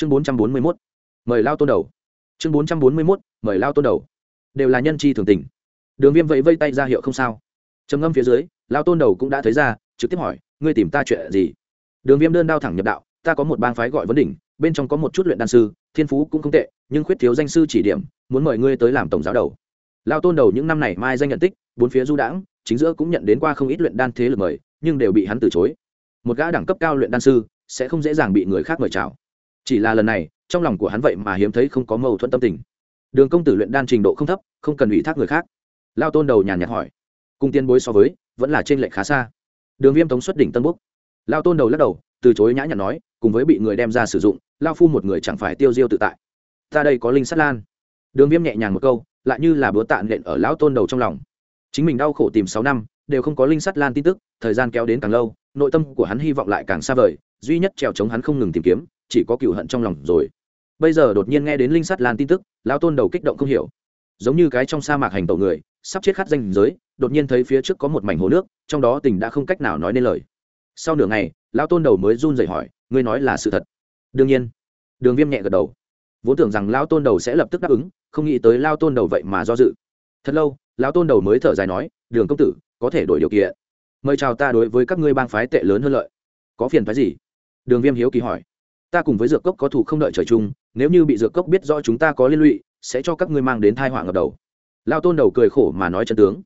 chương bốn trăm bốn mươi mốt, mời lao tôn đầu. Chương bốn trăm bốn mươi mốt, mời lao tôn đầu. Đều là nhân chi thường tình. Đường viêm vẫy vây tay ra hiệu không sao. Trầm ngâm phía dưới, lao tôn đầu cũng đã thấy ra, trực tiếp hỏi, ngươi tìm ta chuyện gì? Đường viêm đơn đao thẳng nhập đạo, ta có một bang phái gọi vấn đỉnh, bên trong có một chút luyện đan sư, thiên phú cũng không tệ, nhưng khuyết thiếu danh sư chỉ điểm, muốn mời ngươi tới làm tổng giáo đầu. Lao tôn đầu những năm này mai danh nhận tích, bốn phía du đãng, chính giữa cũng nhận đến qua không ít luyện đan thế lực mời, nhưng đều bị hắn từ chối. Một gã đẳng cấp cao luyện đan sư, sẽ không dễ dàng bị người khác mời chào chỉ là lần này, trong lòng của hắn vậy mà hiếm thấy không có mâu thuẫn tâm tình. Đường công tử luyện đan trình độ không thấp, không cần ủy thác người khác. Lao tôn đầu nhàn nhạt hỏi. Cùng tiên bối so với, vẫn là trên lệch khá xa. Đường viêm tống xuất đỉnh tân búc lao tôn đầu lắc đầu, từ chối nhã nhặn nói, cùng với bị người đem ra sử dụng, lao phu một người chẳng phải tiêu diêu tự tại. Ta đây có linh sắt lan. Đường viêm nhẹ nhàng một câu, lại như là búa tạ nện ở lão tôn đầu trong lòng. Chính mình đau khổ tìm sáu năm, đều không có linh sắt lan tin tức, thời gian kéo đến càng lâu, nội tâm của hắn hy vọng lại càng xa vời, duy nhất trèo chống hắn không ngừng tìm kiếm chỉ có cựu hận trong lòng rồi. Bây giờ đột nhiên nghe đến linh sắt lan tin tức, lão tôn đầu kích động không hiểu. Giống như cái trong sa mạc hành tẩu người, sắp chết khát danh giới, đột nhiên thấy phía trước có một mảnh hồ nước, trong đó tình đã không cách nào nói nên lời. Sau nửa ngày, lão tôn đầu mới run rẩy hỏi, ngươi nói là sự thật? Đương nhiên. Đường viêm nhẹ gật đầu. Vốn tưởng rằng lão tôn đầu sẽ lập tức đáp ứng, không nghĩ tới lao tôn đầu vậy mà do dự. Thật lâu, lão tôn đầu mới thở dài nói, đường công tử, có thể đổi điều kiện. Mời chào ta đối với các ngươi bang phái tệ lớn hơn lợi. Có phiền phái gì? Đường viêm hiếu kỳ hỏi ta cùng với dược cốc có thủ không đợi trời chung, nếu như bị dược cốc biết rõ chúng ta có liên lụy, sẽ cho các ngươi mang đến thai họa ngập đầu. Lao tôn đầu cười khổ mà nói chân tướng.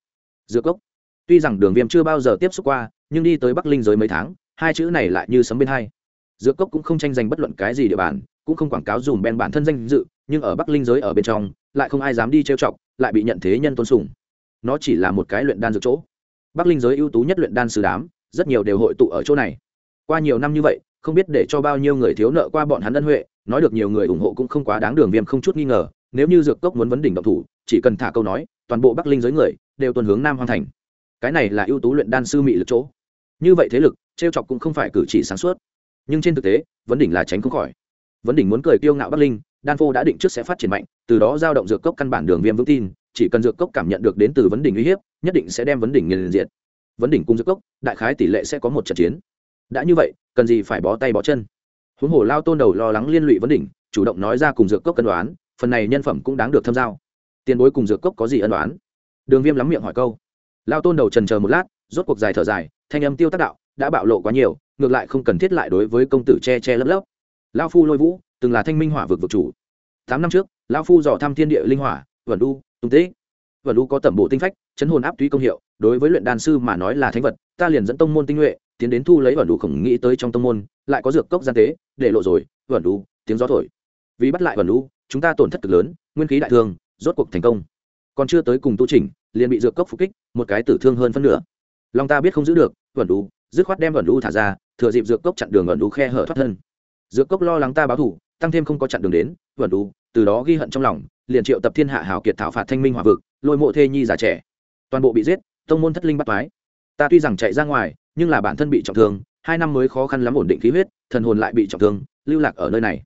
Dược cốc. Tuy rằng đường viêm chưa bao giờ tiếp xúc qua, nhưng đi tới bắc linh giới mấy tháng, hai chữ này lại như sấm bên hai. Dược cốc cũng không tranh giành bất luận cái gì địa bàn, cũng không quảng cáo dùm bèn bản thân danh dự, nhưng ở bắc linh giới ở bên trong, lại không ai dám đi trêu chọc, lại bị nhận thế nhân tôn sùng. Nó chỉ là một cái luyện đan dược chỗ. Bắc linh giới ưu tú nhất luyện đan sư đám, rất nhiều đều hội tụ ở chỗ này. Qua nhiều năm như vậy không biết để cho bao nhiêu người thiếu nợ qua bọn hắn ân huệ, nói được nhiều người ủng hộ cũng không quá đáng đường viêm không chút nghi ngờ, nếu như dược cốc muốn vấn đỉnh động thủ, chỉ cần thả câu nói, toàn bộ bắc linh giới người đều tuần hướng nam hoang thành. Cái này là ưu tú luyện đan sư mị lực chỗ. Như vậy thế lực, trêu chọc cũng không phải cử chỉ sáng suốt. Nhưng trên thực tế, vấn đỉnh là tránh không khỏi. Vấn đỉnh muốn cười kiêu ngạo bắc linh, đan phô đã định trước sẽ phát triển mạnh, từ đó giao động dược cốc căn bản đường viêm vững tin, chỉ cần dược cốc cảm nhận được đến từ vấn đỉnh uy hiếp, nhất định sẽ đem vấn đỉnh nghiền diệt. Vấn đỉnh cung dược cốc, đại khái tỷ lệ sẽ có một trận chiến. Đã như vậy cần gì phải bó tay bó chân. Huống hồ lao tôn đầu lo lắng liên lụy vấn đỉnh, chủ động nói ra cùng dược cốc cân đoán, phần này nhân phẩm cũng đáng được thâm giao. Tiền bối cùng dược cốc có gì ân đoán? Đường viêm lắm miệng hỏi câu. Lao tôn đầu trần chờ một lát, rốt cuộc dài thở dài, thanh âm tiêu tác đạo, đã bạo lộ quá nhiều, ngược lại không cần thiết lại đối với công tử che che lấp lấp. Lao phu lôi vũ, từng là thanh minh hỏa vực vực chủ. Tám năm trước, lao phu dò thăm thiên địa linh hỏa vẩn đu tung tế. Vẩn đu có tẩm bộ tinh phách, chấn hồn áp túy công hiệu, đối với luyện đan sư mà nói là thánh vật, ta liền dẫn tông môn tinh nhuệ tiến đến thu lấy vẩn đủ khổng nghĩ tới trong tông môn, lại có dược cốc gian tế, để lộ rồi, vẩn đủ tiếng gió thổi. Vì bắt lại vẩn đủ chúng ta tổn thất cực lớn, nguyên khí đại thương, rốt cuộc thành công. Còn chưa tới cùng tu trình liền bị dược cốc phục kích, một cái tử thương hơn phân nửa. Lòng ta biết không giữ được, vẩn đủ dứt khoát đem vẩn đủ thả ra, thừa dịp dược cốc chặn đường vẩn đủ khe hở thoát thân. Dược cốc lo lắng ta báo thủ tăng thêm không có chặn đường đến, vẩn đủ từ đó ghi hận trong lòng, liền triệu tập thiên hạ hảo kiệt thảo phạt thanh minh hòa vực, lôi mộ thê nhi già trẻ. Toàn bộ bị giết, tông môn thất linh bắt toái. Ta tuy rằng chạy ra ngoài nhưng là bản thân bị trọng thương, hai năm mới khó khăn lắm ổn định khí huyết, thần hồn lại bị trọng thương, lưu lạc ở nơi này.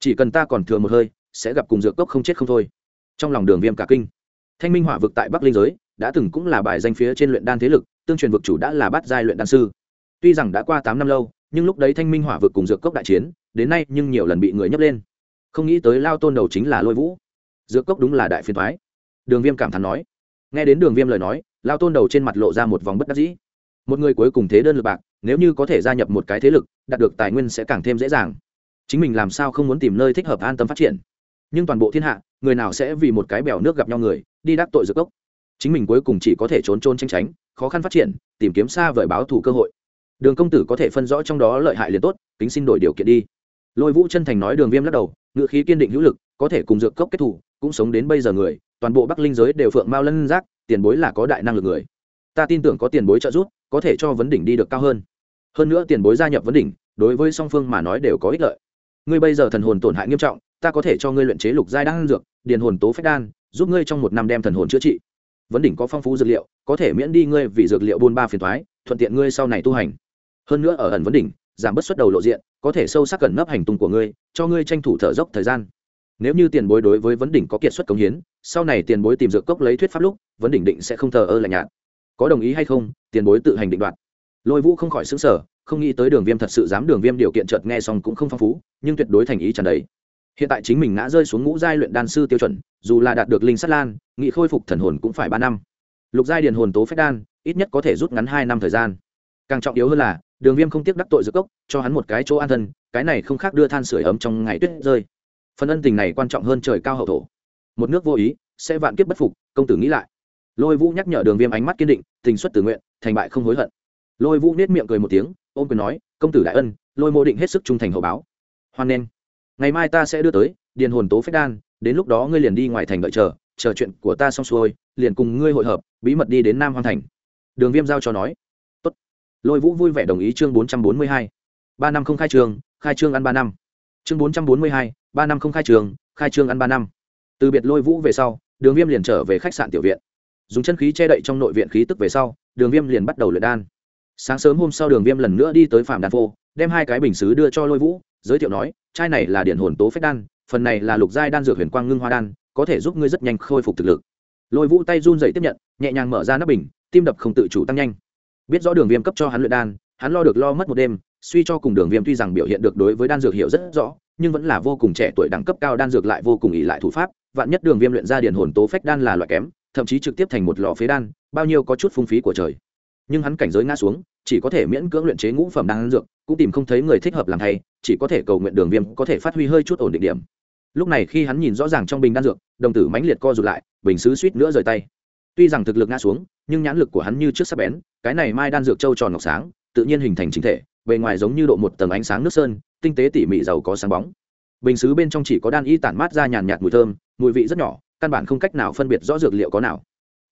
Chỉ cần ta còn thừa một hơi, sẽ gặp cùng dược cốc không chết không thôi. Trong lòng đường viêm cả kinh. Thanh minh hỏa vực tại bắc linh giới, đã từng cũng là bài danh phía trên luyện đan thế lực, tương truyền vực chủ đã là bát giai luyện đan sư. Tuy rằng đã qua tám năm lâu, nhưng lúc đấy thanh minh hỏa vực cùng dược cốc đại chiến, đến nay nhưng nhiều lần bị người nhấc lên. Không nghĩ tới lao tôn đầu chính là lôi vũ. Dược cốc đúng là đại phiến thoái đường viêm cảm thán nói. Nghe đến đường viêm lời nói, lao tôn đầu trên mặt lộ ra một vòng bất đắc dĩ một người cuối cùng thế đơn lực bạc, nếu như có thể gia nhập một cái thế lực, đạt được tài nguyên sẽ càng thêm dễ dàng. Chính mình làm sao không muốn tìm nơi thích hợp an tâm phát triển. Nhưng toàn bộ thiên hạ, người nào sẽ vì một cái bèo nước gặp nhau người, đi đắc tội dược cốc? Chính mình cuối cùng chỉ có thể trốn trôn tranh tránh, khó khăn phát triển, tìm kiếm xa vời báo thù cơ hội. Đường công tử có thể phân rõ trong đó lợi hại liền tốt tính xin đổi điều kiện đi. Lôi vũ chân thành nói đường viêm lắc đầu ngự khí kiên định hữu lực, có thể cùng dược cốc kết thủ cũng sống đến bây giờ người, toàn bộ bắc linh giới đều phượng mao lân giác, tiền bối là có đại năng lực người. Ta tin tưởng có tiền bối trợ giúp có thể cho vấn đỉnh đi được cao hơn. Hơn nữa tiền bối gia nhập vấn đỉnh, đối với song phương mà nói đều có ích lợi. Ngươi bây giờ thần hồn tổn hại nghiêm trọng, ta có thể cho ngươi luyện chế lục giai đan dược, điền hồn tố phách đan, giúp ngươi trong một năm đem thần hồn chữa trị. Vấn đỉnh có phong phú dược liệu, có thể miễn đi ngươi vì dược liệu buôn ba phiền thoái thuận tiện ngươi sau này tu hành. Hơn nữa ở ẩn vấn đỉnh, giảm bớt xuất đầu lộ diện, có thể sâu sắc cẩn nấp hành tung của ngươi, cho ngươi tranh thủ thở dốc thời gian. Nếu như tiền bối đối với vấn đỉnh có kiệt xuất cống hiến, sau này tiền bối tìm dược cốc lấy thuyết pháp lúc, vấn đỉnh định sẽ không thờ ơ lạnh nhạt có đồng ý hay không, tiền bối tự hành định đoạt. Lôi vũ không khỏi xứng sở không nghĩ tới đường viêm thật sự dám đường viêm điều kiện chợt nghe xong cũng không phong phú, nhưng tuyệt đối thành ý trần đấy hiện tại chính mình ngã rơi xuống ngũ giai luyện đan sư tiêu chuẩn, dù là đạt được linh sắt lan, nghị khôi phục thần hồn cũng phải ba năm. Lục giai điền hồn tố phép đan, ít nhất có thể rút ngắn hai năm thời gian. Càng trọng yếu hơn là, đường viêm không tiếc đắc tội giữa cốc, cho hắn một cái chỗ an thân, cái này không khác đưa than sửa ấm trong ngày tuyết rơi. Phần ân tình này quan trọng hơn trời cao hậu thổ. Một nước vô ý, sẽ vạn kiếp bất phục, công tử nghĩ lại lôi vũ nhắc nhở đường viêm ánh mắt kiên định, tình xuất tự nguyện, thành bại không hối hận. Lôi vũ nết miệng cười một tiếng, ôm quyền nói, công tử đại ân, lôi mô định hết sức trung thành hậu báo. Hoan nghênh. Ngày mai ta sẽ đưa tới, điền hồn tố phách đan, đến lúc đó ngươi liền đi ngoài thành đợi chờ chờ chuyện của ta xong xuôi, liền cùng ngươi hội hợp, bí mật đi đến nam hoang thành. Đường viêm giao cho nói. Tốt. lôi vũ vui vẻ đồng ý chương bốn trăm bốn mươi hai. Ba năm không khai trường, khai trương ăn ba năm. Chương bốn trăm bốn mươi hai, ba năm không khai trường, khai trương ăn ba năm. Từ biệt lôi vũ về sau, đường viêm liền trở về khách sạn tiểu viện dùng chân khí che đậy trong nội viện khí tức về sau, đường viêm liền bắt đầu luyện đan. Sáng sớm hôm sau đường viêm lần nữa đi tới phạm đan phô, đem hai cái bình xứ đưa cho lôi vũ, giới thiệu nói, chai này là điện hồn tố phách đan, phần này là lục giai đan dược huyền quang ngưng hoa đan, có thể giúp ngươi rất nhanh khôi phục thực lực. Lôi vũ tay run dậy tiếp nhận, nhẹ nhàng mở ra nắp bình, tim đập không tự chủ tăng nhanh. Biết rõ đường viêm cấp cho hắn luyện đan, hắn lo được lo mất một đêm, suy cho cùng đường viêm tuy rằng biểu hiện được đối với đan dược hiệu rất rõ, nhưng vẫn là vô cùng trẻ tuổi đẳng cấp cao đan dược lại vô cùng ỉ lại thủ pháp, vạn nhất đường viêm luyện ra điện hồn tố phách đan là loại kém thậm chí trực tiếp thành một lò phế đan, bao nhiêu có chút phung phí của trời. Nhưng hắn cảnh giới ngã xuống, chỉ có thể miễn cưỡng luyện chế ngũ phẩm đan dược, cũng tìm không thấy người thích hợp làm thay, chỉ có thể cầu nguyện đường viêm có thể phát huy hơi chút ổn định điểm. Lúc này khi hắn nhìn rõ ràng trong bình đan dược, đồng tử mãnh liệt co rụt lại, bình xứ suýt nữa rời tay. Tuy rằng thực lực ngã xuống, nhưng nhãn lực của hắn như trước sắp bén, cái này mai đan dược trâu tròn ngọc sáng, tự nhiên hình thành chính thể, bề ngoài giống như độ một tầng ánh sáng nước sơn, tinh tế tỉ mỉ giàu có sáng bóng. Bình xứ bên trong chỉ có đan y tản mát ra nhàn nhạt mùi thơm, mùi vị rất nhỏ căn bản không cách nào phân biệt rõ dược liệu có nào.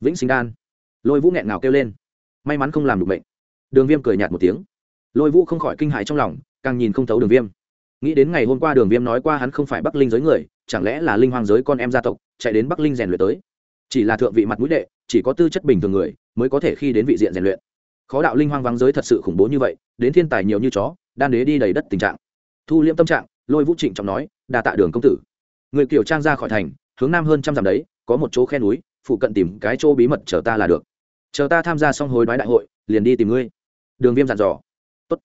Vĩnh sinh đan. Lôi vũ nghẹn nào kêu lên. May mắn không làm được bệnh. Đường viêm cười nhạt một tiếng. Lôi vũ không khỏi kinh hại trong lòng, càng nhìn không thấu đường viêm. Nghĩ đến ngày hôm qua đường viêm nói qua hắn không phải bắc linh giới người, chẳng lẽ là linh hoàng giới con em gia tộc, chạy đến bắc linh rèn luyện tới? Chỉ là thượng vị mặt mũi đệ, chỉ có tư chất bình thường người, mới có thể khi đến vị diện rèn luyện. Khó đạo linh hoang vắng giới thật sự khủng bố như vậy, đến thiên tài nhiều như chó, đan đế đi đầy đất tình trạng. Thu liễm tâm trạng, lôi vũ trịnh trọng nói đà tạ đường công tử. Người kiểu trang ra khỏi thành hướng nam hơn trăm dặm đấy, có một chỗ khe núi, phụ cận tìm cái chỗ bí mật chờ ta là được. Chờ ta tham gia xong hối đoái đại hội, liền đi tìm ngươi. Đường viêm dặn dò. Tốt.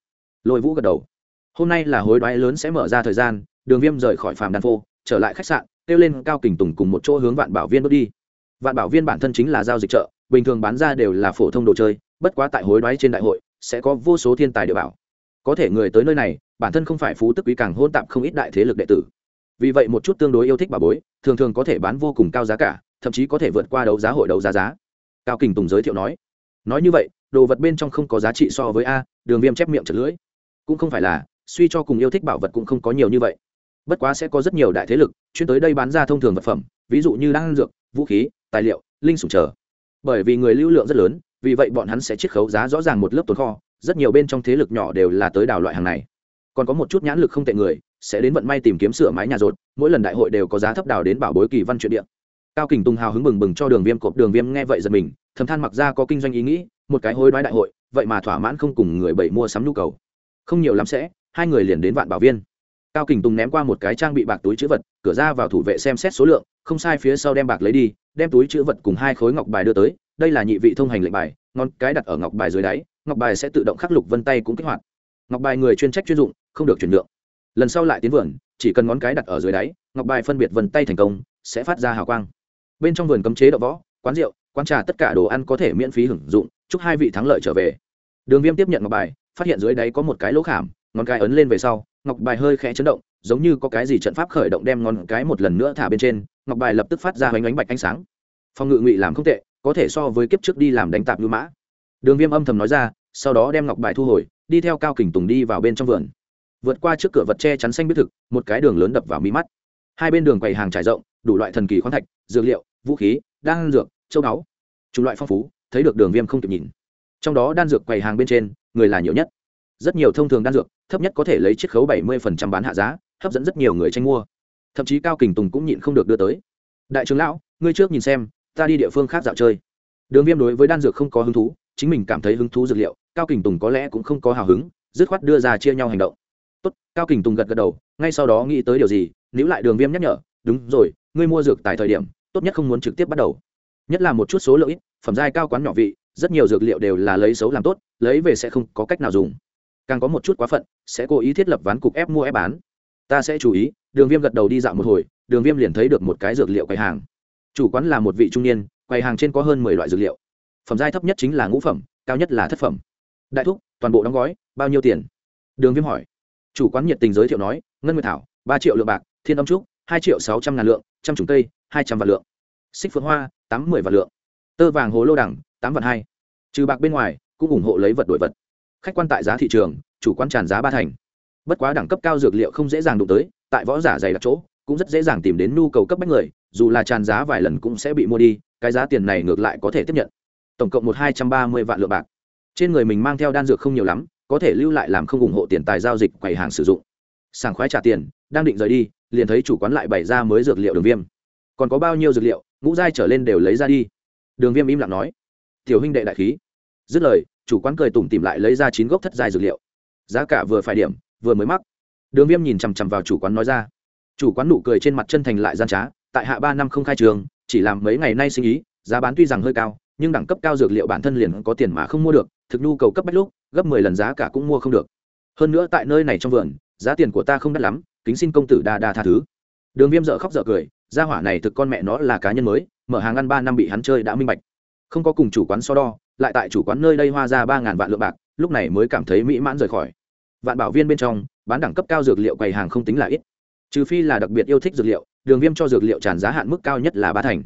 Lôi vũ gật đầu. Hôm nay là hối đoái lớn sẽ mở ra thời gian, đường viêm rời khỏi phàm đan phô, trở lại khách sạn, kêu lên cao kình tùng cùng một chỗ hướng vạn bảo viên bước đi. Vạn bảo viên bản thân chính là giao dịch chợ, bình thường bán ra đều là phổ thông đồ chơi, bất quá tại hối đoái trên đại hội, sẽ có vô số thiên tài địa bảo. Có thể người tới nơi này, bản thân không phải phú tức quý càng hôn tạp không ít đại thế lực đệ tử vì vậy một chút tương đối yêu thích bà bối, thường thường có thể bán vô cùng cao giá cả, thậm chí có thể vượt qua đấu giá hội đấu giá giá. Cao kình tùng giới thiệu nói. Nói như vậy, đồ vật bên trong không có giá trị so với a, đường viêm chép miệng chật lưỡi. Cũng không phải là, suy cho cùng yêu thích bảo vật cũng không có nhiều như vậy. Bất quá sẽ có rất nhiều đại thế lực, chuyên tới đây bán ra thông thường vật phẩm, ví dụ như đan dược, vũ khí, tài liệu, linh sủng trở bởi vì người lưu lượng rất lớn, vì vậy bọn hắn sẽ chiết khấu giá rõ ràng một lớp tồn kho, rất nhiều bên trong thế lực nhỏ đều là tới đào loại hàng này. Còn có một chút nhãn lực không tệ người sẽ đến vận may tìm kiếm sửa mái nhà rột, mỗi lần đại hội đều có giá thấp đào đến bảo bối kỳ văn chuyện điện cao kình tùng hào hứng bừng bừng cho đường viêm cộp, đường viêm nghe vậy giật mình, thầm than mặc ra có kinh doanh ý nghĩ, một cái hối đoái đại hội, vậy mà thỏa mãn không cùng người bảy mua sắm nhu cầu. Không nhiều lắm sẽ, hai người liền đến vạn bảo viên. Cao kình tùng ném qua một cái trang bị bạc túi chữ vật, cửa ra vào thủ vệ xem xét số lượng, không sai phía sau đem bạc lấy đi, đem túi chữ vật cùng hai khối ngọc bài đưa tới, đây là nhị vị thông hành lệnh bài ngón cái đặt ở ngọc bài dưới đáy, ngọc bài sẽ tự động khắc lục vân tay cũng kích hoạt. Ngọc bài người chuyên trách chuyên dụng, không được chuyển nhượng lần sau lại tiến vườn, chỉ cần ngón cái đặt ở dưới đáy, ngọc bài phân biệt vần tay thành công, sẽ phát ra hào quang. Bên trong vườn cấm chế đậu võ, quán rượu, quán trà tất cả đồ ăn có thể miễn phí hưởng dụng, chúc hai vị thắng lợi trở về. Đường viêm tiếp nhận ngọc bài, phát hiện dưới đáy có một cái lỗ khảm, ngón cái ấn lên về sau, ngọc bài hơi khẽ chấn động, giống như có cái gì trận pháp khởi động đem ngón cái một lần nữa thả bên trên, ngọc bài lập tức phát ra hoành ánh bạch ánh sáng. Phòng ngự ngụy làm không tệ, có thể so với kiếp trước đi làm đánh tạp lưu mã. Đường viêm âm thầm nói ra, sau đó đem ngọc bài thu hồi, đi theo cao kình tùng đi vào bên trong vườn vượt qua trước cửa vật che chắn xanh biết thực, một cái đường lớn đập vào mí mắt. Hai bên đường quầy hàng trải rộng, đủ loại thần kỳ khoáng thạch, dược liệu, vũ khí, đan dược, châu báu. Chủng loại phong phú, thấy được đường viêm không kịp nhìn. Trong đó đan dược quầy hàng bên trên, người là nhiều nhất. Rất nhiều thông thường đan dược, thấp nhất có thể lấy chiết khấu bảy mươi bán hạ giá, hấp dẫn rất nhiều người tranh mua. Thậm chí cao kình tùng cũng nhịn không được đưa tới. Đại trưởng lão, ngươi trước nhìn xem, ta đi địa phương khác dạo chơi. Đường viêm đối với đan dược không có hứng thú, chính mình cảm thấy hứng thú dược liệu, cao kình tùng có lẽ cũng không có hào hứng, dứt khoát đưa ra chia nhau hành động tốt, cao kình tùng gật gật đầu, ngay sau đó nghĩ tới điều gì nếu lại đường viêm nhắc nhở, đúng rồi, ngươi mua dược tại thời điểm, tốt nhất không muốn trực tiếp bắt đầu. Nhất là một chút số lượng ít, phẩm giai cao quán nhỏ vị, rất nhiều dược liệu đều là lấy xấu làm tốt, lấy về sẽ không có cách nào dùng. Càng có một chút quá phận, sẽ cố ý thiết lập ván cục ép mua ép bán. Ta sẽ chú ý. Đường viêm gật đầu đi dạo một hồi, đường viêm liền thấy được một cái dược liệu quầy hàng. Chủ quán là một vị trung niên, quầy hàng trên có hơn mười loại dược liệu. Phẩm giai thấp nhất chính là ngũ phẩm, cao nhất là thất phẩm. Đại thúc, toàn bộ đóng gói, bao nhiêu tiền? Đường viêm hỏi chủ quán nhiệt tình giới thiệu nói, ngân nguyệt thảo, ba triệu lượng bạc, thiên âm trúc, hai triệu sáu trăm ngàn lượng, trăm trùng cây, hai trăm vạn lượng. Xích phượng hoa, tám mươi vạn lượng. Tơ vàng hồ lô đẳng, tám vạn hai. Trừ bạc bên ngoài, cũng ủng hộ lấy vật đổi vật. Khách quan tại giá thị trường, chủ quán tràn giá ba thành. Bất quá đẳng cấp cao dược liệu không dễ dàng đụng tới, tại võ giả dày đặc chỗ, cũng rất dễ dàng tìm đến nhu cầu cấp bách người, dù là tràn giá vài lần cũng sẽ bị mua đi, cái giá tiền này ngược lại có thể tiếp nhận. Tổng cộng một hai trăm ba mươi vạn lượng bạc. Trên người mình mang theo đan dược không nhiều lắm có thể lưu lại làm không ủng hộ tiền tài giao dịch quầy hàng sử dụng. Sảng khoái trả tiền, đang định rời đi, liền thấy chủ quán lại bày ra mới dược liệu đường viêm. Còn có bao nhiêu dược liệu, ngũ giai trở lên đều lấy ra đi. Đường viêm im lặng nói. Tiểu huynh đệ đại khí. Dứt lời, chủ quán cười tủm tìm lại lấy ra chín gốc thất giai dược liệu. Giá cả vừa phải điểm, vừa mới mắc. Đường viêm nhìn chằm chằm vào chủ quán nói ra. Chủ quán nụ cười trên mặt chân thành lại gian trá, tại hạ ba năm không khai trường, chỉ làm mấy ngày nay sinh ý, giá bán tuy rằng hơi cao, nhưng đẳng cấp cao dược liệu bản thân liền có tiền mà không mua được, thực nhu cầu cấp bách lúc gấp mười lần giá cả cũng mua không được. Hơn nữa tại nơi này trong vườn, giá tiền của ta không đắt lắm, kính xin công tử đa đa tha thứ. Đường viêm dợ khóc dợ cười, gia hỏa này thực con mẹ nó là cá nhân mới, mở hàng ăn ba năm bị hắn chơi đã minh bạch. Không có cùng chủ quán so đo, lại tại chủ quán nơi đây hoa ra ba ngàn vạn lượng bạc, lúc này mới cảm thấy mỹ mãn rời khỏi. Vạn bảo viên bên trong, bán đẳng cấp cao dược liệu quầy hàng không tính là ít. Trừ phi là đặc biệt yêu thích dược liệu, đường viêm cho dược liệu tràn giá hạn mức cao nhất là ba thành.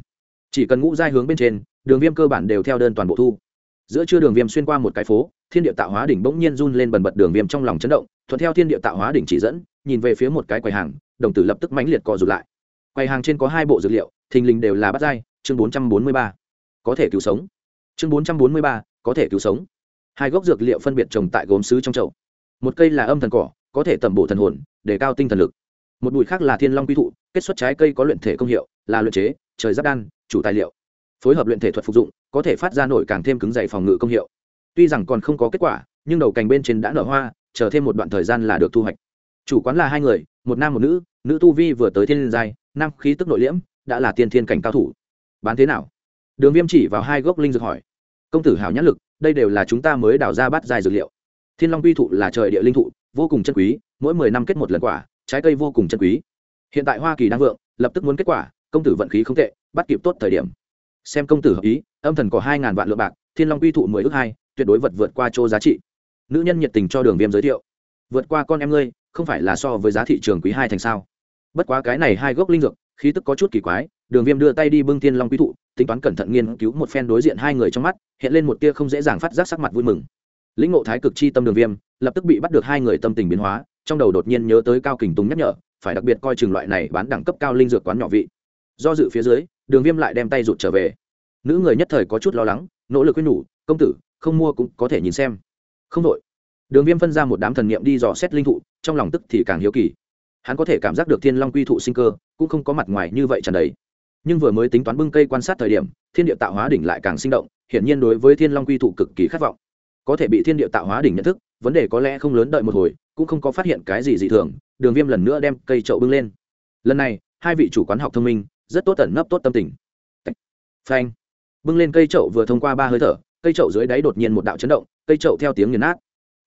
Chỉ cần ngũ giai hướng bên trên, đường viêm cơ bản đều theo đơn toàn bộ thu giữa trưa đường viêm xuyên qua một cái phố, thiên địa tạo hóa đỉnh bỗng nhiên run lên bần bật đường viêm trong lòng chấn động, thuận theo thiên địa tạo hóa đỉnh chỉ dẫn, nhìn về phía một cái quầy hàng, đồng tử lập tức mãnh liệt co rụt lại. Quầy hàng trên có hai bộ dược liệu, thình lình đều là bắt dai chương bốn trăm bốn mươi ba. Có thể cứu sống. Chương bốn trăm bốn mươi ba, có thể cứu sống. Hai gốc dược liệu phân biệt trồng tại gốm sứ trong chậu. Một cây là âm thần cỏ, có thể tẩm bổ thần hồn, để cao tinh thần lực. Một bụi khác là thiên long quy thụ, kết xuất trái cây có luyện thể công hiệu, là luyện chế, trời giáp đan, chủ tài liệu phối hợp luyện thể thuật phục dụng, có thể phát ra nổi càng thêm cứng dày phòng ngự công hiệu. Tuy rằng còn không có kết quả, nhưng đầu cành bên trên đã nở hoa, chờ thêm một đoạn thời gian là được thu hoạch. Chủ quán là hai người, một nam một nữ nữ tu vi vừa tới thiên giai, nam khí tức nội liễm, đã là tiên thiên cảnh cao thủ. Bán thế nào? Đường viêm chỉ vào hai gốc linh dược hỏi. Công tử hảo nhãn lực, đây đều là chúng ta mới đào ra bắt dài dược liệu. Thiên long quy thụ là trời địa linh thụ, vô cùng chân quý, mỗi mười năm kết một lần quả, trái cây vô cùng chân quý. Hiện tại hoa kỳ đang vượng, lập tức muốn kết quả, công tử vận khí không tệ, bắt kịp tốt thời điểm xem công tử hợp ý, âm thần có hai ngàn vạn lượng bạc, thiên long quy thụ mười ước hai, tuyệt đối vật vượt qua chỗ giá trị. Nữ nhân nhiệt tình cho đường viêm giới thiệu. Vượt qua con em ngươi, không phải là so với giá thị trường quý hai thành sao? Bất quá cái này hai gốc linh dược, khí tức có chút kỳ quái, đường viêm đưa tay đi bưng thiên long quy thụ, tính toán cẩn thận nghiên cứu một phen đối diện hai người trong mắt, hiện lên một tia không dễ dàng phát giác sắc mặt vui mừng. Lĩnh ngộ thái cực chi tâm đường viêm, lập tức bị bắt được hai người tâm tình biến hóa, trong đầu đột nhiên nhớ tới cao kình tùng nhắc nhở, phải đặc biệt coi chừng loại này bán đẳng cấp cao linh dược quán nhỏ vị. Do dự phía dưới đường viêm lại đem tay rụt trở về. Nữ người nhất thời có chút lo lắng, nỗ lực quyết nhủ, công tử, không mua cũng có thể nhìn xem. Không đội. Đường viêm phân ra một đám thần nghiệm đi dò xét linh thụ, trong lòng tức thì càng hiếu kỳ. Hắn có thể cảm giác được thiên long quy thụ sinh cơ, cũng không có mặt ngoài như vậy trần đầy. Nhưng vừa mới tính toán bưng cây quan sát thời điểm, thiên địa tạo hóa đỉnh lại càng sinh động, hiển nhiên đối với thiên long quy thụ cực kỳ khát vọng. Có thể bị thiên địa tạo hóa đỉnh nhận thức, vấn đề có lẽ không lớn đợi một hồi, cũng không có phát hiện cái gì dị thường, đường viêm lần nữa đem cây trậu bưng lên. Lần này, hai vị chủ quán học thông minh rất tốt tẩn nấp tốt tâm tình. Phanh. Bưng lên cây trậu vừa thông qua ba hơi thở, cây trậu dưới đáy đột nhiên một đạo chấn động, cây trậu theo tiếng nghiền nát.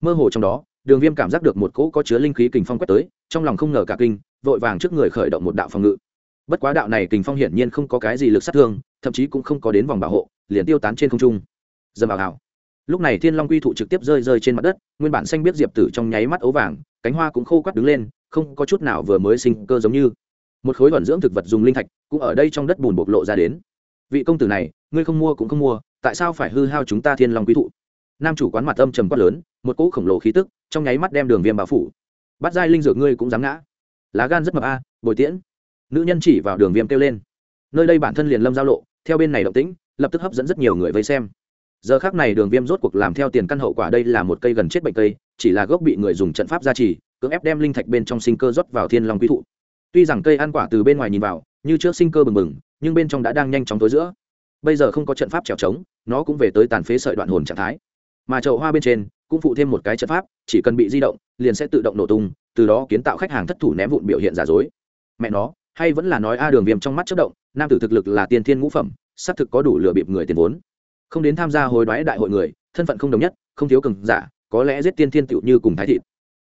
Mơ hồ trong đó, đường viêm cảm giác được một cỗ có chứa linh khí kình phong quét tới, trong lòng không ngờ cả kinh, vội vàng trước người khởi động một đạo phòng ngự. Bất quá đạo này kình phong hiển nhiên không có cái gì lực sát thương, thậm chí cũng không có đến vòng bảo hộ, liền tiêu tán trên không trung. Dầm vào hào lúc này thiên long quy thụ trực tiếp rơi rơi trên mặt đất, nguyên bản xanh biết diệp tử trong nháy mắt ấu vàng, cánh hoa cũng khô quắt đứng lên, không có chút nào vừa mới sinh cơ giống như một khối vận dưỡng thực vật dùng linh thạch cũng ở đây trong đất bùn bộc lộ ra đến. Vị công tử này, ngươi không mua cũng không mua, tại sao phải hư hao chúng ta thiên long quý thụ? Nam chủ quán mặt âm trầm quát lớn, một cỗ khổng lồ khí tức trong nháy mắt đem đường viêm bao phủ. Bắt giai linh dược ngươi cũng dám ngã. Lá gan rất mập a, bồi tiễn. Nữ nhân chỉ vào đường viêm kêu lên. Nơi đây bản thân liền lâm giao lộ, theo bên này động tĩnh, lập tức hấp dẫn rất nhiều người vây xem. Giờ khác này đường viêm rốt cuộc làm theo tiền căn hậu quả đây là một cây gần chết bệnh cây, chỉ là gốc bị người dùng trận pháp gia trì, cưỡng ép đem linh thạch bên trong sinh cơ rót vào thiên long quý thụ tuy rằng cây ăn quả từ bên ngoài nhìn vào, như trước sinh cơ bừng bừng, nhưng bên trong đã đang nhanh chóng tối giữa. Bây giờ không có trận pháp trèo trống, nó cũng về tới tàn phế sợi đoạn hồn trạng thái. Mà chậu hoa bên trên, cũng phụ thêm một cái trận pháp, chỉ cần bị di động, liền sẽ tự động nổ tung, từ đó kiến tạo khách hàng thất thủ ném vụn biểu hiện giả dối. Mẹ nó, hay vẫn là nói a đường viêm trong mắt chất động, nam tử thực lực là tiên thiên ngũ phẩm, xác thực có đủ lựa bịp người tiền vốn. Không đến tham gia hồi đoái đại hội người, thân phận không đồng nhất, không thiếu cường giả, có lẽ giết tiên thiên tựu như cùng thái thịt.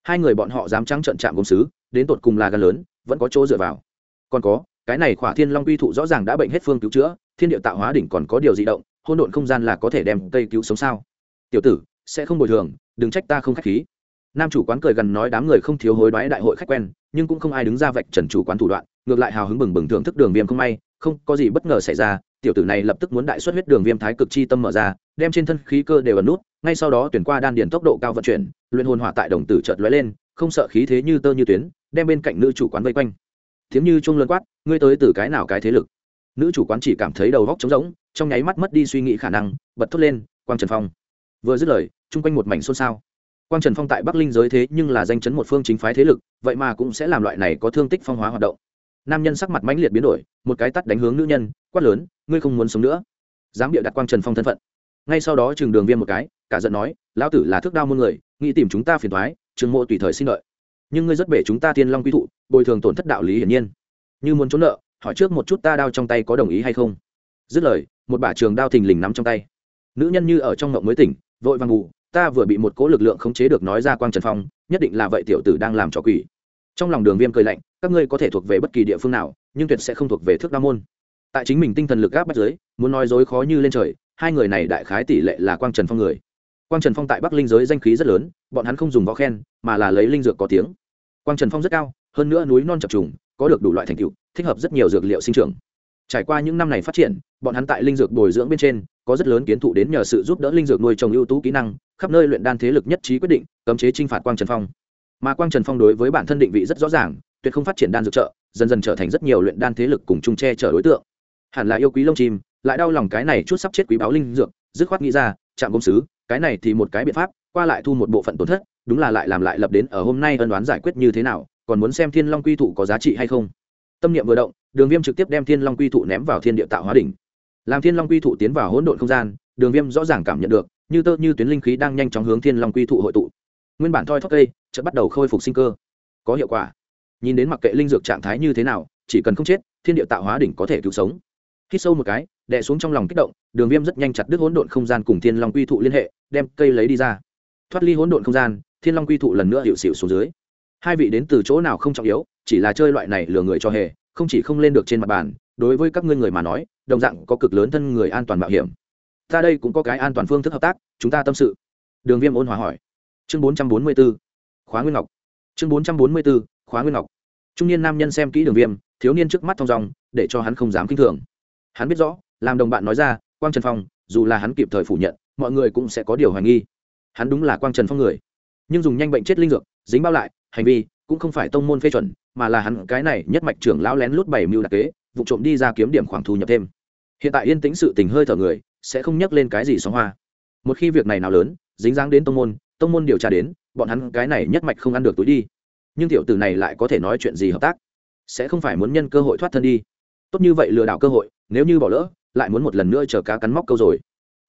Hai người bọn họ dám trắng trận chạm công sứ đến tột cùng là gan lớn vẫn có chỗ dựa vào. Còn có, cái này khỏa thiên long quy thụ rõ ràng đã bệnh hết phương cứu chữa, thiên địa tạo hóa đỉnh còn có điều di động hôn độn không gian là có thể đem cây cứu sống sao? Tiểu tử, sẽ không bồi thường, đừng trách ta không khách khí. Nam chủ quán cười gần nói đám người không thiếu hối đoái đại hội khách quen, nhưng cũng không ai đứng ra vạch trần chủ quán thủ đoạn, ngược lại hào hứng bừng bừng thưởng thức đường viêm không may, không có gì bất ngờ xảy ra, tiểu tử này lập tức muốn đại xuất huyết đường viêm thái cực chi tâm mở ra, đem trên thân khí cơ đều ẩn nút, ngay sau đó tuyển qua đan điền tốc độ cao vận chuyển, luyện hồn hỏa tại đồng tử chợt lóe lên, không sợ khí thế như tơ như tuyến đem bên cạnh nữ chủ quán vây quanh. Thiếm như chuông lân quát, ngươi tới từ cái nào cái thế lực? Nữ chủ quán chỉ cảm thấy đầu góc trống rỗng, trong nháy mắt mất đi suy nghĩ khả năng, bật thốt lên, quang trần phong. Vừa dứt lời, chung quanh một mảnh xôn xao. Quang trần phong tại bắc linh giới thế nhưng là danh chấn một phương chính phái thế lực, vậy mà cũng sẽ làm loại này có thương tích phong hóa hoạt động. Nam nhân sắc mặt mãnh liệt biến đổi, một cái tắt đánh hướng nữ nhân, quát lớn, ngươi không muốn sống nữa. Dám bịa đặt quang trần phong thân phận. Ngay sau đó trường đường viêm một cái, cả giận nói, lão tử là thước đao muôn người, nghĩ tìm chúng ta phiền thoái trường mộ tùy thời xin lợi nhưng ngươi rất bể chúng ta thiên long quy thụ, bồi thường tổn thất đạo lý hiển nhiên. Như muốn trốn nợ, hỏi trước một chút ta đao trong tay có đồng ý hay không? Dứt lời, một bả trường đao thình lình nắm trong tay. Nữ nhân như ở trong ngộng mới tỉnh, vội vàng ngủ, ta vừa bị một cỗ lực lượng khống chế được nói ra quang trần phong, nhất định là vậy tiểu tử đang làm trò quỷ. Trong lòng đường viêm cười lạnh, các ngươi có thể thuộc về bất kỳ địa phương nào, nhưng tuyệt sẽ không thuộc về thước đa môn. Tại chính mình tinh thần lực gáp bắt giới muốn nói dối khó như lên trời, hai người này đại khái tỷ lệ là quang trần phong người. Quang trần phong tại bắc linh giới danh khí rất lớn, bọn hắn không dùng võ khen, mà là lấy linh dược có tiếng quang trần phong rất cao, hơn nữa núi non chập trùng, có được đủ loại thành tựu, thích hợp rất nhiều dược liệu sinh trưởng. Trải qua những năm này phát triển, bọn hắn tại linh dược bồi dưỡng bên trên, có rất lớn kiến thụ đến nhờ sự giúp đỡ linh dược nuôi trồng ưu tú kỹ năng, khắp nơi luyện đan thế lực nhất trí quyết định, cấm chế t r i n h phạt quang trần phong. Mà quang trần phong đối với bản thân định vị rất rõ ràng, tuyệt không phát triển đan dược trợ, dần dần trở thành rất nhiều luyện đan thế lực cùng chung che chở đối tượng. Hẳn là yêu quý lông chim, lại đau lòng cái này chút sắp chết quý báo linh dược, dứt khoát nghĩ ra, chạm công sứ, cái này thì một cái biện pháp qua lại thu một bộ phận tổn thất, đúng là lại làm lại lập đến ở hôm nay ân đoán giải quyết như thế nào, còn muốn xem thiên long quy thụ có giá trị hay không. Tâm niệm vừa động, đường viêm trực tiếp đem thiên long quy thụ ném vào thiên địa tạo hóa đỉnh. Làm thiên long quy thụ tiến vào hỗn độn không gian, đường viêm rõ ràng cảm nhận được, như tơ như tuyến linh khí đang nhanh chóng hướng thiên long quy thụ hội tụ. Nguyên bản thoi thóc cây, chợt bắt đầu khôi phục sinh cơ. Có hiệu quả. Nhìn đến mặc kệ linh dược trạng thái như thế nào, chỉ cần không chết, thiên địa tạo hóa đỉnh có thể cứu sống. Hít sâu một cái, đè xuống trong lòng kích động, đường viêm rất nhanh chặt đứt hỗn độn không gian cùng thiên long quy thụ liên hệ, đem cây lấy đi ra thoát ly hỗn độn không gian, thiên long quy thụ lần nữa hiệu xịu xuống dưới. Hai vị đến từ chỗ nào không trọng yếu, chỉ là chơi loại này lừa người cho hề, không chỉ không lên được trên mặt bàn, đối với các ngươi người mà nói, đồng dạng có cực lớn thân người an toàn mạo hiểm. Ta đây cũng có cái an toàn phương thức hợp tác, chúng ta tâm sự. Đường viêm ôn hòa hỏi. Chương bốn trăm bốn mươi b ố khóa nguyên ngọc. Chương bốn trăm bốn mươi b ố khóa nguyên ngọc. Trung niên nam nhân xem kỹ đường viêm, thiếu niên trước mắt thong dòng để cho hắn không dám k i n h thường. Hắn biết rõ, làm đồng bạn nói ra, quang trần phong, dù là hắn kịp thời phủ nhận, mọi người cũng sẽ có điều hoài nghi hắn đúng là quang trần phong người. Nhưng dùng nhanh bệnh chết linh dược, dính bao lại, hành vi cũng không phải tông môn phê chuẩn, mà là hắn cái này nhất mạch trưởng lão lén lút bảy mưu đặc kế, vụ trộm đi ra kiếm điểm khoảng thu nhập thêm. Hiện tại yên tĩnh sự tình hơi thở người, sẽ không nhắc lên cái gì sóng hoa. Một khi việc này nào lớn, dính dáng đến tông môn tông môn điều tra đến, bọn hắn cái này nhất mạch không ăn được túi đi. Nhưng tiểu tử này lại có thể nói chuyện gì hợp tác? Sẽ không phải muốn nhân cơ hội thoát thân đi. Tốt như vậy lừa đảo cơ hội, nếu như bỏ lỡ, lại muốn một lần nữa chờ cá cắn móc câu rồi.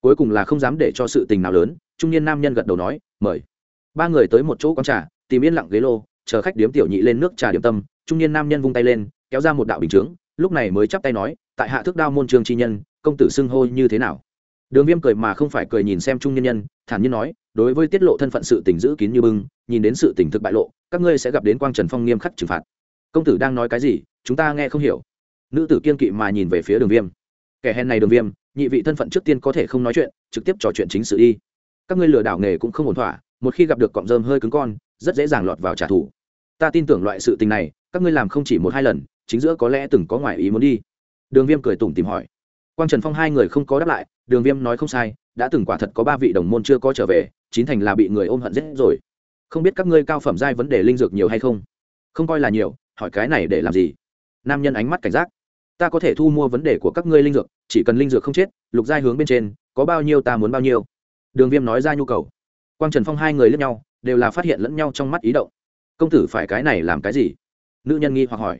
Cuối cùng là không dám để cho sự tình nào lớn trung niên nam nhân gật đầu nói, mời. Ba người tới một chỗ quán trà, tìm yên lặng ghế lô, chờ khách điếm tiểu nhị lên nước trà điểm tâm, trung niên nam nhân vung tay lên, kéo ra một đạo bình chướng, lúc này mới chắp tay nói, tại hạ thức đao môn trường chi nhân, công tử xưng hô như thế nào? Đường viêm cười mà không phải cười nhìn xem trung nhân nhân, thản nhiên nói, đối với tiết lộ thân phận sự tình giữ kín như bưng, nhìn đến sự tình thực bại lộ, các ngươi sẽ gặp đến quang trần phong nghiêm khắc trừng phạt. Công tử đang nói cái gì, chúng ta nghe không hiểu. Nữ tử kiên kỵ mà nhìn về phía đường viêm. Kẻ hèn này đường viêm, nhị vị thân phận trước tiên có thể không nói chuyện, trực tiếp trò chuyện chính sự đi các ngươi lừa đảo nghề cũng không ổn thỏa, một khi gặp được cọng rơm hơi cứng con, rất dễ dàng lọt vào trả thù. Ta tin tưởng loại sự tình này, các ngươi làm không chỉ một hai lần, chính giữa có lẽ từng có ngoại ý muốn đi. Đường viêm cười tủm tìm hỏi. Quang trần phong hai người không có đáp lại, đường viêm nói không sai, đã từng quả thật có ba vị đồng môn chưa có trở về, chín thành là bị người ôm hận giết rồi. Không biết các ngươi cao phẩm giai vấn đề linh dược nhiều hay không? Không coi là nhiều, hỏi cái này để làm gì? Nam nhân ánh mắt cảnh giác. Ta có thể thu mua vấn đề của các ngươi linh dược, chỉ cần linh dược không chết, lục giai hướng bên trên, có bao nhiêu ta muốn bao nhiêu đường viêm nói ra nhu cầu. Quang trần phong hai người lẫn nhau, đều là phát hiện lẫn nhau trong mắt ý động. Công tử phải cái này làm cái gì? Nữ nhân nghi hoặc hỏi.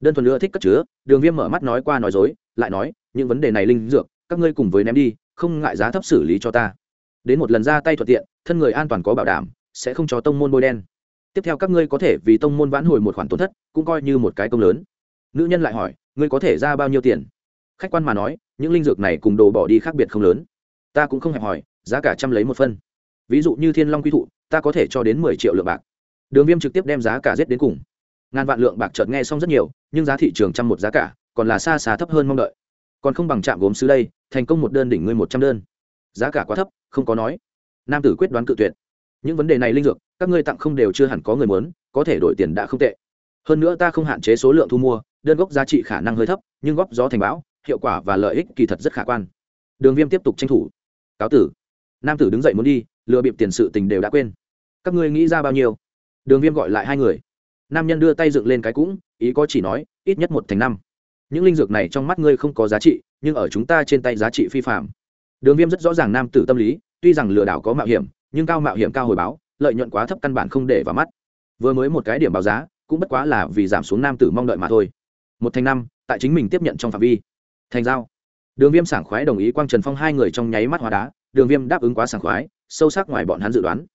Đơn thuần nữa thích cất chứa, đường viêm mở mắt nói qua nói dối, lại nói, những vấn đề này linh dược, các ngươi cùng với ném đi, không ngại giá thấp xử lý cho ta. Đến một lần ra tay thuận tiện, thân người an toàn có bảo đảm, sẽ không cho tông môn bôi đen. Tiếp theo các ngươi có thể vì tông môn vãn hồi một khoản tổn thất, cũng coi như một cái công lớn. Nữ nhân lại hỏi, ngươi có thể ra bao nhiêu tiền? Khách quan mà nói, những linh dược này cùng đồ bỏ đi khác biệt không lớn. Ta cũng không hẹp hỏi giá cả trăm lấy một phân. Ví dụ như thiên long quy thụ, ta có thể cho đến mười triệu lượng bạc. Đường viêm trực tiếp đem giá cả giết đến cùng. Ngàn vạn lượng bạc chợt nghe xong rất nhiều, nhưng giá thị trường trăm một giá cả, còn là xa xa thấp hơn mong đợi. Còn không bằng chạm gốm xứ đây, thành công một đơn đỉnh ngươi một trăm đơn. Giá cả quá thấp, không có nói. Nam tử quyết đoán cự tuyệt. Những vấn đề này linh dược, các ngươi tặng không đều chưa hẳn có người muốn, có thể đổi tiền đã không tệ. Hơn nữa ta không hạn chế số lượng thu mua, đơn gốc giá trị khả năng hơi thấp, nhưng góp gió thành bão, hiệu quả và lợi ích kỳ thật rất khả quan. Đường viêm tiếp tục tranh thủ. Cáo tử nam tử đứng dậy muốn đi, lừa bịp tiền sự tình đều đã quên. Các ngươi nghĩ ra bao nhiêu? Đường viêm gọi lại hai người. Nam nhân đưa tay dựng lên cái cũng, ý có chỉ nói, ít nhất một thành năm. Những linh dược này trong mắt ngươi không có giá trị, nhưng ở chúng ta trên tay giá trị phi phạm đường viêm rất rõ ràng nam tử tâm lý, tuy rằng lừa đảo có mạo hiểm, nhưng cao mạo hiểm cao hồi báo, lợi nhuận quá thấp căn bản không để vào mắt. Vừa mới một cái điểm báo giá, cũng bất quá là vì giảm xuống nam tử mong đợi mà thôi. Một thành năm, tại chính mình tiếp nhận trong phạm vi. Thành giao. Đường viêm sảng khoái đồng ý quang trần phong hai người trong nháy mắt hóa đá đường viêm đáp ứng quá sảng khoái, sâu sắc ngoài bọn hắn dự đoán.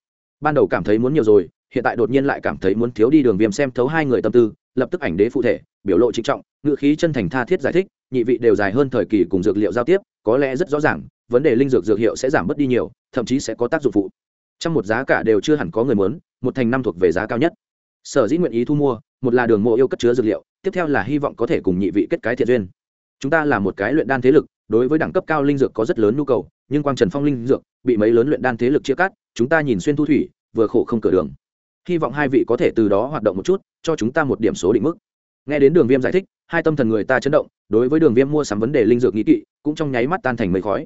Ban đầu cảm thấy muốn nhiều rồi, hiện tại đột nhiên lại cảm thấy muốn thiếu đi đường viêm xem thấu hai người tâm tư, lập tức ảnh đế phụ thể, biểu lộ trịnh trọng ngự khí chân thành tha thiết giải thích, nhị vị đều dài hơn thời kỳ cùng dược liệu giao tiếp, có lẽ rất rõ ràng, vấn đề linh dược dược hiệu sẽ giảm bớt đi nhiều, thậm chí sẽ có tác dụng phụ. Trong một giá cả đều chưa hẳn có người muốn, một thành năm thuộc về giá cao nhất. Sở dĩ nguyện ý thu mua, một là đường mộ yêu cất chứa dược liệu, tiếp theo là hy vọng có thể cùng nhị vị kết cái thiện duyên. Chúng ta là một cái luyện đan thế lực đối với đẳng cấp cao linh dược có rất lớn nhu cầu, nhưng quang trần phong linh dược bị mấy lớn luyện đan thế lực chia cắt, chúng ta nhìn xuyên thu thủy, vừa khổ không cửa đường. Hy vọng hai vị có thể từ đó hoạt động một chút, cho chúng ta một điểm số định mức. Nghe đến đường viêm giải thích, hai tâm thần người ta chấn động, đối với đường viêm mua sắm vấn đề linh dược nghĩ kỵ, cũng trong nháy mắt tan thành mây khói.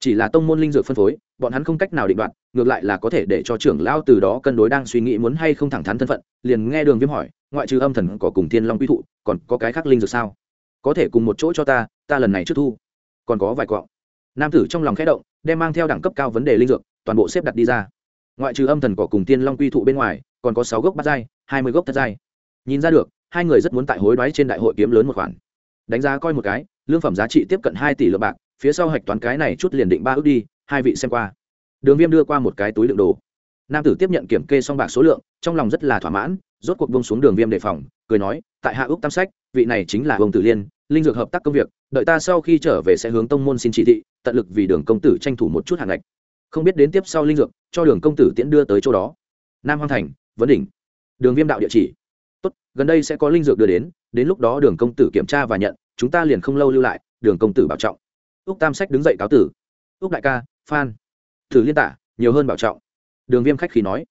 Chỉ là tông môn linh dược phân phối, bọn hắn không cách nào định đoạt, ngược lại là có thể để cho trưởng lao từ đó cân đối đang suy nghĩ muốn hay không thẳng thắn thân phận, liền nghe đường viêm hỏi, ngoại trừ âm thần có cùng thiên long quy thụ, còn có cái khác linh dược sao? Có thể cùng một chỗ cho ta ta lần này trước thu còn có vài cọng nam tử trong lòng khẽ động, đem mang theo đẳng cấp cao vấn đề linh dược, toàn bộ xếp đặt đi ra. Ngoại trừ âm thần cỏ cùng tiên long quy thụ bên ngoài, còn có sáu gốc bát giai, hai mươi gốc thất giai. Nhìn ra được, hai người rất muốn tại hối đoái trên đại hội kiếm lớn một khoản. Đánh giá coi một cái, lương phẩm giá trị tiếp cận hai tỷ lượng bạc, phía sau hạch toán cái này chút liền định ba ước đi, hai vị xem qua. Đường viêm đưa qua một cái túi lượng đồ. Nam tử tiếp nhận kiểm kê xong bạc số lượng, trong lòng rất là thỏa mãn, rốt cuộc bông xuống đường viêm đề phòng, cười nói, tại hạ ước tam sách, vị này chính là ông tử liên linh dược hợp tác công việc, đợi ta sau khi trở về sẽ hướng tông môn xin chỉ thị, tận lực vì đường công tử tranh thủ một chút hạng ngạch. Không biết đến tiếp sau linh dược, cho đường công tử tiễn đưa tới chỗ đó. Nam hoàng thành, vấn đỉnh. Đường viêm đạo địa chỉ. Tốt, gần đây sẽ có linh dược đưa đến đến lúc đó đường công tử kiểm tra và nhận, chúng ta liền không lâu lưu lại, đường công tử bảo trọng. Úc tam sách đứng dậy cáo tử. Úc đại ca, phan. Thử liên tả, nhiều hơn bảo trọng. Đường viêm khách khí nói.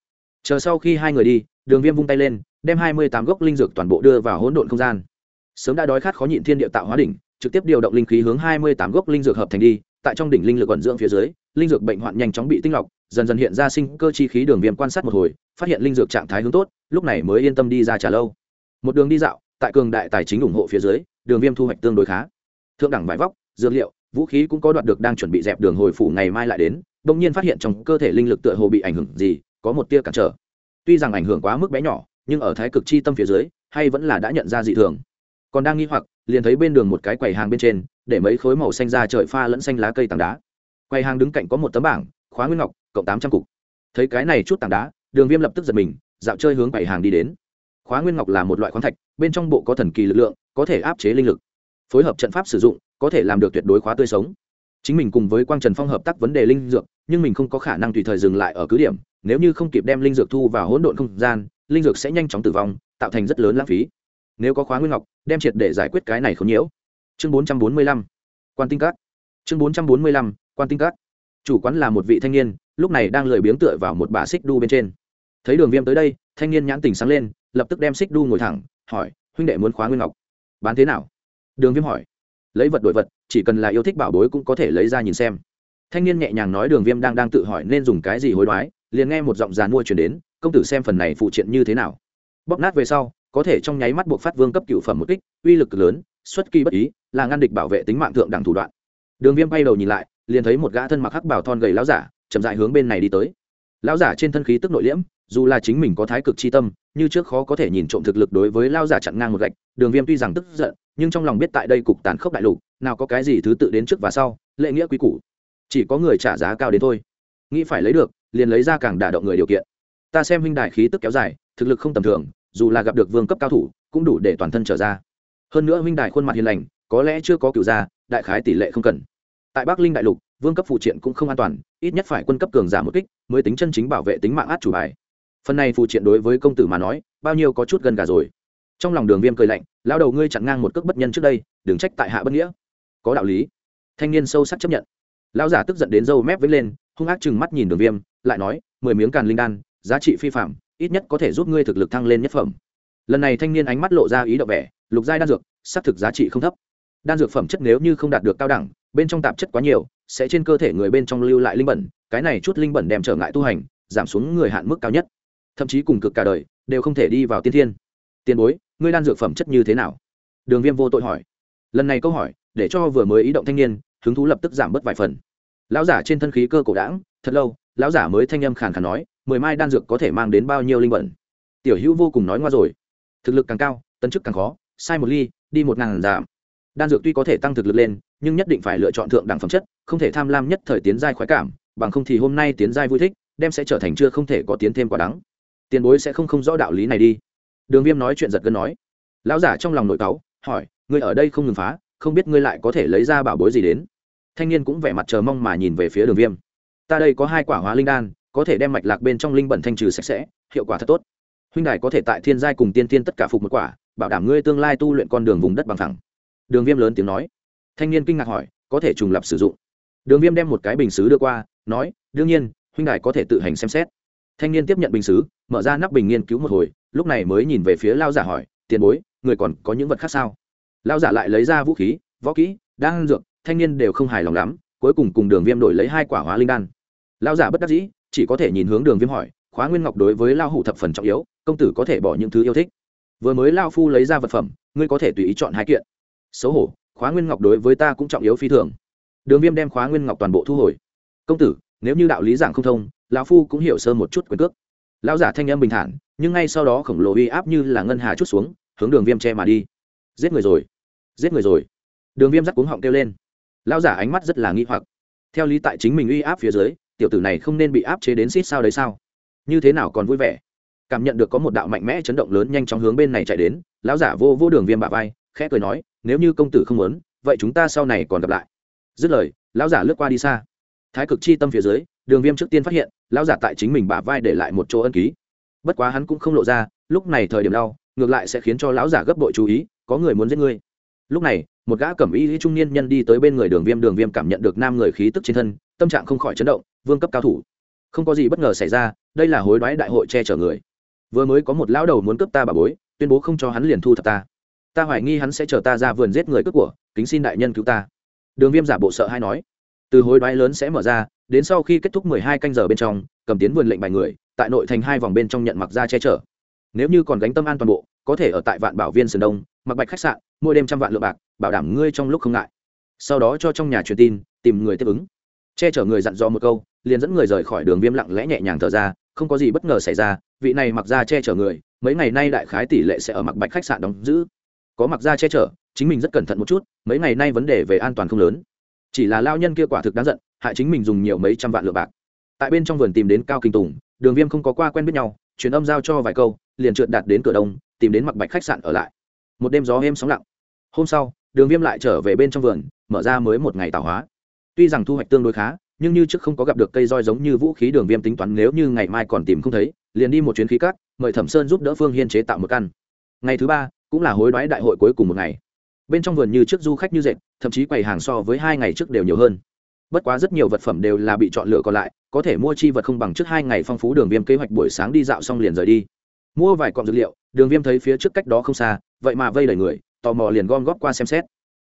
Chờ sau khi hai người đi, đường viêm vung tay lên, đem hai mươi tám gốc linh dược toàn bộ đưa vào hỗn độn không gian sớm đã đói khát khó nhịn thiên địa tạo hóa đỉnh, trực tiếp điều động linh khí hướng hai mươi tám gốc linh dược hợp thành đi, tại trong đỉnh linh lực quẩn dưỡng phía dưới, linh dược bệnh hoạn nhanh chóng bị tinh lọc, dần dần hiện ra sinh cơ chi khí đường viêm quan sát một hồi, phát hiện linh dược trạng thái hướng tốt, lúc này mới yên tâm đi ra trả lâu. Một đường đi dạo, tại cường đại tài chính ủng hộ phía dưới, đường viêm thu hoạch tương đối khá. Thượng đẳng vải vóc, dược liệu, vũ khí cũng có đoạt được đang chuẩn bị dẹp đường hồi phủ ngày mai lại đến đông nhiên phát hiện trong cơ thể linh lực tựa hồ bị ảnh hưởng gì, có một tia cản trở. Tuy rằng ảnh hưởng quá mức bé nhỏ, nhưng ở thái cực chi tâm phía dưới, hay vẫn là đã nhận ra dị thường còn đang nghi hoặc, liền thấy bên đường một cái quầy hàng bên trên, để mấy khối màu xanh ra trời pha lẫn xanh lá cây tảng đá. Quầy hàng đứng cạnh có một tấm bảng, khóa nguyên ngọc, cộng tám trăm cục. Thấy cái này chút tảng đá, đường viêm lập tức giật mình, dạo chơi hướng quầy hàng đi đến. Khóa nguyên ngọc là một loại khoáng thạch, bên trong bộ có thần kỳ lực lượng, có thể áp chế linh lực. Phối hợp trận pháp sử dụng, có thể làm được tuyệt đối khóa tươi sống. Chính mình cùng với quang trần phong hợp tác vấn đề linh dược, nhưng mình không có khả năng tùy thời dừng lại ở cứ điểm, nếu như không kịp đem linh dược thu vào hỗn độn không gian, linh dược sẽ nhanh chóng tử vong, tạo thành rất lớn lãng phí nếu có khóa nguyên ngọc, đem triệt để giải quyết cái này không nhiễu. Chương bốn trăm bốn mươi lăm, quan tinh cát chương bốn trăm bốn mươi lăm, quan tinh cát chủ quán là một vị thanh niên, lúc này đang lười biếng tựa vào một bà xích đu bên trên. Thấy đường viêm tới đây, thanh niên nhãn tình sáng lên, lập tức đem xích đu ngồi thẳng, hỏi, huynh đệ muốn khóa nguyên ngọc, bán thế nào? Đường viêm hỏi, lấy vật đổi vật, chỉ cần là yêu thích bảo bối cũng có thể lấy ra nhìn xem. Thanh niên nhẹ nhàng nói đường viêm đang đang tự hỏi nên dùng cái gì hối đoái, liền nghe một giọng giàn mua chuyển đến, công tử xem phần này phụ triện như thế nào. Bóc nát về sau có thể trong nháy mắt buộc phát vương cấp cựu phẩm một kích, uy lực lớn, xuất kỳ bất ý, là ngăn địch bảo vệ tính mạng thượng đẳng thủ đoạn. Đường viêm bay đầu nhìn lại, liền thấy một gã thân mặc hắc bảo thon gầy lão giả, chậm dại hướng bên này đi tới. Lão giả trên thân khí tức nội liễm, dù là chính mình có thái cực chi tâm, như trước khó có thể nhìn trộm thực lực đối với lao giả chặn ngang một gạch, đường viêm tuy rằng tức giận, nhưng trong lòng biết tại đây cục tàn khốc đại lục, nào có cái gì thứ tự đến trước và sau lệ nghĩa quý củ. Chỉ có người trả giá cao đến thôi. Nghĩ phải lấy được, liền lấy ra càng đả động người điều kiện. Ta xem huynh đại khí tức kéo dài, thực lực không tầm thường dù là gặp được vương cấp cao thủ, cũng đủ để toàn thân trở ra. Hơn nữa huynh đại khuôn mặt hiền lành, có lẽ chưa có cựu gia đại khái tỷ lệ không cần. Tại bắc linh đại lục, vương cấp phụ triện cũng không an toàn, ít nhất phải quân cấp cường giả một kích mới tính chân chính bảo vệ tính mạng át chủ bài. Phần này phụ triện đối với công tử mà nói, bao nhiêu có chút gần cả rồi. Trong lòng đường viêm cười lạnh lao đầu ngươi chặn ngang một cước bất nhân trước đây, đừng trách tại hạ bất nghĩa. Có đạo lý. Thanh niên sâu sắc chấp nhận. Lão giả tức giận đến râu mép vẫy lên, hung ác chừng mắt nhìn đường viêm, lại nói, mười miếng càn linh đan, giá trị phi phạm ít nhất có thể giúp ngươi thực lực thăng lên nhất phẩm. Lần này thanh niên ánh mắt lộ ra ý đậu vẻ, lục giai đan dược, xác thực giá trị không thấp. Đan dược phẩm chất nếu như không đạt được cao đẳng, bên trong tạp chất quá nhiều, sẽ trên cơ thể người bên trong lưu lại linh bẩn, cái này chút linh bẩn đem trở ngại tu hành, giảm xuống người hạn mức cao nhất. Thậm chí cùng cực cả đời, đều không thể đi vào tiên thiên. Tiền bối, ngươi đan dược phẩm chất như thế nào? Đường viêm vô tội hỏi. Lần này câu hỏi, để cho vừa mới ý động thanh niên, hứng thú lập tức giảm bớt vài phần. Lão giả trên thân khí cơ cổ đảng thật lâu, lão giả mới thanh âm khàn khàn nói mười mai đan dược có thể mang đến bao nhiêu linh bẩn tiểu hữu vô cùng nói ngoa rồi. Thực lực càng cao tân chức càng khó, sai một ly, đi một ngàn giảm. Đan dược tuy có thể tăng thực lực lên, nhưng nhất định phải lựa chọn thượng đẳng phẩm chất, không thể tham lam nhất thời tiến giai khoái cảm, bằng không thì hôm nay tiến giai vui thích, đem sẽ trở thành chưa không thể có tiến thêm quả đắng. Tiền bối sẽ không không rõ đạo lý này đi. Đường viêm nói chuyện giật gân nói. Lão giả trong lòng nội cáu, hỏi, ngươi ở đây không ngừng phá, không biết ngươi lại có thể lấy ra bảo bối gì đến? Thanh niên cũng vẻ mặt chờ mong mà nhìn về phía đường viêm. Ta đây có hai quả hóa linh đan có thể đem mạch lạc bên trong linh bẩn thanh trừ sạch sẽ, hiệu quả thật tốt. Huynh đài có thể tại thiên giai cùng tiên tiên tất cả phục một quả, bảo đảm ngươi tương lai tu luyện con đường vùng đất bằng thẳng đường viêm lớn tiếng nói. Thanh niên kinh ngạc hỏi, có thể trùng lập sử dụng. Đường viêm đem một cái bình xứ đưa qua, nói, đương nhiên, huynh đài có thể tự hành xem xét. Thanh niên tiếp nhận bình xứ, mở ra nắp bình nghiên cứu một hồi, lúc này mới nhìn về phía lao giả hỏi, tiền bối, người còn có những vật khác sao? Lao giả lại lấy ra vũ khí, võ kỹ, đan dược, thanh niên đều không hài lòng lắm, cuối cùng cùng đường viêm đổi lấy hai quả hóa linh đan. Lao giả bất đắc dĩ chỉ có thể nhìn hướng đường viêm hỏi, khóa nguyên ngọc đối với lao hủ thập phần trọng yếu, công tử có thể bỏ những thứ yêu thích. Vừa mới lao phu lấy ra vật phẩm, ngươi có thể tùy ý chọn hai kiện. Xấu hổ, khóa nguyên ngọc đối với ta cũng trọng yếu phi thường. Đường viêm đem khóa nguyên ngọc toàn bộ thu hồi. Công tử, nếu như đạo lý giảng không thông, lão phu cũng hiểu sơ một chút quyền cước. Lão giả thanh âm bình thản, nhưng ngay sau đó khổng lồ uy áp như là ngân hà chút xuống, hướng đường viêm che mà đi. Giết người rồi, giết người rồi. Đường viêm dắt cuống họng kêu lên. Lão giả ánh mắt rất là nghi hoặc. Theo lý tại chính mình uy áp phía dưới tiểu tử này không nên bị áp chế đến xít sao đấy sao? Như thế nào còn vui vẻ? Cảm nhận được có một đạo mạnh mẽ chấn động lớn nhanh chóng hướng bên này chạy đến, lão giả vô vô đường viêm bạ vai, khẽ cười nói, nếu như công tử không muốn, vậy chúng ta sau này còn gặp lại. Dứt lời, lão giả lướt qua đi xa. Thái cực chi tâm phía dưới, đường viêm trước tiên phát hiện, lão giả tại chính mình bả vai để lại một chỗ ân ký. Bất quá hắn cũng không lộ ra, lúc này thời điểm đau, ngược lại sẽ khiến cho lão giả gấp bội chú ý, có người muốn giết ngươi. Lúc này, một gã cẩm y trung niên nhân đi tới bên người đường viêm đường viêm cảm nhận được nam người khí tức trên thân, tâm trạng không khỏi chấn động vương cấp cao thủ. Không có gì bất ngờ xảy ra, đây là hối đoái đại hội che chở người. Vừa mới có một lão đầu muốn cướp ta bà bối, tuyên bố không cho hắn liền thu thập ta. Ta hoài nghi hắn sẽ chờ ta ra vườn giết người cướp của, kính xin đại nhân cứu ta. Đường viêm giả bộ sợ hay nói. Từ hối đoái lớn sẽ mở ra, đến sau khi kết thúc mười hai canh giờ bên trong, cầm tiến vườn lệnh bài người, tại nội thành hai vòng bên trong nhận mặc ra che chở. Nếu như còn gánh tâm an toàn bộ, có thể ở tại vạn bảo viên sườn đông, mặc bạch khách sạn, mua đêm trăm vạn lượng bạc, bảo đảm ngươi trong lúc không ngại. Sau đó cho trong nhà truyền tin, tìm người tiếp ứng. Che chở người dặn dò một câu liền dẫn người rời khỏi đường viêm lặng lẽ nhẹ nhàng thở ra, không có gì bất ngờ xảy ra, vị này mặc ra che chở người, mấy ngày nay đại khái tỷ lệ sẽ ở mặc bạch khách sạn đóng giữ. Có mặc ra che chở, chính mình rất cẩn thận một chút, mấy ngày nay vấn đề về an toàn không lớn. Chỉ là lao nhân kia quả thực đáng giận, hại chính mình dùng nhiều mấy trăm vạn lượng bạc. Tại bên trong vườn tìm đến cao kinh tùng, đường viêm không có qua quen biết nhau, truyền âm giao cho vài câu, liền trượt đạt đến cửa đông, tìm đến mặc bạch khách sạn ở lại. Một đêm gió êm sóng lặng. Hôm sau, đường viêm lại trở về bên trong vườn, mở ra mới một ngày tạo hóa. Tuy rằng thu hoạch tương đối khá nhưng như trước không có gặp được cây roi giống như vũ khí đường viêm tính toán, nếu như ngày mai còn tìm không thấy, liền đi một chuyến khí cắt mời thẩm sơn giúp đỡ phương hiên chế tạo một căn. Ngày thứ ba, cũng là hối đoái đại hội cuối cùng một ngày. Bên trong vườn như trước du khách như dệt, thậm chí quầy hàng so với hai ngày trước đều nhiều hơn. Bất quá rất nhiều vật phẩm đều là bị chọn lựa còn lại, có thể mua chi vật không bằng trước hai ngày phong phú đường viêm kế hoạch buổi sáng đi dạo xong liền rời đi. Mua vài cọng dược liệu, đường viêm thấy phía trước cách đó không xa, vậy mà vây đầy người, tò mò liền gom góp qua xem xét.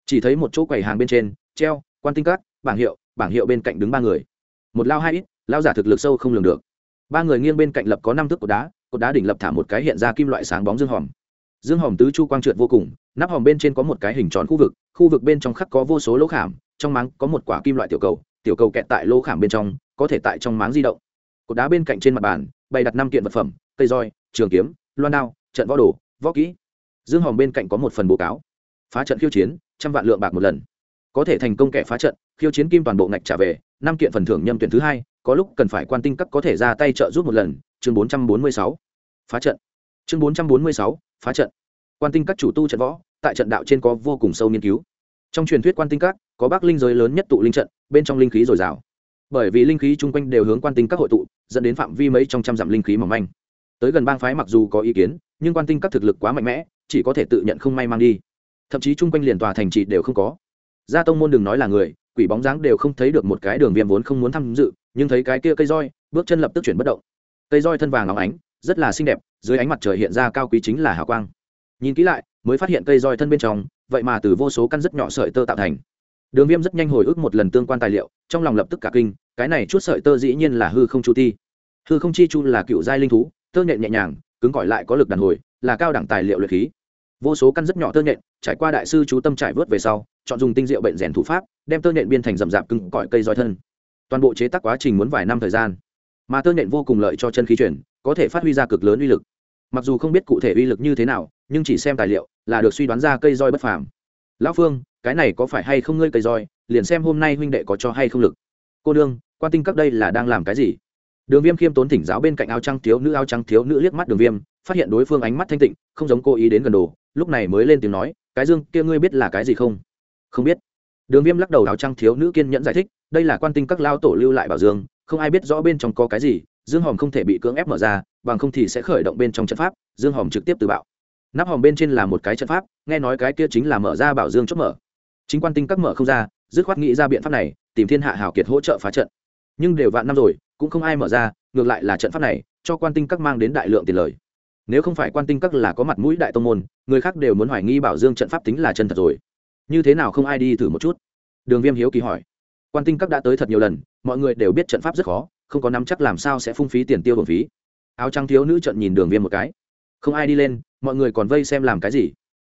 Chỉ thấy một chỗ quầy hàng bên trên, treo, quan tinh cát bảng hiệu bảng hiệu bên cạnh đứng ba người. Một lao hai ít, lao giả thực lực sâu không lường được. Ba người nghiêng bên cạnh lập có năm thước cột đá cột đá đỉnh lập thả một cái hiện ra kim loại sáng bóng dương hòm. Dương hòm tứ chu quang trượt vô cùng, nắp hòm bên trên có một cái hình tròn khu vực khu vực bên trong khắc có vô số lỗ khảm, trong máng có một quả kim loại tiểu cầu tiểu cầu kẹt tại lỗ khảm bên trong, có thể tại trong máng di động. Cột đá bên cạnh trên mặt bàn, bày đặt năm kiện vật phẩm, cây roi, trường kiếm, loan đao, trận võ đồ, võ kỹ. Dương hòm bên cạnh có một phần bố cáo. Phá trận khiêu chiến, trăm vạn lượng bạc một lần có thể thành công kẻ phá trận, khiêu chiến kim toàn bộ ngạch trả về, năm kiện phần thưởng nhâm tuyển thứ hai, có lúc cần phải quan tinh cấp có thể ra tay trợ giúp một lần, chương bốn trăm bốn mươi sáu. Phá trận. Chương bốn trăm bốn mươi sáu, phá trận. Quan tinh các chủ tu trận võ, tại trận đạo trên có vô cùng sâu nghiên cứu. Trong truyền thuyết quan tinh các, có bác linh giới lớn nhất tụ linh trận, bên trong linh khí dồi dào. Bởi vì linh khí chung quanh đều hướng quan tinh các hội tụ, dẫn đến phạm vi mấy trong trăm dặm linh khí mỏng manh. Tới gần bang phái mặc dù có ý kiến, nhưng quan tinh các thực lực quá mạnh mẽ, chỉ có thể tự nhận không may mang đi. Thậm chí chung quanh liền tòa thành trì đều không có gia tông môn đừng nói là người, quỷ bóng dáng đều không thấy được một cái đường viêm vốn không muốn tham dự, nhưng thấy cái kia cây roi, bước chân lập tức chuyển bất động. Cây roi thân vàng óng ánh, rất là xinh đẹp, dưới ánh mặt trời hiện ra cao quý chính là hào quang. Nhìn kỹ lại, mới phát hiện cây roi thân bên trong, vậy mà từ vô số căn rất nhỏ sợi tơ tạo thành. Đường viêm rất nhanh hồi ức một lần tương quan tài liệu, trong lòng lập tức cả kinh, cái này chút sợi tơ dĩ nhiên là hư không chu ti. Hư không chi chu là cựu giai linh thú, tơ nhện nhẹ nhàng, cứng cỏi lại có lực đàn hồi, là cao đẳng tài liệu luyện khí vô số căn rất nhỏ tơ nhện, trải qua đại sư chú tâm trải vớt về sau, chọn dùng tinh diệu bệnh rèn thủ pháp, đem tơ nhện biên thành rậm rạp cứng cỏi cây roi thân. Toàn bộ chế tác quá trình muốn vài năm thời gian, mà tơ nhện vô cùng lợi cho chân khí chuyển, có thể phát huy ra cực lớn uy lực. Mặc dù không biết cụ thể uy lực như thế nào, nhưng chỉ xem tài liệu là được suy đoán ra cây roi bất phàm. Lão phương, cái này có phải hay không ngươi cây roi, liền xem hôm nay huynh đệ có cho hay không lực. Cô đương quan tinh các đây là đang làm cái gì? Đường viêm khiêm tốn thỉnh giáo bên cạnh áo trắng thiếu nữ, áo trắng thiếu nữ liếc mắt đường viêm, phát hiện đối phương ánh mắt thanh tịnh, không giống cô ý đến gần đồ, lúc này mới lên tiếng nói, cái dương, kia ngươi biết là cái gì không? Không biết. Đường viêm lắc đầu, áo trắng thiếu nữ kiên nhẫn giải thích, đây là quan tinh các lao tổ lưu lại bảo dương, không ai biết rõ bên trong có cái gì, dương hòm không thể bị cưỡng ép mở ra, bằng không thì sẽ khởi động bên trong trận pháp, dương hòm trực tiếp từ bạo. Nắp hòm bên trên là một cái trận pháp, nghe nói cái kia chính là mở ra bảo dương chốt mở. Chính quan tinh các mở không ra, dứt khoát nghĩ ra biện pháp này, tìm thiên hạ hảo kiệt hỗ trợ phá trận. Nhưng đều vạn năm rồi cũng không ai mở ra, ngược lại là trận pháp này, cho quan tinh các mang đến đại lượng tiền lời. Nếu không phải quan tinh các là có mặt mũi đại tông môn, người khác đều muốn hoài nghi bảo dương trận pháp tính là chân thật rồi. Như thế nào không ai đi thử một chút? Đường viêm hiếu kỳ hỏi. Quan tinh các đã tới thật nhiều lần, mọi người đều biết trận pháp rất khó, không có nắm chắc làm sao sẽ phung phí tiền tiêu bổng phí. Áo trắng thiếu nữ trận nhìn đường viêm một cái. Không ai đi lên, mọi người còn vây xem làm cái gì?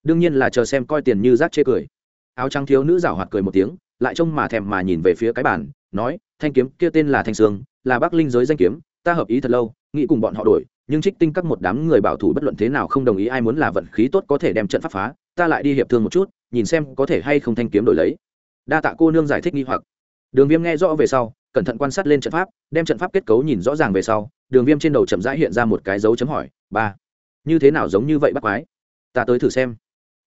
Đương nhiên là chờ xem coi tiền như rác chê cười. Áo trắng thiếu nữ rảo hoạt cười một tiếng, lại trông mà thèm mà nhìn về phía cái bản nói, thanh kiếm kia tên là thanh sương là bắc linh giới danh kiếm, ta hợp ý thật lâu, nghĩ cùng bọn họ đổi, nhưng trích tinh các một đám người bảo thủ bất luận thế nào không đồng ý ai muốn là vận khí tốt có thể đem trận pháp phá, ta lại đi hiệp thương một chút, nhìn xem có thể hay không thanh kiếm đổi lấy. Đa tạ cô nương giải thích nghi hoặc. Đường viêm nghe rõ về sau, cẩn thận quan sát lên trận pháp, đem trận pháp kết cấu nhìn rõ ràng về sau, đường viêm trên đầu chậm rãi hiện ra một cái dấu chấm hỏi, ba, như thế nào giống như vậy bác quái? Ta tới thử xem.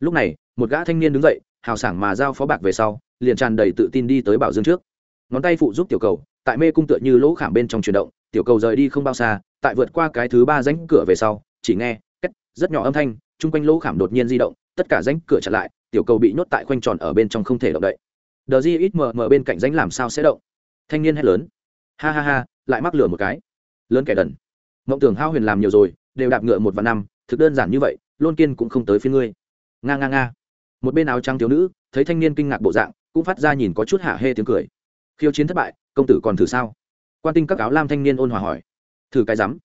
Lúc này, một gã thanh niên đứng dậy, hào sảng mà giao phó bạc về sau, liền tràn đầy tự tin đi tới bảo dương trước. Ngón tay phụ giúp tiểu cầu tại mê cung tựa như lỗ khảm bên trong chuyển động, tiểu cầu rời đi không bao xa, tại vượt qua cái thứ ba rãnh cửa về sau, chỉ nghe cách rất nhỏ âm thanh, chung quanh lỗ khảm đột nhiên di động, tất cả rãnh cửa chặn lại, tiểu cầu bị nhốt tại khoanh tròn ở bên trong không thể động đậy. Đờ di ít mờ mờ bên cạnh rãnh làm sao sẽ động? Thanh niên hét lớn. Ha ha ha, lại mắc lửa một cái. Lớn kẻ đần. Mộng tưởng hao huyền làm nhiều rồi, đều đạp ngựa một vạn năm, thực đơn giản như vậy, lôn kiên cũng không tới phía ngươi. Nga nga nga. Một bên áo trắng thiếu nữ, thấy thanh niên kinh ngạc bộ dạng, cũng phát ra nhìn có chút hạ hê tiếng cười khiêu chiến thất bại, công tử còn thử sao? Quan tinh các áo lam thanh niên ôn hòa hỏi. Thử cái rắm.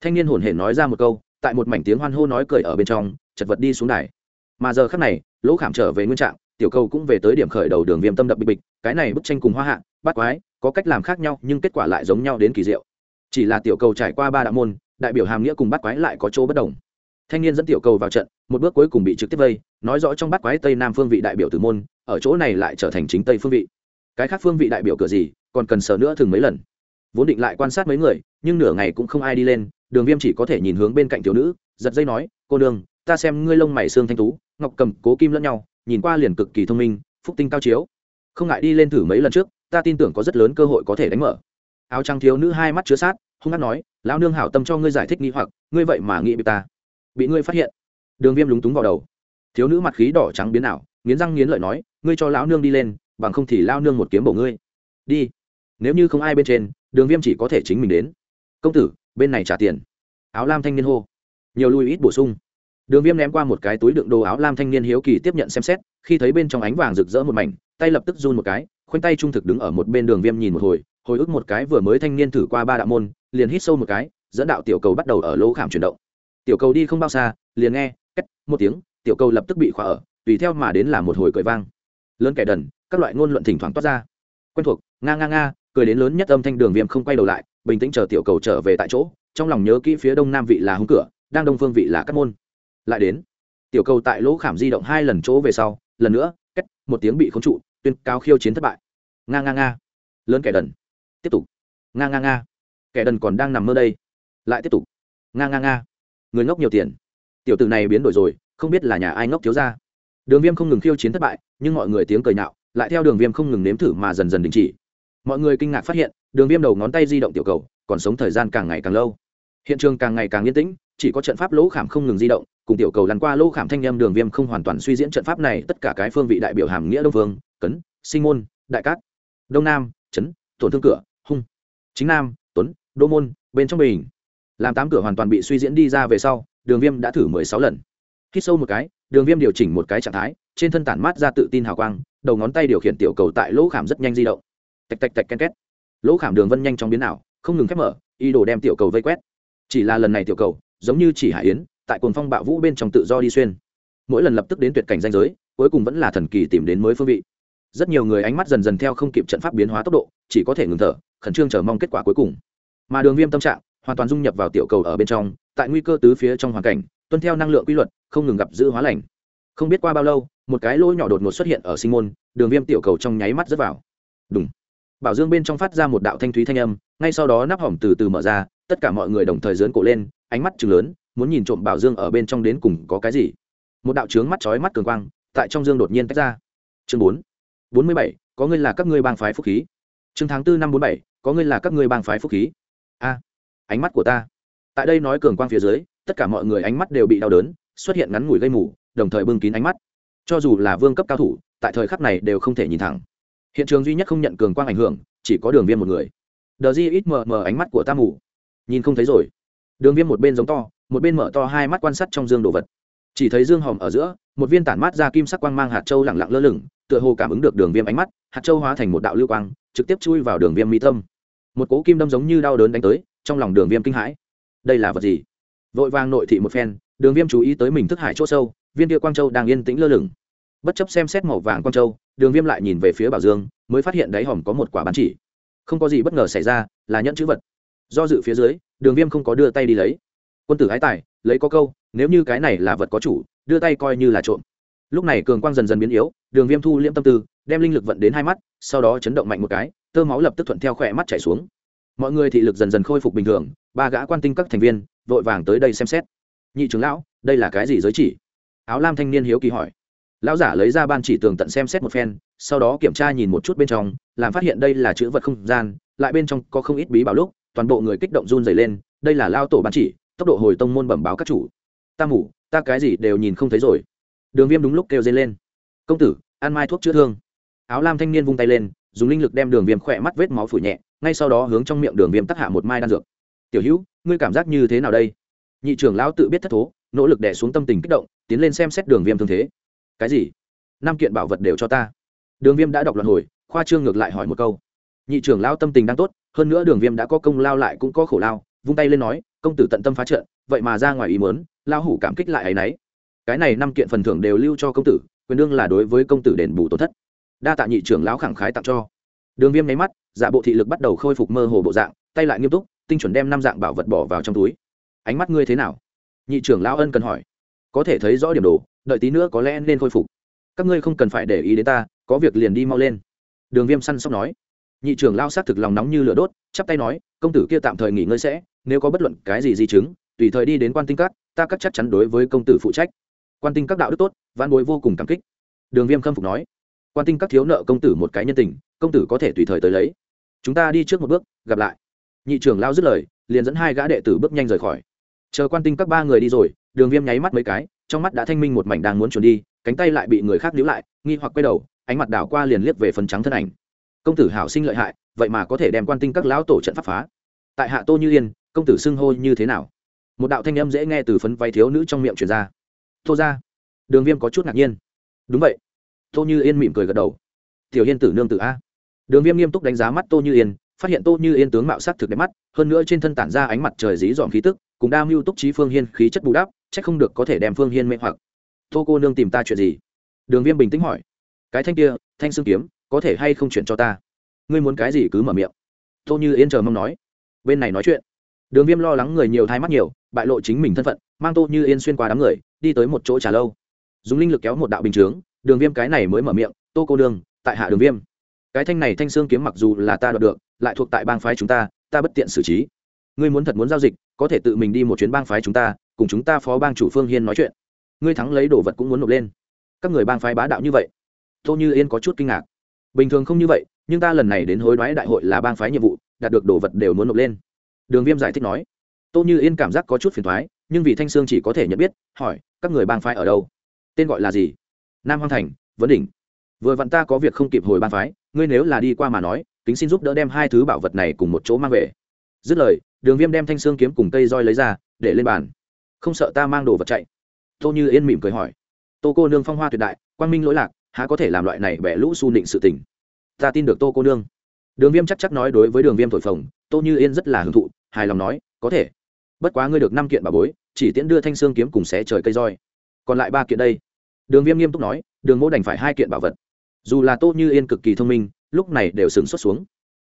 Thanh niên hồn hển nói ra một câu, tại một mảnh tiếng hoan hô nói cười ở bên trong, chật vật đi xuống đài. Mà giờ khắc này, lỗ khảm trở về nguyên trạng, tiểu cầu cũng về tới điểm khởi đầu đường viêm tâm đập bịch bịch, cái này bức tranh cùng hoa hạ bắt quái, có cách làm khác nhau, nhưng kết quả lại giống nhau đến kỳ diệu. Chỉ là tiểu cầu trải qua ba đạo môn, đại biểu hàm nghĩa cùng bắt quái lại có chỗ bất đồng. Thanh niên dẫn tiểu cầu vào trận, một bước cuối cùng bị trực tiếp vây, nói rõ trong bắt quái tây nam phương vị đại biểu tử môn, ở chỗ này lại trở thành chính tây phương vị cái khác phương vị đại biểu cửa gì, còn cần sờ nữa thường mấy lần. Vốn định lại quan sát mấy người, nhưng nửa ngày cũng không ai đi lên, đường viêm chỉ có thể nhìn hướng bên cạnh thiếu nữ, giật dây nói, cô đường ta xem ngươi lông mày xương thanh tú, ngọc cầm, cố kim lẫn nhau, nhìn qua liền cực kỳ thông minh, phúc tinh cao chiếu. Không ngại đi lên thử mấy lần trước, ta tin tưởng có rất lớn cơ hội có thể đánh mở. Áo trắng thiếu nữ hai mắt chứa sát, hung hát nói, lão nương hảo tâm cho ngươi giải thích nghĩ hoặc, ngươi vậy mà nghĩ bị ta, bị ngươi phát hiện. Đường viêm lúng túng vào đầu. Thiếu nữ mặt khí đỏ trắng biến ảo, nghiến răng nghiến lợi nói, ngươi cho lão nương đi lên bằng không thì lao nương một kiếm bổ ngươi. Đi. Nếu như không ai bên trên, đường viêm chỉ có thể chính mình đến. Công tử, bên này trả tiền. Áo lam thanh niên hô. Nhiều lui ít bổ sung. Đường viêm ném qua một cái túi đựng đồ áo lam thanh niên hiếu kỳ tiếp nhận xem xét, khi thấy bên trong ánh vàng rực rỡ một mảnh, tay lập tức run một cái, khoanh tay trung thực đứng ở một bên đường viêm nhìn một hồi hồi ức một cái vừa mới thanh niên thử qua ba đạo môn, liền hít sâu một cái, dẫn đạo tiểu cầu bắt đầu ở lỗ khảm chuyển động. Tiểu cầu đi không bao xa, liền nghe cách một tiếng, tiểu cầu lập tức bị khóa ở, tùy theo mà đến là một hồi cười vang. Lớn kẻ đần các loại ngôn luận thỉnh thoảng toát ra. Quen thuộc, nga nga nga, cười đến lớn nhất âm thanh đường viêm không quay đầu lại, bình tĩnh chờ tiểu cầu trở về tại chỗ, trong lòng nhớ kỹ phía đông nam vị là hung cửa, đang đông phương vị là các môn. Lại đến, tiểu cầu tại lỗ khảm di động hai lần chỗ về sau, lần nữa cách một tiếng bị khống trụ, tuyên cao khiêu chiến thất bại. Nga nga nga, lớn kẻ đần, tiếp tục. Nga nga nga, kẻ đần còn đang nằm mơ đây, lại tiếp tục. Nga nga nga, người ngốc nhiều tiền. Tiểu t này biến đổi rồi, không biết là nhà ai ngốc thiếu ra đường viêm không ngừng khiêu chiến thất bại, nhưng mọi người tiếng cười nhạo lại theo đường viêm không ngừng nếm thử mà dần dần đình chỉ. Mọi người kinh ngạc phát hiện, đường viêm đầu ngón tay di động tiểu cầu, còn sống thời gian càng ngày càng lâu. Hiện trường càng ngày càng yên tĩnh, chỉ có trận pháp lỗ khảm không ngừng di động, cùng tiểu cầu lăn qua lỗ khảm thanh â m đường viêm không hoàn toàn suy diễn trận pháp này, tất cả cái phương vị đại biểu hàm nghĩa đông vương, cấn, sinh môn, đại cát. Đông nam trấn tổn thương cửa, hung. Chính nam, tuấn, đô môn, bên trong bình. Làm tám cửa hoàn toàn bị suy diễn đi ra về sau, đường viêm đã thử mười sáu lần. Hít sâu một cái, đường viêm điều chỉnh một cái trạng thái, trên thân tản mát ra tự tin hào quang đầu ngón tay điều khiển tiểu cầu tại lỗ khảm rất nhanh di động. Tạch tạch tạch ken két. Lỗ khảm đường vân nhanh trong biến ảo, không ngừng khép mở y đổ đem tiểu cầu vây quét. Chỉ là lần này tiểu cầu, giống như chỉ hải yến, tại cồn phong bạo vũ bên trong tự do đi xuyên. Mỗi lần lập tức đến tuyệt cảnh danh giới, cuối cùng vẫn là thần kỳ tìm đến mới phương vị. Rất nhiều người ánh mắt dần dần theo không kịp trận pháp biến hóa tốc độ, chỉ có thể ngừng thở, khẩn trương chờ mong kết quả cuối cùng. Mà đường viêm tâm trạng, hoàn toàn dung nhập vào tiểu cầu ở bên trong, tại nguy cơ tứ phía trong hoàn cảnh, tuân theo năng lượng quy luật, không ngừng gặp giữ hóa lành không biết qua bao lâu, một cái lỗ nhỏ đột ngột xuất hiện ở sinh môn, đường viêm tiểu cầu trong nháy mắt rớt vào. Đúng bảo dương bên trong phát ra một đạo thanh thúy thanh âm, ngay sau đó nắp hỏng từ từ mở ra, tất cả mọi người đồng thời dớn cổ lên, ánh mắt chừng lớn, muốn nhìn trộm bảo dương ở bên trong đến cùng có cái gì. Một đạo trướng mắt chói mắt cường quang, tại trong dương đột nhiên tách ra. Chương bốn. Bốn mươi bảy, có ngươi là các ngươi bang phái phúc khí. Chương tháng bốn năm bốn bảy, có ngươi là các ngươi bang phái phúc khí. A, ánh mắt của ta. Tại đây nói cường quang phía dưới, tất cả mọi người ánh mắt đều bị đau đớn xuất hiện ngắn ngủi gây mù, đồng thời bưng kín ánh mắt. Cho dù là vương cấp cao thủ, tại thời khắc này đều không thể nhìn thẳng. Hiện trường duy nhất không nhận cường quang ảnh hưởng, chỉ có đường viêm một người. Đờ di ít mờ mờ ánh mắt của ta mù nhìn không thấy rồi. Đường viêm một bên giống to, một bên mở to hai mắt quan sát trong dương đồ vật. Chỉ thấy dương hòm ở giữa, một viên tản mát ra kim sắc quang mang hạt châu lẳng lặng lơ lửng, tựa hồ cảm ứng được đường viêm ánh mắt, hạt châu hóa thành một đạo lưu quang, trực tiếp chui vào đường viêm mi tâm. Một cố kim đâm giống như đau đớn đánh tới, trong lòng đường viêm kinh hãi. Đây là vật gì? Vội vàng nội thị một phen đường viêm chú ý tới mình thức hải c h ỗ sâu, viên kia quang châu đang yên tĩnh lơ lửng. Bất chấp xem xét màu vàng quang châu, đường viêm lại nhìn về phía bảo dương, mới phát hiện đáy hòm có một quả bán chỉ. Không có gì bất ngờ xảy ra, là nhẫn chữ vật. Do dự phía dưới, đường viêm không có đưa tay đi lấy. Quân tử ái tài, lấy có câu, nếu như cái này là vật có chủ, đưa tay coi như là trộm. Lúc này cường quang dần dần biến yếu, đường viêm thu liễm tâm tư, đem linh lực vận đến hai mắt, sau đó chấn động mạnh một cái, tơ máu lập tức thuận theo khỏe mắt chảy xuống. Mọi người thị lực dần dần khôi phục bình thường, ba gã quan tinh các thành viên, vội vàng tới đây xem xét nhị trưởng lão, đây là cái gì giới chỉ? Áo lam thanh niên hiếu kỳ hỏi. Lão giả lấy ra ban chỉ tường tận xem xét một phen, sau đó kiểm tra nhìn một chút bên trong, làm phát hiện đây là chữ vật không gian, lại bên trong có không ít bí bảo lúc, toàn bộ người kích động run dày lên, đây là lao tổ ban chỉ, tốc độ hồi tông môn bẩm báo các chủ. Ta mủ, ta cái gì đều nhìn không thấy rồi. Đường viêm đúng lúc kêu dây lên. Công tử, ăn mai thuốc chữa thương. Áo lam thanh niên vung tay lên, dùng linh lực đem đường viêm khỏe mắt vết máu phủ nhẹ, ngay sau đó hướng trong miệng đường viêm tắc hạ một mai đan dược. Tiểu hữu, ngươi cảm giác như thế nào đây? Nhị trưởng lão tự biết thất thố, nỗ lực đẻ xuống tâm tình kích động, tiến lên xem xét đường viêm thương thế. Cái gì? Năm kiện bảo vật đều cho ta. Đường viêm đã đọc luận hồi, khoa trương ngược lại hỏi một câu. Nhị trưởng lao tâm tình đang tốt, hơn nữa đường viêm đã có công lao lại cũng có khổ lao, vung tay lên nói, công tử tận tâm phá trận, vậy mà ra ngoài ý mớn lao hủ cảm kích lại ấ y n ấ y cái này năm kiện phần thưởng đều lưu cho công tử, quyền đương là đối với công tử đền bù tổn thất. Đa tạ nhị trưởng lão khẳng khái tặng cho. Đường viêm nháy mắt, giả bộ thị lực bắt đầu khôi phục mơ hồ bộ dạng, tay lại nghiêm túc, tinh chuẩn đem năm dạng bảo vật bỏ vào trong túi ánh mắt ngươi thế nào? Nhị trưởng lão ân cần hỏi. Có thể thấy rõ điểm đồ, đợi tí nữa có lẽ nên khôi phục. Các ngươi không cần phải để ý đến ta, có việc liền đi mau lên. Đường viêm săn sóc nói. Nhị trưởng lao xác thực lòng nóng như lửa đốt, chắp tay nói, công tử kia tạm thời nghỉ ngơi sẽ, nếu có bất luận cái gì di chứng, tùy thời đi đến quan tinh các, ta cắt chắc chắn đối với công tử phụ trách. Quan tinh các đạo đức tốt văn bối vô cùng cảm kích. Đường viêm khâm phục nói, quan tinh các thiếu nợ công tử một cái nhân tình, công tử có thể tùy thời tới lấy. Chúng ta đi trước một bước, gặp lại. Nhị trưởng lao dứt lời, liền dẫn hai gã đệ tử bước nhanh rời khỏi chờ quan tinh các ba người đi rồi, đường viêm nháy mắt mấy cái, trong mắt đã thanh minh một mảnh đang muốn trốn đi, cánh tay lại bị người khác níu lại, nghi hoặc quay đầu, ánh mặt đảo qua liền liếc về phần trắng thân ảnh. Công tử hảo sinh lợi hại, vậy mà có thể đem quan tinh các lão tổ trận pháp phá. Tại hạ tô như yên, công tử xưng hô như thế nào? Một đạo thanh âm dễ nghe từ phấn váy thiếu nữ trong miệng truyền ra. Tô ra đường viêm có chút ngạc nhiên. Đúng vậy. Tô như yên mỉm cười gật đầu. Tiểu yên tử nương tử a. Đường viêm nghiêm túc đánh giá mắt tô như yên, phát hiện tô như yên tướng mạo sắc thực đẹp mắt, hơn nữa trên thân tản ra ánh mặt trời dí dòm khí tức cùng đa mưu túc trí phương hiên khí chất bù đắp c h ắ c không được có thể đem phương hiên mê hoặc. Tô cô nương tìm ta chuyện gì? Đường viêm bình tĩnh hỏi. Cái thanh kia, thanh xương kiếm, có thể hay không chuyện cho ta? Ngươi muốn cái gì cứ mở miệng. Tô như yên chờ mong nói. Bên này nói chuyện. Đường viêm lo lắng người nhiều thai mắt nhiều, bại lộ chính mình thân phận, mang tô như yên xuyên qua đám người, đi tới một chỗ trả lâu. Dùng linh lực kéo một đạo bình chướng, đường viêm cái này mới mở miệng, tô cô đường tại hạ đường viêm. Cái thanh này thanh xương kiếm mặc dù là ta đoạt được, lại thuộc tại bang phái chúng ta ta bất tiện xử trí ngươi muốn thật muốn giao dịch, có thể tự mình đi một chuyến bang phái chúng ta, cùng chúng ta phó bang chủ phương hiên nói chuyện. Ngươi thắng lấy đồ vật cũng muốn nộp lên. Các người bang phái bá đạo như vậy, tô như yên có chút kinh ngạc. Bình thường không như vậy, nhưng ta lần này đến hối đoái đại hội là bang phái nhiệm vụ, đạt được đồ vật đều muốn nộp lên. Đường viêm giải thích nói. Tô như yên cảm giác có chút phiền thoái nhưng vì thanh sương chỉ có thể nhận biết, hỏi, các người bang phái ở đâu? Tên gọi là gì? Nam hoang thành, vấn đỉnh. Vừa vặn ta có việc không kịp hồi bang phái, ngươi nếu là đi qua mà nói, kính xin giúp đỡ đem hai thứ bảo vật này cùng một chỗ mang về. Dứt lời đường viêm đem thanh xương kiếm cùng cây roi lấy ra, để lên bàn. Không sợ ta mang đồ vật chạy. Tô như yên mỉm cười hỏi. Tô cô nương phong hoa tuyệt đại, quang minh lỗi lạc, há có thể làm loại này bẻ lũ su nịnh sự tình? Ta tin được tô cô nương. Đường viêm chắc chắc nói đối với đường viêm thổi phồng, tô như yên rất là hưởng thụ, hài lòng nói, có thể. Bất quá ngươi được năm kiện bà bối, chỉ tiễn đưa thanh xương kiếm cùng xé trời cây roi. Còn lại ba kiện đây. Đường viêm nghiêm túc nói, đường mô đành phải hai kiện bảo vật. Dù là tô như yên cực kỳ thông minh, lúc này đều sừng xuất xuống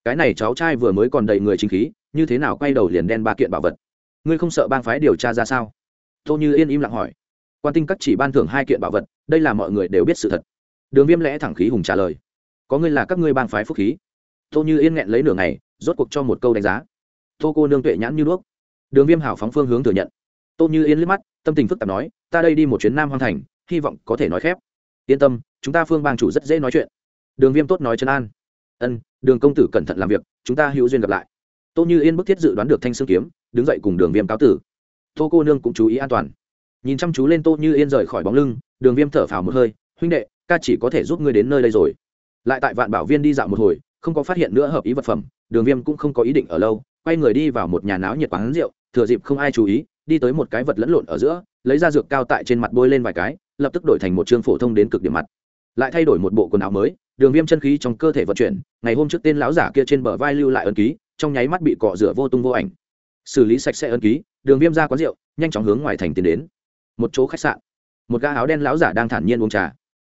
cái này cháu trai vừa mới còn đầy người chính khí, như thế nào quay đầu liền đen ba kiện bảo vật? Ngươi không sợ bang phái điều tra ra sao? Tô như yên im lặng hỏi. Quan tinh các chỉ ban thưởng hai kiện bảo vật, đây là mọi người đều biết sự thật. Đường viêm lẽ thẳng khí hùng trả lời. Có ngươi là các ngươi bang phái phúc khí. Tô như yên nghẹn lấy nửa ngày, rốt cuộc cho một câu đánh giá. Tô cô nương tuệ nhãn như đuốc. Đường viêm hảo phóng phương hướng thừa nhận. Tô như yên liếc mắt, tâm tình phức tạp nói, ta đây đi một chuyến nam hoang thành, hy vọng có thể nói khép. Yên tâm, chúng ta phương bang chủ rất dễ nói chuyện. Đường viêm tốt nói chân an. Ân đường công tử cẩn thận làm việc, chúng ta hữu duyên gặp lại. Tô như yên bức thiết dự đoán được thanh sương kiếm, đứng dậy cùng đường viêm cáo tử. Tô cô nương cũng chú ý an toàn. Nhìn chăm chú lên tô như yên rời khỏi bóng lưng, đường viêm thở phào một hơi, huynh đệ, ca chỉ có thể giúp ngươi đến nơi đây rồi. Lại tại vạn bảo viên đi dạo một hồi, không có phát hiện nữa hợp ý vật phẩm, đường viêm cũng không có ý định ở lâu, quay người đi vào một nhà náo nhiệt quán rượu, thừa dịp không ai chú ý, đi tới một cái vật lẫn lộn ở giữa, lấy ra dược cao tại trên mặt bôi lên vài cái, lập tức đổi thành một chương phổ thông đến cực điểm mặt. Lại thay đổi một bộ quần áo mới đường viêm chân khí trong cơ thể vận chuyển, ngày hôm trước tên lão giả kia trên bờ vai lưu lại ấn ký, trong nháy mắt bị cọ rửa vô tung vô ảnh. Xử lý sạch sẽ ấn ký, đường viêm ra quán rượu, nhanh chóng hướng ngoài thành tiến đến. Một chỗ khách sạn. Một ga áo đen lão giả đang thản nhiên uống trà.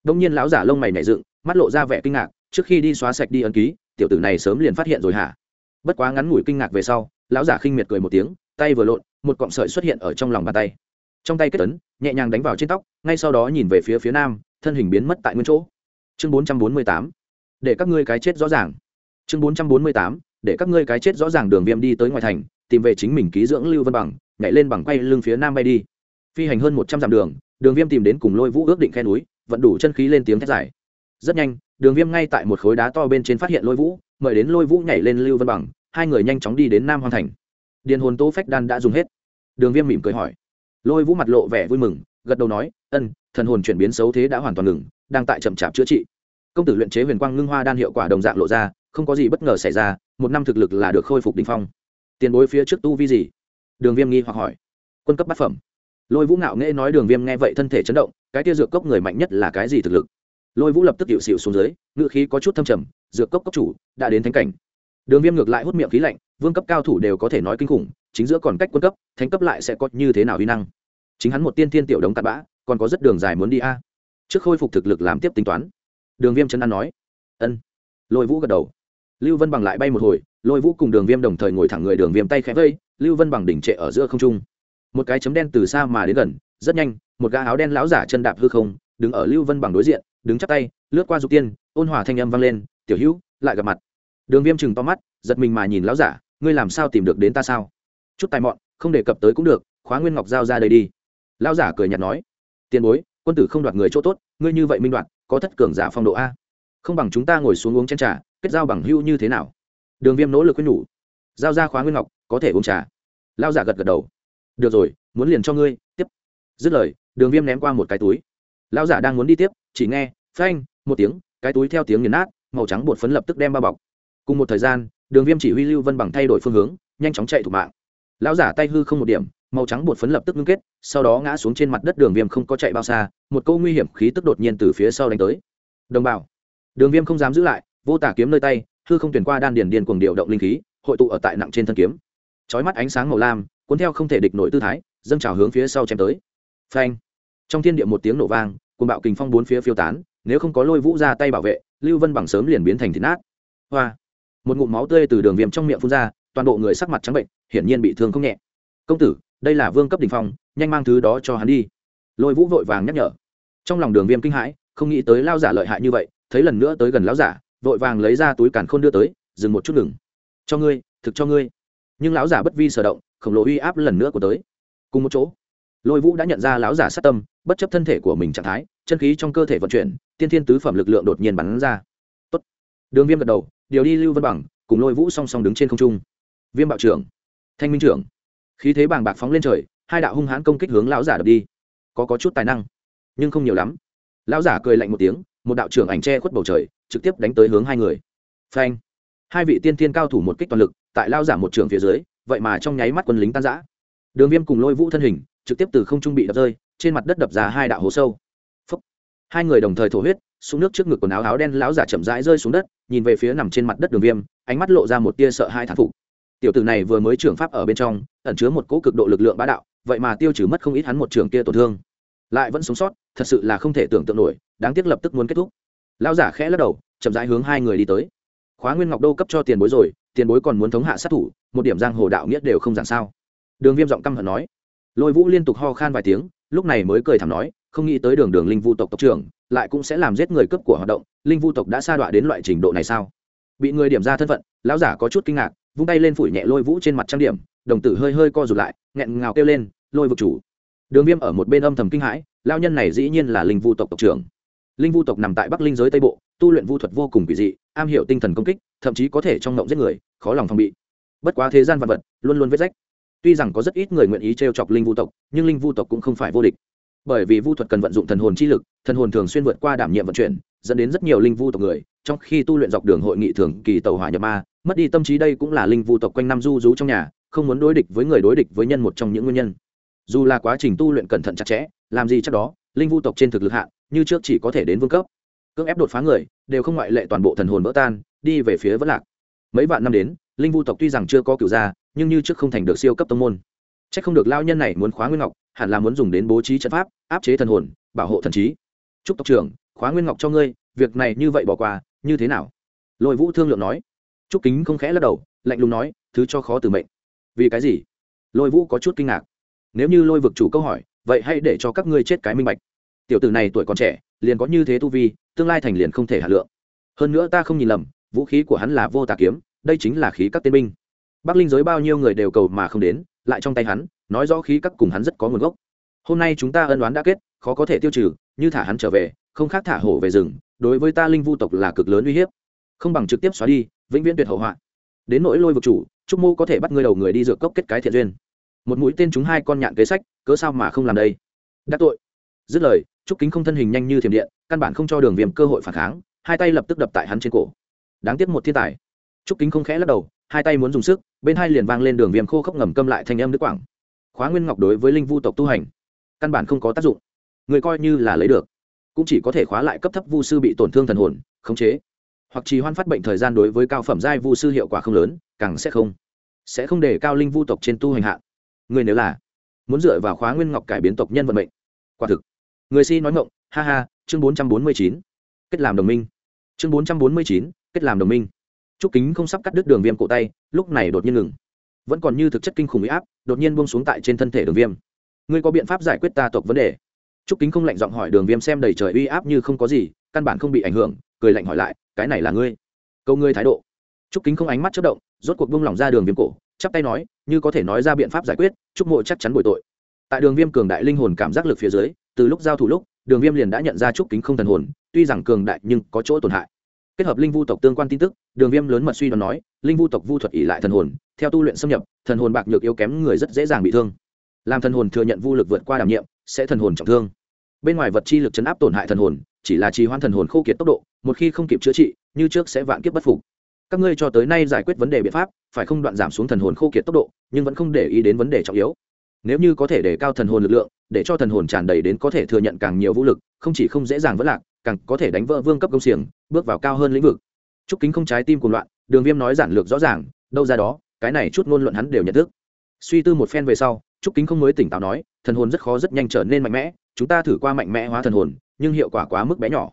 Đông nhiên lão giả lông mày nảy dựng, mắt lộ ra vẻ kinh ngạc, trước khi đi xóa sạch đi ấn ký, tiểu tử này sớm liền phát hiện rồi hả? Bất quá ngắn ngủi kinh ngạc về sau, lão giả khinh miệt cười một tiếng, tay vừa lộn, một cọng sợi xuất hiện ở trong lòng bàn tay. Trong tay kết tấn nhẹ nhàng đánh vào trên tóc, ngay sau đó nhìn về phía phía nam, thân hình biến mất tại nguyên chỗ chương bốn trăm bốn mươi tám, để các ngươi cái chết rõ ràng. Chương bốn trăm bốn mươi tám, để các ngươi cái chết rõ ràng đường viêm đi tới ngoài thành, tìm về chính mình ký dưỡng lưu vân bằng, nhảy lên bằng quay lưng phía nam bay đi. Phi hành hơn một trăm dặm đường đường viêm tìm đến cùng lôi vũ ước định khe núi, vận đủ chân khí lên tiếng thét dài. Rất nhanh, đường viêm ngay tại một khối đá to bên trên phát hiện lôi vũ, mời đến lôi vũ nhảy lên lưu vân bằng, hai người nhanh chóng đi đến nam hoàng thành. Điền hồn tô phách đan đã dùng hết. Đường viêm mỉm cười hỏi. Lôi vũ mặt lộ vẻ vui mừng, gật đầu nói, ân thần hồn chuyển biến xấu thế đã hoàn toàn ngừng, đang tại chậm chạp chữa trị. Công tử luyện chế huyền quang ngưng hoa đan hiệu quả đồng dạng lộ ra, không có gì bất ngờ xảy ra, một năm thực lực là được khôi phục đ ỉ n h phong. Tiền bối phía trước tu vi gì? Đường viêm nghi hoặc hỏi. Quân cấp bát phẩm. Lôi vũ ngạo nghễ nói đường viêm nghe vậy thân thể chấn động, cái tia dược cốc người mạnh nhất là cái gì thực lực? Lôi vũ lập tức hiệu xịu xuống dưới ngự khí có chút thâm trầm, dược cốc cốc chủ, đã đến thánh cảnh. Đường viêm ngược lại hút miệng khí lạnh, vương cấp cao thủ đều có thể nói kinh khủng, chính giữa còn cách quân cấp, thánh cấp lại sẽ có như thế nào vi năng? Chính hắn một tiên thiên tiểu đống tạt bã còn có rất đường dài muốn đi a. Trước khôi phục thực lực làm tiếp tính toán. Đường viêm chân ăn nói. Ân. Lôi vũ gật đầu. Lưu vân bằng lại bay một hồi, lôi vũ cùng đường viêm đồng thời ngồi thẳng người đường viêm tay khẽ vây, lưu vân bằng đỉnh trệ ở giữa không trung. Một cái chấm đen từ xa mà đến gần, rất nhanh, một gã áo đen lão giả chân đạp hư không, đứng ở lưu vân bằng đối diện, đứng chắp tay, lướt qua dục tiên, ôn hòa thanh âm vang lên, tiểu hữu, lại gặp mặt. Đường viêm chừng to mắt, giật mình mà nhìn lão giả, ngươi làm sao tìm được đến ta sao? Chút tài mọn, không đề cập tới cũng được, khóa nguyên ngọc giao ra đây đi. Lão giả cười nhạt nói tiền bối, quân tử không đoạt người chỗ tốt, ngươi như vậy minh đoạt, có thất cường giả phong độ a? Không bằng chúng ta ngồi xuống uống chén trà, kết giao bằng hưu như thế nào? Đường viêm nỗ lực quyết nhủ. Giao ra khóa nguyên ngọc, có thể uống trà. Lao giả gật gật đầu. Được rồi, muốn liền cho ngươi, tiếp. Dứt lời, đường viêm ném qua một cái túi. Lao giả đang muốn đi tiếp, chỉ nghe, phanh, một tiếng, cái túi theo tiếng nghiền nát, màu trắng bột phấn lập tức đem bao bọc. Cùng một thời gian, đường viêm chỉ huy lưu vân bằng thay đổi phương hướng, nhanh chóng chạy thủ mạng. Lão giả tay hư không một điểm màu trắng bột phấn lập tức ngưng kết, sau đó ngã xuống trên mặt đất đường viêm không có chạy bao xa, một câu nguy hiểm khí tức đột nhiên từ phía sau đánh tới. Đồng bào, đường viêm không dám giữ lại, vô tả kiếm nơi tay, hư không tuyển qua đan điền điền cuồng điều động linh khí, hội tụ ở tại nặng trên thân kiếm. Chói mắt ánh sáng màu lam, cuốn theo không thể địch nổi tư thái, dâng trào hướng phía sau chém tới. Phanh! Trong thiên địa một tiếng nổ vang, cuồng bạo kình phong bốn phía phiêu tán, nếu không có lôi vũ ra tay bảo vệ, lưu vân bằng sớm liền biến thành thịt nát. Hoa! Một ngụm máu tươi từ đường viêm trong miệng phun ra, toàn bộ người sắc mặt trắng bệnh, hiển nhiên bị thương không nhẹ. Công tử đây là vương cấp đ ỉ n h phong, nhanh mang thứ đó cho hắn đi. Lôi vũ vội vàng nhắc nhở. Trong lòng đường viêm kinh hãi, không nghĩ tới lao giả lợi hại như vậy, thấy lần nữa tới gần lão giả, vội vàng lấy ra túi càn khôn đưa tới, dừng một chút ngừng. Cho ngươi, thực cho ngươi. Nhưng lão giả bất vi sở động, khổng lồ uy áp lần nữa của tới. Cùng một chỗ, lôi vũ đã nhận ra lão giả sát tâm, bất chấp thân thể của mình trạng thái, chân khí trong cơ thể vận chuyển, tiên thiên tứ phẩm lực lượng đột nhiên bắn ra. Tốt. đường viêm gật đầu, điều đi lưu vân bằng, cùng lôi vũ song song đứng trên không trung. Viêm bạo trưởng. Thanh minh trưởng khí thế bàng bạc phóng lên trời, hai đạo hung hãn công kích hướng lão giả đập đi. Có có chút tài năng, nhưng không nhiều lắm. Lão giả cười lạnh một tiếng, một đạo trưởng ảnh che khuất bầu trời, trực tiếp đánh tới hướng hai người. Phanh. Hai vị tiên thiên cao thủ một kích toàn lực, tại lao giả một trường phía dưới, vậy mà trong nháy mắt quân lính tan giã đường viêm cùng lôi vũ thân hình, trực tiếp từ không trung bị đập rơi, trên mặt đất đập ra hai đạo hố sâu. Phúc. hai người đồng thời thổ huyết, xuống nước trước ngực quần áo áo đen lão giả chậm rãi rơi xuống đất, nhìn về phía nằm trên mặt đất đường viêm, ánh mắt lộ ra một tia sợ hai thán phục tiểu tử này vừa mới trưởng pháp ở bên trong, ẩn chứa một cỗ cực độ lực lượng bá đạo, vậy mà tiêu trừ mất không ít hắn một trường kia tổn thương. Lại vẫn sống sót, thật sự là không thể tưởng tượng nổi, đáng tiếc lập tức muốn kết thúc. Lão giả khẽ lắc đầu, chậm rãi hướng hai người đi tới. Khóa nguyên ngọc đô cấp cho tiền bối rồi, tiền bối còn muốn thống hạ sát thủ, một điểm giang hồ đạo nghĩa đều không giảng sao. Đường viêm giọng căm hận nói. Lôi vũ liên tục ho khan vài tiếng, lúc này mới cười thảm nói, không nghĩ tới đường đường linh vu tộc tộc trưởng, lại cũng sẽ làm giết người cấp của hoạt động, linh vu tộc đã sa đọa đến loại trình độ này sao? Bị người điểm ra thân phận, lão giả có chút kinh ngạc vung tay lên phủi nhẹ lôi vũ trên mặt trang điểm, đồng tử hơi hơi co rụt lại, nghẹn ngào kêu lên, lôi vực chủ. Đường viêm ở một bên âm thầm kinh hãi lao nhân này dĩ nhiên là linh vu tộc tộc trưởng. Linh vu tộc nằm tại bắc linh giới tây bộ, tu luyện vu thuật vô cùng kỳ dị, am hiểu tinh thần công kích, thậm chí có thể trong ngộng giết người, khó lòng phòng bị. Bất quá thế gian vật vật, luôn luôn vết rách. Tuy rằng có rất ít người nguyện ý t r e o chọc linh vu tộc, nhưng linh vu tộc cũng không phải vô địch. Bởi vì vu thuật cần vận dụng thần hồn chi lực, thần hồn thường xuyên vượt qua đảm nhiệm vận chuyển, dẫn đến rất nhiều linh vu tộc người, trong khi tu luyện dọc đường hội nghị thường kỳ tàu hỏa nhập ma mất đi tâm trí đây cũng là linh vu tộc quanh năm du rú trong nhà, không muốn đối địch với người đối địch với nhân một trong những nguyên nhân. Dù là quá trình tu luyện cẩn thận chặt chẽ, làm gì chắc đó, linh vu tộc trên thực lực hạn, như trước chỉ có thể đến vương cấp. Cưỡng ép đột phá người, đều không ngoại lệ toàn bộ thần hồn vỡ tan, đi về phía vẫn lạc. Mấy vạn năm đến, linh vu tộc tuy rằng chưa có cửu gia, nhưng như trước không thành được siêu cấp tông môn. C h ắ c không được lao nhân này muốn khóa nguyên ngọc, hẳn là muốn dùng đến bố trí trận pháp, áp chế thần hồn, bảo hộ thần trí. Chúc tộc trưởng, khóa nguyên ngọc cho ngươi, việc này như vậy bỏ qua, như thế nào? Lôi vũ thương lượng nói trúc kính không khẽ lắc đầu, lạnh lùng nói, thứ cho khó từ mệnh. Vì cái gì? Lôi vũ có chút kinh ngạc. Nếu như lôi vực chủ câu hỏi, vậy hãy để cho các ngươi chết cái minh bạch. Tiểu tử này tuổi còn trẻ, liền có như thế tu vi, tương lai thành liền không thể hạ lượng. Hơn nữa ta không nhìn lầm, vũ khí của hắn là vô tà kiếm, đây chính là khí các tiên binh. Bắc linh giới bao nhiêu người đều cầu mà không đến, lại trong tay hắn, nói rõ khí các cùng hắn rất có nguồn gốc. Hôm nay chúng ta ân đoán đã kết, khó có thể tiêu trừ, như thả hắn trở về, không khác thả hổ về rừng, đối với ta linh vu tộc là cực lớn uy hiếp không bằng trực tiếp xóa đi, vĩnh viễn tuyệt hậu họa. Đến nỗi lôi vực chủ, trúc mô có thể bắt ngươi đầu người đi dược cốc kết cái thiện duyên. Một mũi tên chúng hai con nhạn kế sách, cớ sao mà không làm đây? Đắc tội. Dứt lời, trúc kính không thân hình nhanh như thiểm điện, căn bản không cho đường viêm cơ hội phản kháng, hai tay lập tức đập tại hắn trên cổ. Đáng tiếc một thiên tài. Trúc kính không khẽ lắc đầu, hai tay muốn dùng sức, bên hai liền vang lên đường viêm khô khốc ngầm câm lại thành âm nước quảng khóa nguyên ngọc đối với linh vu tộc tu hành, căn bản không có tác dụng. Người coi như là lấy được, cũng chỉ có thể khóa lại cấp thấp vu sư bị tổn thương thần hồn, khống chế hoặc trì hoan phát bệnh thời gian đối với cao phẩm giai vu sư hiệu quả không lớn, càng sẽ không sẽ không để cao linh vu tộc trên tu hành hạn. Người nếu là muốn dựa vào khóa nguyên ngọc cải biến tộc nhân vận mệnh, quả thực. Người si nói ngộng ha ha, chương bốn trăm bốn mươi chín, kết làm đồng minh. Chương bốn trăm bốn mươi chín, kết làm đồng minh. Trúc kính không sắp cắt đứt đường viêm cổ tay, lúc này đột nhiên ngừng. Vẫn còn như thực chất kinh khủng huy áp, đột nhiên buông xuống tại trên thân thể đường viêm. Ngươi có biện pháp giải quyết ta tộc vấn đề? Trúc kính không lạnh giọng hỏi đường viêm xem đầy trời uy áp như không có gì, căn bản không bị ảnh hưởng cười lạnh hỏi lại, cái này là ngươi? Câu ngươi thái độ. Trúc kính không ánh mắt chất động, rốt cuộc buông lỏng ra đường viêm cổ, chắp tay nói, như có thể nói ra biện pháp giải quyết, trúc mộ chắc chắn bồi tội. Tại đường viêm cường đại linh hồn cảm giác lực phía dưới, từ lúc giao thủ lúc, đường viêm liền đã nhận ra trúc kính không thần hồn, tuy rằng cường đại nhưng có chỗ tổn hại. Kết hợp linh vu tộc tương quan tin tức, đường viêm lớn mật suy đoán nói, linh vu tộc vu thuật ỉ lại thần hồn, theo tu luyện xâm nhập, thần hồn bạc nhược yếu kém người rất dễ dàng bị thương. Làm thần hồn thừa nhận vu lực vượt qua đảm nhiệm, sẽ thần hồn trọng thương. Bên ngoài vật chi lực chấn áp tổn hại thần hồn, chỉ là trì hoãn thần hồn khô kiệt tốc độ một khi không kịp chữa trị, như trước sẽ vạn kiếp bất phục. Các ngươi cho tới nay giải quyết vấn đề biện pháp, phải không đoạn giảm xuống thần hồn khô kiệt tốc độ, nhưng vẫn không để ý đến vấn đề trọng yếu. Nếu như có thể để cao thần hồn lực lượng, để cho thần hồn tràn đầy đến có thể thừa nhận càng nhiều vũ lực, không chỉ không dễ dàng vỡ lạc, càng có thể đánh vỡ vương cấp công xiềng, bước vào cao hơn lĩnh vực. Trúc kính không trái tim cùng loạn, đường viêm nói giản lược rõ ràng, đâu ra đó, cái này chút ngôn luận hắn đều nhận thức. Suy tư một phen về sau, trúc kính không mới tỉnh táo nói, thần hồn rất khó rất nhanh trở nên mạnh mẽ, chúng ta thử qua mạnh mẽ hóa thần hồn, nhưng hiệu quả quá mức bé nhỏ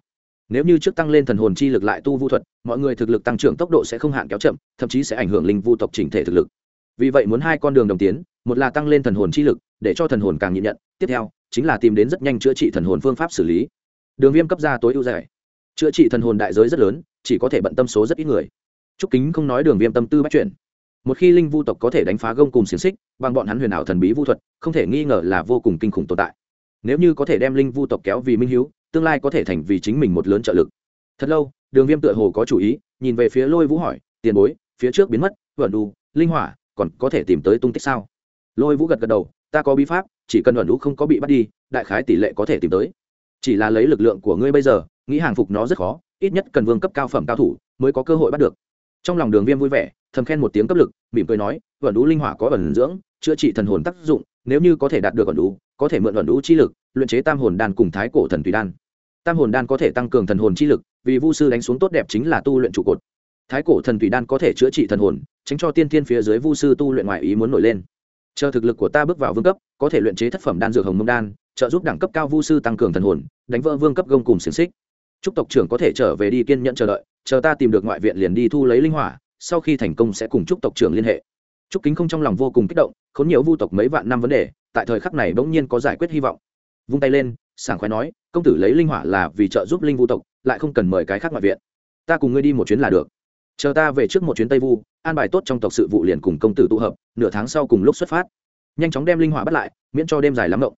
nếu như trước tăng lên thần hồn chi lực lại tu vu thuật, mọi người thực lực tăng trưởng tốc độ sẽ không hạn kéo chậm, thậm chí sẽ ảnh hưởng linh vu tộc chỉnh thể thực lực. Vì vậy muốn hai con đường đồng tiến, một là tăng lên thần hồn chi lực, để cho thần hồn càng nhịn nhận, tiếp theo, chính là tìm đến rất nhanh chữa trị thần hồn phương pháp xử lý. Đường viêm cấp ra tối ưu dài chữa trị thần hồn đại giới rất lớn, chỉ có thể bận tâm số rất ít người. Trúc kính không nói đường viêm tâm tư bắt chuyển. Một khi linh vu tộc có thể đánh phá gông cùng xiềng xích, bằng bọn hắn huyền ảo thần bí vu thuật, không thể nghi ngờ là vô cùng kinh khủng tồn tại. Nếu như có thể đem linh vu tộc kéo vì minh hiếu tương lai có thể thành vì chính mình một lớn trợ lực. Thật lâu, đường viêm tựa hồ có chủ ý, nhìn về phía lôi vũ hỏi, tiền bối, phía trước biến mất vẩn đu, linh hỏa, còn có thể tìm tới tung tích sao? Lôi vũ gật gật đầu, ta có bí pháp, chỉ cần ẩn đu không có bị bắt đi, đại khái tỷ lệ có thể tìm tới. Chỉ là lấy lực lượng của ngươi bây giờ, nghĩ hàng phục nó rất khó, ít nhất cần vương cấp cao phẩm cao thủ mới có cơ hội bắt được. Trong lòng đường viêm vui vẻ, thầm khen một tiếng cấp lực, mỉm cười nói ẩn đu linh hỏa có ẩn dưỡng, chữa trị thần hồn tác dụng, nếu như có thể đạt được ẩn đu, có thể mượn ẩn đu chi lực, luyện chế tam hồn đan cùng thái cổ thần tùy đan tam hồn đan có thể tăng cường thần hồn chi lực, vì vu sư đánh xuống tốt đẹp chính là tu luyện trụ cột. Thái cổ thần thủy đan có thể chữa trị thần hồn, tránh cho tiên thiên phía dưới vu sư tu luyện ngoại ý muốn nổi lên. Chờ thực lực của ta bước vào vương cấp, có thể luyện chế thất phẩm đan dược hồng mông đan, trợ giúp đẳng cấp cao vu sư tăng cường thần hồn, đánh vỡ vương cấp gông cùng xiềng xích. Chúc tộc trưởng có thể trở về đi kiên nhẫn chờ đợi, chờ ta tìm được ngoại viện liền đi thu lấy linh hỏa, sau khi thành công sẽ cùng chúc tộc trưởng liên hệ. Chúc kính không trong lòng vô cùng kích động, khốn nhiều vu tộc mấy vạn năm vấn đề, tại thời khắc này bỗng nhiên có giải quyết hy vọng. Vung tay lên sảng khoái nói, công tử lấy linh hỏa là vì trợ giúp linh vu tộc, lại không cần mời cái khác ngoại viện. Ta cùng ngươi đi một chuyến là được. Chờ ta về trước một chuyến tây vu, an bài tốt trong tộc sự vụ liền cùng công tử tụ hợp, nửa tháng sau cùng lúc xuất phát. Nhanh chóng đem linh hỏa bắt lại, miễn cho đêm dài lắm động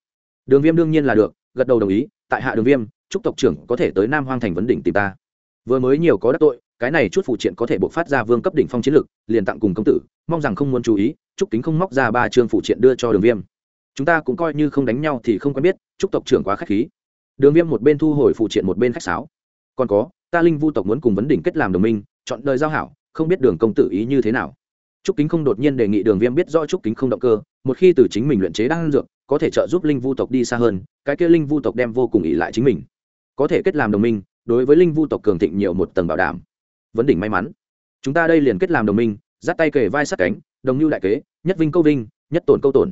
đường viêm đương nhiên là được, gật đầu đồng ý, tại hạ đường viêm, chúc tộc trưởng có thể tới nam hoang thành vấn đỉnh tìm ta. Vừa mới nhiều có đắc tội, cái này chút phụ triện có thể buộc phát ra vương cấp đỉnh phong chiến lực, liền tặng cùng công tử, mong rằng không muốn chú ý, chúc kính không móc ra ba chương phụ triện đưa cho đường viêm chúng ta cũng coi như không đánh nhau thì không quen biết, chúc tộc trưởng quá k h á c h khí. Đường viêm một bên thu hồi phụ triện một bên khách sáo. Còn có, ta linh vu tộc muốn cùng vấn đỉnh kết làm đồng minh, chọn đời giao hảo, không biết đường công tử ý như thế nào. Trúc kính không đột nhiên đề nghị đường viêm biết rõ trúc kính không động cơ, một khi từ chính mình luyện chế đan dược, có thể trợ giúp linh vu tộc đi xa hơn, cái kia linh vu tộc đem vô cùng ỉ lại chính mình. Có thể kết làm đồng minh, đối với linh vu tộc cường thịnh nhiều một tầng bảo đảm. Vấn đỉnh may mắn. Chúng ta đây liền kết làm đồng minh dắt tay kề vai sát cánh, đồng như đại kế, nhất vinh câu vinh, nhất tổn câu tổn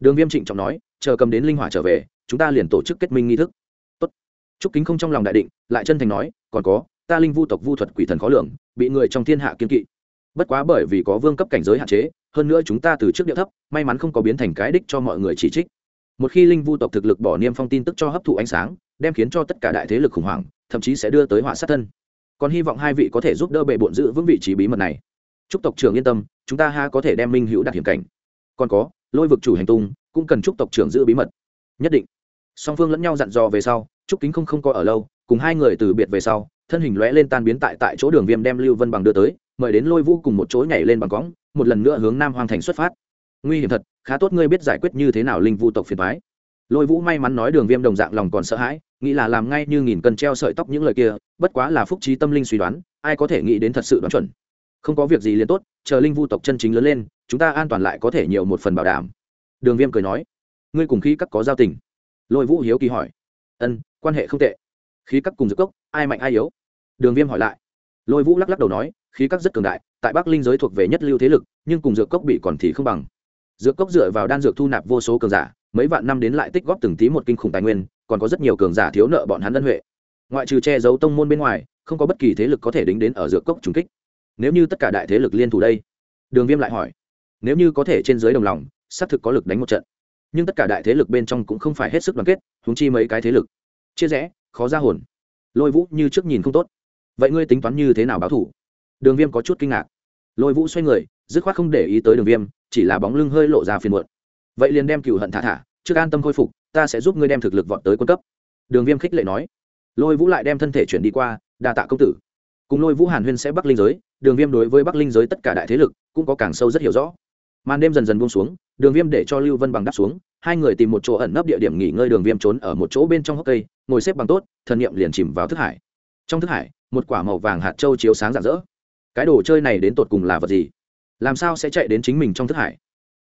đường viêm trịnh trọng nói, chờ cầm đến linh hỏa trở về, chúng ta liền tổ chức kết minh nghi thức. Tốt. Trúc kính không trong lòng đại định, lại chân thành nói, còn có, ta linh vu tộc vu thuật quỷ thần khó lường, bị người trong thiên hạ kiên kỵ. Bất quá bởi vì có vương cấp cảnh giới hạn chế, hơn nữa chúng ta từ trước địa thấp, may mắn không có biến thành cái đích cho mọi người chỉ trích. Một khi linh vu tộc thực lực bỏ niêm phong tin tức cho hấp thụ ánh sáng, đem khiến cho tất cả đại thế lực khủng hoảng, thậm chí sẽ đưa tới họa sát thân. Còn hy vọng hai vị có thể giúp đỡ bệ bộn giữ vững vị trí bí mật này. Chúc tộc trưởng yên tâm, chúng ta ha có thể đem minh hữu đạt hiểm cảnh. Còn có lôi vực chủ hành tung, cũng cần chúc tộc trưởng giữ bí mật. Nhất định. Song phương lẫn nhau dặn dò về sau chúc kính không không có ở lâu, cùng hai người từ biệt về sau, thân hình lóe lên tan biến tại tại chỗ đường viêm đem lưu vân bằng đưa tới, mời đến lôi vũ cùng một chỗ nhảy lên bằng cõng, một lần nữa hướng nam hoàng thành xuất phát. Nguy hiểm thật, khá tốt ngươi biết giải quyết như thế nào linh vu tộc phiền thoái lôi vũ may mắn nói đường viêm đồng dạng lòng còn sợ hãi, nghĩ là làm ngay như nghìn cân treo sợi tóc những lời kia, bất quá là phúc trí tâm linh suy đoán, ai có thể nghĩ đến thật sự đoán chuẩn. Không có việc gì liền tốt, chờ linh vu tộc chân chính lớn lên chúng ta an toàn lại có thể nhiều một phần bảo đảm. Đường viêm cười nói, ngươi cùng khí các có giao tình? Lôi vũ hiếu kỳ hỏi, ân, quan hệ không tệ. Khí các cùng dược cốc, ai mạnh ai yếu? Đường viêm hỏi lại, lôi vũ lắc lắc đầu nói, khí các rất cường đại, tại bắc linh giới thuộc về nhất lưu thế lực, nhưng cùng dược cốc bị còn thì không bằng. Dược cốc dựa vào đan dược thu nạp vô số cường giả, mấy vạn năm đến lại tích góp từng tí một kinh khủng tài nguyên, còn có rất nhiều cường giả thiếu nợ bọn hắn ân huệ. Ngoại trừ che giấu tông môn bên ngoài, không có bất kỳ thế lực có thể đính đến ở dược cốc trùng kích. Nếu như tất cả đại thế lực liên thủ đây, đường viêm lại hỏi nếu như có thể trên dưới đồng lòng, xác thực có lực đánh một trận. Nhưng tất cả đại thế lực bên trong cũng không phải hết sức đoàn kết húng chi mấy cái thế lực. Chia rẽ, khó ra hồn. Lôi vũ như trước nhìn không tốt. Vậy ngươi tính toán như thế nào báo thủ? Đường viêm có chút kinh ngạc. Lôi vũ xoay người, dứt khoát không để ý tới đường viêm, chỉ là bóng lưng hơi lộ ra phiền muộn. Vậy liền đem cựu hận thả thả, trước an tâm khôi phục, ta sẽ giúp ngươi đem thực lực vọt tới quân cấp. Đường viêm khích lệ nói. Lôi vũ lại đem thân thể chuyển đi qua, đa tạ công tử. Cùng lôi vũ hàn huyên sẽ bắc linh giới, đường viêm đối với bắc linh giới tất cả đại thế lực cũng có càng sâu rất hiểu rõ màn đêm dần dần buông xuống, đường viêm để cho lưu vân bằng đáp xuống, hai người tìm một chỗ ẩn nấp địa điểm nghỉ ngơi đường viêm trốn ở một chỗ bên trong hốc cây, ngồi xếp bằng tốt, thần niệm liền chìm vào thức hải. Trong thức hải, một quả màu vàng hạt trâu chiếu sáng rạng rỡ. Cái đồ chơi này đến tột cùng là vật gì? Làm sao sẽ chạy đến chính mình trong thức hải?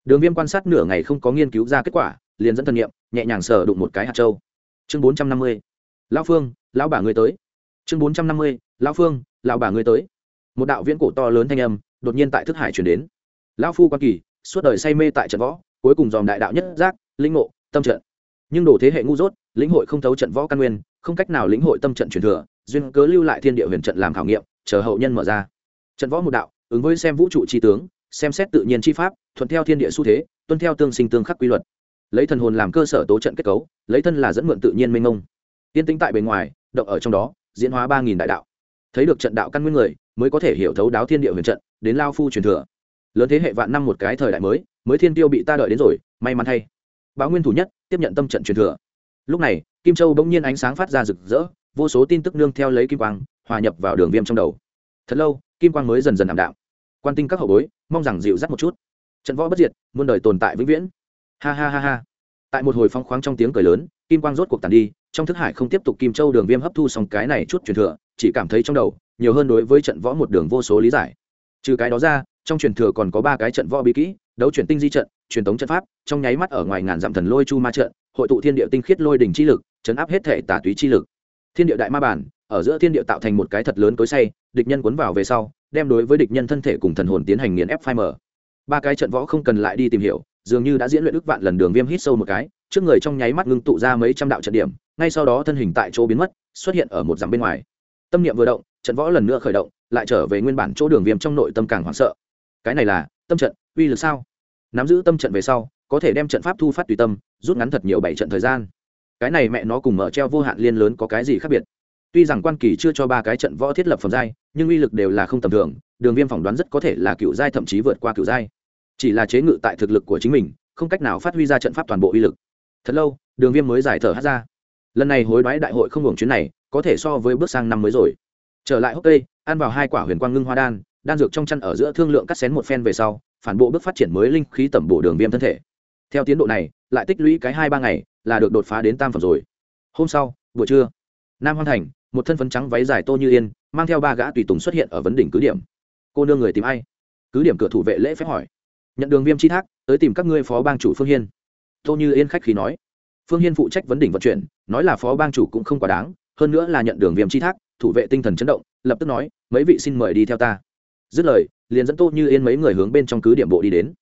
Đường viêm quan sát nửa ngày không có nghiên cứu ra kết quả, liền dẫn thần niệm, nhẹ nhàng sờ đụng một cái hạt trâu chương bốn trăm năm mươi. Lão phương, lão bà người tới. Chương bốn trăm năm mươi. Lão phương, lão bà người tới. Một đạo viễn cổ to lớn thanh âm đột nhiên tại thức hải chuyển đến. Lão phu quan kỳ suốt đời say mê tại trận võ, cuối cùng dòm đại đạo nhất giác, linh ngộ, tâm trận. Nhưng đồ thế hệ ngu dốt, lĩnh hội không thấu trận võ căn nguyên, không cách nào lĩnh hội tâm trận truyền thừa, duyên cớ lưu lại thiên địa huyền trận làm khảo nghiệm, chờ hậu nhân mở ra. Trận võ một đạo, ứng với xem vũ trụ tri tướng, xem xét tự nhiên chi pháp, thuận theo thiên địa xu thế, tuân theo tương sinh tương khắc quy luật. Lấy thần hồn làm cơ sở tố trận kết cấu, lấy thân là dẫn mượn tự nhiên mênh mông. Tiên tính tại bề ngoài, động ở trong đó, diễn hóa ba nghìn đại đạo. Thấy được trận đạo căn nguyên người, mới có thể hiểu thấu đáo thiên địa huyền trận, đến lao phu truyền thừa lớn thế hệ vạn năm một cái thời đại mới mới thiên tiêu bị ta đợi đến rồi, may mắn thay. Báo nguyên thủ nhất, tiếp nhận tâm trận truyền thừa. Lúc này, kim châu bỗng nhiên ánh sáng phát ra rực rỡ, vô số tin tức nương theo lấy kim quang, hòa nhập vào đường viêm trong đầu. Thật lâu, kim quang mới dần dần ảm đạm. Quan tinh các hậu bối, mong rằng dịu dắt một chút. Trận võ bất diệt, muôn đời tồn tại vĩnh viễn. Ha ha ha ha. Tại một hồi phong khoáng trong tiếng cười lớn, kim quang rốt cuộc tàn đi, trong thức hải không tiếp tục kim châu đường viêm hấp thu xong cái này chút truyền thừa, chỉ cảm thấy trong đầu, nhiều hơn đối với trận võ một đường vô số lý giải. Trừ cái đó ra trong truyền thừa còn có ba cái trận võ bí kỹ, đấu chuyển tinh di trận, truyền tống trận pháp, trong nháy mắt ở ngoài ngàn dặm thần lôi chu ma trận, hội tụ thiên địa tinh khiết lôi đỉnh chi lực, chấn áp hết thể tà túy chi lực. Thiên địa đại ma bản, ở giữa thiên địa tạo thành một cái thật lớn tối say địch nhân cuốn vào về sau, đem đối với địch nhân thân thể cùng thần hồn tiến hành nghiền ép phai mở ba cái trận võ không cần lại đi tìm hiểu, dường như đã diễn luyện ức vạn lần đường viêm hít sâu một cái, trước người trong nháy mắt ngưng tụ ra mấy trăm đạo trận điểm, ngay sau đó thân hình tại chỗ biến mất, xuất hiện ở một dặm bên ngoài. Tâm niệm vừa động, trận võ lần nữa khởi động, lại trở về nguyên bản chỗ đường viêm trong nội tâm càng hoảng sợ cái này là tâm trận, uy lực sao? Nắm giữ tâm trận về sau, có thể đem trận pháp thu phát tùy tâm, rút ngắn thật nhiều bảy trận thời gian. Cái này mẹ nó cùng mở treo vô hạn liên lớn có cái gì khác biệt? Tuy rằng quan kỳ chưa cho ba cái trận võ thiết lập phẩm giai, nhưng uy lực đều là không tầm thường, đường viêm phỏng đoán rất có thể là cựu giai thậm chí vượt qua cựu giai. Chỉ là chế ngự tại thực lực của chính mình, không cách nào phát huy ra trận pháp toàn bộ uy lực. Thật lâu, đường viêm mới giải thở hát ra. Lần này hối đoái đại hội không hưởng chuyến này, có thể so với bước sang năm mới rồi. Trở lại hốc cây, ăn vào hai quả huyền quang ngưng hoa đan đan dược trong chăn ở giữa thương lượng cắt xén một phen về sau, phản bộ bước phát triển mới linh khí tẩm bổ đường viêm thân thể. Theo tiến độ này, lại tích lũy cái hai ba ngày là được đột phá đến tam phẩm rồi. Hôm sau, buổi trưa, nam hoan thành, một thân phấn trắng váy dài tô như yên, mang theo ba gã tùy tùng xuất hiện ở vấn đỉnh cứ điểm. Cô nương người tìm ai? Cứ điểm cửa thủ vệ lễ phép hỏi. Nhận đường viêm chi thác, tới tìm các ngươi phó bang chủ phương hiên. Tô như yên khách khí nói. Phương hiên phụ trách vấn đỉnh vận chuyển, nói là phó bang chủ cũng không quá đáng, hơn nữa là nhận đường viêm chi thác, thủ vệ tinh thần chấn động, lập tức nói, mấy vị xin mời đi theo ta dứt lời liền dẫn tô như yên mấy người hướng bên trong cứ điểm bộ đi đến.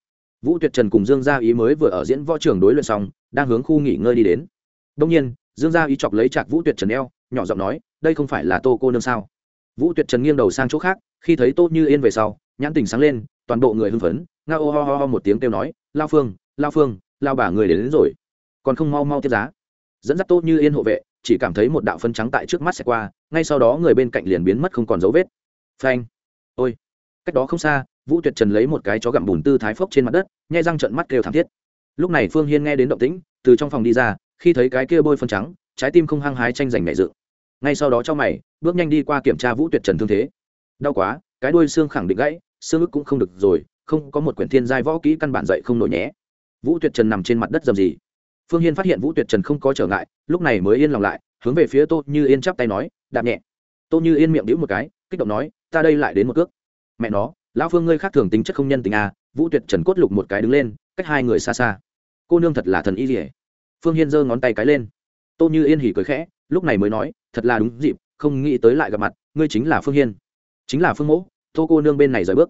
Vũ tuyệt trần cùng dương gia ý mới vừa ở diễn võ trường đối luận xong đang hướng khu nghỉ ngơi đi đến. Đông nhiên dương gia ý chọc lấy chạc vũ tuyệt trần eo nhỏ giọng nói đây không phải là tô cô nương sao? Vũ tuyệt trần nghiêng đầu sang chỗ khác khi thấy tô như yên về sau nhãn tình sáng lên toàn bộ người hưng phấn nga ô ho ho ho một tiếng kêu nói lao phương lao phương lao bà người đến, đến rồi. Còn không mau mau tiếp giá. Dẫn dắt tô như yên hộ vệ chỉ cảm thấy một đạo phân trắng tại trước mắt sẽ qua ngay sau đó người bên cạnh liền biến mất không còn dấu vết. Phanh. Ôi cách đó không xa, vũ tuyệt trần lấy một cái chó gặm bùn tư thái phốc trên mặt đất, nhai răng trận mắt kêu thảm thiết. Lúc này phương hiên nghe đến động tĩnh, từ trong phòng đi ra, khi thấy cái kia bôi phân trắng, trái tim không hăng hái tranh giành mẹ dự ngay sau đó cho mày, bước nhanh đi qua kiểm tra vũ tuyệt trần thương thế. Đau quá, cái đuôi xương khẳng định gãy, xương ức cũng không được rồi, không có một quyển thiên giai võ kỹ căn bản dậy không nổi nhé. Vũ tuyệt trần nằm trên mặt đất dầm gì phương hiên phát hiện vũ tuyệt trần không có trở ngại, lúc này mới yên lòng lại, hướng về phía tô như yên chắp tay nói, đạp nhẹ. Tô như yên miệng đĩu một cái, kích động nói, ta đây lại đến một cước mẹ nó, lão phương ngươi khác thường tính chất không nhân tình à vũ tuyệt trần cốt lục một cái đứng lên, cách hai người xa xa. Cô nương thật là thần y dỉa phương hiên giơ ngón tay cái lên. Tô như yên hỉ cười khẽ, lúc này mới nói, thật là đúng dịp, không nghĩ tới lại gặp mặt, ngươi chính là phương hiên. Chính là phương mỗ, tô cô nương bên này rời bước.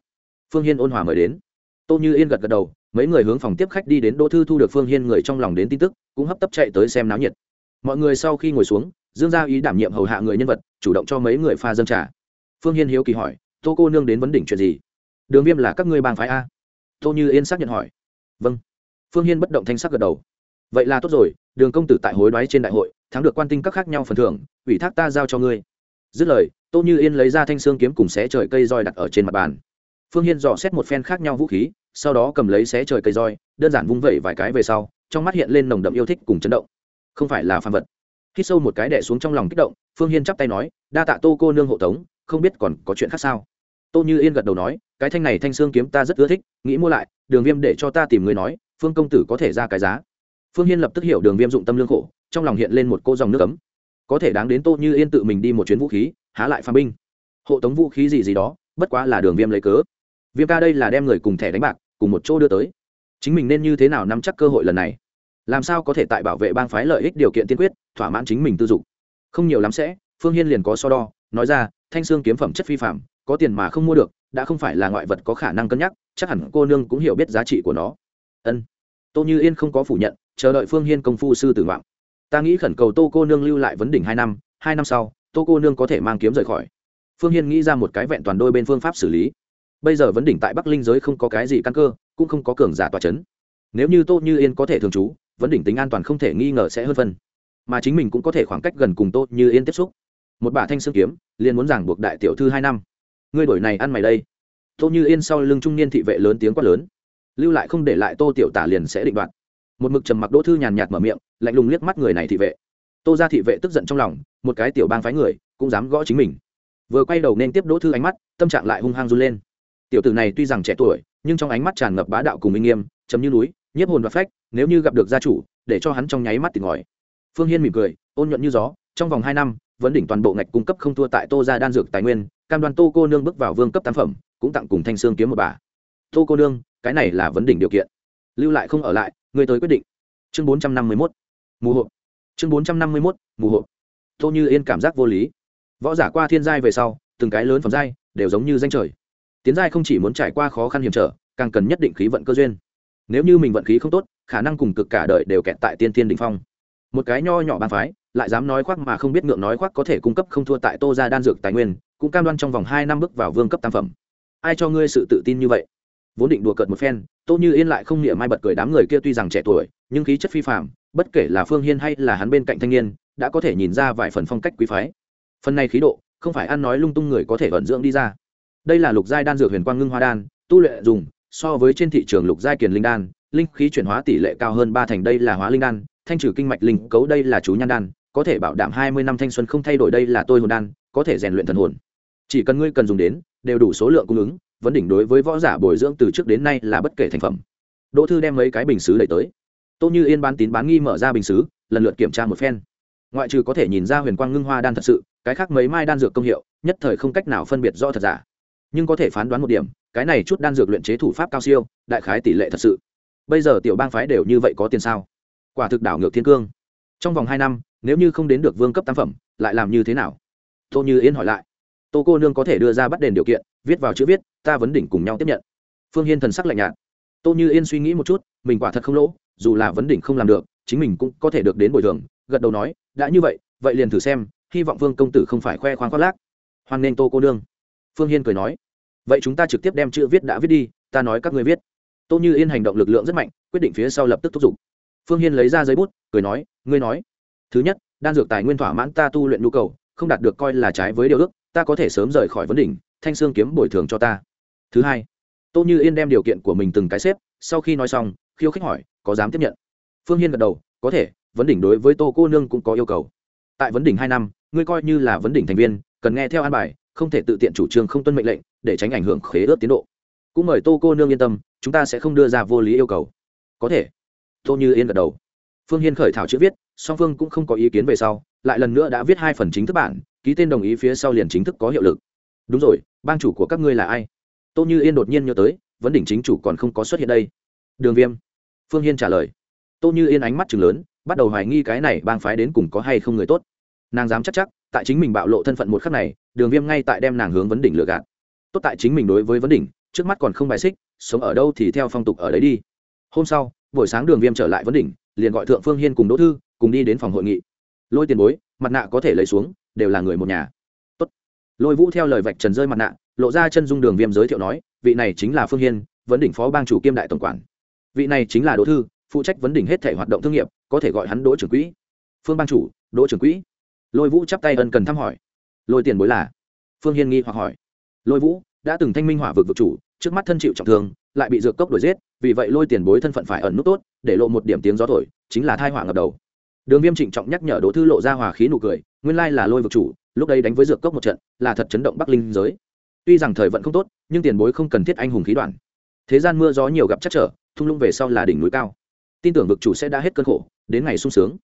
Phương hiên ôn hòa mời đến. Tô như yên gật gật đầu, mấy người hướng phòng tiếp khách đi đến đỗ thư thu được phương hiên người trong lòng đến tin tức, cũng hấp tấp chạy tới xem náo nhiệt. Mọi người sau khi ngồi xuống, dương gia ý đảm nhiệm hầu hạ người nhân vật, chủ động cho mấy người pha dâng trà. Phương hiên hiếu kỳ hỏi tô cô nương đến vấn đỉnh chuyện gì? Đường viêm là các ngươi bang phái a. Tô như yên xác nhận hỏi. Vâng. Phương hiên bất động thanh sắc gật đầu. Vậy là tốt rồi, đường công tử tại hối đoái trên đại hội, thắng được quan tinh các khác nhau phần thưởng, ủy thác ta giao cho ngươi. Dứt lời, tô như yên lấy ra thanh xương kiếm cùng xé trời cây roi đặt ở trên mặt bàn. Phương hiên dò xét một phen khác nhau vũ khí, sau đó cầm lấy xé trời cây roi, đơn giản vung vẩy vài cái về sau, trong mắt hiện lên nồng đậm yêu thích cùng chấn động. Không phải là phàm vật. Khi sâu một cái đẻ xuống trong lòng kích động, phương hiên chắp tay nói, đa tạ tô cô nương hộ tống không biết còn có chuyện khác sao? Tô như yên gật đầu nói, cái thanh này thanh xương kiếm ta rất ưa thích, nghĩ mua lại, đường viêm để cho ta tìm người nói, phương công tử có thể ra cái giá. Phương hiên lập tức hiểu đường viêm dụng tâm lương khổ, trong lòng hiện lên một cô dòng nước ấm. Có thể đáng đến tô như yên tự mình đi một chuyến vũ khí, há lại pha binh. Hộ tống vũ khí gì gì đó, bất quá là đường viêm lấy cớ. Viêm ca đây là đem người cùng thẻ đánh bạc, cùng một chỗ đưa tới. Chính mình nên như thế nào nắm chắc cơ hội lần này? Làm sao có thể tại bảo vệ bang phái lợi ích điều kiện tiên quyết, thỏa mãn chính mình tư dục? Không nhiều lắm sẽ, phương hiên liền có so đo, nói ra thanh xương kiếm phẩm chất phi phạm có tiền mà không mua được, đã không phải là ngoại vật có khả năng cân nhắc, chắc hẳn cô nương cũng hiểu biết giá trị của nó. Ân. Tô như yên không có phủ nhận, chờ đợi phương hiên công phu sư tử ngoạn ta nghĩ khẩn cầu tô cô nương lưu lại vấn đỉnh hai năm hai năm sau, tô cô nương có thể mang kiếm rời khỏi. Phương hiên nghĩ ra một cái vẹn toàn đôi bên phương pháp xử lý. Bây giờ vấn đỉnh tại bắc linh giới không có cái gì căn cơ, cũng không có cường giả tòa c h ấ n nếu như tô như yên có thể thường trú, vấn đỉnh tính an toàn không thể nghi ngờ sẽ hơn phân. Mà chính mình cũng có thể khoảng cách gần cùng tô như yên tiếp xúc một bà thanh sương kiếm, liền muốn giảng buộc đại tiểu thư hai năm. Ngươi đổi này ăn mày đây. Tô như yên sau lưng trung niên thị vệ lớn tiếng quát lớn. Lưu lại không để lại tô tiểu tả liền sẽ định đoạt. Một mực trầm mặc đỗ thư nhàn nhạt mở miệng, lạnh lùng liếc mắt người này thị vệ. Tô ra thị vệ tức giận trong lòng, một cái tiểu bang phái người, cũng dám gõ chính mình. Vừa quay đầu nên tiếp đỗ thư ánh mắt, tâm trạng lại hung hăng run lên. Tiểu tử này tuy rằng trẻ tuổi, nhưng trong ánh mắt tràn ngập bá đạo cùng minh nghiêm, chấm như núi, nhiếp hồn và phách, nếu như gặp được gia chủ, để cho hắn trong nháy mắt thì ngòi phương hiên mỉm cười, ôn nhuận như gió, trong vòng hai năm vấn đỉnh toàn bộ ngạch cung cấp không thua tại tô gia đan dược tài nguyên, cam đoan tô cô nương bước vào vương cấp tam phẩm, cũng tặng cùng thanh sương kiếm một bà. Tô cô nương, cái này là vấn đỉnh điều kiện. Lưu lại không ở lại người tới quyết định. Chương bốn trăm năm mươi mốt. Mù hộ chương bốn trăm năm mươi mốt, mù hộ tô như yên cảm giác vô lý. Võ giả qua thiên giai về sau, từng cái lớn phẩm giai, đều giống như danh trời. Tiến giai không chỉ muốn trải qua khó khăn hiểm trở, càng cần nhất định khí vận cơ duyên. Nếu như mình vận khí không tốt, khả năng cùng cực cả đời đều kẹt tại tiên tiên đình phong. Một cái nho nhỏ bàn phái lại dám nói khoác mà không biết ngượng nói khoác có thể cung cấp không thua tại tô ra đan dược tài nguyên, cũng cam đoan trong vòng hai năm bước vào vương cấp tam phẩm. Ai cho ngươi sự tự tin như vậy? Vốn định đùa cợt một phen, tô như yên lại không nghĩa mai bật cười đám người kia tuy rằng trẻ tuổi, nhưng khí chất phi phạm bất kể là phương hiên hay là hắn bên cạnh thanh niên, đã có thể nhìn ra vài phần phong cách quý phái. Phần này khí độ, không phải ăn nói lung tung người có thể vận dưỡng đi ra. Đây là lục giai đan dược huyền quang ngưng hoa đan, tu luyện dùng, so với trên thị trường lục giai kiền linh đan, linh khí chuyển hóa tỷ lệ cao hơn ba thành đây là hóa linh đan, thanh trừ kinh mạch linh cấu đây là chú nhan đan có thể bảo đảm hai mươi năm thanh xuân không thay đổi đây là tôi hồn đan, có thể rèn luyện thần hồn. Chỉ cần ngươi cần dùng đến, đều đủ số lượng cung ứng, vấn đỉnh đối với võ giả bồi dưỡng từ trước đến nay là bất kể thành phẩm. Đỗ thư đem mấy cái bình xứ đẩy tới. Tô như yên bán tín bán nghi mở ra bình xứ, lần lượt kiểm tra một phen. Ngoại trừ có thể nhìn ra huyền quang ngưng hoa đan thật sự, cái khác mấy mai đan dược công hiệu, nhất thời không cách nào phân biệt do thật giả. Nhưng có thể phán đoán một điểm, cái này chút đan dược luyện chế thủ pháp cao siêu, đại khái tỷ lệ thật sự. Bây giờ tiểu bang phái đều như vậy có tiền sao? Quả thực đảo ngược thiên cương. Trong vòng hai năm nếu như không đến được vương cấp tam phẩm, lại làm như thế nào? Tô như yên hỏi lại. Tô cô nương có thể đưa ra bắt đền điều kiện, viết vào chữ viết, ta vấn đỉnh cùng nhau tiếp nhận. Phương hiên thần sắc lạnh nhạt. Tô như yên suy nghĩ một chút, mình quả thật không lỗ, dù là vấn đỉnh không làm được, chính mình cũng có thể được đến bồi thường, gật đầu nói, đã như vậy vậy liền thử xem, hy vọng vương công tử không phải khoe khoang khoác lác. Hoan nghênh tô cô nương. Phương hiên cười nói. Vậy chúng ta trực tiếp đem chữ viết đã viết đi, ta nói các người viết. Tô như yên hành động lực lượng rất mạnh, quyết định phía sau lập tức thúc giục. Phương hiên lấy ra giấy bút, cười nói, ngươi nói thứ nhất, đan dược tài nguyên thỏa mãn ta tu luyện nhu cầu, không đạt được coi là trái với điều ước, ta có thể sớm rời khỏi vấn đỉnh, thanh sương kiếm bồi thường cho ta. Thứ hai, tô như yên đem điều kiện của mình từng cái xếp, sau khi nói xong, khiêu khích hỏi, có dám tiếp nhận? Phương hiên gật đầu, có thể, vấn đỉnh đối với tô cô nương cũng có yêu cầu. Tại vấn đỉnh hai năm, ngươi coi như là vấn đỉnh thành viên, cần nghe theo an bài, không thể tự tiện chủ trương không tuân mệnh lệnh, để tránh ảnh hưởng khế ước tiến độ. Cũng mời tô cô nương yên tâm, chúng ta sẽ không đưa ra vô lý yêu cầu. Có thể. Tô như yên gật đầu. Phương hiên khởi thảo chữ viết song phương cũng không có ý kiến về sau, lại lần nữa đã viết hai phần chính thức bản, ký tên đồng ý phía sau liền chính thức có hiệu lực. Đúng rồi, bang chủ của các ngươi là ai? Tô như yên đột nhiên nhớ tới, vấn đỉnh chính chủ còn không có xuất hiện đây. Đường viêm. Phương hiên trả lời. Tô như yên ánh mắt chừng lớn, bắt đầu hoài nghi cái này bang phái đến cùng có hay không người tốt. Nàng dám chắc chắc, tại chính mình bạo lộ thân phận một khắc này, đường viêm ngay tại đem nàng hướng vấn đỉnh lựa gạt. Tốt tại chính mình đối với vấn đỉnh, trước mắt còn không bài xích, sống ở đâu thì theo phong tục ở đấy đi. Hôm sau, buổi sáng đường viêm trở lại vấn đỉnh, liền gọi thượng phương hiên cùng đỗ thư cùng đi đến phòng hội nghị. Lôi tiền bối, mặt nạ có thể lấy xuống, đều là người một nhà. Tốt. lôi vũ theo lời vạch trần rơi mặt nạ, lộ ra chân dung đường viêm giới thiệu nói, vị này chính là phương hiên, vấn đỉnh phó bang chủ kiêm đại tổng quản. Vị này chính là đỗ thư, phụ trách vấn đỉnh hết thể hoạt động thương nghiệp, có thể gọi hắn đỗ trưởng quỹ. Phương bang chủ, đỗ trưởng quỹ. Lôi vũ chắp tay ân cần thăm hỏi. Lôi tiền bối là? Phương hiên nghi hoặc hỏi. Lôi vũ, đã từng thanh minh hỏa vực vực chủ, trước mắt thân chịu trọng thương, lại bị dược cốc đuổi giết, vì vậy lôi tiền bối thân phận phải ẩn nút tốt, để lộ một điểm tiếng gió thổi, chính là thai hỏa ngập đầu đường viêm trịnh trọng nhắc nhở đỗ thư lộ ra hòa khí nụ cười, nguyên lai là lôi vực chủ, lúc đây đánh với dược cốc một trận, là thật chấn động bắc linh giới. Tuy rằng thời vận không tốt, nhưng tiền bối không cần thiết anh hùng khí đoạn. Thế gian mưa gió nhiều gặp chắc trở, thung lũng về sau là đỉnh núi cao. Tin tưởng vực chủ sẽ đã hết cơn khổ, đến ngày sung sướng.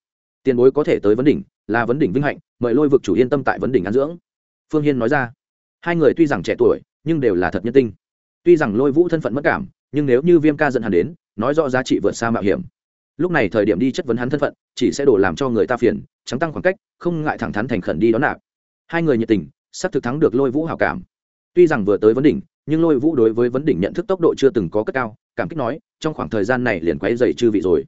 Tiền bối có thể tới vấn đỉnh, là vấn đỉnh vinh hạnh, mời lôi vực chủ yên tâm tại vấn đỉnh an dưỡng. Phương hiên nói ra. Hai người tuy rằng trẻ tuổi, nhưng đều là thật nhân tinh. Tuy rằng lôi vũ thân phận mất cảm, nhưng nếu như viêm ca dẫn hắn đến, nói rõ giá trị vượt xa mạo hiểm lúc này thời điểm đi chất vấn hắn thân phận, chỉ sẽ đổ làm cho người ta phiền, trắng tăng khoảng cách, không ngại thẳng thắn thành khẩn đi đón nạp. Hai người nhiệt tình, sắp thực thắng được lôi vũ hảo cảm. Tuy rằng vừa tới vấn đỉnh, nhưng lôi vũ đối với vấn đỉnh nhận thức tốc độ chưa từng có cất cao, cảm kích nói, trong khoảng thời gian này liền quấy dày chư vị rồi.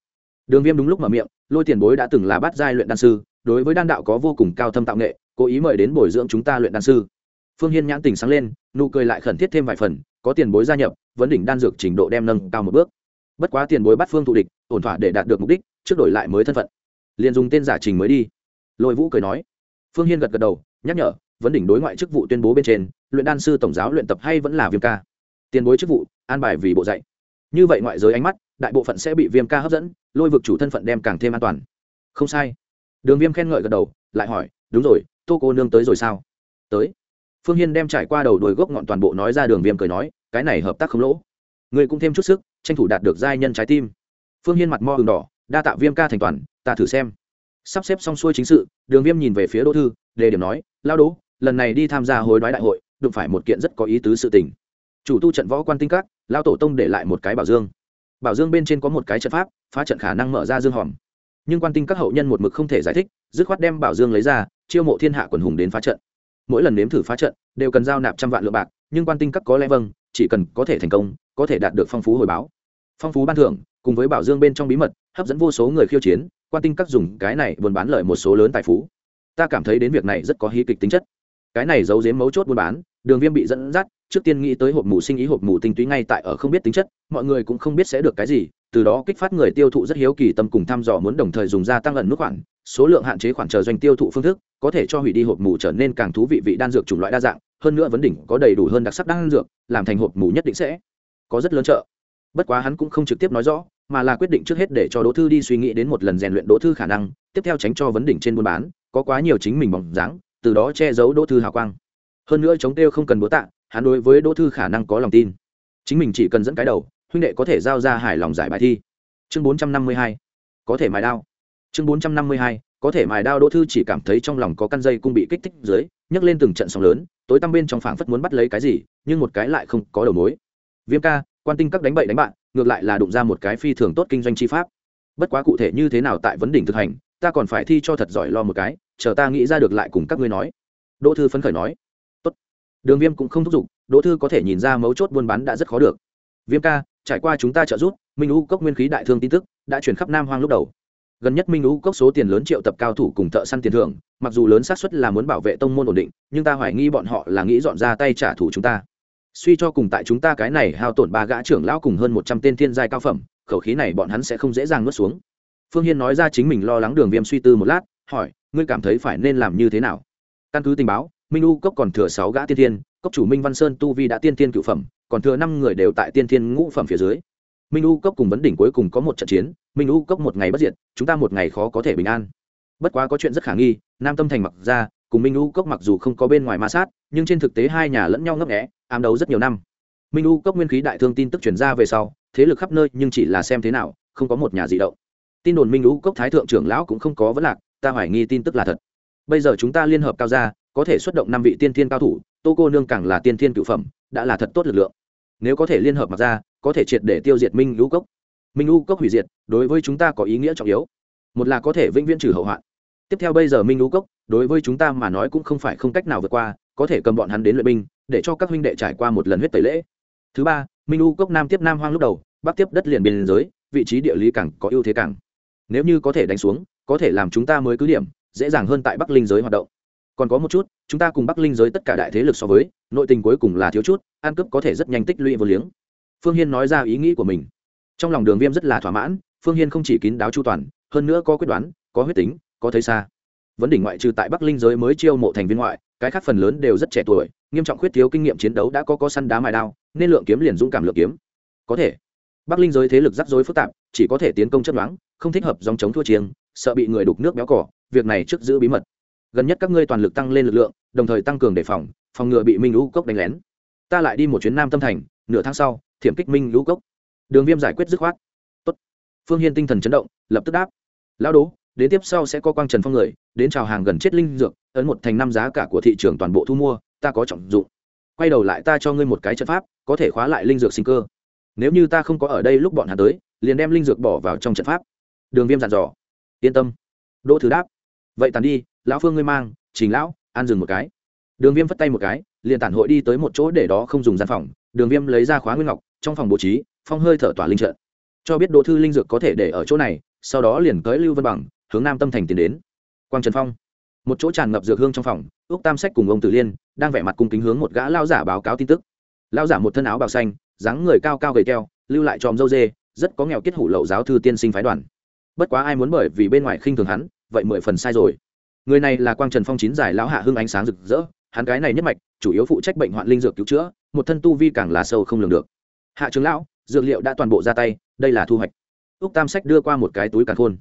Đường viêm đúng lúc mở miệng, lôi tiền bối đã từng là bát giai luyện đan sư, đối với đan đạo có vô cùng cao thâm tạo nghệ, cố ý mời đến bồi dưỡng chúng ta luyện đan sư. Phương hiên nhãn tình sáng lên, nụ cười lại khẩn thiết thêm vài phần, có tiền bối gia nhập, vấn đỉnh đan dược trình độ đem nâng cao một bước bất quá tiền bối bắt phương thụ địch, ổn thỏa để đạt được mục đích, trước đổi lại mới thân phận. Liền dùng tên giả trình mới đi. Lôi vũ cười nói. Phương hiên gật gật đầu, nhắc nhở, vấn đỉnh đối ngoại chức vụ tuyên bố bên trên, luyện đan sư tổng giáo luyện tập hay vẫn là viêm ca. Tiền bối chức vụ, an bài vì bộ dạy. Như vậy ngoại giới ánh mắt, đại bộ phận sẽ bị viêm ca hấp dẫn, lôi vực chủ thân phận đem càng thêm an toàn. Không sai. Đường viêm khen ngợi gật đầu, lại hỏi, đúng rồi, tô cô nương tới rồi sao? Tới. Phương hiên đem trải qua đầu đuôi gốc ngọn toàn bộ nói ra đường viêm cười nói, cái này hợp tác không lỗ. Người cũng thêm chút sức tranh thủ đạt được giai nhân trái tim. Phương hiên mặt mo hừng đỏ, đa tạ viêm ca thành toàn, ta thử xem. Sắp xếp xong xuôi chính sự, đường viêm nhìn về phía đỗ thư, đề điểm nói lao đỗ, lần này đi tham gia hối đoái đại hội, đụng phải một kiện rất có ý tứ sự tình. Chủ tu trận võ quan tinh các lao tổ tông để lại một cái bảo dương. Bảo dương bên trên có một cái trận pháp, phá trận khả năng mở ra dương hòm. Nhưng quan tinh các hậu nhân một mực không thể giải thích, dứt khoát đem bảo dương lấy ra, chiêu mộ thiên hạ quần hùng đến phá trận. Mỗi lần nếm thử phá trận, đều cần giao nạp trăm vạn lượng bạc, nhưng quan tinh các có lẽ vâng chỉ cần có thể thành công, có thể đạt được phong phú hồi báo phong phú ban thưởng, cùng với bảo dương bên trong bí mật, hấp dẫn vô số người khiêu chiến, quan tinh các dùng cái này buôn bán lợi một số lớn tài phú. Ta cảm thấy đến việc này rất có hí kịch tính chất. Cái này giấu giếm mấu chốt buôn bán, đường viêm bị dẫn dắt, trước tiên nghĩ tới hộp mù sinh ý hộp mù tinh túy ngay tại ở không biết tính chất, mọi người cũng không biết sẽ được cái gì, từ đó kích phát người tiêu thụ rất hiếu kỳ tâm cùng thăm dò muốn đồng thời dùng ra tăng ẩn mức khoản, số lượng hạn chế khoản chờ doanh tiêu thụ phương thức, có thể cho hủy đi hộp mù trở nên càng thú vị vị đan dược chủng loại đa dạng, hơn nữa vấn đỉnh có đầy đủ hơn đặc sắc đan dược, làm thành hộp mù nhất định sẽ có rất lớn trợ bất quá hắn cũng không trực tiếp nói rõ, mà là quyết định trước hết để cho đỗ thư đi suy nghĩ đến một lần rèn luyện đỗ thư khả năng, tiếp theo tránh cho vấn đỉnh trên buôn bán, có quá nhiều chính mình bỏng dáng, từ đó che giấu đỗ thư hào quang. Hơn nữa chống tiêu không cần bố tạ, hắn đối với đỗ thư khả năng có lòng tin. Chính mình chỉ cần dẫn cái đầu, huynh đệ có thể giao ra hài lòng giải bài thi. Chương bốn trăm năm mươi hai, có thể mài đao. Chương bốn trăm năm mươi hai, có thể mài đao đỗ thư chỉ cảm thấy trong lòng có căn dây cung bị kích thích dưới, nhấc lên từng trận sóng lớn, tối tăm bên trong phảng phất muốn bắt lấy cái gì, nhưng một cái lại không có đầu mối. Viêm ca quan tinh các đánh bậy đánh bạn, ngược lại là đụng ra một cái phi thường tốt kinh doanh chi pháp. Bất quá cụ thể như thế nào tại vấn đỉnh thực hành, ta còn phải thi cho thật giỏi lo một cái, chờ ta nghĩ ra được lại cùng các ngươi nói. Đỗ thư phấn khởi nói. Tốt. Đường viêm cũng không thúc giục, đỗ thư có thể nhìn ra mấu chốt buôn bán đã rất khó được. Viêm ca, trải qua chúng ta trợ giúp, minh u cốc nguyên khí đại thương tin tức đã chuyển khắp nam hoang lúc đầu. Gần nhất minh u cốc số tiền lớn triệu tập cao thủ cùng thợ săn tiền thưởng, mặc dù lớn xác suất là muốn bảo vệ tông môn ổn định, nhưng ta hoài nghi bọn họ là nghĩ dọn ra tay trả thù chúng ta suy cho cùng tại chúng ta cái này hao tổn ba gã trưởng lão cùng hơn một trăm tên thiên giai cao phẩm, khẩu khí này bọn hắn sẽ không dễ dàng nuốt xuống. Phương hiên nói ra chính mình lo lắng đường viêm suy tư một lát, hỏi, ngươi cảm thấy phải nên làm như thế nào? Căn cứ tình báo, minh u cốc còn thừa sáu gã tiên thiên, cốc chủ minh văn sơn tu vi đã tiên thiên cựu phẩm, còn thừa năm người đều tại tiên thiên ngũ phẩm phía dưới. Minh u cốc cùng vấn đỉnh cuối cùng có một trận chiến, minh u cốc một ngày bất diệt, chúng ta một ngày khó có thể bình an. Bất quá có chuyện rất khả nghi, nam tâm thành mặc ra cùng minh u cốc mặc dù không có bên ngoài ma sát nhưng trên thực tế hai nhà lẫn nhau ngấp nghẽ ám đấu rất nhiều năm. Minh u cốc nguyên khí đại thương tin tức chuyển ra về sau thế lực khắp nơi nhưng chỉ là xem thế nào không có một nhà di động. Tin đồn minh u cốc thái thượng trưởng lão cũng không có vấn lạc ta hoài nghi tin tức là thật. Bây giờ chúng ta liên hợp cao gia, có thể xuất động năm vị tiên thiên cao thủ tô cô nương càng là tiên thiên cựu phẩm đã là thật tốt lực lượng. Nếu có thể liên hợp mặc ra có thể triệt để tiêu diệt minh u cốc. Minh u cốc hủy diệt đối với chúng ta có ý nghĩa trọng yếu. Một là có thể vĩnh viễn trừ hậu hoạn tiếp theo bây giờ minh u cốc, đối với chúng ta mà nói cũng không phải không cách nào vượt qua, có thể cầm bọn hắn đến luyện binh, để cho các huynh đệ trải qua một lần huyết tẩy lễ. Thứ ba, minh u cốc nam tiếp nam hoang lúc đầu, bắc tiếp đất liền biên giới, vị trí địa lý càng có ưu thế càng. Nếu như có thể đánh xuống, có thể làm chúng ta mới cứ điểm, dễ dàng hơn tại bắc linh giới hoạt động. Còn có một chút, chúng ta cùng bắc linh giới tất cả đại thế lực so với, nội tình cuối cùng là thiếu chút, an cướp có thể rất nhanh tích lũy vô liếng. Phương hiên nói ra ý nghĩ của mình. Trong lòng đường viêm rất là thỏa mãn, phương hiên không chỉ kín đáo chu toàn, hơn nữa có quyết đoán, có huyết tính có thấy xa. Vấn đỉnh ngoại trừ tại bắc linh giới mới chiêu mộ thành viên ngoại, cái khác phần lớn đều rất trẻ tuổi, nghiêm trọng khuyết thiếu kinh nghiệm chiến đấu đã có có săn đá mài đao, nên lượng kiếm liền dũng cảm lượng kiếm. Có thể. Bắc linh giới thế lực rắc rối phức tạp, chỉ có thể tiến công chất đoán, không thích hợp dòng chống thua chiêng, sợ bị người đục nước béo cỏ, việc này trước giữ bí mật. Gần nhất các ngươi toàn lực tăng lên lực lượng, đồng thời tăng cường đề phòng phòng ngừa bị minh lũ cốc đánh lén. Ta lại đi một chuyến nam tâm thành, nửa tháng sau, thiểm kích minh lũ cốc. Đường viêm giải quyết dứt khoát. Tốt. phương hiên tinh thần chấn động, lập tức đáp. Lão đố đến tiếp sau sẽ có quang trần phong người, đến chào hàng gần chết linh dược, ấn một thành năm giá cả của thị trường toàn bộ thu mua, ta có trọng dụng. Quay đầu lại ta cho ngươi một cái trận pháp, có thể khóa lại linh dược sinh cơ. Nếu như ta không có ở đây lúc bọn hắn tới, liền đem linh dược bỏ vào trong trận pháp. Đường viêm dặn dò. Yên tâm. Đỗ thứ đáp. Vậy tàn đi, lão phương ngươi mang, trình lão an dừng một cái. Đường viêm phất tay một cái, liền tản hội đi tới một chỗ để đó không dùng gian phòng. Đường viêm lấy ra khóa nguyên ngọc, trong phòng bố trí, phong hơi thở tỏa linh trận. Cho biết đỗ thư linh dược có thể để ở chỗ này, sau đó liền tới lưu vân bằng hướng nam tâm thành tiến đến. Quang trần phong. Một chỗ tràn ngập dược hương trong phòng ước tam sách cùng ông tử liên đang vẻ mặt cung kính hướng một gã lao giả báo cáo tin tức. Lao giả một thân áo bào xanh, dáng người cao cao gầy keo, lưu lại tròm dâu dê, rất có nghèo kết hủ lậu giáo thư tiên sinh phái đoàn. Bất quá ai muốn bởi vì bên ngoài khinh thường hắn, vậy mười phần sai rồi. Người này là quang trần phong chín giải lão hạ hưng ánh sáng rực rỡ, hắn cái này nhất mạch, chủ yếu phụ trách bệnh hoạn linh dược cứu chữa, một thân tu vi càng là sâu không lường được. Hạ trưởng lão, dược liệu đã toàn bộ ra tay, đây là thu hoạch. Úc tam sách đưa qua một cái túi càn khôn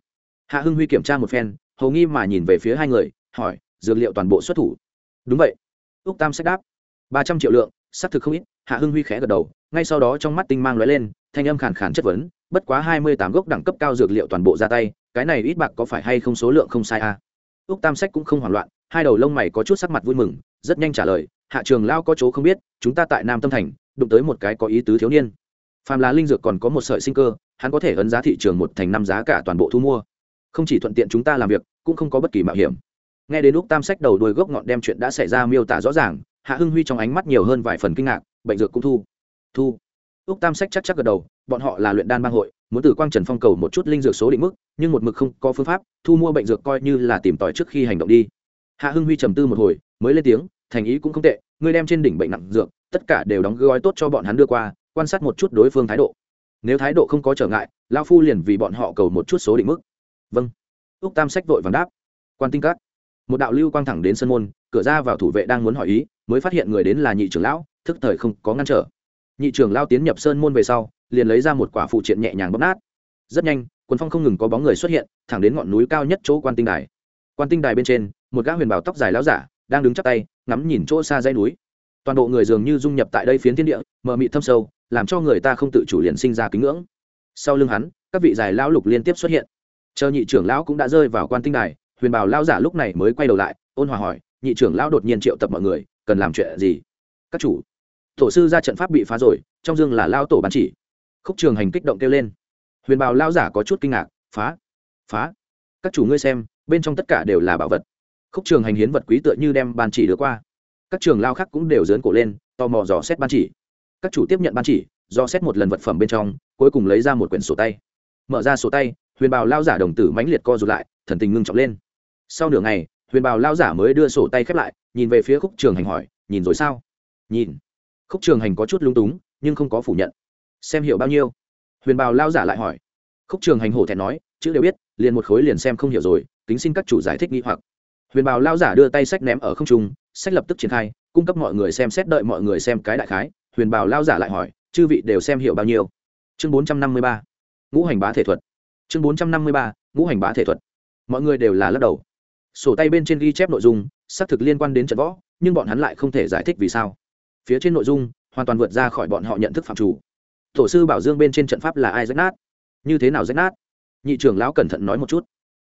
hạ hưng huy kiểm tra một phen, hầu nghi mà nhìn về phía hai người, hỏi, dược liệu toàn bộ xuất thủ? Đúng vậy. Úc tam sách đáp, ba trăm triệu lượng, xác thực không ít. Hạ hưng huy khẽ gật đầu, ngay sau đó trong mắt tinh mang lóe lên, thanh âm khàn khàn chất vấn, bất quá hai mươi tám gốc đẳng cấp cao dược liệu toàn bộ ra tay, cái này ít bạc có phải hay không số lượng không sai à? Úc tam sách cũng không hoảng loạn, hai đầu lông mày có chút sắc mặt vui mừng, rất nhanh trả lời, hạ trường lao có chỗ không biết, chúng ta tại nam tâm thành, đụng tới một cái có ý tứ thiếu niên. Phàm là linh dược còn có một sợi sinh cơ, hắn có thể ấn giá thị trường một thành năm giá cả toàn bộ thu mua không chỉ thuận tiện chúng ta làm việc, cũng không có bất kỳ mạo hiểm. Nghe đến lúc tam sách đầu đuôi gốc ngọn đem chuyện đã xảy ra miêu tả rõ ràng, hạ hưng huy trong ánh mắt nhiều hơn vài phần kinh ngạc, bệnh dược cũng thu. Thu. Úc tam sách chắc chắc gật đầu, bọn họ là luyện đan bang hội, muốn từ quang trần phong cầu một chút linh dược số định mức, nhưng một mực không có phương pháp, thu mua bệnh dược coi như là tìm tòi trước khi hành động đi. Hạ hưng huy trầm tư một hồi, mới lên tiếng, thành ý cũng không tệ, ngươi đem trên đỉnh bệnh nặng dược, tất cả đều đóng gói tốt cho bọn hắn đưa qua, quan sát một chút đối phương thái độ. Nếu thái độ không có trở ngại lao phu liền vì bọn họ cầu một chút số định mức vâng. Úc tam sách vội vàng đáp. Quan tinh các. Một đạo lưu quang thẳng đến sân môn, cửa ra vào thủ vệ đang muốn hỏi ý, mới phát hiện người đến là nhị trưởng lão, thức thời không có ngăn trở. Nhị trưởng lao tiến nhập sơn môn về sau, liền lấy ra một quả phụ triện nhẹ nhàng bóp nát. Rất nhanh, quần phong không ngừng có bóng người xuất hiện, thẳng đến ngọn núi cao nhất chỗ quan tinh đài. Quan tinh đài bên trên, một gã huyền bảo tóc dài láo giả, đang đứng chắp tay, ngắm nhìn chỗ xa dãy núi. Toàn bộ người dường như dung nhập tại đây phiến thiên địa, mờ mị thâm sâu, làm cho người ta không tự chủ liền sinh ra kính ngưỡng. Sau lưng hắn, các vị dài lão lục liên tiếp xuất hiện chờ nhị trưởng lão cũng đã rơi vào quan tinh đài, huyền bảo lao giả lúc này mới quay đầu lại, ôn hòa hỏi, nhị trưởng lão đột nhiên triệu tập mọi người, cần làm chuyện gì? Các chủ, tổ sư ra trận pháp bị phá rồi, trong dương là lao tổ bán chỉ. Khúc trường hành kích động kêu lên. Huyền bào lao giả có chút kinh ngạc, phá phá, các chủ ngươi xem, bên trong tất cả đều là bảo vật. Khúc trường hành hiến vật quý tựa như đem ban chỉ đưa qua. Các trường lao khác cũng đều dớn cổ lên, tò mò dò xét ban chỉ. Các chủ tiếp nhận ban chỉ, do xét một lần vật phẩm bên trong, cuối cùng lấy ra một quyển sổ tay. Mở ra sổ tay huyền bào lao giả đồng tử mãnh liệt co rụt lại, thần tình ngưng trọng lên. Sau nửa ngày, huyền bào lao giả mới đưa sổ tay khép lại, nhìn về phía khúc trường hành hỏi, nhìn rồi sao? Nhìn. Khúc trường hành có chút lung túng, nhưng không có phủ nhận. Xem hiểu bao nhiêu? Huyền bào lao giả lại hỏi. Khúc trường hành hổ thẹn nói, chữ đều biết, liền một khối liền xem không hiểu rồi, kính xin các chủ giải thích nghi hoặc. Huyền bào lao giả đưa tay sách ném ở không trung, sách lập tức triển khai, cung cấp mọi người xem xét đợi mọi người xem cái đại khái. Huyền bào lao giả lại hỏi, chư vị đều xem hiểu bao nhiêu? Chương bốn trăm năm mươi ba. Ngũ hành bá thể thuật chương bốn trăm năm mươi ba, ngũ hành bá thể thuật. Mọi người đều là lắc đầu. Sổ tay bên trên ghi chép nội dung, xác thực liên quan đến trận võ, nhưng bọn hắn lại không thể giải thích vì sao. Phía trên nội dung, hoàn toàn vượt ra khỏi bọn họ nhận thức phạm chủ. Tổ sư bảo dương bên trên trận pháp là ai rách nát? Như thế nào rách nát? Nhị trưởng lão cẩn thận nói một chút.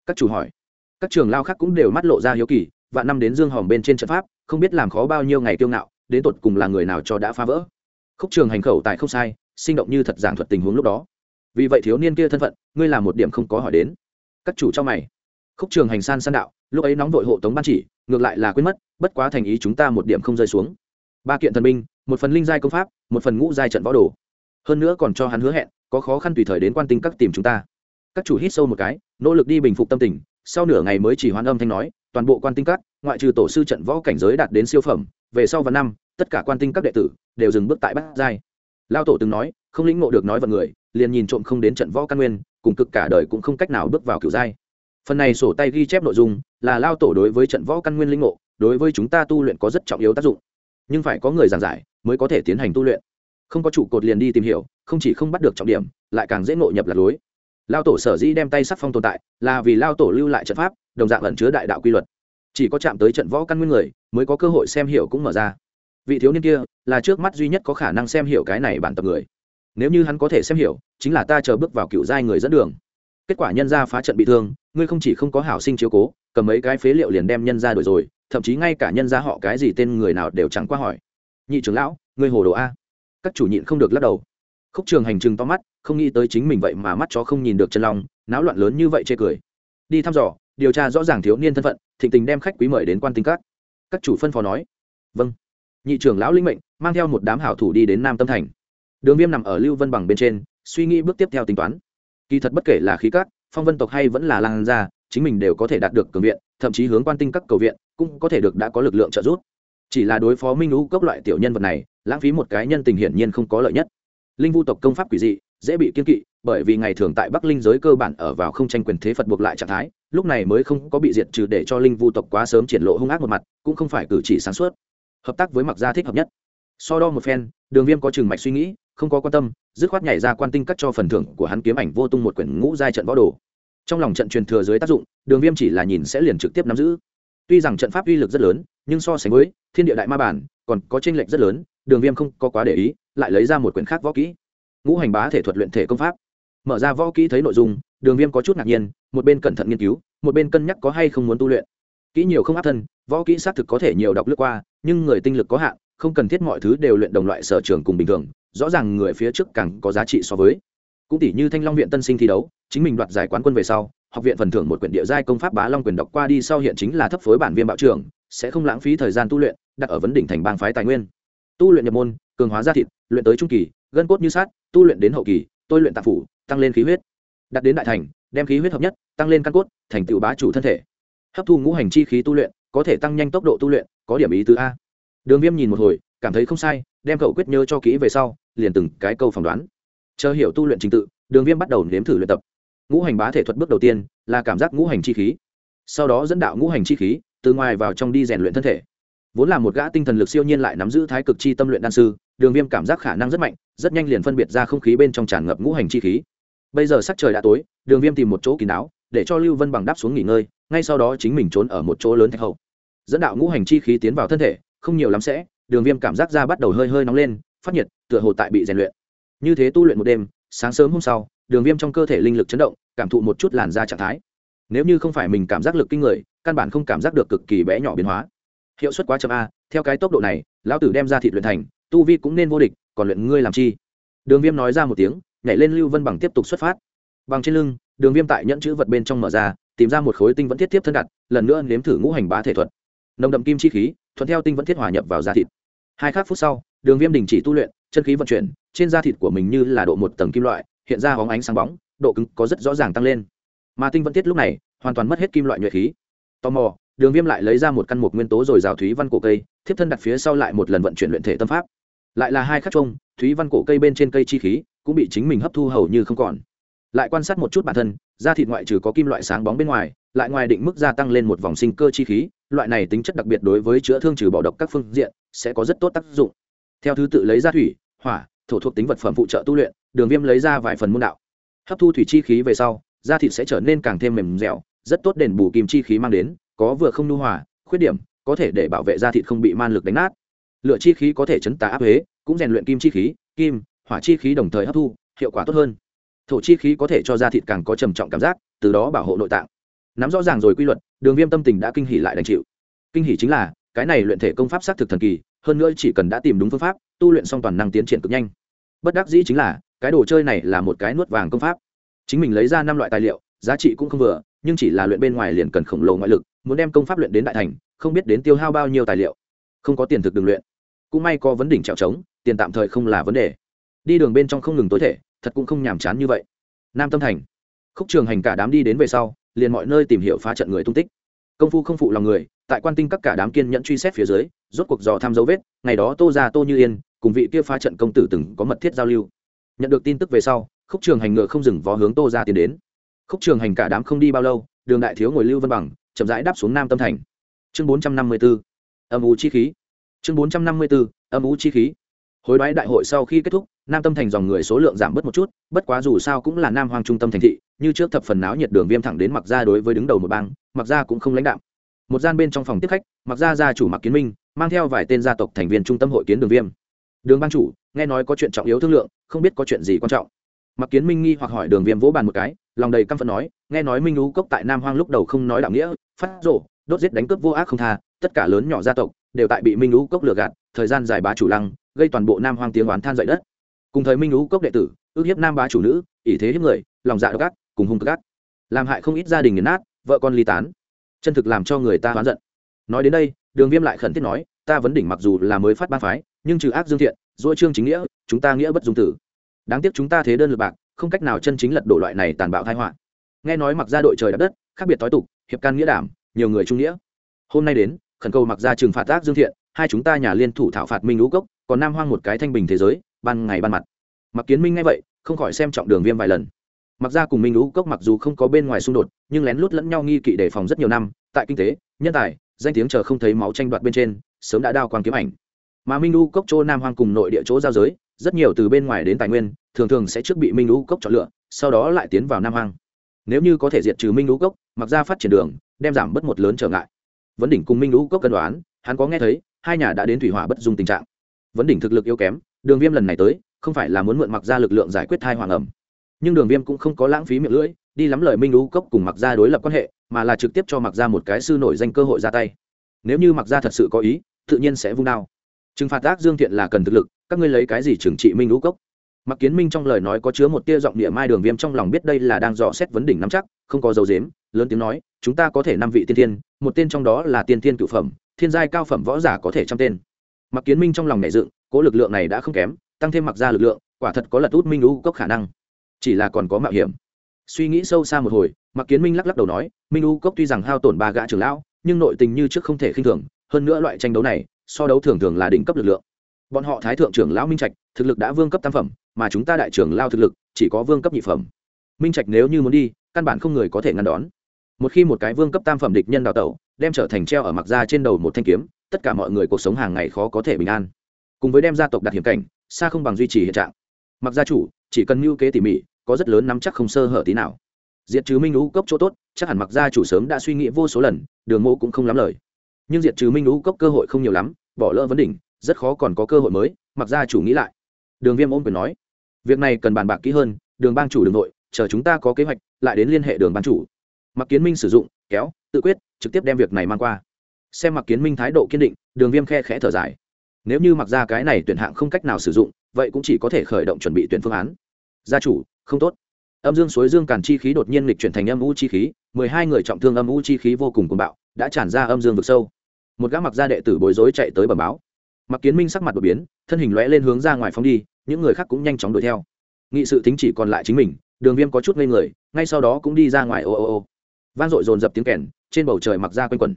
Các chủ hỏi. Các trường lao khác cũng đều mắt lộ ra hiếu kỳ và năm đến dương hòm bên trên trận pháp, không biết làm khó bao nhiêu ngày kiêu ngạo, đến tột cùng là người nào cho đã phá vỡ. Khúc trường hành khẩu tại không sai, sinh động như thật giảng thuật tình huống lúc đó vì vậy thiếu niên kia thân phận, ngươi là một điểm không có hỏi đến. Các chủ cho mày. Khúc trường hành san san đạo, lúc ấy nóng vội hộ tống ban chỉ, ngược lại là quên mất, bất quá thành ý chúng ta một điểm không rơi xuống. Ba kiện thần binh, một phần linh giai công pháp, một phần ngũ giai trận võ đồ. Hơn nữa còn cho hắn hứa hẹn, có khó khăn tùy thời đến quan tinh các tìm chúng ta. Các chủ hít sâu một cái, nỗ lực đi bình phục tâm tình, sau nửa ngày mới chỉ hoan âm thanh nói, toàn bộ quan tinh các, ngoại trừ tổ sư trận võ cảnh giới đạt đến siêu phẩm, về sau và năm, tất cả quan tinh các đệ tử đều dừng bước tại bát giai. Lao tổ từng nói, không lĩnh ngộ được nói vận người liền nhìn trộm không đến trận võ căn nguyên, cùng cực cả đời cũng không cách nào bước vào cửu giai. Phần này sổ tay ghi chép nội dung là lao tổ đối với trận võ căn nguyên linh ngộ, đối với chúng ta tu luyện có rất trọng yếu tác dụng. Nhưng phải có người giảng giải mới có thể tiến hành tu luyện. Không có trụ cột liền đi tìm hiểu, không chỉ không bắt được trọng điểm, lại càng dễ ngộ nhập lạc lối. Lao tổ sở dĩ đem tay sắc phong tồn tại là vì lao tổ lưu lại trận pháp, đồng dạng ẩn chứa đại đạo quy luật. Chỉ có chạm tới trận võ căn nguyên người mới có cơ hội xem hiểu cũng mở ra. Vị thiếu niên kia là trước mắt duy nhất có khả năng xem hiểu cái này bản tập người nếu như hắn có thể xem hiểu, chính là ta chờ bước vào cựu giai người dẫn đường. Kết quả nhân gia phá trận bị thương, ngươi không chỉ không có hảo sinh chiếu cố, cầm mấy cái phế liệu liền đem nhân gia đổi rồi, thậm chí ngay cả nhân gia họ cái gì tên người nào đều chẳng qua hỏi. Nhị trưởng lão, ngươi hồ đồ a. Các chủ nhịn không được lắc đầu. Khúc trường hành trừng to mắt, không nghĩ tới chính mình vậy mà mắt chó không nhìn được chân lòng náo loạn lớn như vậy chê cười. Đi thăm dò, điều tra rõ ràng thiếu niên thân phận, thịnh tình đem khách quý mời đến quan tinh các. Các chủ phân phó nói. Vâng. Nhị trưởng lão linh mệnh, mang theo một đám hảo thủ đi đến nam tâm thành đường viêm nằm ở lưu vân bằng bên trên, suy nghĩ bước tiếp theo tính toán. Kỳ thật bất kể là khí cát, phong vân tộc hay vẫn là lan ra chính mình đều có thể đạt được cường viện, thậm chí hướng quan tinh các cầu viện, cũng có thể được đã có lực lượng trợ giúp. Chỉ là đối phó minh lũ cốc loại tiểu nhân vật này, lãng phí một cái nhân tình hiển nhiên không có lợi nhất. Linh vu tộc công pháp quỷ dị, dễ bị kiên kỵ, bởi vì ngày thường tại bắc linh giới cơ bản ở vào không tranh quyền thế phật buộc lại trạng thái, lúc này mới không có bị diệt trừ để cho linh vu tộc quá sớm triển lộ hung ác một mặt, cũng không phải cử chỉ sáng suốt. Hợp tác với mặc gia thích hợp nhất. So đo một phen, đường viêm có chừng mạch suy nghĩ không có quan tâm, dứt khoát nhảy ra quan tinh cắt cho phần thưởng của hắn kiếm ảnh vô tung một quyển ngũ giai trận võ đồ. Trong lòng trận truyền thừa dưới tác dụng, đường viêm chỉ là nhìn sẽ liền trực tiếp nắm giữ. Tuy rằng trận pháp uy lực rất lớn, nhưng so sánh với thiên địa đại ma bản, còn có tranh lệch rất lớn, đường viêm không có quá để ý, lại lấy ra một quyển khác võ kỹ. Ngũ hành bá thể thuật luyện thể công pháp. Mở ra võ kỹ thấy nội dung, đường viêm có chút ngạc nhiên, một bên cẩn thận nghiên cứu, một bên cân nhắc có hay không muốn tu luyện. Kỹ nhiều không áp thân, võ kỹ xác thực có thể nhiều đọc lướt qua, nhưng người tinh lực có hạn, không cần thiết mọi thứ đều luyện đồng loại sở trường cùng bình thường rõ ràng người phía trước càng có giá trị so với. Cũng tỷ như thanh long viện tân sinh thi đấu, chính mình đoạt giải quán quân về sau, học viện phần thưởng một quyển địa giai công pháp bá long quyền đọc qua đi sau hiện chính là thấp phối bản viên bạo trưởng, sẽ không lãng phí thời gian tu luyện, đặt ở vấn đỉnh thành bang phái tài nguyên. Tu luyện nhập môn, cường hóa da thịt, luyện tới trung kỳ, gân cốt như sát tu luyện đến hậu kỳ, tôi luyện tạp phủ, tăng lên khí huyết. Đặt đến đại thành, đem khí huyết hợp nhất, tăng lên căn cốt, thành tựu bá chủ thân thể. Hấp thu ngũ hành chi khí tu luyện, có thể tăng nhanh tốc độ tu luyện, có điểm ý tứ a. Đường viêm nhìn một hồi, cảm thấy không sai, đem cậu quyết nhớ cho kỹ về sau liền từng cái câu phỏng đoán. Chờ hiểu tu luyện trình tự, đường viêm bắt đầu nếm thử luyện tập. Ngũ hành bá thể thuật bước đầu tiên là cảm giác ngũ hành chi khí. Sau đó dẫn đạo ngũ hành chi khí từ ngoài vào trong đi rèn luyện thân thể. Vốn là một gã tinh thần lực siêu nhiên lại nắm giữ thái cực chi tâm luyện đan sư, đường viêm cảm giác khả năng rất mạnh, rất nhanh liền phân biệt ra không khí bên trong tràn ngập ngũ hành chi khí. Bây giờ sắc trời đã tối, đường viêm tìm một chỗ kín đáo, để cho lưu vân bằng đáp xuống nghỉ ngơi, ngay sau đó chính mình trốn ở một chỗ lớn thạch hậu. Dẫn đạo ngũ hành chi khí tiến vào thân thể, không nhiều lắm sẽ, đường viêm cảm giác ra bắt đầu hơi hơi nóng lên phát nhiệt, tựa hồ tại bị rèn luyện. Như thế tu luyện một đêm, sáng sớm hôm sau, đường viêm trong cơ thể linh lực chấn động, cảm thụ một chút làn da trạng thái. Nếu như không phải mình cảm giác lực kinh người, căn bản không cảm giác được cực kỳ bé nhỏ biến hóa. Hiệu suất quá chậm a, theo cái tốc độ này, lão tử đem ra thịt luyện thành, tu vi cũng nên vô địch, còn luyện ngươi làm chi? Đường viêm nói ra một tiếng, nhảy lên lưu vân bằng tiếp tục xuất phát. Bằng trên lưng, đường viêm tại nhẫn chữ vật bên trong mở ra, tìm ra một khối tinh vẫn thiết tiếp thân đặt, lần nữa nếm thử ngũ hành bá thể thuật. Nồng đậm kim chi khí, thuận theo tinh vẫn thiết hòa nhập vào da thịt. Hai khắc phút sau đường viêm đình chỉ tu luyện, chân khí vận chuyển, trên da thịt của mình như là độ một tầng kim loại, hiện ra hóng ánh sáng bóng, độ cứng có rất rõ ràng tăng lên. Mà tinh vẫn Tiết lúc này hoàn toàn mất hết kim loại nhuệ khí. Tò mò, đường viêm lại lấy ra một căn mục nguyên tố rồi rào thúy văn cổ cây, thiếp thân đặt phía sau lại một lần vận chuyển luyện thể tâm pháp. Lại là hai khắc trông thúy văn cổ cây bên trên cây chi khí cũng bị chính mình hấp thu hầu như không còn. Lại quan sát một chút bản thân, da thịt ngoại trừ có kim loại sáng bóng bên ngoài, lại ngoài định mức gia tăng lên một vòng sinh cơ chi khí, loại này tính chất đặc biệt đối với chữa thương trừ bỏ độc các phương diện sẽ có rất tốt tác dụng theo thứ tự lấy ra thủy, hỏa, thổ thuộc tính vật phẩm phụ trợ tu luyện, đường viêm lấy ra vài phần môn đạo. Hấp thu thủy chi khí về sau, da thịt sẽ trở nên càng thêm mềm dẻo, rất tốt đền bù kim chi khí mang đến, có vừa không nu hòa, khuyết điểm, có thể để bảo vệ da thịt không bị man lực đánh nát. Lựa chi khí có thể chấn tà áp huế, cũng rèn luyện kim chi khí, kim, hỏa chi khí đồng thời hấp thu, hiệu quả tốt hơn. Thổ chi khí có thể cho da thịt càng có trầm trọng cảm giác, từ đó bảo hộ nội tạng. Nắm rõ ràng rồi quy luật, đường viêm tâm tình đã kinh hỉ lại đành chịu. Kinh hỉ chính là, cái này luyện thể công pháp xác thực thần kỳ hơn nữa chỉ cần đã tìm đúng phương pháp, tu luyện xong toàn năng tiến triển cực nhanh. Bất đắc dĩ chính là, cái đồ chơi này là một cái nuốt vàng công pháp. Chính mình lấy ra năm loại tài liệu, giá trị cũng không vừa, nhưng chỉ là luyện bên ngoài liền cần khổng lồ ngoại lực, muốn đem công pháp luyện đến đại thành, không biết đến tiêu hao bao nhiêu tài liệu. Không có tiền thực đường luyện. Cũng may có vấn đỉnh trèo trống, tiền tạm thời không là vấn đề. Đi đường bên trong không ngừng tối thể, thật cũng không nhàm chán như vậy. Nam tâm thành. Khúc trường hành cả đám đi đến về sau, liền mọi nơi tìm hiểu phá trận người tung tích. Công phu không phụ lòng người tại quan tinh các cả đám kiên nhẫn truy xét phía dưới, rốt cuộc dò thăm dấu vết, ngày đó tô ra tô như yên cùng vị kia phá trận công tử từng có mật thiết giao lưu. Nhận được tin tức về sau, khúc trường hành ngựa không dừng vó hướng tô ra tiến đến. Khúc trường hành cả đám không đi bao lâu, đường đại thiếu ngồi lưu vân bằng, chậm rãi đáp xuống nam tâm thành. Chương bốn trăm năm mươi b ố âm u chi khí. Chương bốn trăm năm mươi b ố âm u chi khí. Hối đoái đại hội sau khi kết thúc, nam tâm thành dòng người số lượng giảm bớt một chút, bất quá dù sao cũng là nam hoang trung tâm thành thị, như trước thập phần náo nhiệt đường viêm thẳng đến mặc ra đối với đứng đầu một bang, mặc ra cũng không lãnh đạo một gian bên trong phòng tiếp khách, mặc ra gia chủ mặc kiến minh, mang theo vài tên gia tộc thành viên trung tâm hội kiến đường viêm. Đường ban chủ, nghe nói có chuyện trọng yếu thương lượng, không biết có chuyện gì quan trọng. Mặc kiến minh nghi hoặc hỏi đường viêm vỗ bàn một cái, lòng đầy căm phận nói, nghe nói minh lũ cốc tại nam hoang lúc đầu không nói đạo nghĩa, phát rộ đốt giết đánh cướp vô ác không tha, tất cả lớn nhỏ gia tộc đều tại bị minh lũ cốc lừa gạt, thời gian dài bá chủ lăng, gây toàn bộ nam hoang tiếng oán than dậy đất. Cùng thời minh lũ cốc đệ tử, ước hiếp nam bá chủ nữ, ỷ thế hiếp người, lòng dạ độc ác, cùng hung cực ác. Làm hại không ít gia đình nghiền nát, vợ con ly tán chân thực làm cho người ta hoán giận. Nói đến đây, đường viêm lại khẩn thiết nói, ta vấn đỉnh mặc dù là mới phát ban phái, nhưng trừ ác dương thiện dỗi trương chính nghĩa, chúng ta nghĩa bất dung tử. Đáng tiếc chúng ta thế đơn lực bạc, không cách nào chân chính lật đổ loại này tàn bạo thái họa. Nghe nói mặc ra đội trời đất đất, khác biệt thói tục, hiệp can nghĩa đảm, nhiều người trung nghĩa. Hôm nay đến, khẩn cầu mặc ra trừng phạt ác dương thiện, hai chúng ta nhà liên thủ thảo phạt minh lũ cốc, còn nam hoang một cái thanh bình thế giới, ban ngày ban mặt. Mặc kiến minh ngay vậy, không khỏi xem trọng đường viêm vài lần mặc ra cùng minh lũ cốc mặc dù không có bên ngoài xung đột, nhưng lén lút lẫn nhau nghi kỵ đề phòng rất nhiều năm. Tại kinh tế, nhân tài, danh tiếng chờ không thấy máu tranh đoạt bên trên, sớm đã đao quang kiếm ảnh. Mà minh lũ cốc chỗ nam hoang cùng nội địa chỗ giao giới, rất nhiều từ bên ngoài đến tài nguyên, thường thường sẽ trước bị minh lũ cốc chọn lựa, sau đó lại tiến vào nam hoang. Nếu như có thể diệt trừ minh lũ cốc, mặc ra phát triển đường, đem giảm bớt một lớn trở ngại. Vấn đỉnh cùng minh lũ cốc cân đoán, hắn có nghe thấy, hai nhà đã đến thủy hỏa bất dung tình trạng. Vấn đỉnh thực lực yếu kém, đường viêm lần này tới, không phải là muốn mượn mặc ra lực lượng giải quyết thai hoàng ẩm nhưng đường viêm cũng không có lãng phí miệng lưỡi, đi lắm lời minh lũ cốc cùng mặc ra đối lập quan hệ, mà là trực tiếp cho mặc ra một cái sư nổi danh cơ hội ra tay. Nếu như mặc ra thật sự có ý, tự nhiên sẽ vung đao. Trừng phạt ác dương thiện là cần thực lực, các ngươi lấy cái gì trừng trị minh lũ cốc? Mặc kiến minh trong lời nói có chứa một tia giọng địa mai đường viêm trong lòng biết đây là đang dò xét vấn đỉnh nắm chắc, không có dấu dếm lớn tiếng nói, chúng ta có thể năm vị tiên thiên, một tên trong đó là tiên thiên cựu phẩm, thiên giai cao phẩm võ giả có thể trăm tên. Mặc kiến minh trong lòng nảy dựng, cố lực lượng này đã không kém, tăng thêm mặc ra lực lượng, quả thật có lật út minh lũ cốc khả năng chỉ là còn có mạo hiểm. Suy nghĩ sâu xa một hồi mặc kiến minh lắc lắc đầu nói, minh u cốc tuy rằng hao tổn ba gã trưởng lão, nhưng nội tình như trước không thể khinh thường, hơn nữa loại tranh đấu này, so đấu thường thường là đỉnh cấp lực lượng. Bọn họ thái thượng trưởng lão minh trạch, thực lực đã vương cấp tam phẩm, mà chúng ta đại trưởng lao thực lực, chỉ có vương cấp nhị phẩm. Minh trạch nếu như muốn đi, căn bản không người có thể ngăn đón. Một khi một cái vương cấp tam phẩm địch nhân đào tẩu, đem trở thành treo ở mặc ra trên đầu một thanh kiếm, tất cả mọi người cuộc sống hàng ngày khó có thể bình an. Cùng với đem gia tộc đặt hiểm cảnh, xa không bằng duy trì hiện trạng. Mặc gia chủ chỉ cần mưu kế tỉ mỉ, có rất lớn nắm chắc không sơ hở tí nào. Diệt trừ minh lũ cốc chỗ tốt, chắc hẳn mặc gia chủ sớm đã suy nghĩ vô số lần, đường mô cũng không lắm lời. Nhưng diệt trừ minh lũ cốc cơ hội không nhiều lắm, bỏ lỡ vấn đỉnh, rất khó còn có cơ hội mới, mặc gia chủ nghĩ lại. Đường viêm ôm quyền nói, việc này cần bàn bạc kỹ hơn, đường bang chủ đường nội chờ chúng ta có kế hoạch, lại đến liên hệ đường ban chủ. Mặc kiến minh sử dụng, kéo, tự quyết, trực tiếp đem việc này mang qua. Xem mặc kiến minh thái độ kiên định, đường viêm khe khẽ thở dài. Nếu như mặc ra cái này tuyển hạng không cách nào sử dụng vậy cũng chỉ có thể khởi động chuẩn bị tuyển phương án. Gia chủ, không tốt. Âm dương suối dương càn chi khí đột nhiên lịch chuyển thành âm u chi khí, mười hai người trọng thương âm u chi khí vô cùng cuồng bạo, đã tràn ra âm dương vực sâu. Một gã mặc gia đệ tử bối rối chạy tới bẩm báo. Mặc kiến minh sắc mặt đột biến, thân hình lóe lên hướng ra ngoài phóng đi, những người khác cũng nhanh chóng đuổi theo. Nghị sự tính chỉ còn lại chính mình, đường viêm có chút ngây người, ngay sau đó cũng đi ra ngoài ô ô ô. Vang dội dồn dập tiếng kèn, trên bầu trời mặc ra quanh quẩn.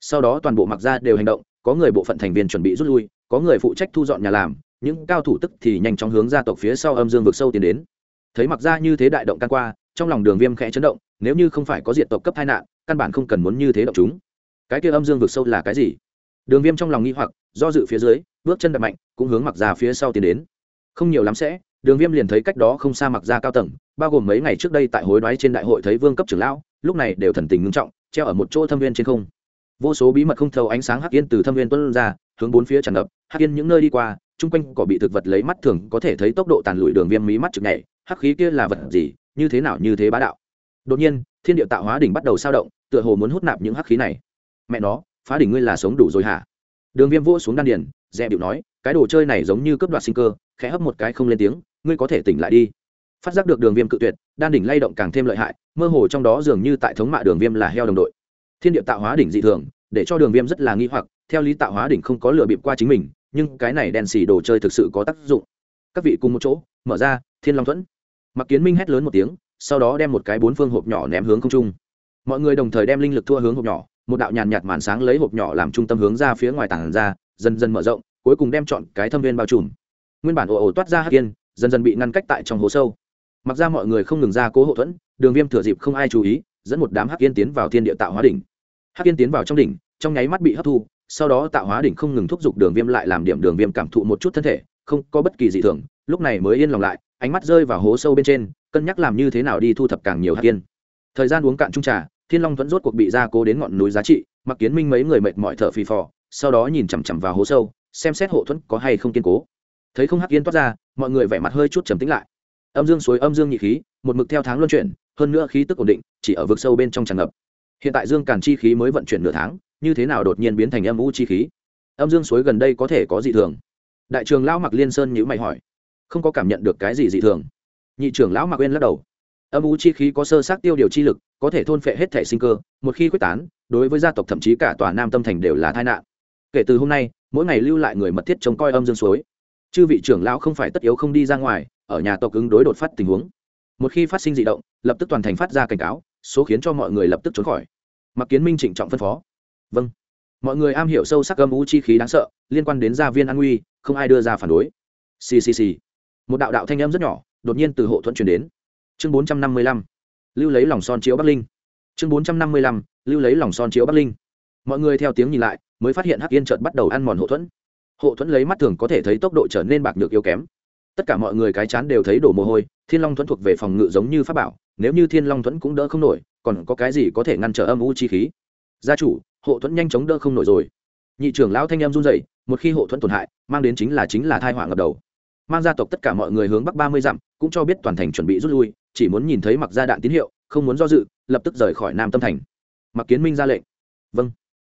Sau đó toàn bộ mặc ra đều hành động, có người bộ phận thành viên chuẩn bị rút lui, có người phụ trách thu dọn nhà làm những cao thủ tức thì nhanh chóng hướng ra tộc phía sau âm dương vực sâu tiến đến. Thấy mặc ra như thế đại động can qua, trong lòng đường viêm khẽ chấn động, nếu như không phải có diện tộc cấp hai nạn, căn bản không cần muốn như thế động chúng. Cái kia âm dương vực sâu là cái gì? Đường viêm trong lòng nghi hoặc, do dự phía dưới, bước chân đập mạnh, cũng hướng mặc ra phía sau tiến đến. Không nhiều lắm sẽ, đường viêm liền thấy cách đó không xa mặc ra cao tầng, bao gồm mấy ngày trước đây tại hối đoái trên đại hội thấy vương cấp trưởng lão, lúc này đều thần tình ngưng trọng, treo ở một chỗ thâm viên trên không. Vô số bí mật không thâu ánh sáng hắc yên từ thâm viên tuân ra, hướng bốn phía tràn ngập, hắc yên những nơi đi qua chung quanh cỏ bị thực vật lấy mắt thường có thể thấy tốc độ tàn lụi đường viêm mí mắt chực nhảy, hắc khí kia là vật gì, như thế nào, như thế bá đạo. Đột nhiên, thiên địa tạo hóa đỉnh bắt đầu sao động, tựa hồ muốn hút nạp những hắc khí này. Mẹ nó, phá đỉnh ngươi là sống đủ rồi hả? Đường viêm vỗ xuống đan điền, dè điệu nói, cái đồ chơi này giống như cướp đoạt sinh cơ, khẽ hấp một cái không lên tiếng, ngươi có thể tỉnh lại đi. Phát giác được đường viêm cự tuyệt, đan đỉnh lay động càng thêm lợi hại, mơ hồ trong đó dường như tại thống mạ đường viêm là heo đồng đội. Thiên địa tạo hóa đỉnh dị thường, để cho đường viêm rất là nghi hoặc, theo lý tạo hóa đỉnh không có lừa bịp qua chính mình nhưng cái này đèn xì đồ chơi thực sự có tác dụng. Các vị cùng một chỗ, mở ra, thiên long thuẫn. Mặc kiến minh hét lớn một tiếng, sau đó đem một cái bốn phương hộp nhỏ ném hướng không trung. Mọi người đồng thời đem linh lực thua hướng hộp nhỏ, một đạo nhàn nhạt màn sáng lấy hộp nhỏ làm trung tâm hướng ra phía ngoài tảng ra, dần dần mở rộng, cuối cùng đem chọn cái thâm viên bao trùm. Nguyên bản ồ ồ toát ra hắc yên, dần dần bị ngăn cách tại trong hố sâu. Mặc ra mọi người không ngừng ra cố hậu thuẫn, đường viêm thừa dịp không ai chú ý, dẫn một đám hắc yên tiến vào thiên địa tạo hóa đỉnh. Hắc yên tiến vào trong đỉnh, trong nháy mắt bị hấp thu sau đó tạo hóa đỉnh không ngừng thúc giục đường viêm lại làm điểm đường viêm cảm thụ một chút thân thể, không có bất kỳ dị thường, lúc này mới yên lòng lại, ánh mắt rơi vào hố sâu bên trên, cân nhắc làm như thế nào đi thu thập càng nhiều hạt tiên thời gian uống cạn trung trà, thiên long vẫn rốt cuộc bị ra cố đến ngọn núi giá trị, mặc kiến minh mấy người mệt mỏi thở phì phò, sau đó nhìn chằm chằm vào hố sâu, xem xét hộ thuẫn có hay không kiên cố. Thấy không hắc yên toát ra, mọi người vẻ mặt hơi chút trầm tính lại. Âm dương suối, âm dương nhị khí, một mực theo tháng luân chuyển, hơn nữa khí tức ổn định, chỉ ở vực sâu bên trong tràn ngập. Hiện tại dương càn chi khí mới vận chuyển nửa tháng như thế nào đột nhiên biến thành âm u chi khí? Âm dương suối gần đây có thể có dị thường? Đại trường lão mặc liên sơn nhữ mày hỏi. Không có cảm nhận được cái gì dị thường. Nhị trưởng lão mặc uyên lắc đầu. Âm u chi khí có sơ sát tiêu điều chi lực, có thể thôn phệ hết thể sinh cơ, một khi quyết tán, đối với gia tộc thậm chí cả tòa nam tâm thành đều là tai nạn. Kể từ hôm nay, mỗi ngày lưu lại người mật thiết trông coi âm dương suối. Chư vị trưởng lão không phải tất yếu không đi ra ngoài, ở nhà tộc ứng đối đột phát tình huống. Một khi phát sinh dị động, lập tức toàn thành phát ra cảnh cáo, số khiến cho mọi người lập tức trốn khỏi. Mặc kiến minh trịnh trọng phân phó vâng. Mọi người am hiểu sâu sắc âm u chi khí đáng sợ, liên quan đến gia viên an nguy, không ai đưa ra phản đối. Ccc một đạo đạo thanh âm rất nhỏ, đột nhiên từ hộ thuận truyền đến. Chương bốn trăm năm mươi lăm. Lưu lấy lòng son chiếu bắc linh. Chương bốn trăm năm mươi lăm. Lưu lấy lòng son chiếu bắc linh. Mọi người theo tiếng nhìn lại, mới phát hiện hắc yên trợt bắt đầu ăn mòn hộ thuẫn. Hộ thuẫn lấy mắt thường có thể thấy tốc độ trở nên bạc nhược yếu kém. Tất cả mọi người cái chán đều thấy đổ mồ hôi, thiên long thuẫn thuộc về phòng ngự giống như pháp bảo, nếu như thiên long thuẫn cũng đỡ không nổi, còn có cái gì có thể ngăn trở âm u chi khí? Gia chủ hộ thuẫn nhanh chóng đỡ không nổi rồi. Nhị trưởng lão thanh em run dậy một khi hộ thuẫn tổn hại, mang đến chính là chính là thai họa ngập đầu. Mang gia tộc tất cả mọi người hướng bắc ba mươi dặm, cũng cho biết toàn thành chuẩn bị rút lui, chỉ muốn nhìn thấy mặc gia đạn tín hiệu, không muốn do dự, lập tức rời khỏi nam tâm thành. Mặc kiến minh ra lệnh. Vâng.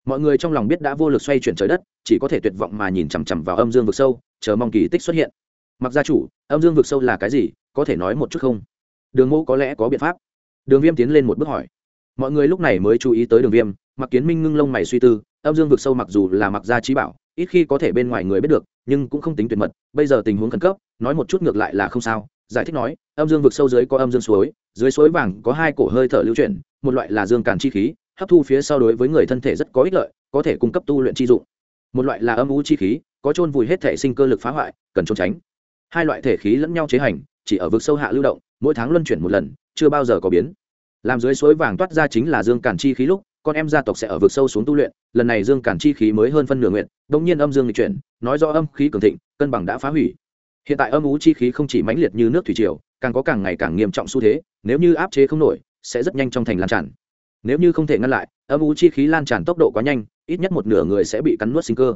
Mọi người trong lòng biết đã vô lực xoay chuyển trời đất, chỉ có thể tuyệt vọng mà nhìn chằm chằm vào âm dương vực sâu, chờ mong kỳ tích xuất hiện. Mặc gia chủ, âm dương vực sâu là cái gì, có thể nói một chút không? Đường mô có lẽ có biện pháp. Đường viêm tiến lên một bước hỏi. Mọi người lúc này mới chú ý tới đường viêm mặc kiến minh ngưng lông mày suy tư, âm dương vực sâu mặc dù là mặc gia trí bảo, ít khi có thể bên ngoài người biết được, nhưng cũng không tính tuyệt mật, bây giờ tình huống khẩn cấp, nói một chút ngược lại là không sao. Giải thích nói, âm dương vực sâu dưới có âm dương suối, dưới suối vàng có hai cổ hơi thở lưu chuyển, một loại là dương càn chi khí, hấp thu phía sau đối với người thân thể rất có ích lợi, có thể cung cấp tu luyện chi dụng. Một loại là âm u chi khí, có chôn vùi hết thể sinh cơ lực phá hoại, cần trốn tránh. Hai loại thể khí lẫn nhau chế hành, chỉ ở vực sâu hạ lưu động, mỗi tháng luân chuyển một lần, chưa bao giờ có biến. Làm dưới suối vàng toát ra chính là dương càn chi khí lúc con em gia tộc sẽ ở vực sâu xuống tu luyện, lần này dương cản chi khí mới hơn phân nửa nguyện đông nhiên âm dương lịch chuyển, nói do âm khí cường thịnh, cân bằng đã phá hủy. Hiện tại âm ú chi khí không chỉ mãnh liệt như nước thủy triều, càng có càng ngày càng nghiêm trọng xu thế, nếu như áp chế không nổi, sẽ rất nhanh trong thành lan tràn. Nếu như không thể ngăn lại, âm ú chi khí lan tràn tốc độ quá nhanh, ít nhất một nửa người sẽ bị cắn nuốt sinh cơ.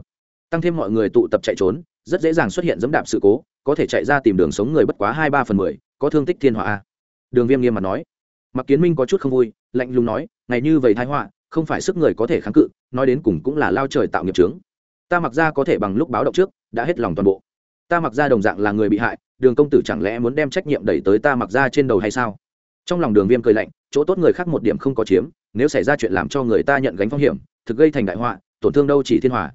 Tăng thêm mọi người tụ tập chạy trốn, rất dễ dàng xuất hiện dẫm đạp sự cố, có thể chạy ra tìm đường sống người bất quá hai ba phần mười, có thương tích thiên họa đường viêm nghiêm mặt nói. Mặc kiến minh có chút không vui, lạnh lùng nói, ngày như vậy thái họa không phải sức người có thể kháng cự, nói đến cùng cũng là lao trời tạo nghiệp trướng ta mặc ra có thể bằng lúc báo động trước, đã hết lòng toàn bộ. Ta mặc ra đồng dạng là người bị hại, đường công tử chẳng lẽ muốn đem trách nhiệm đẩy tới ta mặc ra trên đầu hay sao? Trong lòng đường viêm cười lạnh, chỗ tốt người khác một điểm không có chiếm, nếu xảy ra chuyện làm cho người ta nhận gánh phong hiểm, thực gây thành đại họa, tổn thương đâu chỉ thiên hòa.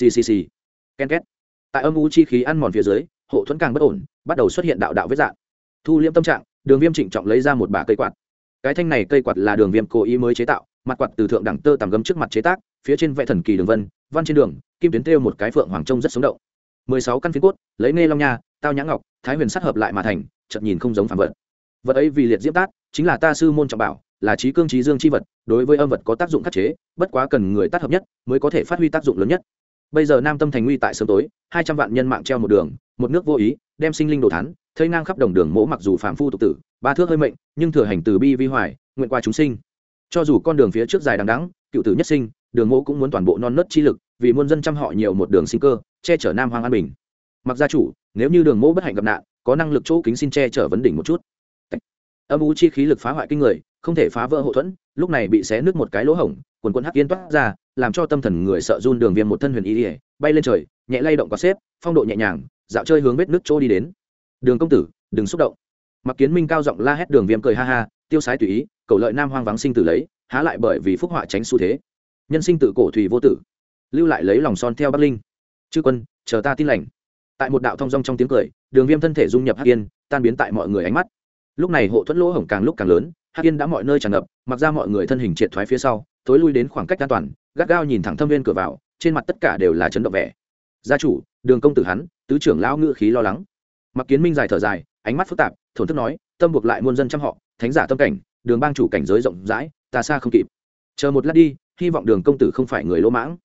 Ccc ken két. Tại âm u chi khí ăn mòn phía dưới, hộ thuẫn càng bất ổn, bắt đầu xuất hiện đạo đạo vết dạng. Thu liễm tâm trạng, đường viêm trịnh trọng lấy ra một bả cây quạt. Cái thanh này cây quạt là đường viêm cố ý mới chế tạo mặt quạt từ thượng đẳng tơ tằm gấm trước mặt chế tác, phía trên vẽ thần kỳ đường vân, văn trên đường, kim tuyến thêu một cái phượng hoàng trông rất sống động. mười sáu căn phiến cốt, lấy nê long nha, tao nhã ngọc, thái huyền sát hợp lại mà thành, chợt nhìn không giống phản vật. Vật ấy vì liệt diễm tát chính là ta sư môn trọng bảo, là trí cương trí dương chi vật, đối với âm vật có tác dụng khắc chế, bất quá cần người tác hợp nhất, mới có thể phát huy tác dụng lớn nhất. Bây giờ nam tâm thành nguy tại sớm tối, hai trăm vạn nhân mạng treo một đường, một nước vô ý, đem sinh linh đồ thán, thây ngang khắp đồng đường mỗ mặc dù phạm phu tục tử, ba thước hơi mệnh, nhưng thừa hành từ bi vi hoài, nguyện qua chúng sinh cho dù con đường phía trước dài đằng đẵng, cựu tử nhất sinh đường mỗ cũng muốn toàn bộ non nớt chi lực vì muôn dân chăm họ nhiều một đường sinh cơ che chở nam hoàng an bình. Mặc gia chủ nếu như đường mỗ bất hạnh gặp nạn có năng lực chỗ kính xin che chở vấn đỉnh một chút. Âm u chi khí lực phá hoại kinh người không thể phá vỡ hậu thuẫn lúc này bị xé nứt một cái lỗ hổng quần quân hắc yên toát ra làm cho tâm thần người sợ run đường viêm một thân huyền ý ỉa bay lên trời nhẹ lay động có xếp phong độ nhẹ nhàng dạo chơi hướng vết nước chỗ đi đến. Đường công tử đừng xúc động. Mặc kiến minh cao giọng la hét đường viêm cười ha ha tiêu sái tùy ý, cầu lợi nam hoang vắng sinh tử lấy, há lại bởi vì phúc họa tránh xu thế. Nhân sinh tự cổ thủy vô tử, lưu lại lấy lòng son theo bắc linh. Chư quân, chờ ta tin lành. Tại một đạo thong dong trong tiếng cười, đường viêm thân thể dung nhập hắc yên, tan biến tại mọi người ánh mắt. Lúc này hộ thuẫn lỗ hổng càng lúc càng lớn, hắc yên đã mọi nơi tràn ngập, mặc ra mọi người thân hình triệt thoái phía sau tối lui đến khoảng cách an toàn, gắt gao nhìn thẳng thâm viên cửa vào, trên mặt tất cả đều là chấn động vẻ. Gia chủ, đường công tử hắn, tứ trưởng lão ngự khí lo lắng. Mặc kiến minh dài thở dài, ánh mắt phức tạp, thổn thức nói, tâm buộc lại muôn dân chăm họ thánh giả tâm cảnh, đường bang chủ cảnh giới rộng rãi, ta xa không kịp. Chờ một lát đi, hy vọng đường công tử không phải người lỗ mãng.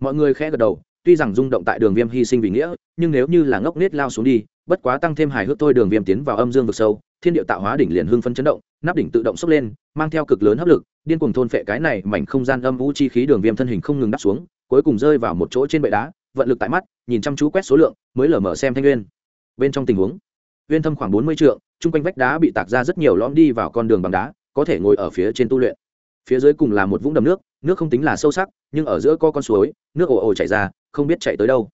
Mọi người khẽ gật đầu, tuy rằng rung động tại đường viêm hy sinh vì nghĩa, nhưng nếu như là ngốc nết lao xuống đi, bất quá tăng thêm hài hước thôi, đường viêm tiến vào âm dương vực sâu, thiên điệu tạo hóa đỉnh liền hưng phân chấn động, nắp đỉnh tự động sốc lên, mang theo cực lớn hấp lực, điên cuồng thôn phệ cái này mảnh không gian âm vũ chi khí đường viêm thân hình không ngừng đắp xuống, cuối cùng rơi vào một chỗ trên bệ đá, vận lực tại mắt, nhìn chăm chú quét số lượng, mới lở mở xem thanh nguyên. Bên trong tình huống viên thâm khoảng bốn mươi trượng, chung quanh vách đá bị tạc ra rất nhiều lõm đi vào con đường bằng đá, có thể ngồi ở phía trên tu luyện. Phía dưới cùng là một vũng đầm nước nước không tính là sâu sắc, nhưng ở giữa có con suối, nước ồ ồ chảy ra, không biết chạy tới đâu.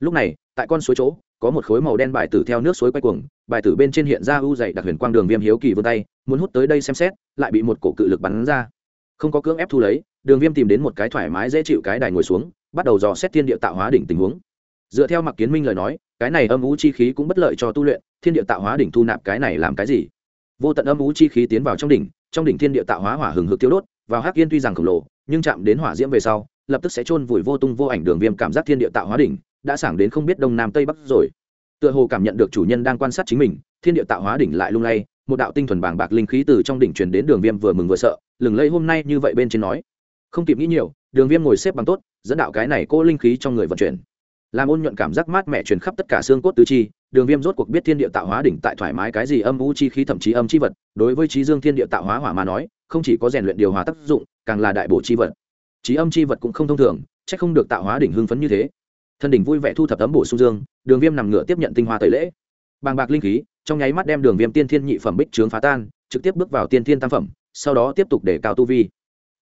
Lúc này, tại con suối chỗ, có một khối màu đen bài tử theo nước suối quay cuồng, bài tử bên trên hiện ra u dày đặc huyền quang đường viêm hiếu kỳ vươn tay, muốn hút tới đây xem xét, lại bị một cổ cự lực bắn ra. Không có cưỡng ép thu lấy, đường viêm tìm đến một cái thoải mái dễ chịu cái đài ngồi xuống, bắt đầu dò xét thiên địa tạo hóa đỉnh tình huống. Dựa theo mặc kiến minh lời nói, cái này âm u chi khí cũng bất lợi cho tu luyện thiên địa tạo hóa đỉnh thu nạp cái này làm cái gì? Vô tận âm ú chi khí tiến vào trong đỉnh trong đỉnh thiên địa tạo hóa hỏa hừng hực tiêu đốt, vào hắc yên tuy rằng khổng lồ, nhưng chạm đến hỏa diễm về sau, lập tức sẽ chôn vùi vô tung vô ảnh đường viêm cảm giác thiên địa tạo hóa đỉnh, đã sảng đến không biết đông nam tây bắc rồi. Tựa hồ cảm nhận được chủ nhân đang quan sát chính mình, thiên địa tạo hóa đỉnh lại lung lay, một đạo tinh thuần bàng bạc linh khí từ trong đỉnh truyền đến đường viêm vừa mừng vừa sợ, lừng lây hôm nay như vậy bên trên nói. Không kịp nghĩ nhiều, đường viêm ngồi xếp bằng tốt, dẫn đạo cái này cô linh khí trong người vận chuyển. Làm ôn nhuận cảm giác mát mẻ truyền khắp tất cả xương cốt tứ chi đường viêm rốt cuộc biết thiên địa tạo hóa đỉnh tại thoải mái cái gì âm u chi khí thậm chí âm chi vật, đối với trí dương thiên địa tạo hóa hỏa mà nói, không chỉ có rèn luyện điều hòa tác dụng, càng là đại bổ chi vật. Trí âm chi vật cũng không thông thường c h ắ c không được tạo hóa đỉnh hưng phấn như thế. Thân đỉnh vui vẻ thu thập ấm bổ sung dương, đường viêm nằm ngửa tiếp nhận tinh hoa tẩy lễ. Bàng bạc linh khí, trong nháy mắt đem đường viêm tiên thiên nhị phẩm bích trướng phá tan, trực tiếp bước vào tiên thiên tam phẩm, sau đó tiếp tục để cao tu vi.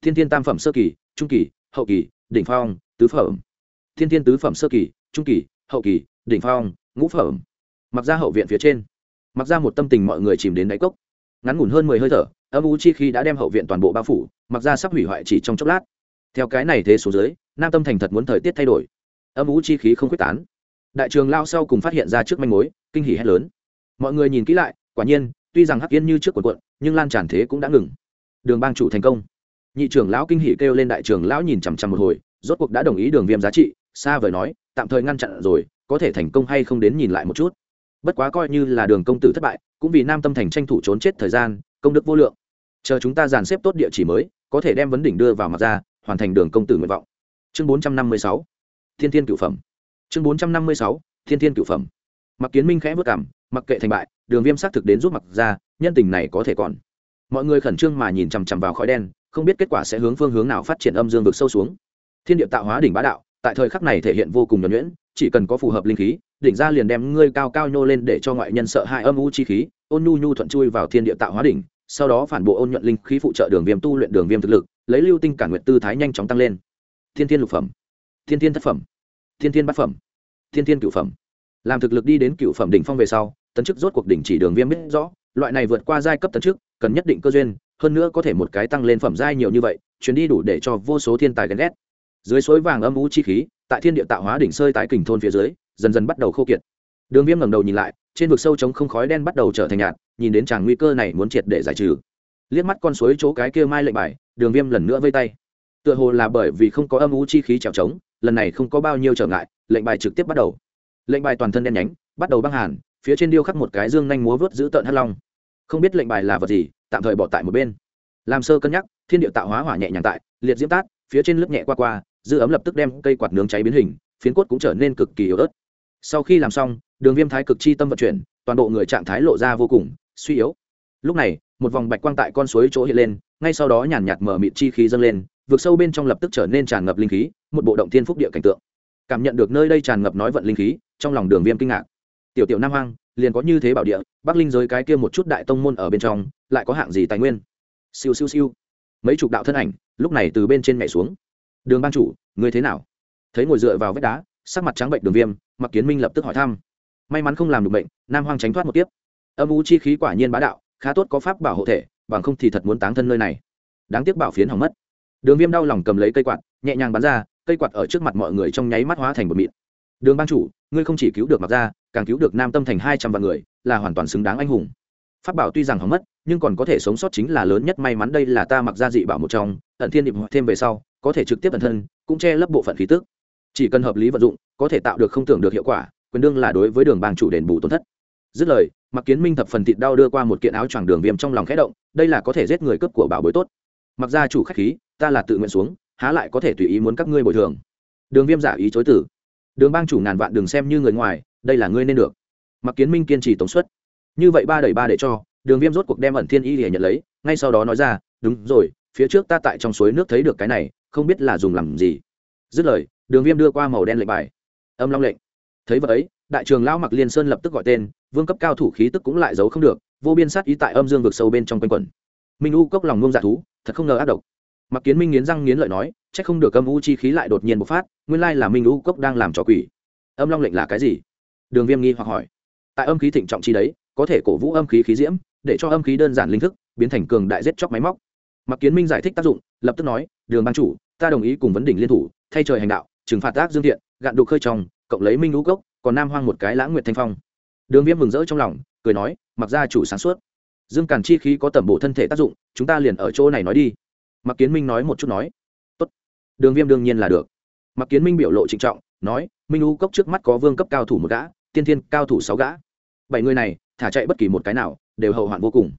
Thiên thiên tam phẩm sơ kỳ, trung kỳ, hậu kỳ, đỉnh phong, tứ phẩm. Thiên thiên tứ phẩm sơ kỳ, trung kỳ, hậu kỳ, đỉnh phong, ngũ phẩm mặc ra hậu viện phía trên. Mặc ra một tâm tình mọi người chìm đến đáy cốc. Ngắn ngủn hơn mười hơi thở, âm u chi khi đã đem hậu viện toàn bộ bao phủ, mặc ra sắp hủy hoại chỉ trong chốc lát. Theo cái này thế số dưới, nam tâm thành thật muốn thời tiết thay đổi. Âm u chi khí không quyết tán. Đại trường lao sau cùng phát hiện ra trước manh mối, kinh hỉ hét lớn. Mọi người nhìn kỹ lại, quả nhiên, tuy rằng hắc yên như trước quần quận nhưng lan tràn thế cũng đã ngừng. Đường bang chủ thành công. Nhị trưởng lão kinh hỉ kêu lên đại trưởng lão nhìn chằm chằm một hồi, rốt cuộc đã đồng ý đường viêm giá trị, xa vời nói, tạm thời ngăn chặn rồi, có thể thành công hay không đến nhìn lại một chút bất quá coi như là đường công tử thất bại, cũng vì nam tâm thành tranh thủ trốn chết thời gian, công đức vô lượng. Chờ chúng ta dàn xếp tốt địa chỉ mới, có thể đem vấn đỉnh đưa vào mặt ra, hoàn thành đường công tử nguyện vọng. Chương bốn trăm năm mươi sáu. Thiên thiên cửu phẩm. Chương bốn trăm năm mươi sáu. Thiên thiên cửu phẩm. Mặc kiến minh khẽ vất cảm, mặc kệ thành bại, đường viêm xác thực đến giúp mặc ra, nhân tình này có thể còn. Mọi người khẩn trương mà nhìn chằm chằm vào khói đen, không biết kết quả sẽ hướng phương hướng nào phát triển âm dương vực sâu xuống. Thiên địa tạo hóa đỉnh bá đạo, tại thời khắc này thể hiện vô cùng nhuẩn nhuyễn, chỉ cần có phù hợp linh khí đỉnh ra liền đem ngươi cao cao nhô lên để cho ngoại nhân sợ hãi âm u chi khí, ôn nhu nhu thuận chui vào thiên địa tạo hóa đỉnh, sau đó phản bộ ôn nhuận linh khí phụ trợ đường viêm tu luyện đường viêm thực lực, lấy lưu tinh cản nguyện tư thái nhanh chóng tăng lên. Thiên thiên lục phẩm, thiên thiên thất phẩm, thiên thiên bát phẩm, thiên thiên cửu phẩm. Làm thực lực đi đến cửu phẩm đỉnh phong về sau, tấn chức rốt cuộc đỉnh chỉ đường viêm biết rõ, loại này vượt qua giai cấp tấn chức, cần nhất định cơ duyên, hơn nữa có thể một cái tăng lên phẩm giai nhiều như vậy, chuyến đi đủ để cho vô số thiên tài ghen ghét. Dưới suối vàng âm u chi khí, tại thiên địa tạo hóa đỉnh sơi tại kình thôn phía dưới dần dần bắt đầu khô kiệt. Đường viêm ngẩng đầu nhìn lại, trên vực sâu trống không khói đen bắt đầu trở thành nhạt, nhìn đến chàng nguy cơ này muốn triệt để giải trừ. Liếc mắt con suối chỗ cái kia mai lệnh bài, đường viêm lần nữa vây tay. Tựa hồ là bởi vì không có âm u chi khí trèo trống, lần này không có bao nhiêu trở ngại, lệnh bài trực tiếp bắt đầu. Lệnh bài toàn thân đen nhánh, bắt đầu băng hàn, phía trên điêu khắc một cái dương nhanh múa vớt giữ tợn hắt long. Không biết lệnh bài là vật gì, tạm thời bỏ tại một bên. Làm sơ cân nhắc, thiên địa tạo hóa hỏa nhẹ nhàng tại, liệt diễm tát, phía trên lớp nhẹ qua qua, dư ấm lập tức đem cây quạt nướng cháy biến hình, phiến cốt cũng trở nên cực kỳ yếu ớt sau khi làm xong, đường viêm thái cực chi tâm vận chuyển, toàn bộ người trạng thái lộ ra vô cùng suy yếu. Lúc này, một vòng bạch quang tại con suối chỗ hiện lên, ngay sau đó nhàn nhạt mở mịt chi khí dâng lên vượt sâu bên trong lập tức trở nên tràn ngập linh khí, một bộ động thiên phúc địa cảnh tượng. Cảm nhận được nơi đây tràn ngập nói vận linh khí, trong lòng đường viêm kinh ngạc. Tiểu tiểu nam hoang, liền có như thế bảo địa, bắc linh giới cái kia một chút đại tông môn ở bên trong, lại có hạng gì tài nguyên? Siêu siêu siêu. Mấy chục đạo thân ảnh, lúc này từ bên trên mẹ xuống. Đường ban chủ, người thế nào? Thấy ngồi dựa vào vách đá, sắc mặt trắng bệnh đường viêm mặc kiến minh lập tức hỏi thăm. May mắn không làm được bệnh, nam hoang tránh thoát một tiếp âm u chi khí quả nhiên bá đạo, khá tốt có pháp bảo hộ thể, bằng không thì thật muốn táng thân nơi này. Đáng tiếc bảo phiến hỏng mất. Đường viêm đau lòng cầm lấy cây quạt, nhẹ nhàng bắn ra, cây quạt ở trước mặt mọi người trong nháy mắt hóa thành một mịn. Đường ban chủ, ngươi không chỉ cứu được mặc ra càng cứu được nam tâm thành hai trăm vạn người, là hoàn toàn xứng đáng anh hùng. Pháp bảo tuy rằng hỏng mất, nhưng còn có thể sống sót chính là lớn nhất may mắn đây là ta mặc ra dị bảo một trong, ẩn thiên điệp thêm về sau, có thể trực tiếp ẩn thân, cũng che lấp bộ phận khí tức chỉ cần hợp lý vận dụng, có thể tạo được không tưởng được hiệu quả, quyền đương là đối với đường bang chủ đền bù tổn thất. Dứt lời mặc kiến minh thập phần thịt đau đưa qua một kiện áo choàng đường viêm trong lòng khẽ động, đây là có thể giết người cướp của bảo bối tốt. Mặc ra chủ khách khí, ta là tự nguyện xuống, há lại có thể tùy ý muốn các ngươi bồi thường. Đường viêm giả ý chối tử đường bang chủ ngàn vạn đừng xem như người ngoài, đây là ngươi nên được. Mặc kiến minh kiên trì tổng suất. Như vậy ba đẩy ba để cho, đường viêm rốt cuộc đem ẩn thiên y để nhận lấy, ngay sau đó nói ra, đúng rồi, phía trước ta tại trong suối nước thấy được cái này, không biết là dùng làm gì. Dứt lời đường viêm đưa qua màu đen lệnh bài. Âm long lệnh. Thấy vậy ấy, đại trường lão mặc liên sơn lập tức gọi tên, vương cấp cao thủ khí tức cũng lại giấu không được, vô biên sát ý tại âm dương vực sâu bên trong quanh quẩn. Minh u cốc lòng ngông dạ thú, thật không ngờ ác độc. Mặc kiến minh nghiến răng nghiến lợi nói c h ắ c không được âm u chi khí lại đột nhiên bộc phát, nguyên lai là minh u cốc đang làm trò quỷ. Âm long lệnh là cái gì? Đường viêm nghi hoặc hỏi. Tại âm khí thịnh trọng chi đấy, có thể cổ vũ âm khí khí diễm, để cho âm khí đơn giản linh thức biến thành cường đại giết chóc máy móc. Mặc kiến minh giải thích tác dụng, lập tức nói, đường ban chủ, ta đồng ý cùng vấn đỉnh liên thủ, thay trời hành đạo trừng phạt tác dương thiện, gạn đục khơi trong, cộng lấy minh lũ gốc còn nam hoang một cái lãng nguyệt thanh phong. Đường viêm mừng rỡ trong lòng, cười nói, mặc ra chủ sáng suốt. Dương càn chi khí có tẩm bổ thân thể tác dụng, chúng ta liền ở chỗ này nói đi. Mặc kiến minh nói một chút nói. Tốt. đường viêm đương nhiên là được. Mặc kiến minh biểu lộ trịnh trọng, nói, minh lũ cốc trước mắt có vương cấp cao thủ một gã, tiên thiên cao thủ sáu gã. Bảy người này, thả chạy bất kỳ một cái nào, đều hậu hoạn vô cùng.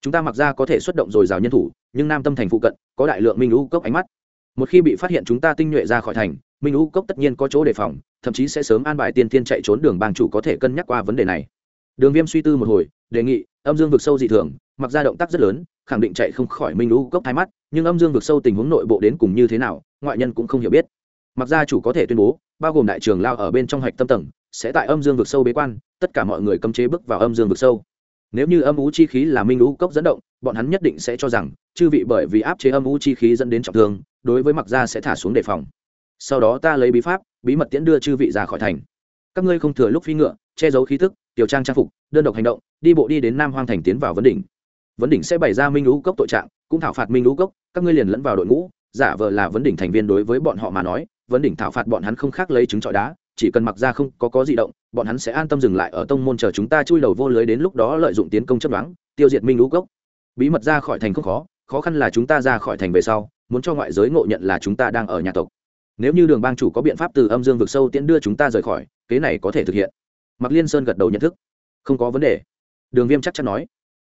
Chúng ta mặc ra có thể xuất động dồi dào nhân thủ, nhưng nam tâm thành phụ cận, có đại lượng minh lũ cốc ánh mắt một khi bị phát hiện chúng ta tinh nhuệ ra khỏi thành, minh U cốc tất nhiên có chỗ đề phòng, thậm chí sẽ sớm an bài tiên tiên chạy trốn đường bang chủ có thể cân nhắc qua vấn đề này. Đường viêm suy tư một hồi, đề nghị, âm dương vực sâu dị thường, mặc ra động tác rất lớn, khẳng định chạy không khỏi minh U cốc thái mắt, nhưng âm dương vực sâu tình huống nội bộ đến cùng như thế nào, ngoại nhân cũng không hiểu biết. Mặc ra chủ có thể tuyên bố, bao gồm đại trường lao ở bên trong hạch tâm tầng, sẽ tại âm dương vực sâu bế quan, tất cả mọi người cấm chế bước vào âm dương vực sâu. Nếu như âm ú chi khí là minh U cốc dẫn động, bọn hắn nhất định sẽ cho rằng, chư vị bởi vì áp chế âm ú chi khí dẫn đến trọng thương đối với mặc gia sẽ thả xuống đề phòng. Sau đó ta lấy bí pháp, bí mật tiễn đưa chư vị ra khỏi thành. Các ngươi không thừa lúc phi ngựa, che giấu khí thức tiểu trang trang phục, đơn độc hành động, đi bộ đi đến nam hoang thành tiến vào vấn đỉnh. Vấn đỉnh sẽ bày ra minh lũ cốc tội trạng, cũng thảo phạt minh lũ cốc, các ngươi liền lẫn vào đội ngũ, giả vờ là vấn đỉnh thành viên đối với bọn họ mà nói, vấn đỉnh thảo phạt bọn hắn không khác lấy trứng trọi đá, chỉ cần mặc ra không có có gì động, bọn hắn sẽ an tâm dừng lại ở tông môn chờ chúng ta chui đầu vô lưới đến lúc đó lợi dụng tiến công chấp đoán, tiêu diệt minh lũ cốc. Bí mật ra khỏi thành không khó khó khăn là chúng ta ra khỏi thành về sau muốn cho ngoại giới ngộ nhận là chúng ta đang ở nhà tộc. Nếu như đường bang chủ có biện pháp từ âm dương vực sâu tiễn đưa chúng ta rời khỏi, kế này có thể thực hiện. Mặc liên sơn gật đầu nhận thức. Không có vấn đề. Đường viêm chắc chắn nói.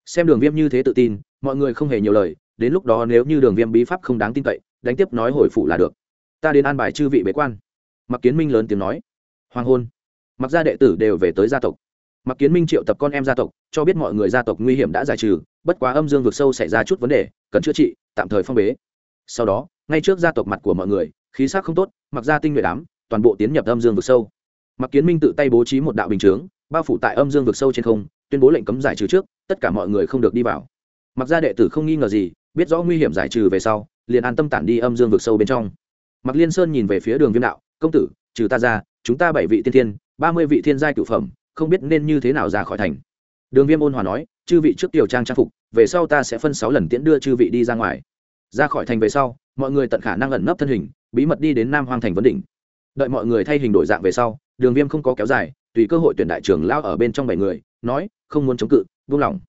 Xem đường viêm như thế tự tin, mọi người không hề nhiều lời, đến lúc đó nếu như đường viêm bí pháp không đáng tin cậy, đánh tiếp nói hồi phụ là được. Ta đến an bài chư vị bế quan. Mặc kiến minh lớn tiếng nói. Hoàng hôn. Mặc gia đệ tử đều về tới gia tộc. Mặc kiến minh triệu tập con em gia tộc, cho biết mọi người gia tộc nguy hiểm đã giải trừ, bất quá âm dương vực sâu xảy ra chút vấn đề, cần chữa trị, tạm thời phong bế sau đó, ngay trước gia tộc mặt của mọi người, khí sắc không tốt, mặc ra tinh nguyện đám, toàn bộ tiến nhập âm dương vực sâu. Mặc kiến minh tự tay bố trí một đạo bình chướng, bao phủ tại âm dương vực sâu trên không, tuyên bố lệnh cấm giải trừ trước, tất cả mọi người không được đi vào. Mặc gia đệ tử không nghi ngờ gì, biết rõ nguy hiểm giải trừ về sau, liền an tâm tản đi âm dương vực sâu bên trong. Mặc liên sơn nhìn về phía đường viêm đạo, công tử, trừ ta ra, chúng ta bảy vị tiên thiên, ba mươi vị thiên giai cửu phẩm, không biết nên như thế nào ra khỏi thành. Đường viêm ôn hòa nói, chư vị trước tiểu trang trang phục, về sau ta sẽ phân sáu lần tiễn đưa chư vị đi ra ngoài ra khỏi thành về sau, mọi người tận khả năng ẩn nấp thân hình, bí mật đi đến nam hoang thành vấn đỉnh. Đợi mọi người thay hình đổi dạng về sau, đường viêm không có kéo dài, tùy cơ hội tuyển đại trưởng lao ở bên trong bảy người, nói, không muốn chống cự, buông lòng.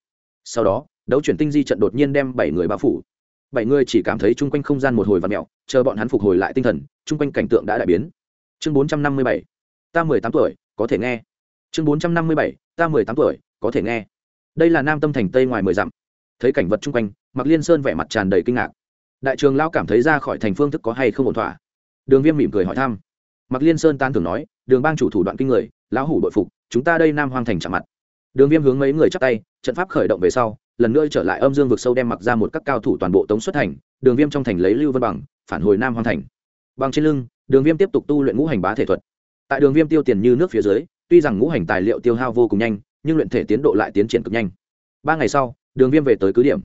sau đó, đấu chuyển tinh di trận đột nhiên đem bảy người bao phủ. Bảy người chỉ cảm thấy chung quanh không gian một hồi và mẹo chờ bọn hắn phục hồi lại tinh thần, chung quanh cảnh tượng đã đại biến. Chương bốn trăm năm mươi bảy, ta mười tám tuổi, có thể nghe. Chương bốn trăm năm mươi bảy, ta mười tám tuổi, có thể nghe. Đây là nam tâm thành tây ngoài mười dặm. Thấy cảnh vật chung quanh mặc liên sơn vẻ mặt tràn đầy kinh ngạc đại trường lao cảm thấy ra khỏi thành phương thức có hay không ổn thỏa. Đường viêm mỉm cười hỏi thăm. Mặc liên sơn tan thường nói, đường bang chủ thủ đoạn kinh người, lão hủ bội phục, chúng ta đây nam hoang thành chạm mặt. Đường viêm hướng mấy người chắc tay, trận pháp khởi động về sau, lần nữa trở lại âm dương vực sâu đem mặc ra một các cao thủ toàn bộ tống xuất thành, đường viêm trong thành lấy lưu vân bằng, phản hồi nam hoang thành. Bằng trên lưng, đường viêm tiếp tục tu luyện ngũ hành bá thể thuật. Tại đường viêm tiêu tiền như nước phía dưới, tuy rằng ngũ hành tài liệu tiêu hao vô cùng nhanh, nhưng luyện thể tiến độ lại tiến triển cực nhanh. Ba ngày sau, đường viêm về tới cứ điểm.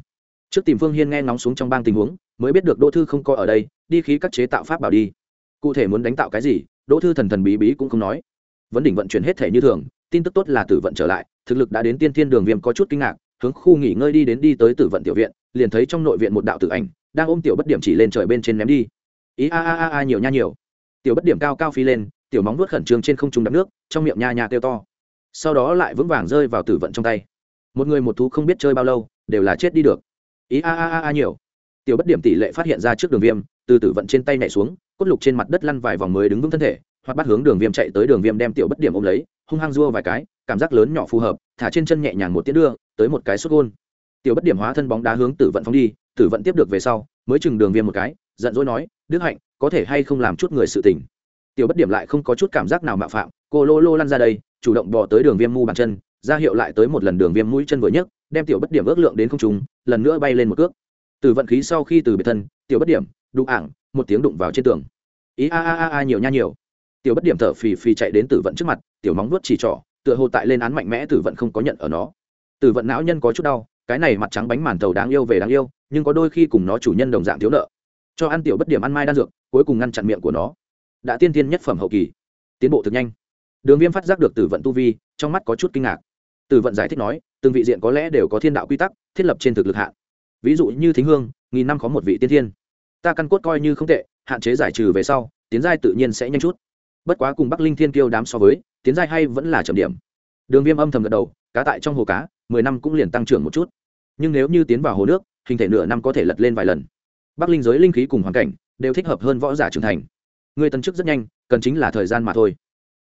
Trước tìm phương hiên nghe ngóng xuống trong bang tình huống mới biết được đỗ thư không coi ở đây, đi khí các chế tạo pháp bảo đi. Cụ thể muốn đánh tạo cái gì, đỗ thư thần thần bí bí cũng không nói. Vấn đỉnh vận chuyển hết thể như thường, tin tức tốt là tử vận trở lại, thực lực đã đến tiên thiên đường viêm có chút kinh ngạc, hướng khu nghỉ ngơi đi đến đi tới tử vận tiểu viện, liền thấy trong nội viện một đạo tử ảnh, đang ôm tiểu bất điểm chỉ lên trời bên trên ném đi. Ý a a a a nhiều nha nhiều. Tiểu bất điểm cao cao phi lên, tiểu móng vuốt khẩn trương trên không trung đắp nước, trong miệng nha nha kêu to. Sau đó lại vững vàng rơi vào tử vận trong tay. Một người một thú không biết chơi bao lâu, đều là chết đi được. Ý a a a a nhiều tiểu bất điểm tỷ lệ phát hiện ra trước đường viêm, từ tử vận trên tay nhảy xuống, cốt lục trên mặt đất lăn vài vòng mới đứng vững thân thể, hoặc bắt hướng đường viêm chạy tới đường viêm đem tiểu bất điểm ôm lấy, hung hăng dua vài cái, cảm giác lớn nhỏ phù hợp, thả trên chân nhẹ nhàng một tiết đưa, tới một cái xuất gôn. Tiểu bất điểm hóa thân bóng đá hướng tử vận phóng đi, tử vận tiếp được về sau, mới chừng đường viêm một cái, giận dỗi nói, đức hạnh, có thể hay không làm chút người sự tình? Tiểu bất điểm lại không có chút cảm giác nào mạo phạm, cô lô lô lăn ra đây, chủ động bỏ tới đường viêm mu bàn chân, ra hiệu lại tới một lần đường viêm mũi chân vừa nhấc, đem tiểu bất điểm ước lượng đến không trùng lần nữa bay lên một cước từ vận khí sau khi từ biệt thân, tiểu bất điểm, đụng ảng, một tiếng đụng vào trên tường. Ý a a a a nhiều nha nhiều. Tiểu bất điểm thở phì phì chạy đến tử vận trước mặt, tiểu móng vuốt chỉ trỏ, tựa hồ tại lên án mạnh mẽ tử vận không có nhận ở nó. Tử vận não nhân có chút đau, cái này mặt trắng bánh màn tàu đáng yêu về đáng yêu, nhưng có đôi khi cùng nó chủ nhân đồng dạng thiếu nợ. Cho ăn tiểu bất điểm ăn mai đan dược, cuối cùng ngăn chặn miệng của nó. Đã tiên tiên nhất phẩm hậu kỳ. Tiến bộ thực nhanh. Đường viêm phát giác được tử vận tu vi, trong mắt có chút kinh ngạc. Tử vận giải thích nói, từng vị diện có lẽ đều có thiên đạo quy tắc, thiết lập trên thực lực hạn ví dụ như thính hương, nghìn năm có một vị tiên thiên. Ta căn cốt coi như không tệ, hạn chế giải trừ về sau, tiến giai tự nhiên sẽ nhanh chút. Bất quá cùng bắc linh thiên kiêu đám so với, tiến giai hay vẫn là chậm điểm. Đường viêm âm thầm gật đầu, cá tại trong hồ cá, mười năm cũng liền tăng trưởng một chút. Nhưng nếu như tiến vào hồ nước, hình thể nửa năm có thể lật lên vài lần. Bắc linh giới linh khí cùng hoàn cảnh đều thích hợp hơn võ giả trưởng thành. Người tần chức rất nhanh, cần chính là thời gian mà thôi.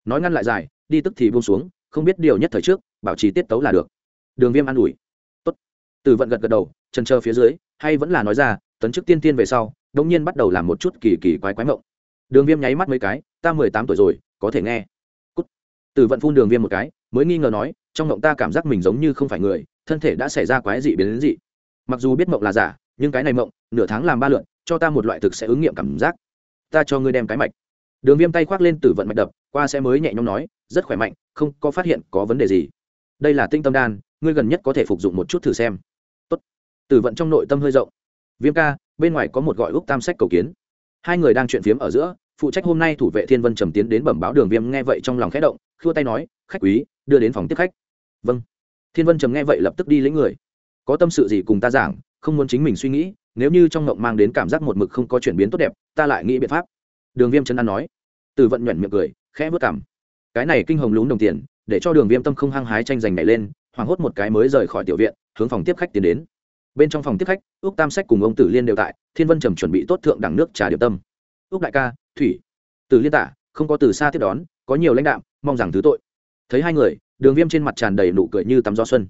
Nói ngăn lại dài, đi tức thì buông xuống, không biết điều nhất thời trước, bảo trì tiết tấu là được. Đường viêm an ủi từ vận gật gật đầu chần chờ phía dưới hay vẫn là nói ra tấn chức tiên tiên về sau đột nhiên bắt đầu làm một chút kỳ kỳ quái quái mộng. Đường viêm nháy mắt mấy cái ta mười tám tuổi rồi có thể nghe. Cút. từ vận phun đường viêm một cái mới nghi ngờ nói trong mộng ta cảm giác mình giống như không phải người thân thể đã xảy ra quái dị biến đến dị. Mặc dù biết mộng là giả nhưng cái này mộng nửa tháng làm ba lượt, cho ta một loại thực sẽ ứng nghiệm cảm giác. Ta cho ngươi đem cái mạch. Đường viêm tay khoác lên tử vận mạch đập qua sẽ mới nhẹ nhõm nói rất khỏe mạnh không có phát hiện có vấn đề gì. Đây là tinh tâm đan ngươi gần nhất có thể phục dụng một chút thử xem tử vận trong nội tâm hơi rộng. Viêm ca, bên ngoài có một gọi úc tam sách cầu kiến. Hai người đang chuyện phiếm ở giữa, phụ trách hôm nay thủ vệ thiên vân trầm tiến đến bẩm báo đường viêm nghe vậy trong lòng khẽ động, khua tay nói, khách quý, đưa đến phòng tiếp khách. Vâng. Thiên vân trầm nghe vậy lập tức đi lấy người. Có tâm sự gì cùng ta giảng, không muốn chính mình suy nghĩ, nếu như trong ngộng mang đến cảm giác một mực không có chuyển biến tốt đẹp, ta lại nghĩ biện pháp. Đường viêm trấn an nói. Từ vận nhuận miệng cười, khẽ vớt cảm. Cái này kinh hồng lún đồng tiền, để cho đường viêm tâm không hăng hái tranh giành nhảy lên, hoảng hốt một cái mới rời khỏi tiểu viện, hướng phòng tiếp khách tiến đến bên trong phòng tiếp khách ước tam sách cùng ông tử liên đều tại, thiên vân trầm chuẩn bị tốt thượng đẳng nước trà điểm tâm. Ước đại ca, thủy. Từ liên tả, không có từ xa tiếp đón, có nhiều lãnh đạo mong rằng thứ tội. Thấy hai người, đường viêm trên mặt tràn đầy nụ cười như tắm gió xuân.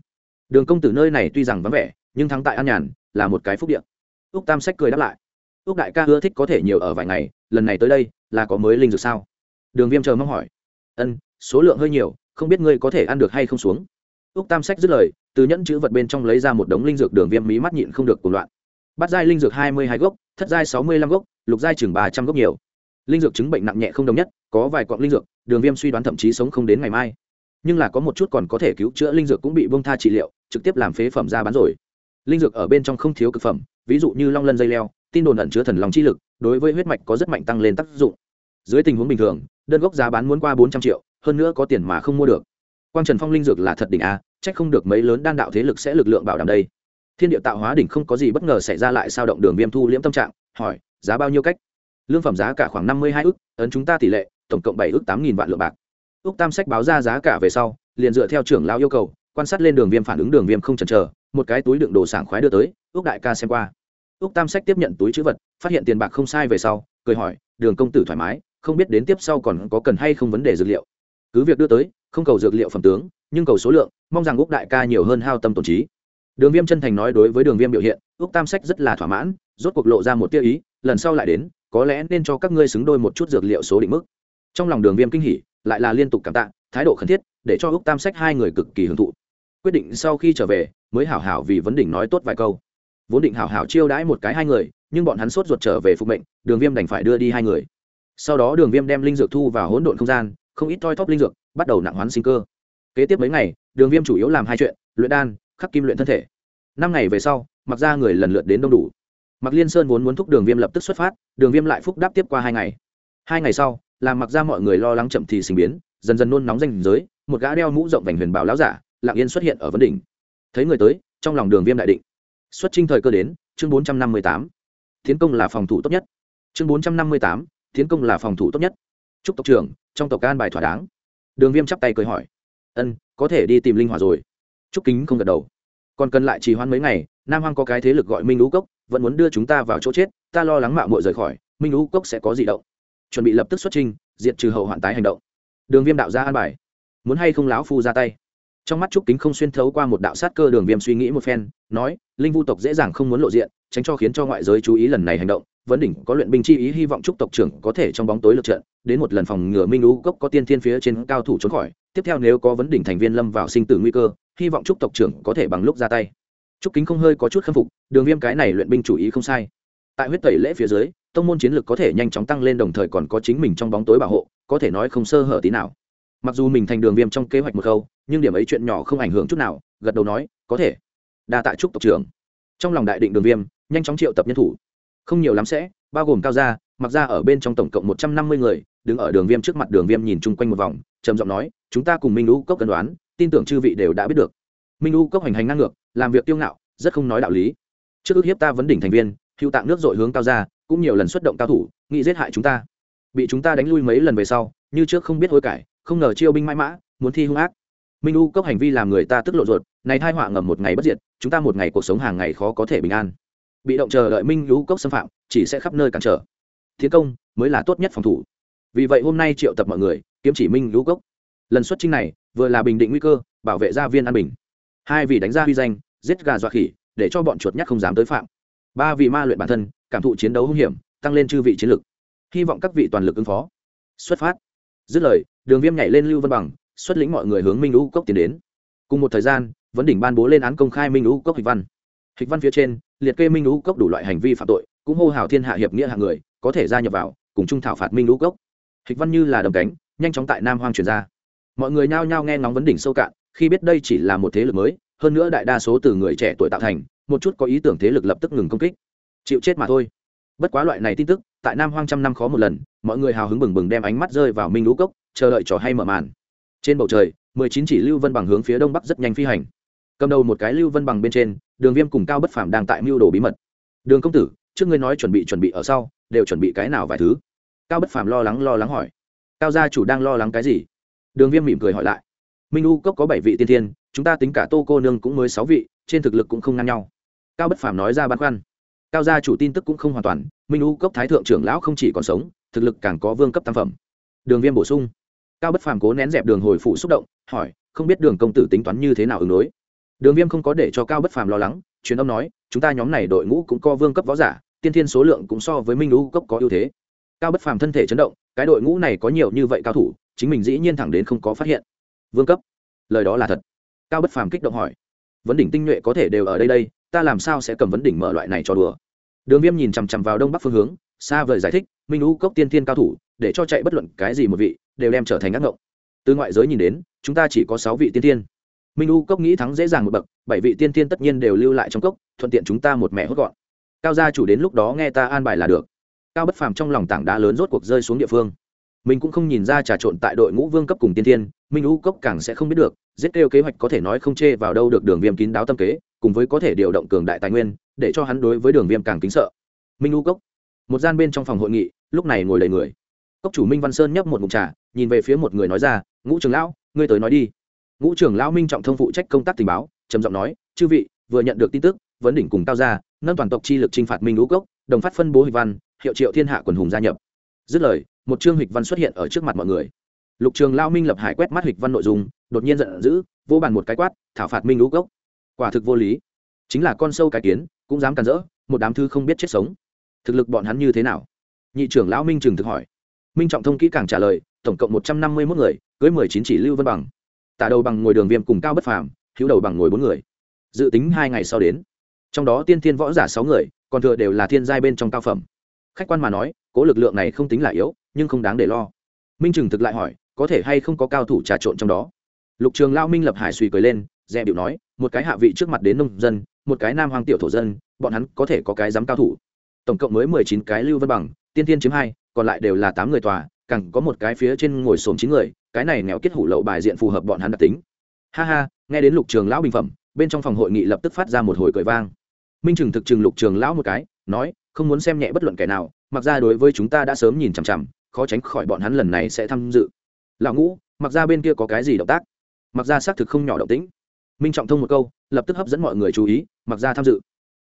Đường công tử nơi này tuy rằng vắng vẻ, nhưng thắng tại an nhàn, là một cái phúc điện ước tam sách cười đáp lại. Ước đại ca ưa thích có thể nhiều ở vài ngày, lần này tới đây, là có mới linh dược sao? Đường viêm chờ mong hỏi. Ân, số lượng hơi nhiều, không biết ngươi có thể ăn được hay không xuống úc tam sách dứt lời, từ nhẫn chữ vật bên trong lấy ra một đống linh dược đường viêm mí mắt nhịn không được cuồng loạn. Bắt giai linh dược hai mươi hai gốc, thất giai sáu mươi lăm gốc, lục giai chừng ba trăm gốc nhiều. Linh dược chứng bệnh nặng nhẹ không đồng nhất, có vài quặng linh dược, đường viêm suy đoán thậm chí sống không đến ngày mai. Nhưng là có một chút còn có thể cứu chữa linh dược cũng bị bông tha trị liệu, trực tiếp làm phế phẩm ra bán rồi. Linh dược ở bên trong không thiếu cực phẩm, ví dụ như long lân dây leo, tin đồn ẩn chứa thần lòng chi lực, đối với huyết mạch có rất mạnh tăng lên tác dụng. Dưới tình huống bình thường, đơn gốc giá bán muốn qua bốn trăm triệu, hơn nữa có tiền mà không mua được quang trần phong linh dược là thật đỉnh a trách không được mấy lớn đan đạo thế lực sẽ lực lượng bảo đảm đây. Thiên địa tạo hóa đỉnh không có gì bất ngờ xảy ra lại sao động đường viêm thu liễm tâm trạng, hỏi, giá bao nhiêu cách? Lương phẩm giá cả khoảng năm mươi hai ước ấn chúng ta tỷ lệ, tổng cộng bảy ước tám nghìn vạn lượng bạc. Ước tam sách báo ra giá cả về sau, liền dựa theo trưởng lao yêu cầu, quan sát lên đường viêm phản ứng đường viêm không chần chờ, một cái túi đựng đồ sảng khoái đưa tới ước đại ca xem qua. Ước tam sách tiếp nhận túi chữ vật, phát hiện tiền bạc không sai về sau, cười hỏi, đường công tử thoải mái, không biết đến tiếp sau còn có cần hay không vấn đề dược liệu. Cứ việc đưa tới không cầu dược liệu phẩm tướng, nhưng cầu số lượng, mong rằng úc đại ca nhiều hơn hao tâm tổn trí. Đường viêm chân thành nói đối với đường viêm biểu hiện, úc tam sách rất là thỏa mãn, rốt cuộc lộ ra một tiêu ý, lần sau lại đến, có lẽ nên cho các ngươi xứng đôi một chút dược liệu số định mức. Trong lòng đường viêm kinh hỉ, lại là liên tục cảm tạ, thái độ khẩn thiết, để cho úc tam sách hai người cực kỳ hưởng thụ. Quyết định sau khi trở về, mới hảo hảo vì vấn đỉnh nói tốt vài câu. Vốn định hảo hảo chiêu đãi một cái hai người, nhưng bọn hắn sốt ruột trở về phục mệnh, đường viêm đành phải đưa đi hai người. Sau đó đường viêm đem linh dược thu vào hỗn độn không gian không ít thoi thóp linh dược, bắt đầu nặng hoán sinh cơ. Kế tiếp mấy ngày, đường viêm chủ yếu làm hai chuyện, luyện đan, khắc kim luyện thân thể. Năm ngày về sau, mặc ra người lần lượt đến đông đủ. Mặc liên sơn vốn muốn thúc đường viêm lập tức xuất phát, đường viêm lại phúc đáp tiếp qua hai ngày. Hai ngày sau, làm mặc ra mọi người lo lắng chậm thì sinh biến, dần dần nôn nóng danh giới, một gã đeo mũ rộng vành huyền bảo láo giả lạng yên xuất hiện ở vấn đỉnh. Thấy người tới, trong lòng đường viêm đại định. Xuất trinh thời cơ đến, chương bốn trăm năm mươi tám. Tiến công là phòng thủ tốt nhất. Chương bốn trăm năm mươi tám, tiến công là phòng thủ tốt nhất. Chúc tộc trưởng trong tộc can bài thỏa đáng. Đường viêm chắp tay cười hỏi, ân, có thể đi tìm linh hỏa rồi. Chúc kính không gật đầu. Còn cần lại trì hoãn mấy ngày, nam hoang có cái thế lực gọi minh lũ cốc, vẫn muốn đưa chúng ta vào chỗ chết, ta lo lắng mạo mội rời khỏi, minh lũ cốc sẽ có gì động. Chuẩn bị lập tức xuất trình diện trừ hậu hoạn tái hành động. Đường viêm đạo ra an bài. Muốn hay không láo phu ra tay? Trong mắt trúc kính không xuyên thấu qua một đạo sát cơ, đường viêm suy nghĩ một phen, nói, linh vu tộc dễ dàng không muốn lộ diện, tránh cho khiến cho ngoại giới chú ý lần này hành động vấn đỉnh có luyện binh chi ý, hy vọng trúc tộc trưởng có thể trong bóng tối lượt trận, đến một lần phòng ngừa minh lũ cốc có tiên thiên phía trên cao thủ trốn khỏi. Tiếp theo nếu có vấn đỉnh thành viên lâm vào sinh tử nguy cơ, hy vọng trúc tộc trưởng có thể bằng lúc ra tay. Trúc kính không hơi có chút khâm phục, đường viêm cái này luyện binh chủ ý không sai. Tại huyết tẩy lễ phía dưới, tông môn chiến lược có thể nhanh chóng tăng lên đồng thời còn có chính mình trong bóng tối bảo hộ, có thể nói không sơ hở tí nào. Mặc dù mình thành đường viêm trong kế hoạch một khâu, nhưng điểm ấy chuyện nhỏ không ảnh hưởng chút nào, gật đầu nói, có thể. Đa tại trúc tộc trưởng. Trong lòng đại định đường viêm, nhanh chóng triệu tập nhân thủ không nhiều lắm sẽ bao gồm cao gia mặc ra ở bên trong tổng cộng một trăm năm mươi người đứng ở đường viêm trước mặt đường viêm nhìn chung quanh một vòng trầm giọng nói chúng ta cùng minh lũ cốc cân đoán tin tưởng chư vị đều đã biết được. Minh lũ cốc hành hành ngang ngược làm việc tiêu ngạo rất không nói đạo lý. Trước ước hiếp ta vấn đỉnh thành viên hữu tạng nước dội hướng cao gia, cũng nhiều lần xuất động cao thủ nghị giết hại chúng ta. Bị chúng ta đánh lui mấy lần về sau như trước không biết hối cải không ngờ chiêu binh mãi mã muốn thi hung ác. Minh u cốc hành vi làm người ta tức lộ ruột này thai họa ngầm một ngày bất diệt chúng ta một ngày cuộc sống hàng ngày khó có thể bình an bị động chờ đợi minh u cốc xâm phạm, chỉ sẽ khắp nơi cản trở. Tiến công, mới là tốt nhất phòng thủ. Vì vậy hôm nay triệu tập mọi người, kiếm chỉ minh u cốc. Lần xuất chinh này, vừa là bình định nguy cơ, bảo vệ gia viên an bình. Hai vì đánh ra huy danh, giết gà dọa khỉ, để cho bọn chuột nhắt không dám tới phạm. Ba vì ma luyện bản thân, cảm thụ chiến đấu hung hiểm, tăng lên chư vị chiến lực. Hy vọng các vị toàn lực ứng phó. Xuất phát. Dứt lời, đường viêm nhảy lên lưu văn bằng, xuất lĩnh mọi người hướng minh lũ cốc tiến đến. Cùng một thời gian, vấn đỉnh ban bố lên án công khai minh lũ cốc hịch văn. Hịch văn phía trên liệt kê minh lũ cốc đủ loại hành vi phạm tội, cũng hô hào thiên hạ hiệp nghĩa hạng người, có thể gia nhập vào, cùng trung thảo phạt minh lũ cốc. Hịch văn như là đầm cánh, nhanh chóng tại nam hoang truyền ra. Mọi người nhao nhao nghe ngóng vấn đỉnh sâu cạn, khi biết đây chỉ là một thế lực mới, hơn nữa đại đa số từ người trẻ tuổi tạo thành, một chút có ý tưởng thế lực lập tức ngừng công kích. Chịu chết mà thôi. Bất quá loại này tin tức, tại nam hoang trăm năm khó một lần, mọi người hào hứng bừng bừng đem ánh mắt rơi vào minh lũ cốc, chờ đợi trò hay mở màn. Trên bầu trời, mười chín chỉ lưu vân bằng hướng phía đông bắc rất nhanh phi hành. Cầm đầu một cái lưu vân bằng bên trên đường viêm cùng cao bất phàm đang tại mưu đồ bí mật. Đường công tử, trước ngươi nói chuẩn bị chuẩn bị ở sau, đều chuẩn bị cái nào vài thứ? Cao bất phàm lo lắng lo lắng hỏi. Cao gia chủ đang lo lắng cái gì? Đường viêm mỉm cười hỏi lại. Minh u cốc có bảy vị tiên thiên, chúng ta tính cả tô cô nương cũng mới sáu vị, trên thực lực cũng không ngang nhau. Cao bất phàm nói ra băn khoăn. Cao gia chủ tin tức cũng không hoàn toàn, minh u cốc thái thượng trưởng lão không chỉ còn sống, thực lực càng có vương cấp tam phẩm. Đường viêm bổ sung. Cao bất phàm cố nén dẹp đường hồi phụ xúc động, hỏi, không biết đường công tử tính toán như thế nào ứng đối? Đường viêm không có để cho cao bất phàm lo lắng, truyền âm nói, chúng ta nhóm này đội ngũ cũng có vương cấp võ giả, tiên thiên số lượng cũng so với minh Lũ cấp có ưu thế. Cao bất phàm thân thể chấn động, cái đội ngũ này có nhiều như vậy cao thủ, chính mình dĩ nhiên thẳng đến không có phát hiện. Vương cấp? Lời đó là thật. Cao bất phàm kích động hỏi, vấn đỉnh tinh nhuệ có thể đều ở đây đây, ta làm sao sẽ cầm vấn đỉnh mở loại này cho đùa? Đường viêm nhìn chằm chằm vào đông bắc phương hướng, xa vời giải thích, minh Lũ cốc tiên thiên cao thủ, để cho chạy bất luận cái gì một vị, đều đem trở thành ác ngộng. Từ ngoại giới nhìn đến, chúng ta chỉ có sáu vị tiên thiên minh u cốc nghĩ thắng dễ dàng một bậc, bảy vị tiên tiên tất nhiên đều lưu lại trong cốc, thuận tiện chúng ta một mẹ hốt gọn. Cao gia chủ đến lúc đó nghe ta an bài là được. Cao bất phàm trong lòng tảng đá lớn rốt cuộc rơi xuống địa phương. Mình cũng không nhìn ra trà trộn tại đội ngũ vương cấp cùng tiên tiên. minh u cốc càng sẽ không biết được, giết kêu kế hoạch có thể nói không chê vào đâu được đường viêm kín đáo tâm kế, cùng với có thể điều động cường đại tài nguyên, để cho hắn đối với đường viêm càng kính sợ. Minh u cốc. Một gian bên trong phòng hội nghị, lúc này ngồi đầy người. Cốc chủ minh văn sơn nhấp một mục trà, nhìn về phía một người nói ra, ngũ trường lão, ngươi tới nói đi ngũ trưởng lão minh trọng thông phụ trách công tác tình báo, trầm giọng nói, chư vị, vừa nhận được tin tức, vấn đỉnh cùng cao gia nâng toàn tộc chi lực t r i n h phạt minh ngũ cốc, đồng phát phân bố hịch văn, hiệu triệu thiên hạ quần hùng gia nhập. Dứt lời, một chương hịch văn xuất hiện ở trước mặt mọi người. Lục trường lao minh lập hải quét mắt hịch văn nội dung, đột nhiên giận dữ, vô bàn một cái quát, thảo phạt minh ngũ cốc. Quả thực vô lý. Chính là con sâu cái kiến, cũng dám càn rỡ, một đám thư không biết chết sống. Thực lực bọn hắn như thế nào? Nhị trưởng lão minh trừng thực hỏi. Minh trọng thông kỹ càng trả lời, tổng cộng một trăm năm mươi mốt người, cưới mười chín chỉ lưu vân bằng tả đầu bằng ngồi đường viêm cùng cao bất phàm, hữu đầu bằng ngồi bốn người. Dự tính hai ngày sau đến. Trong đó tiên thiên võ giả sáu người, còn thừa đều là thiên giai bên trong cao phẩm. Khách quan mà nói, cố lực lượng này không tính là yếu, nhưng không đáng để lo. Minh trừng thực lại hỏi, có thể hay không có cao thủ trà trộn trong đó? Lục trường lao minh lập hải suy cười lên, dè điệu nói, một cái hạ vị trước mặt đến nông dân, một cái nam hoàng tiểu thổ dân, bọn hắn có thể có cái dám cao thủ. Tổng cộng mới mười chín cái lưu vân bằng, tiên tiên chiếm hai, còn lại đều là tám người tòa càng có một cái phía trên ngồi xổm chín người, cái này nghèo kết hủ lậu bài diện phù hợp bọn hắn đặc tính. Ha ha, nghe đến lục trường lão bình phẩm, bên trong phòng hội nghị lập tức phát ra một hồi cười vang. Minh trừng thực trừng lục trường lão một cái, nói, không muốn xem nhẹ bất luận kẻ nào, mặc ra đối với chúng ta đã sớm nhìn chằm chằm, khó tránh khỏi bọn hắn lần này sẽ tham dự. Lão ngũ, mặc ra bên kia có cái gì động tác? Mặc ra xác thực không nhỏ động tĩnh. Minh trọng thông một câu, lập tức hấp dẫn mọi người chú ý, mặc ra tham dự.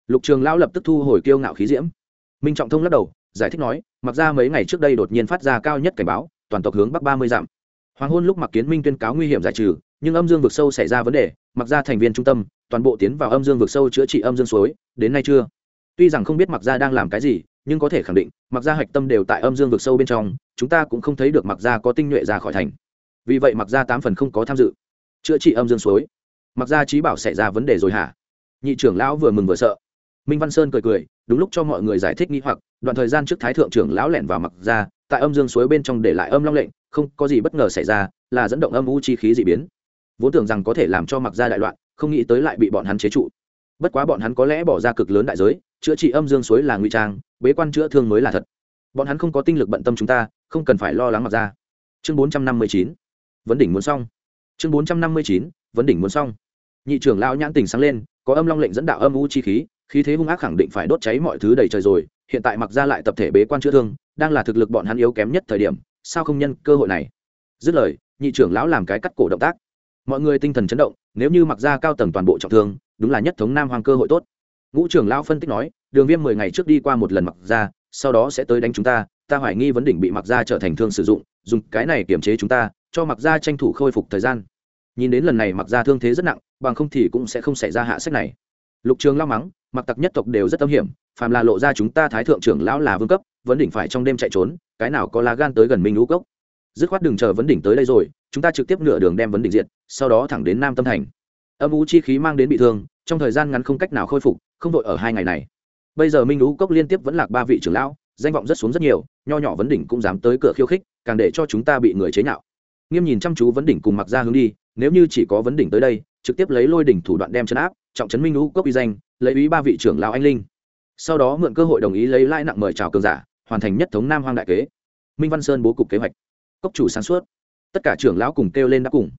Lục trường lão lập tức thu hồi kiêu ngạo khí diễm. Minh trọng thông lắc đầu giải thích nói, mặc ra mấy ngày trước đây đột nhiên phát ra cao nhất cảnh báo, toàn tộc hướng bắc ba mươi dặm. Hoàng hôn lúc mặc kiến minh tuyên cáo nguy hiểm giải trừ, nhưng âm dương vực sâu xảy ra vấn đề, mặc ra thành viên trung tâm, toàn bộ tiến vào âm dương vực sâu chữa trị âm dương suối, đến nay chưa. Tuy rằng không biết mặc ra đang làm cái gì, nhưng có thể khẳng định, mặc ra hạch tâm đều tại âm dương vực sâu bên trong, chúng ta cũng không thấy được mặc ra có tinh nhuệ ra khỏi thành. Vì vậy mặc ra tám phần không có tham dự. Chữa trị âm dương suối. Mặc ra trí bảo xảy ra vấn đề rồi hả? Nhị trưởng lão vừa mừng vừa sợ. Minh văn sơn cười cười đúng lúc cho mọi người giải thích nghi hoặc, đoạn thời gian trước thái thượng trưởng lão lẻn vào mặc ra, tại âm dương suối bên trong để lại âm long lệnh, không có gì bất ngờ xảy ra, là dẫn động âm u chi khí d ị biến. Vốn tưởng rằng có thể làm cho mặc ra đại loạn, không nghĩ tới lại bị bọn hắn chế trụ. Bất quá bọn hắn có lẽ bỏ ra cực lớn đại giới, chữa trị âm dương suối là nguy trang, bế quan chữa thương mới là thật. Bọn hắn không có tinh lực bận tâm chúng ta, không cần phải lo lắng mặc ra. Chương bốn trăm năm mươi chín, vấn đỉnh muốn xong. Chương bốn trăm năm mươi chín, vấn đỉnh muốn xong. Nhị trưởng lão nhãn tình sáng lên, có âm long lệnh dẫn đạo âm u chi khí khí thế hung ác khẳng định phải đốt cháy mọi thứ đầy trời rồi, hiện tại mặc ra lại tập thể bế quan chữa thương, đang là thực lực bọn hắn yếu kém nhất thời điểm, sao không nhân cơ hội này? Dứt lời, nhị trưởng lão làm cái cắt cổ động tác. Mọi người tinh thần chấn động, nếu như mặc ra cao tầng toàn bộ trọng thương, đúng là nhất thống nam hoàng cơ hội tốt. Ngũ trưởng lão phân tích nói, đường viêm mười ngày trước đi qua một lần mặc ra, sau đó sẽ tới đánh chúng ta ta hoài nghi vấn đỉnh bị mặc ra trở thành thương sử dụng, dùng cái này kiềm chế chúng ta, cho mặc ra tranh thủ khôi phục thời gian. Nhìn đến lần này mặc ra thương thế rất nặng, bằng không thì cũng sẽ không xảy ra hạ sách này lục trường lao mắng, mặc tặc nhất tộc đều rất tâm hiểm, phàm là lộ ra chúng ta thái thượng trưởng lão là vương cấp vấn đỉnh phải trong đêm chạy trốn, cái nào có lá gan tới gần minh lũ cốc. Dứt khoát đừng chờ vấn đỉnh tới đây rồi, chúng ta trực tiếp nửa đường đem vấn đỉnh diệt, sau đó thẳng đến nam tâm thành. Âm u chi khí mang đến bị thương, trong thời gian ngắn không cách nào khôi phục, không đội ở hai ngày này. Bây giờ minh lũ cốc liên tiếp vẫn lạc ba vị trưởng lão, danh vọng rất xuống rất nhiều, nho nhỏ vấn đỉnh cũng dám tới cửa khiêu khích, càng để cho chúng ta bị người chế nhạo. Nghiêm nhìn chăm chú vấn đỉnh cùng mặc ra hướng đi, nếu như chỉ có vấn đỉnh tới đây trực tiếp lấy lôi đỉnh thủ đoạn đem chấn áp, trọng chấn minh lũ cốc uy danh, lấy ý ba vị trưởng lão anh linh. Sau đó mượn cơ hội đồng ý lấy lãi nặng mời chào cường giả, hoàn thành nhất thống nam hoang đại kế. Minh văn sơn bố cục kế hoạch. Cốc chủ sáng suốt. Tất cả trưởng lão cùng kêu lên đáp cùng.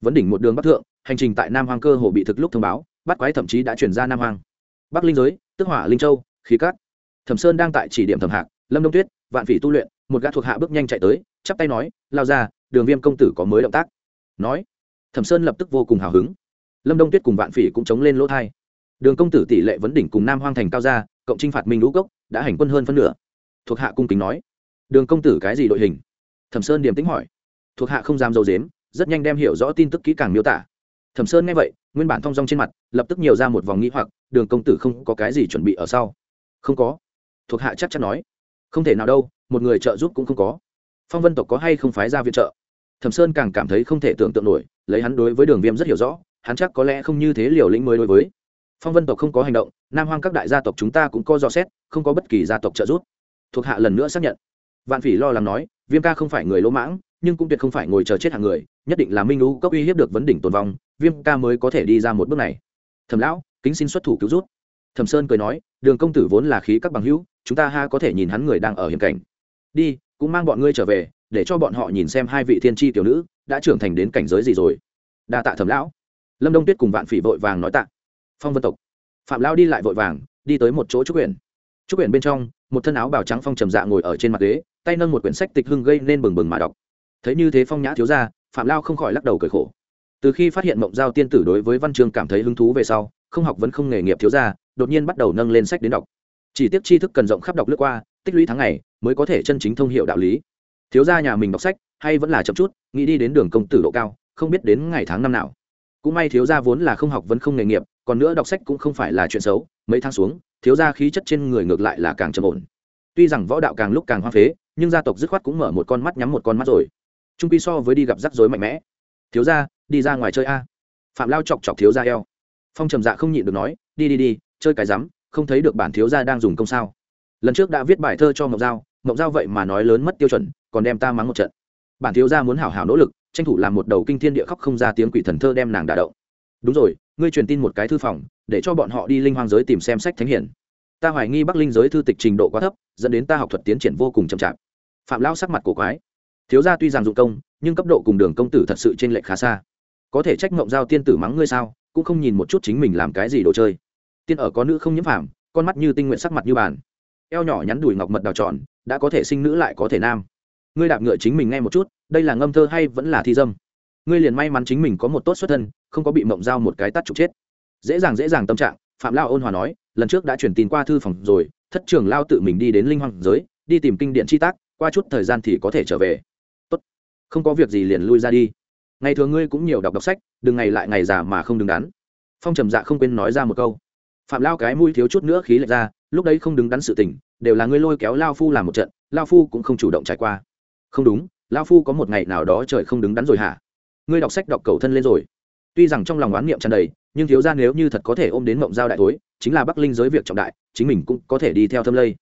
Vấn đỉnh một đường bắc thượng, hành trình tại nam hoang cơ hồ bị thực lúc thông báo, bắt quái thậm chí đã chuyển ra nam hoang. Bắc linh giới, tức hỏa linh châu, khí cát. Thẩm sơn đang tại chỉ điểm thẩm hạc, lâm đông tuyết, vạn phỉ tu luyện, một gã thuộc hạ bước nhanh chạy tới, chắp tay nói, lao ra, đường viêm công tử có mới động tác. Nói, thẩm sơn lập tức vô cùng hào hứng lâm đông tuyết cùng vạn phỉ cũng chống lên lỗ thai đường công tử tỷ lệ vấn đỉnh cùng nam hoang thành cao gia cộng trinh phạt minh lũ cốc đã hành quân hơn phân nửa thuộc hạ cung kính nói đường công tử cái gì đội hình thẩm sơn điềm tính hỏi thuộc hạ không dám dâu dếm rất nhanh đem hiểu rõ tin tức kỹ càng miêu tả thẩm sơn nghe vậy nguyên bản thong dong trên mặt lập tức nhiều ra một vòng nghĩ hoặc đường công tử không có cái gì chuẩn bị ở sau không có thuộc hạ chắc chắn nói không thể nào đâu một người trợ giúp cũng không có phong vân tộc có hay không phái ra viện trợ thẩm sơn càng cảm thấy không thể tưởng tượng nổi lấy hắn đối với đường viêm rất hiểu rõ hắn chắc có lẽ không như thế liều lĩnh mới đối với. Phong vân tộc không có hành động, nam hoang các đại gia tộc chúng ta cũng có dò xét, không có bất kỳ gia tộc trợ giúp. Thuộc hạ lần nữa xác nhận. Vạn phỉ lo lắng nói, viêm ca không phải người lỗ mãng, nhưng cũng tuyệt không phải ngồi chờ chết hàng người, nhất định là minh lũ cốc uy hiếp được vấn đỉnh tồn vong, viêm ca mới có thể đi ra một bước này. Thẩm lão, kính xin xuất thủ cứu rút thẩm sơn cười nói, đường công tử vốn là khí các bằng hữu, chúng ta ha có thể nhìn hắn người đang ở hiểm cảnh. Đi, cũng mang bọn ngươi trở về, để cho bọn họ nhìn xem hai vị thiên tri tiểu nữ, đã trưởng thành đến cảnh giới gì rồi. Đa tạ thẩm lão lâm đông tuyết cùng vạn phỉ vội vàng nói tạ. Phong vân tộc. Phạm lão đi lại vội vàng, đi tới một chỗ trúc quyển trúc quyển bên trong, một thân áo bào trắng phong trầm dạ ngồi ở trên mặt ghế, tay nâng một quyển sách tịch hưng gây nên bừng bừng mà đọc. Thấy như thế phong nhã thiếu ra phạm lao không khỏi lắc đầu cười khổ. Từ khi phát hiện mộng giao tiên tử đối với văn chương cảm thấy hứng thú về sau, không học vẫn không nghề nghiệp thiếu ra đột nhiên bắt đầu nâng lên sách đến đọc. Chỉ tiếc tri thức cần rộng khắp đọc lướt qua, tích lũy tháng ngày, mới có thể chân chính thông hiệu đạo lý. Thiếu gia nhà mình đọc sách, hay vẫn là chậm chút, nghĩ đi đến đường công tử độ cao, không biết đến ngày tháng năm nào cũng may thiếu gia vốn là không học vẫn không nghề nghiệp, còn nữa đọc sách cũng không phải là chuyện xấu, mấy tháng xuống, thiếu gia khí chất trên người ngược lại là càng trầm ổn. Tuy rằng võ đạo càng lúc càng hoa phế, nhưng gia tộc dứt khoát cũng mở một con mắt nhắm một con mắt rồi. Trung pi so với đi gặp rắc rối mạnh mẽ. Thiếu gia, đi ra ngoài chơi a. Phạm lao chọc chọc thiếu gia eo. Phong trầm dạ không nhịn được nói, đi đi đi, chơi cái rắm, không thấy được bản thiếu gia đang dùng công sao? Lần trước đã viết bài thơ cho mộng giao mộng giao vậy mà nói lớn mất tiêu chuẩn, còn đem ta mắng một trận. Bản thiếu gia muốn hảo hảo nỗ lực tranh thủ làm một đầu kinh thiên địa khóc không ra tiếng quỷ thần thơ đem nàng đả động. Đúng rồi ngươi truyền tin một cái thư phòng để cho bọn họ đi linh hoang giới tìm xem sách thánh hiển. Ta hoài nghi bắc linh giới thư tịch trình độ quá thấp dẫn đến ta học thuật tiến triển vô cùng chậm chạp. Phạm lao sắc mặt cổ quái. Thiếu gia tuy rằng dụng công nhưng cấp độ cùng đường công tử thật sự t r ê n lệch khá xa. Có thể trách mộng giao tiên tử mắng ngươi sao cũng không nhìn một chút chính mình làm cái gì đồ chơi. Tiên ở có nữ không nhiễm phàm, con mắt như tinh nguyện sắc mặt như bàn. Eo nhỏ nhắn đùi ngọc mật đào tròn đã có thể sinh nữ lại có thể nam ngươi đạp ngựa chính mình nghe một chút, đây là ngâm thơ hay vẫn là thi dâm? Ngươi liền may mắn chính mình có một tốt xuất thân, không có bị mộng giao một cái tắt trục chết. Dễ dàng dễ dàng tâm trạng, phạm lao ôn hòa nói, lần trước đã chuyển tin qua thư phòng rồi, thất trường lao tự mình đi đến linh hoàng giới, đi tìm kinh điện chi tác, qua chút thời gian thì có thể trở về. Tốt. Không có việc gì liền lui ra đi. Ngày thường ngươi cũng nhiều đọc đọc sách, đừng ngày lại ngày già mà không đứng đắn. Phong trầm dạ không quên nói ra một câu. Phạm lao cái mũi thiếu chút nữa khí lệch ra, lúc đấy không đứng đắn sự tình, đều là ngươi lôi kéo lao phu làm một trận, lao phu cũng không chủ động trải qua không đúng lao phu có một ngày nào đó trời không đứng đắn rồi hả? Ngươi đọc sách đọc cầu thân lên rồi. Tuy rằng trong lòng oán niệm tràn đầy, nhưng thiếu ra nếu như thật có thể ôm đến mộng giao đại tối chính là bắc linh giới việc trọng đại, chính mình cũng có thể đi theo thâm lây.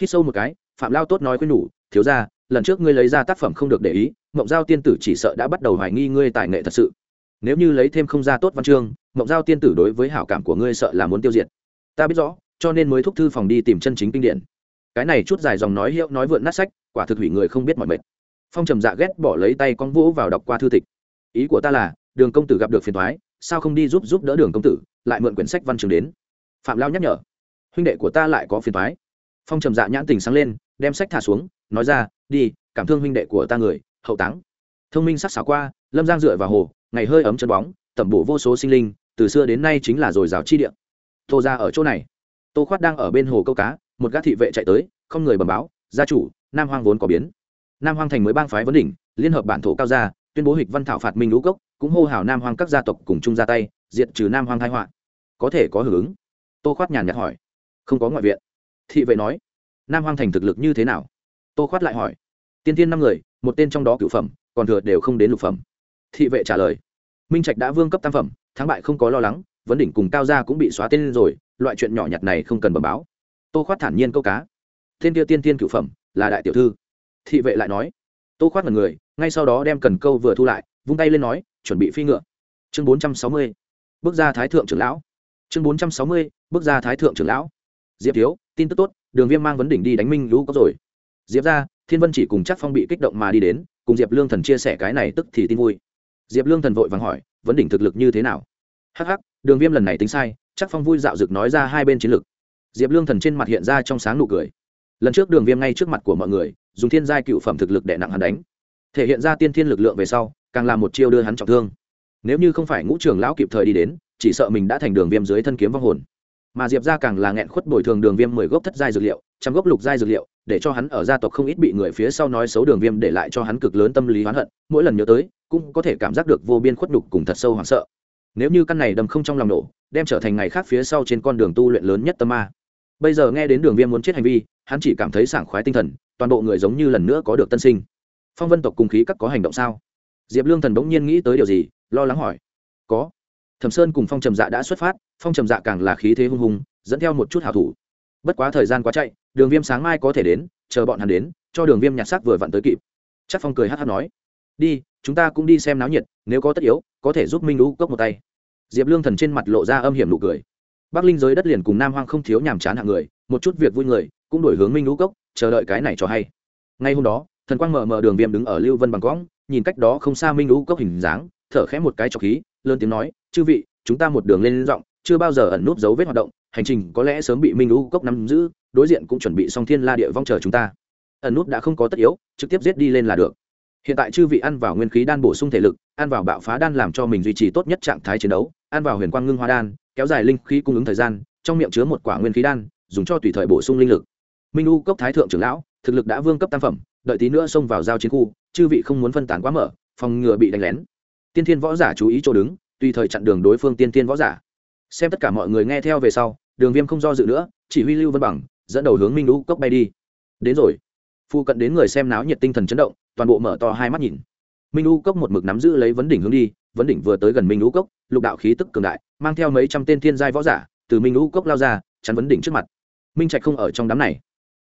Hít sâu một cái, phạm lao tốt nói khuyên nhủ, thiếu ra lần trước ngươi lấy ra tác phẩm không được để ý, mộng giao tiên tử chỉ sợ đã bắt đầu hoài nghi ngươi tài nghệ thật sự. Nếu như lấy thêm không ra tốt văn chương, mộng giao tiên tử đối với hảo cảm của ngươi sợ là muốn tiêu diệt. Ta biết rõ, cho nên mới thúc thư phòng đi tìm chân chính kinh điển. Cái này chút dài dòng nói hiệu nói vượn nát sách, quả thực hủy người không biết mọi mệt phong trầm dạ ghét bỏ lấy tay con vũ vào đọc qua thư tịch. Ý của ta là, đường công tử gặp được phiền thoái sao không đi giúp giúp đỡ đường công tử, lại mượn quyển sách văn trường đến? Phạm lao nhắc nhở. Huynh đệ của ta lại có phiền thoái phong trầm dạ nhãn tình sáng lên, đem sách thả xuống, nói ra, đi, cảm thương huynh đệ của ta người, hậu táng. Thông minh sắc xảo qua, lâm giang dựa vào hồ, ngày hơi ấm chân bóng, tẩm bổ vô số sinh linh, từ xưa đến nay chính là dồi dào chi địa. Tô ra ở chỗ này. Tô khoát đang ở bên hồ câu cá, một gác thị vệ chạy tới, không người bẩm báo, gia chủ, nam hoang vốn có biến nam hoang thành mới bang phái vấn đỉnh, liên hợp bản thổ cao gia, tuyên bố hịch văn thảo phạt minh lũ cốc, cũng hô hào nam hoang các gia tộc cùng chung ra tay, diệt trừ nam hoang thái họa. Có thể có hưởng ứng? Tô khoát nhàn nhạt hỏi. Không có ngoại viện. Thị vệ nói. Nam hoang thành thực lực như thế nào? Tô khoát lại hỏi. Tiên tiên năm người, một tên trong đó cựu phẩm, còn thừa đều không đến lục phẩm. Thị vệ trả lời. Minh trạch đã vương cấp tam phẩm, thắng bại không có lo lắng, vấn đỉnh cùng cao gia cũng bị xóa tên rồi, loại chuyện nhỏ nhặt này không cần bẩm báo. Tô khoát thản nhiên câu cá. Tên kia tiên tiên cựu phẩm, là đại tiểu thư thị vệ lại nói, tô khoát mật người, ngay sau đó đem cần câu vừa thu lại, vung tay lên nói, chuẩn bị phi ngựa. Chương bốn trăm sáu mươi, bước ra thái thượng trưởng lão. Chương bốn trăm sáu mươi, bước ra thái thượng trưởng lão. Diệp thiếu, tin tức tốt, đường viêm mang vấn đỉnh đi đánh minh lũ có rồi. Diệp ra, thiên vân chỉ cùng chắc phong bị kích động mà đi đến, cùng diệp lương thần chia sẻ cái này tức thì tin vui. Diệp lương thần vội vàng hỏi, vấn đỉnh thực lực như thế nào? Hắc hắc, đường viêm lần này tính sai chắc phong vui dạo dực nói ra hai bên chiến lược diệp lương thần trên mặt hiện ra trong sáng nụ cười lần trước đường viêm ngay trước mặt của mọi người, dùng thiên giai cựu phẩm thực lực đè nặng hắn đánh. Thể hiện ra tiên thiên lực lượng về sau, càng là một chiêu đưa hắn trọng thương. Nếu như không phải ngũ trưởng lão kịp thời đi đến, chỉ sợ mình đã thành đường viêm dưới thân kiếm vong hồn. Mà diệp ra càng là nghẹn khuất bồi thường đường viêm mười gốc thất giai dược liệu, trăm gốc lục giai dược liệu, để cho hắn ở gia tộc không ít bị người phía sau nói xấu đường viêm để lại cho hắn cực lớn tâm lý hoán hận, mỗi lần nhớ tới, cũng có thể cảm giác được vô biên khuất đục cùng thật sâu hoảng sợ. Nếu như căn này đâm không trong lòng nổ, đem trở thành ngày khác phía sau trên con đường tu luyện lớn nhất tâm ma. Bây giờ nghe đến đường viêm muốn chết hành vi hắn chỉ cảm thấy sảng khoái tinh thần, toàn bộ người giống như lần nữa có được tân sinh. Phong vân tộc cùng khí các có hành động sao? Diệp lương thần bỗng nhiên nghĩ tới điều gì, lo lắng hỏi. Có. Thẩm sơn cùng phong trầm dạ đã xuất phát, phong trầm dạ càng là khí thế hung hùng, dẫn theo một chút hảo thủ. Bất quá thời gian quá chạy, đường viêm sáng mai có thể đến, chờ bọn hắn đến, cho đường viêm nhặt xác vừa vặn tới kịp. Chắc phong cười hát hát nói. Đi, chúng ta cũng đi xem náo nhiệt, nếu có tất yếu, có thể giúp minh lũ cốc một tay. Diệp lương thần trên mặt lộ ra âm hiểm nụ cười bắc linh giới đất liền cùng nam hoang không thiếu nhàm chán hạng người, một chút việc vui người cũng đổi hướng minh lũ cốc, chờ đợi cái này cho hay. Ngay hôm đó, thần quang mở mở đường viêm đứng ở lưu vân bằng cõng, nhìn cách đó không xa minh lũ cốc hình dáng, thở khẽ một cái trọc khí, lớn tiếng nói, chư vị, chúng ta một đường lên giọng, chưa bao giờ ẩn núp dấu vết hoạt động, hành trình có lẽ sớm bị minh lũ cốc nắm giữ, đối diện cũng chuẩn bị xong thiên la địa vong chờ chúng ta. Ẩn nút đã không có tất yếu, trực tiếp giết đi lên là được. Hiện tại chư vị ăn vào nguyên khí đan bổ sung thể lực, ăn vào bạo phá đan làm cho mình duy trì tốt nhất trạng thái chiến đấu, ăn vào huyền quang ngưng hoa đan kéo dài linh khí cung ứng thời gian, trong miệng chứa một quả nguyên khí đan, dùng cho tùy thời bổ sung linh lực. Minh u cốc thái thượng trưởng lão, thực lực đã vương cấp tam phẩm, đợi tí nữa xông vào giao chiến khu, chư vị không muốn phân tán quá mở, phòng ngừa bị đánh lén. Tiên thiên võ giả chú ý chỗ đứng, tùy thời chặn đường đối phương tiên thiên võ giả. Xem tất cả mọi người nghe theo về sau, đường viêm không do dự nữa, chỉ huy lưu vân bằng, dẫn đầu hướng minh u cốc bay đi. Đến rồi. Phu cận đến người xem náo nhiệt tinh thần chấn động, toàn bộ mở to hai mắt nhìn. Minh u cốc một mực nắm giữ lấy vấn đỉnh hướng đi vấn đỉnh vừa tới gần minh u cốc, lục đạo khí tức cường đại, mang theo mấy trăm tên thiên giai võ giả từ minh u cốc lao ra, chắn vấn đỉnh trước mặt. Minh trạch không ở trong đám này.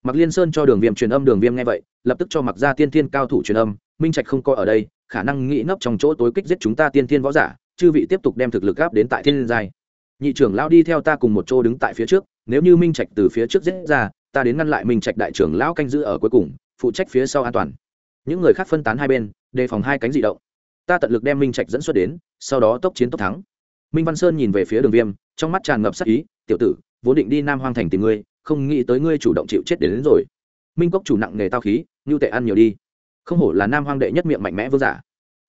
Mặc liên sơn cho đường viêm truyền âm, đường viêm nghe vậy, lập tức cho mặc ra tiên thiên cao thủ truyền âm, minh trạch không coi ở đây, khả năng nghĩ nấp trong chỗ tối kích giết chúng ta tiên thiên võ giả, chư vị tiếp tục đem thực lực gáp đến tại thiên giai. Nhị trưởng lão đi theo ta cùng một chỗ đứng tại phía trước, nếu như minh trạch từ phía trước giết ra, ta đến ngăn lại minh trạch đại trưởng lão canh giữ ở cuối cùng, phụ trách phía sau an toàn. Những người khác phân tán hai bên, đề phòng hai cánh dị động ta tận lực đem minh trạch dẫn xuất đến sau đó tốc chiến tốc thắng. Minh văn sơn nhìn về phía đường viêm trong mắt tràn ngập sắc ý tiểu tử vốn định đi nam hoang thành tìm ngươi không nghĩ tới ngươi chủ động chịu chết đến, đến rồi. Minh cốc chủ nặng nghề tao khí ngưu tệ ăn nhiều đi. Không hổ là nam hoang đệ nhất miệng mạnh mẽ vương giả.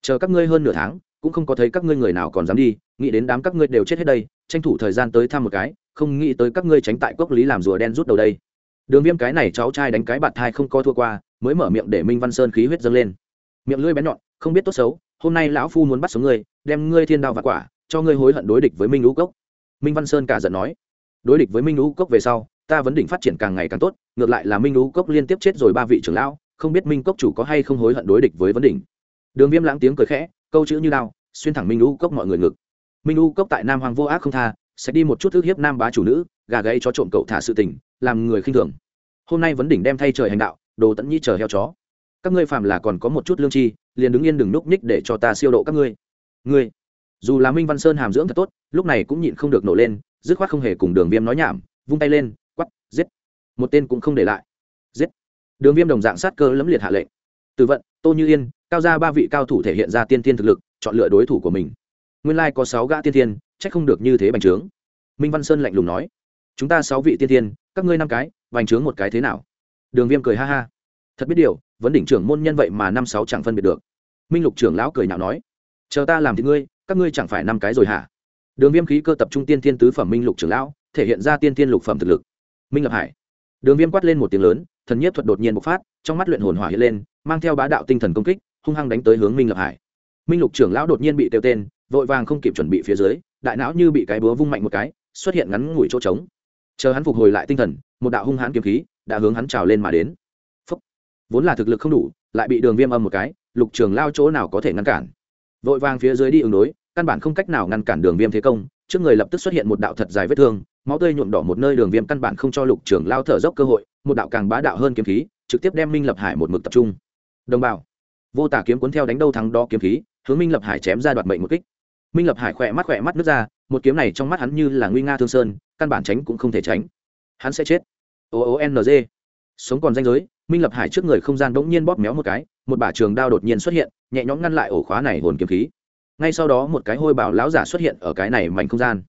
Chờ các ngươi hơn nửa tháng cũng không có thấy các ngươi người nào còn dám đi nghĩ đến đám các ngươi đều chết hết đây tranh thủ thời gian tới thăm một cái không nghĩ tới các ngươi tránh tại cốc lý làm rùa đen rút đầu đây. Đường viêm cái này cháu trai đánh cái bạt thai không co thua qua mới mở miệng để minh văn sơn khí huyết dâng lên. Miệng lưỡi bén nhọn không biết tốt xấu hôm nay lão phu muốn bắt sống ngươi, đem ngươi thiên đao và quả, cho ngươi hối hận đối địch với minh lũ cốc. Minh văn sơn cả giận nói. Đối địch với minh lũ cốc về sau, ta vấn định phát triển càng ngày càng tốt, ngược lại là minh lũ cốc liên tiếp chết rồi ba vị trưởng lão, không biết minh cốc chủ có hay không hối hận đối địch với vấn đỉnh. Đường viêm lãng tiếng cười khẽ, câu chữ như lao, xuyên thẳng minh lũ cốc mọi người ngực. Minh lũ cốc tại nam hoàng vô ác không tha, sẽ đi một chút ước hiếp nam bá chủ nữ, gà gáy cho trộm cậu thả sự tình, làm người khinh thường. Hôm nay vấn đỉnh đem thay trời hành đạo, đồ tẫn nhi chờ heo chó. Các ngươi phạm là còn có một chút lương chi liền đứng yên đừng núp ních để cho ta siêu độ các ngươi. Ngươi, dù là minh văn sơn hàm dưỡng thật tốt, lúc này cũng nhịn không được nổ lên, dứt khoát không hề cùng đường viêm nói nhảm, vung tay lên quắp giết. Một tên cũng không để lại. Giết. Đường viêm đồng dạng sát cơ lẫm liệt hạ lệnh. Từ vận, tô như yên, cao ra ba vị cao thủ thể hiện ra tiên tiên thực lực, chọn lựa đối thủ của mình. Nguyên lai có sáu gã tiên tiên c h ắ c không được như thế bành trướng. Minh văn sơn lạnh lùng nói. Chúng ta sáu vị tiên tiên các ngươi năm cái, bành trướng một cái thế nào? Đường viêm cười ha ha. Thật biết điều vấn đỉnh trưởng môn nhân vậy mà năm sáu chẳng phân biệt được. Minh lục trưởng lão cười nhạo nói, chờ ta làm thì ngươi, các ngươi chẳng phải năm cái rồi hả? Đường viêm khí cơ tập trung tiên thiên tứ phẩm minh lục trưởng lão, thể hiện ra tiên thiên lục phẩm thực lực. Minh lập hải. Đường viêm quát lên một tiếng lớn, thần nhiếp thuật đột nhiên bộc phát, trong mắt luyện hồn hỏa hiện lên, mang theo bá đạo tinh thần công kích, hung hăng đánh tới hướng minh lập hải. Minh lục trưởng lão đột nhiên bị tiêu tên, vội vàng không kịp chuẩn bị phía dưới, đại não như bị cái búa vung mạnh một cái, xuất hiện ngắn ngủi chỗ trống. Chờ hắn phục hồi lại tinh thần, một đạo hung hãn kiếm khí đã hướng hắn trào lên mà đến vốn là thực lực không đủ, lại bị đường viêm âm một cái, lục trường lao chỗ nào có thể ngăn cản. Vội vàng phía dưới đi ứng đối, căn bản không cách nào ngăn cản đường viêm thế công, trước người lập tức xuất hiện một đạo thật dài vết thương, máu tươi nhuộm đỏ một nơi đường viêm căn bản không cho lục trường lao thở dốc cơ hội, một đạo càng bá đạo hơn kiếm khí, trực tiếp đem minh lập hải một mực tập trung. Đồng bào, vô tả kiếm cuốn theo đánh đâu thắng đó kiếm khí, hướng minh lập hải chém ra đoạt mệnh một kích. Minh lập hải khỏe mắt khỏe mắt nước ra, một kiếm này trong mắt hắn như là nguy nga thương sơn, căn bản tránh cũng không thể tránh. Hắn sẽ chết. O o n g. Sống còn danh giới minh lập hải trước người không gian bỗng nhiên bóp méo một cái, một bả trường đao đột nhiên xuất hiện, nhẹ nhõm ngăn lại ổ khóa này hồn kiếm khí. Ngay sau đó một cái hôi bảo lão giả xuất hiện ở cái này mảnh không gian.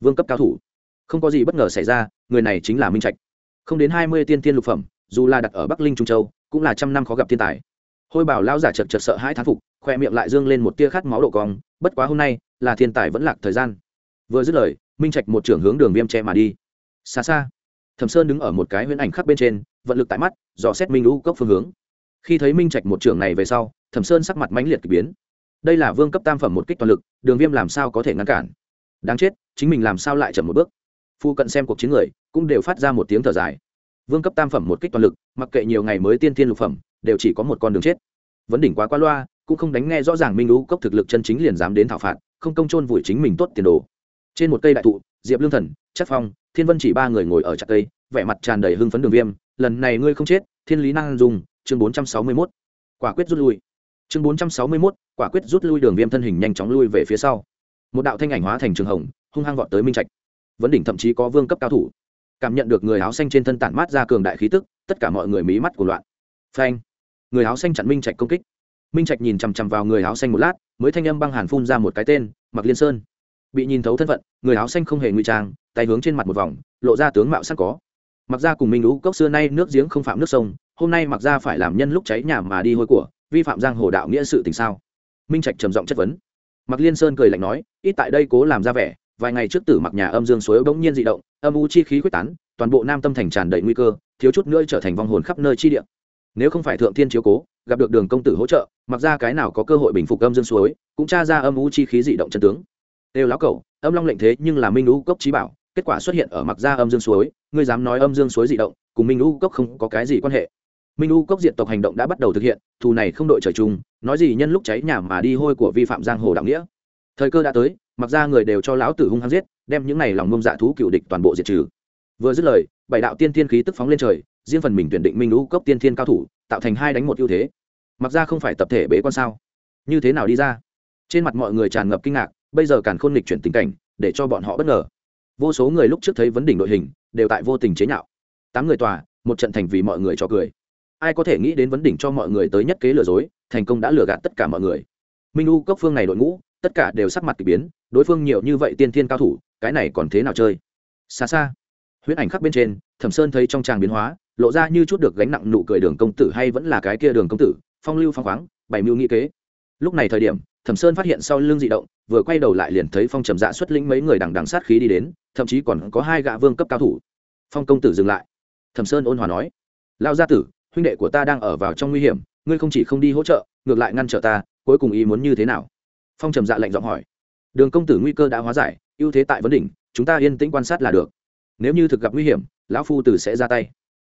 Vương cấp cao thủ. Không có gì bất ngờ xảy ra, người này chính là minh trạch. Không đến hai mươi tiên tiên lục phẩm, dù là đặt ở bắc linh trung châu, cũng là trăm năm khó gặp thiên tài. Hôi bảo lão giả chật chật sợ hãi thán phục, khoe miệng lại dương lên một tia khát máu độ cong, bất quá hôm nay, là thiên tài vẫn lạc thời gian. Vừa dứt lời, minh trạch một trưởng hướng đường viêm che mà đi. Xa xa, thẩm sơn đứng ở một cái huyễn ảnh khắc bên trên, vận lực tại mắt dò xét minh lũ cốc phương hướng. Khi thấy minh trạch một trưởng này về sau, thẩm sơn sắc mặt mãnh liệt k ỳ biến. Đây là vương cấp tam phẩm một kích toàn lực, đường viêm làm sao có thể ngăn cản? Đáng chết, chính mình làm sao lại chậm một bước? Phu cận xem cuộc chiến người, cũng đều phát ra một tiếng thở dài. Vương cấp tam phẩm một kích toàn lực, mặc kệ nhiều ngày mới tiên tiên lục phẩm, đều chỉ có một con đường chết. Vấn đỉnh quá qua loa, cũng không đánh nghe rõ ràng minh lũ cốc thực lực chân chính liền dám đến thảo phạt, không công chôn vùi chính mình tốt tiền đồ. Trên một cây đại thụ, diệp lương thần chắc phong thiên vân chỉ ba người ngồi ở chặt cây, vẻ mặt tràn đầy hưng phấn đường viêm. Lần này ngươi không chết, thiên lý năng dùng chương bốn trăm sáu mươi mốt. Quả quyết rút lui. Chương bốn trăm sáu mươi mốt, quả quyết rút lui đường viêm thân hình nhanh chóng lui về phía sau. Một đạo thanh ảnh hóa thành trường hồng, hung hăng vọt tới minh trạch. Vấn đỉnh thậm chí có vương cấp cao thủ. Cảm nhận được người áo xanh trên thân tản mát ra cường đại khí tức, tất cả mọi người mí mắt của loạn. Phanh! Người áo xanh chặn minh trạch công kích. Minh trạch nhìn chằm chằm vào người áo xanh một lát, mới thanh âm băng hàn phun ra một cái tên mặc liên sơn bị nhìn thấu thân phận, người áo xanh không hề nguy trang, tay hướng trên mặt một vòng, lộ ra tướng mạo sắc có. Mặc ra cùng minh lũ cốc xưa nay nước giếng không phạm nước sông, hôm nay mặc ra phải làm nhân lúc cháy nhà mà đi hôi của, vi phạm giang hồ đạo nghĩa sự tình sao? Minh trạch trầm giọng chất vấn. Mặc liên sơn cười lạnh nói, ít tại đây cố làm ra vẻ, vài ngày trước tử mặc nhà âm dương suối bỗng nhiên dị động, âm u chi khí quyết tán, toàn bộ nam tâm thành tràn đầy nguy cơ, thiếu chút nữa trở thành vong hồn khắp nơi chi địa. Nếu không phải thượng thiên chiếu cố, gặp được đường công tử hỗ trợ, mặc ra cái nào có cơ hội bình phục âm dương suối, cũng tra ra âm u chi khí dị động chân tướng đều lão cẩu, âm long lệnh thế nhưng là minh lũ cốc trí bảo, kết quả xuất hiện ở mặc ra âm dương suối, ngươi dám nói âm dương suối dị động, cùng minh lũ cốc không có cái gì quan hệ. Minh lũ cốc diện tộc hành động đã bắt đầu thực hiện, thù này không đội trời chung, nói gì nhân lúc cháy nhà mà đi hôi của vi phạm giang hồ đạo nghĩa. Thời cơ đã tới mặc ra người đều cho lão tử hung hăng giết, đem những này lòng ngông dạ thú cựu địch toàn bộ diệt trừ. Vừa dứt lời, bảy đạo tiên thiên khí tức phóng lên trời, riêng phần mình tuyển định minh lũ cốc tiên thiên cao thủ, tạo thành hai đánh một ưu thế. Mặc ra không phải tập thể bế quan sao? Như thế nào đi ra? Trên mặt mọi người tràn ngập kinh ngạc bây giờ càn khôn lịch chuyển tình cảnh, để cho bọn họ bất ngờ. Vô số người lúc trước thấy vấn đỉnh đội hình, đều tại vô tình chế nhạo. Tám người tòa, một trận thành vì mọi người cho cười. Ai có thể nghĩ đến vấn đỉnh cho mọi người tới nhất kế lừa dối, thành công đã lừa gạt tất cả mọi người. Minh u cốc phương này đội ngũ, tất cả đều sắc mặt k ỳ biến, đối phương nhiều như vậy tiên thiên cao thủ, cái này còn thế nào chơi? Xa xa, huyễn ảnh khắc bên trên, thẩm sơn thấy trong tràng biến hóa, lộ ra như chút được gánh nặng nụ cười đường công tử hay vẫn là cái kia đường công tử, phong lưu phong khoáng, bày mưu nghĩ kế lúc này thời điểm, thẩm sơn phát hiện sau lưng dị động, vừa quay đầu lại liền thấy phong trầm dạ xuất lĩnh mấy người đằng đằng sát khí đi đến, thậm chí còn có hai gã vương cấp cao thủ. Phong công tử dừng lại. Thẩm sơn ôn hòa nói lao gia tử, huynh đệ của ta đang ở vào trong nguy hiểm, ngươi không chỉ không đi hỗ trợ, ngược lại ngăn trở ta, cuối cùng ý muốn như thế nào? Phong trầm dạ lệnh giọng hỏi. Đường công tử nguy cơ đã hóa giải, ưu thế tại vấn đỉnh, chúng ta yên tĩnh quan sát là được. Nếu như thực gặp nguy hiểm, lão phu tử sẽ ra tay.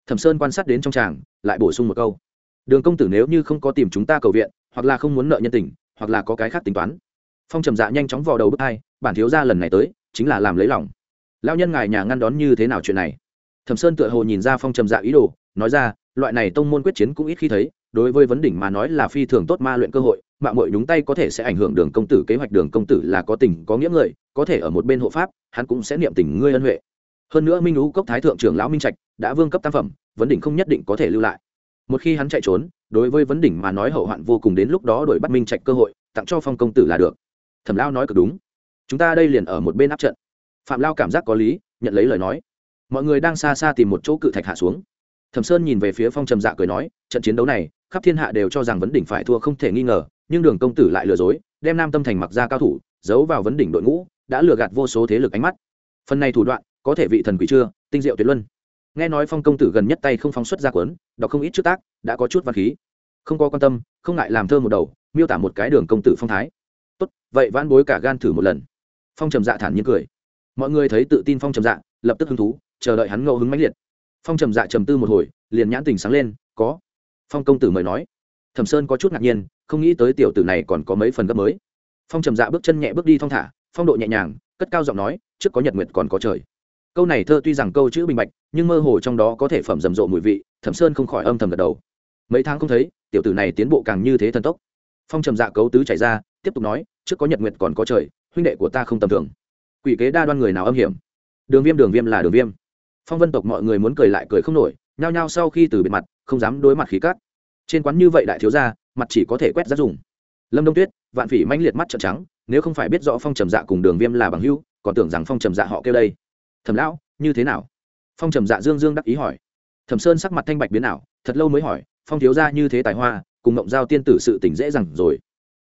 Thẩm sơn quan sát đến trong tràng, lại bổ sung một câu đường công tử nếu như không có tìm chúng ta cầu viện, hoặc là không muốn nợ nhân tình, hoặc là có cái khác tính toán. Phong trầm dạ nhanh chóng vào đầu bước hai, bản thiếu ra lần này tới, chính là làm lấy lòng. Lao nhân ngài nhà ngăn đón như thế nào chuyện này? Thẩm sơn tựa hồ nhìn ra phong trầm dạ ý đồ, nói ra, loại này tông môn quyết chiến cũng ít khi thấy, đối với vấn đỉnh mà nói là phi thường tốt ma luyện cơ hội mạng mội nhúng tay có thể sẽ ảnh hưởng đường công tử, kế hoạch đường công tử là có tình, có nghĩa người, có thể ở một bên hộ pháp, hắn cũng sẽ niệm tình ngươi ân huệ. Hơn nữa minh lũ cốc thái thượng trưởng lão minh trạch, đã vương cấp tam phẩm, vấn đỉnh không nhất định có thể lưu lại một khi hắn chạy trốn, đối với vấn đỉnh mà nói hậu hoạn vô cùng đến lúc đó đổi bắt minh trạch cơ hội, tặng cho phong công tử là được. Thẩm lao nói cực đúng. Chúng ta đây liền ở một bên áp trận. Phạm lao cảm giác có lý, nhận lấy lời nói. Mọi người đang xa xa tìm một chỗ cự thạch hạ xuống. Thẩm sơn nhìn về phía phong trầm dạ cười nói, trận chiến đấu này, khắp thiên hạ đều cho rằng vấn đỉnh phải thua không thể nghi ngờ, nhưng đường công tử lại lừa dối, đem nam tâm thành mặc ra cao thủ, giấu vào vấn đỉnh đội ngũ, đã lừa gạt vô số thế lực ánh mắt. Phần này thủ đoạn, có thể vị thần quỷ chưa, tinh diệu tuyệt luân nghe nói phong công tử gần nhất tay không phóng xuất ra quấn, đọc không ít trước tác đã có chút văn khí. Không có quan tâm không ngại làm thơ một đầu miêu tả một cái đường công tử phong thái. Tốt vậy van bối cả gan thử một lần. Phong trầm dạ thản nhiên cười. Mọi người thấy tự tin phong trầm dạ lập tức hứng thú chờ đợi hắn ngẫu hứng mãnh liệt. Phong trầm dạ trầm tư một hồi liền nhãn tình sáng lên có. Phong công tử mời nói. Thẩm sơn có chút ngạc nhiên không nghĩ tới tiểu tử này còn có mấy phần gấp mới. Phong trầm dạ bước chân nhẹ bước đi thong thả phong độ nhẹ nhàng cất cao giọng nói trước có nhật nguyệt còn có trời câu này thơ tuy rằng câu chữ bình bạch, nhưng mơ hồ trong đó có thể phẩm rầm rộ mùi vị, thẩm sơn không khỏi âm thầm gật đầu. Mấy tháng không thấy, tiểu tử này tiến bộ càng như thế thần tốc. Phong trầm dạ cấu tứ chảy ra, tiếp tục nói, trước có nhật nguyệt còn có trời, huynh đệ của ta không tầm thường. Quỷ kế đa đoan người nào âm hiểm? Đường viêm đường viêm là đường viêm. Phong vân tộc mọi người muốn cười lại cười không nổi, nhao nhao sau khi từ biệt mặt, không dám đối mặt khí cát. Trên quán như vậy đại thiếu gia, mặt chỉ có thể quét rác dùng. Lâm đông tuyết, vạn phỉ manh liệt mắt trợn trắng, nếu không phải biết rõ phong trầm dạ cùng đường viêm là bằng hữu, còn tưởng rằng phong trầm dạ họ kêu đây thẩm lão, như thế nào? Phong trầm dạ dương dương đắc ý hỏi. Thẩm sơn sắc mặt thanh bạch biến ảo, thật lâu mới hỏi, phong thiếu gia như thế tài hoa, cùng mộng giao tiên tử sự tỉnh dễ dàng rồi.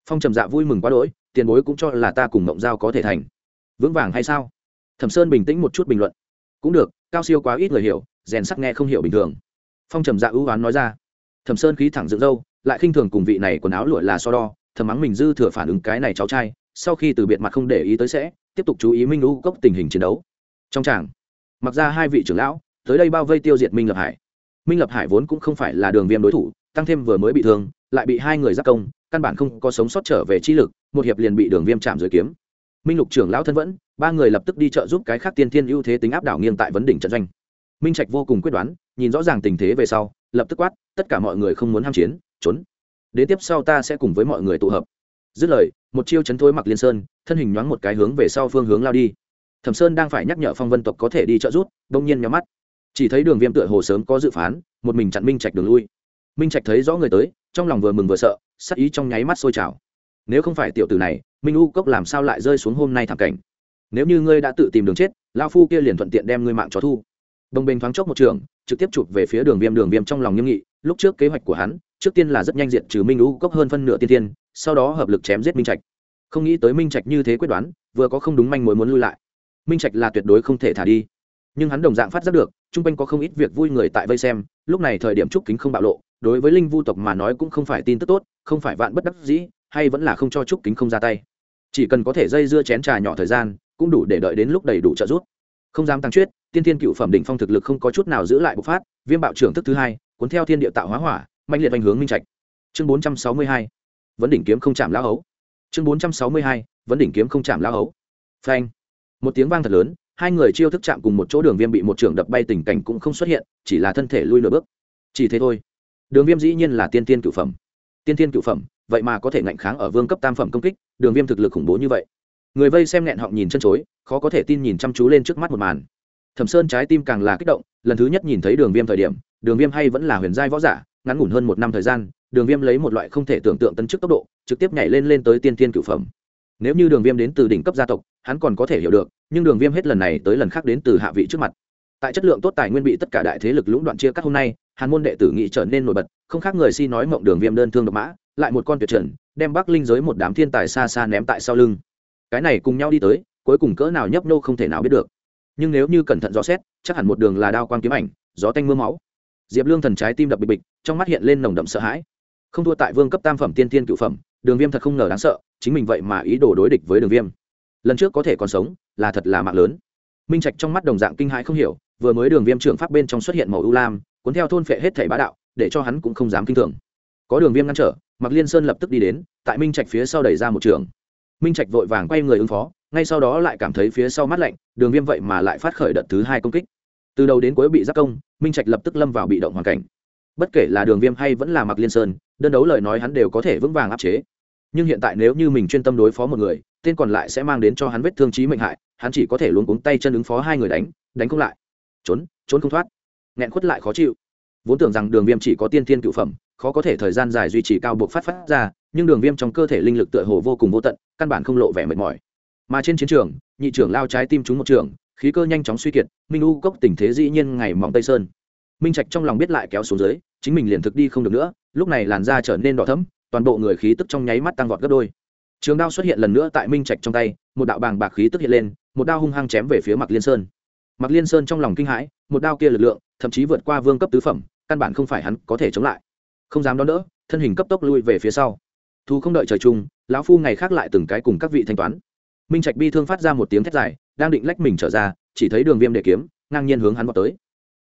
Phong trầm dạ vui mừng quá đỗi, tiền bối cũng cho là ta cùng mộng giao có thể thành. Vững vàng hay sao? Thẩm sơn bình tĩnh một chút bình luận. Cũng được, cao siêu quá ít người hiểu, rèn sắc nghe không hiểu bình thường. Phong trầm dạ ưu oán nói ra. Thẩm sơn khí thẳng dựng râu, lại khinh thường cùng vị này quần áo lụa là so đo, thầm mắng mình dư thừa phản ứng cái này cháu trai, sau khi từ biệt mặt không để ý tới sẽ, tiếp tục chú ý minh lũ cốc tình hình chiến đấu trong tràng. Mặc ra hai vị trưởng lão, tới đây bao vây tiêu diệt minh lập hải. Minh lập hải vốn cũng không phải là đường viêm đối thủ, tăng thêm vừa mới bị thương, lại bị hai người giác công, căn bản không có sống sót trở về chi lực, một hiệp liền bị đường viêm chạm dưới kiếm. Minh lục trưởng lão thân vẫn, ba người lập tức đi trợ giúp cái khác tiên thiên ưu thế tính áp đảo nghiêng tại vấn đỉnh trận doanh. Minh trạch vô cùng quyết đoán, nhìn rõ ràng tình thế về sau, lập tức quát, tất cả mọi người không muốn ham chiến, trốn. Đến tiếp sau ta sẽ cùng với mọi người tụ hợp. Dứt lời, một chiêu chấn thối mặc liên sơn, thân hình nhoáng một cái hướng về sau phương hướng lao đi thẩm sơn đang phải nhắc nhở phong vân tộc có thể đi trợ rút, đông nhiên nhắm mắt. Chỉ thấy đường viêm tựa hồ sớm có dự phán một mình chặn minh trạch đường lui. Minh trạch thấy rõ người tới trong lòng vừa mừng vừa sợ sắc ý trong nháy mắt sôi trào. Nếu không phải tiểu tử này minh u cốc làm sao lại rơi xuống hôm nay thảm cảnh? Nếu như ngươi đã tự tìm đường chết lao phu kia liền thuận tiện đem ngươi mạng cho thu. Đồng bình thoáng chốc một trường trực tiếp chụp về phía đường viêm đường viêm trong lòng nghiêm nghị lúc trước kế hoạch của hắn trước tiên là rất nhanh diện trừ minh u cốc hơn phân nửa tiên tiên sau đó hợp lực chém giết minh trạch. Không nghĩ tới minh trạch như thế quyết đoán vừa có không đúng manh mối muốn lui lại minh trạch là tuyệt đối không thể thả đi. Nhưng hắn đồng dạng phát giác được, chung quanh có không ít việc vui người tại vây xem, lúc này thời điểm trúc kính không bạo lộ, đối với linh vu tộc mà nói cũng không phải tin tức tốt, không phải vạn bất đắc dĩ, hay vẫn là không cho trúc kính không ra tay. Chỉ cần có thể dây dưa chén trà nhỏ thời gian, cũng đủ để đợi đến lúc đầy đủ trợ giúp. Không dám tăng chuyết, tiên thiên cựu phẩm đỉnh phong thực lực không có chút nào giữ lại bộc phát, viêm bạo trưởng thức thứ hai, cuốn theo thiên địa tạo hóa hỏa mạnh liệt ảnh hướng minh trạch. Chương bốn trăm sáu mươi hai, vấn đỉnh kiếm không chạm lão ấu chương bốn trăm sáu mươi hai, vấn đỉnh kiếm không chạm lão ấu phanh một tiếng vang thật lớn, hai người chiêu thức chạm cùng một chỗ đường viêm bị một trường đập bay tình cảnh cũng không xuất hiện, chỉ là thân thể lui nửa bước. Chỉ thế thôi. Đường viêm dĩ nhiên là tiên tiên cựu phẩm. Tiên tiên cựu phẩm, vậy mà có thể ngạnh kháng ở vương cấp tam phẩm công kích, đường viêm thực lực khủng bố như vậy. Người vây xem nghẹn họng nhìn chân chối, khó có thể tin nhìn chăm chú lên trước mắt một màn. Thẩm sơn trái tim càng là kích động, lần thứ nhất nhìn thấy đường viêm thời điểm, đường viêm hay vẫn là huyền giai võ giả, ngắn ngủn hơn một năm thời gian, đường viêm lấy một loại không thể tưởng tượng tân chức tốc độ, trực tiếp nhảy lên lên tới tiên tiên cựu phẩm. Nếu như đường viêm đến từ đỉnh cấp gia tộc hắn còn có thể hiểu được, nhưng đường viêm hết lần này tới lần khác đến từ hạ vị trước mặt. Tại chất lượng tốt tài nguyên bị tất cả đại thế lực lũng đoạn chia cắt hôm nay, hàn môn đệ tử nghị trở nên nổi bật, không khác người si nói mộng đường viêm đơn thương độc mã, lại một con tuyệt trần, đem bắc linh giới một đám thiên tài xa xa ném tại sau lưng. Cái này cùng nhau đi tới, cuối cùng cỡ nào nhấp nô không thể nào biết được. Nhưng nếu như cẩn thận rõ xét, chắc hẳn một đường là đao quang kiếm ảnh, gió tanh m ư a máu. Diệp lương thần trái tim đập bịch bịch, trong mắt hiện lên nồng đậm sợ hãi. Không thua tại vương cấp tam phẩm tiên tiên cựu phẩm, đường viêm thật không ngờ đáng sợ, chính mình vậy mà ý đồ đối địch với đường viêm lần trước có thể còn sống, là thật là mạng lớn. Minh trạch trong mắt đồng dạng kinh hãi không hiểu, vừa mới đường viêm trưởng pháp bên trong xuất hiện màu ưu lam, cuốn theo thôn phệ hết thảy bá đạo, để cho hắn cũng không dám kinh thường. Có đường viêm ngăn trở mặc liên sơn lập tức đi đến, tại minh trạch phía sau đẩy ra một trường. Minh trạch vội vàng quay người ứng phó, ngay sau đó lại cảm thấy phía sau mắt lạnh, đường viêm vậy mà lại phát khởi đợt thứ hai công kích. Từ đầu đến cuối bị giác công, minh trạch lập tức lâm vào bị động hoàn cảnh. Bất kể là đường viêm hay vẫn là mặc liên sơn, đơn đấu lời nói hắn đều có thể vững vàng áp chế. Nhưng hiện tại nếu như mình chuyên tâm đối phó một người tên còn lại sẽ mang đến cho hắn vết thương trí mệnh hại, hắn chỉ có thể luôn cuống tay chân ứng phó hai người đánh đánh không lại. Trốn trốn không thoát. Nghẹn khuất lại khó chịu. Vốn tưởng rằng đường viêm chỉ có tiên tiên cựu phẩm, khó có thể thời gian dài duy trì cao buộc phát phát ra, nhưng đường viêm trong cơ thể linh lực tựa hồ vô cùng vô tận, căn bản không lộ vẻ mệt mỏi. Mà trên chiến trường, nhị trưởng lao trái tim trúng một trường, khí cơ nhanh chóng suy kiệt, minh u cốc tình thế dĩ nhiên ngày mỏng tây sơn. Minh trạch trong lòng biết lại kéo xuống dưới, chính mình liền thực đi không được nữa, lúc này làn da trở nên đỏ thấm toàn bộ người khí tức trong nháy mắt tăng vọt gấp đôi trường đao xuất hiện lần nữa tại minh trạch trong tay, một đạo bàng bạc khí tức hiện lên, một đao hung hăng chém về phía mặc liên sơn. Mặc liên sơn trong lòng kinh hãi, một đao kia lực lượng, thậm chí vượt qua vương cấp tứ phẩm, căn bản không phải hắn có thể chống lại. Không dám đón đỡ, thân hình cấp tốc lui về phía sau. Thu không đợi trời chung, lão phu ngày khác lại từng cái cùng các vị thanh toán. Minh trạch bi thương phát ra một tiếng thét dài, đang định lách mình trở ra, chỉ thấy đường viêm để kiếm, ngang nhiên hướng hắn vào tới.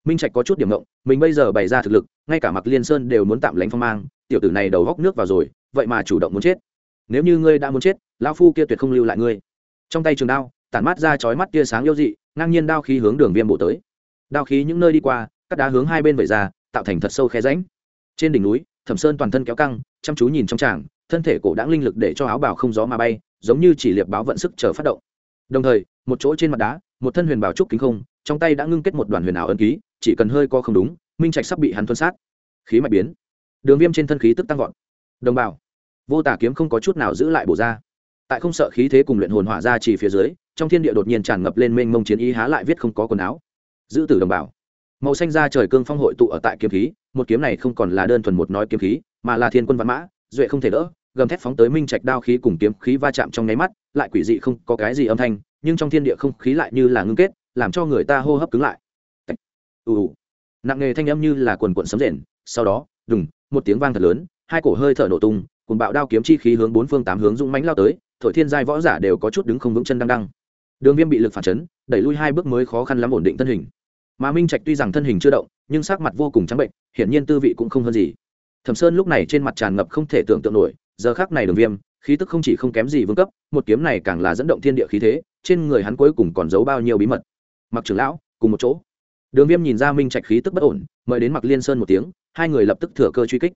Minh trạch có chút điểm ngộng, mình bây giờ bày ra thực lực, ngay cả mặc liên sơn đều muốn tạm lánh phong mang, tiểu tử này đầu góc nước vào rồi, vậy mà chủ động muốn chết nếu như ngươi đã muốn chết, lão phu kia tuyệt không lưu lại ngươi. Trong tay trường đao, tản mát ra chói mắt tia sáng yêu dị, ngang nhiên đao khí hướng đường viêm bộ tới. Đao khí những nơi đi qua các đá hướng hai bên vẩy ra, tạo thành thật sâu khe ránh trên đỉnh núi, thẩm sơn toàn thân kéo căng, chăm chú nhìn trong tràng, thân thể cổ đáng linh lực để cho áo bào không gió mà bay, giống như chỉ liệp báo vận sức chờ phát động. Đồng thời, một chỗ trên mặt đá, một thân huyền bảo trúc kính không, trong tay đã ngưng kết một đoàn huyền ảo ân ký, chỉ cần hơi co không đúng, minh trạch sắp bị hắn tuân sát. Khí mạch biến. Đường viêm trên thân khí tức tăng vọt. Đồng bào vô tả kiếm không có chút nào giữ lại bổ ra. Tại không sợ khí thế cùng luyện hồn hỏa ra chỉ phía dưới, trong thiên địa đột nhiên tràn ngập lên mênh mông chiến ý há lại viết không có quần áo. Giữ tử đồng bào. Màu xanh ra trời cương phong hội tụ ở tại kiếm khí, một kiếm này không còn là đơn thuần một nói kiếm khí, mà là thiên quân văn mã, duệ không thể đỡ, gầm thép phóng tới minh trạch đao khí cùng kiếm khí va chạm trong nháy mắt, lại quỷ dị không có cái gì âm thanh, nhưng trong thiên địa không khí lại như là ngưng kết, làm cho người ta hô hấp cứng lại. Ù ù. Nặng nghề thanh âm như là quần quận sấm rền, sau đó, đùng, một tiếng vang thật lớn, hai cổ hơi thở nổ tung cùng bạo đao kiếm chi khí hướng bốn phương tám hướng dũng mãnh lao tới, thổi thiên giai võ giả đều có chút đứng không vững chân đang đăng. Đường viêm bị lực phản chấn, đẩy lui hai bước mới khó khăn lắm ổn định thân hình. Mà minh trạch tuy rằng thân hình chưa động, nhưng sắc mặt vô cùng trắng bệnh, hiển nhiên tư vị cũng không hơn gì. Thẩm sơn lúc này trên mặt tràn ngập không thể tưởng tượng nổi, giờ khác này đường viêm, khí tức không chỉ không kém gì vương cấp, một kiếm này càng là dẫn động thiên địa khí thế, trên người hắn cuối cùng còn giấu bao nhiêu bí mật. Mặc trưởng lão, cùng một chỗ. Đường viêm nhìn ra minh trạch khí tức bất ổn, mời đến mặc liên sơn một tiếng, hai người lập tức thừa cơ truy kích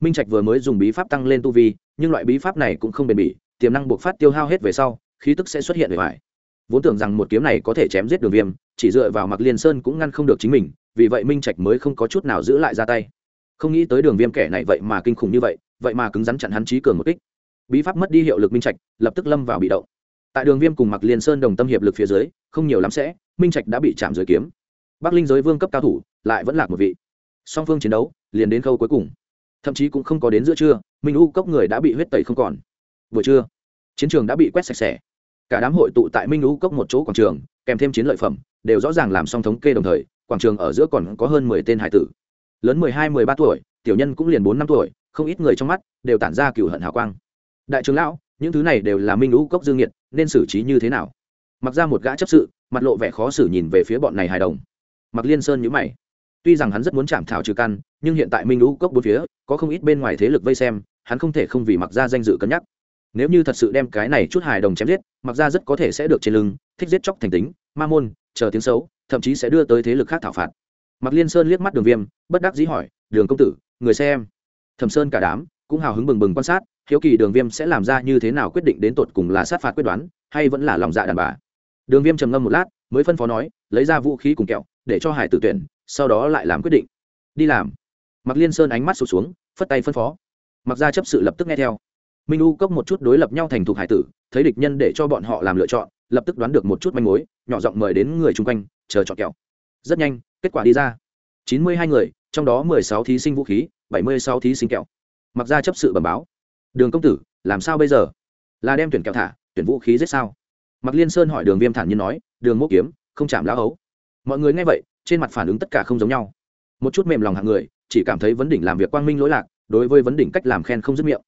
minh trạch vừa mới dùng bí pháp tăng lên tu vi, nhưng loại bí pháp này cũng không bền bỉ, tiềm năng buộc phát tiêu hao hết về sau, khí tức sẽ xuất hiện về ngoài. Vốn tưởng rằng một kiếm này có thể chém giết đường viêm, chỉ dựa vào mặc liên sơn cũng ngăn không được chính mình, vì vậy minh trạch mới không có chút nào giữ lại ra tay. Không nghĩ tới đường viêm kẻ này vậy mà kinh khủng như vậy vậy mà cứng rắn chặn hắn trí cường một kích. Bí pháp mất đi hiệu lực minh trạch, lập tức lâm vào bị động. Tại đường viêm cùng mặc liên sơn đồng tâm hiệp lực phía dưới, không nhiều lắm sẽ, minh trạch đã bị chạm dưới kiếm. Bắc linh giới vương cấp cao thủ, lại vẫn lạc một vị. Song phương chiến đấu, liền đến khâu cuối cùng thậm chí cũng không có đến giữa trưa, minh u cốc người đã bị huyết tẩy không còn. Vừa trưa, chiến trường đã bị quét sạch sẽ. Cả đám hội tụ tại minh u cốc một chỗ quảng trường, kèm thêm chiến lợi phẩm, đều rõ ràng làm xong thống kê đồng thời, quảng trường ở giữa còn có hơn mười tên hải tử. Lớn mười hai, mười ba tuổi, tiểu nhân cũng liền bốn năm tuổi, không ít người trong mắt đều tản ra cựu hận hào quang. Đại trưởng lão, những thứ này đều là minh u cốc dương nhiệt, nên xử trí như thế nào? Mặc ra một gã chấp sự, mặt lộ vẻ khó xử nhìn về phía bọn này hài đồng. Mặc liên sơn nhữ mày tuy rằng hắn rất muốn chạm thảo trừ căn, nhưng hiện tại minh lũ cốc bốn phía, có không ít bên ngoài thế lực vây xem, hắn không thể không vì mặc ra danh dự cân nhắc. Nếu như thật sự đem cái này chút hài đồng chém giết mặc ra rất có thể sẽ được trên lưng, thích giết chóc thành tính, ma môn, chờ tiếng xấu, thậm chí sẽ đưa tới thế lực khác thảo phạt. Mặc liên sơn liếc mắt đường viêm, bất đắc dĩ hỏi, đường công tử, người xem. Thẩm sơn cả đám cũng hào hứng bừng bừng quan sát, hiếu kỳ đường viêm sẽ làm ra như thế nào quyết định đến tột cùng là sát phạt quyết đoán, hay vẫn là lòng dạ đàn bà. Đường viêm trầm ngâm một lát, mới phân phó nói, lấy ra vũ khí cùng kẹo, để cho hải tử tuyển sau đó lại làm quyết định. Đi làm. Mặc liên sơn ánh mắt sụt xuống, phất tay phân phó. Mặc ra chấp sự lập tức nghe theo. Minh u cốc một chút đối lập nhau thành thục hải tử, thấy địch nhân để cho bọn họ làm lựa chọn, lập tức đoán được một chút manh mối, nhỏ giọng mời đến người chung quanh, chờ chọn kẹo. Rất nhanh, kết quả đi ra. Chín mươi hai người, trong đó mười sáu thí sinh vũ khí, bảy mươi sáu thí sinh kẹo. Mặc ra chấp sự bẩm báo. Đường công tử, làm sao bây giờ? Là đem tuyển kẹo thả, tuyển vũ khí giết sao? Mặc liên sơn hỏi đường viêm thản nhiên nói, đường mốc kiếm, không chạm lá ấu mọi người nghe vậy trên mặt phản ứng tất cả không giống nhau. Một chút mềm lòng hạng người, chỉ cảm thấy vấn đỉnh làm việc quang minh lỗi lạc, đối với vấn đỉnh cách làm khen không dứt miệng.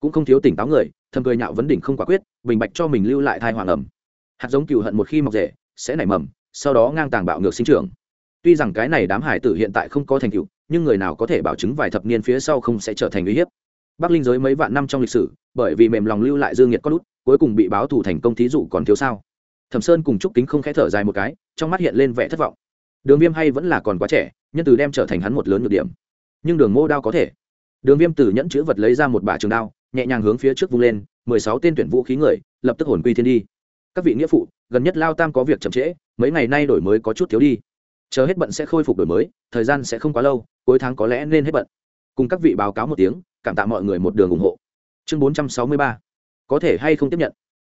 Cũng không thiếu tỉnh táo người, thầm cười nhạo vấn đỉnh không quả quyết, bình bạch cho mình lưu lại thai hoàng ẩm. Hạt giống cừu hận một khi mọc rễ, sẽ nảy mầm, sau đó ngang tàng bạo ngược sinh trưởng. Tuy rằng cái này đám hải tử hiện tại không có thành tựu, nhưng người nào có thể bảo chứng vài thập niên phía sau không sẽ trở thành uy hiếp. Bắc linh giới mấy vạn năm trong lịch sử, bởi vì mềm lòng lưu lại dương nhiệt có lút, cuối cùng bị báo thù thành công thí dụ còn thiếu sao. Thẩm sơn cùng trúc kính không khẽ thở dài một cái, trong mắt hiện lên vẻ thất vọng đường viêm hay vẫn là còn quá trẻ, nhân từ đem trở thành hắn một lớn nhược điểm. Nhưng đường mô đao có thể. Đường viêm từ nhẫn chữ vật lấy ra một bả trường đao, nhẹ nhàng hướng phía trước vung lên, mười sáu tên tuyển vũ khí người, lập tức hồn quy thiên đi. Các vị nghĩa phụ, gần nhất lao tam có việc chậm trễ, mấy ngày nay đổi mới có chút thiếu đi. Chờ hết bận sẽ khôi phục đổi mới, thời gian sẽ không quá lâu, cuối tháng có lẽ nên hết bận. Cùng các vị báo cáo một tiếng, cảm tạ mọi người một đường ủng hộ. Chương bốn trăm sáu mươi ba. Có thể hay không tiếp nhận?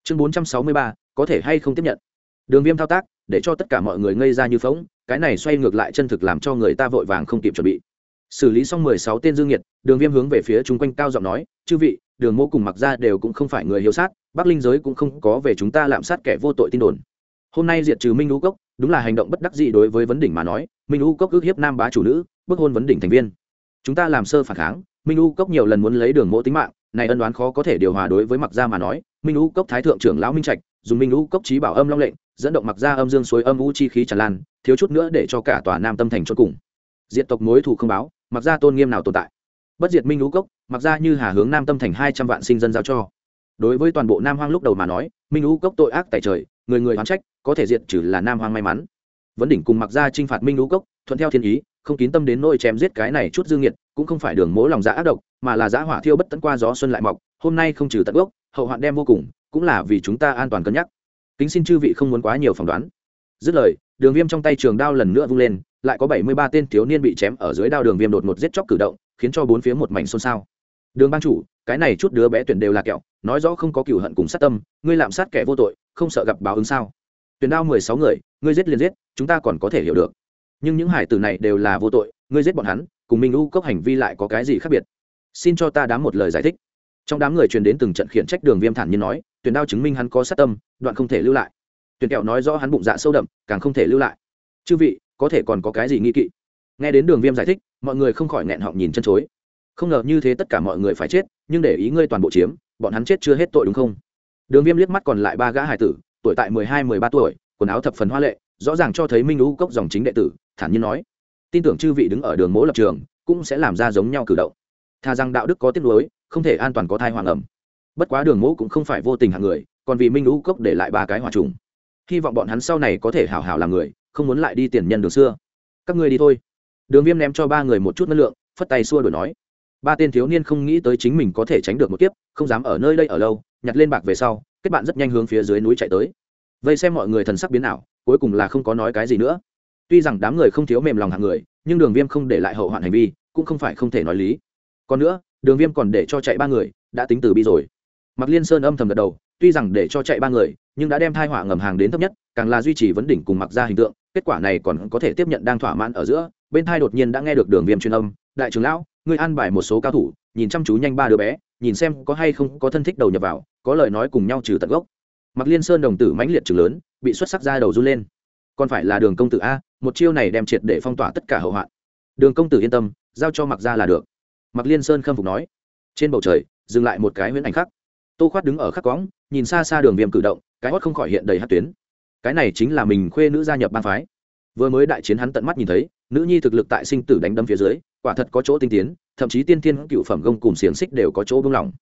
Chương bốn trăm sáu mươi ba. Có thể hay không tiếp nhận? Đường viêm thao tác, để cho tất cả mọi người ngây ra như phóng cái này xoay ngược lại chân thực làm cho người ta vội vàng không kịp chuẩn bị. Xử lý xong mười sáu tên dương nhiệt, đường viêm hướng về phía chung quanh cao giọng nói, chư vị, đường mô cùng mặc ra đều cũng không phải người hiếu sát, bắc linh giới cũng không có về chúng ta lạm sát kẻ vô tội tin đồn. Hôm nay diệt trừ minh lũ cốc, đúng là hành động bất đắc dĩ đối với vấn đỉnh mà nói, minh lũ cốc ước hiếp nam bá chủ nữ, bức hôn vấn đỉnh thành viên. Chúng ta làm sơ phản kháng, minh lũ cốc nhiều lần muốn lấy đường mộ tính mạng, này ân đoán khó có thể điều hòa đối với mặc gia mà nói, minh lũ cốc thái thượng trưởng lão minh trạch, dùng minh lũ cốc trí bảo âm long lệnh, dẫn động mặc gia âm dương suối âm u chi khí tràn lan thiếu chút nữa để cho cả tòa nam tâm thành cho cùng. Diện tộc mối thù không báo, mặc ra tôn nghiêm nào tồn tại. Bất diệt minh lũ cốc, mặc ra như hà hướng nam tâm thành hai trăm vạn sinh dân giao cho. Đối với toàn bộ nam hoang lúc đầu mà nói, minh lũ cốc tội ác tại trời, người người oán trách, có thể diệt trừ là nam hoang may mắn. Vấn đỉnh cùng mặc gia chinh phạt minh lũ cốc, thuận theo thiên ý, không kín tâm đến nỗi chém giết cái này chút dương nhiệt cũng không phải đường mối lòng dạ ác độc, mà là giã hỏa thiêu bất tận qua gió xuân lại mọc, hôm nay không trừ tận gốc, hậu hoạn đem vô cùng, cũng là vì chúng ta an toàn cân nhắc. Kính xin chư vị không muốn quá nhiều phỏng đoán. Dứt lời đường viêm trong tay trường đao lần nữa vung lên, lại có bảy mươi ba tên thiếu niên bị chém ở dưới đao đường viêm đột một giết chóc cử động, khiến cho bốn phía một mảnh xôn xao. Đường ban chủ, cái này chút đứa bé tuyển đều là kẹo, nói rõ không có cựu hận cùng sát tâm, ngươi lạm sát kẻ vô tội, không sợ gặp báo ứng sao? Tuyển đao mười sáu người, ngươi giết liền giết, chúng ta còn có thể hiểu được. Nhưng những hải tử này đều là vô tội, ngươi giết bọn hắn, cùng minh u cốc hành vi lại có cái gì khác biệt? Xin cho ta đám một lời giải thích. Trong đám người truyền đến từng trận khiển trách, đường viêm thản nhiên nói, tuyển đao chứng minh hắn có sát tâm, đoạn không thể lưu lại tuyển kẹo nói rõ hắn bụng dạ sâu đậm, càng không thể lưu lại. Chư vị, có thể còn có cái gì nghi kỵ? Nghe đến đường viêm giải thích, mọi người không khỏi nghẹn họng nhìn chân chối. Không ngờ như thế tất cả mọi người phải chết, nhưng để ý ngươi toàn bộ chiếm, bọn hắn chết chưa hết tội đúng không? Đường viêm liếc mắt còn lại ba gã hải tử, tuổi tại mười hai, mười ba tuổi, quần áo thập phần hoa lệ, rõ ràng cho thấy minh lũ cốc dòng chính đệ tử, thản nhiên nói, tin tưởng chư vị đứng ở đường mỗ lập trường, cũng sẽ làm ra giống nhau cử động. Thà rằng đạo đức có tiết lối không thể an toàn có thai hoàng ẩm. Bất quá đường mỗ cũng không phải vô tình hạng người, còn vì minh lũ cốc để lại ba cái hòa trùng hy vọng bọn hắn sau này có thể hảo hảo làm người, không muốn lại đi tiền nhân đường xưa. Các ngươi đi thôi. Đường viêm ném cho ba người một chút năng lượng, phất tay xua đổi nói. Ba tên thiếu niên không nghĩ tới chính mình có thể tránh được một kiếp, không dám ở nơi đây ở lâu, nhặt lên bạc về sau, kết bạn rất nhanh hướng phía dưới núi chạy tới. Vây xem mọi người thần sắc biến ảo, cuối cùng là không có nói cái gì nữa. Tuy rằng đám người không thiếu mềm lòng hàng người, nhưng đường viêm không để lại hậu hoạn hành vi, cũng không phải không thể nói lý. Còn nữa, đường viêm còn để cho chạy ba người, đã tính từ bi rồi. Mặc liên sơn âm thầm gật đầu tuy rằng để cho chạy ba người, nhưng đã đem thai họa ngầm hàng đến thấp nhất, càng là duy trì vấn đỉnh cùng mặc ra hình tượng, kết quả này còn có thể tiếp nhận đang thỏa mãn ở giữa. Bên thai đột nhiên đã nghe được đường viêm truyền âm, đại trưởng lão, ngươi an bài một số cao thủ, nhìn chăm chú nhanh ba đứa bé, nhìn xem có hay không có thân thích đầu nhập vào, có lời nói cùng nhau trừ tận gốc. Mặc liên sơn đồng tử mãnh liệt trừ lớn, bị xuất sắc ra đầu run lên. Còn phải là đường công tử a, một chiêu này đem triệt để phong tỏa tất cả hậu hoạn. Đường công tử yên tâm, giao cho mặc ra là được. Mặc liên sơn khâm phục nói. Trên bầu trời, dừng lại một cái huyễn ảnh khắc tô khoát đứng ở khắc cõng, nhìn xa xa đường viêm cử động, cái hót không khỏi hiện đầy hát tuyến. Cái này chính là mình khuê nữ gia nhập ban phái. Vừa mới đại chiến hắn tận mắt nhìn thấy, nữ nhi thực lực tại sinh tử đánh đâm phía dưới, quả thật có chỗ tinh tiến, thậm chí tiên tiên cựu phẩm gông cùng xiềng xích đều có chỗ buông lỏng.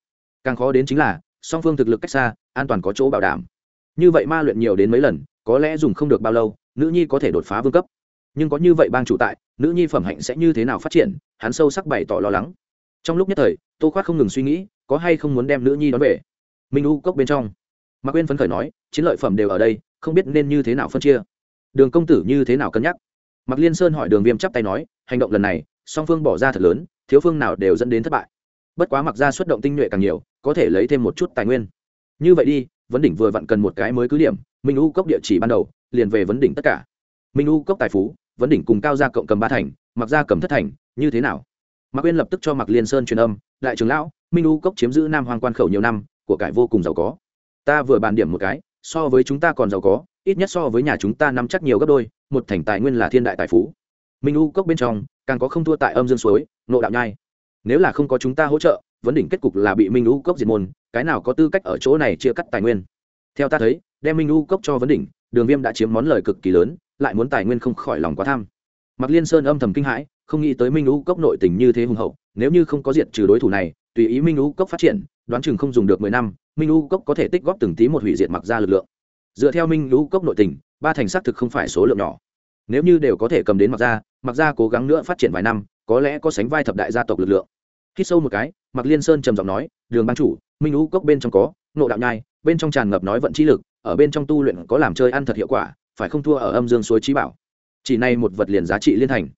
Càng khó đến chính là, song phương thực lực cách xa, an toàn có chỗ bảo đảm. Như vậy ma luyện nhiều đến mấy lần, có lẽ dùng không được bao lâu, nữ nhi có thể đột phá vương cấp. Nhưng có như vậy bang chủ tại, nữ nhi phẩm hạnh sẽ như thế nào phát triển, hắn sâu sắc bày tỏ lo lắng. Trong lúc nhất thời, tô khoát không ngừng suy nghĩ có hay không muốn đem nữ nhi đón về? Minh u cốc bên trong. Mạc quên phấn khởi nói, chiến lợi phẩm đều ở đây, không biết nên như thế nào phân chia. Đường công tử như thế nào cân nhắc? Mạc liên sơn hỏi đường viêm chắp tay nói, hành động lần này, song phương bỏ ra thật lớn, thiếu phương nào đều dẫn đến thất bại. Bất quá mặc ra xuất động tinh nhuệ càng nhiều, có thể lấy thêm một chút tài nguyên. Như vậy đi, vấn đỉnh vừa vặn cần một cái mới cứ điểm, minh u cốc địa chỉ ban đầu, liền về vấn đỉnh tất cả. Minh u cốc tài phú, vấn đỉnh cùng cao gia cộng cầm ba thành mặc ra cầm thất thành, như thế nào? Mạc quyên lập tức cho mạc liên sơn truyền âm, đại trưởng lão minh u cốc chiếm giữ nam hoàng quan khẩu nhiều năm, của cải vô cùng giàu có. Ta vừa bàn điểm một cái, so với chúng ta còn giàu có, ít nhất so với nhà chúng ta nắm chắc nhiều gấp đôi, một thành tài nguyên là thiên đại tài phú. Minh u cốc bên trong, càng có không thua tại âm dương suối, nộ đạo nhai. Nếu là không có chúng ta hỗ trợ, vấn đỉnh kết cục là bị minh u cốc diệt môn, cái nào có tư cách ở chỗ này chia cắt tài nguyên? Theo ta thấy, đem minh u cốc cho vấn đỉnh, đường viêm đã chiếm món lời cực kỳ lớn, lại muốn tài nguyên không khỏi lòng quá tham. Mặc liên sơn âm thầm kinh hãi không nghĩ tới minh u cốc nội tình như thế hùng hậu, nếu như không có diệt trừ đối thủ này, tùy ý minh u cốc phát triển, đoán chừng không dùng được mười năm, minh u cốc có thể tích góp từng tí một hủy diệt mặc ra lực lượng. Dựa theo minh u cốc nội tình, ba thành xác thực không phải số lượng nhỏ. Nếu như đều có thể cầm đến mặc ra mặc ra cố gắng nữa phát triển vài năm, có lẽ có sánh vai thập đại gia tộc lực lượng. Khi sâu một cái mặc liên sơn trầm giọng nói, đường ban chủ, minh u cốc bên trong có nộ đạo nhai, bên trong tràn ngập nói vận trí lực, ở bên trong tu luyện có làm chơi ăn thật hiệu quả, phải không thua ở âm dương suối trí bảo? Chỉ này một vật liền giá trị liên thành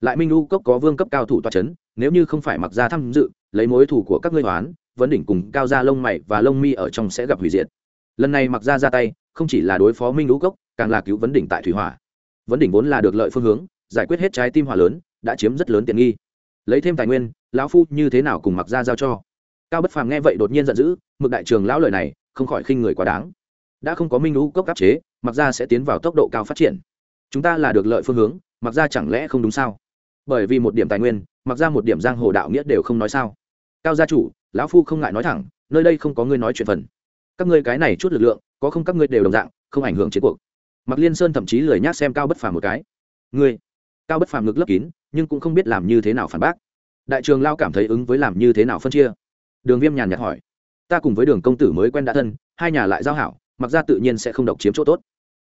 lại minh u cốc có vương cấp cao thủ toa c h ấ n nếu như không phải mặc ra tham dự, lấy mối thủ của các ngươi toán vấn đỉnh cùng cao ra lông mày và lông mi ở trong sẽ gặp hủy diệt. Lần này mặc ra ra tay, không chỉ là đối phó minh u cốc, càng là cứu vấn đỉnh tại thủy hỏa. Vấn đỉnh vốn là được lợi phương hướng, giải quyết hết trái tim hỏa lớn, đã chiếm rất lớn tiện nghi. Lấy thêm tài nguyên, lão phu như thế nào cùng mặc ra giao cho? Cao bất phàm nghe vậy đột nhiên giận dữ, mực đại trường lão lợi này, không khỏi khinh người quá đáng. Đã không có minh u cốc áp chế, mặc ra sẽ tiến vào tốc độ cao phát triển. Chúng ta là được lợi phương hướng, mặc ra chẳng lẽ không đúng sao? Bởi vì một điểm tài nguyên, mặc ra một điểm giang hồ đạo nghĩa đều không nói sao. Cao gia chủ, lão phu không ngại nói thẳng, nơi đây không có ngươi nói chuyện phần. Các ngươi cái này chút lực lượng, có không các ngươi đều đồng dạng, không ảnh hưởng chiến cuộc. Mặc liên sơn thậm chí lười nhác xem cao bất phàm một cái. Ngươi, cao bất phàm ngực lấp kín, nhưng cũng không biết làm như thế nào phản bác. Đại trường lao cảm thấy ứng với làm như thế nào phân chia. Đường viêm nhàn nhạt hỏi, ta cùng với đường công tử mới quen đã thân, hai nhà lại giao hảo, mặc ra tự nhiên sẽ không độc chiếm chỗ tốt.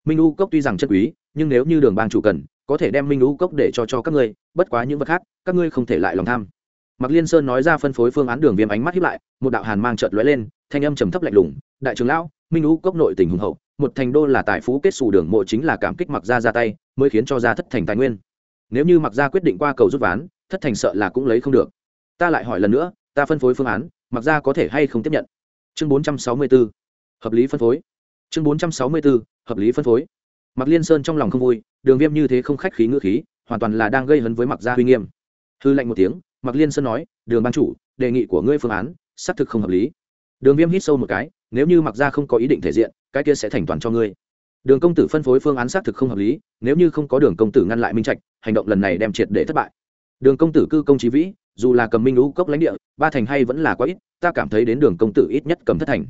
Minh u cốc tuy rằng chân quý, nhưng nếu như đường bang chủ cần có thể đem minh lũ cốc để cho cho các ngươi, bất quá những vật khác, các ngươi không thể lại lòng tham. Mặc liên sơn nói ra phân phối phương án đường viêm ánh mắt hiếp lại, một đạo hàn mang trợt lóe lên, thanh âm trầm thấp lạnh lùng, đại trưởng lão, minh lũ cốc nội tỉnh hùng hậu, một thành đô là tài phú kết xù đường mộ chính là cảm kích mặc ra ra tay, mới khiến cho ra thất thành tài nguyên. Nếu như mặc ra quyết định qua cầu rút ván, thất thành sợ là cũng lấy không được. Ta lại hỏi lần nữa, ta phân phối phương án mặc ra có thể hay không tiếp nhận? Chương bốn trăm sáu mươi b ố hợp lý phân phối. Chương bốn trăm sáu mươi b ố hợp lý phân phối mặc liên sơn trong lòng không vui, đường viêm như thế không khách khí ngữ khí, hoàn toàn là đang gây hấn với mặc gia huy nghiêm. Hư lệnh một tiếng mặc liên sơn nói, đường ban chủ, đề nghị của ngươi phương án, xác thực không hợp lý. Đường viêm hít sâu một cái, nếu như mặc gia không có ý định thể diện, cái kia sẽ thành toàn cho ngươi. Đường công tử phân phối phương án xác thực không hợp lý, nếu như không có đường công tử ngăn lại minh trạch, hành động lần này đem triệt để thất bại. Đường công tử cư công trí vĩ, dù là cầm minh lũ cốc lãnh địa, ba thành hay vẫn là quá ít, ta cảm thấy đến đường công tử ít nhất cầm thất thành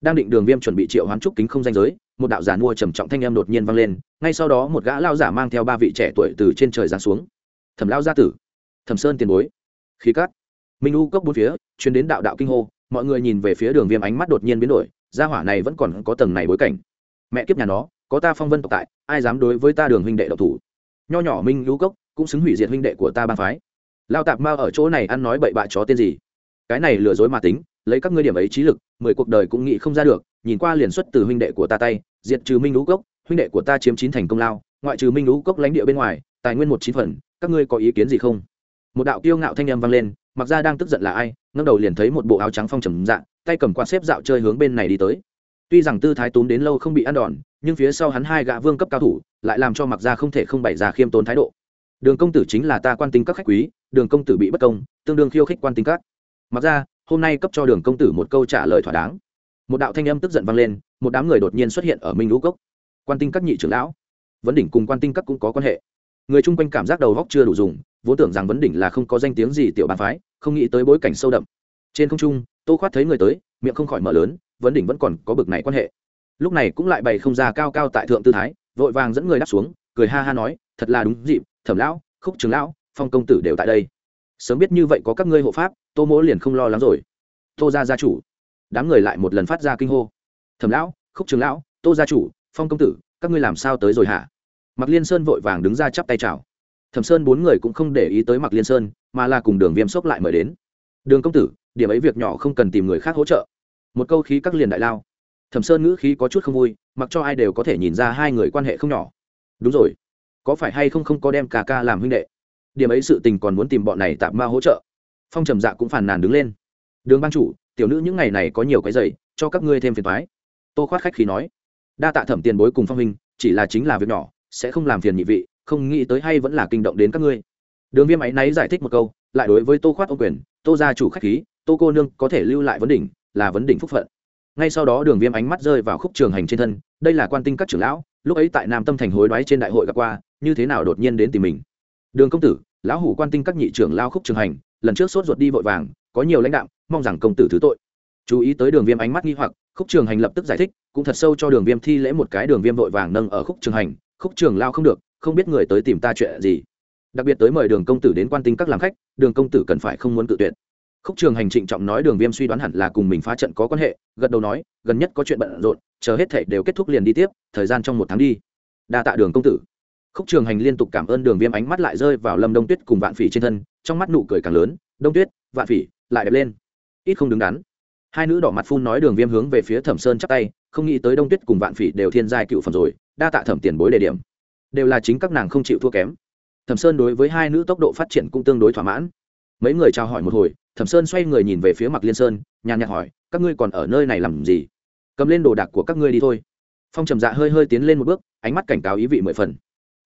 đang định đường viêm chuẩn bị triệu hoán trúc kính không danh giới, một đạo giả mua trầm trọng thanh em đột nhiên vang lên, ngay sau đó một gã lao giả mang theo ba vị trẻ tuổi từ trên trời giáng xuống. Thẩm lao gia tử, thẩm sơn tiền bối. Khí cát. Minh u cốc bốn phía chuyến đến đạo đạo kinh hô, mọi người nhìn về phía đường viêm ánh mắt đột nhiên biến đổi, gia hỏa này vẫn còn có tầng này bối cảnh. Mẹ kiếp nhà nó, có ta phong vân tộc tại, ai dám đối với ta đường huynh đệ độc thủ? Nho nhỏ minh lũ cốc cũng xứng hủy diệt huynh đệ của ta ban phái. Lao tạp ma ở chỗ này ăn nói bậy bạ chó tên gì? Cái này lừa dối mà tính lấy các ngươi điểm ấy trí lực, mười cuộc đời cũng nghĩ không ra được, nhìn qua liền xuất từ huynh đệ của ta tay, diệt trừ minh lũ cốc, huynh đệ của ta chiếm chín thành công lao, ngoại trừ minh lũ cốc lãnh địa bên ngoài, tài nguyên một chín phần, các ngươi có ý kiến gì không? Một đạo kiêu ngạo thanh âm vang lên, mặc ra đang tức giận là ai ngâm đầu liền thấy một bộ áo trắng phong trầm dạng tay cầm quạt xếp dạo chơi hướng bên này đi tới. Tuy rằng tư thái túm đến lâu không bị ăn đòn, nhưng phía sau hắn hai gã vương cấp cao thủ, lại làm cho mặc ra không thể không bày ra khiêm tốn thái độ. Đường công tử chính là ta quan tinh các khách quý, đường công tử bị bất công, tương đương khiêu khích quan tinh các. Mặc ra hôm nay cấp cho đường công tử một câu trả lời thỏa đáng. Một đạo thanh âm tức giận vang lên, một đám người đột nhiên xuất hiện ở minh lũ cốc. Quan tinh các nhị trưởng lão, vấn đỉnh cùng quan tinh các cũng có quan hệ. Người chung quanh cảm giác đầu góc chưa đủ dùng, vốn tưởng rằng vấn đỉnh là không có danh tiếng gì tiểu bàn phái, không nghĩ tới bối cảnh sâu đậm. Trên không trung, tô khoát thấy người tới, miệng không khỏi mở lớn, vấn đỉnh vẫn còn có bực này quan hệ. Lúc này cũng lại bày không ra cao cao tại thượng tư thái, vội vàng dẫn người đáp xuống, cười ha ha nói, thật là đúng dịp, thẩm lão, khúc trường lão, phong công tử đều tại đây. Sớm biết như vậy có các ngươi hộ pháp tô mỗ liền không lo lắng rồi. Tô gia gia chủ. Đám người lại một lần phát ra kinh hô. Thẩm lão, khúc trường lão, tô gia chủ, phong công tử, các ngươi làm sao tới rồi hả? Mặc liên sơn vội vàng đứng ra chắp tay chào. Thẩm sơn bốn người cũng không để ý tới mặc liên sơn, mà là cùng đường viêm sốc lại mời đến. Đường công tử, điểm ấy việc nhỏ không cần tìm người khác hỗ trợ. Một câu khí các liền đại lao. Thẩm sơn ngữ khí có chút không vui, mặc cho ai đều có thể nhìn ra hai người quan hệ không nhỏ. Đúng rồi. Có phải hay không không có đem cả ca làm huynh đệ? Điểm ấy sự tình còn muốn tìm bọn này tạm ma hỗ trợ phong trầm dạ cũng phàn nàn đứng lên. Đường ban chủ, tiểu nữ những ngày này có nhiều cái giày cho các ngươi thêm phiền thoái tô khoát khách khí nói. Đa tạ thẩm tiền bối cùng phong huynh, chỉ là chính là việc nhỏ, sẽ không làm phiền nhị vị, không nghĩ tới hay vẫn là kinh động đến các ngươi. Đường viêm áy náy giải thích một câu, lại đối với tô khoát ô quyền, tô gia chủ khách khí, tô cô nương có thể lưu lại vấn đỉnh, là vấn đỉnh phúc phận. Ngay sau đó đường viêm ánh mắt rơi vào khúc trường hành trên thân, đây là quan tinh các trưởng lão, lúc ấy tại nam tâm thành hối đoái trên đại hội gặp qua, như thế nào đột nhiên đến tìm mình. Đường công tử, lão hủ quan tinh các nhị trưởng lao khúc trường hành lần trước sốt ruột đi vội vàng, có nhiều lãnh đạo, mong rằng công tử thứ tội. Chú ý tới đường viêm ánh mắt nghi hoặc, khúc trường hành lập tức giải thích, cũng thật sâu cho đường viêm thi lễ một cái đường viêm vội vàng nâng ở khúc trường hành, khúc trường lao không được, không biết người tới tìm ta chuyện gì. Đặc biệt tới mời đường công tử đến quan tinh các làm khách, đường công tử cần phải không muốn tự tuyệt. Khúc trường hành trịnh trọng nói đường viêm suy đoán hẳn là cùng mình phá trận có quan hệ, gật đầu nói, gần nhất có chuyện bận rộn, chờ hết thể đều kết thúc liền đi tiếp, thời gian trong một tháng đi. Đa tạ đường công tử. Khúc trường hành liên tục cảm ơn đường viêm ánh mắt lại rơi vào lâm đông tuyết cùng vạn phỉ trên thân trong mắt nụ cười càng lớn, đông tuyết, vạn phỉ, lại đẹp lên. Ít không đứng đắn. Hai nữ đỏ mặt phun nói đường viêm hướng về phía thẩm sơn chắc tay, không nghĩ tới đông tuyết cùng vạn phỉ đều thiên giai cựu phẩm rồi, đa tạ thẩm tiền bối đề điểm. Đều là chính các nàng không chịu thua kém. Thẩm sơn đối với hai nữ tốc độ phát triển cũng tương đối thỏa mãn. Mấy người trao hỏi một hồi, thẩm sơn xoay người nhìn về phía mặt liên sơn, nhàn nhạt hỏi, các ngươi còn ở nơi này làm gì? Cầm lên đồ đạc của các ngươi đi thôi. Phong trầm dạ hơi hơi tiến lên một bước, ánh mắt cảnh cáo ý vị mười phần.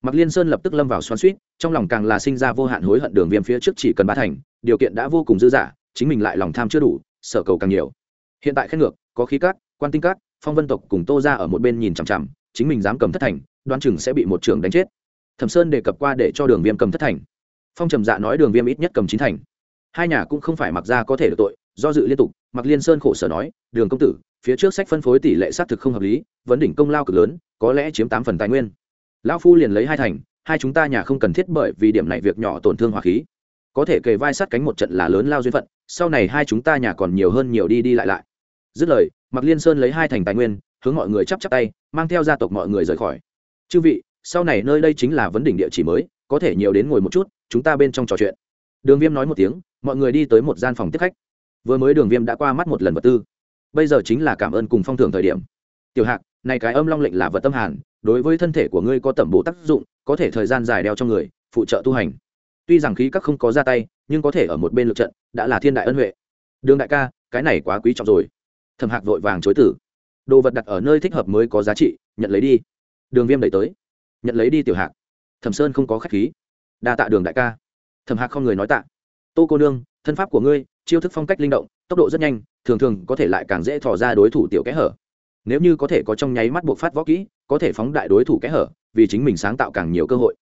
Mạc liên sơn lập tức lâm vào xoắn xuýt, trong lòng càng là sinh ra vô hạn hối hận đường viêm phía trước chỉ cần ba thành điều kiện đã vô cùng dư dả chính mình lại lòng tham chưa đủ sở cầu càng nhiều. Hiện tại khen ngược có khí cát quan tinh cát phong vân tộc cùng tô ra ở một bên nhìn chằm chằm chính mình dám cầm thất thành đoán chừng sẽ bị một trường đánh chết. Thẩm sơn đề cập qua để cho đường viêm cầm thất thành. Phong trầm dạ nói đường viêm ít nhất cầm chín thành. Hai nhà cũng không phải mặc ra có thể được tội do dự liên tục Mạc liên sơn khổ sở nói đường công tử phía trước sách phân phối tỷ lệ xác thực không hợp lý vấn đỉnh công lao cực lớn có lẽ chiếm tám phần tài nguyên lão phu liền lấy hai thành, hai chúng ta nhà không cần thiết bởi vì điểm này việc nhỏ tổn thương hòa khí. Có thể kề vai sát cánh một trận là lớn lao duyên phận, sau này hai chúng ta nhà còn nhiều hơn nhiều đi đi lại lại. Dứt lời mặc liên sơn lấy hai thành tài nguyên, hướng mọi người chắp chắp tay, mang theo gia tộc mọi người rời khỏi. Chư vị, sau này nơi đây chính là vấn đỉnh địa chỉ mới, có thể nhiều đến ngồi một chút, chúng ta bên trong trò chuyện. Đường viêm nói một tiếng, mọi người đi tới một gian phòng tiếp khách. Vừa mới đường viêm đã qua mắt một lần vật tư. Bây giờ chính là cảm ơn cùng phong thưởng thời điểm. Tiểu hạc này cái âm long lệnh là vật tâm hàn, đối với thân thể của ngươi có tẩm bổ tác dụng, có thể thời gian dài đeo trong người, phụ trợ tu hành. Tuy rằng khí các không có ra tay, nhưng có thể ở một bên lượt trận, đã là thiên đại ân huệ. Đường đại ca, cái này quá quý trọng rồi. Thẩm hạc vội vàng chối tử đồ vật đặt ở nơi thích hợp mới có giá trị, nhận lấy đi. Đường viêm đẩy tới. Nhận lấy đi tiểu hạc. Thẩm sơn không có k h á c h khí. Đa tạ đường đại ca. Thẩm hạc không người nói tạ. Tô cô nương, thân pháp của ngươi, chiêu thức phong cách linh động, tốc độ rất nhanh, thường thường có thể lại càng dễ thò ra đối thủ tiểu kẽ hở nếu như có thể có trong nháy mắt buộc phát võ kỹ, có thể phóng đại đối thủ kẽ hở, vì chính mình sáng tạo càng nhiều cơ hội.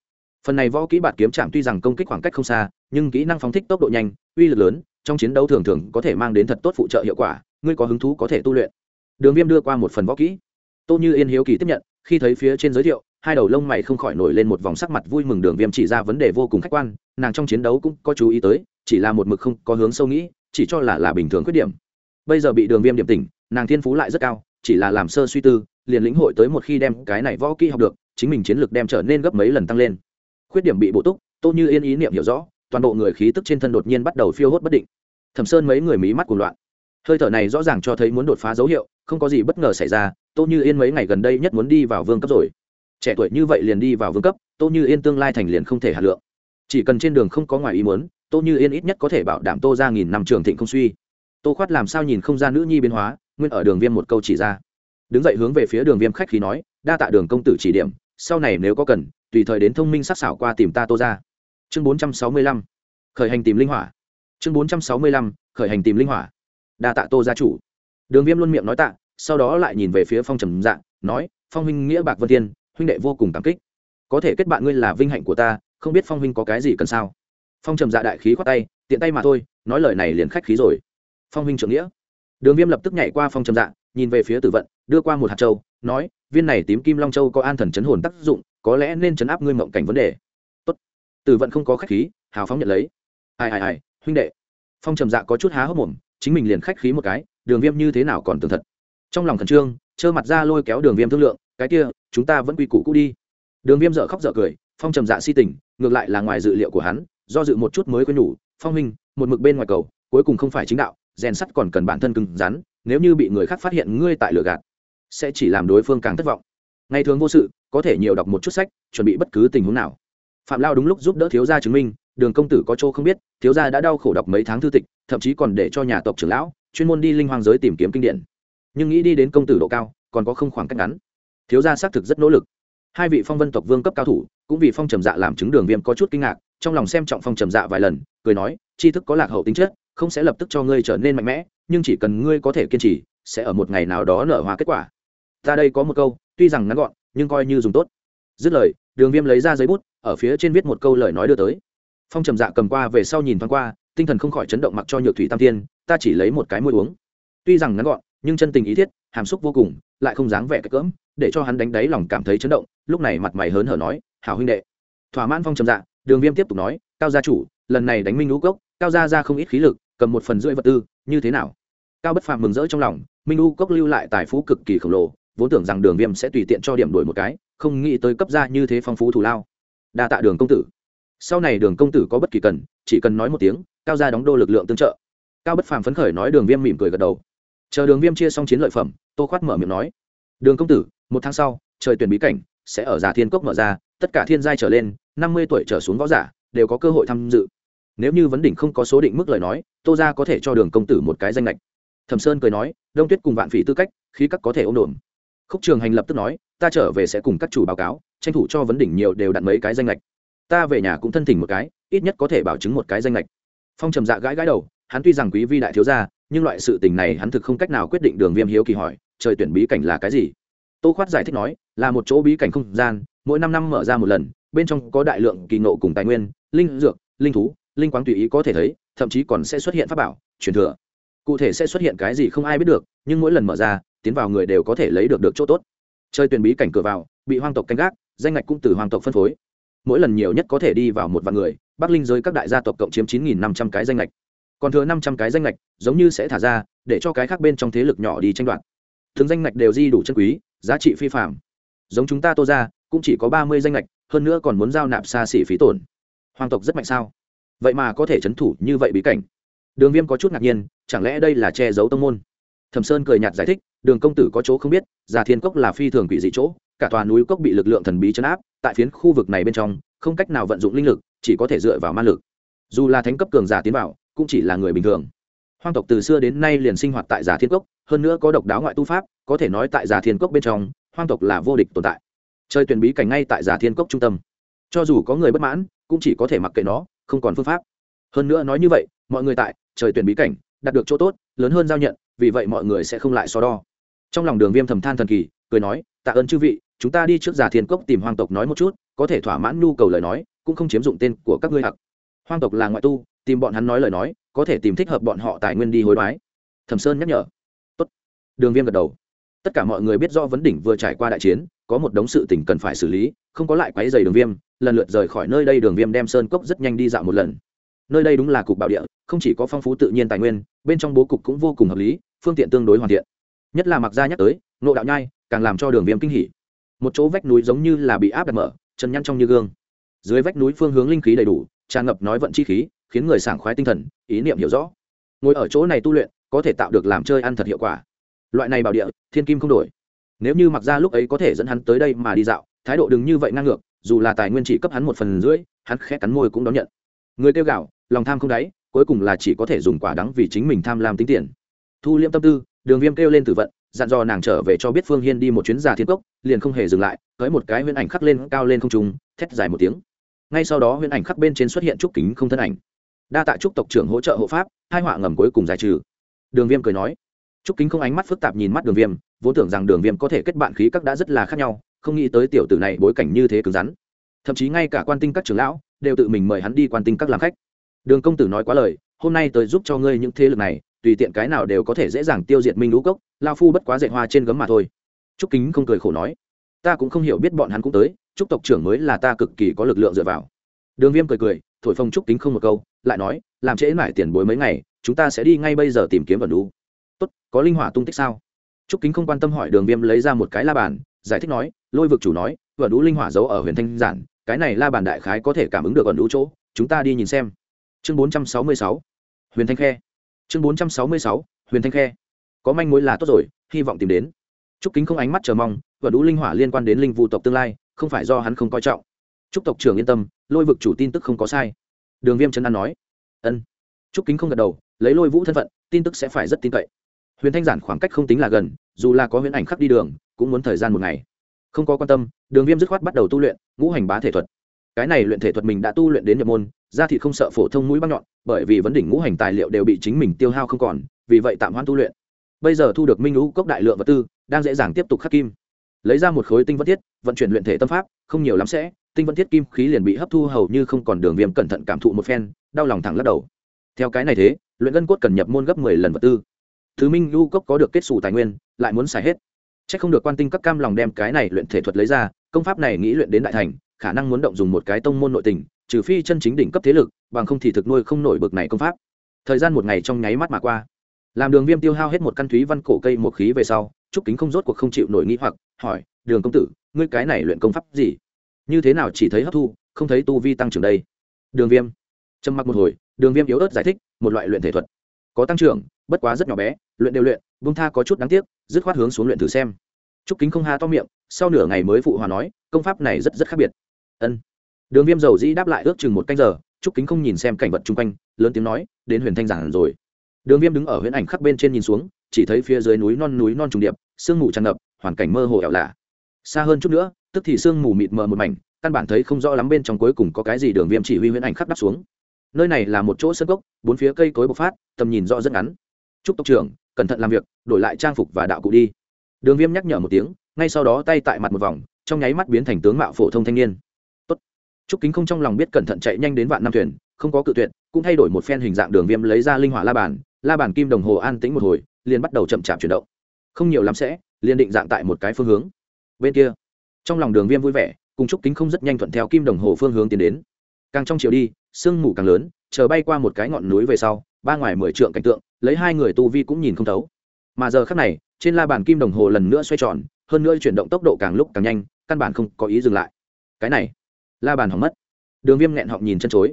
Phần này võ kỹ bạt kiếm chạm tuy rằng công kích khoảng cách không xa, nhưng kỹ năng phóng thích tốc độ nhanh, uy lực lớn, trong chiến đấu thường thường có thể mang đến thật tốt phụ trợ hiệu quả, ngươi có hứng thú có thể tu luyện. Đường viêm đưa qua một phần võ kỹ. Tô như yên hiếu kỳ tiếp nhận, khi thấy phía trên giới thiệu, hai đầu lông mày không khỏi nổi lên một vòng sắc mặt vui mừng đường viêm chỉ ra vấn đề vô cùng khách quan, nàng trong chiến đấu cũng có chú ý tới, chỉ là một mực không có hướng sâu nghĩ, chỉ cho là là bình thường khuyết điểm. Bây giờ bị đường viêm điểm tỉnh, nàng thiên phú lại rất cao chỉ là làm sơ suy tư, liền lĩnh hội tới một khi đem cái này võ kỹ học được, chính mình chiến lược đem trở nên gấp mấy lần tăng lên. Khuyết điểm bị bổ túc, tô như yên ý niệm hiểu rõ, toàn bộ người khí tức trên thân đột nhiên bắt đầu phiêu hốt bất định. Thẩm sơn mấy người mí mắt cuồng loạn. Hơi thở này rõ ràng cho thấy muốn đột phá dấu hiệu, không có gì bất ngờ xảy ra, tô như yên mấy ngày gần đây nhất muốn đi vào vương cấp rồi. Trẻ tuổi như vậy liền đi vào vương cấp, tô như yên tương lai thành liền không thể hạt lượng. Chỉ cần trên đường không có ngoài ý muốn, tô như yên ít nhất có thể bảo đảm tô ra nghìn năm trường thịnh không suy. Tô khoát làm sao nhìn không ra nữ nhi biến hóa nguyên ở đường viêm một câu chỉ ra. Đứng dậy hướng về phía đường viêm khách khí nói đa tạ đường công tử chỉ điểm sau này nếu có cần tùy thời đến thông minh sắc xảo qua tìm ta tô ra chương bốn trăm sáu mươi lăm khởi hành tìm linh hỏa. Chương bốn trăm sáu mươi lăm khởi hành tìm linh hỏa. Đa tạ tô gia chủ. Đường viêm luôn miệng nói tạ sau đó lại nhìn về phía phong trầm dạng nói phong huynh nghĩa bạc vân tiên, huynh đệ vô cùng cảm kích. Có thể kết bạn ngươi là vinh hạnh của ta không biết phong huynh có cái gì cần sao? Phong trầm dạ đại khí khoát tay tiện tay mà thôi nói lời này liền khách khí rồi. Phong huynh trưởng nghĩa đường viêm lập tức nhảy qua phong trầm dạ nhìn về phía tử vận, đưa qua một hạt châu, nói, viên này tím kim long châu có an thần chấn hồn tác dụng, có lẽ nên chấn áp ngươi mộng cảnh vấn đề. Tốt. tử vận không có khách khí, hào phóng nhận lấy. Ai ai ai, huynh đệ. Phong trầm dạ có chút há hốc mồm, chính mình liền khách khí một cái, đường viêm như thế nào còn tường thật? Trong lòng khẩn trương, trơ mặt ra lôi kéo đường viêm thương lượng, cái kia, chúng ta vẫn quy củ cũ đi. Đường viêm dở khóc dở cười, phong trầm dạ si tình, ngược lại là ngoài dự liệu của hắn, do dự một chút mới quên nhủ, phong minh một mực bên ngoài cầu, cuối cùng không phải chính đạo rèn sắt còn cần bản thân cứng rắn, nếu như bị người khác phát hiện ngươi tại lửa gạt, sẽ chỉ làm đối phương càng thất vọng. Ngày thường vô sự, có thể nhiều đọc một chút sách, chuẩn bị bất cứ tình huống nào. Phạm lao đúng lúc giúp đỡ thiếu gia chứng minh, đường công tử có chỗ không biết, thiếu gia đã đau khổ đọc mấy tháng thư tịch, thậm chí còn để cho nhà tộc trưởng lão, chuyên môn đi linh hoang giới tìm kiếm kinh điển. Nhưng nghĩ đi đến công tử độ cao, còn có không khoảng cách ngắn. Thiếu gia xác thực rất nỗ lực. Hai vị phong vân tộc vương cấp cao thủ, cũng vì phong trầm dạ làm chứng đường viêm có chút kinh ngạc, trong lòng xem trọng phong trầm dạ vài lần, cười nói, tri thức có lạc hậu tính chất không sẽ lập tức cho ngươi trở nên mạnh mẽ, nhưng chỉ cần ngươi có thể kiên trì, sẽ ở một ngày nào đó nở hoa kết quả. Ta đây có một câu, tuy rằng ngắn gọn, nhưng coi như dùng tốt. Dứt lời, đường viêm lấy ra giấy bút, ở phía trên viết một câu lời nói đưa tới. Phong trầm dạ cầm qua về sau nhìn thoáng qua, tinh thần không khỏi chấn động mặc cho nhược thủy tam tiên, ta chỉ lấy một cái môi uống. Tuy rằng ngắn gọn, nhưng chân tình ý thiết, hàm xúc vô cùng, lại không dáng vẻ cái cỡm, để cho hắn đánh đáy lòng cảm thấy chấn động, lúc này mặt mày hớn hở nói, hảo huynh đệ. Thỏa mãn phong trầm dạ đường viêm tiếp tục nói, cao gia chủ lần này đánh minh lũ cốc, cao gia ra không ít khí lực, cầm một phần rưỡi vật tư, như thế nào? Cao bất phàm mừng rỡ trong lòng, minh u cốc lưu lại tài phú cực kỳ khổng lồ, vốn tưởng rằng đường viêm sẽ tùy tiện cho điểm đổi một cái, không nghĩ tới cấp ra như thế phong phú thù lao. Đa tạ đường công tử. Sau này đường công tử có bất kỳ cần, chỉ cần nói một tiếng, cao gia đóng đô lực lượng tương trợ. Cao bất phàm phấn khởi nói đường viêm mỉm cười gật đầu. Chờ đường viêm chia xong chiến lợi phẩm, tô khoát mở miệng nói. Đường công tử, một tháng sau, trời tuyển bí cảnh, sẽ ở giả thiên cốc mở ra, tất cả thiên giai trở lên, năm mươi tuổi trở xuống võ giả, đều có cơ hội tham dự nếu như vấn đỉnh không có số định mức lời nói, tô ra có thể cho đường công tử một cái danh lệch thẩm sơn cười nói, đông tuyết cùng vạn phỉ tư cách, khí các có thể ôm đồn khúc trường hành lập tức nói, ta trở về sẽ cùng các chủ báo cáo, tranh thủ cho vấn đỉnh nhiều đều đặt mấy cái danh lệch ta về nhà cũng thân thỉnh một cái, ít nhất có thể bảo chứng một cái danh lệch phong trầm dạ gãi gãi đầu, hắn tuy rằng quý vi đại thiếu gia, nhưng loại sự tình này hắn thực không cách nào quyết định đường viêm hiếu kỳ hỏi, trời tuyển bí cảnh là cái gì? Tô khoát giải thích nói, là một chỗ bí cảnh không gian, mỗi năm năm mở ra một lần, bên trong có đại lượng kỳ nộ cùng tài nguyên, linh dược, linh thú linh quáng tùy ý có thể thấy, thậm chí còn sẽ xuất hiện pháp bảo, truyền thừa. Cụ thể sẽ xuất hiện cái gì không ai biết được, nhưng mỗi lần mở ra, tiến vào người đều có thể lấy được được chỗ tốt. Chơi tuyển bí cảnh cửa vào, bị hoang tộc canh gác, danh ngạch cũng từ hoang tộc phân phối. Mỗi lần nhiều nhất có thể đi vào một vạn người, bắc linh giới các đại gia tộc cộng chiếm chín nghìn năm trăm cái danh ngạch. Còn thừa năm trăm cái danh ngạch, giống như sẽ thả ra, để cho cái khác bên trong thế lực nhỏ đi tranh đoạt. Thường danh ngạch đều di đủ chân quý, giá trị phi phạm giống chúng ta tô ra cũng chỉ có ba mươi danh ngạch, hơn nữa còn muốn giao nạp xa xỉ phí tổn. Hoàng tộc rất mạnh sao? Vậy mà có thể c h ấ n thủ như vậy bí cảnh. Đường viêm có chút ngạc nhiên, chẳng lẽ đây là che giấu tông môn? Thẩm sơn cười nhạt giải thích, đường công tử có chỗ không biết, già thiên cốc là phi thường quỷ dị chỗ, cả tòa núi cốc bị lực lượng thần bí chấn áp, tại phiến khu vực này bên trong, không cách nào vận dụng linh lực, chỉ có thể dựa vào ma lực. Dù là thánh cấp cường giả tiến vào, cũng chỉ là người bình thường. Hoang tộc từ xưa đến nay liền sinh hoạt tại giả thiên cốc, hơn nữa có độc đáo ngoại tu pháp, có thể nói tại giả thiên cốc bên trong, hoang tộc là vô địch tồn tại. Chơi tuyển bí cảnh ngay tại giả thiên cốc trung tâm. Cho dù có người bất mãn, cũng chỉ có thể mặc kệ nó không còn phương pháp. Hơn nữa nói như vậy, mọi người tại, trời tuyển bí cảnh, đạt được chỗ tốt, lớn hơn giao nhận, vì vậy mọi người sẽ không lại so đo. Trong lòng đường viêm thầm than thần kỳ, cười nói, tạ ơn chư vị, chúng ta đi trước giả thiên cốc tìm hoang tộc nói một chút, có thể thỏa mãn nhu cầu lời nói, cũng không chiếm dụng tên của các ngươi hặc. Hoang tộc là ngoại tu, tìm bọn hắn nói lời nói, có thể tìm thích hợp bọn họ tài nguyên đi hối đoái. Thẩm sơn nhắc nhở. Tốt. đường viêm gật đầu. Tất cả mọi người biết do vấn đỉnh vừa trải qua đại chiến, có một đống sự tỉnh cần phải xử lý, không có lại quáy dày đường viêm lần lượt rời khỏi nơi đây đường viêm đem sơn cốc rất nhanh đi dạo một lần. Nơi đây đúng là cục bảo địa, không chỉ có phong phú tự nhiên tài nguyên, bên trong bố cục cũng vô cùng hợp lý, phương tiện tương đối hoàn thiện. Nhất là mặc gia nhắc tới nộ đạo nhai càng làm cho đường viêm kinh hỉ. Một chỗ vách núi giống như là bị áp đặt mở, chân nhăn trong như gương. Dưới vách núi phương hướng linh khí đầy đủ, tràn ngập nói vận chi khí, khiến người sảng khoái tinh thần, ý niệm hiểu rõ. Ngồi ở chỗ này tu luyện, có thể tạo được làm chơi ăn thật hiệu quả. Loại này bảo địa, thiên kim không đổi. Nếu như mặc ra lúc ấy có thể dẫn hắn tới đây mà đi dạo, thái độ đừng như vậy ngang ngược dù là tài nguyên chỉ cấp hắn một phần rưỡi, hắn khẽ cắn môi cũng đón nhận. Người tiêu gạo lòng tham không đáy, cuối cùng là chỉ có thể dùng quả đắng vì chính mình tham lam tính tiền. Thu liêm tâm tư, đường viêm kêu lên tử vận, dặn dò nàng trở về cho biết phương hiên đi một chuyến già thiên cốc, liền không hề dừng lại, tới một cái huyễn ảnh khắc lên cao lên không trung, thét dài một tiếng. Ngay sau đó huyễn ảnh khắc bên trên xuất hiện trúc kính không thân ảnh. Đa tạ trúc tộc trưởng hỗ trợ hộ pháp, hai họa ngầm cuối cùng giải trừ. Đường viêm cười nói. Trúc kính không ánh mắt phức tạp nhìn mắt đường viêm, vốn tưởng rằng đường viêm có thể kết bạn khí các đã rất là khác nhau không nghĩ tới tiểu tử này bối cảnh như thế cứng rắn. Thậm chí ngay cả quan tinh các trưởng lão đều tự mình mời hắn đi quan tinh các làm khách. Đường công tử nói quá lời, hôm nay tới giúp cho ngươi những thế lực này, tùy tiện cái nào đều có thể dễ dàng tiêu diệt minh lũ cốc, lao phu bất quá dạy hoa trên gấm mà thôi. Trúc kính không cười khổ nói, ta cũng không hiểu biết bọn hắn cũng tới, trúc tộc trưởng mới là ta cực kỳ có lực lượng dựa vào. Đường viêm cười cười, thổi phồng trúc kính không một câu, lại nói, làm trễ mãi tiền bối mấy ngày, chúng ta sẽ đi ngay bây giờ tìm kiếm vần đu. Tốt, có linh hỏa tung tích sao? Trúc kính không quan tâm hỏi đường viêm lấy ra một cái la bàn giải thích nói, lôi vực chủ nói vẩn đũ linh hỏa giấu ở huyền thanh giản, cái này la bàn đại khái có thể cảm ứng được vẩn đũ chỗ, chúng ta đi nhìn xem. Chương bốn trăm sáu mươi sáu, huyền thanh khe. Chương bốn trăm sáu mươi sáu, huyền thanh khe. Có manh mối là tốt rồi, hy vọng tìm đến. Trúc kính không ánh mắt chờ mong vẩn đũ linh hỏa liên quan đến linh vụ tộc tương lai, không phải do hắn không coi trọng. Trúc tộc trưởng yên tâm, lôi vực chủ tin tức không có sai. Đường viêm trấn an nói. Ân. Trúc kính không gật đầu, lấy lôi vũ thân phận, tin tức sẽ phải rất tin cậy. Huyền thanh giản khoảng cách không tính là gần, dù là có huyền ảnh khắc đi đường cũng muốn thời gian một ngày. Không có quan tâm, đường viêm dứt khoát bắt đầu tu luyện ngũ hành bá thể thuật. Cái này luyện thể thuật mình đã tu luyện đến nhập môn ra thì không sợ phổ thông mũi băng nhọn, bởi vì vấn đỉnh ngũ hành tài liệu đều bị chính mình tiêu hao không còn, vì vậy tạm hoãn tu luyện. Bây giờ thu được minh ngũ cốc đại lượng vật tư, đang dễ dàng tiếp tục khắc kim. Lấy ra một khối tinh vân thiết, vận chuyển luyện thể tâm pháp, không nhiều lắm sẽ, tinh vân thiết kim khí liền bị hấp thu hầu như không còn đường viêm cẩn thận cảm thụ một phen, đau lòng thẳng lắc đầu. Theo cái này thế, luyện gân cốt cần nhập môn gấp mười lần vật tư. Thứ minh lưu cốc có được kết xù tài nguyên, lại muốn xài hết c h ắ c không được quan tinh các cam lòng đem cái này luyện thể thuật lấy ra, công pháp này nghĩ luyện đến đại thành, khả năng muốn động dùng một cái tông môn nội tình, trừ phi chân chính đỉnh cấp thế lực, bằng không thì thực nuôi không nổi bực này công pháp. Thời gian một ngày trong nháy mắt mà qua. Làm đường viêm tiêu hao hết một căn thúy văn cổ cây một khí về sau, trúc kính không rốt cuộc không chịu nổi nghĩ hoặc, hỏi, đường công tử, ngươi cái này luyện công pháp gì? Như thế nào chỉ thấy hấp thu, không thấy tu vi tăng trưởng đây? Đường viêm. Trầm mặc một hồi, đường viêm yếu ớt giải thích, một loại luyện thể thuật có tăng trưởng, bất quá rất nhỏ bé, luyện đều luyện bung tha có chút đáng tiếc dứt khoát hướng xuống luyện thử xem. Trúc kính không ha to miệng, sau nửa ngày mới phụ hòa nói, công pháp này rất rất khác biệt. Ân. Đường viêm dầu dĩ đáp lại ước chừng một canh giờ, Trúc kính không nhìn xem cảnh vật chung quanh, lớn tiếng nói, đến huyền thanh giản rồi. Đường viêm đứng ở huyền ảnh khắc bên trên nhìn xuống, chỉ thấy phía dưới núi non núi non trùng điệp, sương mù tràn ngập, hoàn cảnh mơ hồ ẻo lạ. Xa hơn chút nữa, tức thì sương mù mịt mờ một mảnh, căn bản thấy không rõ lắm bên trong cuối cùng có cái gì đường viêm chỉ huy huyền ảnh khắc đắp xuống. Nơi này là một chỗ sân gốc, bốn phía cây cối bộc phát, tầm nhìn rõ rất ngắn. Trúc tộc trưởng cẩn thận làm việc đổi lại trang phục và đạo cụ đi đường viêm nhắc nhở một tiếng ngay sau đó tay tại mặt một vòng trong nháy mắt biến thành tướng mạo phổ thông thanh niên Tốt. Trúc Kính không trong lòng biết cẩn thận chạy nhanh đến vạn năm thuyền, không có cự tuyệt, cũng thay đổi một phen hình dạng đường viêm lấy ra linh hỏa la bàn, la bàn kim đồng hồ an tĩnh một hồi, liền bắt đầu chậm chạp chuyển động. Không nhiều lắm sẽ, liền định dạng tại một cái phương hướng. Bên kia, trong lòng đường viêm vui vẻ, cùng Trúc Kính không rất nhanh thuận theo kim đồng hồ phương hướng tiến đến. Càng trong chiều đi, sương mù càng lớn chờ bay qua một cái ngọn núi về sau ba ngoài mười trượng cảnh tượng lấy hai người tu vi cũng nhìn không thấu. Mà giờ khắc này, trên la bàn kim đồng hồ lần nữa xoay tròn, hơn nữa chuyển động tốc độ càng lúc càng nhanh, căn bản không có ý dừng lại. Cái này, la bàn hỏng mất. Đường viêm nghẹn họng nhìn chân chối.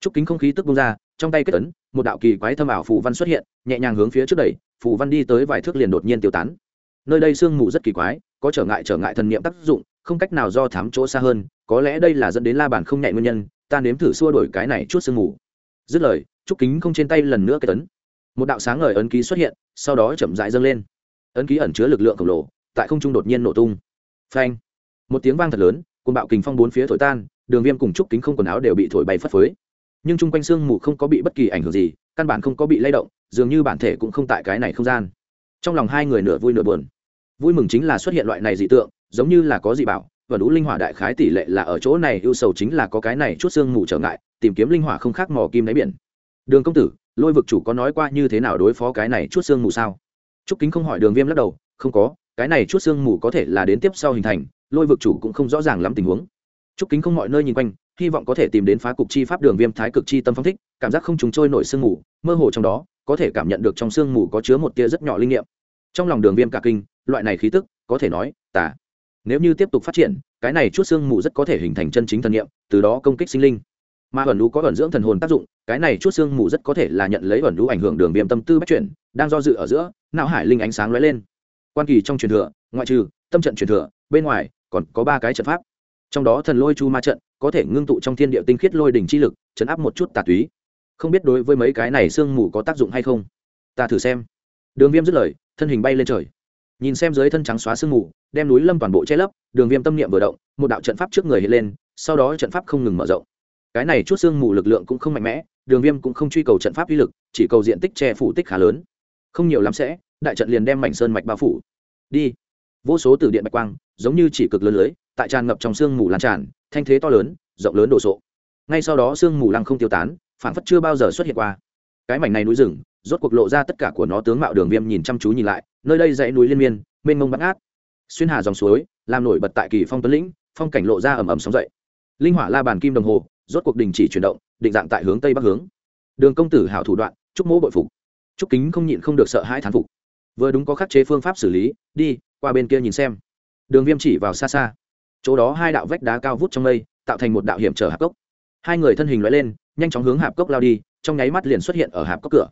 Trúc kính không khí tức bung ra, trong tay kết tấn một đạo kỳ quái thâm ảo phù văn xuất hiện, nhẹ nhàng hướng phía trước đẩy, phù văn đi tới vài thước liền đột nhiên tiêu tán. Nơi đây sương mù rất kỳ quái, có trở ngại trở ngại thần niệm tác dụng, không cách nào do thám chỗ xa hơn, có lẽ đây là dẫn đến la bàn không nhẹ nguyên nhân, ta nếm thử xua đổi cái này chút sương mù. Dứt lời, trúc kính không trên tay lần nữa kết tấn một đạo sáng ngời ấn ký xuất hiện, sau đó chậm rãi dâng lên. Ấn ký ẩn chứa lực lượng khổng lồ, tại không trung đột nhiên nổ tung. Phanh! Một tiếng vang thật lớn cùng bạo kình phong bốn phía thổi tan, đường viêm cùng trúc kính không quần áo đều bị thổi bay phất phới. Nhưng chung quanh sương mù không có bị bất kỳ ảnh hưởng gì, căn bản không có bị lay động, dường như bản thể cũng không tại cái này không gian. Trong lòng hai người nửa vui nửa buồn. Vui mừng chính là xuất hiện loại này dị tượng, giống như là có dị bảo, và đủ linh hỏa đại khái tỷ lệ là ở chỗ này, ưu sầu chính là có cái này chút sương mù trở ngại, tìm kiếm linh hỏa không khác mò kim đáy biển. Đường công tử lôi vực chủ có nói qua như thế nào đối phó cái này chút xương mù sao? Trúc kính không hỏi đường viêm lắc đầu, không có, cái này chút xương mù có thể là đến tiếp sau hình thành, lôi vực chủ cũng không rõ ràng lắm tình huống. Trúc kính không mọi nơi nhìn quanh, hy vọng có thể tìm đến phá cục chi pháp đường viêm thái cực chi tâm phong thích, cảm giác không trùng trôi nổi sương mù, mơ hồ trong đó, có thể cảm nhận được trong sương mù có chứa một tia rất nhỏ linh nghiệm. Trong lòng đường viêm cả kinh, loại này khí tức, có thể nói tả nếu như tiếp tục phát triển, cái này chút sương mù rất có thể hình thành chân chính thần nghiệm, từ đó công kích sinh linh mà ẩn lũ có ẩn dưỡng thần hồn tác dụng, cái này chút xương mù rất có thể là nhận lấy ẩn lũ ảnh hưởng đường viêm tâm tư bắt chuyển đang do dự ở giữa, não hải linh ánh sáng lóe lên. Quan kỳ trong truyền thừa, ngoại trừ, tâm trận truyền thừa, bên ngoài, còn có ba cái trận pháp. Trong đó thần lôi chu ma trận, có thể ngưng tụ trong thiên địa tinh khiết lôi đỉnh chi lực, chấn áp một chút tà túy. Không biết đối với mấy cái này sương mù có tác dụng hay không? Ta thử xem. Đường viêm dứt lời, thân hình bay lên trời. Nhìn xem dưới thân trắng xóa sương mù, đem núi lâm toàn bộ che lấp, đường viêm tâm niệm vừa động, một đạo trận pháp trước người hiện lên, sau đó trận pháp không ngừng mở rộng cái này chút xương mù lực lượng cũng không mạnh mẽ, đường viêm cũng không truy cầu trận pháp uy lực, chỉ cầu diện tích che phủ tích khá lớn. Không nhiều lắm sẽ, đại trận liền đem mảnh sơn mạch bao phủ. Đi. Vô số từ điện bạch quang, giống như chỉ cực lớn lưới, tại tràn ngập trong sương mù lan tràn, thanh thế to lớn, rộng lớn đồ sộ. Ngay sau đó sương mù lăng không tiêu tán phản phất chưa bao giờ xuất hiện qua. Cái mảnh này núi rừng, rốt cuộc lộ ra tất cả của nó tướng mạo đường viêm nhìn chăm chú nhìn lại, nơi đây dãy núi liên miên, mênh mông bắt ngát xuyên hà dòng suối, làm nổi bật tại kỳ phong tuấn lĩnh, phong cảnh lộ ra ầm ầm sóng dậy. Linh hỏa la bàn kim đồng hồ rốt cuộc đình chỉ chuyển động, định dạng tại hướng tây bắc hướng. Đường công tử hảo thủ đoạn trúc mỗ bội phục. Trúc kính không nhịn không được sợ hãi thán phục. Vừa đúng có khắc chế phương pháp xử lý, đi, qua bên kia nhìn xem. Đường viêm chỉ vào xa xa. Chỗ đó hai đạo vách đá cao vút trong mây, tạo thành một đạo hiểm trở hạp cốc. Hai người thân hình loại lên, nhanh chóng hướng hạp cốc lao đi, trong nháy mắt liền xuất hiện ở hạp cốc cửa.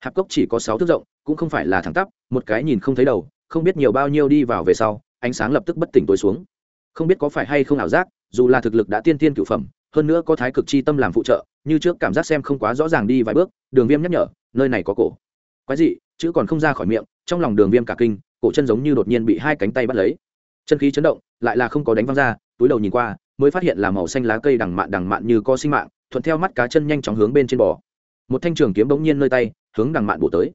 Hạp cốc chỉ có sáu thước rộng, cũng không phải là thẳng tắp, một cái nhìn không thấy đầu, không biết nhiều bao nhiêu đi vào về sau, ánh sáng lập tức bất tỉnh tối xuống. Không biết có phải hay không ảo giác, dù là thực lực đã tiên tiên cựu phẩm hơn nữa có thái cực chi tâm làm phụ trợ, như trước cảm giác xem không quá rõ ràng đi vài bước, đường viêm nhắc nhở, nơi này có cổ. Quái dị, chữ còn không ra khỏi miệng, trong lòng đường viêm cả kinh, cổ chân giống như đột nhiên bị hai cánh tay bắt lấy. Chân khí chấn động, lại là không có đánh văng ra, túi đầu nhìn qua, mới phát hiện là màu xanh lá cây đằng mạn đằng mạn như có sinh mạng, thuận theo mắt cá chân nhanh chóng hướng bên trên bò. Một thanh trường kiếm bỗng nhiên nơi tay, hướng đằng mạn bổ tới.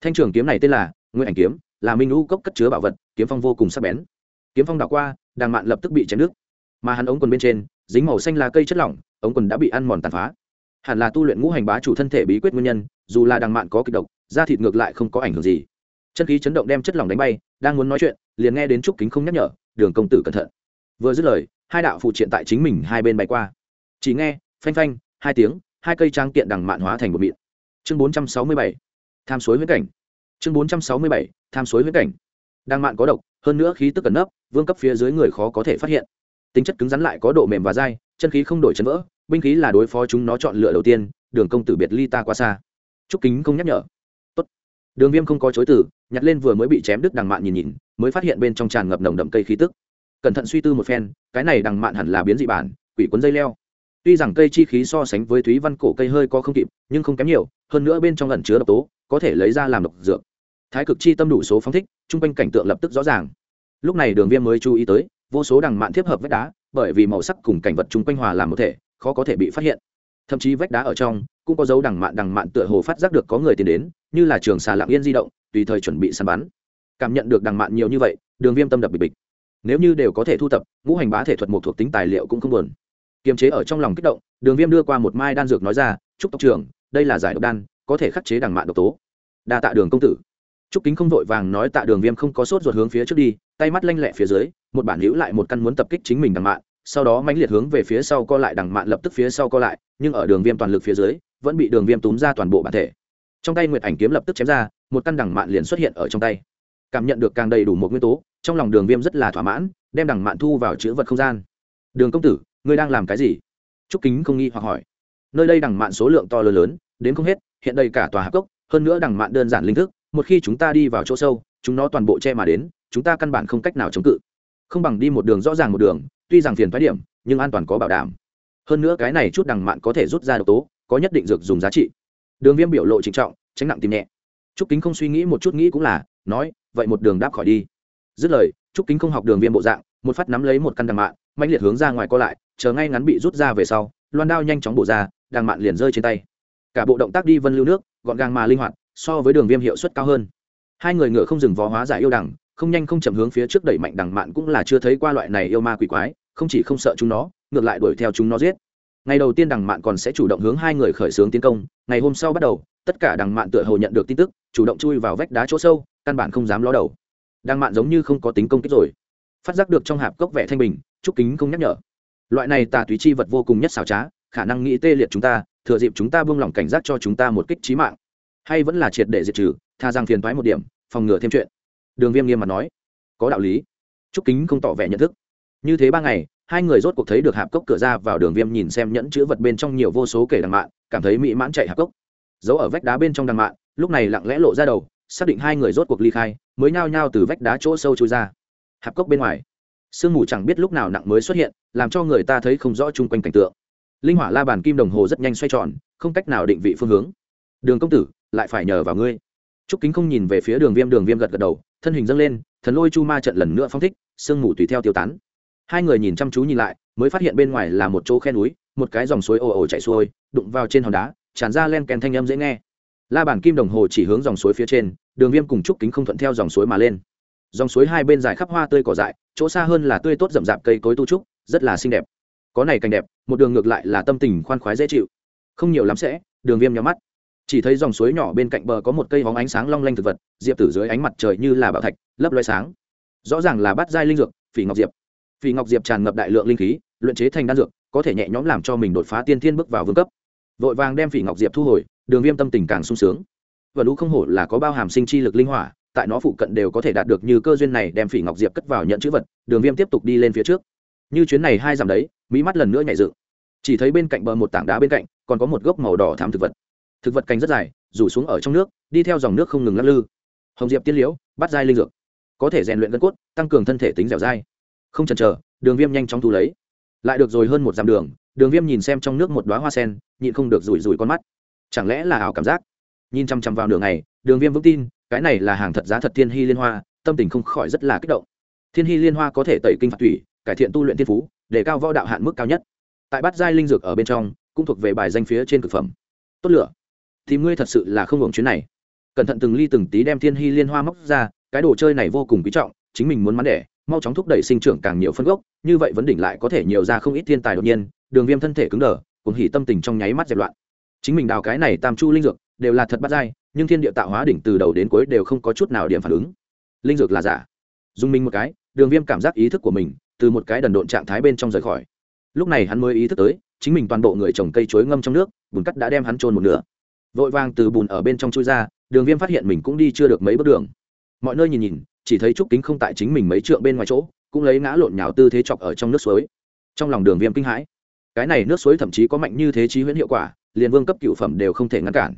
Thanh trường kiếm này tên là nguyên ảnh kiếm, là minh lũ cốc cất chứa bảo vật, kiếm phong vô cùng sắc bén. Kiếm phong đảo qua, đằng mạn lập tức bị chém nước mà hắn ống quần bên trên, dính màu xanh là cây chất lỏng, ống quần đã bị ăn mòn tàn phá. Hẳn là tu luyện ngũ hành bá chủ thân thể bí quyết nguyên nhân, dù là đằng mạn có kịch độc, da thịt ngược lại không có ảnh hưởng gì. Chân khí chấn động đem chất lỏng đánh bay, đang muốn nói chuyện, liền nghe đến trúc kính không nhắc nhở, đường công tử cẩn thận. Vừa dứt lời, hai đạo phụ triện tại chính mình hai bên bay qua. Chỉ nghe, phanh phanh, hai tiếng, hai cây trang kiện đằng mạn hóa thành một mịn chương bốn trăm sáu mươi bảy, tham suối huyết cảnh. Chương bốn trăm sáu mươi bảy, tham suối huyết cảnh. Đằng mạn có độc, hơn nữa khí tức cẩn nấp, vương cấp phía dưới người khó có thể phát hiện tính chất cứng rắn lại có độ mềm và dai, chân khí không đổi chân vỡ, binh khí là đối phó chúng nó chọn lựa đầu tiên, đường công tử biệt ly ta quá xa. Trúc kính không nhắc nhở. Tốt. đường viêm không có chối từ, nhặt lên vừa mới bị chém đứt đằng mạn nhìn nhìn, mới phát hiện bên trong tràn ngập nồng đậm cây khí tức. Cẩn thận suy tư một phen, cái này đằng mạn hẳn là biến dị bản, quỷ cuốn dây leo. Tuy rằng cây chi khí so sánh với thúy văn cổ cây hơi có không kịp, nhưng không kém nhiều, hơn nữa bên trong lần chứa độc tố, có thể lấy ra làm độc dược. Thái cực chi tâm đủ số phóng thích, chung quanh cảnh tượng lập tức rõ ràng. Lúc này đường viêm mới chú ý tới vô số đằng mạn tiếp hợp vách đá, bởi vì màu sắc cùng cảnh vật chung quanh hòa làm một thể, khó có thể bị phát hiện. Thậm chí vách đá ở trong cũng có dấu đằng mạn đằng mạn tựa hồ phát giác được có người tiến đến, như là trường xà lạng yên di động, tùy thời chuẩn bị săn bắn. Cảm nhận được đằng mạn nhiều như vậy, đường viêm tâm đập bịch bịch. Nếu như đều có thể thu tập ngũ hành bá thể thuật một thuộc tính tài liệu cũng không buồn. Kiềm chế ở trong lòng kích động, đường viêm đưa qua một mai đan dược nói ra, chúc tộc trưởng, đây là giải độc đan, có thể khắc chế đằng mạn độc tố. Đa tạ đường công tử. Trúc Kính không vội vàng nói tạ Đường Viêm không có sốt ruột hướng phía trước đi, tay mắt lanh lẹ phía dưới, một bản hữu lại một căn muốn tập kích chính mình đằng mạn, sau đó mãnh liệt hướng về phía sau co lại đằng mạn lập tức phía sau co lại, nhưng ở Đường Viêm toàn lực phía dưới, vẫn bị Đường Viêm túm ra toàn bộ bản thể. Trong tay Nguyệt Ảnh kiếm lập tức chém ra, một căn đằng mạn liền xuất hiện ở trong tay. Cảm nhận được càng đầy đủ một nguyên tố, trong lòng Đường Viêm rất là thỏa mãn, đem đằng mạn thu vào chữ vật không gian. "Đường công tử, ngươi đang làm cái gì?" Trúc Kính không nghi hoặc hỏi. nơi đây đằng mạn số lượng to lớn lớn đến không hết hiện đây cả tòa hạp cốc hơn nữa đằng mạn đơn giản linh thức một khi chúng ta đi vào chỗ sâu, chúng nó toàn bộ che mà đến, chúng ta căn bản không cách nào chống cự. Không bằng đi một đường rõ ràng một đường, tuy rằng phiền thoái điểm, nhưng an toàn có bảo đảm. Hơn nữa cái này chút đằng mạn có thể rút ra độc tố, có nhất định dược dùng giá trị. Đường viêm biểu lộ trịnh trọng, tránh nặng tìm nhẹ. Trúc kính không suy nghĩ một chút nghĩ cũng là, nói, vậy một đường đáp khỏi đi. Dứt lời, trúc kính không học đường viêm bộ dạng, một phát nắm lấy một căn đằng mạn mạnh liệt hướng ra ngoài co lại, chờ ngay ngắn bị rút ra về sau, loan đao nhanh chóng bổ ra, đằng mạn liền rơi trên tay. Cả bộ động tác đi vân lưu nước, gọn gàng mà linh hoạt so với đường viêm hiệu suất cao hơn. Hai người ngựa không dừng vó hóa giải yêu đằng, không nhanh không chậm hướng phía trước đẩy mạnh đằng mạn cũng là chưa thấy qua loại này yêu ma quỷ quái, không chỉ không sợ chúng nó, ngược lại đuổi theo chúng nó giết. Ngày đầu tiên đằng mạn còn sẽ chủ động hướng hai người khởi xướng tiến công, ngày hôm sau bắt đầu, tất cả đằng mạn tựa hồ nhận được tin tức, chủ động chui vào vách đá chỗ sâu, căn bản không dám ló đầu. Đằng mạn giống như không có tính công kích rồi. Phát giác được trong hạp cốc vẻ thanh bình, trúc kính không nhắc nhở. Loại này tà túy chi vật vô cùng nhất xảo trá, khả năng nghĩ tê liệt chúng ta, thừa dịp chúng ta buông lỏng cảnh giác cho chúng ta một kích trí mạng hay vẫn là triệt để diệt trừ, tha rằng phiền thoái một điểm, phòng ngừa thêm chuyện. Đường viêm nghiêm mặt nói, có đạo lý. Trúc kính không tỏ vẻ nhận thức. Như thế ba ngày, hai người rốt cuộc thấy được hạp cốc cửa ra vào đường viêm nhìn xem nhẫn chữ vật bên trong nhiều vô số kể đằng mạn, cảm thấy mỹ mãn chạy hạp cốc. Giấu ở vách đá bên trong đằng mạn, lúc này lặng lẽ lộ ra đầu, xác định hai người rốt cuộc ly khai, mới nhao nhao từ vách đá chỗ sâu trôi ra. Hạp cốc bên ngoài, sương mù chẳng biết lúc nào nặng mới xuất hiện, làm cho người ta thấy không rõ chung quanh cảnh tượng. Linh hỏa la bàn kim đồng hồ rất nhanh xoay tròn, không cách nào định vị phương hướng. Đường công tử lại phải nhờ vào ngươi. Trúc kính không nhìn về phía đường viêm đường viêm gật gật đầu, thân hình dâng lên, thần lôi chu ma trận lần nữa phong thích, sương mù tùy theo tiêu tán. Hai người nhìn chăm chú nhìn lại, mới phát hiện bên ngoài là một chỗ khe núi, một cái dòng suối ồ ồ chạy xuôi, đụng vào trên hòn đá, tràn ra len kèn thanh âm dễ nghe. La bản kim đồng hồ chỉ hướng dòng suối phía trên, đường viêm cùng trúc kính không thuận theo dòng suối mà lên. Dòng suối hai bên dài khắp hoa tươi cỏ dại, chỗ xa hơn là tươi tốt rậm rạp cây cối tu trúc, rất là xinh đẹp. Có này cảnh đẹp, một đường ngược lại là tâm tình khoan khoái dễ chịu. Không nhiều lắm sẽ, đường viêm nhắm mắt chỉ thấy dòng suối nhỏ bên cạnh bờ có một cây hóng ánh sáng long lanh thực vật, diệp tử dưới ánh mặt trời như là bảo thạch, lấp loay sáng. Rõ ràng là bát giai linh dược, phỉ ngọc diệp. Phỉ ngọc diệp tràn ngập đại lượng linh khí, luyện chế thành đan dược, có thể nhẹ nhõm làm cho mình đột phá tiên thiên bước vào vương cấp. Vội vàng đem phỉ ngọc diệp thu hồi, đường viêm tâm tình càng sung sướng. Và lũ không hổ là có bao hàm sinh chi lực linh hỏa, tại nó phụ cận đều có thể đạt được như cơ duyên này đem phỉ ngọc diệp cất vào nhận chữ vật, đường viêm tiếp tục đi lên phía trước. Như chuyến này hai dặm đấy, mỹ mắt lần nữa nhảy dựng. Chỉ thấy bên cạnh bờ một tảng đá bên cạnh, còn có một gốc màu đỏ thảm thực vật thực vật cành rất dài, rủ xuống ở trong nước, đi theo dòng nước không ngừng lắc lư. Hồng diệp tiên liễu, bắt dai linh dược. Có thể rèn luyện gân cốt, tăng cường thân thể tính dẻo dai. Không chần chờ, đường viêm nhanh chóng thu lấy. Lại được rồi hơn một dặm đường đường viêm nhìn xem trong nước một đoá hoa sen, nhịn không được rủi rủi con mắt. Chẳng lẽ là ảo cảm giác? Nhìn chăm chăm vào đường này đường viêm vững tin, cái này là hàng thật giá thật thiên hy liên hoa, tâm tình không khỏi rất là kích động. Thiên hy liên hoa có thể tẩy kinh phạt thủy cải thiện tu luyện thiên phú, để cao võ đạo hạn mức cao nhất. Tại bát giai linh dược ở bên trong, cũng thuộc về bài danh phía trên cực phẩm. Tốt lửa tìm ngươi thật sự là không hưởng chuyến này. Cẩn thận từng ly từng tí đem thiên hy liên hoa móc ra, cái đồ chơi này vô cùng quý trọng, chính mình muốn mắn đẻ, mau chóng thúc đẩy sinh trưởng càng nhiều phân gốc, như vậy vấn đỉnh lại có thể nhiều ra không ít thiên tài đột nhiên, đường viêm thân thể cứng đờ cùng hỉ tâm tình trong nháy mắt dẹp loạn. Chính mình đào cái này tam chu linh dược, đều là thật bắt dai, nhưng thiên địa tạo hóa đỉnh từ đầu đến cuối đều không có chút nào điểm phản ứng. Linh dược là giả. Dùng mình một cái, đường viêm cảm giác ý thức của mình từ một cái đần độn trạng thái bên trong rời khỏi. Lúc này hắn mới ý thức tới, chính mình toàn bộ người trồng cây chuối ngâm trong nước, bùn cắt đã đem hắn trôn một nửa vội vàng từ bùn ở bên trong chui ra, đường viêm phát hiện mình cũng đi chưa được mấy bước đường. Mọi nơi nhìn nhìn, chỉ thấy trúc kính không tại chính mình mấy trượng bên ngoài chỗ, cũng lấy ngã lộn nhào tư thế chọc ở trong nước suối. Trong lòng đường viêm kinh hãi. Cái này nước suối thậm chí có mạnh như thế trí huyễn hiệu quả, liền vương cấp cựu phẩm đều không thể ngăn cản.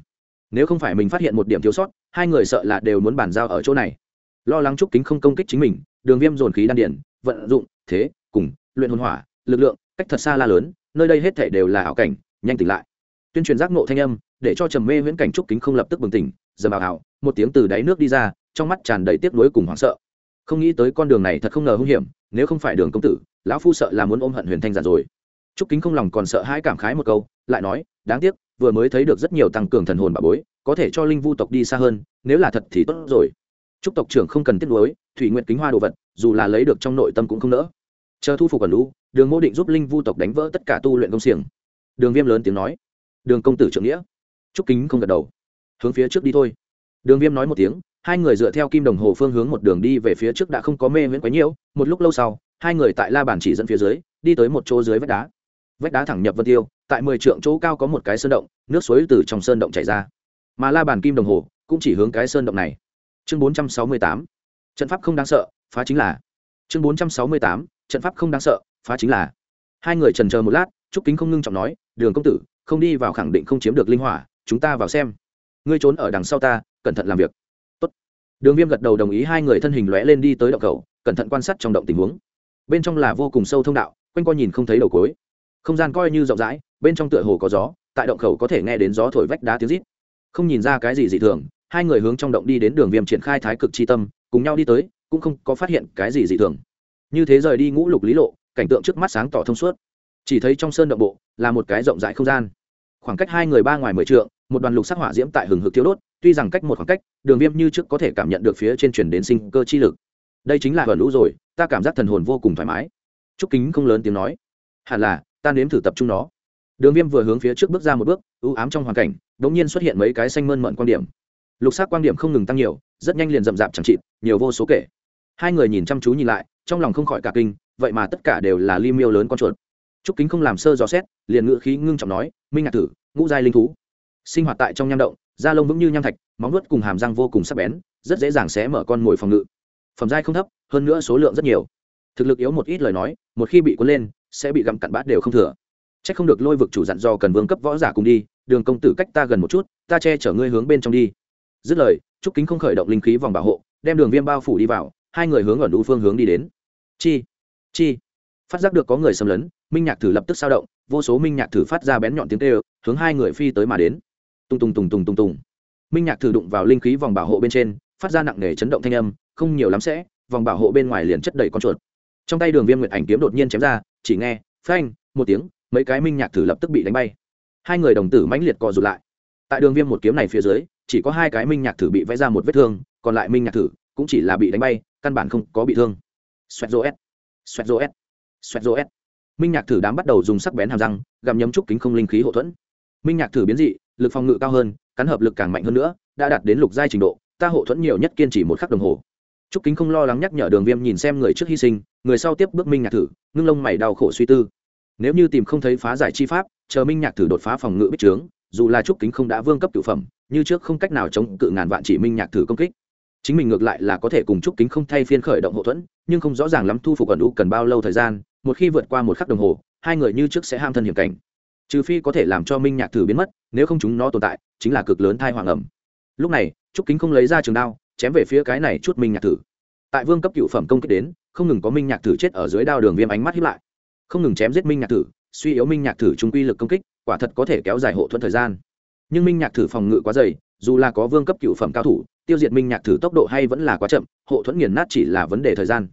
Nếu không phải mình phát hiện một điểm thiếu sót, hai người sợ là đều muốn bàn giao ở chỗ này. Lo lắng trúc kính không công kích chính mình, đường viêm dồn khí đan điển vận dụng, thế, cùng, luyện hồn hỏa, lực lượng, cách thật xa la lớn, nơi đây hết thể đều là ảo cảnh, nhanh tỉnh lại tuyên truyền giác ngộ thanh âm, để cho trầm mê viễn cảnh trúc kính không lập tức bừng tỉnh, giờ bảo hảo, một tiếng từ đáy nước đi ra, trong mắt tràn đầy tiếc nuối cùng hoảng sợ. Không nghĩ tới con đường này thật không ngờ hung hiểm, nếu không phải đường công tử, lão phu sợ là muốn ôm hận huyền thanh giản rồi. Trúc kính không lòng còn sợ hãi cảm khái một câu, lại nói, đáng tiếc, vừa mới thấy được rất nhiều tăng cường thần hồn bà bối, có thể cho linh vu tộc đi xa hơn, nếu là thật thì tốt rồi. Trúc tộc trưởng không cần tiếc nuối, thủy nguyện kính hoa đồ vật, dù là lấy được trong nội tâm cũng không nỡ. Chờ thu phục ở lũ, đường mô định giúp linh vu tộc đánh vỡ tất cả tu luyện công xiềng. Đường viêm lớn tiếng nói đường công tử trưởng nghĩa. Trúc kính không gật đầu, hướng phía trước đi thôi. Đường viêm nói một tiếng, hai người dựa theo kim đồng hồ phương hướng một đường đi về phía trước đã không có mê miễn quấy nhiễu một lúc lâu sau, hai người tại la bàn chỉ dẫn phía dưới, đi tới một chỗ dưới vách đá. Vách đá thẳng nhập vân tiêu, tại mười trượng chỗ cao có một cái sơn động, nước suối từ trong sơn động chảy ra. Mà la bàn kim đồng hồ cũng chỉ hướng cái sơn động này. Chương bốn trăm sáu mươi tám, trận pháp không đáng sợ, phá chính là. Chương bốn trăm sáu mươi tám, trận pháp không đáng sợ, phá chính là. Hai người trần chờ một lát, trúc kính không ngưng trọng nói, đường công tử không đi vào khẳng định không chiếm được linh hỏa, chúng ta vào xem. Ngươi trốn ở đằng sau ta, cẩn thận làm việc. Tốt. đường viêm gật đầu đồng ý hai người thân hình lóe lên đi tới động cầu cẩn thận quan sát trong động tình huống. Bên trong là vô cùng sâu thông đạo, quanh coi nhìn không thấy đầu cối không gian coi như rộng rãi, bên trong tựa hồ có gió, tại động khẩu có thể nghe đến gió thổi vách đá tiếng rít. Không nhìn ra cái gì dị thường, hai người hướng trong động đi đến đường viêm triển khai thái cực c h i tâm, cùng nhau đi tới, cũng không có phát hiện cái gì dị thường. Như thế rời đi ngũ lục lý lộ, cảnh tượng trước mắt sáng tỏ thông suốt chỉ thấy trong sơn động bộ là một cái rộng rãi không gian. Khoảng cách hai người ba ngoài mười trượng, một đoàn lục sắc hỏa diễm tại hừng hực thiếu đốt, tuy rằng cách một khoảng cách, đường viêm như trước có thể cảm nhận được phía trên chuyển đến sinh cơ chi lực. Đây chính là vần lũ rồi, ta cảm giác thần hồn vô cùng thoải mái. T r ú c kính không lớn tiếng nói, hẳn là, ta nếm thử tập trung nó. Đường viêm vừa hướng phía trước bước ra một bước ưu ám trong hoàn cảnh đ ỗ n g nhiên xuất hiện mấy cái xanh mơn mận quan điểm. Lục sắc quan điểm không ngừng tăng nhiều, rất nhanh liền rậm rạp chẳng chịt, nhiều vô số kể. Hai người nhìn chăm chú nhìn lại, trong lòng không khỏi cả kinh, vậy mà tất cả đều là ly miêu lớn con chuột. Trúc Kính không làm sơ dò xét, liền ngựa khí ngưng trọng nói, "Minh Ngạc tử, ngũ giai linh thú, sinh hoạt tại trong nham động, da lông vững như nham thạch, móng vuốt cùng hàm răng vô cùng sắc bén, rất dễ dàng xé mở con mồi phòng ngự. Phẩm giai không thấp, hơn nữa số lượng rất nhiều. Thực lực yếu một ít lời nói, một khi bị cuốn lên, sẽ bị gặm cặn bát đều không thừa. Chắc không được lôi vực chủ dặn do cần vương cấp võ giả cùng đi, Đường công tử cách ta gần một chút, ta che chở ngươi hướng bên trong đi." Dứt lời, Trúc Kính không khởi động linh khí vòng bảo hộ, đem Đường Viêm bao phủ đi vào, hai người hướng ở đủ phương hướng đi đến. Chi, chi, phát giác được có người xâm lấn, minh nhạc thử lập tức sao động, vô số minh nhạc thử phát ra bén nhọn tiếng tê ơ hướng hai người phi tới mà đến. Tùng tùng tùng tùng tùng tùng. minh nhạc thử đụng vào linh khí vòng bảo hộ bên trên, phát ra nặng nề chấn động thanh âm, không nhiều lắm sẽ, vòng bảo hộ bên ngoài liền chất đầy con chuột. Trong tay đường viêm nguyệt ảnh kiếm đột nhiên chém ra, chỉ nghe, phanh, một tiếng, mấy cái minh nhạc thử lập tức bị đánh bay. Hai người đồng tử mãnh liệt co rụt lại. Tại đường viêm một kiếm này phía dưới, chỉ có hai cái minh nhạc thử bị vẽ ra một vết thương, còn lại minh nhạc thử cũng chỉ là bị đánh bay, căn bản không có bị thương. Xoẹt rô s xoẹt rô s xoẹt rô s minh nhạc thử đám bắt đầu dùng sắc bén hàm răng, gặm nhấm trúc kính không linh khí hậu thuẫn. Minh nhạc thử biến dị, lực phòng ngự cao hơn, cắn hợp lực càng mạnh hơn nữa, đã đạt đến lục giai trình độ, ta hộ thuẫn nhiều nhất kiên trì một khắc đồng hồ. Trúc kính không lo lắng nhắc nhở đường viêm nhìn xem người trước hy sinh, người sau tiếp bước minh nhạc thử, ngưng lông mày đau khổ suy tư. Nếu như tìm không thấy phá giải chi pháp, chờ minh nhạc thử đột phá phòng ngự bích trướng, dù là trúc kính không đã vương cấp cựu phẩm, như trước không cách nào chống cự ngàn vạn chỉ minh nhạc thử công kích chính mình ngược lại là có thể cùng trúc kính không thay phiên khởi động hậu thuẫn, nhưng không rõ ràng lắm thu phục ẩn u cần bao lâu thời gian, một khi vượt qua một khắc đồng hồ, hai người như trước sẽ ham thân hiểm cảnh. Trừ phi có thể làm cho minh nhạc thử biến mất, nếu không chúng nó tồn tại, chính là cực lớn thai hoàng ẩm lúc này, trúc kính không lấy ra trường đao, chém về phía cái này chút minh nhạc thử. Tại vương cấp cựu phẩm công kích đến, không ngừng có minh nhạc thử chết ở dưới đao đường viêm ánh mắt hiếp lại. Không ngừng chém giết minh nhạc thử, suy yếu minh nhạc thử trung quy lực công kích, quả thật có thể kéo dài hộ thuẫn thời gian. Nhưng minh nhạc thử phòng ngự quá dày, dù là có vương cấp cựu phẩm cao thủ tiêu diệt minh nhạc thử tốc độ hay vẫn là quá chậm, hộ thuẫn nghiền nát chỉ là vấn đề thời gian.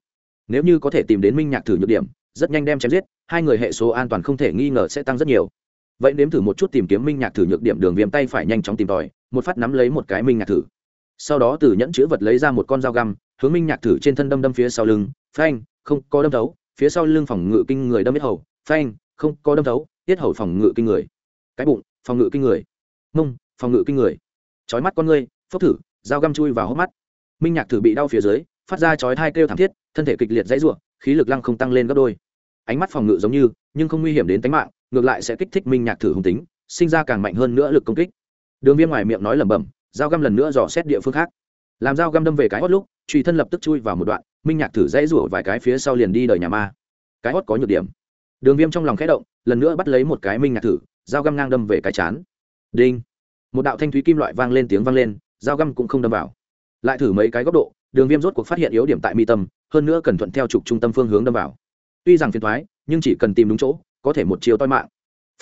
Nếu như có thể tìm đến minh nhạc thử nhược điểm, rất nhanh đem chém giết, hai người hệ số an toàn không thể nghi ngờ sẽ tăng rất nhiều. Vậy nếm thử một chút tìm kiếm minh nhạc thử nhược điểm đường viêm tay phải nhanh chóng tìm tòi, một phát nắm lấy một cái minh nhạc thử. Sau đó từ nhẫn chữ vật lấy ra một con dao găm, hướng minh nhạc thử trên thân đâm đâm phía sau lưng, phanh, không có đâm thấu, phía sau lưng phòng ngự kinh người đâm biết hầu, phanh, không có đâm thấu tiết hầu phòng ngự kinh người. Cái bụng, phòng ngự kinh người. Mông, phòng ngự kinh người. Trói mắt con ngươi, phốc thử dao găm chui vào hốc mắt. Minh nhạc thử bị đau phía dưới, phát ra chói thai kêu thảm thiết, thân thể kịch liệt dãy ruộng khí lực lăng không tăng lên gấp đôi. Ánh mắt phòng ngự giống như, nhưng không nguy hiểm đến tính mạng, ngược lại sẽ kích thích minh nhạc thử hung tính, sinh ra càng mạnh hơn nữa lực công kích. Đường viêm ngoài miệng nói lẩm bẩm, dao găm lần nữa dò xét địa phương khác. Làm dao găm đâm về cái hót lúc, truy thân lập tức chui vào một đoạn, minh nhạc thử dãy rủa vài cái phía sau liền đi đời nhà ma. Cái hót có nhược điểm. Đường viêm trong lòng khẽ động, lần nữa bắt lấy một cái minh nhạc thử, dao găm ngang đâm về cái chán. Đinh. Một đạo thanh thúy kim loại vang lên tiếng vang lên dao găm cũng không đâm vào. Lại thử mấy cái góc độ, đường viêm rốt cuộc phát hiện yếu điểm tại mi tâm, hơn nữa cần thuận theo trục trung tâm phương hướng đâm vào. Tuy rằng phiền thoái nhưng chỉ cần tìm đúng chỗ, có thể một chiều toi mạng.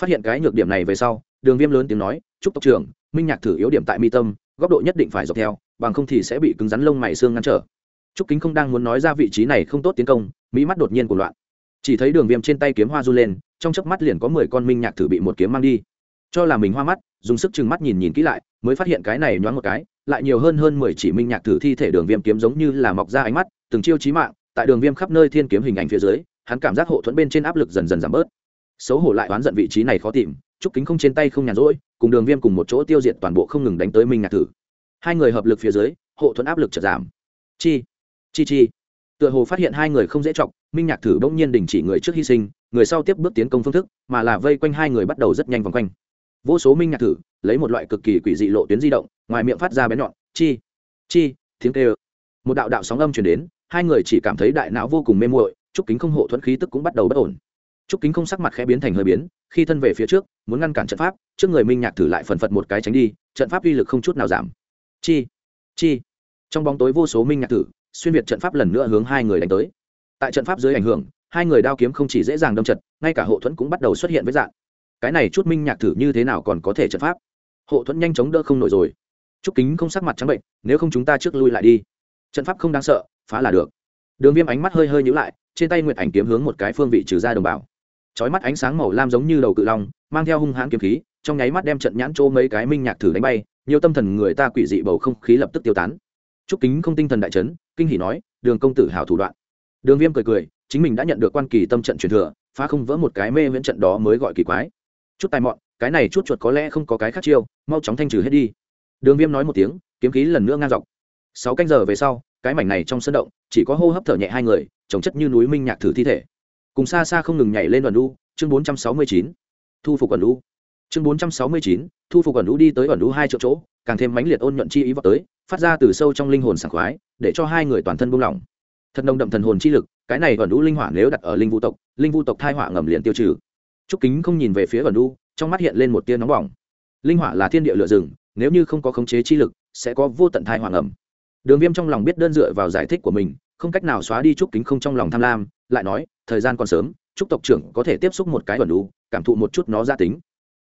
Phát hiện cái nhược điểm này về sau, đường viêm lớn tiếng nói, chúc tộc trưởng, minh nhạc thử yếu điểm tại mi tâm, góc độ nhất định phải dọc theo, bằng không thì sẽ bị cứng rắn lông mày xương ngăn trở. Trúc kính không đang muốn nói ra vị trí này không tốt tiến công, mỹ mắt đột nhiên của loạn. Chỉ thấy đường viêm trên tay kiếm hoa r u lên, trong chớp mắt liền có mười con minh nhạc thử bị một kiếm mang đi. Cho là mình hoa mắt dùng sức chừng mắt nhìn nhìn kỹ lại, mới phát hiện cái này nhoáng một cái, lại nhiều hơn hơn mười chỉ minh nhạc thử thi thể đường viêm kiếm giống như là mọc ra ánh mắt, từng chiêu chí mạng, tại đường viêm khắp nơi thiên kiếm hình ảnh phía dưới, hắn cảm giác hộ thuẫn bên trên áp lực dần dần giảm bớt. Xấu hổ lại oán giận vị trí này khó tìm trúc kính không trên tay không nhàn rỗi, cùng đường viêm cùng một chỗ tiêu diệt toàn bộ không ngừng đánh tới minh nhạc thử. Hai người hợp lực phía dưới, hộ thuẫn áp lực chật giảm. Chi chi chi. Tựa hồ phát hiện hai người không dễ chọc, minh nhạc thử bỗng nhiên đình chỉ người trước hy sinh, người sau tiếp bước tiến công phương thức, mà là vây quanh hai người bắt đầu rất nhanh vòng quanh vô số minh nhạc thử, lấy một loại cực kỳ quỷ dị lộ tuyến di động, ngoài miệng phát ra bén nhọn, chi chi, tiếng tê một đạo đạo sóng âm chuyển đến, hai người chỉ cảm thấy đại não vô cùng mê muội trúc kính không hộ thuẫn khí tức cũng bắt đầu bất ổn. Trúc kính không sắc mặt khẽ biến thành hơi biến, khi thân về phía trước, muốn ngăn cản trận pháp, trước người minh nhạc thử lại phần phật một cái tránh đi, trận pháp uy lực không chút nào giảm. Chi chi. Trong bóng tối vô số minh nhạc thử, xuyên việt trận pháp lần nữa hướng hai người đánh tới. Tại trận pháp dưới ảnh hưởng, hai người đao kiếm không chỉ dễ dàng đâm trận, ngay cả hộ thuẫn cũng bắt đầu xuất hiện với dạng cái này chút minh nhạc thử như thế nào còn có thể trận pháp? Hộ thuẫn nhanh chóng đỡ không nổi rồi. Trúc kính không sắc mặt trắng bệnh, nếu không chúng ta trước lui lại đi. Trận pháp không đáng sợ, phá là được. Đường viêm ánh mắt hơi hơi nhữ lại, trên tay nguyệt ảnh kiếm hướng một cái phương vị trừ ra đồng bào. Trói mắt ánh sáng màu lam giống như đầu cự long, mang theo hung hãn kiếm khí, trong nháy mắt đem trận nhãn chỗ mấy cái minh nhạc thử đánh bay, nhiều tâm thần người ta quỷ dị bầu không khí lập tức tiêu tán. Trúc kính không tinh thần đại trấn kinh hỉ nói, đường công tử hảo thủ đoạn. Đường viêm cười cười, chính mình đã nhận được quan kỳ tâm trận truyền thừa, phá không vỡ một cái mê viễn trận đó mới gọi kỳ quái chút tài mọn, cái này chút chuột có lẽ không có cái khác chiêu, mau chóng thanh trừ hết đi. Đường viêm nói một tiếng, kiếm khí lần nữa ngang dọc. Sáu canh giờ về sau, cái mảnh này trong sân động, chỉ có hô hấp thở nhẹ hai người, trồng chất như núi minh nhạc thử thi thể. Cùng xa xa không ngừng nhảy lên đoàn đu chương bốn trăm sáu mươi chín, thu phục ẩn đu chương bốn trăm sáu mươi chín, thu phục ẩn đu đi tới ẩn đu hai chỗ chỗ, càng thêm mãnh liệt ôn nhuận chi ý vào tới, phát ra từ sâu trong linh hồn sảng khoái, để cho hai người toàn thân buông lỏng. Thật nồng đậm thần hồn chi lực, cái này ẩn đu linh hỏa nếu đặt ở linh vũ tộc, linh vũ tộc thai hỏa ngầm liền tiêu trừ trúc kính không nhìn về phía ẩn đu trong mắt hiện lên một tia nóng bỏng. Linh hỏa là thiên địa lựa rừng, nếu như không có khống chế chi lực, sẽ có vô tận thai hỏa ẩm. đường viêm trong lòng biết đơn dựa vào giải thích của mình, không cách nào xóa đi trúc kính không trong lòng tham lam, lại nói, thời gian còn sớm, trúc tộc trưởng có thể tiếp xúc một cái ẩn đu cảm thụ một chút nó gia tính.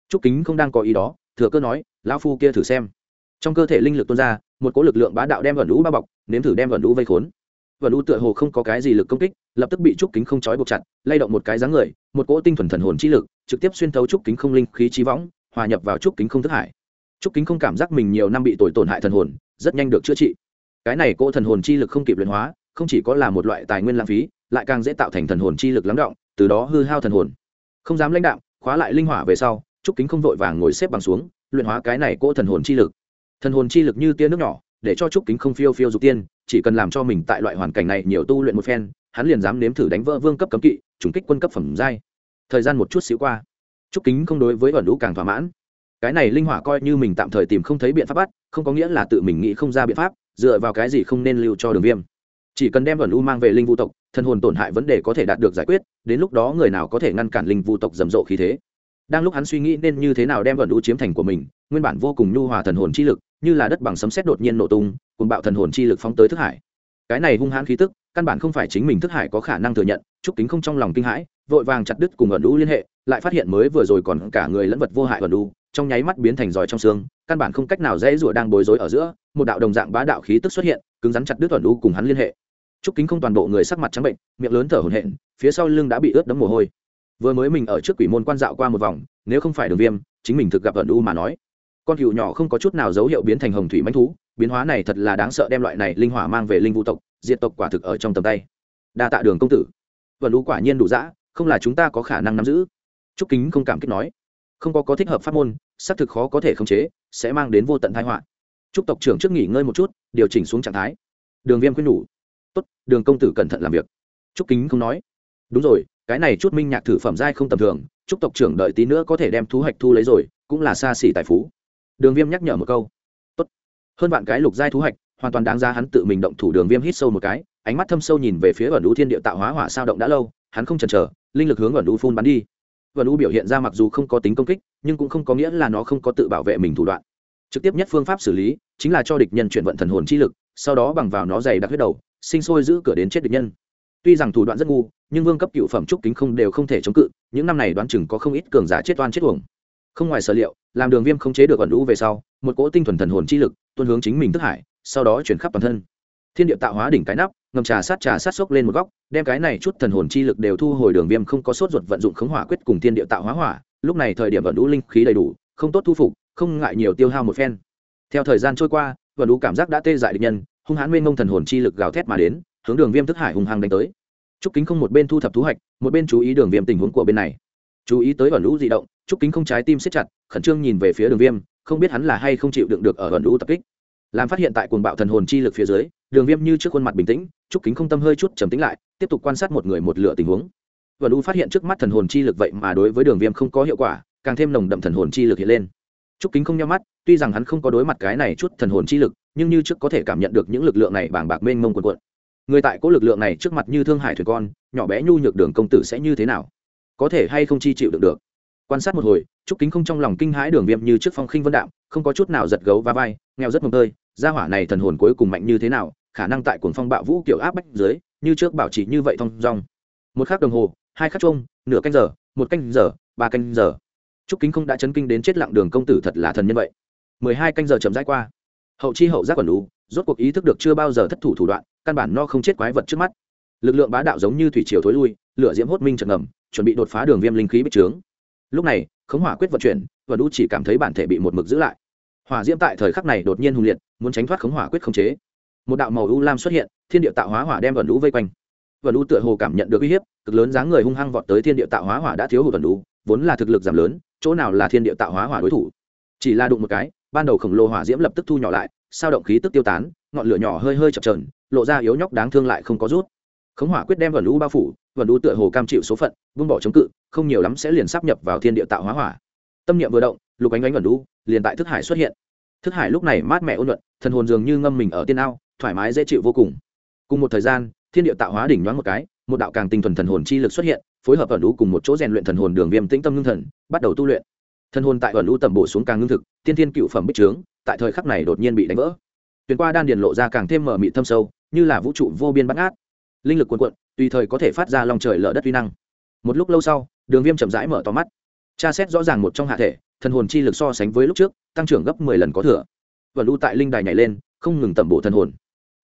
Trúc kính không đang có ý đó, thừa cơ nói, lão phu kia thử xem. Trong cơ thể linh lực tuôn ra, một cỗ lực lượng bá đạo đem ẩn đũ bao bọc, nếm thử đem ẩn đũ vây khốn và đu tựa hồ không có cái gì lực công kích, lập tức bị trúc kính không trói buộc chặt, lay động một cái dáng người, một cỗ tinh thuần thần hồn chi lực, trực tiếp xuyên thấu trúc kính không linh khí trí võng, hòa nhập vào trúc kính không thức hải. Trúc kính không cảm giác mình nhiều năm bị tồi tổn hại thần hồn, rất nhanh được chữa trị. Cái này cỗ thần hồn chi lực không kịp luyện hóa, không chỉ có là một loại tài nguyên lãng phí, lại càng dễ tạo thành thần hồn chi lực lắng động, từ đó hư hao thần hồn. Không dám lãnh đạo khóa lại linh hỏa về sau, trúc kính không vội vàng ngồi xếp bằng xuống, luyện hóa cái này cỗ thần hồn chi lực. Thần hồn chi lực như tia nước nhỏ, để cho trúc kính không phiêu phiêu dục tiên chỉ cần làm cho mình tại loại hoàn cảnh này nhiều tu luyện một phen, hắn liền dám nếm thử đánh vỡ vương cấp cấm kỵ, trùng kích quân cấp phẩm giai. Thời gian một chút xíu qua, trúc kính không đối với ẩn đũ càng thỏa mãn. Cái này linh hỏa coi như mình tạm thời tìm không thấy biện pháp bắt, không có nghĩa là tự mình nghĩ không ra biện pháp, dựa vào cái gì không nên lưu cho đường viêm. Chỉ cần đem ẩn u mang về linh vũ tộc, thân hồn tổn hại vấn đề có thể đạt được giải quyết, đến lúc đó người nào có thể ngăn cản linh vũ tộc rầm rộ khí thế. Đang lúc hắn suy nghĩ nên như thế nào đem ẩn u chiếm thành của mình, nguyên bản vô cùng nhu hòa thần hồn chi lực như là đất bằng sấm sét đột nhiên nổ tung cùng bạo thần hồn chi lực phóng tới thức hải cái này hung hãn khí tức căn bản không phải chính mình thức hải có khả năng thừa nhận Trúc kính không trong lòng kinh hãi vội vàng chặt đứt cùng ẩn đu liên hệ lại phát hiện mới vừa rồi còn cả người lẫn vật vô hại ẩn đu, trong nháy mắt biến thành giỏi trong xương căn bản không cách nào dễ rủa đang bối rối ở giữa một đạo đồng dạng bá đạo khí tức xuất hiện cứng rắn chặt đứt ẩn đu cùng hắn liên hệ Trúc Kính không toàn bộ người sắc mặt trắng bệnh, miệng lớn thở hổn hển, phía sau lưng đã bị ướt đẫm mồ hôi. Vừa mới mình ở trước quỷ môn quan dạo qua một vòng, nếu không phải Đường Viêm, chính mình thực gặp ẩn u mà nói. Con cừu nhỏ không có chút nào dấu hiệu biến thành hồng thủy mãnh thú, biến hóa này thật là đáng sợ đem loại này linh hỏa mang về linh vũ tộc, diệt tộc quả thực ở trong tầm tay. Đa tạ Đường công tử. Ẩn lũ quả nhiên đủ dã, không là chúng ta có khả năng nắm giữ. Trúc Kính không cảm kích nói, không có có thích hợp pháp môn, xác thực khó có thể khống chế, sẽ mang đến vô tận tai họa. Trúc tộc trưởng trước nghỉ ngơi một chút, điều chỉnh xuống trạng thái. Đường Viêm khuyên nhủ, tốt đường công tử cẩn thận làm việc trúc kính không nói đúng rồi cái này chút minh nhạc thử phẩm giai không tầm thường trúc tộc trưởng đợi tí nữa có thể đem thu hoạch thu lấy rồi cũng là xa xỉ tài phú đường viêm nhắc nhở một câu. Tốt. Hơn bạn cái lục giai thú hạch, hoàn toàn đáng ra hắn tự mình động thủ đường viêm hít sâu một cái, ánh mắt thâm sâu nhìn về phía vẩn đũ thiên địa tạo hóa hỏa sao động đã lâu, hắn không chần chờ, linh lực hướng vẩn đũ phun bắn đi. Vẩn đũ biểu hiện ra mặc dù không có tính công kích, nhưng cũng không có nghĩa là nó không có tự bảo vệ mình thủ đoạn. Trực tiếp nhất phương pháp xử lý, chính là cho địch nhân chuyển vận thần hồn chi lực, sau đó bằng vào nó dày đặc huyết đầu, sinh sôi giữ cửa đến chết địch nhân. Tuy rằng thủ đoạn rất ngu, nhưng vương cấp cựu phẩm trúc kính không đều không thể chống cự, những năm này đoán chừng có không ít cường giả chết oan chết uổng không ngoài sở liệu, làm đường viêm không chế được ẩn lũ về sau, một cỗ tinh thuần thần hồn chi lực tuôn hướng chính mình thức hải, sau đó chuyển khắp toàn thân. Thiên địa tạo hóa đỉnh cái nắp, ngầm trà sát trà sát sốc lên một góc, đem cái này chút thần hồn chi lực đều thu hồi đường viêm không có sốt ruột vận dụng khống hỏa quyết cùng thiên địa tạo hóa hỏa, lúc này thời điểm vận lũ linh khí đầy đủ, không tốt thu phục, không ngại nhiều tiêu hao một phen. Theo thời gian trôi qua vận lũ cảm giác đã tê dại địch nhân, hung hãn nguyên ngông thần hồn chi lực gào thét mà đến, hướng đường viêm thức hải hung hăng đánh tới. Trúc kính không một bên thu thập thu hoạch một bên chú ý đường viêm tình huống của bên này chú ý tới ẩn lũ di động, trúc kính không trái tim siết chặt, khẩn trương nhìn về phía đường viêm, không biết hắn là hay không chịu đựng được ở ẩn lũ tập kích. Làm phát hiện tại cuồng bạo thần hồn chi lực phía dưới, đường viêm như trước khuôn mặt bình tĩnh, trúc kính không tâm hơi chút trầm tính lại, tiếp tục quan sát một người một lửa tình huống. Ẩn lũ phát hiện trước mắt thần hồn chi lực vậy mà đối với đường viêm không có hiệu quả, càng thêm nồng đậm thần hồn chi lực hiện lên. Trúc kính không nhắm mắt, tuy rằng hắn không có đối mặt cái này chút thần hồn chi lực, nhưng như trước có thể cảm nhận được những lực lượng này bàng bạc mênh mông quần quận người tại có lực lượng này trước mặt như thương hải thuyền con, nhỏ bé nhu nhược đường công tử sẽ như thế nào? Có thể hay không chi chịu được được. Quan sát một hồi, trúc kính không trong lòng kinh hãi đường viêm như trước phong khinh vân đạm, không có chút nào giật gấu và vai, nghèo rất mồm tơi, gia hỏa này thần hồn cuối cùng mạnh như thế nào, khả năng tại cuồng phong bạo vũ kiểu áp bách dưới, như trước bảo trì như vậy thong dong. Một khắc đồng hồ, hai khắc chung, nửa canh giờ, một canh giờ, ba canh giờ. Trúc kính không đã chấn kinh đến chết lặng đường công tử thật là thần nhân vậy. Mười hai canh giờ chậm rãi qua. Hậu chi hậu giác quản đủ, rốt cuộc ý thức được chưa bao giờ thất thủ thủ đoạn, căn bản no không chết quái vật trước mắt. Lực lượng bá đạo giống như thủy triều thối lui lửa diễm hốt minh trận ngầm, chuẩn bị đột phá đường viêm linh khí bích trướng. Lúc này, khống hỏa quyết vận chuyển, và đu chỉ cảm thấy bản thể bị một mực giữ lại. Hỏa diễm tại thời khắc này đột nhiên hùng liệt, muốn tránh thoát khống hỏa quyết khống chế. Một đạo màu u lam xuất hiện, thiên địa tạo hóa hỏa đem vần lũ vây quanh. Vần lũ tựa hồ cảm nhận được uy hiếp, cực lớn dáng người hung hăng vọt tới thiên địa tạo hóa hỏa đã thiếu hụt vần lũ vốn là thực lực giảm lớn, chỗ nào là thiên địa tạo hóa hỏa đối thủ. Chỉ là đụng một cái, ban đầu khổng lồ hỏa diễm lập tức thu nhỏ lại, sao động khí tức tiêu tán, ngọn lửa nhỏ hơi hơi chập trờn lộ ra yếu nhóc đáng thương lại không có rút. Khống hỏa quyết đem vần lũ bao phủ vần lũ tựa hồ cam chịu số phận, buông bỏ chống cự, không nhiều lắm sẽ liền sắp nhập vào thiên địa tạo hóa hỏa. Tâm niệm vừa động, lục ánh ánh vần lũ liền tại thức hải xuất hiện. Thức hải lúc này mát mẻ ôn nhuận, thần hồn dường như ngâm mình ở tiên ao, thoải mái dễ chịu vô cùng. Cùng một thời gian, thiên địa tạo hóa đỉnh nhoáng một cái, một đạo càng tinh thuần thần hồn chi lực xuất hiện, phối hợp ẩn lũ cùng một chỗ rèn luyện thần hồn đường viêm tĩnh tâm ngưng thần, bắt đầu tu luyện. Thần hồn tại ẩn lũ tầm bổ xuống càng ngưng thực, tiên thiên cựu phẩm bích trướng, tại thời khắc này đột nhiên bị đánh vỡ. Truyền qua đan điền lộ ra càng thêm mở mị thâm sâu, như là vũ trụ vô biên bắt ngát. Linh lực cuồn cuộn tùy thời có thể phát ra lòng trời lở đất uy năng. Một lúc lâu sau, đường viêm chậm rãi mở to mắt. Tra xét rõ ràng một trong hạ thể, thần hồn chi lực so sánh với lúc trước, tăng trưởng gấp mười lần có thừa. Và lưu tại linh đài nhảy lên, không ngừng tẩm bổ thần hồn.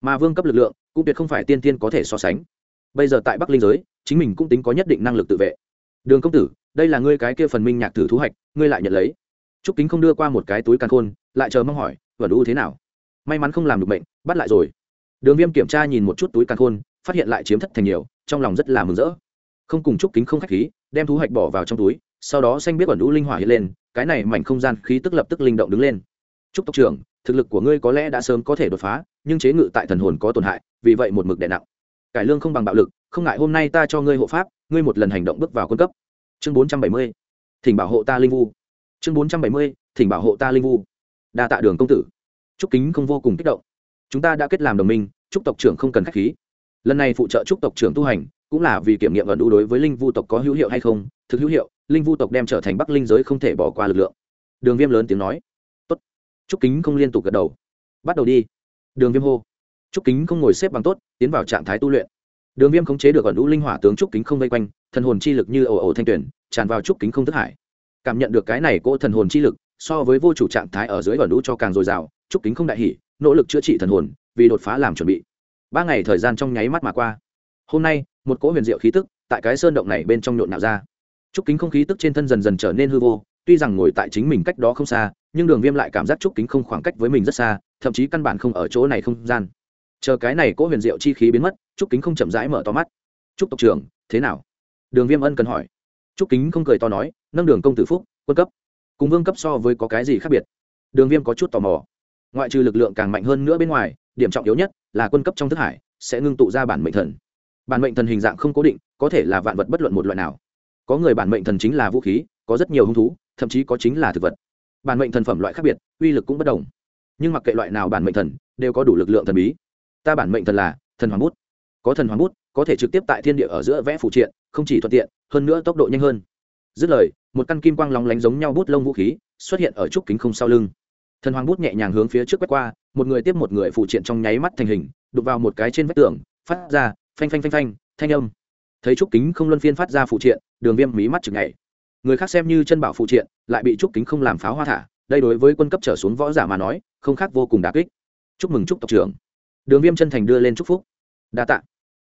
Mà vương cấp lực lượng, cũng tuyệt không phải tiên tiên có thể so sánh. Bây giờ tại bắc linh giới, chính mình cũng tính có nhất định năng lực tự vệ. Đường công tử, đây là ngươi cái kia phần minh nhạc thử thu hoạch ngươi lại nhận lấy. Trúc kính không đưa qua một cái túi căn khôn, lại chờ mong hỏi, và đủ thế nào? May mắn không làm được bệnh, bắt lại rồi. Đường viêm kiểm tra nhìn một chút túi căn khôn phát hiện lại chiếm thất thành nhiều, trong lòng rất là mừng rỡ. Không cùng trúc kính không k h á c h khí, đem thú hoạch bỏ vào trong túi, sau đó xanh biết ẩn đũ linh hỏa hiện lên, cái này mảnh không gian khí tức lập tức linh động đứng lên. Trúc tộc trưởng, thực lực của ngươi có lẽ đã sớm có thể đột phá, nhưng chế ngự tại thần hồn có tổn hại, vì vậy một mực đè nặng. Cải lương không bằng bạo lực, không ngại hôm nay ta cho ngươi hộ pháp, ngươi một lần hành động bước vào quân cấp. Chương bốn trăm bảy mươi, thỉnh bảo hộ ta linh vu. Chương bốn trăm bảy mươi, thỉnh bảo hộ ta linh vu. Đa tạ đường công tử. Trúc kính không vô cùng kích động. Chúng ta đã kết làm đồng minh trúc tộc trưởng không cần k h á c h khí lần này phụ trợ trúc tộc trưởng tu hành, cũng là vì kiểm nghiệm ẩn đu đối với linh vu tộc có hữu hiệu hay không, thực hữu hiệu, linh vu tộc đem trở thành bắc linh giới không thể bỏ qua lực lượng. Đường viêm lớn tiếng nói. Tốt. Trúc kính không liên tục gật đầu. Bắt đầu đi. Đường viêm hô. Trúc kính không ngồi xếp bằng tốt, tiến vào trạng thái tu luyện. Đường viêm khống chế được ẩn đu linh hỏa tướng trúc kính không vây quanh, thần hồn chi lực như ồ ồ thanh tuyển, tràn vào trúc kính không thức hải. Cảm nhận được cái này cỗ thần hồn chi lực, so với vô chủ trạng thái ở dưới ẩn đu cho càng dồi dào, trúc kính không đại hỉ, nỗ lực chữa trị thần hồn, vì đột phá làm chuẩn bị ba ngày thời gian trong nháy mắt mà qua. Hôm nay, một cỗ huyền diệu khí tức tại cái sơn động này bên trong nhộn nạo ra. Trúc kính không khí tức trên thân dần dần trở nên hư vô, tuy rằng ngồi tại chính mình cách đó không xa, nhưng đường viêm lại cảm giác trúc kính không khoảng cách với mình rất xa, thậm chí căn bản không ở chỗ này không gian. Chờ cái này cỗ huyền diệu chi khí biến mất, trúc kính không chậm rãi mở to mắt. Trúc tộc trưởng, thế nào? Đường viêm ân cần hỏi. Trúc kính không cười to nói, nâng đường công tử phúc, quân cấp. Cùng vương cấp so với có cái gì khác biệt? Đường viêm có chút tò mò. Ngoại trừ lực lượng càng mạnh hơn nữa bên ngoài, điểm trọng yếu nhất là quân cấp trong thức hải, sẽ ngưng tụ ra bản mệnh thần. Bản mệnh thần hình dạng không cố định, có thể là vạn vật bất luận một loại nào. Có người bản mệnh thần chính là vũ khí, có rất nhiều hung thú, thậm chí có chính là thực vật. Bản mệnh thần phẩm loại khác biệt, uy lực cũng bất đồng. Nhưng mặc kệ loại nào bản mệnh thần, đều có đủ lực lượng thần bí. Ta bản mệnh thần là thần hoàng bút. Có thần hoàng bút, có thể trực tiếp tại thiên địa ở giữa vẽ phụ triện, không chỉ thuận tiện, hơn nữa tốc độ nhanh hơn. Dứt lời, một căn kim quang lóng lánh giống nhau bút lông vũ khí xuất hiện ở trúc kính không sau lưng thần hoàng bút nhẹ nhàng hướng phía trước quét qua, một người tiếp một người phụ triện trong nháy mắt thành hình đục vào một cái trên vách tường, phát ra, phanh phanh phanh phanh, thanh âm. Thấy trúc kính không luân phiên phát ra phụ triện, đường viêm mí mắt chừng ngày người khác xem như chân bảo phụ triện, lại bị trúc kính không làm pháo hoa thả, đây đối với quân cấp trở xuống võ giả mà nói, không khác vô cùng đà kích. Chúc mừng chúc tộc trưởng. Đường viêm chân thành đưa lên chúc phúc. Đa tạ.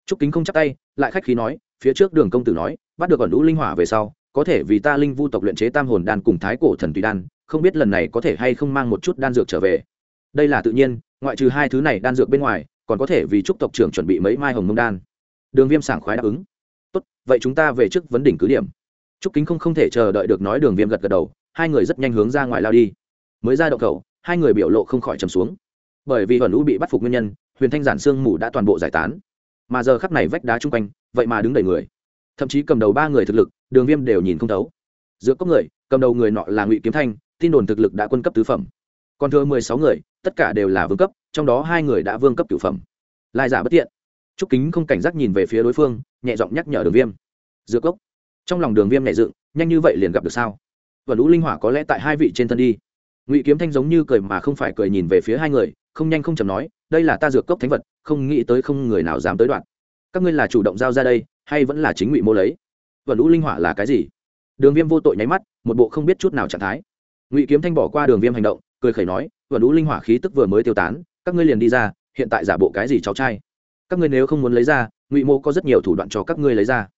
Chúc kính không chắc tay, lại khách khí nói, phía trước đường công tử nói, bắt được ẩn lũ linh hỏa về sau, có thể vì ta linh vu tộc luyện chế tam hồn đan cùng thái cổ thần tùy đan không biết lần này có thể hay không mang một chút đan dược trở về. Đây là tự nhiên, ngoại trừ hai thứ này đan dược bên ngoài, còn có thể vì chúc tộc trưởng chuẩn bị mấy mai hồng mông đan. Đường viêm sảng khoái đáp ứng. Tốt, vậy chúng ta về trước vấn đỉnh cứ điểm. Trúc kính không không thể chờ đợi được nói đường viêm gật gật đầu, hai người rất nhanh hướng ra ngoài lao đi. Mới ra đậu khẩu, hai người biểu lộ không khỏi trầm xuống. Bởi vì hòn lũ bị bắt phục nguyên nhân, huyền thanh giản sương mù đã toàn bộ giải tán. Mà giờ khắp này vách đá chung quanh, vậy mà đứng đầy người. Thậm chí cầm đầu ba người thực lực, đường viêm đều nhìn không thấu. Giữa cốc người, cầm đầu người nọ là ngụy kiếm thanh tin đồn thực lực đã quân cấp tứ phẩm. Còn thừa mười sáu người, tất cả đều là vương cấp, trong đó hai người đã vương cấp cửu phẩm. Lai giả bất tiện. Trúc kính không cảnh giác nhìn về phía đối phương, nhẹ giọng nhắc nhở đường viêm. Giữa cốc trong lòng đường viêm nhẹ dựng, nhanh như vậy liền gặp được sao? Và lũ linh hỏa có lẽ tại hai vị trên thân đi. Ngụy kiếm thanh giống như cười mà không phải cười nhìn về phía hai người, không nhanh không chầm nói, đây là ta dược cốc thánh vật, không nghĩ tới không người nào dám tới đoạn. Các ngươi là chủ động giao ra đây, hay vẫn là chính ngụy mô lấy? Và lũ linh hỏa là cái gì? Đường viêm vô tội nháy mắt, một bộ không biết chút nào trạng thái ngụy kiếm thanh bỏ qua đường viêm hành động cười khẩy nói vừa đủ linh hỏa khí tức vừa mới tiêu tán các ngươi liền đi ra hiện tại giả bộ cái gì cháu trai các ngươi nếu không muốn lấy ra ngụy mô có rất nhiều thủ đoạn cho các ngươi lấy ra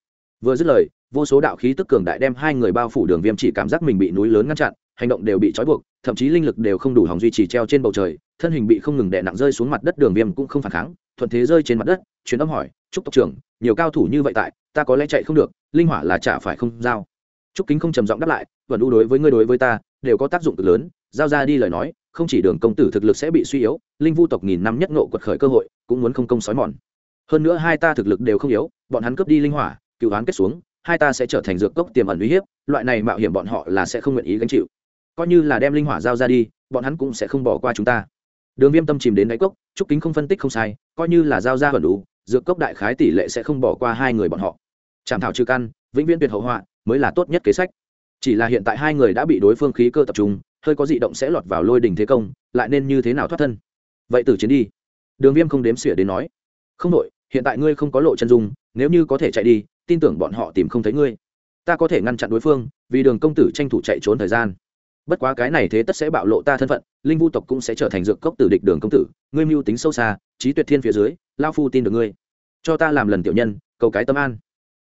vừa dứt lời vô số đạo khí tức cường đại đem hai người bao phủ đường viêm chỉ cảm giác mình bị núi lớn ngăn chặn hành động đều bị trói buộc thậm chí linh lực đều không đủ hòng duy trì treo trên bầu trời thân hình bị không ngừng đè nặng rơi xuống mặt đất đường viêm cũng không phản kháng thuận thế rơi trên mặt đất chuyến âm hỏi trúc tộc trưởng nhiều cao thủ như vậy tại ta có lẽ chạy không được linh hỏa là chả phải không giao trúc kính không trầm giọng đáp lại vẫn đu đối với ngươi đối với ta đều có tác dụng cực lớn. Giao ra đi lời nói, không chỉ đường công tử thực lực sẽ bị suy yếu, linh vu tộc nghìn năm nhất nộ quật khởi cơ hội, cũng muốn không công sói mòn. Hơn nữa hai ta thực lực đều không yếu, bọn hắn cướp đi linh hỏa, cựu hoán kết xuống, hai ta sẽ trở thành dược cốc tiềm ẩn uy hiếp, loại này mạo hiểm bọn họ là sẽ không nguyện ý gánh chịu. Coi như là đem linh hỏa giao ra đi, bọn hắn cũng sẽ không bỏ qua chúng ta. Đường viêm tâm chìm đến đáy cốc trúc kính không phân tích không sai, coi như là giao ra hận đủ, dược cốc đại khái tỷ lệ sẽ không bỏ qua hai người bọn họ. Chảm thảo trừ căn, vĩnh viễn tuyệt hậu họa, mới là tốt nhất kế sách chỉ là hiện tại hai người đã bị đối phương khí cơ tập trung, hơi có dị động sẽ lọt vào lôi đình thế công, lại nên như thế nào thoát thân? Vậy tử chiến đi. Đường viêm không đếm xỉa đến nói. Không đội hiện tại ngươi không có lộ chân dung, nếu như có thể chạy đi, tin tưởng bọn họ tìm không thấy ngươi. Ta có thể ngăn chặn đối phương, vì đường công tử tranh thủ chạy trốn thời gian. Bất quá cái này thế tất sẽ bạo lộ ta thân phận, linh vu tộc cũng sẽ trở thành dược cốc tử địch đường công tử, ngươi mưu tính sâu xa, trí tuyệt thiên phía dưới, lao phu tin được ngươi. Cho ta làm lần tiểu nhân, cầu cái tâm an.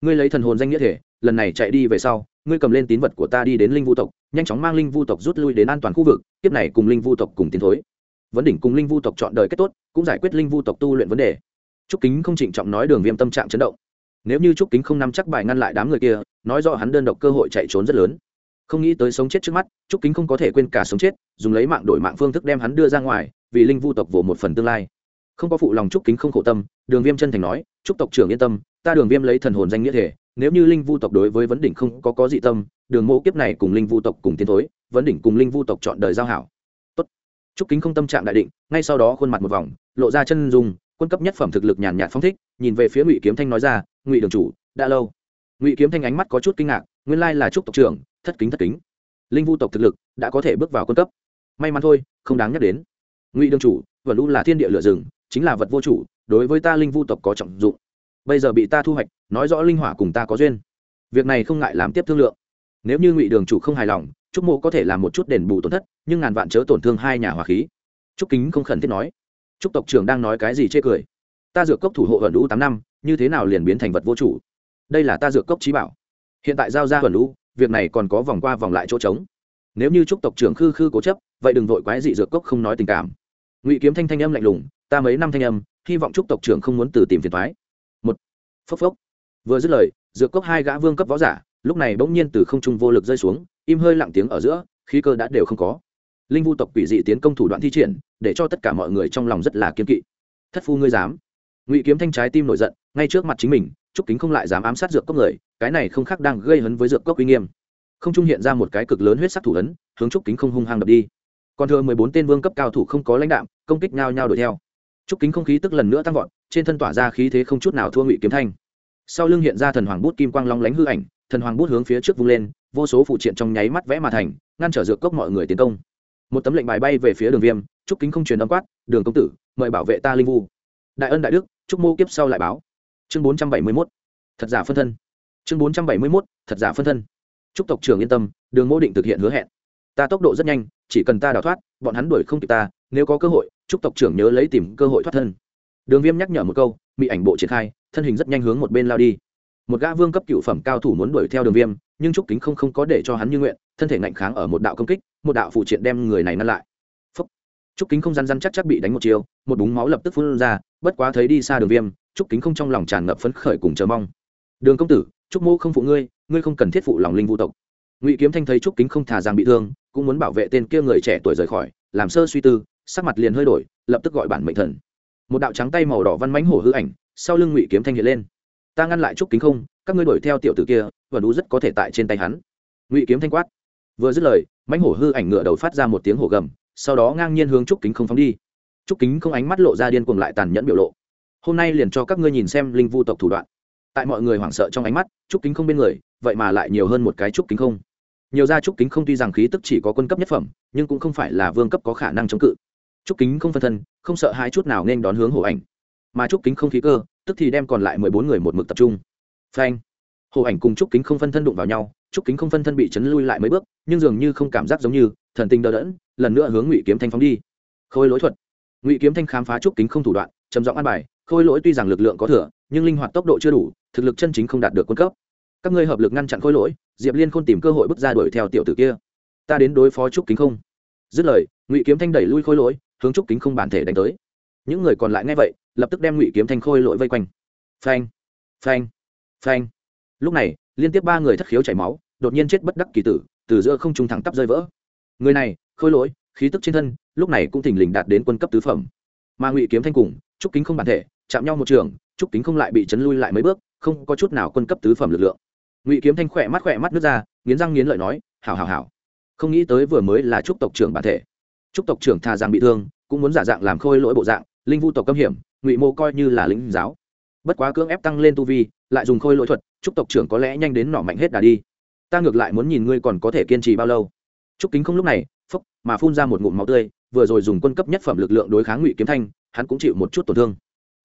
Ngươi lấy thần hồn danh nghĩa thể, lần này chạy đi về sau ngươi cầm lên tín vật của ta đi đến linh vu tộc, nhanh chóng mang linh vu tộc rút lui đến an toàn khu vực tiếp này cùng linh vu tộc cùng tiến thối. Vấn đỉnh cùng linh vu tộc chọn đời kết tốt, cũng giải quyết linh vu tộc tu luyện vấn đề. Trúc kính không trịnh trọng nói đường viêm tâm trạng chấn động. Nếu như trúc kính không nắm chắc bài ngăn lại đám người kia, nói rõ hắn đơn độc cơ hội chạy trốn rất lớn. Không nghĩ tới sống chết trước mắt, trúc kính không có thể quên cả sống chết, dùng lấy mạng đổi mạng phương thức đem hắn đưa ra ngoài, vì linh vu tộc vỗ một phần tương lai. Không có phụ lòng trúc kính không khổ tâm, đường viêm chân thành nói, trúc tộc trưởng yên tâm, ta đường viêm lấy thần hồn danh nghĩa thể nếu như linh vu tộc đối với vấn đỉnh không có có dị tâm, đường mô kiếp này cùng linh vu tộc cùng tiến thối, vấn đỉnh cùng linh vu tộc chọn đời giao hảo. Tốt. Trúc kính không tâm trạng đại định, ngay sau đó khuôn mặt một vòng, lộ ra chân dùng quân cấp nhất phẩm thực lực nhàn nhạt phong thích, nhìn về phía ngụy kiếm thanh nói ra, ngụy đường chủ, đã lâu. Ngụy kiếm thanh ánh mắt có chút kinh ngạc, nguyên lai là trúc tộc trưởng, thất kính thất kính. Linh vu tộc thực lực đã có thể bước vào quân cấp. May mắn thôi, không đáng nhắc đến. Ngụy đường chủ vật lũ là thiên địa lửa rừng, chính là vật vô chủ, đối với ta linh vu tộc có trọng dụng bây giờ bị ta thu hoạch, nói rõ linh hỏa cùng ta có duyên. Việc này không ngại làm tiếp thương lượng. Nếu như ngụy đường chủ không hài lòng, trúc mộ có thể làm một chút đền bù tổn thất, nhưng ngàn vạn chớ tổn thương hai nhà hỏa khí. Trúc kính không khẩn thiết nói. Trúc tộc trưởng đang nói cái gì chê cười? Ta dược cốc thủ hộ hận lũ tám năm, như thế nào liền biến thành vật vô chủ? Đây là ta dược cốc trí bảo. Hiện tại giao ra hận lũ việc này còn có vòng qua vòng lại chỗ trống. Nếu như trúc tộc trưởng khư khư cố chấp, vậy đừng vội quái dị dược cốc không nói tình cảm. Ngụy kiếm thanh thanh âm lạnh lùng, ta mấy năm thanh âm, hy vọng trúc tộc trưởng không muốn từ tìm phiền thoái phốc phốc. Vừa dứt lời, dược cốc hai gã vương cấp võ giả, lúc này bỗng nhiên từ không trung vô lực rơi xuống, im hơi lặng tiếng ở giữa, khí cơ đã đều không có. Linh vu tộc quỷ dị tiến công thủ đoạn thi triển, để cho tất cả mọi người trong lòng rất là kiên kỵ. Thất phu ngươi dám. Ngụy kiếm thanh trái tim nổi giận, ngay trước mặt chính mình trúc kính không lại dám ám sát dược cốc người, cái này không khác đang gây hấn với dược cốc uy nghiêm. Không trung hiện ra một cái cực lớn huyết sắc thủ ấn, hướng trúc kính không hung hăng đập đi. Còn thừa mười bốn tên vương cấp cao thủ không có lãnh đạm, công kích nhau nhau đuổi theo trúc kính không khí tức lần nữa tăng vọt, trên thân tỏa ra khí thế không chút nào thua ngụy kiếm thanh. Sau lưng hiện ra thần hoàng bút kim quang long lánh hư ảnh, thần hoàng bút hướng phía trước vung lên, vô số phụ triện trong nháy mắt vẽ mà thành, ngăn trở dược cốc mọi người tiến công. Một tấm lệnh bài bay về phía đường viêm, trúc kính không truyền âm quát, đường công tử, mời bảo vệ ta linh vu. Đại ân đại đức, trúc mô kiếp sau lại báo. Chương bốn trăm bảy mươi mốt, thật giả phân thân. Chương bốn trăm bảy mươi mốt, thật giả phân thân. Trúc tộc trưởng yên tâm, đường mô định thực hiện hứa hẹn. Ta tốc độ rất nhanh, chỉ cần ta đào thoát, bọn hắn đuổi không kịp ta nếu có cơ hội trúc tộc trưởng nhớ lấy tìm cơ hội thoát thân. Đường viêm nhắc nhở một câu bị ảnh bộ triển khai, thân hình rất nhanh hướng một bên lao đi. Một gã vương cấp cựu phẩm cao thủ muốn đuổi theo đường viêm, nhưng trúc kính không không có để cho hắn như nguyện, thân thể ngạnh kháng ở một đạo công kích, một đạo phụ triện đem người này ngăn lại. Phúc. trúc kính không răn răn chắc chắc bị đánh một chiều một búng máu lập tức phun ra, bất quá thấy đi xa đường viêm trúc kính không trong lòng tràn ngập phấn khởi cùng chờ mong. Đường công tử trúc mô không phụ ngươi ngươi không cần thiết phụ lòng linh vũ tộc. Ngụy kiếm thanh thấy trúc kính không thà rằng bị thương, cũng muốn bảo vệ tên kia người trẻ tuổi rời khỏi, làm sơ suy tư sắc mặt liền hơi đổi, lập tức gọi bản mệnh thần. Một đạo trắng tay màu đỏ văn mánh hổ hư ảnh, sau lưng ngụy kiếm thanh hiện lên. Ta ngăn lại trúc kính không, các ngươi đuổi theo tiểu tử kia, và đú rất có thể tại trên tay hắn. Ngụy kiếm thanh quát. Vừa dứt lời mánh hổ hư ảnh ngựa đầu phát ra một tiếng hổ gầm, sau đó ngang nhiên hướng trúc kính không phóng đi. Trúc kính không ánh mắt lộ ra điên cuồng lại tàn nhẫn biểu lộ. Hôm nay liền cho các ngươi nhìn xem linh vu tộc thủ đoạn. Tại mọi người hoảng sợ trong ánh mắt trúc kính không bên người, vậy mà lại nhiều hơn một cái trúc kính không. Nhiều ra trúc kính không tuy rằng khí tức chỉ có quân cấp nhất phẩm, nhưng cũng không phải là vương cấp có khả năng chống cự trúc kính không phân thân, không sợ hai chút nào nên đón hướng hổ ảnh. Mà trúc kính không khí cơ, tức thì đem còn lại mười bốn người một mực tập trung. Phanh. Hổ ảnh cùng trúc kính không phân thân đụng vào nhau, trúc kính không phân thân bị chấn lui lại mấy bước, nhưng dường như không cảm giác giống như, thần tình đờ đẫn, lần nữa hướng ngụy kiếm thanh phóng đi. Khôi lỗi thuật. Ngụy kiếm thanh khám phá trúc kính không thủ đoạn, trầm giọng an bài, khôi lỗi tuy rằng lực lượng có thừa, nhưng linh hoạt tốc độ chưa đủ, thực lực chân chính không đạt được quân cấp. Các ngươi hợp lực ngăn chặn khôi lỗi, diệp liên khôn tìm cơ hội bước ra đuổi theo tiểu tử kia. Ta đến đối phó trúc kính không? Dứt lời, ngụy kiếm thanh đẩy lui khôi lỗi hướng trúc kính không bản thể đánh tới. Những người còn lại nghe vậy, lập tức đem ngụy kiếm thanh khôi lội vây quanh. Phanh phanh phanh. Lúc này, liên tiếp ba người thất khiếu chảy máu, đột nhiên chết bất đắc kỳ tử, từ giữa không trung thẳng tắp rơi vỡ. Người này, khôi lỗi, khí tức trên thân, lúc này cũng thình lình đạt đến quân cấp tứ phẩm. Mà ngụy kiếm thanh cùng, trúc kính không bản thể, chạm nhau một trường, trúc kính không lại bị chấn lui lại mấy bước, không có chút nào quân cấp tứ phẩm lực lượng. Ngụy kiếm thanh khỏe mắt khỏe mắt nước ra, nghiến răng nghiến lợi nói, hảo hảo hảo. Không nghĩ tới vừa mới là trúc tộc trưởng bản thể trúc tộc trưởng thà rằng bị thương, cũng muốn giả dạng làm khôi lỗi bộ dạng, linh vu tộc cấm hiểm, ngụy mô coi như là lính giáo. Bất quá cưỡng ép tăng lên tu vi, lại dùng khôi lỗi thuật trúc tộc trưởng có lẽ nhanh đến nỏ mạnh hết đà đi. Ta ngược lại muốn nhìn ngươi còn có thể kiên trì bao lâu. Trúc kính không lúc này phốc mà phun ra một ngụm máu tươi, vừa rồi dùng quân cấp nhất phẩm lực lượng đối kháng ngụy kiếm thanh, hắn cũng chịu một chút tổn thương.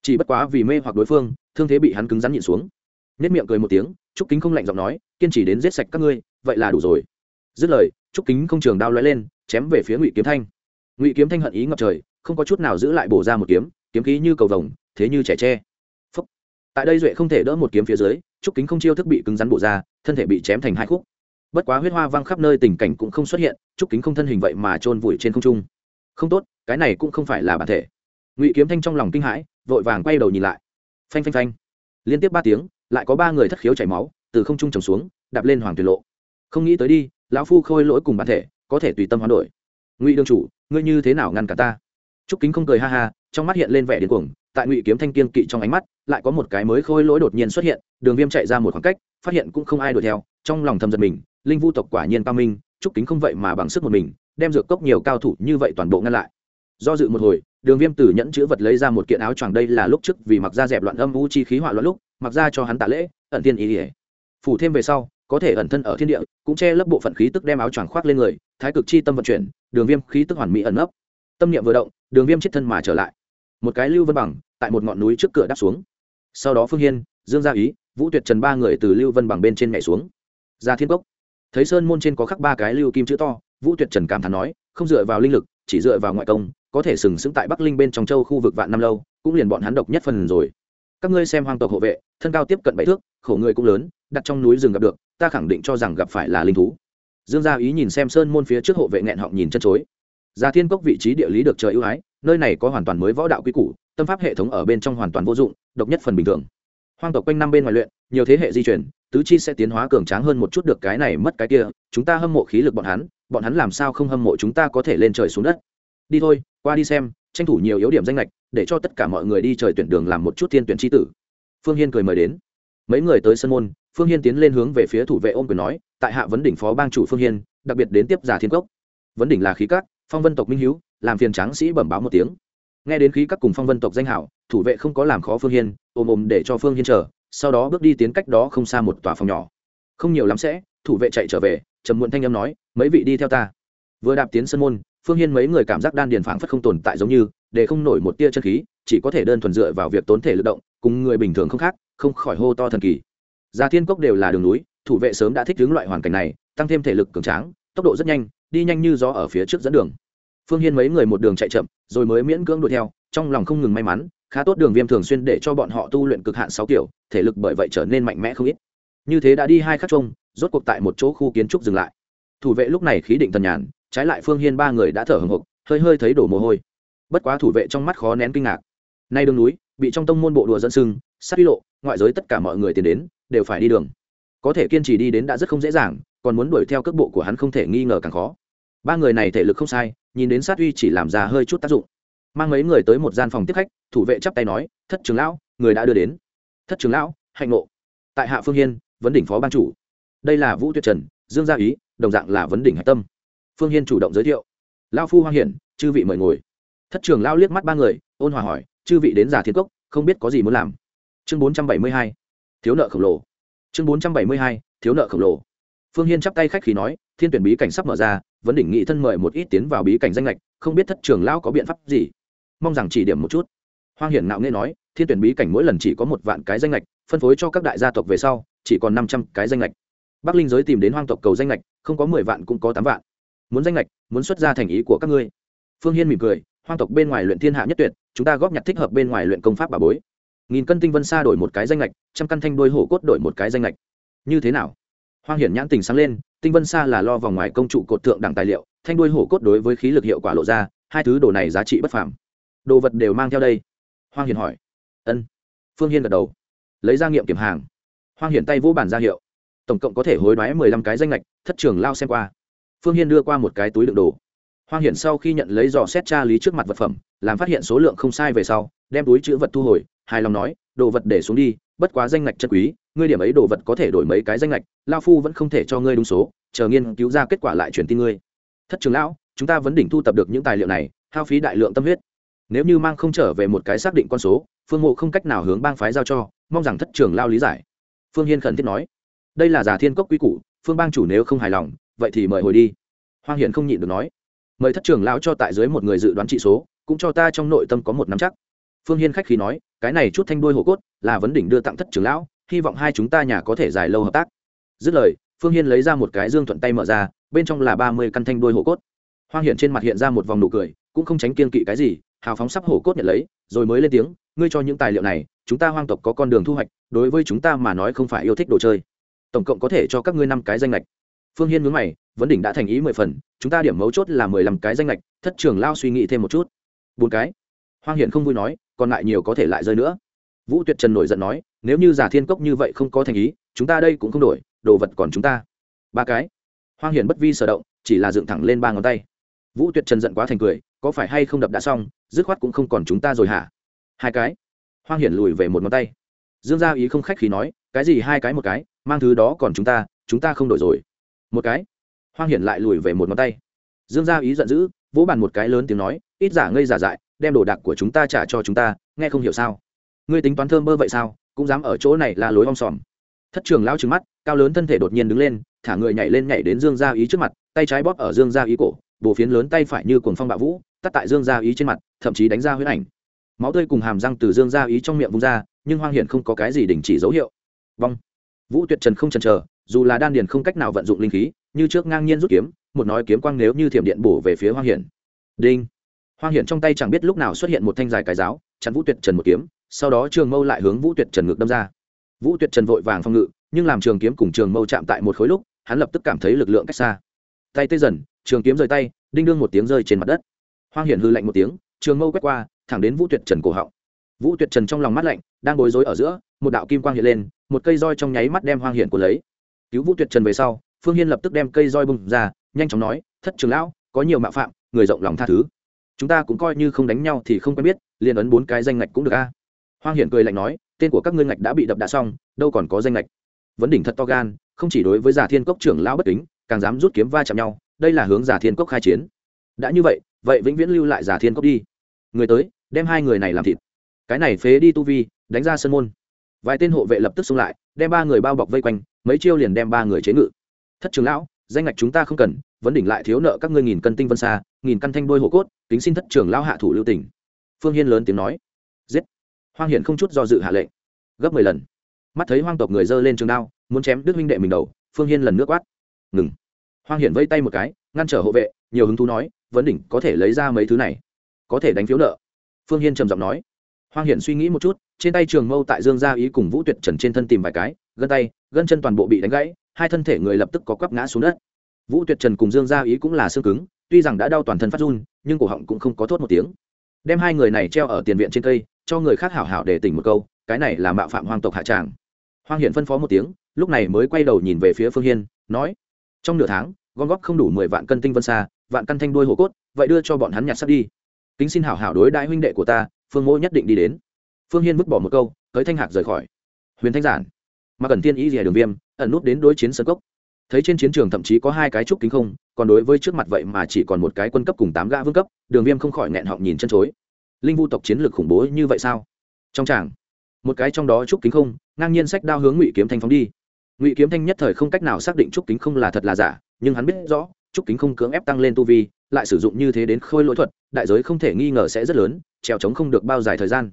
Chỉ bất quá vì mê hoặc đối phương, thương thế bị hắn cứng rắn nhịn xuống. Nết miệng cười một tiếng trúc kính không lạnh giọng nói, kiên trì đến giết sạch các ngươi, vậy là đủ rồi. Dứt lời trúc kính không trường đao lóe lên, chém về phía ngụy kiếm thanh ngụy kiếm thanh hận ý ngập trời, không có chút nào giữ lại bổ ra một kiếm kiếm khí như cầu vồng, thế như trẻ tre. Phúc. tại đây duệ không thể đỡ một kiếm phía dưới, trúc kính không chiêu thức bị cứng rắn bổ ra, thân thể bị chém thành hai khúc. Bất quá huyết hoa văng khắp nơi tình cảnh cũng không xuất hiện, trúc kính không thân hình vậy mà trôn vùi trên không trung. Không tốt, cái này cũng không phải là bản thể. Ngụy kiếm thanh trong lòng kinh hãi, vội vàng quay đầu nhìn lại. Phanh phanh phanh. Liên tiếp ba tiếng, lại có ba người thất khiếu chảy máu, từ không trung trồng xuống, đạp lên hoàng tuyệt lộ. Không nghĩ tới đi, lão phu khôi lỗi cùng bản thể, có thể tùy tâm hoán đổi. Ngụy đương chủ ngươi như thế nào ngăn cả ta? Trúc kính không cười ha ha, trong mắt hiện lên vẻ điên cuồng, tại ngụy kiếm thanh kiên kỵ trong ánh mắt, lại có một cái mới khôi lỗi đột nhiên xuất hiện, đường viêm chạy ra một khoảng cách, phát hiện cũng không ai đuổi theo, trong lòng thầm giật mình, linh vu tộc quả nhiên cao minh, trúc kính không vậy mà bằng sức một mình, đem dược cốc nhiều cao thủ như vậy toàn bộ ngăn lại. Do dự một hồi, đường viêm tử nhẫn chữ vật lấy ra một kiện áo choàng đây là lúc trước vì mặc ra dẹp loạn âm u chi khí hỏa loạn lúc, mặc ra cho hắn tạ lễ, ẩn tiên ý ỉa phủ thêm về sau, có thể ẩn thân ở thiên địa, cũng che lấp bộ phận khí tức đem áo choàng khoác lên người, thái cực chi tâm vận chuyển đường viêm khí tức hoàn mỹ ẩn nấp. Tâm niệm vừa động, đường viêm chết thân mà trở lại. Một cái lưu vân bằng, tại một ngọn núi trước cửa đáp xuống. Sau đó phương hiên, dương gia ý, vũ tuyệt trần ba người từ lưu vân bằng bên trên nhảy xuống. Ra thiên cốc. Thấy sơn môn trên có khắc ba cái lưu kim chữ to, vũ tuyệt trần cảm thán nói, không dựa vào linh lực, chỉ dựa vào ngoại công, có thể sừng sững tại bắc linh bên trong châu khu vực vạn năm lâu, cũng liền bọn hắn độc nhất phần rồi. Các ngươi xem hoang tộc hộ vệ, thân cao tiếp cận bảy thước, khổ người cũng lớn, đặt trong núi rừng gặp được, ta khẳng định cho rằng gặp phải là linh thú dương gia ý nhìn xem sơn môn phía trước hộ vệ nghẹn họng nhìn chân chối. Gia thiên cốc vị trí địa lý được trời ưu ái, nơi này có hoàn toàn mới võ đạo quy củ, tâm pháp hệ thống ở bên trong hoàn toàn vô dụng, độc nhất phần bình thường. Hoang tộc quanh năm bên ngoài luyện, nhiều thế hệ di chuyển tứ chi sẽ tiến hóa cường tráng hơn một chút được cái này mất cái kia, chúng ta hâm mộ khí lực bọn hắn bọn hắn làm sao không hâm mộ chúng ta có thể lên trời xuống đất. Đi thôi, qua đi xem, tranh thủ nhiều yếu điểm danh lệch, để cho tất cả mọi người đi trời tuyển đường làm một chút thiên tuyển tri tử. Phương hiên cười mời đến. Mấy người tới sân môn, phương hiên tiến lên hướng về phía thủ vệ ôm quyền nói tại hạ vấn đỉnh phó bang chủ phương hiên, đặc biệt đến tiếp giả thiên cốc. Vấn đỉnh là khí các, phong vân tộc minh hữu làm phiền tráng sĩ bẩm báo một tiếng. Nghe đến khí các cùng phong vân tộc danh hảo, thủ vệ không có làm khó phương hiên ôm ôm để cho phương hiên chờ, sau đó bước đi tiến cách đó không xa một tòa phòng nhỏ. Không nhiều lắm sẽ, thủ vệ chạy trở về, trầm muộn thanh âm nói, mấy vị đi theo ta. Vừa đạp tiến sân môn, phương hiên mấy người cảm giác đan điền phảng phất không tồn tại giống như, để không nổi một tia chân khí, chỉ có thể đơn thuần dựa vào việc tốn thể lực động, cùng người bình thường không khác, không khỏi hô to thần kỳ. Gia thiên cốc đều là đường núi thủ vệ sớm đã thích ứng loại hoàn cảnh này, tăng thêm thể lực cường tráng, tốc độ rất nhanh, đi nhanh như gió ở phía trước dẫn đường. Phương hiên mấy người một đường chạy chậm, rồi mới miễn cưỡng đuổi theo, trong lòng không ngừng may mắn, khá tốt đường viêm thường xuyên để cho bọn họ tu luyện cực hạn sáu kiểu, thể lực bởi vậy trở nên mạnh mẽ không ít. Như thế đã đi hai khắc trông rốt cuộc tại một chỗ khu kiến trúc dừng lại. Thủ vệ lúc này khí định thần nhàn, trái lại phương hiên ba người đã thở hồng hộc, hơi hơi thấy đổ mồ hôi. Bất quá thủ vệ trong mắt khó nén kinh ngạc. Nay đường núi, bị trong tông môn bộ đùa dẫn sưng sát uy lộ, ngoại giới tất cả mọi người tiến đến, đều phải đi đường có thể kiên trì đi đến đã rất không dễ dàng, còn muốn đuổi theo cước bộ của hắn không thể nghi ngờ càng khó. Ba người này thể lực không sai, nhìn đến sát uy chỉ làm ra hơi chút tác dụng. Mang mấy người tới một gian phòng tiếp khách, thủ vệ chắp tay nói, thất trường lão, người đã đưa đến. Thất trường lão, hạnh ngộ. Tại hạ phương hiên, vấn đỉnh phó ban chủ. Đây là vũ tuyệt trần, dương gia ý, đồng dạng là vấn đỉnh hạch tâm. Phương hiên chủ động giới thiệu. Lao phu hoang hiển, chư vị mời ngồi. Thất trường lao liếc mắt ba người, ôn hòa hỏi, chư vị đến giả thiên cốc, không biết có gì muốn làm? Chương bốn trăm bảy mươi hai, thiếu nợ khổng lồ chương bốn trăm bảy mươi hai, thiếu nợ khổng lồ. Phương hiên chắp tay khách khí nói, thiên tuyển bí cảnh sắp mở ra, vấn đỉnh nghị thân mời một ít tiến vào bí cảnh danh lệch không biết thất trường lão có biện pháp gì? Mong rằng chỉ điểm một chút. Hoang hiển nạo nghe nói, thiên tuyển bí cảnh mỗi lần chỉ có một vạn cái danh lệch phân phối cho các đại gia tộc về sau, chỉ còn năm trăm cái danh lệch bắc linh giới tìm đến hoang tộc cầu danh lệch không có mười vạn cũng có tám vạn. Muốn danh lệch muốn xuất ra thành ý của các ngươi. Phương hiên mỉm cười, hoang tộc bên ngoài luyện thiên hạ nhất tuyệt, chúng ta góp nhặt thích hợp bên ngoài luyện công pháp bà bối nghìn cân tinh vân xa đổi một cái danh lệch trăm căn thanh đôi hổ cốt đổi một cái danh lệch như thế nào? Hoang hiển nhãn tình sáng lên, tinh vân xa là lo vòng ngoài công trụ cột tượng đẳng tài liệu, thanh đuôi hổ cốt đối với khí lực hiệu quả lộ ra, hai thứ đồ này giá trị bất phàm. Đồ vật đều mang theo đây. Hoang hiển hỏi. Ân. Phương hiên gật đầu. Lấy ra nghiệm kiểm hàng. Hoang hiển tay vỗ bản ra hiệu. Tổng cộng có thể hối đoái mười lăm cái danh lệch thất trường lao xem qua. Phương hiên đưa qua một cái túi đựng đồ. Hoang hiển sau khi nhận lấy dò xét tra lý trước mặt vật phẩm, làm phát hiện số lượng không sai về sau, đem túi chữ vật thu hồi hài lòng nói, đồ vật để xuống đi, bất quá danh ngạch chân quý, ngươi điểm ấy đồ vật có thể đổi mấy cái danh ngạch, lao phu vẫn không thể cho ngươi đúng số, chờ nghiên cứu ra kết quả lại truyền tin ngươi. Thất trường lão, chúng ta vẫn đỉnh thu tập được những tài liệu này, hao phí đại lượng tâm huyết. Nếu như mang không trở về một cái xác định con số, phương mộ không cách nào hướng bang phái giao cho, mong rằng thất trường lao lý giải. Phương hiên khẩn thiết nói, đây là giả thiên cốc quy củ, phương bang chủ nếu không hài lòng, vậy thì mời hồi đi. Hoang hiền không nhịn được nói, mời thất trường lão cho tại dưới một người dự đoán trị số, cũng cho ta trong nội tâm có một nắm chắc phương hiên khách khí nói, cái này chút thanh đuôi hổ cốt là vấn đỉnh đưa tặng thất trưởng lão, hy vọng hai chúng ta nhà có thể dài lâu hợp tác. Dứt lời, phương hiên lấy ra một cái dương thuận tay mở ra, bên trong là ba mươi căn thanh đuôi hổ cốt. Hoang hiện trên mặt hiện ra một vòng nụ cười, cũng không tránh kiên kỵ cái gì, hào phóng sắp hổ cốt nhận lấy, rồi mới lên tiếng, ngươi cho những tài liệu này, chúng ta hoang tộc có con đường thu hoạch, đối với chúng ta mà nói không phải yêu thích đồ chơi. Tổng cộng có thể cho các ngươi năm cái danh lệch phương hiên mướn mày, vấn đỉnh đã thành ý mười phần, chúng ta điểm mấu chốt là mười lăm cái danh lệch thất trường lao suy nghĩ thêm một chút. Bốn cái hoang hiển không vui nói, còn lại nhiều có thể lại rơi nữa. Vũ tuyệt trần nổi giận nói, nếu như giả thiên cốc như vậy không có thành ý, chúng ta đây cũng không đổi, đồ vật còn chúng ta. Ba cái. Hoang hiển bất vi sở động, chỉ là dựng thẳng lên ba ngón tay. Vũ tuyệt trần giận quá thành cười, có phải hay không đập đã xong, dứt khoát cũng không còn chúng ta rồi hả? Hai cái. Hoang hiển lùi về một ngón tay. Dương gia ý không khách khí nói, cái gì hai cái một cái, mang thứ đó còn chúng ta chúng ta không đổi rồi. Một cái. Hoang hiển lại lùi về một ngón tay. Dương gia ý giận dữ, vỗ bàn một cái lớn tiếng nói, ít giả ngây giả dại đem đồ đạc của chúng ta trả cho chúng ta, nghe không hiểu sao? Ngươi tính toán thơm mơ vậy sao? Cũng dám ở chỗ này là lối om sòm. Thất trường lao trừng mắt, cao lớn thân thể đột nhiên đứng lên, thả người nhảy lên nhảy đến dương gia ý trước mặt, tay trái bóp ở dương gia ý cổ bồ phiến lớn tay phải như cuồng phong bạo vũ, tắt tại dương gia ý trên mặt, thậm chí đánh ra huyết ảnh. Máu tươi cùng hàm răng từ dương gia ý trong miệng vung ra, nhưng hoang hiển không có cái gì đình chỉ dấu hiệu. Vong. Vũ tuyệt trần không chần chờ, dù là đan điền không cách nào vận dụng linh khí, như trước ngang nhiên rút kiếm, một nói kiếm quang nếu như thiểm điện bổ về phía hoang hiển. Đinh hoang hiển trong tay chẳng biết lúc nào xuất hiện một thanh dài cái giáo, chặn vũ tuyệt trần một kiếm, sau đó trường mâu lại hướng vũ tuyệt trần ngược đâm ra. Vũ tuyệt trần vội vàng phong ngự, nhưng làm trường kiếm cùng trường mâu chạm tại một khối lúc, hắn lập tức cảm thấy lực lượng cách xa. Tay tê dần, trường kiếm rời tay, đinh đương một tiếng rơi trên mặt đất. Hoang hiển hư lạnh một tiếng, trường mâu quét qua, thẳng đến vũ tuyệt trần cổ họng. Vũ tuyệt trần trong lòng mắt lạnh, đang bối rối ở giữa, một đạo kim quang hiện lên, một cây roi trong nháy mắt đem hoang hiển của lấy. Cứu vũ tuyệt trần về sau, phương hiên lập tức đem cây roi bung ra, nhanh chóng nói, thất trường lão, có nhiều mạo phạm, người rộng lòng tha thứ chúng ta cũng coi như không đánh nhau thì không quen biết liền ấn bốn cái danh ngạch cũng được a. Hoang hiển cười lạnh nói, tên của các ngươi ngạch đã bị đập đã xong, đâu còn có danh ngạch. Vấn đỉnh thật to gan, không chỉ đối với giả thiên cốc trưởng lão bất kính, càng dám rút kiếm va chạm nhau, đây là hướng giả thiên cốc khai chiến. Đã như vậy vậy vĩnh viễn lưu lại giả thiên cốc đi. Người tới, đem hai người này làm thịt. Cái này phế đi tu vi, đánh ra sân môn. Vài tên hộ vệ lập tức xông lại, đem ba người bao bọc vây quanh, mấy chiêu liền đem ba người chế ngự. Thất trưởng lão, danh ngạch chúng ta không cần, vấn đỉnh lại thiếu nợ các ngươi nghìn cân tinh vân xa, nghìn căn thanh đôi hộ cốt kính xin thất trưởng lão hạ thủ lưu tỉnh phương hiên lớn tiếng nói. Giết. Hoang hiển không chút do dự hạ lệnh. Gấp mười lần. Mắt thấy hoang tộc người dơ lên trường đao, muốn chém đức huynh đệ mình đầu, phương hiên lần nước quát. Ngừng. Hoang hiển vây tay một cái, ngăn trở hộ vệ, nhiều hứng thú nói, vấn đỉnh có thể lấy ra mấy thứ này? Có thể đánh phiếu nợ. Phương hiên trầm giọng nói. Hoang hiển suy nghĩ một chút, trên tay trường mâu tại dương gia ý cùng vũ tuyệt trần trên thân tìm vài cái, gân tay, gân chân toàn bộ bị đánh gãy, hai thân thể người lập tức có quắp ngã xuống đất. Vũ tuyệt trần cùng dương gia ý cũng là xương cứng tuy rằng đã đau toàn thân phát run, nhưng cổ họng cũng không có thốt một tiếng. Đem hai người này treo ở tiền viện trên cây, cho người khác hảo hảo để tỉnh một câu, cái này là mạo phạm hoang tộc hạ tràng. Hoang hiển phân phó một tiếng, lúc này mới quay đầu nhìn về phía phương hiên, nói, trong nửa tháng, gom góp không đủ mười vạn cân tinh vân xa vạn căn thanh đuôi hồ cốt, vậy đưa cho bọn hắn nhặt sắp đi. Kính xin hảo hảo đối đại huynh đệ của ta, phương mỗ nhất định đi đến. Phương hiên vứt bỏ một câu, tới thanh hạc rời khỏi. Huyền thanh giản, mà cần tiên ý gì đường viêm, ẩn nút đến đối chiến sân cốc thấy trên chiến trường thậm chí có hai cái trúc kính không, còn đối với trước mặt vậy mà chỉ còn một cái quân cấp cùng tám gã vương cấp, đường viêm không khỏi nghẹn họng nhìn chân chối. Linh vu tộc chiến lược khủng bố như vậy sao? Trong tràng, một cái trong đó trúc kính không, ngang nhiên sách đao hướng ngụy kiếm thanh phóng đi. Ngụy kiếm thanh nhất thời không cách nào xác định trúc kính không là thật là giả, nhưng hắn biết rõ, trúc kính không cưỡng ép tăng lên tu vi, lại sử dụng như thế đến khôi lỗi thuật, đại giới không thể nghi ngờ sẽ rất lớn, trèo trống không được bao dài thời gian.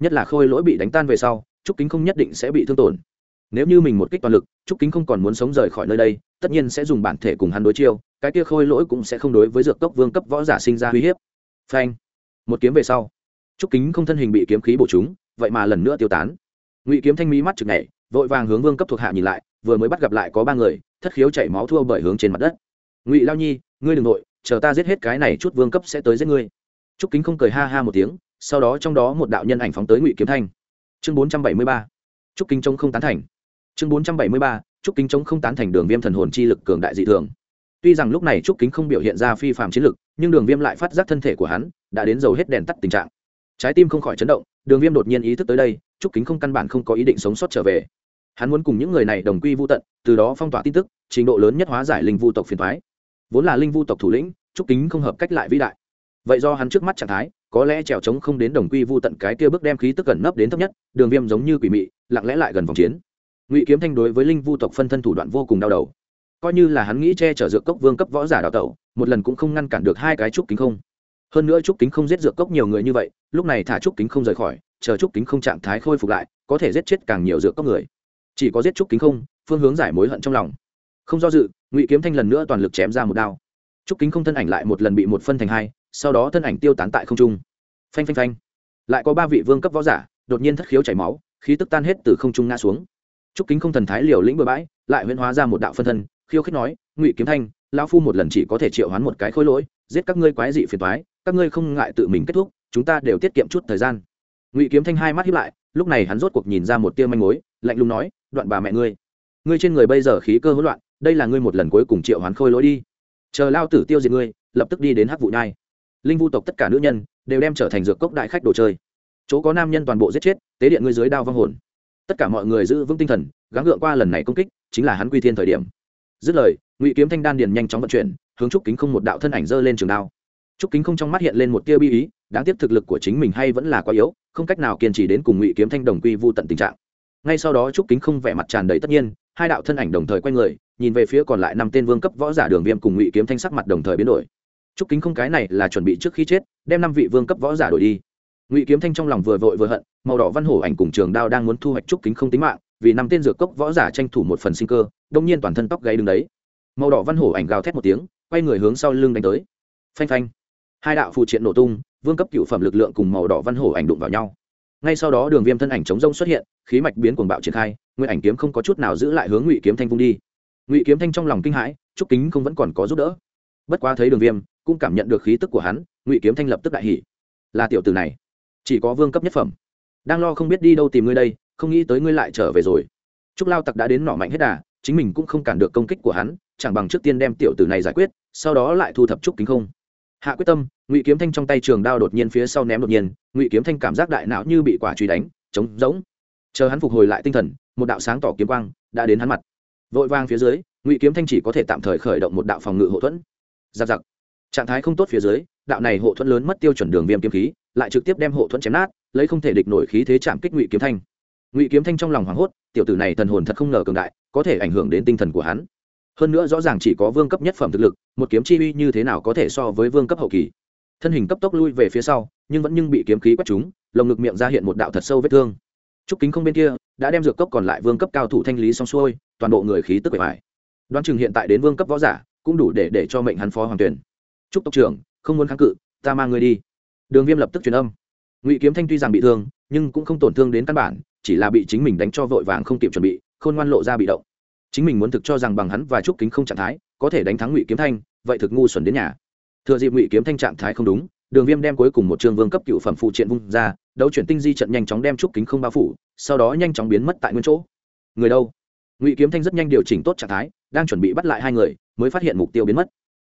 Nhất là khôi lỗi bị đánh tan về sau, trúc kính không nhất định sẽ bị thương tổn nếu như mình một kích toàn lực, trúc kính không còn muốn sống rời khỏi nơi đây, tất nhiên sẽ dùng bản thể cùng hắn đối chiêu, cái kia khôi lỗi cũng sẽ không đối với dược cốc vương cấp võ giả sinh ra uy hiếp. Phanh. Một kiếm về sau, trúc kính không thân hình bị kiếm khí bổ chúng, vậy mà lần nữa tiêu tán. Ngụy kiếm thanh mỹ mắt chực nhảy, vội vàng hướng vương cấp thuộc hạ nhìn lại, vừa mới bắt gặp lại có ba người, thất khiếu chảy máu thua bởi hướng trên mặt đất. Ngụy lao nhi, ngươi đ ừ n g nội, chờ ta giết hết cái này chút vương cấp sẽ tới giết ngươi. Trúc kính không cười ha ha một tiếng, sau đó trong đó một đạo nhân ảnh phóng tới ngụy kiếm thanh. Chương bốn trăm bảy mươi ba. Trúc kính trông không tán thành chương bốn trăm bảy mươi ba, trúc kính chống không tán thành đường viêm thần hồn chi lực cường đại dị thường. Tuy rằng lúc này trúc kính không biểu hiện ra phi phạm chiến lực, nhưng đường viêm lại phát giác thân thể của hắn đã đến dầu hết đèn tắt tình trạng. Trái tim không khỏi chấn động, đường viêm đột nhiên ý thức tới đây, trúc kính không căn bản không có ý định sống sót trở về. Hắn muốn cùng những người này đồng quy vô tận, từ đó phong tỏa tin tức, trình độ lớn nhất hóa giải linh vu tộc phiền thoái vốn là linh vu tộc thủ lĩnh, trúc kính không hợp cách lại vĩ đại. Vậy do hắn trước mắt trạng thái, có lẽ trèo trống không đến đồng quy vô tận cái kia bước đem khí tức gần nấp đến thấp nhất, đường viêm giống như quỷ mị, lặng lẽ lại gần vòng chiến ngụy kiếm thanh đối với linh vu tộc phân thân thủ đoạn vô cùng đau đầu coi như là hắn nghĩ che chở dược cốc vương cấp võ giả đào tẩu, một lần cũng không ngăn cản được hai cái trúc kính không. Hơn nữa trúc kính không giết dược cốc nhiều người như vậy, lúc này thả trúc kính không rời khỏi, chờ trúc kính không trạng thái khôi phục lại, có thể giết chết càng nhiều dược cốc người. Chỉ có giết trúc kính không, phương hướng giải mối hận trong lòng. Không do dự, ngụy kiếm thanh lần nữa toàn lực chém ra một đao. Trúc kính không thân ảnh lại một lần bị một phân thành hai, sau đó thân ảnh tiêu tán tại không trung. Phanh phanh phanh. Lại có ba vị vương cấp võ giả, đột nhiên thất khiếu chảy máu, khí tức tan hết từ không trung ngã xuống trúc kính không thần thái liều lĩnh bừa bãi, lại huyễn hóa ra một đạo phân thân, khiêu khích nói, ngụy kiếm thanh, lão phu một lần chỉ có thể triệu hoán một cái khối lỗi, giết các ngươi quái dị phiền toái, các ngươi không ngại tự mình kết thúc, chúng ta đều tiết kiệm chút thời gian. Ngụy kiếm thanh hai mắt hiếp lại, lúc này hắn rốt cuộc nhìn ra một tia manh mối, lạnh lùng nói, đoạn bà mẹ ngươi ngươi trên người bây giờ khí cơ hỗn loạn, đây là ngươi một lần cuối cùng triệu hoán khôi lỗi đi. Chờ lao tử tiêu diệt ngươi, lập tức đi đến hắc vụ nhai. Linh vu tộc tất cả nữ nhân đều đem trở thành dược cốc đại khách đồ chơi. Chỗ có nam nhân toàn bộ giết chết, tế điện ngươi dưới đao vong hồn tất cả mọi người giữ vững tinh thần, gắng gượng qua lần này công kích, chính là hắn quy thiên thời điểm. Dứt lời, ngụy kiếm thanh đan điền nhanh chóng vận chuyển, hướng trúc kính không một đạo thân ảnh dơ lên trường đao. Trúc kính không trong mắt hiện lên một tia bi ý, đáng tiếc thực lực của chính mình hay vẫn là quá yếu, không cách nào kiên trì đến cùng ngụy kiếm thanh đồng quy vô tận tình trạng. Ngay sau đó trúc kính không vẻ mặt tràn đầy tất nhiên, hai đạo thân ảnh đồng thời quay người, nhìn về phía còn lại năm tên vương cấp võ giả đường viêm cùng ngụy kiếm thanh sắc mặt đồng thời biến đổi. Trúc kính không cái này là chuẩn bị trước khi chết, đem năm vị vương cấp võ giả đổi đi ngụy kiếm thanh trong lòng vừa vội vừa hận, màu đỏ văn hổ ảnh cùng trường đao đang muốn thu hoạch trúc kính không tính mạng, vì năm tên dược cốc võ giả tranh thủ một phần sinh cơ, đông nhiên toàn thân tóc gáy đứng đấy. Màu đỏ văn hổ ảnh gào thét một tiếng, quay người hướng sau lưng đánh tới. Phanh phanh. Hai đạo phụ triện nổ tung, vương cấp cựu phẩm lực lượng cùng màu đỏ văn hổ ảnh đụng vào nhau. Ngay sau đó đường viêm thân ảnh chống rông xuất hiện, khí mạch biến cuồng bạo triển khai, nguyên ảnh kiếm không có chút nào giữ lại hướng ngụy kiếm thanh vung đi. Ngụy kiếm thanh trong lòng kinh hãi, trúc kính không vẫn còn có giúp đỡ. Bất quá thấy đường viêm, cũng cảm nhận được khí tức của hắn, ngụy kiếm thanh lập tức đại hỉ. Là tiểu từ này chỉ có vương cấp nhất phẩm. Đang lo không biết đi đâu tìm ngươi đây, không nghĩ tới ngươi lại trở về rồi. Trúc lao tặc đã đến nỏ mạnh hết đà, chính mình cũng không cản được công kích của hắn, chẳng bằng trước tiên đem tiểu tử này giải quyết, sau đó lại thu thập trúc kính không. Hạ quyết tâm, ngụy kiếm thanh trong tay trường đao đột nhiên phía sau ném đột nhiên, ngụy kiếm thanh cảm giác đại não như bị quả truy đánh, trống rỗng. Chờ hắn phục hồi lại tinh thần, một đạo sáng tỏ kiếm quang đã đến hắn mặt. Vội vang phía dưới, ngụy kiếm thanh chỉ có thể tạm thời khởi động một đạo phòng ngự hậu thuẫn. Giặc giặc trạng thái không tốt phía dưới, đạo này hộ thuẫn lớn mất tiêu chuẩn đường viêm kiếm khí, lại trực tiếp đem hộ thuẫn chém nát, lấy không thể địch nổi khí thế chạm kích ngụy kiếm thanh. Ngụy kiếm thanh trong lòng hoảng hốt, tiểu tử này thần hồn thật không ngờ cường đại, có thể ảnh hưởng đến tinh thần của hắn. Hơn nữa rõ ràng chỉ có vương cấp nhất phẩm thực lực, một kiếm chi uy như thế nào có thể so với vương cấp hậu kỳ. Thân hình cấp tốc lui về phía sau, nhưng vẫn nhưng bị kiếm khí quét trúng, lồng ngực miệng ra hiện một đạo thật sâu vết thương. Trúc kính không bên kia, đã đem dược cốc còn lại vương cấp cao thủ thanh lý xong xuôi, toàn bộ người khí tức bề ngoài đoán chừng hiện tại đến vương cấp võ giả, cũng đủ để để cho mệnh hắn phó hoàng tuyển. Chúc tộc trưởng, không muốn kháng cự, ta mang người đi. Đường viêm lập tức truyền âm. Ngụy kiếm thanh tuy rằng bị thương, nhưng cũng không tổn thương đến căn bản, chỉ là bị chính mình đánh cho vội vàng không kịp chuẩn bị, khôn ngoan lộ ra bị động. Chính mình muốn thực cho rằng bằng hắn và trúc kính không trạng thái, có thể đánh thắng ngụy kiếm thanh, vậy thực ngu xuẩn đến nhà. Thừa dịp ngụy kiếm thanh trạng thái không đúng, đường viêm đem cuối cùng một trường vương cấp cựu phẩm phụ triện vung ra, đấu chuyển tinh di trận nhanh chóng đem trúc kính không bao phủ, sau đó nhanh chóng biến mất tại nguyên chỗ. Người đâu? Ngụy kiếm thanh rất nhanh điều chỉnh tốt trạng thái, đang chuẩn bị bắt lại hai người, mới phát hiện mục tiêu biến mất.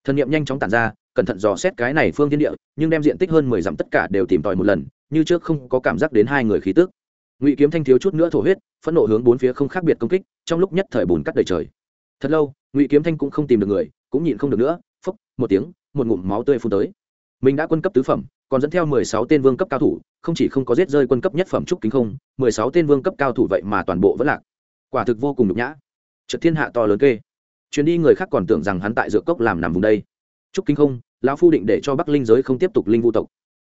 Thần n i ệ m nhanh chóng tàn ra cẩn thận dò xét cái này phương thiên địa, nhưng đem diện tích hơn mười dặm tất cả đều tìm tòi một lần, như trước không có cảm giác đến hai người khí tức. Ngụy kiếm thanh thiếu chút nữa thổ huyết, phẫn nộ hướng bốn phía không khác biệt công kích, trong lúc nhất thời bùn cắt đầy trời. Thật lâu, ngụy kiếm thanh cũng không tìm được người, cũng nhịn không được nữa, phốc, một tiếng, một ngụm máu tươi phun tới. Mình đã quân cấp tứ phẩm, còn dẫn theo mười sáu tên vương cấp cao thủ, không chỉ không có giết rơi quân cấp nhất phẩm trúc kính không, mười sáu tên vương cấp cao thủ vậy mà toàn bộ vẫn lạc. Quả thực vô cùng nhục nhã. Trật thiên hạ to lớn kê. Chuyến đi người khác còn tưởng rằng hắn tại dược cốc làm nằm vùng đây. Trúc Kính không lão phu định để cho bắc linh giới không tiếp tục linh vu tộc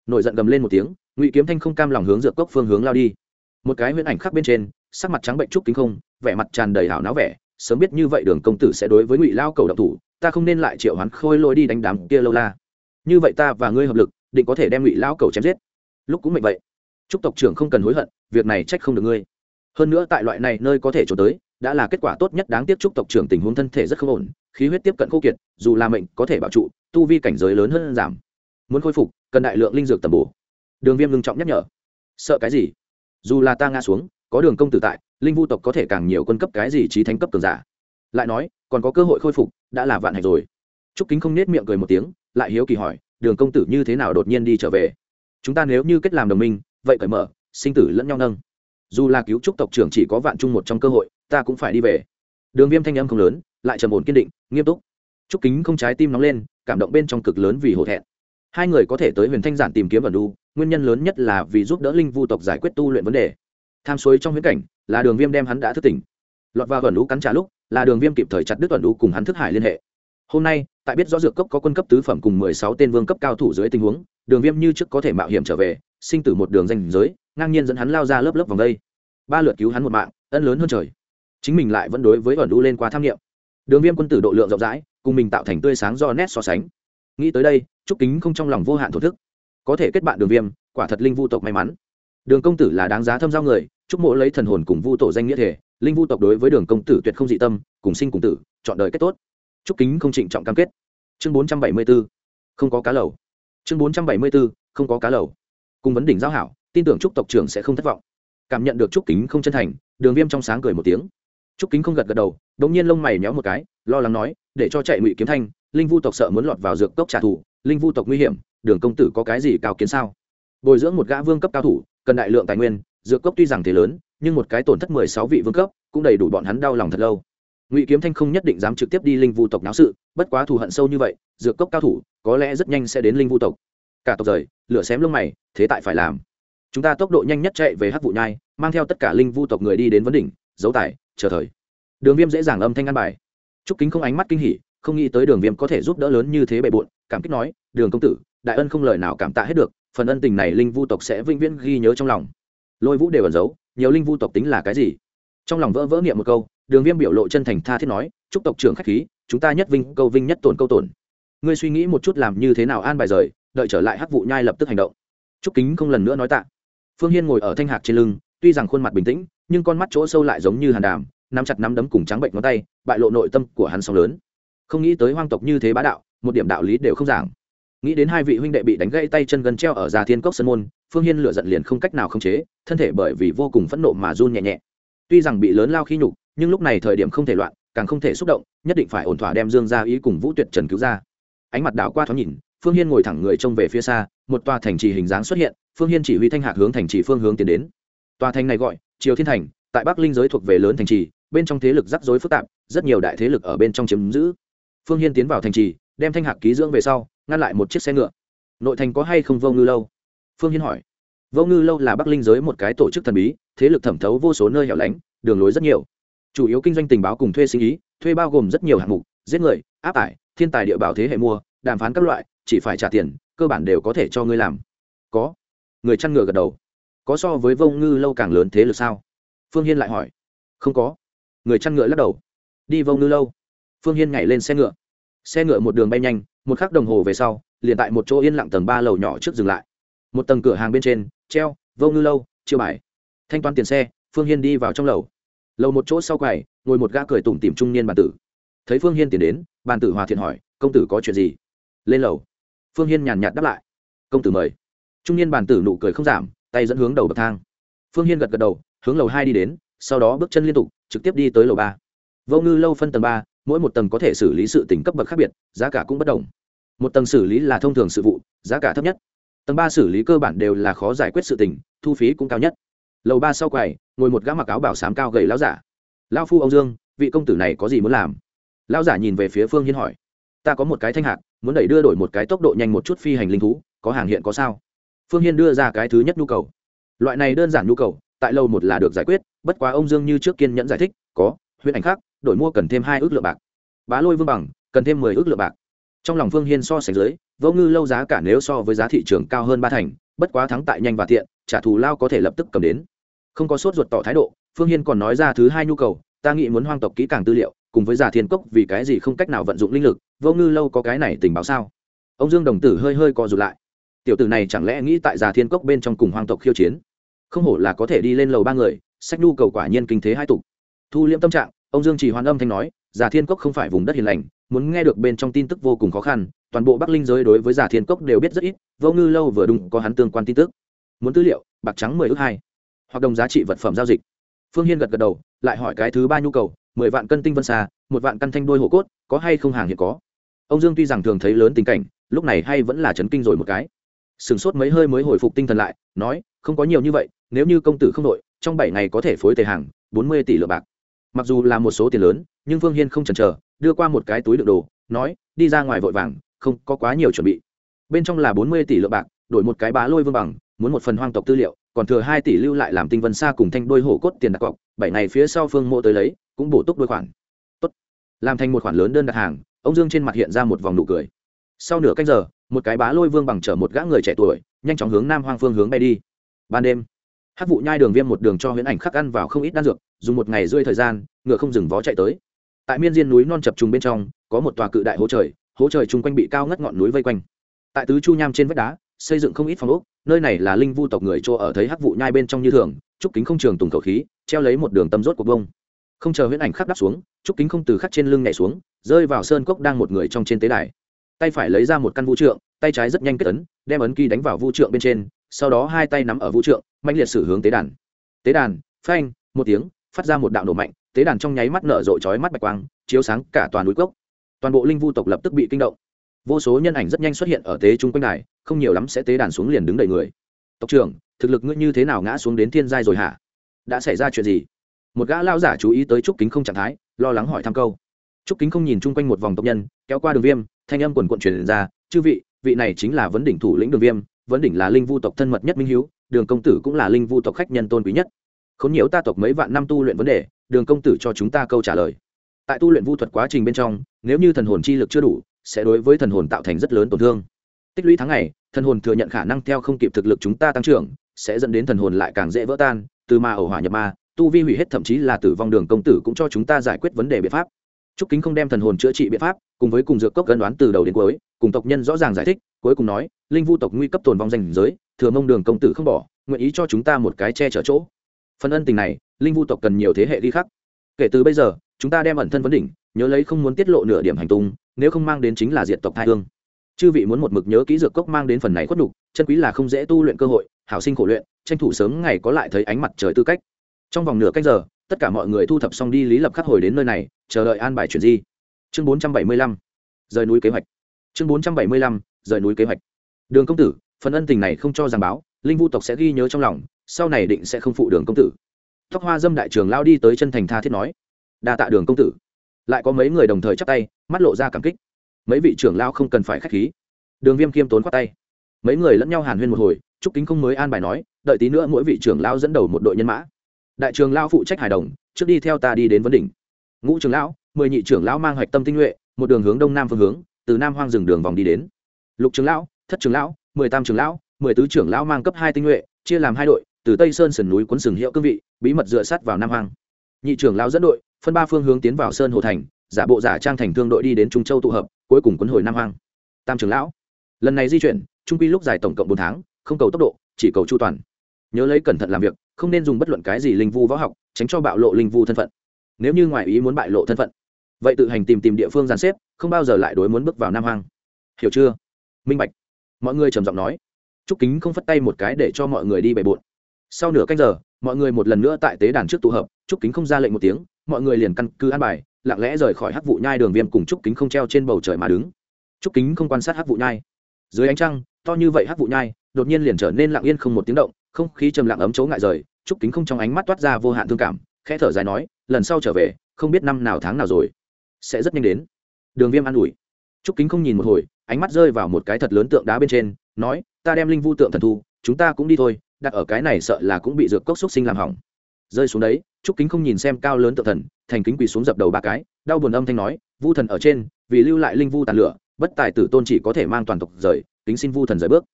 nổi giận gầm lên một tiếng ngụy kiếm thanh không cam lòng hướng dược cốc phương hướng lao đi một cái huyễn ảnh khác bên trên sắc mặt trắng bệnh trúc kính không vẻ mặt tràn đầy hảo náo vẻ sớm biết như vậy đường công tử sẽ đối với ngụy lao cầu độc thủ ta không nên lại triệu hoán khôi lôi đi đánh đám kia lâu la như vậy ta và ngươi hợp lực định có thể đem ngụy lao cầu chém giết lúc cũng mệnh vậy trúc tộc trưởng không cần hối hận việc này trách không được ngươi hơn nữa tại loại này nơi có thể trốn tới đã là kết quả tốt nhất đáng tiếc trúc tộc trưởng tình huống thân thể rất không ổn khí huyết tiếp cận khô kiệt, dù là mệnh có thể bảo trụ, tu vi cảnh giới lớn hơn giảm. Muốn khôi phục, cần đại lượng linh dược tầm bổ. Đường viêm ngưng trọng nhắc nhở. Sợ cái gì? Dù là ta ngã xuống, có đường công tử tại, linh vu tộc có thể càng nhiều quân cấp cái gì trí thánh cấp cường giả. Lại nói, còn có cơ hội khôi phục, đã là vạn hạnh rồi. Trúc kính không nết miệng cười một tiếng, lại hiếu kỳ hỏi, đường công tử như thế nào đột nhiên đi trở về? Chúng ta nếu như kết làm đồng minh, vậy cởi mở, sinh tử lẫn nhau nâng. Dù là cứu trúc tộc trưởng chỉ có vạn chung một trong cơ hội, ta cũng phải đi về. Đường viêm thanh âm không lớn lại trầm ổn kiên định, nghiêm túc. Trúc kính không trái tim nóng lên, cảm động bên trong cực lớn vì hổ thẹn. Hai người có thể tới huyền thanh giản tìm kiếm ẩn đu nguyên nhân lớn nhất là vì giúp đỡ linh vu tộc giải quyết tu luyện vấn đề. Tham suối trong huyễn cảnh, là đường viêm đem hắn đã thức tỉnh. Lọt vào ẩn đu cắn trả lúc, là đường viêm kịp thời chặt đứt ẩn đu cùng hắn thức hải liên hệ. Hôm nay, tại biết rõ dược cốc có quân cấp tứ phẩm cùng mười sáu tên vương cấp cao thủ dưới tình huống, đường viêm như trước có thể mạo hiểm trở về, sinh tử một đường danh giới, ngang nhiên dẫn hắn lao ra lớp lớp vòng đây. Ba lượt cứu hắn một mạng, ân lớn hơn trời. Chính mình lại vẫn đối với ẩn đu lên qua tham nghiệm đường viêm quân tử độ lượng rộng rãi, cùng mình tạo thành tươi sáng do nét so sánh. Nghĩ tới đây, trúc kính không trong lòng vô hạn thổ thức. Có thể kết bạn đường viêm, quả thật linh vu tộc may mắn. Đường công tử là đáng giá thâm giao người, trúc mộ lấy thần hồn cùng vu tổ danh nghĩa thể, linh vu tộc đối với đường công tử tuyệt không dị tâm, cùng sinh cùng tử, chọn đời kết tốt. Trúc kính không trịnh trọng cam kết. Chương bốn trăm bảy mươi b ố không có cá lầu. Chương bốn trăm bảy mươi b ố không có cá lầu. Cùng vấn đỉnh giao hảo, tin tưởng trúc tộc trưởng sẽ không thất vọng. Cảm nhận được trúc kính không chân thành, đường viêm trong sáng cười một tiếng. Trúc kính không gật gật đầu đống nhiên lông mày méo một cái lo lắng nói để cho chạy ngụy kiếm thanh linh vu tộc sợ muốn lọt vào dược cốc trả thù linh vu tộc nguy hiểm đường công tử có cái gì cao kiến sao? Bồi dưỡng một gã vương cấp cao thủ cần đại lượng tài nguyên dược cốc tuy rằng thế lớn nhưng một cái tổn thất mười sáu vị vương cấp cũng đầy đủ bọn hắn đau lòng thật lâu. Ngụy kiếm thanh không nhất định dám trực tiếp đi linh vu tộc náo sự bất quá thù hận sâu như vậy dược cốc cao thủ có lẽ rất nhanh sẽ đến linh vu tộc. Cả tộc rời lửa xém lông mày thế tại phải làm. Chúng ta tốc độ nhanh nhất chạy về hắc vụ nhai mang theo tất cả linh vu tộc người đi đến vấn đỉnh dấu tải, chờ thời đường viêm dễ dàng âm thanh ăn bài. Trúc kính không ánh mắt kinh hỉ, không nghĩ tới đường viêm có thể giúp đỡ lớn như thế bề bộn, cảm kích nói, đường công tử, đại ân không lời nào cảm tạ hết được, phần ân tình này linh vu tộc sẽ vĩnh viễn ghi nhớ trong lòng. Lôi vũ đều ẩn giấu, nhiều linh vu tộc tính là cái gì? Trong lòng vỡ vỡ nghiệm một câu, đường viêm biểu lộ chân thành tha thiết nói chúc tộc trưởng k h á c h khí, chúng ta nhất vinh, câu vinh nhất tổn, câu tổn. Ngươi suy nghĩ một chút làm như thế nào an bài rời, đợi trở lại hắc vụ nhai lập tức hành động. Trúc kính không lần nữa nói tạ. Phương hiên ngồi ở thanh hạc trên lưng, tuy rằng khuôn mặt bình tĩnh, nhưng con mắt chỗ sâu lại giống như hàn đàm nắm chặt nắm đấm cùng trắng bệnh ngón tay, bại lộ nội tâm của hắn sóng lớn. Không nghĩ tới hoang tộc như thế bá đạo, một điểm đạo lý đều không giảng. Nghĩ đến hai vị huynh đệ bị đánh gãy tay chân gần treo ở già thiên cốc sân môn, phương hiên lựa giận liền không cách nào khống chế, thân thể bởi vì vô cùng phẫn nộ mà run nhẹ nhẹ. Tuy rằng bị lớn lao khi nhục, nhưng lúc này thời điểm không thể loạn, càng không thể xúc động, nhất định phải ổn thỏa đem dương gia ý cùng vũ tuyệt trần cứu ra. Ánh mặt đảo qua thoáng nhìn, phương hiên ngồi thẳng người trông về phía xa, một tòa thành trì hình dáng xuất hiện, phương hiên chỉ huy thanh hạc hướng thành trì phương hướng tiến đến. Tòa thành này gọi triều thiên thành, tại bắc linh giới thuộc về lớn thành trì bên trong thế lực rắc rối phức tạp, rất nhiều đại thế lực ở bên trong chiếm giữ. Phương hiên tiến vào thành trì, đem thanh hạc ký dưỡng về sau, ngăn lại một chiếc xe ngựa. Nội thành có hay không vô ngư lâu? Phương hiên hỏi. Vô ngư lâu là bắc linh giới một cái tổ chức thần bí, thế lực thẩm thấu vô số nơi hẻo lánh, đường lối rất nhiều. Chủ yếu kinh doanh tình báo cùng thuê sinh ý, thuê bao gồm rất nhiều hạng mục, giết người, áp tải, thiên tài địa bảo thế hệ mua, đàm phán các loại, chỉ phải trả tiền, cơ bản đều có thể cho ngươi làm. Có. Người chăn ngựa gật đầu. Có so với vô ngư lâu càng lớn thế lực sao? Phương hiên lại hỏi. Không có người chăn ngựa lắc đầu. Đi vô ngư lâu. Phương hiên nhảy lên xe ngựa. Xe ngựa một đường bay nhanh, một khắc đồng hồ về sau, liền tại một chỗ yên lặng tầng ba lầu nhỏ trước dừng lại. Một tầng cửa hàng bên trên, treo, vô ngư lâu, chiêu bài. Thanh toán tiền xe, phương hiên đi vào trong lầu. Lầu một chỗ sau quầy, ngồi một gã cười tủm tìm trung niên bàn tử. Thấy phương hiên tiến đến, bàn tử hòa thiện hỏi, công tử có chuyện gì? Lên lầu. Phương hiên nhàn nhạt đáp lại, công tử mời. Trung niên bàn tử nụ cười không giảm, tay dẫn hướng đầu bậc thang. Phương hiên gật gật đầu, hướng lầu hai đi đến sau đó bước chân liên tục, trực tiếp đi tới lầu ba. Vô ngư lâu phân tầng ba, mỗi một tầng có thể xử lý sự tỉnh cấp bậc khác biệt, giá cả cũng bất đồng. Một tầng xử lý là thông thường sự vụ, giá cả thấp nhất. Tầng ba xử lý cơ bản đều là khó giải quyết sự tình, thu phí cũng cao nhất. Lầu ba sau quầy, ngồi một gã mặc áo bảo sám cao gầy lão giả. Lão phu ông dương, vị công tử này có gì muốn làm? Lão giả nhìn về phía phương hiên hỏi. Ta có một cái thanh hạc, muốn đẩy đưa đổi một cái tốc độ nhanh một chút phi hành linh thú, có hàng hiện có sao? Phương hiên đưa ra cái thứ nhất nhu cầu. Loại này đơn giản nhu cầu tại lâu một là được giải quyết, bất quá ông dương như trước kiên nhẫn giải thích, có huyện ảnh khác, đổi mua cần thêm hai ước lượng bạc. Bá lôi vương bằng, cần thêm mười ước lượng bạc. Trong lòng phương hiên so sánh dưới, vô ngư lâu giá cả nếu so với giá thị trường cao hơn ba thành, bất quá thắng tại nhanh và tiện, trả thù lao có thể lập tức cầm đến. Không có sốt ruột tỏ thái độ, phương hiên còn nói ra thứ hai nhu cầu, ta nghĩ muốn hoang tộc kỹ càng tư liệu, cùng với giả thiên cốc vì cái gì không cách nào vận dụng linh lực, vô ngư lâu có cái này tình báo sao? Ông dương đồng tử hơi hơi co rụt lại. Tiểu tử này chẳng lẽ nghĩ tại giả thiên cốc bên trong cùng hoang tộc khiêu chiến? Không hổ là có thể đi lên lầu ba người, sách nhu cầu quả nhiên kinh thế hai tục. Thu liễm tâm trạng, ông dương chỉ hoàn âm thanh nói, giả thiên cốc không phải vùng đất hiền lành, muốn nghe được bên trong tin tức vô cùng khó khăn, toàn bộ bắc linh giới đối với giả thiên cốc đều biết rất ít, vô ngư lâu vừa đúng có hắn tương quan tin tức. Muốn tư liệu, bạc trắng mười ước hai, hoặc đồng giá trị vật phẩm giao dịch. Phương hiên gật gật đầu, lại hỏi cái thứ ba nhu cầu, mười vạn cân tinh vân xa, một vạn căn thanh đôi hổ cốt, có hay không hàng hiện có? Ông dương tuy rằng thường thấy lớn tình cảnh, lúc này hay vẫn là chấn kinh rồi một cái. Sửng sốt mấy hơi mới hồi phục tinh thần lại, nói không có nhiều như vậy, nếu như công tử không đội, trong bảy ngày có thể phối tề hàng, bốn mươi tỷ lượng bạc. Mặc dù là một số tiền lớn, nhưng Vương hiên không chần chờ, đưa qua một cái túi đựng đồ, nói, đi ra ngoài vội vàng, không có quá nhiều chuẩn bị. Bên trong là bốn mươi tỷ lượng bạc, đổi một cái bá lôi vương bằng, muốn một phần hoang tộc tư liệu, còn thừa hai tỷ lưu lại làm tinh vân xa cùng thanh đôi hổ cốt tiền đặt cọc, bảy ngày phía sau phương mộ tới lấy, cũng bổ túc đôi khoản. Tốt. làm thành một khoản lớn đơn đặt hàng, ông dương trên mặt hiện ra một vòng nụ cười. Sau nửa canh giờ, một cái bá lôi vương bằng chở một gã người trẻ tuổi, nhanh chóng hướng nam hoang phương hướng bay đi ban đêm. Hát vụ nhai đường viêm một đường cho huyễn ảnh khắc ăn vào không ít đan dược, dùng một ngày rơi thời gian, ngựa không dừng vó chạy tới. Tại miên diên núi non chập trùng bên trong, có một tòa cự đại hố trời hố trời chung quanh bị cao ngất ngọn núi vây quanh. Tại tứ chu nham trên vách đá, xây dựng không ít phòng ốc, nơi này là linh vu tộc người chỗ ở thấy hắc vụ nhai bên trong như thường, trúc kính không trường tùng khẩu khí, treo lấy một đường tâm rốt của bông. Không chờ huyễn ảnh khắc đáp xuống, trúc kính không từ khắc trên lưng nhảy xuống, rơi vào sơn cốc đang một người trong trên tế đài. Tay phải lấy ra một căn vũ trượng, tay trái rất nhanh kết ấn, đem ấn ký đánh vào vũ trượng bên trên sau đó hai tay nắm ở vũ trượng mạnh liệt sử hướng tế đàn. Tế đàn phanh một tiếng phát ra một đạo nổ mạnh tế đàn trong nháy mắt nở rộ chói mắt bạch quang chiếu sáng cả toàn núi cốc. Toàn bộ linh vu tộc lập tức bị kinh động. Vô số nhân ảnh rất nhanh xuất hiện ở tế trung quanh này, không nhiều lắm sẽ tế đàn xuống liền đứng đầy người. Tộc trưởng thực lực ngươi như thế nào ngã xuống đến thiên giai rồi hả? Đã xảy ra chuyện gì? Một gã lao giả chú ý tới trúc kính không trạng thái lo lắng hỏi thăm câu. Trúc kính không nhìn chung quanh một vòng tộc nhân kéo qua đường viêm thanh âm quần quận truyền ra chư vị vị này chính là vấn đỉnh thủ lĩnh đường viêm vấn đỉnh là linh vu tộc thân mật nhất minh hiếu, đường công tử cũng là linh vu tộc khách nhân tôn quý nhất. Không nhiễu ta tộc mấy vạn năm tu luyện vấn đề, đường công tử cho chúng ta câu trả lời. Tại tu luyện vu thuật quá trình bên trong, nếu như thần hồn chi lực chưa đủ, sẽ đối với thần hồn tạo thành rất lớn tổn thương. Tích lũy tháng ngày, thần hồn thừa nhận khả năng theo không kịp thực lực chúng ta tăng trưởng, sẽ dẫn đến thần hồn lại càng dễ vỡ tan, từ ma ẩu hỏa nhập ma, tu vi hủy hết thậm chí là tử vong đường công tử cũng cho chúng ta giải quyết vấn đề biện pháp. Trúc Kính không đem thần hồn chữa trị biện pháp, cùng với cùng dược cốc cân đoán từ đầu đến cuối, cùng tộc nhân rõ ràng giải thích, cuối cùng nói, linh vu tộc nguy cấp tồn vong danh giới, thừa mông đường công tử không bỏ, nguyện ý cho chúng ta một cái che chở chỗ. Phần ân tình này, linh vu tộc cần nhiều thế hệ đi khắc. Kể từ bây giờ, chúng ta đem ẩn thân vấn đỉnh, nhớ lấy không muốn tiết lộ nửa điểm hành tung, nếu không mang đến chính là diệt tộc thai hương chư vị muốn một mực nhớ kỹ dược cốc mang đến phần này khuất đục chân quý là không dễ tu luyện cơ hội hảo sinh khổ luyện tranh thủ sớm ngày có lại thấy ánh mặt trời tư cách trong vòng nửa cách giờ tất cả mọi người thu thập xong đi lý lập khắc hồi đến nơi này chờ đợi an bài chuyển di. Chương bốn trăm bảy mươi lăm, rời núi kế hoạch. Chương bốn trăm bảy mươi lăm, rời núi kế hoạch. Đường công tử, phần ân tình này không cho giảng báo, linh vu tộc sẽ ghi nhớ trong lòng, sau này định sẽ không phụ đường công tử. Tóc hoa dâm đại trường lao đi tới chân thành tha thiết nói, đa tạ đường công tử. Lại có mấy người đồng thời chắp tay, mắt lộ ra cảm kích. Mấy vị trưởng lao không cần phải k h á c h khí. Đường viêm khiêm tốn khoát tay. Mấy người lẫn nhau hàn huyên một hồi trúc kính không mới an bài nói, đợi tí nữa mỗi vị trưởng lao dẫn đầu một đội nhân mã. Đại trường lao phụ trách hài đồng, trước đi theo ta đi đến vấn đỉnh ngũ trường lão, mười nhị trưởng lão mang hoạch tâm tinh nhuệ, một đường hướng đông nam phương hướng, từ nam hoang rừng đường vòng đi đến. Lục trường lão, thất trường lão, mười tam trường lão, mười tứ trưởng lão mang cấp hai tinh nhuệ, chia làm hai đội, từ tây sơn sườn núi quấn sừng hiệu cương vị, bí mật dựa sát vào nam hoang. Nhị trưởng lão dẫn đội, phân ba phương hướng tiến vào sơn hồ thành, giả bộ giả trang thành thương đội đi đến trung châu tụ hợp, cuối cùng quấn hồi nam hoang. Tam trưởng lão, lần này di chuyển, trung quy lúc dài tổng cộng bốn tháng, không cầu tốc độ, chỉ cầu chu toàn. Nhớ lấy cẩn thận làm việc, không nên dùng bất luận cái gì linh vu võ học, tránh cho bạo lộ linh vu thân phận nếu như ngoại ý muốn bại lộ thân phận, vậy tự hành tìm tìm địa phương giàn xếp, không bao giờ lại đối muốn bước vào nam hoang. Hiểu chưa? Minh bạch. Mọi người trầm giọng nói. Trúc kính không phất tay một cái để cho mọi người đi bề bộn. Sau nửa canh giờ, mọi người một lần nữa tại tế đàn trước tụ hợp, trúc kính không ra lệnh một tiếng, mọi người liền căn cứ an bài, lặng lẽ rời khỏi hắc vụ nhai đường viêm cùng trúc kính không treo trên bầu trời mà đứng. Trúc kính không quan sát hắc vụ nhai. Dưới ánh trăng, to như vậy hắc vụ nhai, đột nhiên liền trở nên lặng yên không một tiếng động, không khí trầm lặng ấm chấu ngại rời, trúc kính không trong ánh mắt toát ra vô hạn thương cảm, khẽ thở dài nói lần sau trở về, không biết năm nào tháng nào rồi, sẽ rất nhanh đến. Đường viêm an ủi. Trúc kính không nhìn một hồi, ánh mắt rơi vào một cái thật lớn tượng đá bên trên, nói, ta đem linh vu tượng thần thu, chúng ta cũng đi thôi, đặt ở cái này sợ là cũng bị dược cốc xúc sinh làm hỏng. Rơi xuống đấy, trúc kính không nhìn xem cao lớn tượng thần, thành kính quỳ xuống dập đầu ba cái, đau buồn âm thanh nói, vu thần ở trên, vì lưu lại linh vu tàn lửa, bất tài tử tôn chỉ có thể mang toàn tộc rời, kính xin vu thần rời bước.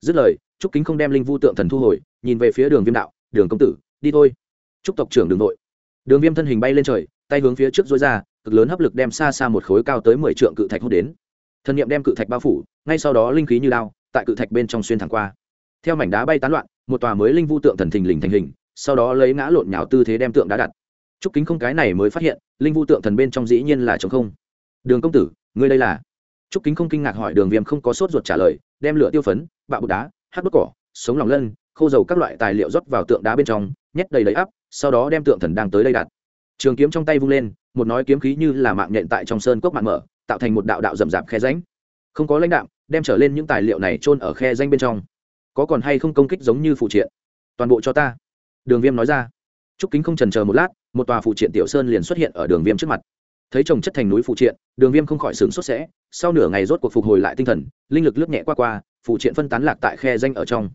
Dứt lời, trúc kính không đem linh vu tượng thần thu hồi, nhìn về phía đường viêm đạo, đường công tử, đi thôi. Trúc tộc trưởng đường nội đường viêm thân hình bay lên trời, tay hướng phía trước dối ra, cực lớn hấp lực đem xa xa một khối cao tới mười trượng cự thạch hút đến. Thân nhiệm đem cự thạch bao phủ, ngay sau đó linh khí như lao tại cự thạch bên trong xuyên thẳng qua. Theo mảnh đá bay tán loạn, một tòa mới linh vu tượng thần thình lình thành hình, sau đó lấy ngã lộn nhào tư thế đem tượng đá đặt. Trúc kính không, cái này mới phát hiện, linh vu tượng thần bên trong dĩ nhiên là trống không. Đường công tử, ngươi đây là? Trúc kính không kinh ngạc hỏi đường viêm không có sốt ruột trả lời, đem lửa tiêu phấn, bạo bột đá hát bút cỏ, sống lòng lân, khô dầu các loại tài liệu rót vào tượng đá bên trong, nhét đầy lấy áp sau đó đem tượng thần đang tới đây đặt. Trường kiếm trong tay vung lên, một nói kiếm khí như là mạng nhện tại trong sơn cốc mạng mở, tạo thành một đạo đạo rậm rạp khe ránh không có lãnh đạo đem trở lên những tài liệu này trôn ở khe danh bên trong. Có còn hay không công kích giống như phụ triện? Toàn bộ cho ta. Đường viêm nói ra. Trúc kính không trần chờ một lát, một tòa phụ triện tiểu sơn liền xuất hiện ở đường viêm trước mặt. Thấy trồng chất thành núi phụ triện, đường viêm không khỏi sướng xuất sẽ, sau nửa ngày rốt cuộc phục hồi lại tinh thần, linh lực lướt nhẹ qua qua, phụ triện phân tán lạc tại khe danh ở trong.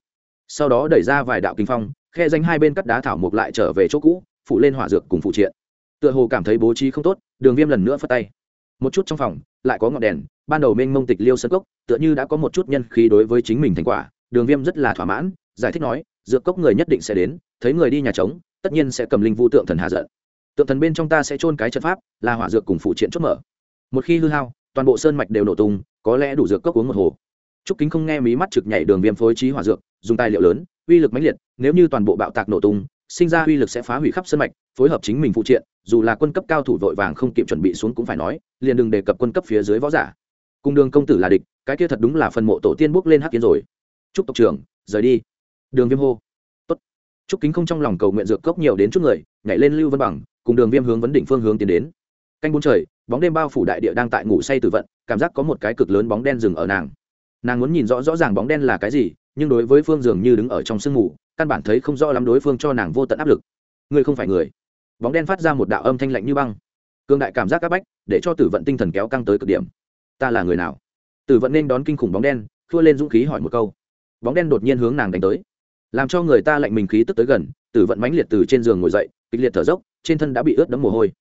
Sau đó đẩy ra vài đạo kinh phong khe danh hai bên cắt đá thảo mộc lại trở về chỗ cũ phụ lên hỏa dược cùng phụ triện. Tựa hồ cảm thấy bố trí không tốt, đường viêm lần nữa phất tay. Một chút trong phòng, lại có ngọn đèn, ban đầu mênh mông tịch liêu sân cốc, tựa như đã có một chút nhân khí đối với chính mình thành quả, đường viêm rất là thỏa mãn, giải thích nói, dược cốc người nhất định sẽ đến, thấy người đi nhà trống, tất nhiên sẽ cầm linh vũ tượng thần hạ giận. Tượng thần bên trong ta sẽ trôn cái trận pháp, là hỏa dược cùng phụ triện chốt mở. Một khi hư hao, toàn bộ sơn mạch đều nổ tung, có lẽ đủ dược cốc uống một hồ. Trúc kính không nghe mí mắt trực nhảy đường viêm phối trí hỏa dược, dùng tài liệu lớn uy lực mãnh liệt, nếu như toàn bộ bạo tạc nổ tung, sinh ra uy lực sẽ phá hủy khắp sân mạch, phối hợp chính mình phụ triện, dù là quân cấp cao thủ vội vàng không kịp chuẩn bị xuống cũng phải nói, liền đừng đề cập quân cấp phía dưới võ giả. Cùng đường công tử là địch, cái kia thật đúng là phần mộ tổ tiên bước lên hắc kiến rồi. Chúc tộc trưởng, rời đi. Đường viêm hô. Tốt. Chúc kính không trong lòng cầu nguyện dược cốc nhiều đến chút người, nhảy lên lưu vân bằng, cùng đường viêm hướng vấn đỉnh phương hướng tiến đến. Canh bốn trời, bóng đêm bao phủ đại địa đang tại ngủ say tử vận, cảm giác có một cái cực lớn bóng đen dừng ở nàng. Nàng muốn nhìn rõ rõ ràng bóng đen là cái gì nhưng đối với phương dường như đứng ở trong sương mù, căn bản thấy không rõ lắm đối phương cho nàng vô tận áp lực. Ngươi không phải người. Bóng đen phát ra một đạo âm thanh lạnh như băng. Cương đại cảm giác áp bách, để cho tử vận tinh thần kéo căng tới cực điểm. Ta là người nào? Tử vận nên đón kinh khủng bóng đen, thua lên dũng khí hỏi một câu. Bóng đen đột nhiên hướng nàng đánh tới. Làm cho người ta lạnh mình khí tức tới gần, tử vận mãnh liệt từ trên giường ngồi dậy, kịch liệt thở dốc, trên thân đã bị ướt đẫm mồ hôi.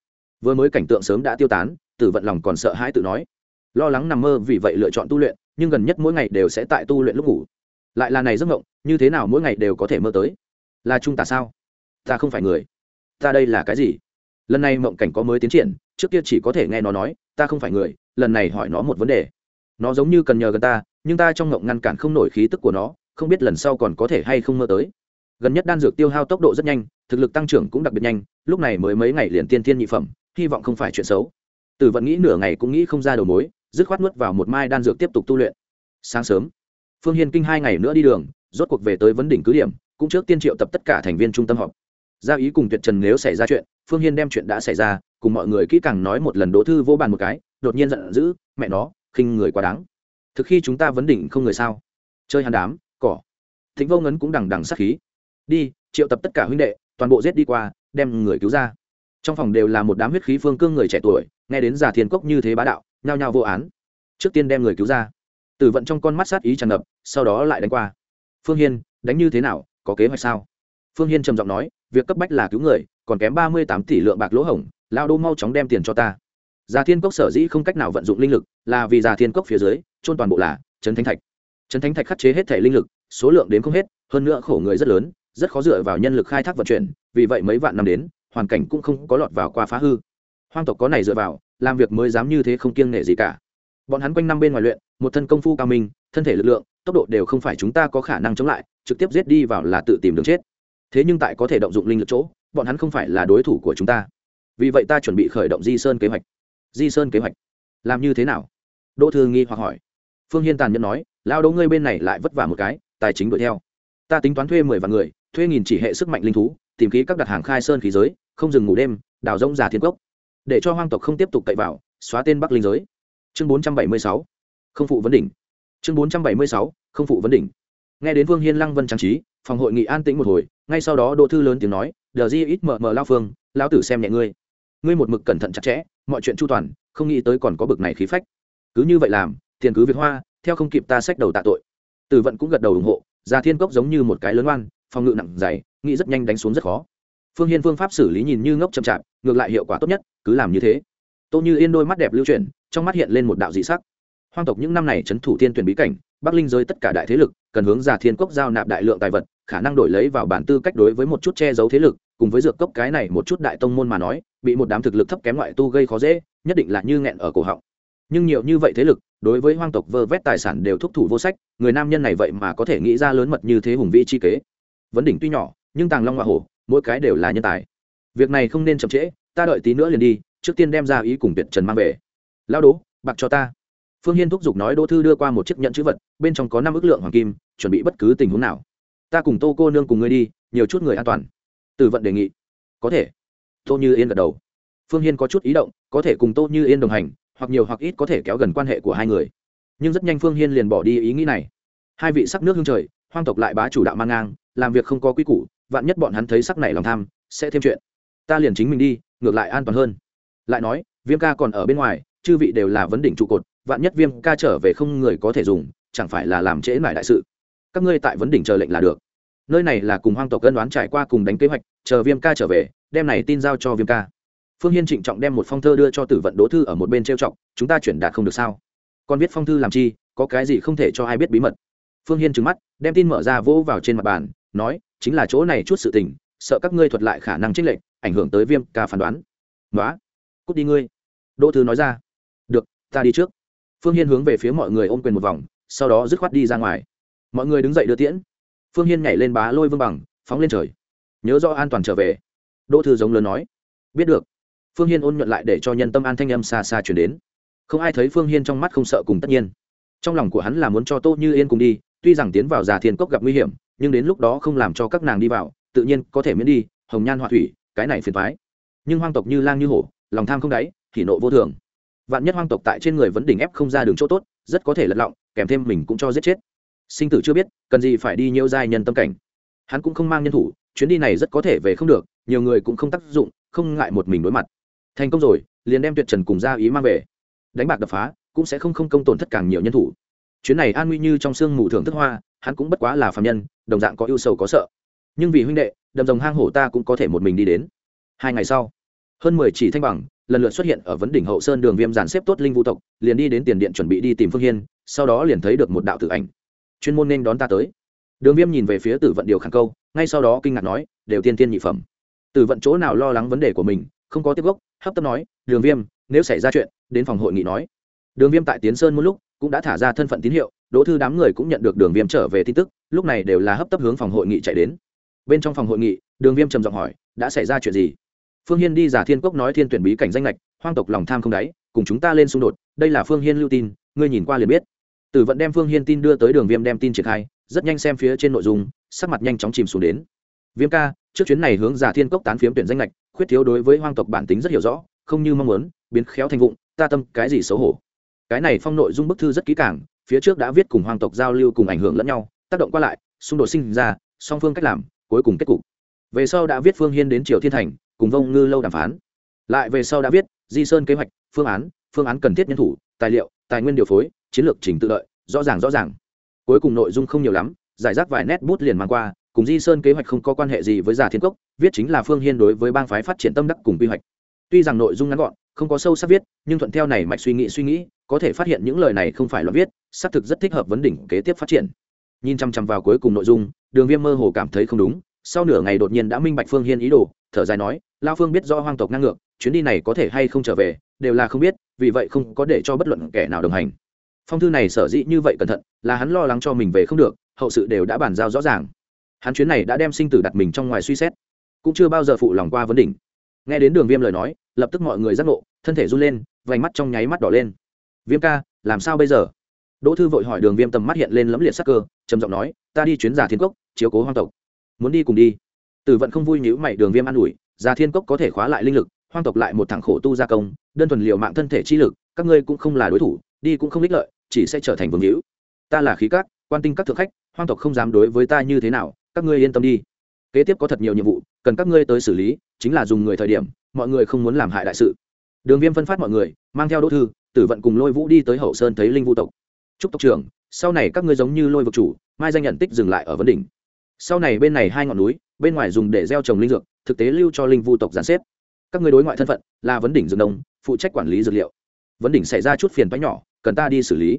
Vừa mới cảnh tượng sớm đã tiêu tán, tử vận lòng còn sợ hãi tự nói. Lo lắng nằm mơ vì vậy lựa chọn tu luyện, nhưng gần nhất mỗi ngày đều sẽ tại tu luyện lúc ngủ lại là này giấc mộng, như thế nào mỗi ngày đều có thể mơ tới? Là trung tà sao? Ta không phải người. Ta đây là cái gì? Lần này mộng cảnh có mới tiến triển, trước kia chỉ có thể nghe nó nói, ta không phải người, lần này hỏi nó một vấn đề. Nó giống như cần nhờ gần ta, nhưng ta trong mộng ngăn cản không nổi khí tức của nó, không biết lần sau còn có thể hay không mơ tới. Gần nhất đan dược tiêu hao tốc độ rất nhanh, thực lực tăng trưởng cũng đặc biệt nhanh, lúc này mới mấy ngày liền tiên thiên nhị phẩm, hy vọng không phải chuyện xấu. Tử vận nghĩ nửa ngày cũng nghĩ không ra đầu mối, dứt khoát nuốt vào một mai đan dược tiếp tục tu luyện. Sáng sớm phương hiên kinh hai ngày nữa đi đường, rốt cuộc về tới vấn đỉnh cứ điểm, cũng trước tiên triệu tập tất cả thành viên trung tâm họp. Gia ý cùng tuyệt trần nếu xảy ra chuyện, phương hiên đem chuyện đã xảy ra, cùng mọi người kỹ càng nói một lần đỗ thư vô bàn một cái, đột nhiên giận dữ, mẹ nó, khinh người quá đáng. Thực khi chúng ta vấn đỉnh không người sao? Chơi hàn đám, cỏ. Thịnh vô ngấn cũng đằng đằng sát khí. Đi, triệu tập tất cả huynh đệ, toàn bộ giết đi qua, đem người cứu ra. Trong phòng đều là một đám huyết khí phương cương người trẻ tuổi, nghe đến già thiên cốc như thế bá đạo, nhao nhao vô án. Trước tiên đem người cứu ra tử vận trong con mắt sát ý tràn ngập, sau đó lại đánh qua. Phương hiên, đánh như thế nào? Có kế hoạch sao? Phương hiên trầm giọng nói, việc cấp bách là cứu người, còn kém ba mươi tám tỷ lượng bạc lỗ hổng, lao đô mau chóng đem tiền cho ta. Già thiên cốc sở dĩ không cách nào vận dụng linh lực, là vì già thiên cốc phía dưới trôn toàn bộ là trấn thánh thạch. Trấn thánh thạch khắc chế hết thể linh lực, số lượng đến không hết, hơn nữa khổ người rất lớn, rất khó dựa vào nhân lực khai thác vận chuyển, vì vậy mấy vạn năm đến, hoàn cảnh cũng không có lọt vào qua phá hư. Hoang tộc có này dựa vào, làm việc mới dám như thế không kiêng nể gì cả bọn hắn quanh năm bên ngoài luyện, một thân công phu cao minh, thân thể lực lượng, tốc độ đều không phải chúng ta có khả năng chống lại, trực tiếp giết đi vào là tự tìm đường chết. Thế nhưng tại có thể động dụng linh lực chỗ, bọn hắn không phải là đối thủ của chúng ta. Vì vậy ta chuẩn bị khởi động di sơn kế hoạch. Di sơn kế hoạch. Làm như thế nào? Đỗ thư nghi hoặc hỏi. Phương hiên tàn nhẫn nói, lao đỗ ngươi bên này lại vất vả một cái, tài chính đuổi theo. Ta tính toán thuê mười vạn người, thuê nghìn chỉ hệ sức mạnh linh thú, tìm khí các đặt hàng khai sơn khí giới, không dừng ngủ đêm, đào rông già thiên cốc. Để cho hoang tộc không tiếp tục cậy vào, xóa tên bắc linh giới chương bốn trăm bảy mươi sáu. Không phụ vấn đỉnh. Chương bốn trăm bảy mươi sáu, không phụ vấn đỉnh. Nghe đến vương hiên lăng vân trang trí, phòng hội nghị an tĩnh một hồi, ngay sau đó đỗ thư lớn tiếng nói, đờ di ít mờ mờ lao phương lao tử xem nhẹ ngươi. Ngươi một mực cẩn thận chặt chẽ, mọi chuyện chu toàn, không nghĩ tới còn có bực này khí phách. Cứ như vậy làm, tiền cứ việc hoa, theo không kịp ta sách đầu tạ tội. Tử vận cũng gật đầu ủng hộ già thiên cốc giống như một cái lớn oan, phòng ngự nặng dày, nghĩ rất nhanh đánh xuống rất khó. Phương hiên phương pháp xử lý nhìn như ngốc chậm chạp, ngược lại hiệu quả tốt nhất, cứ làm như thế tô như yên đôi mắt đẹp lưu chuyển, trong mắt hiện lên một đạo dị sắc. Hoang tộc những năm này c h ấ n thủ tiên tuyển bí cảnh, bắc linh giới tất cả đại thế lực, cần hướng ra thiên quốc giao nạp đại lượng tài vật, khả năng đổi lấy vào bản tư cách đối với một chút che giấu thế lực, cùng với dược cốc cái này một chút đại tông môn mà nói, bị một đám thực lực thấp kém ngoại tu gây khó dễ, nhất định là như nghẹn ở cổ họng. Nhưng nhiều như vậy thế lực, đối với hoang tộc vơ vét tài sản đều thúc thủ vô sách, người nam nhân này vậy mà có thể nghĩ ra lớn mật như thế hùng vĩ chi kế. Vấn đỉnh tuy nhỏ, nhưng tàng long hoa hổ, mỗi cái đều là nhân tài. Việc này không nên chậm trễ, ta đợi tí nữa liền đi trước tiên đem ra ý cùng tuyệt trần mang về. Lao đố bạc cho ta. Phương hiên thúc giục nói đỗ thư đưa qua một chiếc nhẫn chữ vật, bên trong có năm ước lượng hoàng kim, chuẩn bị bất cứ tình huống nào. Ta cùng tô cô nương cùng ngươi đi, nhiều chút người an toàn. Từ vận đề nghị. Có thể. Tô như yên gật đầu. Phương hiên có chút ý động, có thể cùng tô như yên đồng hành, hoặc nhiều hoặc ít có thể kéo gần quan hệ của hai người. Nhưng rất nhanh phương hiên liền bỏ đi ý nghĩ này. Hai vị sắc nước hương trời, hoang tộc lại bá chủ đạo mang ngang, làm việc không có quy củ, vạn nhất bọn hắn thấy sắc này lòng tham, sẽ thêm chuyện. Ta liền chính mình đi, ngược lại an toàn hơn lại nói, viêm ca còn ở bên ngoài, chư vị đều là vấn đỉnh trụ cột, vạn nhất viêm ca trở về không người có thể dùng, chẳng phải là làm trễ mải đại sự. Các ngươi tại vấn đỉnh chờ lệnh là được. Nơi này là cùng hoang tộc cân đoán trải qua cùng đánh kế hoạch, chờ viêm ca trở về, đem này tin giao cho viêm ca. Phương hiên trịnh trọng đem một phong thơ đưa cho tử vận đỗ thư ở một bên trêu trọng chúng ta chuyển đạt không được sao? Còn viết phong thư làm chi, có cái gì không thể cho ai biết bí mật? Phương hiên trừng mắt, đem tin mở ra vỗ vào trên mặt bàn, nói, chính là chỗ này chút sự tình, sợ các ngươi thuật lại khả năng trích lệnh, ảnh hưởng tới viêm ca phán đoán. Nói cút đi ngươi. Đỗ thư nói ra. Được, ta đi trước. Phương hiên hướng về phía mọi người ôm quyền một vòng, sau đó dứt khoát đi ra ngoài. Mọi người đứng dậy đưa tiễn. Phương hiên nhảy lên bá lôi vương bằng, phóng lên trời. Nhớ do an toàn trở về. Đỗ thư giống lớn nói. Biết được. Phương hiên ôn nhuận lại để cho nhân tâm an thanh âm xa xa chuyển đến. Không ai thấy phương hiên trong mắt không sợ cùng tất nhiên. Trong lòng của hắn là muốn cho tô như yên cùng đi, tuy rằng tiến vào già thiên cốc gặp nguy hiểm, nhưng đến lúc đó không làm cho các nàng đi vào, tự nhiên có thể miễn đi, hồng nhan họa thủy, cái này phiền thoái nhưng hoang tộc như lang như hổ lòng tham không đáy thì nộ vô thường. Vạn nhất hoang tộc tại trên người vẫn đỉnh ép không ra đường chỗ tốt, rất có thể lật lọng, kèm thêm mình cũng cho giết chết. Sinh tử chưa biết, cần gì phải đi nhiễu giai nhân tâm cảnh. Hắn cũng không mang nhân thủ, chuyến đi này rất có thể về không được, nhiều người cũng không tác dụng, không ngại một mình đối mặt. Thành công rồi, liền đem tuyệt trần cùng ra ý mang về. Đánh bạc đập phá, cũng sẽ không không công tổn thất càng nhiều nhân thủ. Chuyến này an nguy như trong sương mù thưởng thức hoa, hắn cũng bất quá là phạm nhân, đồng dạng có ưu sầu có sợ. Nhưng vì huynh đệ, đầm rồng hang hổ ta cũng có thể một mình đi đến. Hai ngày sau hơn mười chỉ thanh bằng, lần lượt xuất hiện ở vấn đỉnh hậu sơn đường viêm giàn xếp tốt linh vũ tộc, liền đi đến tiền điện chuẩn bị đi tìm phương hiên, sau đó liền thấy được một đạo tử ảnh. Chuyên môn nên đón ta tới. Đường viêm nhìn về phía tử vận điều khẳng câu, ngay sau đó kinh ngạc nói, đều tiên tiên nhị phẩm. Tử vận chỗ nào lo lắng vấn đề của mình, không có tiếp gốc, hấp tấp nói, đường viêm, nếu xảy ra chuyện, đến phòng hội nghị nói. Đường viêm tại tiến sơn một lúc, cũng đã thả ra thân phận tín hiệu, đỗ thư đám người cũng nhận được đường viêm trở về tin tức, lúc này đều là hấp tấp hướng phòng hội nghị chạy đến. Bên trong phòng hội nghị, đường viêm trầm giọng hỏi, đã xảy ra chuyện gì? Phương hiên đi giả thiên cốc nói thiên tuyển bí cảnh danh lệch hoang tộc lòng tham không đáy, cùng chúng ta lên xung đột, đây là phương hiên lưu tin, ngươi nhìn qua liền biết. Tử vận đem phương hiên tin đưa tới đường viêm đem tin triển khai, rất nhanh xem phía trên nội dung, sắc mặt nhanh chóng chìm xuống đến. Viêm ca, trước chuyến này hướng giả thiên cốc tán phiếm tuyển danh lệch khuyết thiếu đối với hoang tộc bản tính rất hiểu rõ, không như mong muốn, biến khéo thành vụng, ta tâm cái gì xấu hổ. Cái này phong nội dung bức thư rất kỹ càng, phía trước đã viết cùng hoang tộc giao lưu cùng ảnh hưởng lẫn nhau, tác động qua lại, xung đột sinh ra, song phương cách làm, cuối cùng kết cục. Về sau đã viết phương hiên đến triều thiên thành cùng vông ngư lâu đàm phán. Lại về sau đã viết, di sơn kế hoạch, phương án phương án cần thiết nhân thủ, tài liệu, tài nguyên điều phối, chiến lược trình tự lợi rõ ràng rõ ràng. Cuối cùng nội dung không nhiều lắm, giải rác vài nét bút liền mang qua, cùng di sơn kế hoạch không có quan hệ gì với giả thiên cốc, viết chính là phương hiên đối với bang phái phát triển tâm đắc cùng quy hoạch. Tuy rằng nội dung ngắn gọn, không có sâu sắc viết, nhưng thuận theo này mạch suy nghĩ suy nghĩ, có thể phát hiện những lời này không phải lo viết, xác thực rất thích hợp vấn đỉnh kế tiếp phát triển. Nhìn chăm chăm vào cuối cùng nội dung, đường viêm mơ hồ cảm thấy không đúng, sau nửa ngày đột nhiên đã minh bạch phương hiên ý đồ thở dài nói, lao phương biết do hoang tộc ngang ngược, chuyến đi này có thể hay không trở về, đều là không biết, vì vậy không có để cho bất luận kẻ nào đồng hành. Phong thư này sở dĩ như vậy cẩn thận, là hắn lo lắng cho mình về không được, hậu sự đều đã bàn giao rõ ràng. Hắn chuyến này đã đem sinh tử đặt mình trong ngoài suy xét, cũng chưa bao giờ phụ lòng qua vấn đỉnh. Nghe đến đường viêm lời nói, lập tức mọi người giác ngộ, thân thể run lên, vành mắt trong nháy mắt đỏ lên. Viêm ca, làm sao bây giờ? Đỗ thư vội hỏi đường viêm tầm mắt hiện lên lẫm liệt sắc cơ, trầm giọng nói, ta đi chuyến giả thiên cốc, chiếu cố hoang tộc. Muốn đi cùng đi tử vận không vui nhữ mày đường viêm an ủi, già thiên cốc có thể khóa lại linh lực, hoang tộc lại một thằng khổ tu gia công, đơn thuần liệu mạng thân thể chi lực, các ngươi cũng không là đối thủ, đi cũng không ích lợi, chỉ sẽ trở thành vương hữu. Ta là khí các, quan tinh các thượng khách, hoang tộc không dám đối với ta như thế nào, các ngươi yên tâm đi. Kế tiếp có thật nhiều nhiệm vụ, cần các ngươi tới xử lý, chính là dùng người thời điểm, mọi người không muốn làm hại đại sự. Đường viêm phân phát mọi người, mang theo đỗ thư, tử vận cùng lôi vũ đi tới hậu sơn thấy linh vũ tộc. Chúc tộc trưởng, sau này các ngươi giống như lôi vực chủ, mai danh nhận tích dừng lại ở vấn đỉnh sau này bên này hai ngọn núi, bên ngoài dùng để gieo trồng linh dược, thực tế lưu cho linh vu tộc giàn xếp. Các người đối ngoại thân phận, là vấn đỉnh dược nông, phụ trách quản lý dược liệu. Vấn đỉnh xảy ra chút phiền toái nhỏ, cần ta đi xử lý.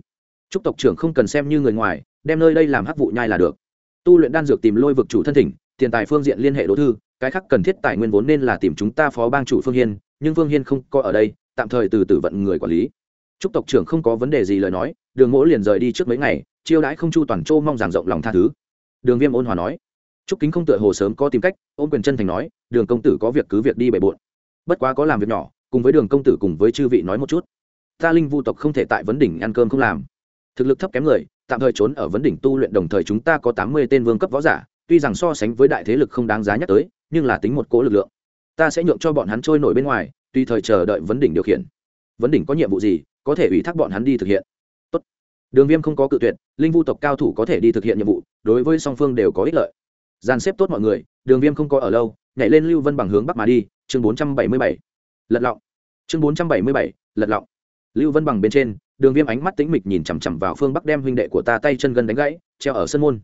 Chúc tộc trưởng không cần xem như người ngoài, đem nơi đây làm hắc vụ nhai là được. Tu luyện đan dược tìm lôi vực chủ thân thỉnh, tiền tài phương diện liên hệ đỗ thư, cái khác cần thiết tài nguyên vốn nên là tìm chúng ta phó bang chủ phương hiên, nhưng phương hiên không có ở đây, tạm thời từ từ vận người quản lý. Chúc tộc trưởng không có vấn đề gì lời nói, đường mỗ liền rời đi trước mấy ngày, chiêu đãi không chu toàn châu mong giảng rộng lòng tha thứ đường viêm ôn hòa nói. Chúc kính không tựa hồ sớm có tìm cách ôn quyền chân thành nói, đường công tử có việc cứ việc đi bề bộn. Bất quá có làm việc nhỏ, cùng với đường công tử cùng với chư vị nói một chút. Ta linh vu tộc không thể tại vấn đỉnh ăn cơm không làm. Thực lực thấp kém người, tạm thời trốn ở vấn đỉnh tu luyện đồng thời chúng ta có tám mươi tên vương cấp võ giả, tuy rằng so sánh với đại thế lực không đáng giá nhắc tới, nhưng là tính một cỗ lực lượng. Ta sẽ nhượng cho bọn hắn trôi nổi bên ngoài, tùy thời chờ đợi vấn đỉnh điều khiển. Vấn đỉnh có nhiệm vụ gì, có thể ủy thác bọn hắn đi thực hiện đường viêm không có cự tuyệt, linh vu tộc cao thủ có thể đi thực hiện nhiệm vụ, đối với song phương đều có ích lợi. Dàn xếp tốt mọi người, đường viêm không có ở lâu, nhảy lên lưu vân bằng hướng bắc mà đi, chương bốn trăm bảy mươi bảy. Lật lọng. Chương bốn trăm bảy mươi bảy, lật lọng. Lưu vân bằng bên trên, đường viêm ánh mắt tĩnh mịch nhìn chằm chằm vào phương bắc đem huynh đệ của ta tay chân gần đánh gãy, treo ở sân môn.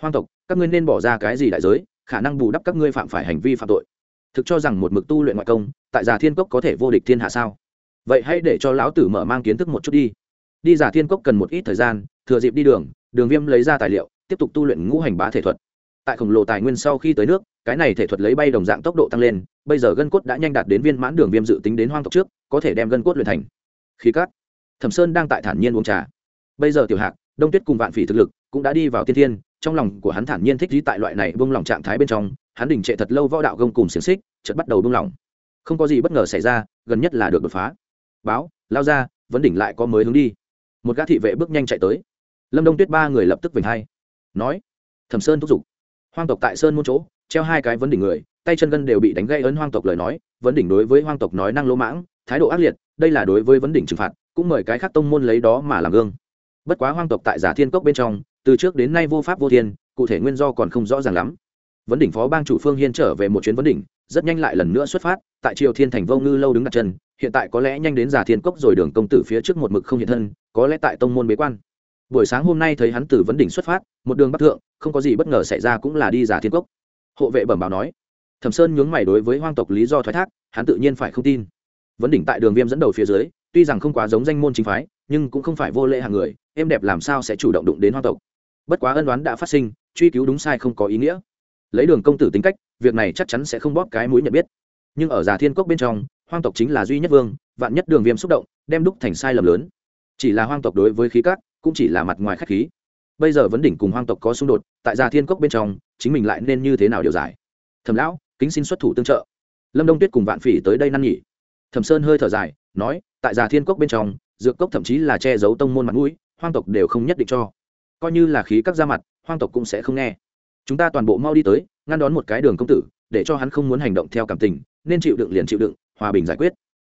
Hoang tộc, các ngươi nên bỏ ra cái gì đại giới, khả năng bù đắp các ngươi phạm phải hành vi phạm tội. Thực cho rằng một mực tu luyện ngoại công, tại giả thiên cốc có thể vô địch thiên hạ sao? Vậy hãy để cho lão tử mở mang kiến thức một chút đi đi giả thiên cốc cần một ít thời gian, thừa dịp đi đường đường viêm lấy ra tài liệu, tiếp tục tu luyện ngũ hành bá thể thuật. Tại khổng lồ tài nguyên sau khi tới nước, cái này thể thuật lấy bay đồng dạng tốc độ tăng lên, bây giờ gân cốt đã nhanh đạt đến viên mãn đường viêm dự tính đến hoang tộc trước, có thể đem gân cốt luyện thành. Khí cát. Thẩm sơn đang tại thản nhiên uống trà. Bây giờ tiểu hạc, đông tuyết cùng vạn phỉ thực lực cũng đã đi vào tiên thiên, trong lòng của hắn thản nhiên thích trí tại loại này bông lòng trạng thái bên trong, hắn đình trệ thật lâu võ đạo gông cùng xiềng xích, chợt bắt đầu bông lòng không có gì bất ngờ xảy ra, gần nhất là được đột phá. Báo, lao ra, vấn đỉnh lại có mới hướng đi một gã thị vệ bước nhanh chạy tới. Lâm đông tuyết ba người lập tức vểnh hay, nói thẩm sơn thúc giục. Hoang tộc tại sơn muôn chỗ treo hai cái vấn đỉnh người tay chân gân đều bị đánh gây ấn hoang tộc lời nói vấn đỉnh đối với hoang tộc nói năng lỗ mãng thái độ ác liệt đây là đối với vấn đỉnh trừng phạt cũng mời cái khác tông môn lấy đó mà làm gương. Bất quá hoang tộc tại giả thiên cốc bên trong từ trước đến nay vô pháp vô thiên cụ thể nguyên do còn không rõ ràng lắm vấn đỉnh phó bang chủ phương hiên trở về một chuyến vấn đỉnh, rất nhanh lại lần nữa xuất phát, tại triều thiên thành vô ngư lâu đứng đặt chân, hiện tại có lẽ nhanh đến giả thiên cốc rồi đường công tử phía trước một mực không hiện thân, có lẽ tại tông môn bế quan. Buổi sáng hôm nay thấy hắn từ vấn đỉnh xuất phát, một đường bắc thượng, không có gì bất ngờ xảy ra cũng là đi giả thiên cốc. Hộ vệ bẩm báo nói, thẩm sơn nhướng mày đối với hoang tộc lý do thoái thác, hắn tự nhiên phải không tin. Vấn đỉnh tại đường viêm dẫn đầu phía dưới, tuy rằng không quá giống danh môn chính phái, nhưng cũng không phải vô lệ hàng người, êm đẹp làm sao sẽ chủ động đụng đến hoang tộc. Bất quá ân đoán đã phát sinh, truy cứu đúng sai không có ý nghĩa lấy đường công tử tính cách, việc này chắc chắn sẽ không bóp cái mũi nhận biết. Nhưng ở già thiên cốc bên trong, hoang tộc chính là duy nhất vương, vạn nhất đường viêm xúc động, đem đúc thành sai lầm lớn. Chỉ là hoang tộc đối với khí cát cũng chỉ là mặt ngoài khách khí. Bây giờ vấn đỉnh cùng hoang tộc có xung đột, tại già thiên cốc bên trong, chính mình lại nên như thế nào điều giải? Thầm lão, kính xin xuất thủ tương trợ. Lâm đông tuyết cùng vạn phỉ tới đây năn nhỉ. Thẩm sơn hơi thở dài, nói, tại già thiên cốc bên trong, dược cốc thậm chí là che giấu tông môn mặt mũi, hoang tộc đều không nhất định cho. Coi như là khí các ra mặt, hoang tộc cũng sẽ không nghe chúng ta toàn bộ mau đi tới, ngăn đón một cái đường công tử, để cho hắn không muốn hành động theo cảm tình, nên chịu đựng liền chịu đựng, hòa bình giải quyết.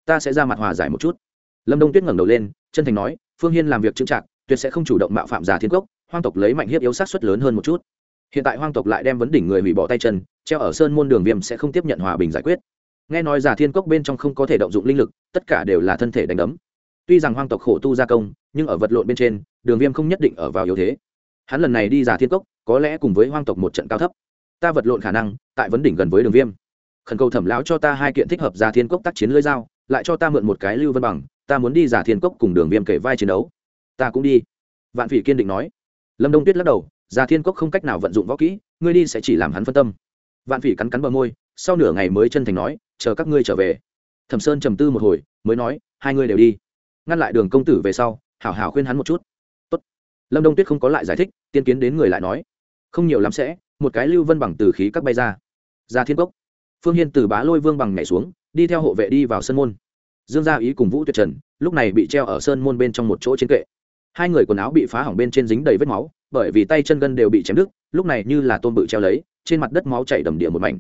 Ta sẽ ra mặt hòa giải một chút. Lâm đông tuyết ngẩng đầu lên, chân thành nói, phương hiên làm việc chững chạc, tuyệt sẽ không chủ động mạo phạm giả thiên cốc hoang tộc lấy mạnh hiếp yếu sát xuất lớn hơn một chút. Hiện tại hoang tộc lại đem vấn đỉnh người hủy bỏ tay chân, treo ở sơn môn đường viêm sẽ không tiếp nhận hòa bình giải quyết. Nghe nói giả thiên cốc bên trong không có thể động dụng linh lực, tất cả đều là thân thể đánh đấm. Tuy rằng hoang tộc khổ tu gia công, nhưng ở vật lộn bên trên, đường viêm không nhất định ở vào yếu thế. Hắn lần này đi giả thiên cốc có lẽ cùng với hoang tộc một trận cao thấp. Ta vật lộn khả năng, tại vấn đỉnh gần với đường viêm. Khẩn cầu thẩm lão cho ta hai kiện thích hợp ra thiên cốc tác chiến lưỡi dao, lại cho ta mượn một cái lưu vân bằng, ta muốn đi giả thiên cốc cùng đường viêm kể vai chiến đấu. Ta cũng đi. Vạn phỉ kiên định nói. Lâm đông tuyết lắc đầu, giả thiên cốc không cách nào vận dụng võ kỹ, ngươi đi sẽ chỉ làm hắn phân tâm. Vạn phỉ cắn cắn bờ môi, sau nửa ngày mới chân thành nói, chờ các ngươi trở về. Thẩm sơn trầm tư một hồi, mới nói, hai ngươi đều đi. Ngăn lại đường công tử về sau, hảo hảo khuyên hắn một chút. Tốt. lâm đông tuyết không có lại giải thích tiên kiến đến người lại nói không nhiều lắm sẽ, một cái lưu vân bằng từ khí các bay ra. Ra thiên cốc. Phương hiên từ bá lôi vương bằng nhảy xuống, đi theo hộ vệ đi vào sân môn. Dương gia ý cùng vũ tuyệt trần, lúc này bị treo ở sơn môn bên trong một chỗ trên kệ. Hai người quần áo bị phá hỏng bên trên dính đầy vết máu, bởi vì tay chân gân đều bị chém đứt, lúc này như là tôm bự treo lấy, trên mặt đất máu chảy đầm địa một mảnh.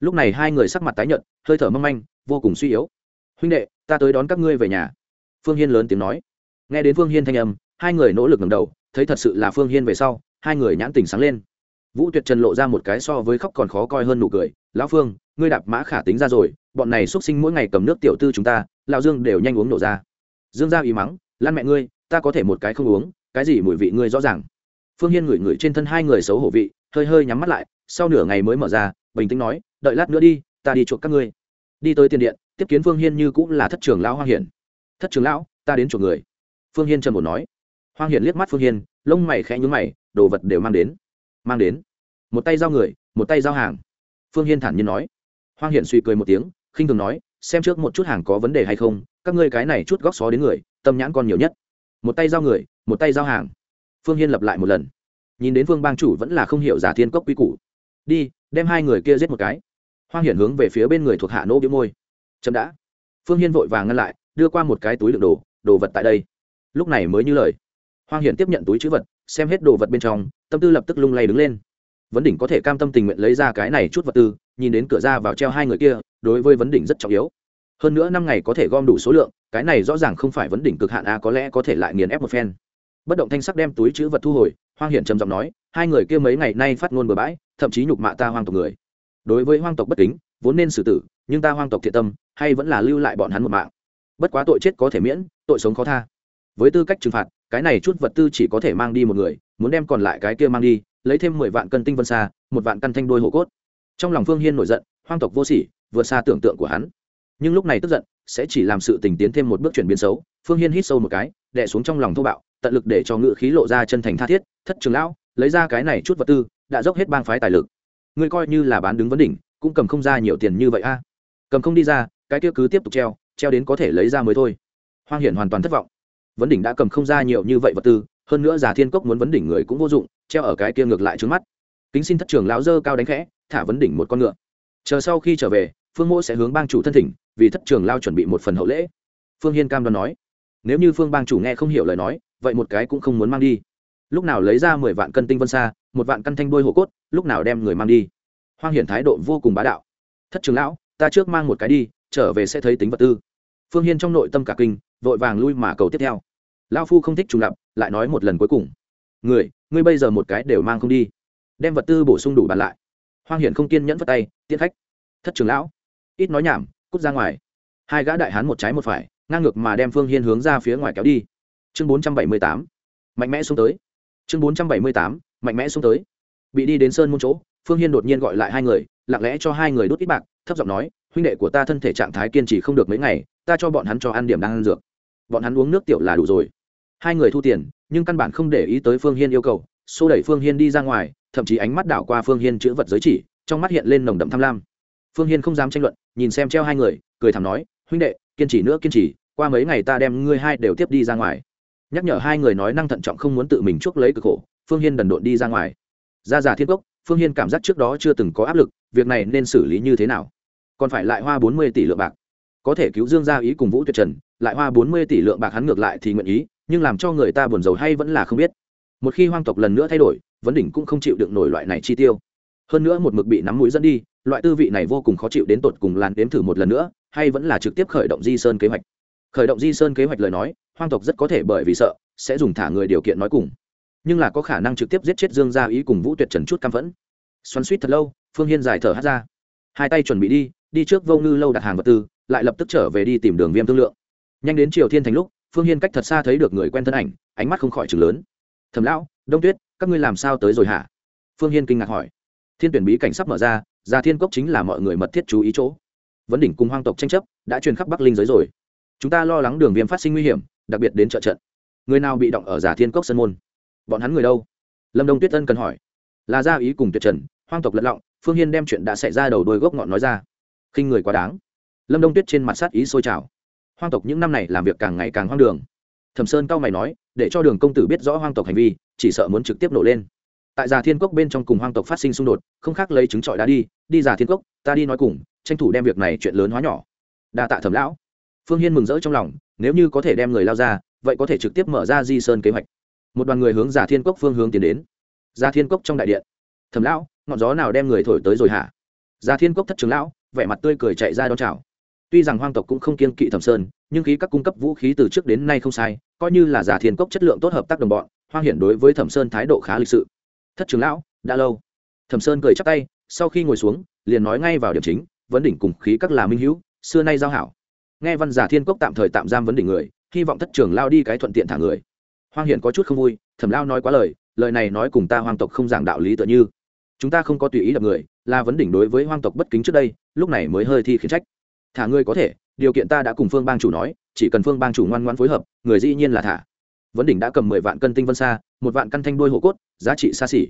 Lúc này hai người sắc mặt tái nhợt, hơi thở mong manh, vô cùng suy yếu. Huynh đệ, ta tới đón các ngươi về nhà. Phương hiên lớn tiếng nói. Nghe đến phương hiên thanh âm, hai người nỗ lực ngầm đầu, thấy thật sự là phương hiên về sau hai người nhãn tình sáng lên. Vũ tuyệt trần lộ ra một cái so với khóc còn khó coi hơn nụ cười, lão phương, ngươi đạp mã khả tính ra rồi, bọn này x u ấ t sinh mỗi ngày cầm nước tiểu tư chúng ta, lão dương đều nhanh uống nổ ra. Dương ra ý mắng, lan mẹ ngươi, ta có thể một cái không uống, cái gì mùi vị ngươi rõ ràng. Phương hiên ngửi ngửi trên thân hai người xấu hổ vị, hơi hơi nhắm mắt lại, sau nửa ngày mới mở ra, bình tĩnh nói, đợi lát nữa đi, ta đi chuộc các ngươi. Đi tới tiền điện, tiếp kiến phương hiên như cũng là thất trường lão hoang hiển. Thất trường lão, ta đến chuộc người. Phương hiên trần một nói. Hoang hiển liếc mắt phương hiên, lông mày khẽ nhún mày đồ vật đều mang đến. Mang đến. Một tay giao người, một tay giao hàng. Phương hiên thản nhiên nói. Hoang hiển suy cười một tiếng, khinh thường nói, xem trước một chút hàng có vấn đề hay không, các ngươi cái này chút góc xó đến người, tâm nhãn con nhiều nhất. Một tay giao người, một tay giao hàng. Phương hiên lập lại một lần. Nhìn đến phương bang chủ vẫn là không hiểu giả thiên cốc quy củ. Đi, đem hai người kia giết một cái. Hoang hiển hướng về phía bên người thuộc hạ nỗ biếu môi. Chậm đã. Phương hiên vội vàng ngăn lại, đưa qua một cái túi đựng đồ đồ vật tại đây. Lúc này mới như lời. Hoang hiển tiếp nhận túi chữ vật xem hết đồ vật bên trong, tâm tư lập tức lung lay đứng lên. Vấn đỉnh có thể cam tâm tình nguyện lấy ra cái này chút vật tư, nhìn đến cửa ra vào treo hai người kia, đối với vấn đỉnh rất trọng yếu. Hơn nữa năm ngày có thể gom đủ số lượng, cái này rõ ràng không phải vấn đỉnh cực hạn a, có lẽ có thể lại nghiền ép một phen. Bất động thanh sắc đem túi chữ vật thu hồi, hoang hiển trầm giọng nói, hai người kia mấy ngày nay phát ngôn bừa bãi, thậm chí nhục mạ ta hoang tộc người. Đối với hoang tộc bất kính, vốn nên xử tử, nhưng ta hoang tộc thiện tâm, hay vẫn là lưu lại bọn hắn một mạng. Bất quá tội chết có thể miễn, tội sống khó tha. Với tư cách trừng phạt cái này chút vật tư chỉ có thể mang đi một người, muốn đem còn lại cái kia mang đi, lấy thêm mười vạn cân tinh vân xa, một vạn căn thanh đôi hổ cốt. Trong lòng phương hiên nổi giận, hoang tộc vô sỉ, vượt xa tưởng tượng của hắn. Nhưng lúc này tức giận, sẽ chỉ làm sự tình tiến thêm một bước chuyển biến xấu, phương hiên hít sâu một cái, đè xuống trong lòng thô bạo, tận lực để cho ngự khí lộ ra chân thành tha thiết, thất trường lão, lấy ra cái này chút vật tư, đã dốc hết bang phái tài lực. Ngươi coi như là bán đứng vấn đỉnh, cũng cầm không ra nhiều tiền như vậy a. Cầm không đi ra, cái kia cứ tiếp tục treo treo đến có thể lấy ra mới thôi. Hoang hiển hoàn toàn thất vọng vấn đỉnh đã cầm không ra nhiều như vậy vật tư, hơn nữa giả thiên cốc muốn vấn đỉnh người cũng vô dụng, treo ở cái kia ngược lại trước mắt. Kính xin thất trường lão dơ cao đánh khẽ, thả vấn đỉnh một con ngựa. Chờ sau khi trở về, phương mỗ sẽ hướng bang chủ thân thỉnh, vì thất trường lao chuẩn bị một phần hậu lễ. Phương hiên cam đoan nói, nếu như phương bang chủ nghe không hiểu lời nói, vậy một cái cũng không muốn mang đi. Lúc nào lấy ra mười vạn cân tinh vân xa một vạn căn thanh đôi hổ cốt, lúc nào đem người mang đi. Hoang hiển thái độ vô cùng bá đạo. Thất trường lão, ta trước mang một cái đi, trở về sẽ thấy tính vật tư. Phương hiên trong nội tâm cả kinh vội vàng lui mà cầu tiếp theo. Lao phu không thích trùng lập, lại nói một lần cuối cùng. Người ngươi bây giờ một cái đều mang không đi. Đem vật tư bổ sung đủ bàn lại. Hoang hiển không kiên nhẫn vất tay tiễn khách. Thất trường lão. Ít nói nhảm cút ra ngoài. Hai gã đại hán một trái một phải ngang ngược mà đem phương hiên hướng ra phía ngoài kéo đi. Chương bốn trăm bảy mươi tám. Mạnh mẽ xuống tới. Chương bốn trăm bảy mươi tám. Mạnh mẽ xuống tới. Bị đi đến sơn môn chỗ phương hiên đột nhiên gọi lại hai người lặng lẽ cho hai người đốt ít bạc thấp giọng nói huynh đệ của ta thân thể trạng thái kiên trì không được mấy ngày ta cho bọn hắn cho ăn điểm đang ăn dược bọn hắn uống nước tiểu là đủ rồi. Hai người thu tiền, nhưng căn bản không để ý tới phương hiên yêu cầu, xô đẩy phương hiên đi ra ngoài, thậm chí ánh mắt đảo qua phương hiên chữ vật giới chỉ, trong mắt hiện lên nồng đậm tham lam. Phương hiên không dám tranh luận, nhìn xem treo hai người, cười thầm nói, huynh đệ, kiên trì nữa, kiên trì, qua mấy ngày ta đem ngươi hai đều tiếp đi ra ngoài. Nhắc nhở hai người nói năng thận trọng không muốn tự mình chuốc lấy cực khổ, phương hiên đần độn đi ra ngoài. Ra giả thiên cốc, phương hiên cảm giác trước đó chưa từng có áp lực, việc này nên xử lý như thế nào? Còn phải lại hoa bốn mươi tỷ lượng bạc. Có thể cứu dương gia ý cùng vũ tuyệt trần lại hoa bốn mươi tỷ lượng bạc hắn ngược lại thì nguyện ý, nhưng làm cho người ta buồn rầu hay vẫn là không biết. Một khi hoang tộc lần nữa thay đổi, vấn đỉnh cũng không chịu được nổi loại này chi tiêu. Hơn nữa một mực bị nắm mũi dẫn đi, loại tư vị này vô cùng khó chịu đến tột cùng làn đếm thử một lần nữa, hay vẫn là trực tiếp khởi động di sơn kế hoạch. Khởi động di sơn kế hoạch lời nói, hoang tộc rất có thể bởi vì sợ, sẽ dùng thả người điều kiện nói cùng. Nhưng là có khả năng trực tiếp giết chết dương gia ý cùng vũ tuyệt trần chút cam phẫn. Xoắn suýt thật lâu, phương hiên giải thở hát ra. Hai tay chuẩn bị đi đi trước vô ngư lâu đặt hàng vật tư, lại lập tức trở về đi tìm đường viêm thương lượng nhanh đến triều thiên thành lúc, phương hiên cách thật xa thấy được người quen thân ảnh, ánh mắt không khỏi chừng lớn. Thầm lão, đông tuyết, các ngươi làm sao tới rồi hả? Phương hiên kinh ngạc hỏi. Thiên tuyển bí cảnh sắp mở ra, gia thiên cốc chính là mọi người mật thiết chú ý chỗ. Vấn đỉnh cùng hoang tộc tranh chấp, đã truyền khắp bắc linh giới rồi. Chúng ta lo lắng đường viêm phát sinh nguy hiểm, đặc biệt đến trợ trận. Người nào bị động ở giả thiên cốc sân môn? Bọn hắn người đâu? Lâm đông tuyết tân cần hỏi. Là gia ý cùng tuyệt trần, hoang tộc lật lọng, phương hiên đem chuyện đã xảy ra đầu đôi gốc ngọn nói ra. Khinh người quá đáng. Lâm đông tuyết trên mặt sát ý sôi trào hoang tộc những năm này làm việc càng ngày càng hoang đường. Thẩm sơn cao mày nói, để cho đường công tử biết rõ hoang tộc hành vi, chỉ sợ muốn trực tiếp nổ lên. Tại già thiên cốc bên trong cùng hoang tộc phát sinh xung đột, không khác lấy trứng trọi đá đi đi già thiên cốc, ta đi nói cùng, tranh thủ đem việc này chuyện lớn hóa nhỏ. Đa tạ thẩm lão. Phương hiên mừng rỡ trong lòng, nếu như có thể đem người lao ra, vậy có thể trực tiếp mở ra di sơn kế hoạch. Một đoàn người hướng giả thiên cốc phương hướng tiến đến. Giả thiên cốc trong đại điện. Thẩm lão, ngọn gió nào đem người thổi tới rồi hả? Giả thiên cốc thất trường lão, vẻ mặt tươi cười chạy ra đón chào tuy rằng hoang tộc cũng không kiên kỵ thẩm sơn, nhưng khí các cung cấp vũ khí từ trước đến nay không sai, coi như là giả thiên cốc chất lượng tốt hợp tác đồng bọn, hoang hiển đối với thẩm sơn thái độ khá lịch sự. Thất trường lão, đã lâu. Thẩm sơn cười chắc tay, sau khi ngồi xuống, liền nói ngay vào điểm chính, vấn đỉnh cùng khí các là minh hữu, xưa nay giao hảo. Nghe văn giả thiên cốc tạm thời tạm giam vấn đỉnh người, hy vọng thất trường lao đi cái thuận tiện thả người. Hoang hiển có chút không vui, thẩm lao nói quá lời lời này nói cùng ta hoang tộc không giảng đạo lý tựa như. Chúng ta không có tùy ý đập người, là vấn đỉnh đối với hoang tộc bất kính trước đây, lúc này mới hơi thi khiến trách thả ngươi có thể, điều kiện ta đã cùng phương bang chủ nói, chỉ cần phương bang chủ ngoan ngoan phối hợp, người dĩ nhiên là thả. Vấn đỉnh đã cầm mười vạn cân tinh vân xa một vạn căn thanh đuôi hộ cốt, giá trị xa xỉ.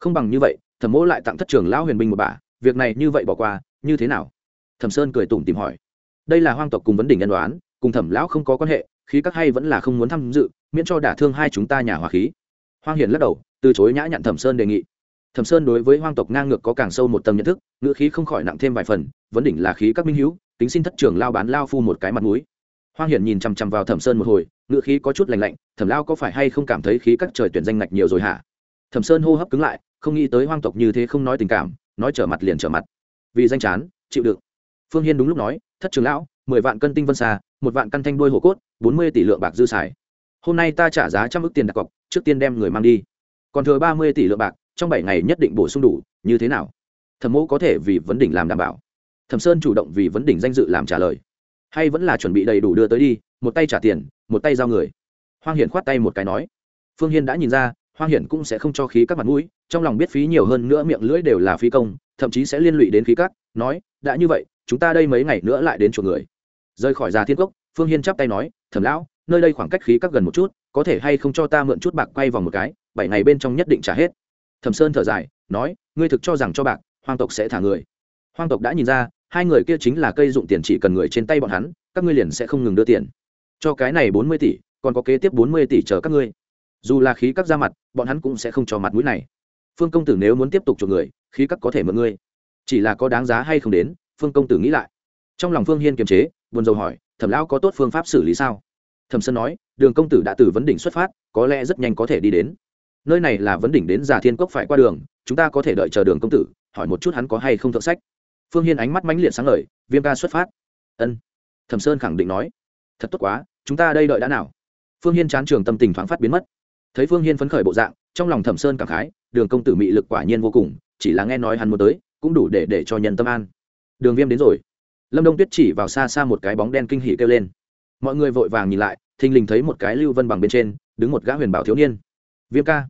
Không bằng như vậy, thẩm mỗ lại tặng thất trường lão huyền binh một bả, việc này như vậy bỏ qua, như thế nào? Thẩm sơn cười tủm tìm hỏi. Đây là hoang tộc cùng vấn đỉnh nhân đoán, cùng thẩm lão không có quan hệ, khí các hay vẫn là không muốn tham dự, miễn cho đả thương hai chúng ta nhà hòa khí. Hoang hiền lắc đầu, từ chối nhã nhặn thẩm sơn đề nghị. Thẩm sơn đối với hoang tộc ngang ngược có càng sâu một tầm nhận thức, ngữ khí không khỏi nặng thêm vài phần, vấn đỉnh là khí các minh hữu tính xin thất trưởng lao bán lao phu một cái mặt mũi. Hoang hiển nhìn chằm chằm vào thẩm sơn một hồi, ngữ khí có chút lành lạnh, thẩm lao có phải hay không cảm thấy khí các trời tuyển danh ngạch nhiều rồi hả? Thẩm sơn hô hấp cứng lại, không nghĩ tới hoang tộc như thế không nói tình cảm, nói trở mặt liền trở mặt. Vì danh chán, chịu đựng. Phương hiên đúng lúc nói, thất trường lão, mười vạn cân tinh vân xa một vạn căn thanh đuôi hổ cốt, bốn mươi tỷ lượng bạc dư xài. Hôm nay ta trả giá trăm ước tiền đặt cọc, trước tiên đem người mang đi. Còn thừa ba mươi tỷ lượng bạc, trong bảy ngày nhất định bổ sung đủ, như thế nào? Thẩm mẫu có thể vì vấn đỉnh làm đảm bảo thẩm sơn chủ động vì vấn đỉnh danh dự làm trả lời. Hay vẫn là chuẩn bị đầy đủ đưa tới đi, một tay trả tiền, một tay giao người. Hoang hiển khoát tay một cái nói. Phương hiên đã nhìn ra, hoang hiển cũng sẽ không cho khí các mặt mũi, trong lòng biết phí nhiều hơn nữa miệng lưỡi đều là phí công, thậm chí sẽ liên lụy đến khí các, nói, đã như vậy, chúng ta đây mấy ngày nữa lại đến chuộc người. Rời khỏi già thiên cốc, phương hiên chắp tay nói, thẩm lão, nơi đây khoảng cách khí các gần một chút, có thể hay không cho ta mượn chút bạc quay vòng một cái, bảy ngày bên trong nhất định trả hết. Thẩm sơn thở dài, nói, ngươi thực cho rằng cho bạc, hoang tộc sẽ thả người. Hoang tộc đã nhìn ra hai người kia chính là cây dụng tiền chỉ cần người trên tay bọn hắn, các ngươi liền sẽ không ngừng đưa tiền. Cho cái này bốn mươi tỷ, còn có kế tiếp bốn mươi tỷ chờ các ngươi. Dù là khí các ra mặt, bọn hắn cũng sẽ không cho mặt mũi này. Phương công tử nếu muốn tiếp tục chuộc người, khí các có thể mượn ngươi. Chỉ là có đáng giá hay không đến, phương công tử nghĩ lại. Trong lòng phương hiên kiềm chế, buồn rầu hỏi, thẩm lão có tốt phương pháp xử lý sao? Thẩm sơn nói, đường công tử đã từ vấn đỉnh xuất phát, có lẽ rất nhanh có thể đi đến. Nơi này là vấn đỉnh đến già thiên cốc phải qua đường, chúng ta có thể đợi chờ đường công tử, hỏi một chút hắn có hay không thượng sách phương hiên ánh mắt mãnh liệt sáng lời viêm ca xuất phát. Ân. Thẩm sơn khẳng định nói. Thật tốt quá, chúng ta đây đợi đã nào? Phương hiên chán trường tâm tình thoáng phát biến mất. Thấy phương hiên phấn khởi bộ dạng, trong lòng thẩm sơn cảm khái, đường công tử mị lực quả nhiên vô cùng, chỉ là nghe nói hắn muốn tới, cũng đủ để để cho nhân tâm an. Đường viêm đến rồi. Lâm đông tuyết chỉ vào xa xa một cái bóng đen kinh hỉ kêu lên. Mọi người vội vàng nhìn lại, thình lình thấy một cái lưu vân bằng bên trên, đứng một gã huyền bảo thiếu niên. Viêm ca.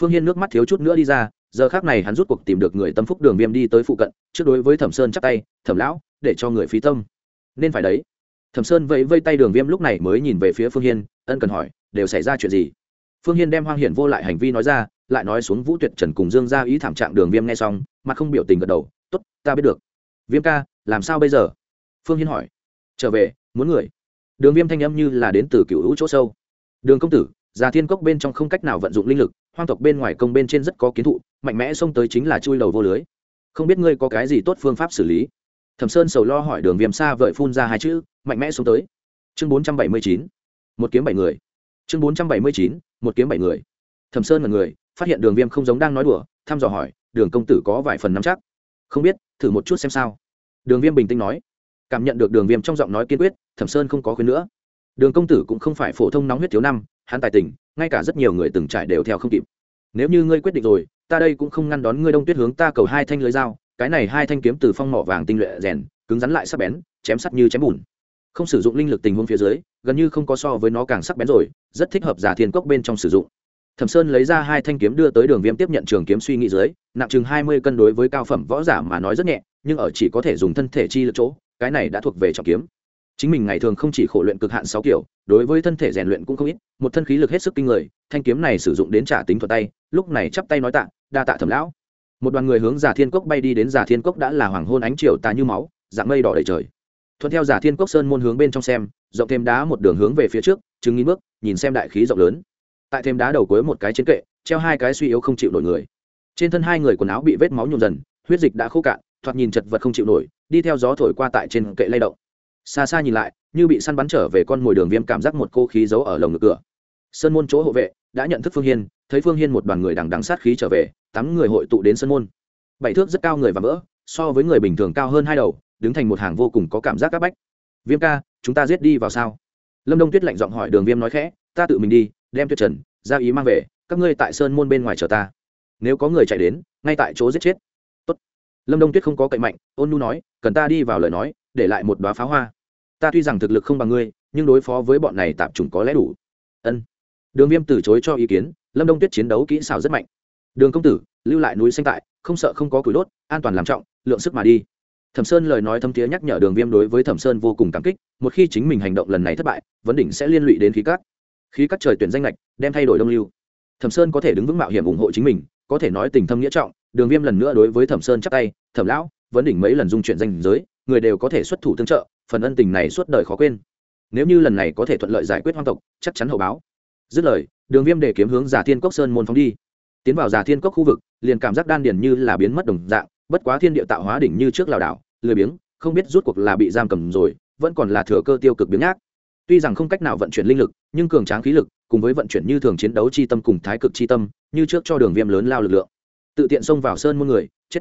Phương hiên nước mắt thiếu chút nữa đi ra giờ khác này hắn rút cuộc tìm được người tâm phúc đường viêm đi tới phụ cận, trước đối với thẩm sơn chắc tay, thẩm lão, để cho người phí tâm. Nên phải đấy. Thẩm sơn vẫy vây tay đường viêm lúc này mới nhìn về phía phương hiên, ân cần hỏi, đều xảy ra chuyện gì? Phương hiên đem hoang hiển vô lại hành vi nói ra, lại nói xuống vũ tuyệt trần cùng dương ra ý thảm trạng đường viêm nghe xong, mặt không biểu tình gật đầu t ố t ta biết được. Viêm ca, làm sao bây giờ? Phương hiên hỏi. Trở về, muốn người. Đường viêm thanh âm như là đến từ cựu hữu chỗ sâu. Đường công tử, già thiên cốc bên trong không cách nào vận dụng linh lực hoang tộc bên ngoài công bên trên rất có kiến thụ, mạnh mẽ xông tới chính là chui đầu vô lưới. Không biết ngươi có cái gì tốt phương pháp xử lý? Thẩm sơn sầu lo hỏi đường viêm xa vợi phun ra hai chữ, mạnh mẽ xông tới. Chương bốn trăm bảy mươi chín, một kiếm bảy người. Chương bốn trăm bảy mươi chín, một kiếm bảy người. Thẩm sơn là người, phát hiện đường viêm không giống đang nói đùa, thăm dò hỏi, đường công tử có vài phần nắm chắc? Không biết, thử một chút xem sao. Đường viêm bình tĩnh nói. Cảm nhận được đường viêm trong giọng nói kiên quyết, thẩm sơn không có khuyên nữa. Đường công tử cũng không phải phổ thông nóng huyết thiếu năm hắn tài tình, ngay cả rất nhiều người từng trải đều theo không kịp. Nếu như ngươi quyết định rồi, ta đây cũng không ngăn đón ngươi đông tuyết hướng ta cầu hai thanh lưới dao, cái này hai thanh kiếm từ phong mỏ vàng tinh luyện rèn, cứng rắn lại sắc bén, chém sắt như chém bùn. Không sử dụng linh lực tình huống phía dưới, gần như không có so với nó càng sắc bén rồi, rất thích hợp giả thiên cốc bên trong sử dụng. Thẩm sơn lấy ra hai thanh kiếm đưa tới đường viêm tiếp nhận trường kiếm suy nghĩ dưới, nặng chừng hai mươi cân đối với cao phẩm võ giả mà nói rất nhẹ, nhưng ở chỉ có thể dùng thân thể chi lực chỗ, cái này đã thuộc về trọng kiếm chính mình ngày thường không chỉ khổ luyện cực hạn sáu kiểu, đối với thân thể rèn luyện cũng không ít, một thân khí lực hết sức kinh người, thanh kiếm này sử dụng đến trả tính thuật tay, lúc này chắp tay nói tạ, đa tạ thẩm lão. Một đoàn người hướng giả thiên cốc bay đi đến giả thiên cốc đã là hoàng hôn ánh chiều tà như máu, dạng mây đỏ đầy trời. Thuận theo giả thiên cốc sơn môn hướng bên trong xem, rộng thêm đá một đường hướng về phía trước chứng nghìn bước, nhìn xem đại khí rộng lớn. Tại thêm đá đầu cuối một cái chiến kệ, treo hai cái suy yếu không chịu nổi người. Trên thân hai người quần áo bị vết máu nhuộm dần, huyết dịch đã khô cạn, thoạt nhìn chật vật không chịu nổi, đi theo gió thổi qua tại trên kệ lay động xa xa nhìn lại, như bị săn bắn trở về con mồi đường viêm cảm giác một cô khí giấu ở lồng ngực cửa. Sơn môn chỗ hộ vệ, đã nhận thức phương hiên, thấy phương hiên một đoàn người đằng đằng sát khí trở về, tám người hội tụ đến sơn môn. Bảy thước rất cao người và vỡ so với người bình thường cao hơn hai đầu, đứng thành một hàng vô cùng có cảm giác áp bách. Viêm ca, chúng ta giết đi vào sao? Lâm đông tuyết lạnh giọng hỏi đường viêm nói khẽ, ta tự mình đi, đem tuyết trần ra ý mang về, các ngươi tại sơn môn bên ngoài chờ ta. Nếu có người chạy đến, ngay tại chỗ giết chết lâm đông tuyết không có cậy mạnh ôn nu nói cần ta đi vào lời nói để lại một đoá pháo hoa ta tuy rằng thực lực không bằng ngươi nhưng đối phó với bọn này tạp chủng có lẽ đủ ân đường viêm từ chối cho ý kiến lâm đông tuyết chiến đấu kỹ xảo rất mạnh đường công tử lưu lại núi xanh tại không sợ không có củi đốt an toàn làm trọng lượng sức mà đi thẩm sơn lời nói thâm thiế nhắc nhở đường viêm đối với thẩm sơn vô cùng cảm kích một khi chính mình hành động lần này thất bại vấn đỉnh sẽ liên lụy đến khí cát. khí cát trời tuyển danh lệch đem thay đổi đông lưu thẩm sơn có thể đứng vững mạo hiểm ủng hộ chính mình có thể nói tình thâm nghĩa trọng đường viêm lần nữa đối với thẩm sơn chắc tay, thẩm lão, vấn đỉnh mấy lần dung chuyển danh giới, người đều có thể xuất thủ tương trợ, phần ân tình này suốt đời khó quên. Nếu như lần này có thể thuận lợi giải quyết hoang tộc, chắc chắn hậu báo. Dứt lời, đường viêm để kiếm hướng giả thiên cốc sơn môn phóng đi. Tiến vào giả thiên cốc khu vực, liền cảm giác đan điền như là biến mất đồng dạng, bất quá thiên địa tạo hóa đỉnh như trước lảo đảo, lười biếng, không biết rút cuộc là bị giam cầm rồi, vẫn còn là thừa cơ tiêu cực biếng nhác. Tuy rằng không cách nào vận chuyển linh lực, nhưng cường tráng khí lực, cùng với vận chuyển như thường chiến đấu chi tâm cùng thái cực chi tâm, như trước cho đường viêm lớn lao lực lượng tự tiện xông vào sơn muôn người, chết.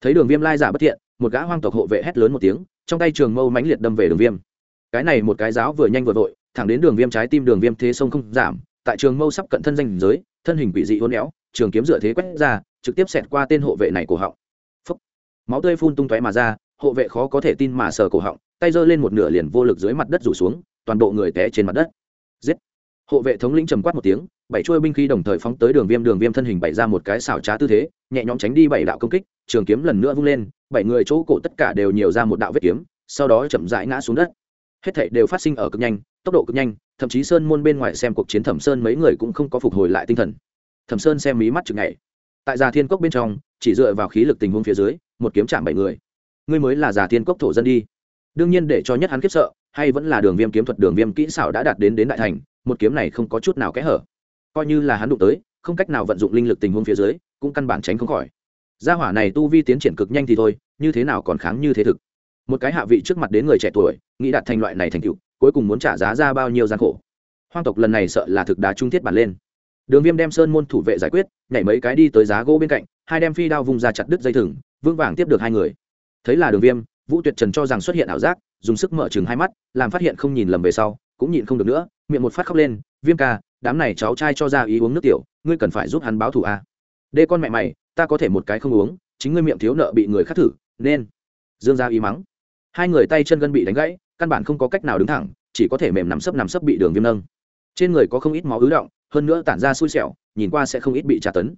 Thấy đường viêm lai giả bất thiện, một gã hoang tộc hộ vệ hét lớn một tiếng, trong tay trường mâu mãnh liệt đâm về đường viêm. Cái này một cái giáo vừa nhanh vừa vội, thẳng đến đường viêm trái tim đường viêm thế sông không giảm, tại trường mâu sắp cận thân danh giới, thân hình quỷ dị hôn éo, trường kiếm dựa thế quét ra, trực tiếp xẹt qua tên hộ vệ này cổ họng. Phúc. máu tươi phun tung tóe mà ra, hộ vệ khó có thể tin mà sờ cổ họng, tay giơ lên một nửa liền vô lực dưới mặt đất rủ xuống, toàn bộ người té trên mặt đất. Giết. Hộ vệ thống lĩnh trầm quát một tiếng bảy chuôi binh khí đồng thời phóng tới đường viêm đường viêm thân hình bày ra một cái xảo trá tư thế, nhẹ nhõm tránh đi bảy đạo công kích, trường kiếm lần nữa vung lên, bảy người chỗ cổ tất cả đều nhiều ra một đạo vết kiếm, sau đó chậm rãi ngã xuống đất. Hết thảy đều phát sinh ở cực nhanh, tốc độ cực nhanh, thậm chí sơn môn bên ngoài xem cuộc chiến thẩm sơn mấy người cũng không có phục hồi lại tinh thần. Thẩm sơn xem mí mắt chừng ngày tại già thiên cốc bên trong, chỉ dựa vào khí lực tình huống phía dưới, một kiếm chạm bảy người. Ngươi mới là già thiên cốc thổ dân đi. Đương nhiên để cho nhất hắn khiếp sợ, hay vẫn là đường viêm kiếm thuật, đường viêm kỹ xảo đã đạt đến đến đại thành, một kiếm này không có chút nào kẽ hở coi như là hắn đụng tới, không cách nào vận dụng linh lực tình huống phía dưới, cũng căn bản tránh không khỏi. Gia hỏa này tu vi tiến triển cực nhanh thì thôi, như thế nào còn kháng như thế thực? Một cái hạ vị trước mặt đến người trẻ tuổi, nghĩ đạt thành loại này thành tựu, cuối cùng muốn trả giá ra bao nhiêu gian khổ. Hoang tộc lần này sợ là thực đá trung thiết bản lên. Đường viêm đem sơn môn thủ vệ giải quyết, nhảy mấy cái đi tới giá gỗ bên cạnh, hai đem phi đao vùng ra chặt đứt dây thừng, vững vàng tiếp được hai người. Thấy là đường viêm, vũ tuyệt trần cho rằng xuất hiện ảo giác, dùng sức mở chừng hai mắt, làm phát hiện không nhìn lầm về sau, cũng nhìn không được nữa, miệng một phát khóc lên, viêm ca đám này cháu trai cho ra ý uống nước tiểu, ngươi cần phải giúp hắn báo thù a đê con mẹ mày, ta có thể một cái không uống, chính ngươi miệng thiếu nợ bị người khác thử, nên. Dương gia ý mắng. Hai người tay chân gân bị đánh gãy, căn bản không có cách nào đứng thẳng, chỉ có thể mềm nằm sấp nằm sấp bị đường viêm nâng. Trên người có không ít máu ứ động, hơn nữa tản ra xui xẻo, nhìn qua sẽ không ít bị trả tấn.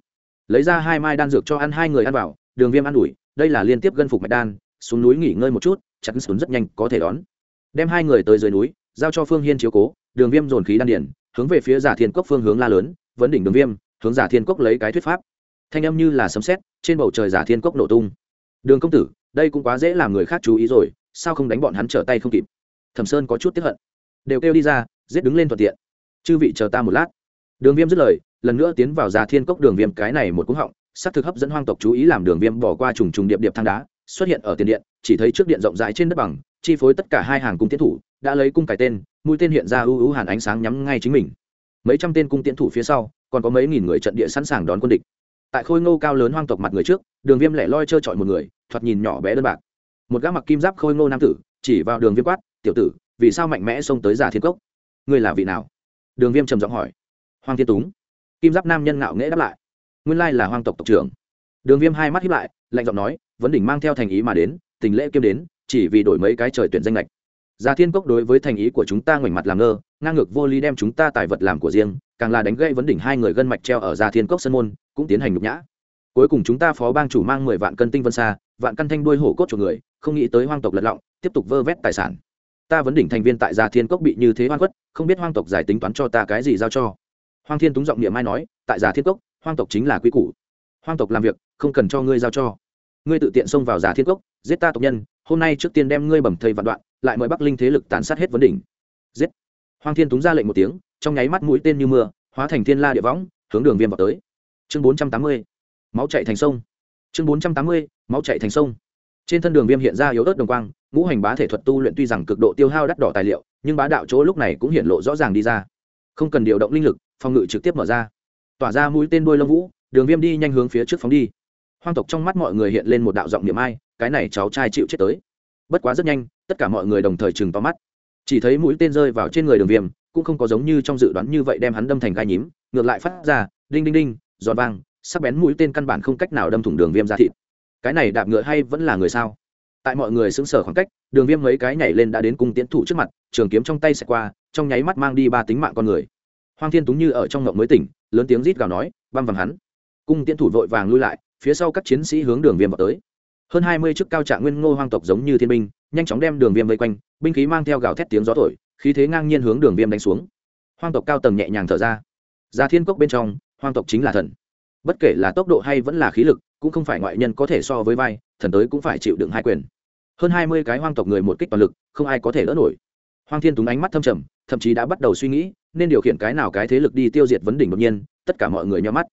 Lấy ra hai mai đan dược cho ăn, hai người ăn vào, đường viêm ăn ủi, đây là liên tiếp gân phục mạch đan, xuống núi nghỉ ngơi một chút chặt xuống rất nhanh, có thể đón. Đem hai người tới dưới núi, giao cho phương hiên chiếu cố đường viêm dồn khí đan điển, hướng về phía giả thiên cốc phương hướng la lớn, vấn đỉnh đường viêm, hướng giả thiên cốc lấy cái thuyết pháp. Thanh âm như là sấm sét, trên bầu trời giả thiên cốc nổ tung. Đường công tử, đây cũng quá dễ làm người khác chú ý rồi, sao không đánh bọn hắn trở tay không kịp? Thẩm sơn có chút tiếp hận. Đều kêu đi ra, giết đứng lên thuận tiện. Chư vị chờ ta một lát. Đường viêm dứt lời, lần nữa tiến vào giả thiên cốc đường viêm, cái này một cúng họng s thực hấp dẫn hoang tộc chú ý làm đường viêm bỏ qua trùng trùng điệp điệp thang đá, xuất hiện ở tiền điện, chỉ thấy trước điện rộng rãi trên đất bằng, chi phối tất cả hai hàng cung tiến thủ đã lấy cung cải tên, mũi tên hiện ra ưu ưu hàn ánh sáng nhắm ngay chính mình. Mấy trăm tên cung tiễn thủ phía sau, còn có mấy nghìn người trận địa sẵn sàng đón quân địch. Tại khôi ngô cao lớn hoang tộc mặt người trước, đường viêm lẻ loi trơ trọi một người, thoạt nhìn nhỏ bé đơn bạc. Một gã mặc kim giáp khôi ngô nam tử, chỉ vào đường viêm quát, tiểu tử, vì sao mạnh mẽ xông tới giả thiên cốc? Ngươi là vị nào? Đường viêm trầm giọng hỏi. Hoàng thiên túng. Kim giáp nam nhân ngạo nghễ đáp lại. Nguyên lai là hoang tộc tộc trưởng. Đường viêm hai mắt hiếp lại, lạnh giọng nói, vấn đỉnh mang theo thành ý mà đến, tình lễ kiêm đến, chỉ vì đổi mấy cái trời tuyển danh lệch Già Thiên Cốc đối với thành ý của chúng ta ngoảnh mặt làm ngơ, ngang ngược vô lý đem chúng ta tài vật làm của riêng, càng là đánh gây vấn đỉnh hai người gân mạch treo ở Già Thiên Cốc sân môn, cũng tiến hành nhục nhã. Cuối cùng chúng ta phó bang chủ mang mười vạn cân tinh vân xa, vạn căn thanh đuôi hổ cốt cho người, không nghĩ tới hoang tộc lật lọng, tiếp tục vơ vét tài sản. Ta vấn đỉnh thành viên tại Già Thiên Cốc bị như thế hoang quất, không biết hoang tộc giải tính toán cho ta cái gì giao cho. Hoang Thiên Túng giọng niệm mai nói, tại Già Thiên Cốc, hoang tộc chính là quý củ. Hoang tộc làm việc, không cần cho ngươi giao cho. Ngươi tự tiện xông vào Già Thiên Cốc, giết ta tộc nhân, hôm nay trước tiên đem ngươi bầm thây vạn đoạn, lại mời bắc linh thế lực tàn sát hết vấn đỉnh. Giết! Hoàng thiên túng ra lệnh một tiếng, trong nháy mắt mũi tên như mưa, hóa thành thiên la địa võng, hướng đường viêm vào tới. Chương bốn trăm tám mươi, máu chạy thành sông. Chương bốn trăm tám mươi, máu chạy thành sông. Trên thân đường viêm hiện ra yếu ớt đồng quang, ngũ hành bá thể thuật tu luyện tuy rằng cực độ tiêu hao đắt đỏ tài liệu, nhưng bá đạo chỗ lúc này cũng hiện lộ rõ ràng đi ra. Không cần điều động linh lực, phòng ngự trực tiếp mở ra. Tỏa ra mũi tên đôi lông vũ, đường viêm đi nhanh hướng phía trước phóng đi. Hoang tộc trong mắt mọi người hiện lên một đạo giọng niệm ai, cái này cháu trai chịu chết tới bất quá rất nhanh, tất cả mọi người đồng thời chừng to mắt. Chỉ thấy mũi tên rơi vào trên người đường viêm, cũng không có giống như trong dự đoán như vậy đem hắn đâm thành gai nhím, ngược lại phát ra, đinh đinh đinh, giòn vang, sắc bén mũi tên căn bản không cách nào đâm thủng đường viêm ra thịt. Cái này đạp ngựa hay vẫn là người sao? Tại mọi người xứng sở khoảng cách, đường viêm mấy cái nhảy lên đã đến cung tiến thủ trước mặt, trường kiếm trong tay xẹt qua, trong nháy mắt mang đi ba tính mạng con người. Hoàng thiên túng như ở trong ngộng mới tỉnh, lớn tiếng rít gào nói, băm vằm hắn. Cung tiến thủ vội vàng lui lại, phía sau các chiến sĩ hướng đường viêm vào tới hơn hai mươi chiếc cao trạng nguyên ngô hoang tộc giống như thiên binh, nhanh chóng đem đường viêm vây quanh, binh khí mang theo gào thét tiếng gió thổi, khí thế ngang nhiên hướng đường viêm đánh xuống. Hoang tộc cao tầng nhẹ nhàng thở ra. Ra thiên cốc bên trong, hoang tộc chính là thần. Bất kể là tốc độ hay vẫn là khí lực, cũng không phải ngoại nhân có thể so với vai, thần tới cũng phải chịu đựng hai quyền. Hơn hai mươi cái hoang tộc người một kích toàn lực, không ai có thể đỡ nổi. Hoang thiên túng ánh mắt thâm trầm, thậm chí đã bắt đầu suy nghĩ, nên điều khiển cái nào cái thế lực đi tiêu diệt vấn đỉnh đột nhiên, tất cả mọi người nhắm mắt.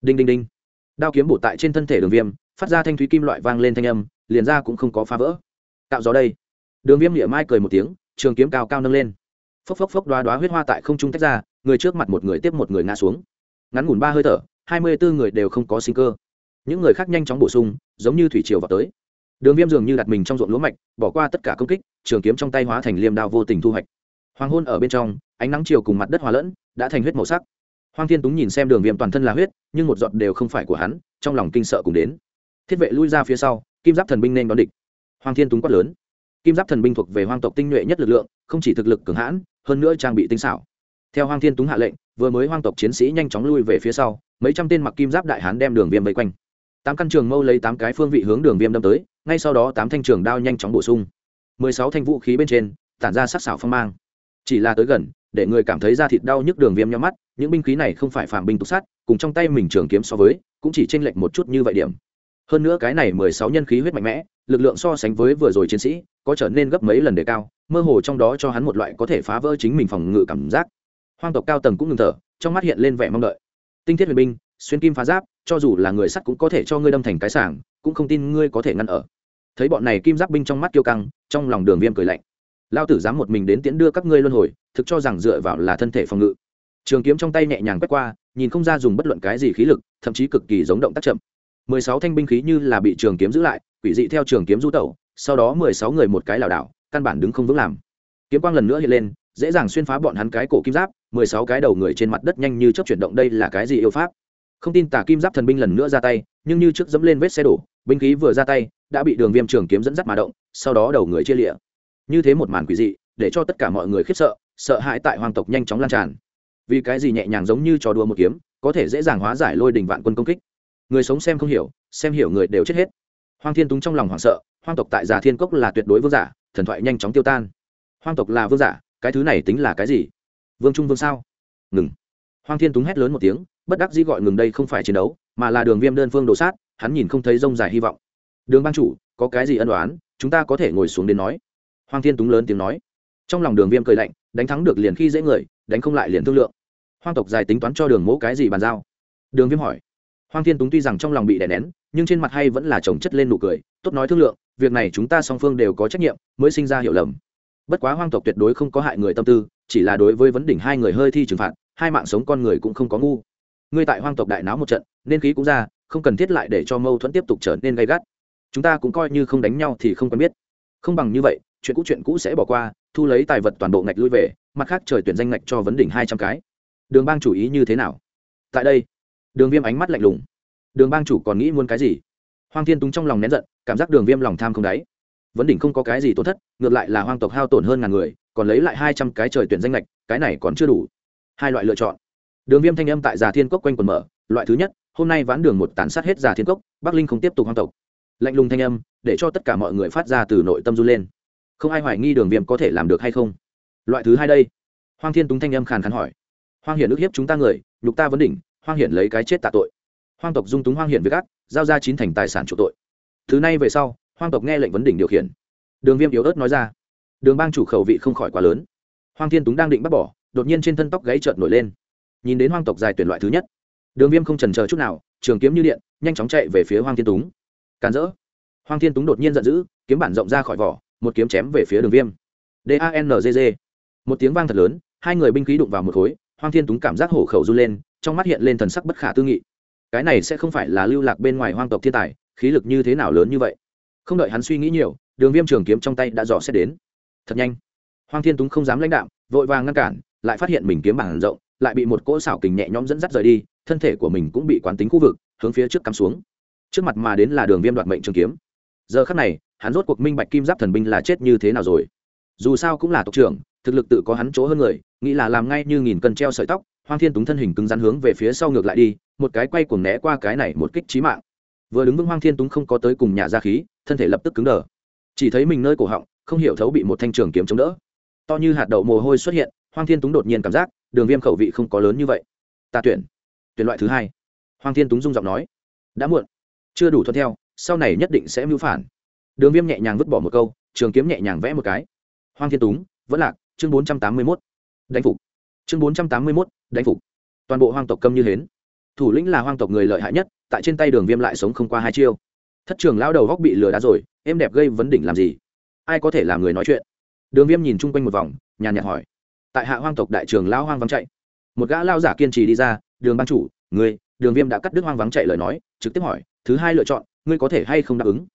Đinh đinh đinh. Đao kiếm bổ tại trên thân thể đường viêm phát ra thanh thúy kim loại vang lên thanh âm, liền ra cũng không có phá vỡ. Tạo gió đây. Đường viêm địa mai cười một tiếng, trường kiếm cao cao nâng lên. Phốc phốc phốc đoá đoá huyết hoa tại không trung tách ra, người trước mặt một người tiếp một người ngã xuống. Ngắn ngủn ba hơi thở, hai mươi bốn người đều không có sinh cơ. Những người khác nhanh chóng bổ sung, giống như thủy triều vào tới. Đường viêm dường như đặt mình trong ruộng lúa mạch, bỏ qua tất cả công kích, trường kiếm trong tay hóa thành liêm đao vô tình thu hoạch. Hoàng hôn ở bên trong, ánh nắng chiều cùng mặt đất hòa lẫn, đã thành huyết màu sắc. Hoàng thiên túng nhìn xem đường viêm toàn thân là huyết, nhưng một giọt đều không phải của hắn, trong lòng kinh sợ cùng đến thiết vệ lui ra phía sau, kim giáp thần binh nên đón địch. Hoàng thiên túng quát lớn. Kim giáp thần binh thuộc về hoang tộc tinh nhuệ nhất lực lượng, không chỉ thực lực cường hãn, hơn nữa trang bị tinh xảo. Theo hoàng thiên túng hạ lệnh, vừa mới hoang tộc chiến sĩ nhanh chóng lui về phía sau, mấy trăm tên mặc kim giáp đại hán đem đường viêm vây quanh. Tám căn trường mâu lấy tám cái phương vị hướng đường viêm đâm tới, ngay sau đó tám thanh trường đao nhanh chóng bổ sung. Mười sáu thanh vũ khí bên trên, tản ra sắc xảo phong mang. Chỉ là tới gần, để người cảm thấy da thịt đau nhức đường viêm nhắm mắt, những binh khí này không phải phàm binh tục sát, cùng trong tay mình trường kiếm so với, cũng chỉ tranh lệch một chút như vậy điểm hơn nữa cái này mười sáu nhân khí huyết mạnh mẽ, lực lượng so sánh với vừa rồi chiến sĩ, có trở nên gấp mấy lần đề cao, mơ hồ trong đó cho hắn một loại có thể phá vỡ chính mình phòng ngự cảm giác. Hoang tộc cao tầng cũng ngừng thở, trong mắt hiện lên vẻ mong đợi. Tinh thiết huyền binh, xuyên kim phá giáp, cho dù là người sắt cũng có thể cho ngươi đâm thành cái sảng, cũng không tin ngươi có thể ngăn ở. Thấy bọn này kim giáp binh trong mắt kiêu căng, trong lòng đường viêm cười lạnh. Lao tử dám một mình đến tiễn đưa các ngươi luân hồi, thực cho rằng dựa vào là thân thể phòng ngự. Trường kiếm trong tay nhẹ nhàng quét qua, nhìn không ra dùng bất luận cái gì khí lực, thậm chí cực kỳ giống động tác chậm mười sáu thanh binh khí như là bị trường kiếm giữ lại, quỷ dị theo trường kiếm du tẩu, sau đó mười sáu người một cái lảo đảo, căn bản đứng không vững làm. Kiếm quang lần nữa hiện lên, dễ dàng xuyên phá bọn hắn cái cổ kim giáp, mười sáu cái đầu người trên mặt đất nhanh như chớp chuyển động đây là cái gì yêu pháp? Không tin tả kim giáp thần binh lần nữa ra tay, nhưng như trước dẫm lên vết xe đổ, binh khí vừa ra tay, đã bị đường viêm trường kiếm dẫn dắt mà động, sau đó đầu người chia lịa. Như thế một màn quỷ dị, để cho tất cả mọi người khiếp sợ sợ hãi tại hoàng tộc nhanh chóng lan tràn. Vì cái gì nhẹ nhàng giống như trò đùa một kiếm, có thể dễ dàng hóa giải lôi đình vạn quân công kích? Người sống xem không hiểu, xem hiểu người đều chết hết. Hoàng thiên túng trong lòng hoảng sợ hoàng tộc tại già thiên cốc là tuyệt đối vương giả, thần thoại nhanh chóng tiêu tan. Hoàng tộc là vương giả, cái thứ này tính là cái gì? Vương trung vương sao? Ngừng. Hoàng thiên túng hét lớn một tiếng, bất đắc dĩ gọi ngừng đây không phải chiến đấu, mà là đường viêm đơn phương đổ sát, hắn nhìn không thấy rông dài hy vọng. Đường ban chủ, có cái gì ân đoán chúng ta có thể ngồi xuống đến nói. Hoàng thiên túng lớn tiếng nói. Trong lòng đường viêm cười lạnh, đánh thắng được liền khi dễ người, đánh không lại liền thương lượng. Hoàng tộc dài tính toán cho đường mỗ cái gì bàn giao? Đường viêm hỏi hoàng thiên túng tuy rằng trong lòng bị đè nén, nhưng trên mặt hay vẫn là chồng chất lên nụ cười, tốt nói thương lượng, việc này chúng ta song phương đều có trách nhiệm, mới sinh ra hiểu lầm. Bất quá hoang tộc tuyệt đối không có hại người tâm tư, chỉ là đối với vấn đỉnh hai người hơi thi trừng phạt, hai mạng sống con người cũng không có ngu. Ngươi tại hoang tộc đại náo một trận, nên khí cũng ra, không cần thiết lại để cho mâu thuẫn tiếp tục trở nên gay gắt. Chúng ta cũng coi như không đánh nhau thì không quen biết. Không bằng như vậy, chuyện cũ chuyện cũ sẽ bỏ qua, thu lấy tài vật toàn bộ ngạch lui về, mặt khác trời tuyển danh ngạch cho vấn đỉnh hai trăm cái. Đường bang chủ ý như thế nào? Tại đây đường viêm ánh mắt lạnh lùng. Đường bang chủ còn nghĩ muốn cái gì? Hoàng thiên túng trong lòng nén giận, cảm giác đường viêm lòng tham không đáy. Vấn đỉnh không có cái gì tổn thất, ngược lại là hoang tộc hao tổn hơn ngàn người, còn lấy lại hai trăm cái trời tuyển danh lệch cái này còn chưa đủ. Hai loại lựa chọn. Đường viêm thanh âm tại già thiên cốc quanh quần mở. Loại thứ nhất, hôm nay ván đường một tàn sát hết già thiên cốc, bắc linh không tiếp tục hoang tộc. Lạnh lùng thanh âm, để cho tất cả mọi người phát ra từ nội tâm du lên. Không ai hoài nghi đường viêm có thể làm được hay không. Loại thứ hai đây. Hoang thiên túng thanh âm khàn khàn hỏi. Hoang hiển ức hiếp chúng ta người, nhục ta vấn đỉnh hoang hiển lấy cái chết tạ tội. Hoang tộc dung túng hoang hiển với gác giao ra chín thành tài sản chủ tội. Thứ này về sau hoang tộc nghe lệnh vấn đỉnh điều khiển. Đường viêm yếu ớt nói ra. Đường bang chủ khẩu vị không khỏi quá lớn. Hoang thiên túng đang định bắt bỏ đột nhiên trên thân tóc gáy trợn nổi lên. Nhìn đến hoang tộc dài tuyển loại thứ nhất đường viêm không trần chờ chút nào trường kiếm như điện nhanh chóng chạy về phía hoang thiên túng. Càn rỡ. Hoang thiên túng đột nhiên giận dữ kiếm bản rộng ra khỏi vỏ một kiếm chém về phía đường viêm. D a n g g, một tiếng vang thật lớn hai người binh khí đụng vào một khối hoang thiên túng cảm giác hổ khẩu r u lên trong mắt hiện lên thần sắc bất khả tư nghị. Cái này sẽ không phải là lưu lạc bên ngoài hoang tộc thiên tài, khí lực như thế nào lớn như vậy. Không đợi hắn suy nghĩ nhiều, đường viêm trường kiếm trong tay đã dò xét đến. Thật nhanh. Hoang thiên túng không dám lãnh đạm, vội vàng ngăn cản, lại phát hiện mình kiếm bảng rộng, lại bị một cỗ xảo kình nhẹ nhõm dẫn dắt rời đi, thân thể của mình cũng bị quán tính khu vực, hướng phía trước cắm xuống. Trước mặt mà đến là đường viêm đoạt mệnh trường kiếm. Giờ khắc này, hắn rốt cuộc minh bạch kim giáp thần binh là chết như thế nào rồi. Dù sao cũng là tộc trưởng, thực lực tự có hắn chỗ hơn người, nghĩ là làm ngay như nghìn cân treo sợi tóc hoang thiên túng thân hình cứng rắn hướng về phía sau ngược lại đi, một cái quay cuồng né qua cái này một kích trí mạng. Vừa đứng vững hoang thiên túng không có tới cùng nhà ra khí, thân thể lập tức cứng đờ. Chỉ thấy mình nơi cổ họng, không hiểu thấu bị một thanh trường kiếm chống đỡ. To như hạt đậu mồ hôi xuất hiện, hoang thiên túng đột nhiên cảm giác, đường viêm khẩu vị không có lớn như vậy. Ta tuyển tuyển loại thứ hai. Hoang thiên túng dung giọng nói, đã muộn, chưa đủ thuận theo, sau này nhất định sẽ mưu phản. Đường viêm nhẹ nhàng vứt bỏ một câu, trường kiếm nhẹ nhàng vẽ một cái. Hoang thiên túng, vẫn lạc, chương bốn trăm tám mươi mốt. Đánh phục chương bốn trăm tám mươi mốt, đánh phục. Toàn bộ hoang tộc câm như hến. Thủ lĩnh là hoang tộc người lợi hại nhất, tại trên tay đường viêm lại sống không qua hai chiêu. Thất trường lao đầu góc bị lừa đá rồi, em đẹp gây vấn đỉnh làm gì? Ai có thể làm người nói chuyện? Đường viêm nhìn chung quanh một vòng, nhàn nhạt hỏi. Tại hạ hoang tộc đại trường lao hoang vắng chạy. Một gã lao giả kiên trì đi ra, đường ban chủ người đường viêm đã cắt đứt hoang vắng chạy lời nói, trực tiếp hỏi, thứ hai lựa chọn, ngươi có thể hay không đáp ứng?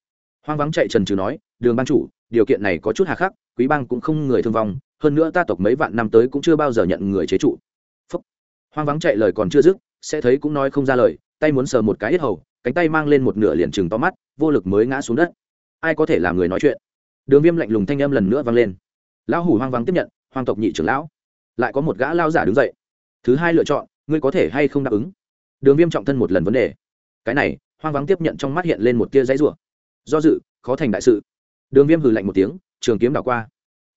Hoang vắng chạy trần trừ nói, đường ban chủ, điều kiện này có chút hà khắc, quý bang cũng không người thương vong hơn nữa ta tộc mấy vạn năm tới cũng chưa bao giờ nhận người chế trụ. Phúc. hoang vắng chạy lời còn chưa dứt, sẽ thấy cũng nói không ra lời, tay muốn sờ một cái hết hầu, cánh tay mang lên một nửa liền chừng to mắt, vô lực mới ngã xuống đất. Ai có thể làm người nói chuyện? Đường viêm lạnh lùng thanh âm lần nữa vang lên. Lão hủ hoang vắng tiếp nhận, hoang tộc nhị trưởng lão. Lại có một gã lao giả đứng dậy. Thứ hai lựa chọn, ngươi có thể hay không đáp ứng? Đường viêm trọng thân một lần vấn đề. Cái này, hoang vắng tiếp nhận trong mắt hiện lên một tia dãy rủa. Do dự, khó thành đại sự. Đường viêm hừ lạnh một tiếng, trường kiếm đảo qua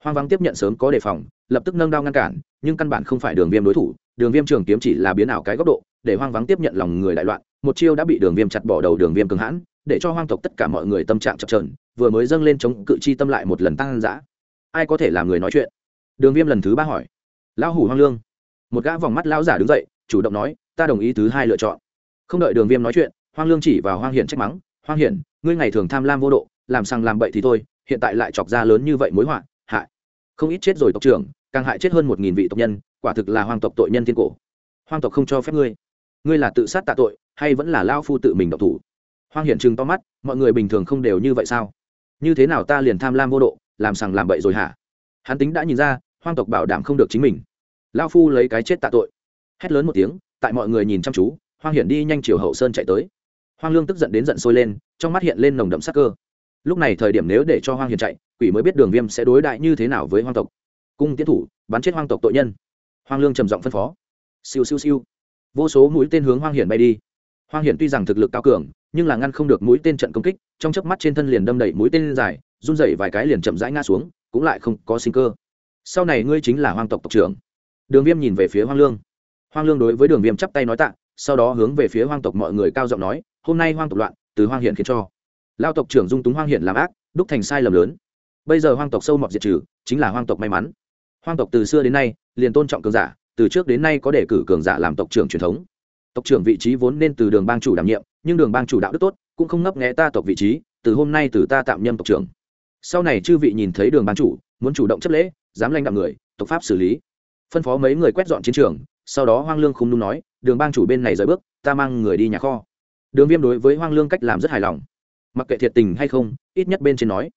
hoang vắng tiếp nhận sớm có đề phòng, lập tức nâng đao ngăn cản, nhưng căn bản không phải đường viêm đối thủ, đường viêm trường kiếm chỉ là biến ảo cái góc độ, để hoang vắng tiếp nhận lòng người đại loạn, một chiêu đã bị đường viêm chặt bỏ đầu đường viêm cường hãn, để cho hoang tộc tất cả mọi người tâm trạng chập trờn vừa mới dâng lên chống cự chi tâm lại một lần tăng dã. Ai có thể làm người nói chuyện? Đường viêm lần thứ ba hỏi. Lão hủ hoang lương. Một gã vòng mắt lão giả đứng dậy, chủ động nói, ta đồng ý thứ hai lựa chọn. Không đợi đường viêm nói chuyện, hoang lương chỉ vào hoang hiển trách mắng, hoang hiển, ngươi ngày thường tham lam vô độ, làm sang làm bậy thì thôi, hiện tại lại chọc ra lớn như vậy mối họa không ít chết rồi tộc trưởng, càng hại chết hơn một nghìn vị tộc nhân, quả thực là hoàng tộc tội nhân thiên cổ. Hoàng tộc không cho phép ngươi. Ngươi là tự sát tạ tội, hay vẫn là lao phu tự mình độc thủ? Hoang hiển chừng to mắt, mọi người bình thường không đều như vậy sao? Như thế nào ta liền tham lam vô độ, làm sằng làm bậy rồi hả? Hắn tính đã nhìn ra, hoang tộc bảo đảm không được chính mình. Lao phu lấy cái chết tạ tội. Hét lớn một tiếng, tại mọi người nhìn chăm chú, hoang hiển đi nhanh chiều hậu sơn chạy tới. Hoang lương tức giận đến giận sôi lên, trong mắt hiện lên nồng đậm sắc cơ lúc này thời điểm nếu để cho hoang hiển chạy, quỷ mới biết đường viêm sẽ đối đại như thế nào với hoang tộc. Cung tiến thủ, bắn chết hoang tộc tội nhân. Hoang lương trầm giọng phân phó. Siêu siêu siêu. Vô số mũi tên hướng hoang hiển bay đi. Hoang hiển tuy rằng thực lực cao cường, nhưng là ngăn không được mũi tên trận công kích, trong chớp mắt trên thân liền đâm đẩy mũi tên dài, run dậy vài cái liền chậm rãi ngã xuống, cũng lại không có sinh cơ. Sau này ngươi chính là hoang tộc tộc trưởng. Đường viêm nhìn về phía hoang lương. Hoang lương đối với đường viêm chắp tay nói tạ, sau đó hướng về phía hoang tộc mọi người cao giọng nói, hôm nay hoang tộc loạn, từ hoang hiển khiến cho lao tộc trưởng dung túng hoang hiển làm ác, đúc thành sai lầm lớn. Bây giờ hoang tộc sâu mọt diệt trừ, chính là hoang tộc may mắn. Hoang tộc từ xưa đến nay, liền tôn trọng cường giả, từ trước đến nay có đề cử cường giả làm tộc trưởng truyền thống. Tộc trưởng vị trí vốn nên từ đường bang chủ đảm nhiệm, nhưng đường bang chủ đạo đức tốt, cũng không ngấp nghẽ ta tộc vị trí, từ hôm nay từ ta tạm nhâm tộc trưởng. Sau này chư vị nhìn thấy đường bang chủ, muốn chủ động chấp lễ, dám lanh đạm người, tộc pháp xử lý. Phân phó mấy người quét dọn chiến trường, sau đó hoang lương không đúng nói, đường bang chủ bên này rời bước, ta mang người đi nhà kho. Đường viêm đối với hoang lương cách làm rất hài lòng mặc kệ thiệt tình hay không, ít nhất bên trên nói.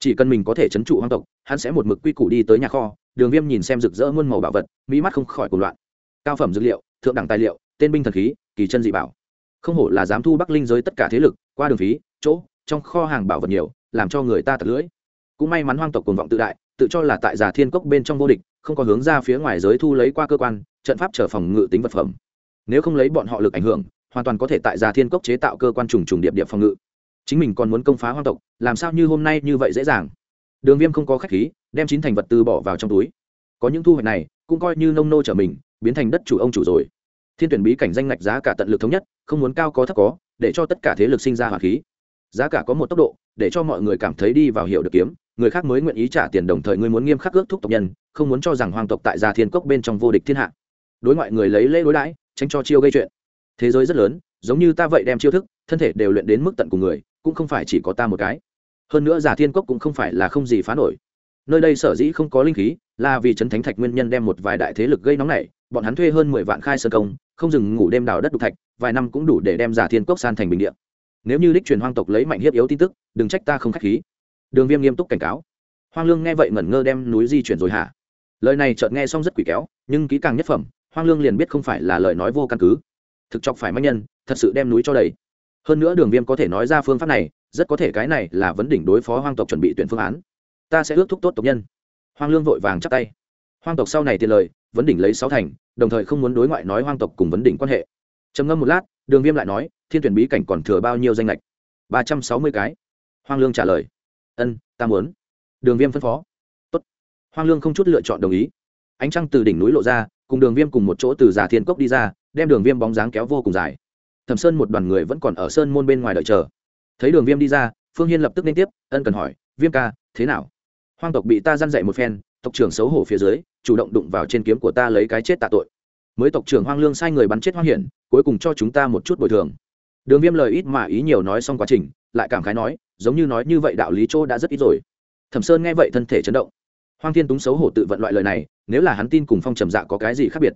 Chỉ cần mình có thể chấn trụ hoang tộc, hắn sẽ một mực quy củ đi tới nhà kho. Đường viêm nhìn xem rực rỡ muôn màu bảo vật, mỹ mắt không khỏi cuộc loạn. Cao phẩm dược liệu, thượng đẳng tài liệu, tên binh thần khí, kỳ chân dị bảo. Không hổ là dám thu bắc linh giới tất cả thế lực, qua đường phí, chỗ, trong kho hàng bảo vật nhiều, làm cho người ta thật lưỡi. Cũng may mắn hoang tộc cuồng vọng tự đại, tự cho là tại già thiên cốc bên trong vô địch, không có hướng ra phía ngoài giới thu lấy qua cơ quan, trận pháp trở phòng ngự tính vật phẩm. Nếu không lấy bọn họ lực ảnh hưởng, hoàn toàn có thể tại già thiên cốc chế tạo cơ quan trùng trùng điệp điệp phòng ngự chính mình còn muốn công phá hoang tộc, làm sao như hôm nay như vậy dễ dàng? Đường viêm không có khách khí, đem chín thành vật tư bỏ vào trong túi. Có những thu hoạch này, cũng coi như nông nô trở mình, biến thành đất chủ ông chủ rồi. Thiên tuyển bí cảnh danh ngạch giá cả tận lực thống nhất, không muốn cao có thấp có, để cho tất cả thế lực sinh ra hỏa khí. Giá cả có một tốc độ, để cho mọi người cảm thấy đi vào hiệu được kiếm, người khác mới nguyện ý trả tiền đồng thời ngươi muốn nghiêm khắc ước thúc tộc nhân, không muốn cho rằng hoàng tộc tại gia thiên cốc bên trong vô địch thiên hạ. Đối ngoại người lấy lễ đối đãi, tránh cho chiêu gây chuyện. Thế giới rất lớn, giống như ta vậy đem chiêu thức, thân thể đều luyện đến mức tận cùng người cũng không phải chỉ có ta một cái. Hơn nữa giả thiên cốc cũng không phải là không gì phá nổi. Nơi đây sở dĩ không có linh khí, là vì trấn thánh thạch nguyên nhân đem một vài đại thế lực gây nóng này bọn hắn thuê hơn mười vạn khai sơ công, không dừng ngủ đêm đào đất đục thạch, vài năm cũng đủ để đem giả thiên cốc san thành bình địa. Nếu như đích truyền hoang tộc lấy mạnh hiếp yếu tin tức, đừng trách ta không k h á c h khí. Đường viêm nghiêm túc cảnh cáo. Hoang lương nghe vậy ngẩn ngơ đem núi di chuyển rồi hả? Lời này chợt nghe xong rất quỷ kéo, nhưng kỹ càng nhất phẩm, hoang lương liền biết không phải là lời nói vô căn cứ. Thực chọc phải manh nhân, thật sự đem núi cho đầy hơn nữa đường viêm có thể nói ra phương pháp này, rất có thể cái này là vấn đỉnh đối phó hoang tộc chuẩn bị tuyển phương án. Ta sẽ ước thúc tốt tộc nhân. Hoang lương vội vàng chắc tay. Hoang tộc sau này tiền lời, vấn đỉnh lấy sáu thành, đồng thời không muốn đối ngoại nói hoang tộc cùng vấn đỉnh quan hệ. Trầm ngâm một lát, đường viêm lại nói, thiên tuyển bí cảnh còn thừa bao nhiêu danh lệch? Ba trăm sáu mươi cái. Hoang lương trả lời. Ân, ta muốn. Đường viêm phân phó. Tốt. hoang lương không chút lựa chọn đồng ý. Ánh trăng từ đỉnh núi lộ ra, cùng đường viêm cùng một chỗ từ giả thiên cốc đi ra, đem đường viêm bóng dáng kéo vô cùng dài thẩm sơn một đoàn người vẫn còn ở sơn môn bên ngoài đợi chờ. Thấy đường viêm đi ra, phương hiên lập tức liên tiếp, ân cần hỏi, viêm ca, thế nào? Hoang tộc bị ta dăn dậy một phen, tộc trưởng xấu hổ phía dưới, chủ động đụng vào trên kiếm của ta lấy cái chết tạ tội. Mới tộc trưởng hoang lương sai người bắn chết hoang hiển, cuối cùng cho chúng ta một chút bồi thường. Đường viêm lời ít mà ý nhiều nói xong quá trình, lại cảm khái nói, giống như nói như vậy đạo lý chỗ đã rất ít rồi. Thẩm sơn nghe vậy thân thể chấn động. Hoang thiên túng xấu hổ tự vận loại lời này, nếu là hắn tin cùng phong trầm dạ có cái gì khác biệt?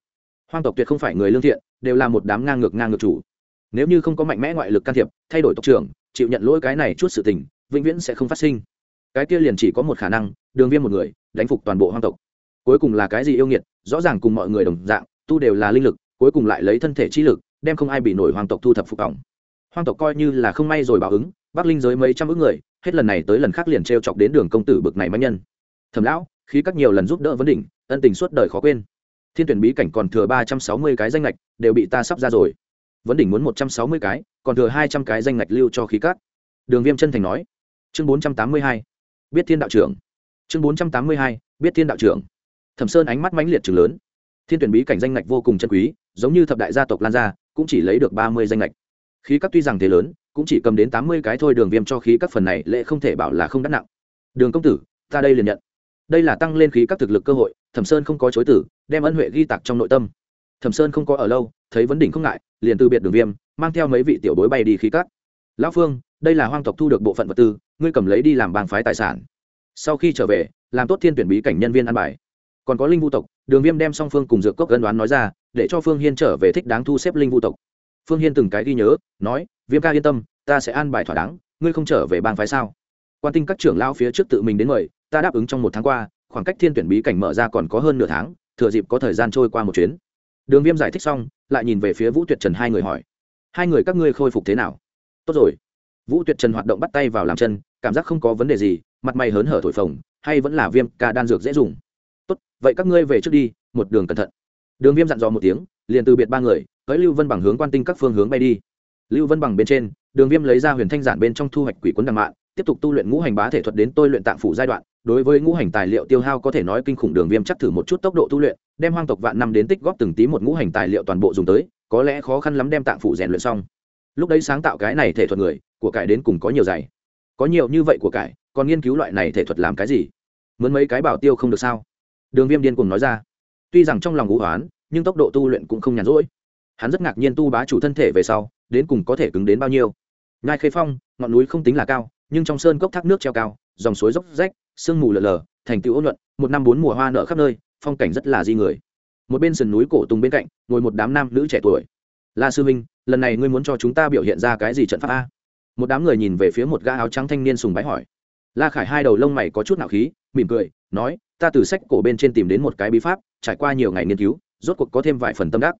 Hoang tộc tuyệt không phải người lương thiện, đều là một đám ngang ngược ngang ngược chủ nếu như không có mạnh mẽ ngoại lực can thiệp, thay đổi tộc trưởng, chịu nhận lỗi cái này chút sự tình, vĩnh viễn sẽ không phát sinh. Cái kia liền chỉ có một khả năng, đường viêm một người, đánh phục toàn bộ hoang tộc. Cuối cùng là cái gì yêu nghiệt, rõ ràng cùng mọi người đồng dạng, tu đều là linh lực, cuối cùng lại lấy thân thể trí lực, đem không ai bị nổi hoàng tộc thu thập phục vọng hoang tộc coi như là không may rồi báo ứng, bắc linh giới mấy trăm ước người, hết lần này tới lần khác liền t r e o chọc đến đường công tử bực này mãnh nhân. Thầm lão khi các nhiều lần giúp đỡ vấn đỉnh, ân tình suốt đời khó quên. Thiên tuyển bí cảnh còn thừa ba trăm sáu mươi cái danh lệch đều bị ta sắp ra rồi vấn đỉnh muốn một trăm sáu mươi cái, còn thừa hai trăm cái danh ngạch lưu cho khí cát. đường viêm chân thành nói. Chương bốn trăm tám mươi hai. Biết thiên đạo trưởng. Chương bốn trăm tám mươi hai. Biết thiên đạo trưởng. Thẩm sơn ánh mắt mãnh liệt chừng lớn. Thiên tuyển bí cảnh danh ngạch vô cùng chân quý, giống như thập đại gia tộc lan gia cũng chỉ lấy được ba mươi danh ngạch. Khí các tuy rằng thế lớn, cũng chỉ cầm đến tám mươi cái thôi, đường viêm cho khí các phần này lệ không thể bảo là không đắt nặng. Đường công tử, ta đây liền nhận. Đây là tăng lên khí các thực lực cơ hội, thẩm sơn không có chối tử đem ân huệ ghi tặc trong nội tâm thẩm sơn không có ở lâu, thấy vấn đỉnh không ngại, liền từ biệt đường viêm, mang theo mấy vị tiểu bối bay đi khí cắt lão phương, đây là hoang tộc thu được bộ phận vật tư, ngươi cầm lấy đi làm bang phái tài sản. Sau khi trở về, làm tốt thiên tuyển bí cảnh nhân viên ăn bài. Còn có linh vu tộc. Đường viêm đem song phương cùng dược cốc gân đoán nói ra, để cho phương hiên trở về thích đáng thu xếp linh vu tộc. Phương hiên từng cái ghi nhớ, nói, viêm ca yên tâm, ta sẽ an bài thỏa đáng, ngươi không trở về bang phái sao? Quan tinh các trưởng lao phía trước tự mình đến mời, ta đáp ứng trong một tháng qua, khoảng cách thiên tuyển bí cảnh mở ra còn có hơn nửa tháng, thừa dịp có thời gian trôi qua một chuyến đường viêm giải thích xong, lại nhìn về phía vũ tuyệt trần hai người hỏi, hai người các ngươi khôi phục thế nào? Tốt rồi. Vũ tuyệt trần hoạt động bắt tay vào làm chân, cảm giác không có vấn đề gì, mặt mày hớn hở thổi phồng, hay vẫn là viêm ca đan dược dễ dùng. Tốt, vậy các ngươi về trước đi, một đường cẩn thận. Đường viêm dặn dò một tiếng, liền từ biệt ba người, tới lưu vân bằng hướng quan tinh các phương hướng bay đi. Lưu vân bằng bên trên, đường viêm lấy ra huyền thanh giản bên trong thu hoạch quỷ quấn đằng mạng, tiếp tục tu luyện ngũ hành bá thể thuật đến tôi luyện tạng phủ giai đoạn đối với ngũ hành tài liệu tiêu hao có thể nói kinh khủng đường viêm chắc thử một chút tốc độ tu luyện, đem hoang tộc vạn năm đến tích góp từng tí một ngũ hành tài liệu toàn bộ dùng tới, có lẽ khó khăn lắm đem tạng phủ rèn luyện xong. Lúc đấy sáng tạo cái này thể thuật người, của cải đến cùng có nhiều dày có nhiều như vậy của cải, còn nghiên cứu loại này thể thuật làm cái gì? Mướn mấy cái bảo tiêu không được sao? Đường viêm điên cùng nói ra. Tuy rằng trong lòng ngũ hoán, nhưng tốc độ tu luyện cũng không nhàn rỗi. Hắn rất ngạc nhiên tu bá chủ thân thể về sau, đến cùng có thể cứng đến bao nhiêu. Ngai khê phong, ngọn núi không tính là cao, nhưng trong sơn cốc thác nước treo cao, dòng suối dốc rách sương mù lờ lờ thành tựu ôn luận, một năm bốn mùa hoa nở khắp nơi, phong cảnh rất là di người. Một bên sườn núi cổ tùng bên cạnh, ngồi một đám nam nữ trẻ tuổi. La sư minh lần này ngươi muốn cho chúng ta biểu hiện ra cái gì trận pháp a? Một đám người nhìn về phía một gã áo trắng thanh niên sùng bái hỏi. La khải hai đầu lông mày có chút nạo khí, mỉm cười, nói, ta từ sách cổ bên trên tìm đến một cái bí pháp, trải qua nhiều ngày nghiên cứu, rốt cuộc có thêm vài phần tâm đắc.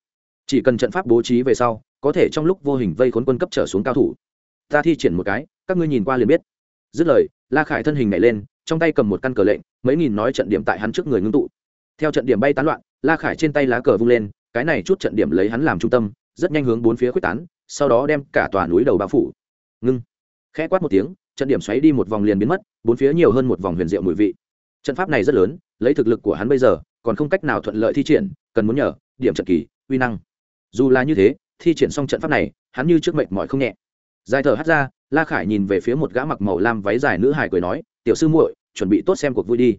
Chỉ cần trận pháp bố trí về sau, có thể trong lúc vô hình vây khốn quân cấp trở xuống cao thủ. Ta thi triển một cái, các ngươi nhìn qua liền biết. Dứt lời, la khải thân hình nhảy lên trong tay cầm một căn cờ lệnh, mấy nghìn nói trận điểm tại hắn trước người ngưng tụ. Theo trận điểm bay tán loạn, la khải trên tay lá cờ vung lên, cái này chút trận điểm lấy hắn làm trung tâm, rất nhanh hướng bốn phía quyết tán, sau đó đem cả tòa núi đầu bao phủ. Ngưng. Khẽ quát một tiếng, trận điểm xoáy đi một vòng liền biến mất, bốn phía nhiều hơn một vòng huyền diệu mùi vị. Trận pháp này rất lớn, lấy thực lực của hắn bây giờ, còn không cách nào thuận lợi thi triển, cần muốn nhờ, điểm trận kỳ, uy năng. Dù là như thế, thi triển xong trận pháp này, hắn như trước mệnh mọi không nhẹ. Dài thở hắt ra, la khải nhìn về phía một gã mặc màu lam váy dài nữ hải cười nói tiểu sư muội, chuẩn bị tốt xem cuộc vui đi.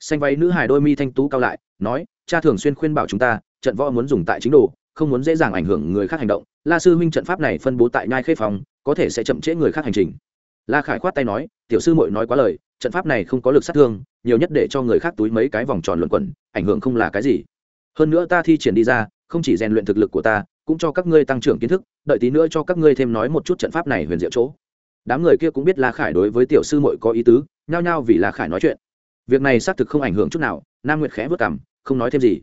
Xanh váy nữ hài đôi mi thanh tú cao lại, nói, cha thường xuyên khuyên bảo chúng ta, trận võ muốn dùng tại chính đồ, không muốn dễ dàng ảnh hưởng người khác hành động. La sư huynh trận pháp này phân bố tại nhai khê phòng, có thể sẽ chậm trễ người khác hành trình. La khải khoát tay nói, tiểu sư muội nói quá lời, trận pháp này không có lực sát thương, nhiều nhất để cho người khác túi mấy cái vòng tròn luẩn quẩn, ảnh hưởng không là cái gì. Hơn nữa ta thi triển đi ra, không chỉ rèn luyện thực lực của ta, cũng cho các ngươi tăng trưởng kiến thức, đợi tí nữa cho các ngươi thêm nói một chút trận pháp này huyền diệu chỗ. Đám người kia cũng biết la khải đối với tiểu sư muội có ý tứ nhao nhao vì la khải nói chuyện. Việc này xác thực không ảnh hưởng chút nào, nam nguyệt khẽ vất cảm không nói thêm gì.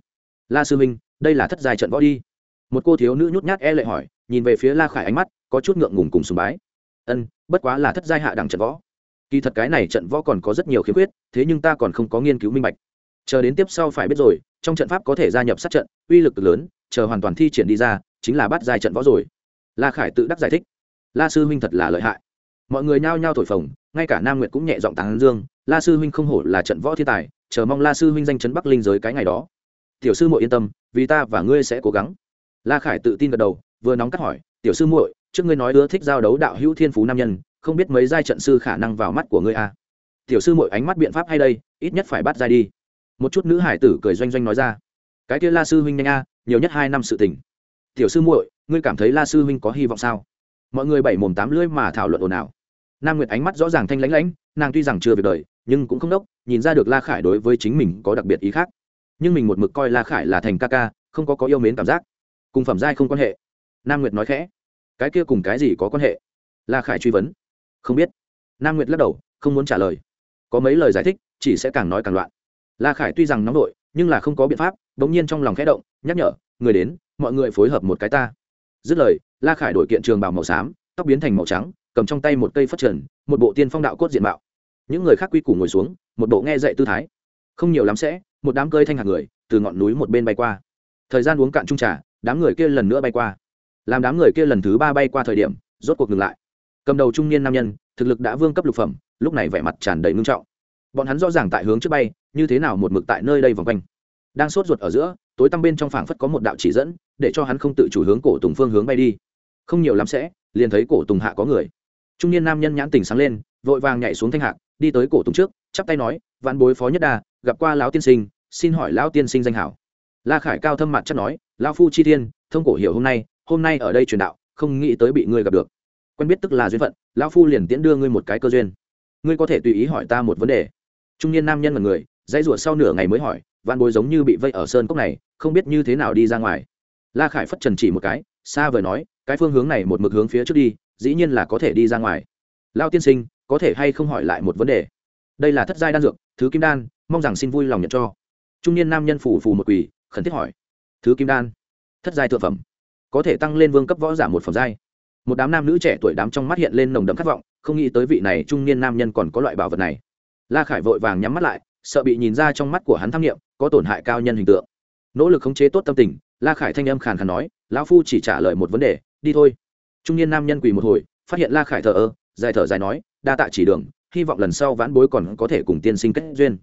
La sư minh, đây là thất dài trận võ đi. Một cô thiếu nữ nhút nhát e lệ hỏi, nhìn về phía la khải ánh mắt, có chút ngượng ngùng cùng sùng bái. Ân, bất quá là thất giai hạ đẳng trận võ. Kỳ thật cái này trận võ còn có rất nhiều khiếm khuyết, thế nhưng ta còn không có nghiên cứu minh bạch. Chờ đến tiếp sau phải biết rồi, trong trận pháp có thể gia nhập sát trận, uy lực lớn, chờ hoàn toàn thi triển đi ra, chính là bắt giai trận võ rồi. La khải tự đắc giải thích. La sư huynh thật là lợi hại mọi người nhao nhao thổi phồng, ngay cả nam nguyệt cũng nhẹ giọng tán dương, la sư huynh không hổ là trận võ thiên tài, chờ mong la sư huynh danh chấn bắc linh giới cái ngày đó. Tiểu sư muội yên tâm, vì ta và ngươi sẽ cố gắng. La khải tự tin gật đầu, vừa nóng cắt hỏi, tiểu sư muội, trước ngươi nói ưa thích giao đấu đạo hữu thiên phú nam nhân, không biết mấy giai trận sư khả năng vào mắt của ngươi à? tiểu sư muội ánh mắt biện pháp hay đây, ít nhất phải bắt giai đi. Một chút nữ hải tử cười doanh doanh nói ra, cái kia la sư huynh nhanh a, nhiều nhất hai năm sự tình. Tiểu sư muội, ngươi cảm thấy la sư huynh có hy vọng sao? Mọi người bảy mồm tám lưỡi mà thảo luận ồn ào nam nguyệt ánh mắt rõ ràng thanh lãnh lãnh, nàng tuy rằng chưa việc đời, nhưng cũng không đốc, nhìn ra được la khải đối với chính mình có đặc biệt ý khác. Nhưng mình một mực coi la khải là thành ca ca, không có có yêu mến cảm giác. Cùng phẩm giai không quan hệ. Nam nguyệt nói khẽ. Cái kia cùng cái gì có quan hệ? La khải truy vấn. Không biết. Nam nguyệt lắc đầu, không muốn trả lời. Có mấy lời giải thích, chỉ sẽ càng nói càng loạn. La khải tuy rằng nóng đội nhưng là không có biện pháp đ ỗ n g nhiên trong lòng khẽ động, nhắc nhở, người đến, mọi người phối hợp một cái ta. Dứt lời, la khải đổi kiện trường bào màu xám, tóc biến thành màu trắng cầm trong tay một cây phất trần, một bộ tiên phong đạo cốt diện mạo. Những người khác quy củ ngồi xuống, một bộ nghe dạy tư thái. Không nhiều lắm sẽ, một đám cơi thanh hạt người, từ ngọn núi một bên bay qua. Thời gian uống cạn trung trà, đám người kia lần nữa bay qua. Làm đám người kia lần thứ ba bay qua thời điểm, rốt cuộc ngừng lại. Cầm đầu trung niên nam nhân, thực lực đã vương cấp lục phẩm, lúc này vẻ mặt tràn đầy ngưng trọng. Bọn hắn rõ ràng tại hướng trước bay, như thế nào một mực tại nơi đây vòng quanh. Đang sốt ruột ở giữa, tối tăm bên trong phảng phất có một đạo chỉ dẫn, để cho hắn không tự chủ hướng cổ tùng phương hướng bay đi. Không nhiều lắm sẽ, liền thấy cổ tùng hạ có người trung niên nam nhân nhãn tình sáng lên, vội vàng nhảy xuống thanh hạc, đi tới cổ tùng trước, chắp tay nói, vạn bối phó nhất đà, gặp qua lão tiên sinh, xin hỏi lão tiên sinh danh hảo. La khải cao thâm mặt chắc nói, lão phu chi thiên, thông cổ hiểu hôm nay hôm nay ở đây truyền đạo, không nghĩ tới bị ngươi gặp được. Quen biết tức là duyên phận, lão phu liền tiễn đưa ngươi một cái cơ duyên. Ngươi có thể tùy ý hỏi ta một vấn đề. Trung niên nam nhân là người, dãy rủa sau nửa ngày mới hỏi, Vạn bối giống như bị vây ở sơn cốc này, không biết như thế nào đi ra ngoài? La khải phất trần chỉ một cái, xa vời nói, cái phương hướng này một mực hướng phía trước đi dĩ nhiên là có thể đi ra ngoài. Lao tiên sinh, có thể hay không hỏi lại một vấn đề? Đây là thất giai đan dược, thứ kim đan, mong rằng xin vui lòng nhận cho. Trung niên nam nhân phủ phù một quỳ, khẩn thiết hỏi. Thứ kim đan, thất giai thượng phẩm, có thể tăng lên vương cấp võ giả một phẩm giai. Một đám nam nữ trẻ tuổi đám trong mắt hiện lên nồng đậm khát vọng, không nghĩ tới vị này trung niên nam nhân còn có loại bảo vật này. La khải vội vàng nhắm mắt lại, sợ bị nhìn ra trong mắt của hắn tham nghiệm có tổn hại cao nhân hình tượng. Nỗ lực khống chế tốt tâm tình, la khải thanh âm khàn khàn nói, lão phu chỉ trả lời một vấn đề, đi thôi trung niên nam nhân quỳ một hồi, phát hiện la khải thờ ơ, dài thở dài nói, đa tạ chỉ đường, hy vọng lần sau vãn bối còn có thể cùng tiên sinh kết duyên.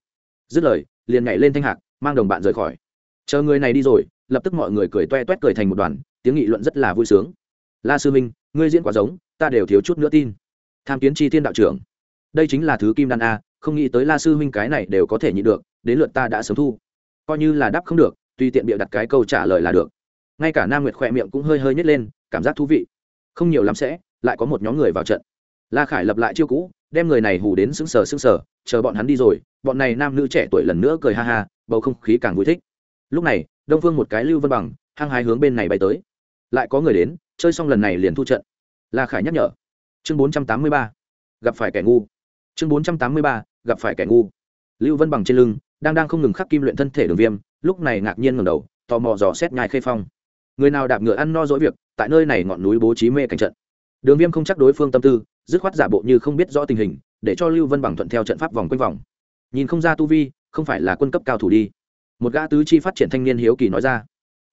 Dứt lời, liền nhảy lên thanh hạc, mang đồng bạn rời khỏi. Chờ người này đi rồi, lập tức mọi người cười toe toét cười thành một đoàn, tiếng nghị luận rất là vui sướng. La sư minh ngươi diễn quả giống, ta đều thiếu chút nữa tin. Tham kiến chi thiên đạo trưởng. Đây chính là thứ kim đan a, không nghĩ tới la sư huynh cái này đều có thể nhịn được, đến lượt ta đã sớm thu. Coi như là đáp không được, tùy tiện bịa đặt cái câu trả lời là được. Ngay cả nam nguyệt khỏe miệng cũng hơi hơi nhét lên, cảm giác thú vị không nhiều lắm sẽ, lại có một nhóm người vào trận. La khải lập lại chiêu cũ, đem người này hù đến sững sờ sững sờ, chờ bọn hắn đi rồi, bọn này nam nữ trẻ tuổi lần nữa cười ha ha, bầu không khí càng vui thích. Lúc này, đông phương một cái lưu vân bằng, hăng hai hướng bên này bay tới. Lại có người đến, chơi xong lần này liền thu trận. La khải nhắc nhở. Chương bốn trăm tám mươi ba, gặp phải kẻ ngu. Chương bốn trăm tám mươi ba, gặp phải kẻ ngu. Lưu vân bằng trên lưng, đang đang không ngừng khắc kim luyện thân thể đường viêm, lúc này ngạc nhiên ngầm đầu, tò mò dò xét nhai khê phong. Người nào đạp ngựa ăn no dỗi việc tại nơi này ngọn núi bố trí mê cảnh trận. Đường viêm không chắc đối phương tâm tư, dứt khoát giả bộ như không biết rõ tình hình, để cho lưu vân bằng thuận theo trận pháp vòng quanh vòng. Nhìn không ra tu vi, không phải là quân cấp cao thủ đi. Một gã tứ chi phát triển thanh niên hiếu kỳ nói ra.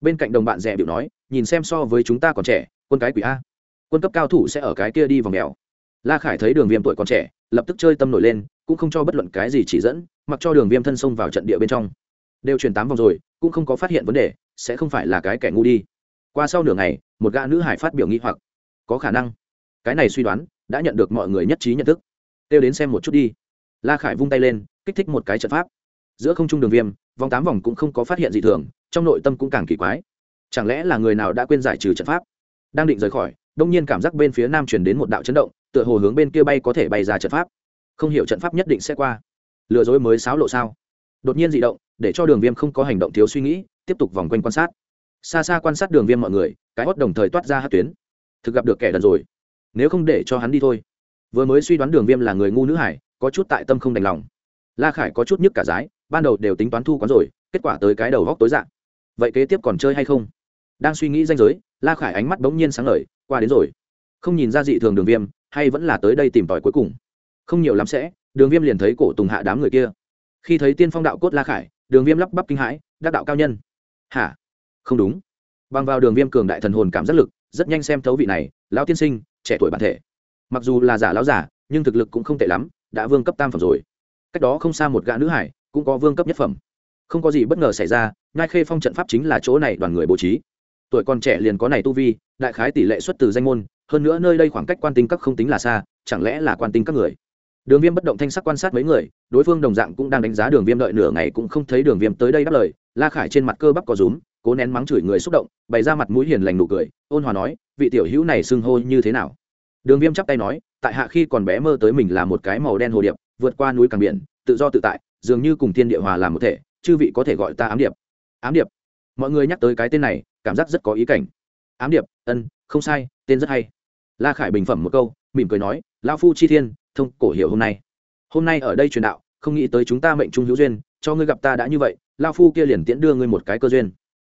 Bên cạnh đồng bạn rẻ biểu nói, nhìn xem so với chúng ta còn trẻ, quân cái quỷ a. Quân cấp cao thủ sẽ ở cái kia đi vòng mèo. La khải thấy đường viêm tuổi còn trẻ, lập tức chơi tâm nổi lên, cũng không cho bất luận cái gì chỉ dẫn, mặc cho đường viêm thân xông vào trận địa bên trong. Đều truyền tám vòng rồi, cũng không có phát hiện vấn đề, sẽ không phải là cái kẻ ngu đi. Qua sau nửa ngày một gã nữ hải phát biểu nghi hoặc. Có khả năng. Cái này suy đoán đã nhận được mọi người nhất trí nhận thức. Kêu đến xem một chút đi. La khải vung tay lên, kích thích một cái trận pháp. Giữa không trung đường viêm, vòng tám vòng cũng không có phát hiện gì thường, trong nội tâm cũng càng kỳ quái. Chẳng lẽ là người nào đã quên giải trừ trận pháp? Đang định rời khỏi, đông nhiên cảm giác bên phía nam chuyển đến một đạo chấn động, tựa hồ hướng bên kia bay có thể bay ra trận pháp. Không hiểu trận pháp nhất định sẽ qua. Lừa dối mới xáo lộ sao? Đột nhiên dị động, để cho đường viêm không có hành động thiếu suy nghĩ, tiếp tục vòng quanh quan sát. Xa xa quan sát đường viêm mọi người cái hót đồng thời toát ra hát tuyến. Thực gặp được kẻ đần rồi. Nếu không để cho hắn đi thôi. Vừa mới suy đoán đường viêm là người ngu nữ hải, có chút tại tâm không đành lòng. La khải có chút nhức cả dái ban đầu đều tính toán thu quán rồi, kết quả tới cái đầu góc tối dạng. Vậy kế tiếp còn chơi hay không? Đang suy nghĩ danh giới, la khải ánh mắt bỗng nhiên sáng lời qua đến rồi. Không nhìn ra dị thường đường viêm, hay vẫn là tới đây tìm tòi cuối cùng. Không nhiều lắm sẽ, đường viêm liền thấy cổ tùng hạ đám người kia. Khi thấy tiên phong đạo cốt la khải, đường viêm lắp bắp kinh hãi, đắc đạo cao nhân. Hả? Không đúng bằng vào đường viêm cường đại thần hồn cảm giác lực, rất nhanh xem thấu vị này, lão tiên sinh, trẻ tuổi bản thể. Mặc dù là giả lão giả, nhưng thực lực cũng không tệ lắm, đã vương cấp tam phẩm rồi. Cách đó không xa một gã nữ hải, cũng có vương cấp nhất phẩm. Không có gì bất ngờ xảy ra ngai khê phong trận pháp chính là chỗ này đoàn người bố trí. Tuổi còn trẻ liền có này tu vi, đại khái tỷ lệ xuất từ danh môn, hơn nữa nơi đây khoảng cách quan tinh các không tính là xa, chẳng lẽ là quan tinh các người? Đường viêm bất động thanh sắc quan sát mấy người, đối phương đồng dạng cũng đang đánh giá đường viêm đợi nửa ngày cũng không thấy đường viêm tới đây đáp lời, la khải trên mặt cơ bắp có rúm cố nén mắng chửi người xúc động, bày ra mặt mũi hiền lành nụ cười, ôn hòa nói, vị tiểu hữu này xưng hô như thế nào? Đường viêm chắp tay nói, tại hạ khi còn bé mơ tới mình là một cái màu đen hồ điệp, vượt qua núi càng biển, tự do tự tại, dường như cùng thiên địa hòa làm một thể, chư vị có thể gọi ta ám điệp. Ám điệp. Mọi người nhắc tới cái tên này, cảm giác rất có ý cảnh. Ám điệp, ân, không sai, tên rất hay. La khải bình phẩm một câu, mỉm cười nói, lão phu chi thiên, thông cổ hiểu hôm nay. Hôm nay ở đây truyền đạo, không nghĩ tới chúng ta mệnh trung hữu duyên, cho ngươi gặp ta đã như vậy lao phu kia liền tiễn đưa ngươi một cái cơ duyên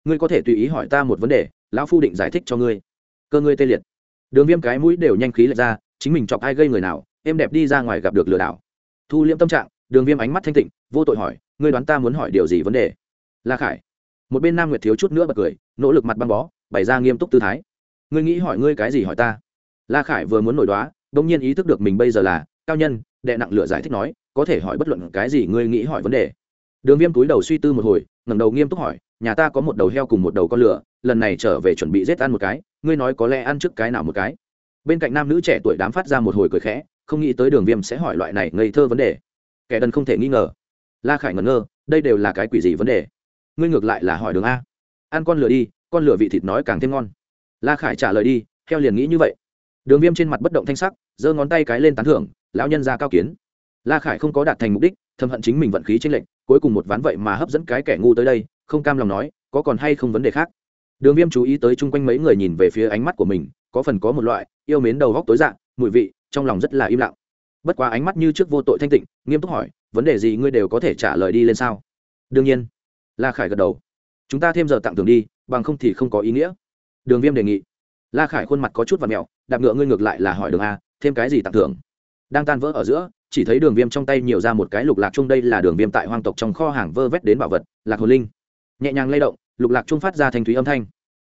ngươi có thể tùy ý hỏi ta một vấn đề, lão phu định giải thích cho ngươi. Cơ ngươi tê liệt. Đường viêm cái mũi đều nhanh khí lệch ra, chính mình chọc ai gây người nào em đẹp đi ra ngoài gặp được lừa đảo. Thu liễm tâm trạng, đường viêm ánh mắt thanh tịnh, vô tội hỏi, ngươi đoán ta muốn hỏi điều gì vấn đề? La khải. Một bên nam nguyệt thiếu chút nữa bật cười, nỗ lực mặt băng bó, bày ra nghiêm túc tư thái. Ngươi nghĩ hỏi ngươi cái gì hỏi ta? La khải vừa muốn nổi đoá đ ỗ n g nhiên ý thức được mình bây giờ là cao nhân, đệ nặng lửa giải thích nói, có thể hỏi bất luận cái gì ngươi nghĩ hỏi vấn đề. Đường viêm túi đầu suy tư một hồi, ngẩng đầu nghiêm túc hỏi nhà ta có một đầu heo cùng một đầu con lửa, lần này trở về chuẩn bị giết ăn một cái, ngươi nói có lẽ ăn trước cái nào một cái. Bên cạnh nam nữ trẻ tuổi đám phát ra một hồi cười khẽ, không nghĩ tới đường viêm sẽ hỏi loại này ngây thơ vấn đề. Kẻ đần không thể nghi ngờ. La khải ngẩn ngơ, đây đều là cái quỷ gì vấn đề? Ngươi ngược lại là hỏi đường a. Ăn con lửa đi, con lửa vị thịt nói càng thêm ngon. La khải trả lời đi, heo liền nghĩ như vậy. Đường viêm trên mặt bất động thanh sắc, giơ ngón tay cái lên tán thưởng, lão nhân ra cao kiến. La khải không có đạt thành mục đích, thầm hận chính mình vận khí t r ê n lệch, cuối cùng một ván vậy mà hấp dẫn cái kẻ ngu tới đây không cam lòng nói, có còn hay không vấn đề khác? Đường viêm chú ý tới chung quanh mấy người nhìn về phía ánh mắt của mình, có phần có một loại yêu mến đầu góc tối dạng mùi vị, trong lòng rất là im lặng. Bất quá ánh mắt như trước vô tội thanh tịnh, nghiêm túc hỏi, vấn đề gì ngươi đều có thể trả lời đi lên sao? Đương nhiên. La khải gật đầu. Chúng ta thêm giờ tặng thưởng đi, bằng không thì không có ý nghĩa. Đường viêm đề nghị. La khải khuôn mặt có chút và mẹo, đạp ngựa ngươi ngược lại là hỏi đường a, thêm cái gì tặng thưởng? Đang tan vỡ ở giữa, chỉ thấy đường viêm trong tay nhiều ra một cái lục lạc chung, đây là đường viêm tại hoang tộc trong kho hàng vơ vét đến bảo vật, lạc hồ linh nhẹ nhàng lay động, lục lạc trung phát ra thành thúy âm thanh.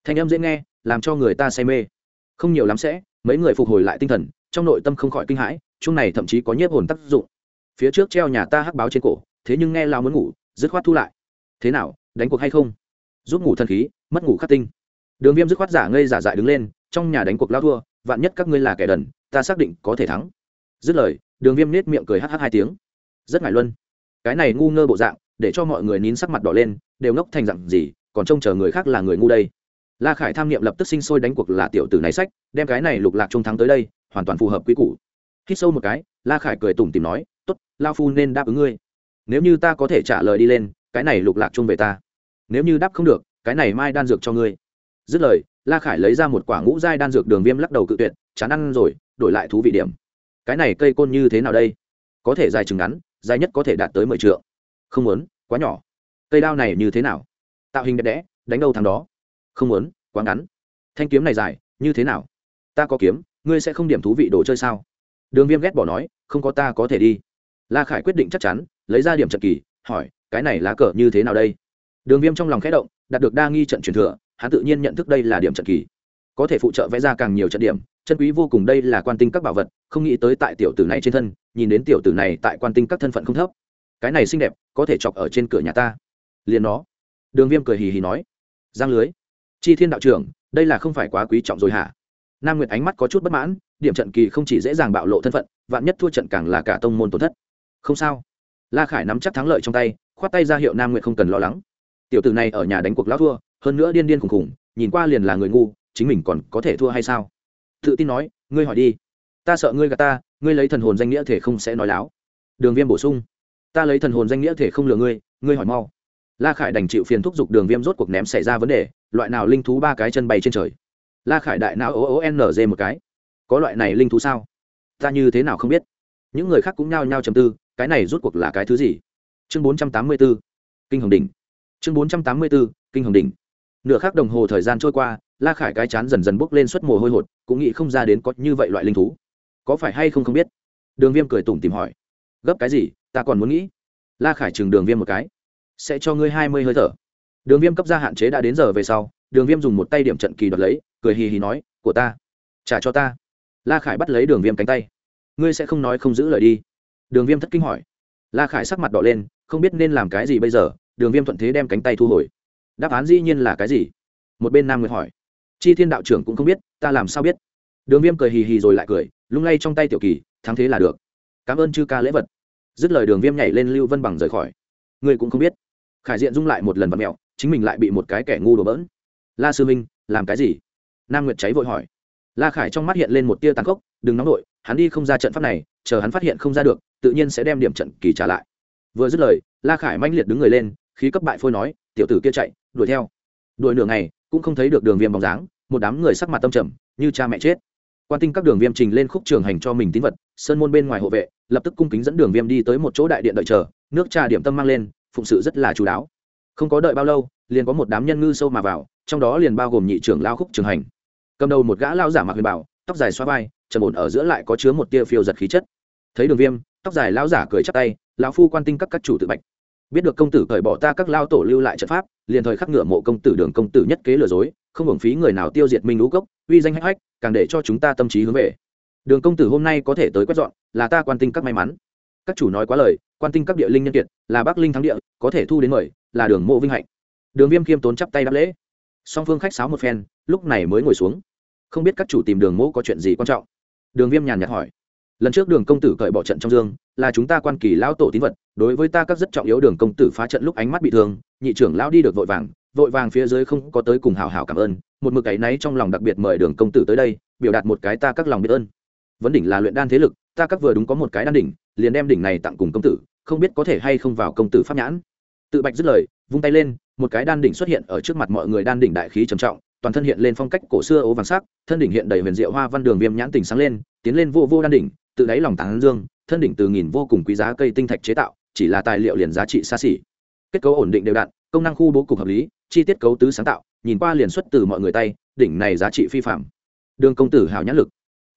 Thanh âm dễ nghe, làm cho người ta say mê. Không nhiều lắm sẽ, mấy người phục hồi lại tinh thần, trong nội tâm không khỏi kinh hãi, chung này thậm chí có nhiếp hồn tác dụng. Phía trước treo nhà ta hắc báo trên cổ, thế nhưng nghe lao muốn ngủ, dứt khoát thu lại. Thế nào, đánh cuộc hay không? Giúp ngủ thần khí, mất ngủ khắc tinh. Đường viêm dứt khoát giả ngây giả dại đứng lên, trong nhà đánh cuộc lao thua, vạn nhất các ngươi là kẻ đần, ta xác định có thể thắng. Dứt lời, đường viêm nết miệng cười hh hai tiếng. Rất ngại luân. Cái này ngu ngơ bộ dạng để cho mọi người nín sắc mặt đỏ lên, đều ngốc thành dặn gì, còn trông chờ người khác là người ngu đây. La khải tham niệm lập tức sinh sôi đánh cuộc là tiểu tử này sách, đem cái này lục lạc trung thắng tới đây, hoàn toàn phù hợp quy củ. Hít sâu một cái, la khải cười tủm tìm nói t ố t lao phu nên đáp ứng ngươi. Nếu như ta có thể trả lời đi lên, cái này lục lạc chung về ta. Nếu như đáp không được, cái này mai đan dược cho ngươi. Dứt lời, la khải lấy ra một quả ngũ giai đan dược đường viêm lắc đầu cự tuyệt, chán ăn rồi, đổi lại thú vị điểm. Cái này cây côn như thế nào đây? Có thể dài chừng ngắn, dài nhất có thể đạt tới mười t không muốn, quá nhỏ. Cây đao này như thế nào? Tạo hình đẹp đẽ, đánh đâu thằng đó? Không muốn, quá ngắn. Thanh kiếm này dài, như thế nào? Ta có kiếm, ngươi sẽ không điểm thú vị đồ chơi sao? Đường viêm ghét bỏ nói, không có ta có thể đi. La khải quyết định chắc chắn, lấy ra điểm trận kỳ, hỏi, cái này lá cờ như thế nào đây? Đường viêm trong lòng khẽ động, đạt được đa nghi trận truyền thừa, hắn tự nhiên nhận thức đây là điểm trận kỳ. Có thể phụ trợ vẽ ra càng nhiều trận điểm, chân quý vô cùng đây là quan tinh các bảo vật, không nghĩ tới tại tiểu tử này trên thân, nhìn đến tiểu tử này tại quan tinh các thân phận không thấp cái này xinh đẹp, có thể chọc ở trên cửa nhà ta. Liền nó. Đường viêm cười hì hì nói. Giang lưới. Chi thiên đạo trưởng, đây là không phải quá quý trọng rồi hả? Nam nguyệt ánh mắt có chút bất mãn, điểm trận kỳ không chỉ dễ dàng bạo lộ thân phận, vạn nhất thua trận càng là cả tông môn tổn thất. Không sao. La khải nắm chắc thắng lợi trong tay, khoát tay ra hiệu nam nguyệt không cần lo lắng. Tiểu tử này ở nhà đánh cuộc lão thua, hơn nữa điên điên khùng khùng nhìn qua liền là người ngu, chính mình còn có thể thua hay sao? Tự tin nói, ngươi hỏi đi. Ta sợ ngươi gà ta, ngươi lấy thần hồn danh nghĩa thể không sẽ nói láo. Đường viêm bổ sung ta lấy thần hồn danh nghĩa thể không lừa ngươi ngươi hỏi mau. La khải đành chịu phiền thúc giục đường viêm rốt cuộc ném xảy ra vấn đề, loại nào linh thú ba cái chân bay trên trời? La khải đại não ố ố nz một cái. Có loại này linh thú sao? Ta như thế nào không biết? Những người khác cũng nhao nhao chầm tư, cái này rút cuộc là cái thứ gì? Chương bốn trăm tám mươi b ố kinh hồng đỉnh. Chương bốn trăm tám mươi b ố kinh hồng đỉnh. Nửa khắc đồng hồ thời gian trôi qua, la khải cái chán dần dần bốc lên suất mồ hôi hột, cũng nghĩ không ra đến có như vậy loại linh thú. Có phải hay không không biết? Đường viêm cười tủm tìm hỏi. Gấp cái gì? Ta còn muốn nghĩ. La khải chừng đường viêm một cái. Sẽ cho ngươi hai mươi hơi thở. Đường viêm cấp ra hạn chế đã đến giờ về sau, đường viêm dùng một tay điểm trận kỳ đoạt lấy, cười hì hì nói, của ta. Trả cho ta. La khải bắt lấy đường viêm cánh tay. Ngươi sẽ không nói không giữ lời đi. Đường viêm thất kinh hỏi. La khải sắc mặt đỏ lên, không biết nên làm cái gì bây giờ, đường viêm thuận thế đem cánh tay thu hồi. Đáp án dĩ nhiên là cái gì? Một bên nam nguyệt hỏi. Chi thiên đạo trưởng cũng không biết, ta làm sao biết? Đường viêm cười hì hì rồi lại cười, lung lay trong tay tiểu kỳ, thắng thế là được. Cảm ơn chư ca lễ vật dứt lời đường viêm nhảy lên lưu vân bằng rời khỏi. Ngươi cũng không biết. Khải diện dung lại một lần vật mẹo, chính mình lại bị một cái kẻ ngu đổ bỡn. La sư minh làm cái gì? Nam nguyệt cháy vội hỏi. La khải trong mắt hiện lên một tia tàn khốc, đừng nóng nổi hắn đi không ra trận pháp này, chờ hắn phát hiện không ra được, tự nhiên sẽ đem điểm trận kỳ trả lại. Vừa dứt lời, la khải manh liệt đứng người lên, khí cấp bại phôi nói, tiểu tử kia chạy, đuổi theo. Đuổi nửa ngày, cũng không thấy được đường viêm bóng dáng, một đám người sắc mặt tâm trầm, như cha mẹ chết quan tinh các đường viêm trình lên khúc trường hành cho mình tín vật, sơn môn bên ngoài hộ vệ, lập tức cung kính dẫn đường viêm đi tới một chỗ đại điện đợi chờ, nước trà điểm tâm mang lên, phụng sự rất là chú đáo. Không có đợi bao lâu, liền có một đám nhân ngư sâu mà vào, trong đó liền bao gồm nhị trưởng lao khúc trường hành. Cầm đầu một gã lao giả mặc huyền bảo, tóc dài xoa vai, trầm ổn ở giữa lại có chứa một tia phiêu giật khí chất. Thấy đường viêm, tóc dài lao giả cười chắp tay, lão phu quan tinh các các chủ tự bạch, biết được công tử cởi bỏ ta các lao tổ lưu lại trận pháp, liền thời khắc ngựa mộ công tử đường công tử nhất kế lừa dối không hưởng phí người nào tiêu diệt minh lũ cốc, uy danh hách hách, càng để cho chúng ta tâm trí hướng về. Đường công tử hôm nay có thể tới quét dọn, là ta quan tinh các may mắn. Các chủ nói quá lời, quan tinh các địa linh nhân kiệt, là bắc linh thắng địa, có thể thu đến mời, là đường mộ vinh hạnh. Đường viêm khiêm tốn chắp tay đáp lễ. Song phương khách sáo một phen, lúc này mới ngồi xuống. Không biết các chủ tìm đường mộ có chuyện gì quan trọng? Đường viêm nhàn nhạt hỏi. Lần trước đường công tử cởi bỏ trận trong dương, là chúng ta quan kỳ lão tổ tín vật, đối với ta các rất trọng yếu đường công tử phá trận lúc ánh mắt bị thương, nhị trưởng lão đi được vội vàng vội vàng phía dưới không có tới cùng hào hào cảm ơn, một mực ấy náy trong lòng đặc biệt mời đường công tử tới đây, biểu đạt một cái ta các lòng biết ơn. Vấn đỉnh là luyện đan thế lực, ta các vừa đúng có một cái đan đỉnh, liền đem đỉnh này tặng cùng công tử, không biết có thể hay không vào công tử pháp nhãn. Tự bạch dứt lời, vung tay lên, một cái đan đỉnh xuất hiện ở trước mặt mọi người đan đỉnh đại khí trầm trọng, toàn thân hiện lên phong cách cổ xưa ố vàng sắc, thân đỉnh hiện đầy huyền diệu hoa văn đường viêm nhãn tỉnh sáng lên, tiến lên vô vô đan đỉnh, tự đáy lòng tán dương, thân đỉnh từ nghìn vô cùng quý giá cây tinh thạch chế tạo, chỉ là tài liệu liền giá trị xa xỉ. Kết cấu ổn định đều đặn công năng khu bố cục hợp lý, chi tiết cấu tứ sáng tạo, nhìn qua liền xuất từ mọi người tay, đỉnh này giá trị phi phạm. Đường công tử hào nhãn lực.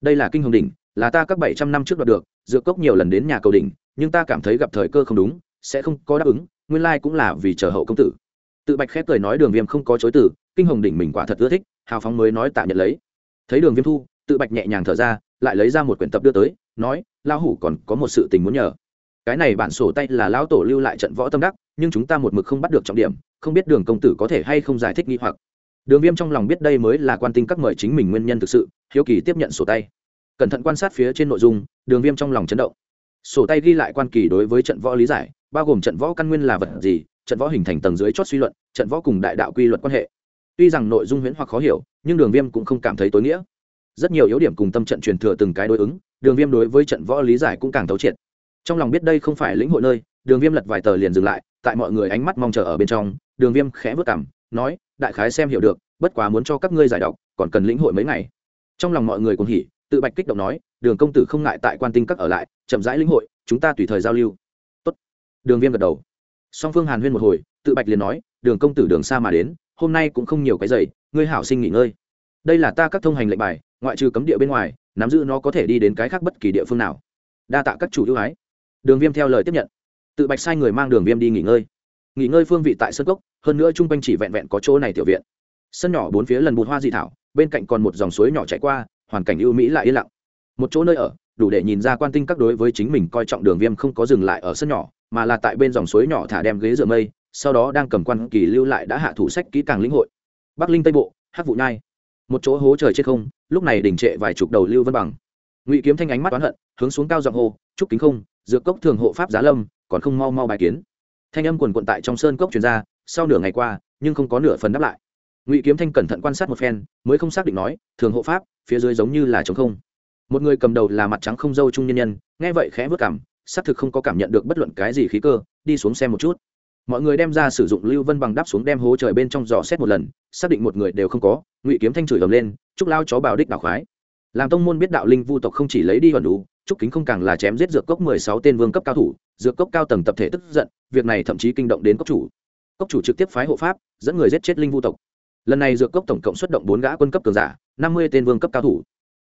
Đây là kinh hồng đỉnh, là ta các bảy trăm năm trước đoạt được, dựa cốc nhiều lần đến nhà cầu đỉnh, nhưng ta cảm thấy gặp thời cơ không đúng, sẽ không có đáp ứng, nguyên lai cũng là vì chờ hậu công tử. Tự bạch khép cười nói đường viêm không có chối từ, kinh hồng đỉnh mình quả thật ưa thích, hào phóng mới nói tạm nhận lấy. Thấy đường viêm thu, tự bạch nhẹ nhàng thở ra, lại lấy ra một quyển tập đưa tới, nói, lão hủ còn có một sự tình muốn nhờ. Cái này bản sổ tay là lão tổ lưu lại trận võ tâm đắc nhưng chúng ta một mực không bắt được trọng điểm, không biết đường công tử có thể hay không giải thích nghi hoặc. Đường viêm trong lòng biết đây mới là quan tinh các mời chính mình nguyên nhân thực sự, hiếu kỳ tiếp nhận sổ tay. Cẩn thận quan sát phía trên nội dung, đường viêm trong lòng chấn động. Sổ tay ghi lại quan kỳ đối với trận võ lý giải, bao gồm trận võ căn nguyên là vật gì, trận võ hình thành tầng dưới chót suy luận, trận võ cùng đại đạo quy luật quan hệ. Tuy rằng nội dung huyễn hoặc khó hiểu, nhưng đường viêm cũng không cảm thấy tối nghĩa. Rất nhiều yếu điểm cùng tâm trận truyền thừa từng cái đối ứng, đường viêm đối với trận võ lý giải cũng càng thấu triệt. Trong lòng biết đây không phải lĩnh hội nơi, đường viêm lật vài tờ liền dừng lại tại mọi người ánh mắt mong chờ ở bên trong, đường viêm khẽ vất cảm nói, đại khái xem hiểu được, bất quá muốn cho các ngươi giải đọc còn cần lĩnh hội mấy ngày. Trong lòng mọi người cũng hỉ, tự bạch kích động nói, đường công tử không ngại tại quan tinh các ở lại, chậm rãi lĩnh hội, chúng ta tùy thời giao lưu. Tốt. đường viêm gật đầu. Song phương hàn huyên một hồi, tự bạch liền nói, đường công tử đường xa mà đến, hôm nay cũng không nhiều cái giày, ngươi hảo sinh nghỉ ngơi. Đây là ta các thông hành lệnh bài, ngoại trừ cấm địa bên ngoài, nắm giữ nó có thể đi đến cái khác bất kỳ địa phương nào. Đa tạ các chủ ưu ái. Đường viêm theo lời tiếp nhận tự bạch sai người mang đường viêm đi nghỉ ngơi. Nghỉ ngơi phương vị tại sân cốc, hơn nữa chung quanh chỉ vẹn vẹn có chỗ này tiểu viện. Sân nhỏ bốn phía lần bùn hoa dị thảo, bên cạnh còn một dòng suối nhỏ chạy qua, hoàn cảnh ưu mỹ lại yên lặng. Một chỗ nơi ở, đủ để nhìn ra quan tinh các đối với chính mình coi trọng đường viêm không có dừng lại ở sân nhỏ, mà là tại bên dòng suối nhỏ thả đem ghế dựa mây, sau đó đang cầm quan kỳ lưu lại đã hạ thủ sách kỹ càng lĩnh hội. Bắc linh tây bộ hát vụ nhai. Một chỗ hố trời trên không, lúc này đình trệ vài chục đầu lưu vân bằng. Ngụy kiếm thanh ánh mắt oán hận, hướng xuống cao giọng hô, trúc kính không, dược cốc thường hộ pháp giá lâm còn không mau mau bài kiến. Thanh âm quần quận tại trong sơn cốc truyền ra, sau nửa ngày qua, nhưng không có nửa phần đáp lại. Ngụy kiếm thanh cẩn thận quan sát một phen, mới không xác định nói, thường hộ pháp, phía dưới giống như là trống không. Một người cầm đầu là mặt trắng không dâu trung nhân nhân, nghe vậy khẽ vất cảm, xác thực không có cảm nhận được bất luận cái gì khí cơ, đi xuống xem một chút. Mọi người đem ra sử dụng lưu vân bằng đáp xuống đem hố trời bên trong giò xét một lần, xác định một người đều không có, ngụy kiếm thanh chửi ầm lên, chúc lao chó bảo đích đảo khoái. Làm tông môn biết đạo linh vu tộc không chỉ lấy đi hoàn đủ Trúc kính không càng là chém giết dược cốc mười sáu tên vương cấp cao thủ, dược cốc cao tầng tập thể tức giận, việc này thậm chí kinh động đến cốc chủ. Cốc chủ trực tiếp phái hộ pháp, dẫn người giết chết linh vu tộc. Lần này dược cốc tổng cộng xuất động bốn gã quân cấp cường giả, năm mươi tên vương cấp cao thủ.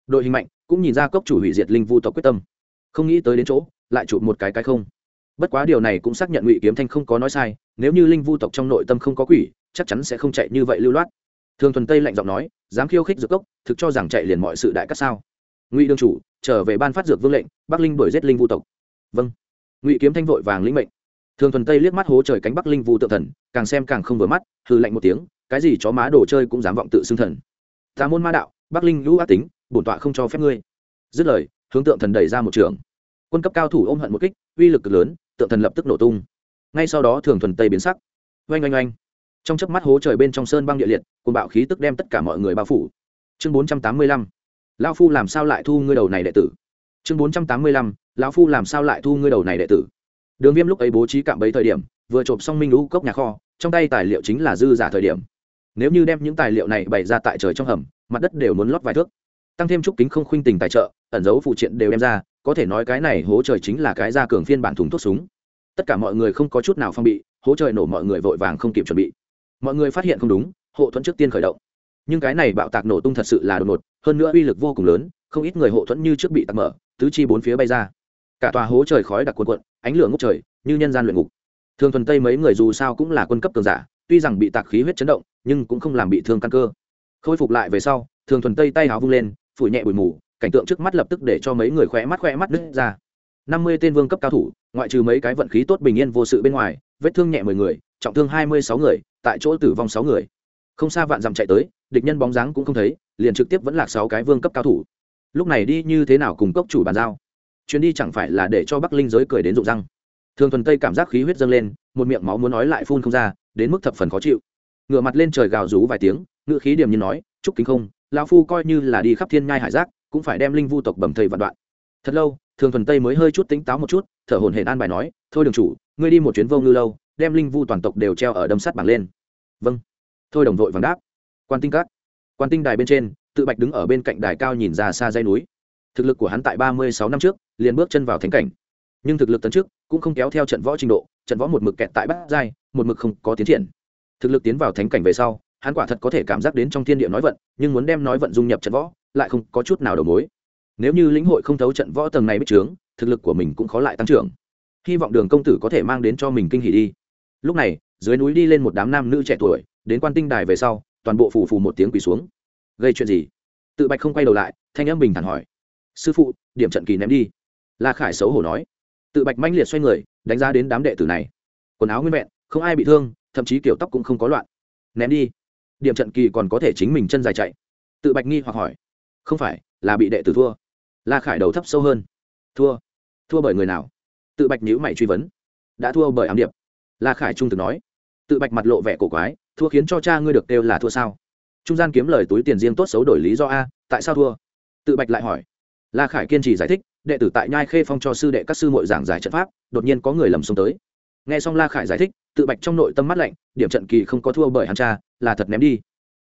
Đội hình mạnh, cũng nhìn ra cốc chủ hủy diệt linh vu tộc quyết tâm. Không nghĩ tới đến chỗ, lại chụp một cái cái không. Bất quá điều này cũng xác nhận ngụy kiếm thanh không có nói sai, nếu như linh vu tộc trong nội tâm không có quỷ, chắc chắn sẽ không chạy như vậy lưu loát. Thường thuần tây lạnh giọng nói, dám khiêu khích dược cốc, thực cho rằng chạy liền mọi sự đại cắt sao? Ngụy đương chủ trở về ban phát dược vương lệnh, bắc linh đuổi giết linh vu tộc. Vâng. Ngụy kiếm thanh vội vàng lĩnh mệnh. Thường thuần tây liếc mắt hố trời cánh bắc linh vu tự thần, càng xem càng không vừa mắt hư lạnh một tiếng, cái gì chó má đồ chơi cũng dám vọng tự xưng thần. Tà môn ma đạo, bắc linh lũ ác tính, bổn tọa không cho phép ngươi. Dứt lời, hướng tượng thần đẩy ra một trường. Quân cấp cao thủ ôm hận một kích, uy lực cực lớn, tượng thần lập tức nổ tung. Ngay sau đó thường thuần tây biến sắc. Oanh oanh oanh. Trong chớp mắt hố trời bên trong sơn băng địa liệt cùng bạo khí tức đem tất cả mọi người bao phủ. Chương bốn trăm tám mươi lăm lao phu làm sao lại thu ngươi đầu này đệ tử? Chương bốn trăm tám mươi lăm, lão phu làm sao lại thu ngươi đầu này đệ tử? Đường viêm lúc ấy bố trí cạm bấy thời điểm, vừa chộp xong minh lũ cốc nhà kho, trong tay tài liệu chính là dư giả thời điểm. Nếu như đem những tài liệu này bày ra tại trời trong hầm, mặt đất đều muốn lót vài thước. Tăng thêm trúc kính không khuynh tình tài trợ, ẩn dấu phụ triện đều đem ra, có thể nói cái này hố trời chính là cái ra cường phiên bản thùng thuốc súng. Tất cả mọi người không có chút nào phong bị, hố trời nổ mọi người vội vàng không kịp chuẩn bị. Mọi người phát hiện không đúng, hộ thuẫn trước tiên khởi động nhưng cái này bạo tạc nổ tung thật sự là đột ngột, hơn nữa uy lực vô cùng lớn, không ít người hộ thuẫn như trước bị tạc mở, tứ chi bốn phía bay ra. Cả tòa hố trời khói đặc cuồn cuộn, ánh lửa ngốc trời, như nhân gian luyện ngục. Thường thuần tây mấy người dù sao cũng là quân cấp cường giả, tuy rằng bị tạc khí huyết chấn động, nhưng cũng không làm bị thương căn cơ. Khôi phục lại về sau thường thuần tây tay háo vung lên, phủi nhẹ bụi mù, cảnh tượng trước mắt lập tức để cho mấy người khỏe mắt khỏe mắt nứt ra. Năm mươi tên vương cấp cao thủ, ngoại trừ mấy cái vận khí tốt bình yên vô sự bên ngoài, vết thương nhẹ mười người, trọng thương hai mươi sáu người, tại chỗ tử vong sáu người. Không xa vạn dặm chạy tới địch nhân bóng dáng cũng không thấy, liền trực tiếp vẫn lạc sáu cái vương cấp cao thủ. Lúc này đi như thế nào cùng cốc chủ bàn giao? Chuyến đi chẳng phải là để cho bắc linh giới cười đến rụng răng. Thường thuần tây cảm giác khí huyết dâng lên, một miệng máu muốn nói lại phun không ra, đến mức thập phần khó chịu. Ngựa mặt lên trời gào rú vài tiếng ngựa khí điểm như nói, chúc kính không, lão phu coi như là đi khắp thiên nhai hải giác, cũng phải đem linh vu tộc bầm thầy vạn đoạn. Thật lâu, thường thuần tây mới hơi chút tính táo một chút, thở hồn hển an bài nói, thôi đường chủ, ngươi đi một chuyến vô ngư lâu, đem linh vu toàn tộc đều treo ở đâm sắt bảng lên. Vâng. Thôi đồng vội vàng đáp quan tinh cát quan tinh đài bên trên, tự bạch đứng ở bên cạnh đài cao nhìn ra xa dây núi. Thực lực của hắn tại ba mươi sáu năm trước, liền bước chân vào thánh cảnh. Nhưng thực lực tấn trước cũng không kéo theo trận võ trình độ, trận võ một mực kẹt tại bát giai, một mực không có tiến triển. Thực lực tiến vào thánh cảnh về sau, hắn quả thật có thể cảm giác đến trong thiên địa nói vận, nhưng muốn đem nói vận dung nhập trận võ, lại không có chút nào đầu mối. Nếu như lĩnh hội không thấu trận võ tầng này bích trướng, thực lực của mình cũng khó lại tăng trưởng. Hy vọng đường công tử có thể mang đến cho mình kinh hỉ đi. Lúc này, dưới núi đi lên một đám nam nữ trẻ tuổi, đến quan tinh đài về sau toàn bộ phù phù một tiếng quỳ xuống. Gây chuyện gì? Tự bạch không quay đầu lại, thanh âm bình thản hỏi. Sư phụ, điểm trận kỳ ném đi. La khải xấu hổ nói. Tự bạch manh liệt xoay người, đánh giá đến đám đệ tử này. Quần áo nguyên vẹn, không ai bị thương, thậm chí kiểu tóc cũng không có loạn. Ném đi. Điểm trận kỳ còn có thể chính mình chân dài chạy. Tự bạch nghi hoặc hỏi. Không phải, là bị đệ tử thua. La khải đầu thấp sâu hơn. Thua. Thua bởi người nào? Tự bạch nhữ mày truy vấn. Đã thua bởi ám điệp. La khải trung thực nói tự bạch mặt lộ vẻ cổ quái, thua khiến cho cha ngươi được kêu là thua sao? Trung gian kiếm lời túi tiền riêng tốt xấu đổi lý do a, tại sao thua? Tự bạch lại hỏi. La khải kiên trì giải thích, đệ tử tại nhai khê phong cho sư đệ các sư mội giảng giải trận pháp, đột nhiên có người lầm xông tới. Nghe xong la khải giải thích, tự bạch trong nội tâm mắt lạnh, điểm trận kỳ không có thua bởi hắn cha, là thật ném đi.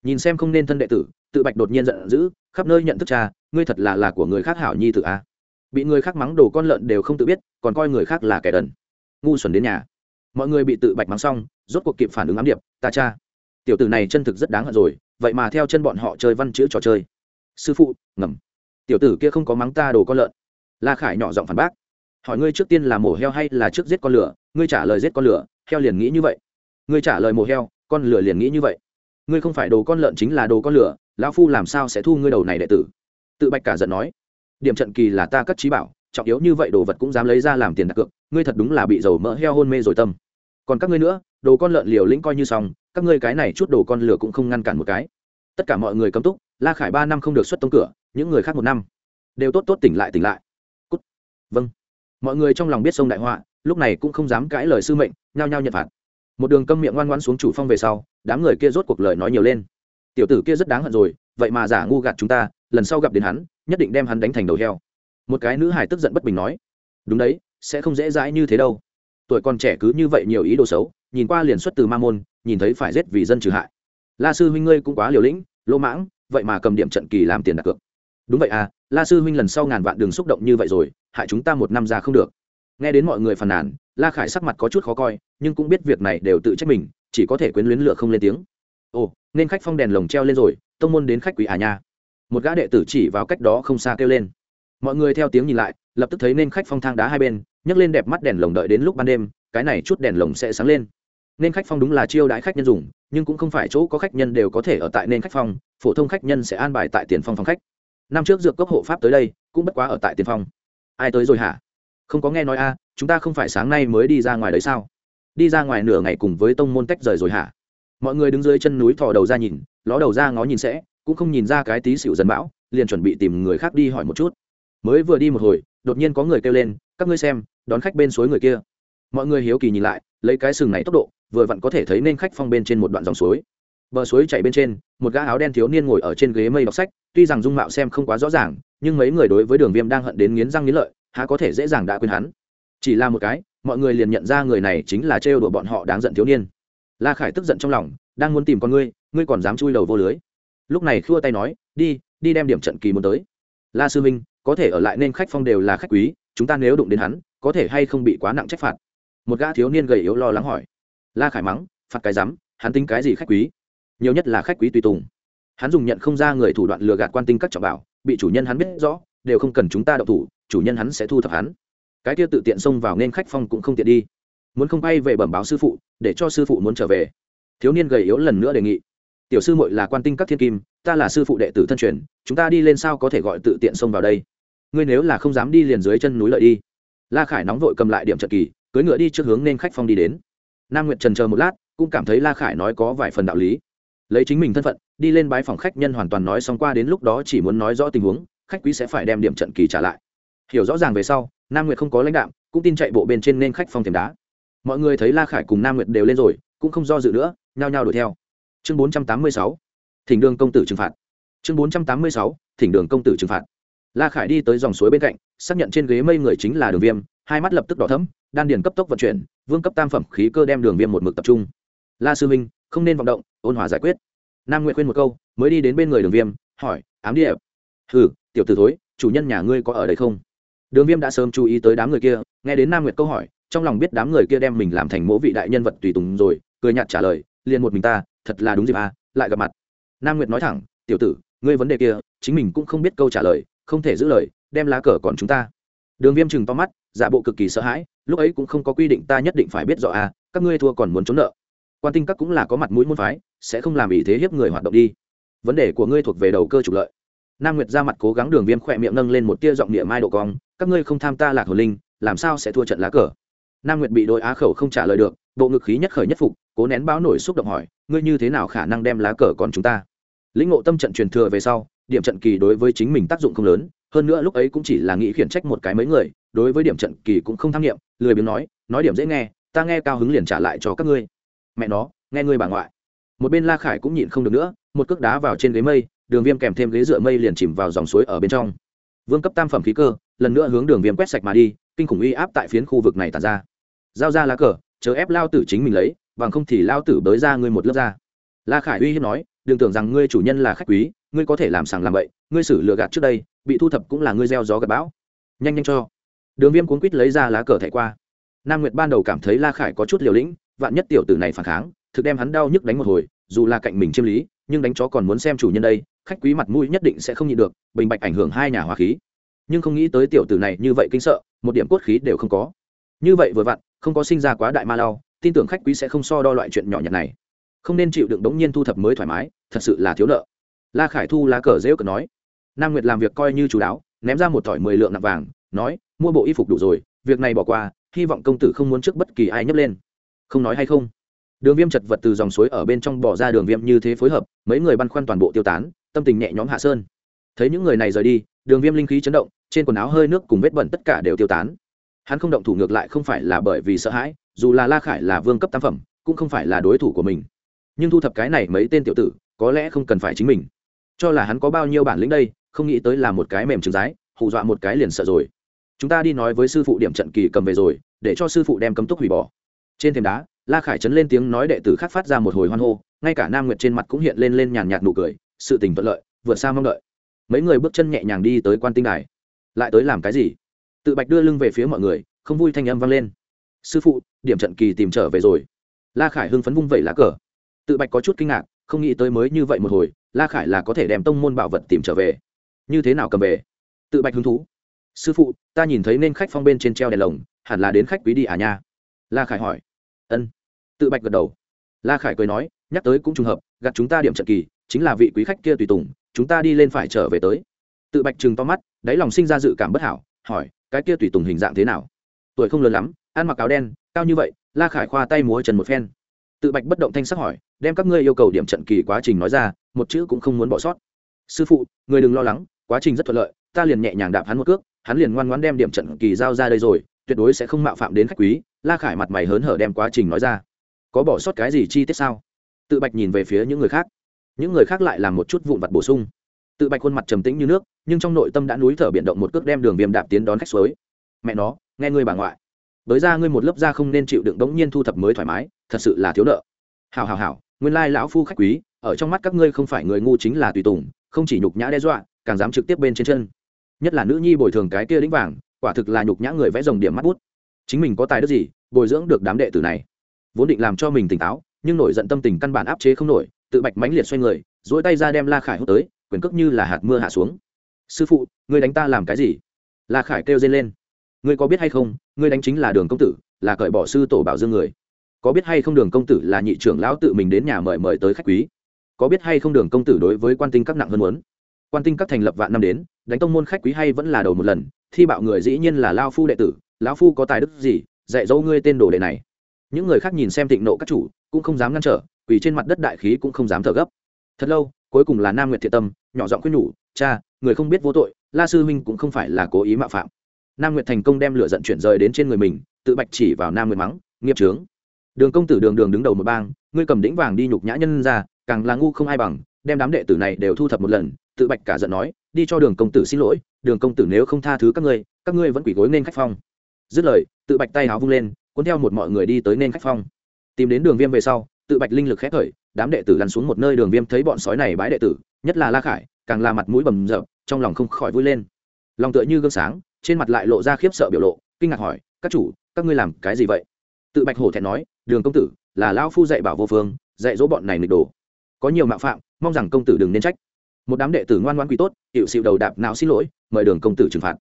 Nhìn xem không nên thân đệ tử, tự bạch đột nhiên giận dữ, khắp nơi nhận thức cha, ngươi thật là là của người khác hảo nhi tự a. Bị người khác mắng đồ con lợn đều không tự biết, còn coi người khác là kẻ đần. Ngu xuẩn đến nhà mọi người bị tự bạch mắng xong, rốt cuộc kịp phản ứng ám điệp, ta cha, tiểu tử này chân thực rất đáng hận rồi, vậy mà theo chân bọn họ chơi văn chữ trò chơi. Sư phụ, ngầm, tiểu tử kia không có mắng ta đồ con lợn. La khải nhỏ giọng phản bác. Hỏi ngươi trước tiên là mổ heo hay là trước giết con lửa, ngươi trả lời giết con lửa, heo liền nghĩ như vậy. Ngươi trả lời mổ heo, con lửa liền nghĩ như vậy. Ngươi không phải đồ con lợn chính là đồ con lửa, lão phu làm sao sẽ thu ngươi đầu này đệ tử? Tự bạch cả giận nói. Điểm trận kỳ là ta cất trí bảo, trọng yếu như vậy đồ vật cũng dám lấy ra làm tiền đặt cược, ngươi thật đúng là bị dầu mỡ heo hôn mê rồi tâm còn các ngươi nữa, đồ con lợn liều lĩnh coi như xong, các ngươi cái này chút đồ con lửa cũng không ngăn cản một cái. Tất cả mọi người cấm túc, la khải ba năm không được xuất tông cửa, những người khác một năm. Đều tốt tốt tỉnh lại tỉnh lại. Cút. vâng. Mọi người trong lòng biết sông đại họa, lúc này cũng không dám cãi lời sư mệnh, nhao nhao nhận phạt. Một đường câm miệng ngoan ngoãn xuống chủ phong về sau, đám người kia rốt cuộc lời nói nhiều lên. Tiểu tử kia rất đáng hận rồi, vậy mà giả ngu gạt chúng ta, lần sau gặp đến hắn, nhất định đem hắn đánh thành đầu heo. Một cái nữ hải tức giận bất bình nói, đúng đấy, sẽ không dễ dãi như thế đâu tuổi còn trẻ cứ như vậy nhiều ý đồ xấu, nhìn qua liền xuất từ ma môn, nhìn thấy phải giết vì dân trừ hại. La sư huynh ngươi cũng quá liều lĩnh, lỗ mãng, vậy mà cầm điểm trận kỳ làm tiền đặt cược. Đúng vậy à la sư huynh lần sau ngàn vạn đường xúc động như vậy rồi, hại chúng ta một năm ra không được. Nghe đến mọi người phàn nàn, la khải sắc mặt có chút khó coi, nhưng cũng biết việc này đều tự trách mình, chỉ có thể quyến luyến lửa không lên tiếng. Ồ, nên khách phong đèn lồng treo lên rồi, tông môn đến khách quý à nha. Một gã đệ tử chỉ vào cách đó không xa kêu lên. Mọi người theo tiếng nhìn lại, lập tức thấy nên khách phong thang đá hai bên nhấc lên đẹp mắt đèn lồng đợi đến lúc ban đêm, cái này chút đèn lồng sẽ sáng lên. Nên khách phong đúng là chiêu đãi khách nhân dùng, nhưng cũng không phải chỗ có khách nhân đều có thể ở tại nên khách phong, phổ thông khách nhân sẽ an bài tại tiền phong phòng khách. Năm trước dược cốc hộ pháp tới đây, cũng bất quá ở tại tiền phong. Ai tới rồi hả? Không có nghe nói a chúng ta không phải sáng nay mới đi ra ngoài đấy sao? Đi ra ngoài nửa ngày cùng với tông môn tách rời rồi hả? Mọi người đứng dưới chân núi thò đầu ra nhìn, ló đầu ra ngó nhìn sẽ, cũng không nhìn ra cái tí xỉu dần bão, liền chuẩn bị tìm người khác đi hỏi một chút. Mới vừa đi một hồi, đột nhiên có người kêu lên, các ngươi xem đón khách bên suối người kia. Mọi người hiếu kỳ nhìn lại, lấy cái sừng này tốc độ, vừa vặn có thể thấy nên khách phong bên trên một đoạn dòng suối. Bờ suối chạy bên trên, một gã áo đen thiếu niên ngồi ở trên ghế mây đọc sách, tuy rằng dung mạo xem không quá rõ ràng, nhưng mấy người đối với đường viêm đang hận đến nghiến răng nghiến lợi, há có thể dễ dàng đã quên hắn. Chỉ là một cái, mọi người liền nhận ra người này chính là trêu đùa bọn họ đáng giận thiếu niên. La khải tức giận trong lòng, đang muốn tìm con ngươi ngươi còn dám chui đầu vô lưới. Lúc này khua tay nói, đi đi đem điểm trận kỳ muốn tới. La sư minh có thể ở lại nên khách phong đều là khách quý, chúng ta nếu đụng đến hắn có thể hay không bị quá nặng trách phạt? Một gã thiếu niên gầy yếu lo lắng hỏi. La khải mắng, phạt cái rắm, hắn tính cái gì khách quý? Nhiều nhất là khách quý tùy tùng. Hắn dùng nhận không ra người thủ đoạn lừa gạt quan tinh các trọng bảo, bị chủ nhân hắn biết rõ, đều không cần chúng ta đậu thủ, chủ nhân hắn sẽ thu thập hắn. Cái kia tự tiện xông vào nên khách phong cũng không tiện đi. Muốn không bay về bẩm báo sư phụ, để cho sư phụ muốn trở về. Thiếu niên gầy yếu lần nữa đề nghị. Tiểu sư muội là quan tinh các thiên kim, ta là sư phụ đệ tử thân truyền, chúng ta đi lên sao có thể gọi tự tiện xông vào đây? Ngươi nếu là không dám đi liền dưới chân núi lợi đi la khải nóng vội cầm lại điểm trận kỳ, cưỡi ngựa đi trước hướng nên khách phong đi đến. Nam nguyệt trần chờ một lát, cũng cảm thấy la khải nói có vài phần đạo lý. Lấy chính mình thân phận, đi lên bái phòng khách nhân hoàn toàn nói xong qua đến lúc đó chỉ muốn nói rõ tình huống, khách quý sẽ phải đem điểm trận kỳ trả lại. Hiểu rõ ràng về sau, nam nguyệt không có lãnh đạm, cũng tin chạy bộ bên trên nên khách phong tiềm đá. Mọi người thấy la khải cùng nam nguyệt đều lên rồi, cũng không do dự nữa, nhao nhao đuổi theo. Chương bốn trăm tám mươi sáu, thỉnh đường công tử trừng phạt. Chương bốn trăm tám mươi sáu, thỉnh đường công tử trừng phạt la khải đi tới dòng suối bên cạnh, xác nhận trên ghế mây người chính là đường viêm, hai mắt lập tức đỏ thấm đan điền cấp tốc vận chuyển, vương cấp tam phẩm khí cơ đem đường viêm một mực tập trung. La sư minh không nên vọng động, ôn hòa giải quyết. Nam nguyện khuyên một câu, mới đi đến bên người đường viêm, hỏi, ám địa hừ, tiểu t ử thối, chủ nhân nhà ngươi có ở đây không? Đường viêm đã sớm chú ý tới đám người kia, nghe đến nam nguyệt câu hỏi, trong lòng biết đám người kia đem mình làm thành mỗ vị đại nhân vật tùy tùng rồi, cười nhạt trả lời, liền một mình ta, thật là đúng dịp à lại gặp mặt. Nam nguyệt nói thẳng, tiểu tử, ngươi vấn đề kia, chính mình cũng không biết câu trả lời không thể giữ lời, đem lá cờ còn chúng ta. Đường viêm chừng to mắt, giả bộ cực kỳ sợ hãi, lúc ấy cũng không có quy định ta nhất định phải biết rõ à các ngươi thua còn muốn trốn nợ. Quan tinh các cũng là có mặt mũi môn phái, sẽ không làm ý thế hiếp người hoạt động đi. Vấn đề của ngươi thuộc về đầu cơ trục lợi. Nam nguyệt ra mặt cố gắng đường viêm khỏe miệng nâng lên một tia giọng địa mai độ cong, các ngươi không tham ta lạc hồ linh, làm sao sẽ thua trận lá cờ? Nam nguyệt bị đội á khẩu không trả lời được, bộ ngực khí nhất khởi nhất phục, cố nén báo nổi xúc động hỏi, ngươi như thế nào khả năng đem lá cờ còn chúng ta? Lĩnh ngộ tâm trận truyền thừa về sau điểm trận kỳ đối với chính mình tác dụng không lớn, hơn nữa lúc ấy cũng chỉ là nghĩ khiển trách một cái mấy người, đối với điểm trận kỳ cũng không tham nghiệm, lười biếng nói nói điểm dễ nghe, ta nghe cao hứng liền trả lại cho các ngươi. Mẹ nó, nghe ngươi bà ngoại. Một bên la khải cũng nhịn không được nữa, một cước đá vào trên ghế mây, đường viêm kèm thêm ghế dựa mây liền chìm vào dòng suối ở bên trong. Vương cấp tam phẩm khí cơ, lần nữa hướng đường viêm quét sạch mà đi, kinh khủng uy áp tại phiến khu vực này tàn ra. Giao ra lá cờ chờ ép lao tử chính mình lấy, bằng không thì lao tử bới ra ngươi một lớp ra. La khải uy hiếp nói, đừng tưởng rằng ngươi chủ nhân là khách quý ngươi có thể làm sàng làm bậy, ngươi xử lừa gạt trước đây, bị thu thập cũng là ngươi gieo gió gặp bão. Nhanh nhanh cho. Đường viêm cuốn quýt lấy ra lá cờ thẻ qua. Nam nguyệt ban đầu cảm thấy la khải có chút liều lĩnh, vạn nhất tiểu tử này phản kháng, thực đem hắn đau nhức đánh một hồi, dù là cạnh mình chiêm lý, nhưng đánh chó còn muốn xem chủ nhân đây, khách quý mặt mũi nhất định sẽ không nhịn được, bình bạch ảnh hưởng hai nhà hòa khí. Nhưng không nghĩ tới tiểu tử này như vậy kinh sợ, một điểm cốt khí đều không có. Như vậy vừa vặn, không có sinh ra quá đại ma lao tin tưởng khách quý sẽ không so đo loại chuyện nhỏ nhặt này. Không nên chịu đựng đống nhiên thu thập mới thoải mái, thật sự là thiếu nợ la khải thu lá cờ rêu cờ nói. Nam nguyệt làm việc coi như chú đáo, ném ra một thỏi mười lượng nặng vàng, nói, mua bộ y phục đủ rồi, việc này bỏ qua, hy vọng công tử không muốn trước bất kỳ ai nhấc lên. Không nói hay không? Đường viêm chật vật từ dòng suối ở bên trong bỏ ra đường viêm như thế phối hợp, mấy người băn khoăn toàn bộ tiêu tán, tâm tình nhẹ nhõm hạ sơn. Thấy những người này rời đi, đường viêm linh khí chấn động, trên quần áo hơi nước cùng vết bẩn tất cả đều tiêu tán. Hắn không động thủ ngược lại không phải là bởi vì sợ hãi, dù là la khải là vương cấp tam phẩm, cũng không phải là đối thủ của mình. Nhưng thu thập cái này mấy tên tiểu tử, có lẽ không cần phải chính mình cho là hắn có bao nhiêu bản lĩnh đây, không nghĩ tới là một cái mềm trứng rái, hù dọa một cái liền sợ rồi. Chúng ta đi nói với sư phụ điểm trận kỳ cầm về rồi, để cho sư phụ đem cấm túc hủy bỏ. Trên thềm đá, la khải trấn lên tiếng nói đệ tử khác phát ra một hồi hoan hô, ngay cả nam nguyệt trên mặt cũng hiện lên lên nhàn nhạt nụ cười, sự tình thuận lợi, vượt xa mong đợi. Mấy người bước chân nhẹ nhàng đi tới quan tinh đài. Lại tới làm cái gì? Tự bạch đưa lưng về phía mọi người, không vui thanh âm vang lên. Sư phụ, điểm trận kỳ tìm trở về rồi. La khải hưng phấn vung vẩy lá cờ. Tự bạch có chút kinh ngạc, không nghĩ tới mới như vậy một hồi la khải là có thể đem tông môn bảo vật tìm trở về. Như thế nào cầm về? Tự bạch hứng thú. Sư phụ, ta nhìn thấy nên khách phong bên trên treo đèn lồng, hẳn là đến khách quý đi à nha? La khải hỏi. Ân. Tự bạch gật đầu. La khải cười nói, nhắc tới cũng trùng hợp gặt chúng ta điểm trận kỳ, chính là vị quý khách kia tùy tùng, chúng ta đi lên phải trở về tới. Tự bạch chừng to mắt, đáy lòng sinh ra dự cảm bất hảo, hỏi, cái kia tùy tùng hình dạng thế nào? Tuổi không lớn lắm, ăn mặc áo đen, cao như vậy, la khải khoa tay múa trần một phen tự bạch bất động thanh sắc hỏi, đem các ngươi yêu cầu điểm trận kỳ quá trình nói ra, một chữ cũng không muốn bỏ sót. Sư phụ, người đừng lo lắng, quá trình rất thuận lợi, ta liền nhẹ nhàng đạp hắn một cước, hắn liền ngoan ngoãn đem điểm trận kỳ giao ra đây rồi, tuyệt đối sẽ không mạo phạm đến khách quý. La khải mặt mày hớn hở đem quá trình nói ra. Có bỏ sót cái gì chi tiết sao? Tự bạch nhìn về phía những người khác. Những người khác lại làm một chút vụn vặt bổ sung. Tự bạch khuôn mặt trầm tĩnh như nước, nhưng trong nội tâm đã núi thở biển động một cước đem đường viêm đạp tiến đón khách suối. Mẹ nó, nghe ngươi bà ngoại tới ra ngươi một lớp da không nên chịu đựng đống nhiên thu thập mới thoải mái, thật sự là thiếu nợ. Hào hào hào nguyên lai lão phu khách quý, ở trong mắt các ngươi không phải người ngu chính là tùy tùng, không chỉ nhục nhã đe dọa, càng dám trực tiếp bên trên chân. Nhất là nữ nhi bồi thường cái kia đĩnh vàng, quả thực là nhục nhã người vẽ dòng điểm mắt bút. Chính mình có tài đức gì, bồi dưỡng được đám đệ tử này. Vốn định làm cho mình tỉnh táo, nhưng nổi giận tâm tình căn bản áp chế không nổi, tự bạch mãnh liệt xoay người dỗi tay ra đem la khải hút tới, quyền cước như là hạt mưa hạ xuống. Sư phụ, ngươi đánh ta làm cái gì? La khải kêu dên lên. Ngươi có biết hay không ngươi đánh chính là đường công tử, là cởi bỏ sư tổ bảo dương người. Có biết hay không đường công tử là nhị trưởng lão tự mình đến nhà mời mời tới khách quý? Có biết hay không đường công tử đối với quan tinh các nặng hơn muốn? Quan tinh các thành lập vạn năm đến, đánh tông môn khách quý hay vẫn là đầu một lần, thi bạo người dĩ nhiên là lao phu đệ tử, lão phu có tài đức gì, dạy dỗ ngươi tên đồ đệ này. Những người khác nhìn xem thịnh nộ các chủ, cũng không dám ngăn trở, quỳ trên mặt đất đại khí cũng không dám thở gấp. Thật lâu, cuối cùng là nam nguyệt thiện tâm, nhỏ giọng khuyên nhủ, cha, người không biết vô tội, la sư huynh cũng không phải là cố ý mạo phạm nam nguyệt thành công đem lửa giận chuyển rời đến trên người mình, tự bạch chỉ vào nam nguyệt mắng, nghiệp trướng đường công tử đường đường đứng đầu một bang, ngươi cầm đĩnh vàng đi nhục nhã nhân ra, càng là ngu không ai bằng, đem đám đệ tử này đều thu thập một lần, tự bạch cả giận nói, đi cho đường công tử xin lỗi, đường công tử nếu không tha thứ các ngươi các ngươi vẫn quỷ gối nên khách phong. Dứt lời, tự bạch tay háo vung lên, cuốn theo một mọi người đi tới nên khách phong. Tìm đến đường viêm về sau, tự bạch linh lực khép khởi, đám đệ tử lăn xuống một nơi đường viêm thấy bọn sói này bãi đệ tử, nhất là la khải, càng là mặt mũi bầm rợp trong lòng không khỏi vui lên. Lòng tựa như gương sáng trên mặt lại lộ ra khiếp sợ biểu lộ, kinh ngạc hỏi, các chủ, các ngươi làm cái gì vậy? Tự bạch hổ thẹn nói, đường công tử, là lão phu dạy bảo vô phương, dạy dỗ bọn này nghịch đồ. Có nhiều mạo phạm, mong rằng công tử đừng nên trách. Một đám đệ tử ngoan ngoan quý tốt, hiệu xịu đầu đạp não xin lỗi, mời đường công tử trừng phạt.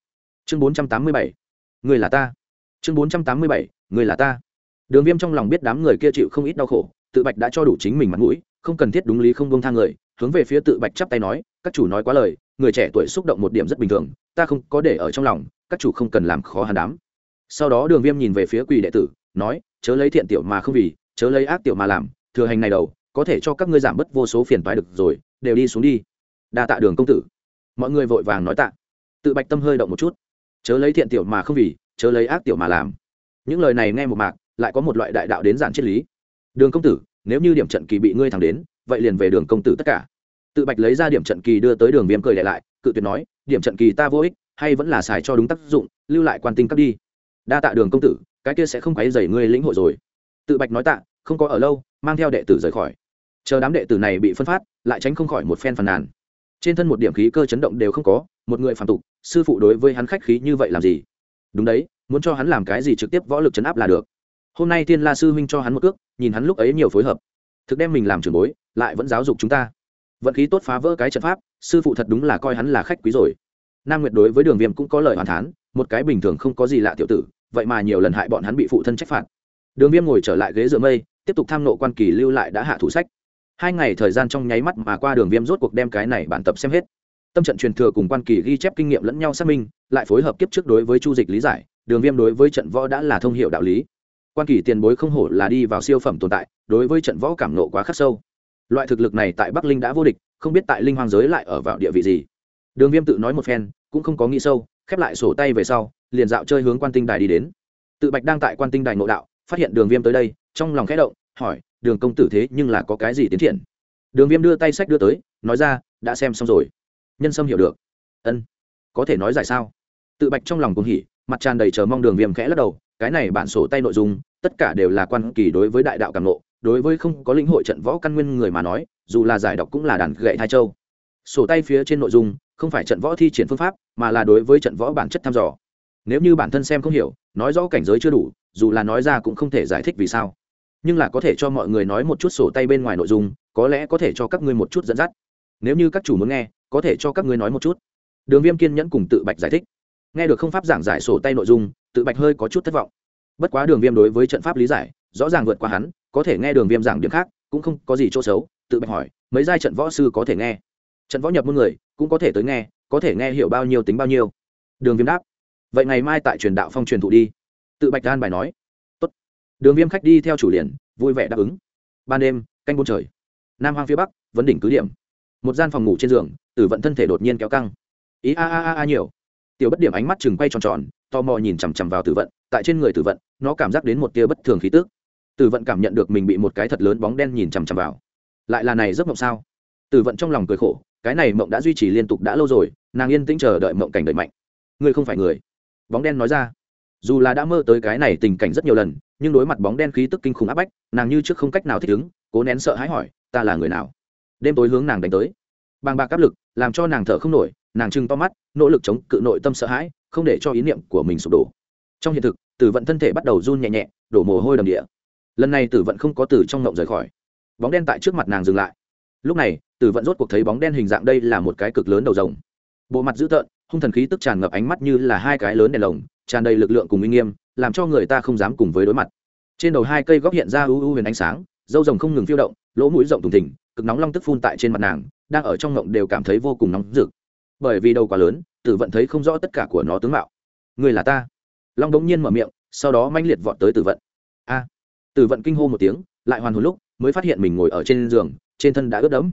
Chương bốn trăm tám mươi bảy, người là ta. Chương bốn trăm tám mươi bảy, người là ta. Đường viêm trong lòng biết đám người kia chịu không ít đau khổ, tự bạch đã cho đủ chính mình mặt mũi, không cần thiết đúng lý không buông thang người, hướng về phía tự bạch chắp tay nói, các chủ nói quá lời, người trẻ tuổi xúc động một điểm rất bình thường ta không có để ở trong lòng, các chủ không cần làm khó hàn đám. Sau đó đường viêm nhìn về phía quỳ đệ tử, nói, chớ lấy thiện tiểu mà không vì, chớ lấy ác tiểu mà làm, thừa hành này đầu, có thể cho các ngươi giảm bớt vô số phiền toái được rồi, đều đi xuống đi. Đa tạ đường công tử. Mọi người vội vàng nói tạ. Tự bạch tâm hơi động một chút. Chớ lấy thiện tiểu mà không vì, chớ lấy ác tiểu mà làm. Những lời này nghe một mạc, lại có một loại đại đạo đến giản triết lý. Đường công tử, nếu như điểm trận kỳ bị ngươi thẳng đến, vậy liền về đường công tử tất cả. Tự bạch lấy ra điểm trận kỳ đưa tới đường viêm cười lại lại, cự tuyệt nói điểm trận kỳ ta vô ích, hay vẫn là xài cho đúng tác dụng, lưu lại quan tinh cấp đi. Đa tạ đường công tử, cái kia sẽ không quấy dày ngươi lĩnh hội rồi. Tự bạch nói tạ, không có ở lâu, mang theo đệ tử rời khỏi. Chờ đám đệ tử này bị phân phát, lại tránh không khỏi một phen phàn nàn. Trên thân một điểm khí cơ chấn động đều không có, một người phản tục, sư phụ đối với hắn khách khí như vậy làm gì? Đúng đấy, muốn cho hắn làm cái gì trực tiếp võ lực chấn áp là được. Hôm nay thiên la sư huynh cho hắn một cước, nhìn hắn lúc ấy nhiều phối hợp. Thực đem mình làm trường bối, lại vẫn giáo dục chúng ta vận khí tốt phá vỡ cái trận pháp, sư phụ thật đúng là coi hắn là khách quý rồi. Nam nguyệt đối với đường viêm cũng có lời hoàn thán, một cái bình thường không có gì lạ tiểu tử, vậy mà nhiều lần hại bọn hắn bị phụ thân trách phạt. Đường viêm ngồi trở lại ghế dựa mây, tiếp tục tham nộ quan kỳ lưu lại đã hạ thủ sách. Hai ngày thời gian trong nháy mắt mà qua đường viêm rốt cuộc đem cái này bản tập xem hết. Tâm trận truyền thừa cùng quan kỳ ghi chép kinh nghiệm lẫn nhau xác minh, lại phối hợp kiếp trước đối với chu dịch lý giải, đường viêm đối với trận võ đã là thông hiệu đạo lý. Quan kỳ tiền bối không hổ là đi vào siêu phẩm tồn tại, đối với trận võ cảm nộ quá khắc sâu loại thực lực này tại bắc linh đã vô địch, không biết tại linh hoàng giới lại ở vào địa vị gì. Đường viêm tự nói một phen, cũng không có nghĩ sâu, khép lại sổ tay về sau, liền dạo chơi hướng quan tinh đài đi đến. Tự bạch đang tại quan tinh đài ngộ đạo, phát hiện đường viêm tới đây, trong lòng khẽ động, hỏi, đường công tử thế nhưng là có cái gì tiến triển? Đường viêm đưa tay sách đưa tới, nói ra, đã xem xong rồi. Nhân sâm hiểu được. Ân, có thể nói giải sao? Tự bạch trong lòng cùng hỉ, mặt tràn đầy chờ mong đường viêm khẽ lắc đầu, cái này bản sổ tay nội dung, tất cả đều là quan kỳ đối với đại đạo càng lộ đối với không có lĩnh hội trận võ căn nguyên người mà nói, dù là giải đọc cũng là đàn gậy thai châu. Sổ tay phía trên nội dung, không phải trận võ thi triển phương pháp, mà là đối với trận võ bản chất thăm dò. Nếu như bản thân xem không hiểu, nói rõ cảnh giới chưa đủ, dù là nói ra cũng không thể giải thích vì sao. Nhưng là có thể cho mọi người nói một chút sổ tay bên ngoài nội dung, có lẽ có thể cho các ngươi một chút dẫn dắt. Nếu như các chủ muốn nghe, có thể cho các ngươi nói một chút. Đường viêm kiên nhẫn cùng tự bạch giải thích. Nghe được không pháp giảng giải sổ tay nội dung, tự bạch hơi có chút thất vọng. Bất quá đường viêm đối với trận pháp lý giải rõ ràng vượt qua hắn, có thể nghe đường viêm giảng điểm khác, cũng không có gì chỗ xấu, tự bạch hỏi, mấy giai trận võ sư có thể nghe? Trận võ nhập môn người, cũng có thể tới nghe, có thể nghe hiểu bao nhiêu tính bao nhiêu. Đường viêm đáp, vậy ngày mai tại truyền đạo phong truyền thụ đi. Tự bạch đan bài nói, Tốt. đường viêm khách đi theo chủ liền, vui vẻ đáp ứng. Ban đêm, canh buôn trời. Nam hoang phía bắc, vấn đỉnh cứ điểm. Một gian phòng ngủ trên giường, tử vận thân thể đột nhiên kéo căng. Ý a a a a nhiều. Tiểu bất điểm ánh mắt chừng quay tròn tròn, tò mò nhìn chằm chằm vào tử vận, tại trên người tử vận, nó cảm giác đến một tia bất thường khí tức tử vận cảm nhận được mình bị một cái thật lớn bóng đen nhìn chằm chằm vào. Lại là này giấc mộng sao? Tử vận trong lòng cười khổ, cái này mộng đã duy trì liên tục đã lâu rồi, nàng yên tĩnh chờ đợi mộng cảnh đợi mạnh. Ngươi không phải người. Bóng đen nói ra. Dù là đã mơ tới cái này tình cảnh rất nhiều lần, nhưng đối mặt bóng đen khí tức kinh khủng áp bách, nàng như trước không cách nào thích ứng, cố nén sợ hãi hỏi, ta là người nào? Đêm tối hướng nàng đánh tới. Bàng bạc áp lực, làm cho nàng thở không nổi, nàng trưng to mắt, nỗ lực chống cự nội tâm sợ hãi, không để cho ý niệm của mình sụp đổ. Trong hiện thực tử vận thân thể bắt đầu run nhẹ nhẹ, đổ mồ hôi đầm địa lần này tử vận không có từ trong ngộng rời khỏi. Bóng đen tại trước mặt nàng dừng lại. Lúc này, tử vận rốt cuộc thấy bóng đen hình dạng đây là một cái cực lớn đầu rồng. Bộ mặt dữ tợn, hung thần khí tức tràn ngập ánh mắt như là hai cái lớn đèn lồng, tràn đầy lực lượng cùng uy nghiêm, làm cho người ta không dám cùng với đối mặt. Trên đầu hai cây góc hiện ra u u huyền ánh sáng, dâu rồng không ngừng phiêu động, lỗ mũi rộng thùng thỉnh cực nóng long tức phun tại trên mặt nàng, đang ở trong ngộng đều cảm thấy vô cùng nóng rực. Bởi vì đầu quá lớn, tử vận thấy không rõ tất cả của nó tướng mạo. Người là ta. Long đống nhiên mở miệng, sau đó manh liệt vọt tới tử vận. A! Tử vận kinh hô một tiếng, lại hoàn hồn lúc, mới phát hiện mình ngồi ở trên giường, trên thân đã ướt đẫm.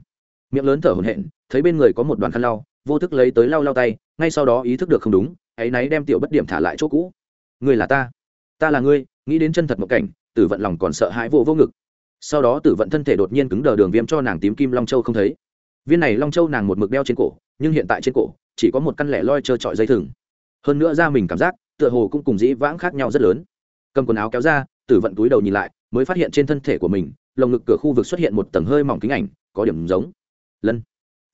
Miệng lớn thở hổn hển, thấy bên người có một đoàn khăn lau, vô thức lấy tới lau lau tay, ngay sau đó ý thức được không đúng, ấy náy đem tiểu bất điểm thả lại chỗ cũ. Người là ta ta là ngươi, nghĩ đến chân thật một cảnh, tử vận lòng còn sợ hãi vô vô ngực. Sau đó tử vận thân thể đột nhiên cứng đờ đường viêm cho nàng tím kim long châu không thấy. Viên này long châu nàng một mực đeo trên cổ, nhưng hiện tại trên cổ, chỉ có một căn lẻ loi trơ trọi dây thừng. Hơn nữa ra mình cảm giác, tựa hồ cũng cùng dĩ vãng khác nhau rất lớn. Cầm quần áo kéo ra tử vận túi đầu nhìn lại mới phát hiện trên thân thể của mình lồng ngực cửa khu vực xuất hiện một tầng hơi mỏng kính ảnh có điểm giống. Lân.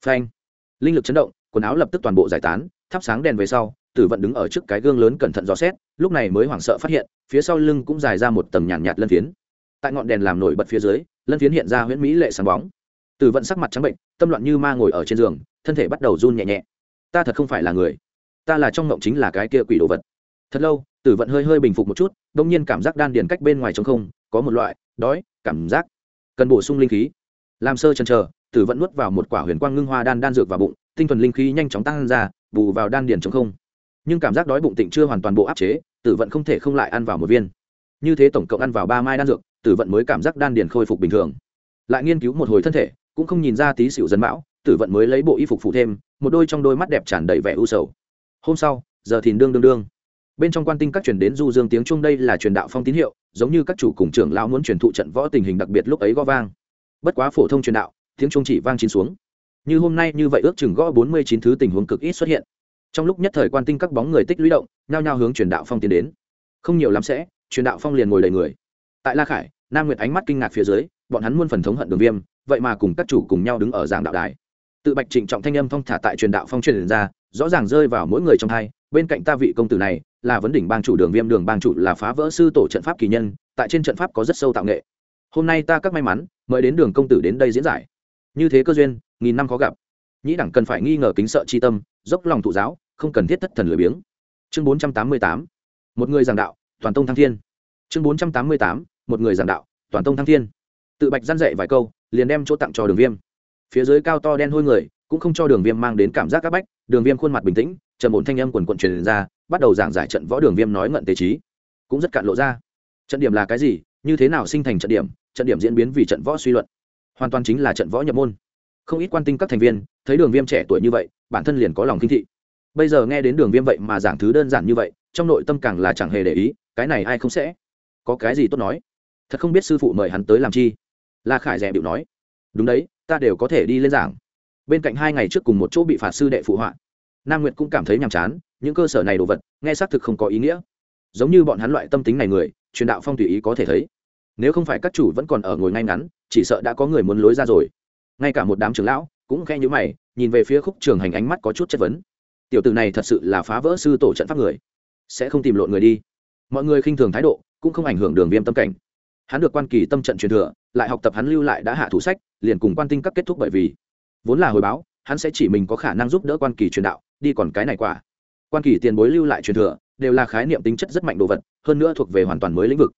Phanh. Linh lực chấn động quần áo lập tức toàn bộ giải tán thắp sáng đèn về sau tử vận đứng ở trước cái gương lớn cẩn thận dò xét lúc này mới hoảng sợ phát hiện phía sau lưng cũng dài ra một tầng nhàn nhạt, nhạt lân phiến. Tại ngọn đèn làm nổi bật phía dưới lân phiến hiện ra huyễn mỹ lệ sáng bóng. Tử vận sắc mặt trắng bệnh tâm loạn như ma ngồi ở trên giường thân thể bắt đầu run nhẹ nhẹ. Ta thật không phải là người. Ta là trong ngộng chính là cái kia quỷ đồ vật thật lâu, tử vận hơi hơi bình phục một chút đ ỗ n g nhiên cảm giác đan điền cách bên ngoài trong không, có một loại đói cảm giác. Cần bổ sung linh khí. Làm sơ chân chờ, tử vận nuốt vào một quả huyền quang ngưng hoa đan đan dược vào bụng, tinh thuần linh khí nhanh chóng tăng ra, bù vào đan điền trong không. Nhưng cảm giác đói bụng tịnh chưa hoàn toàn bộ áp chế, tử vận không thể không lại ăn vào một viên. Như thế tổng cộng ăn vào ba mai đan dược, tử vận mới cảm giác đan điền khôi phục bình thường. Lại nghiên cứu một hồi thân thể, cũng không nhìn ra tí xỉu dân mão tử vận mới lấy bộ y phục phụ thêm, một đôi trong đôi mắt đẹp tràn đầy vẻ u sầu. Hôm sau, giờ thìn đương đương đương bên trong quan tinh các truyền đến du dương tiếng trung đây là truyền đạo phong tín hiệu, giống như các chủ cùng trưởng lão muốn truyền thụ trận võ tình hình đặc biệt lúc ấy gõ vang. Bất quá phổ thông truyền đạo, tiếng trung chỉ vang chín xuống. Như hôm nay như vậy ước chừng gõ bốn mươi chín thứ tình huống cực ít xuất hiện. Trong lúc nhất thời quan tinh các bóng người tích lũy động, nhao nhao hướng truyền đạo phong tiến đến. Không nhiều lắm sẽ, truyền đạo phong liền ngồi đầy người. Tại la khải, nam nguyệt ánh mắt kinh ngạc phía dưới, bọn hắn muôn phần thống hận đường viêm, vậy mà cùng các chủ cùng nhau đứng ở giảng đạo đài. Tự bạch trịnh trọng thanh âm phong thả tại truyền đạo phong truyền ra, rõ ràng rơi vào mỗi người trong hai, bên cạnh ta vị công tử này là vấn đỉnh bang chủ đường viêm đường bang chủ là phá vỡ sư tổ trận pháp kỳ nhân, tại trên trận pháp có rất sâu tạo nghệ. Hôm nay ta các may mắn, mời đến đường công tử đến đây diễn giải. Như thế cơ duyên, nghìn năm khó gặp. Nhĩ đẳng cần phải nghi ngờ kính sợ chi tâm, dốc lòng thụ giáo, không cần thiết thất thần lười biếng. Chương bốn trăm tám mươi tám, một người giảng đạo, toàn tông thăng thiên. Chương bốn trăm tám mươi tám, một người giảng đạo, toàn tông thăng thiên. Tự bạch gian dạy vài câu, liền đem chỗ tặng cho đường viêm. Phía dưới cao to đen hôi người, cũng không cho đường viêm mang đến cảm giác áp bách, đường viêm khuôn mặt bình tĩnh trầm ổn thanh âm quần quận truyền ra, bắt đầu giảng giải trận võ đường viêm nói ngận tế trí. Cũng rất cạn lộ ra. Trận điểm là cái gì, như thế nào sinh thành trận điểm trận điểm diễn biến vì trận võ suy luận. Hoàn toàn chính là trận võ nhập môn. Không ít quan tinh các thành viên, thấy đường viêm trẻ tuổi như vậy, bản thân liền có lòng kinh thị. Bây giờ nghe đến đường viêm vậy mà giảng thứ đơn giản như vậy, trong nội tâm càng là chẳng hề để ý, cái này ai không sẽ? Có cái gì tốt nói? Thật không biết sư phụ mời hắn tới làm chi? La khải rẻ điệu nói. Đúng đấy, ta đều có thể đi lên giảng. Bên cạnh hai ngày trước cùng một chỗ bị phạt sư đệ phụ họa nam nguyệt cũng cảm thấy nhàm chán, những cơ sở này đồ vật, nghe xác thực không có ý nghĩa. Giống như bọn hắn loại tâm tính này người, truyền đạo phong tùy ý có thể thấy. Nếu không phải các chủ vẫn còn ở ngồi ngay ngắn, chỉ sợ đã có người muốn lối ra rồi. Ngay cả một đám trưởng lão cũng khe nhữ mày, nhìn về phía khúc trường hành ánh mắt có chút chất vấn. Tiểu tử này thật sự là phá vỡ sư tổ trận pháp người. Sẽ không tìm lộn người đi. Mọi người khinh thường thái độ, cũng không ảnh hưởng đường viêm tâm cảnh. Hắn được quan kỳ tâm trận truyền thừa, lại học tập hắn lưu lại đã hạ thủ sách, liền cùng quan tinh các kết thúc bởi vì, vốn là hồi báo, hắn sẽ chỉ mình có khả năng giúp đỡ quan kỳ truyền đạo đi còn cái này quả. Quan kỳ tiền bối lưu lại truyền thừa, đều là khái niệm tính chất rất mạnh đồ vật, hơn nữa thuộc về hoàn toàn mới lĩnh vực.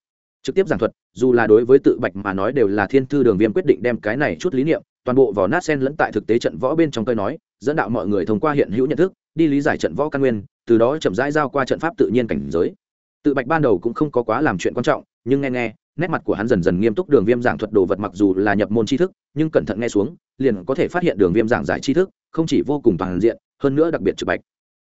Trực tiếp giảng thuật, dù là đối với tự bạch mà nói đều là thiên thư đường viêm quyết định đem cái này chút lý niệm, toàn bộ vỏ nát sen lẫn tại thực tế trận võ bên trong cây nói, dẫn đạo mọi người thông qua hiện hữu nhận thức, đi lý giải trận võ căn nguyên, từ đó chậm rãi giao qua trận pháp tự nhiên cảnh giới. Tự bạch ban đầu cũng không có quá làm chuyện quan trọng, nhưng nghe nghe, nét mặt của hắn dần dần nghiêm túc đường viêm giảng thuật đồ vật mặc dù là nhập môn tri thức, nhưng cẩn thận nghe xuống, liền có thể phát hiện đường viêm giảng giải tri thức, không chỉ vô cùng toàn diện hơn nữa đặc biệt trực bạch.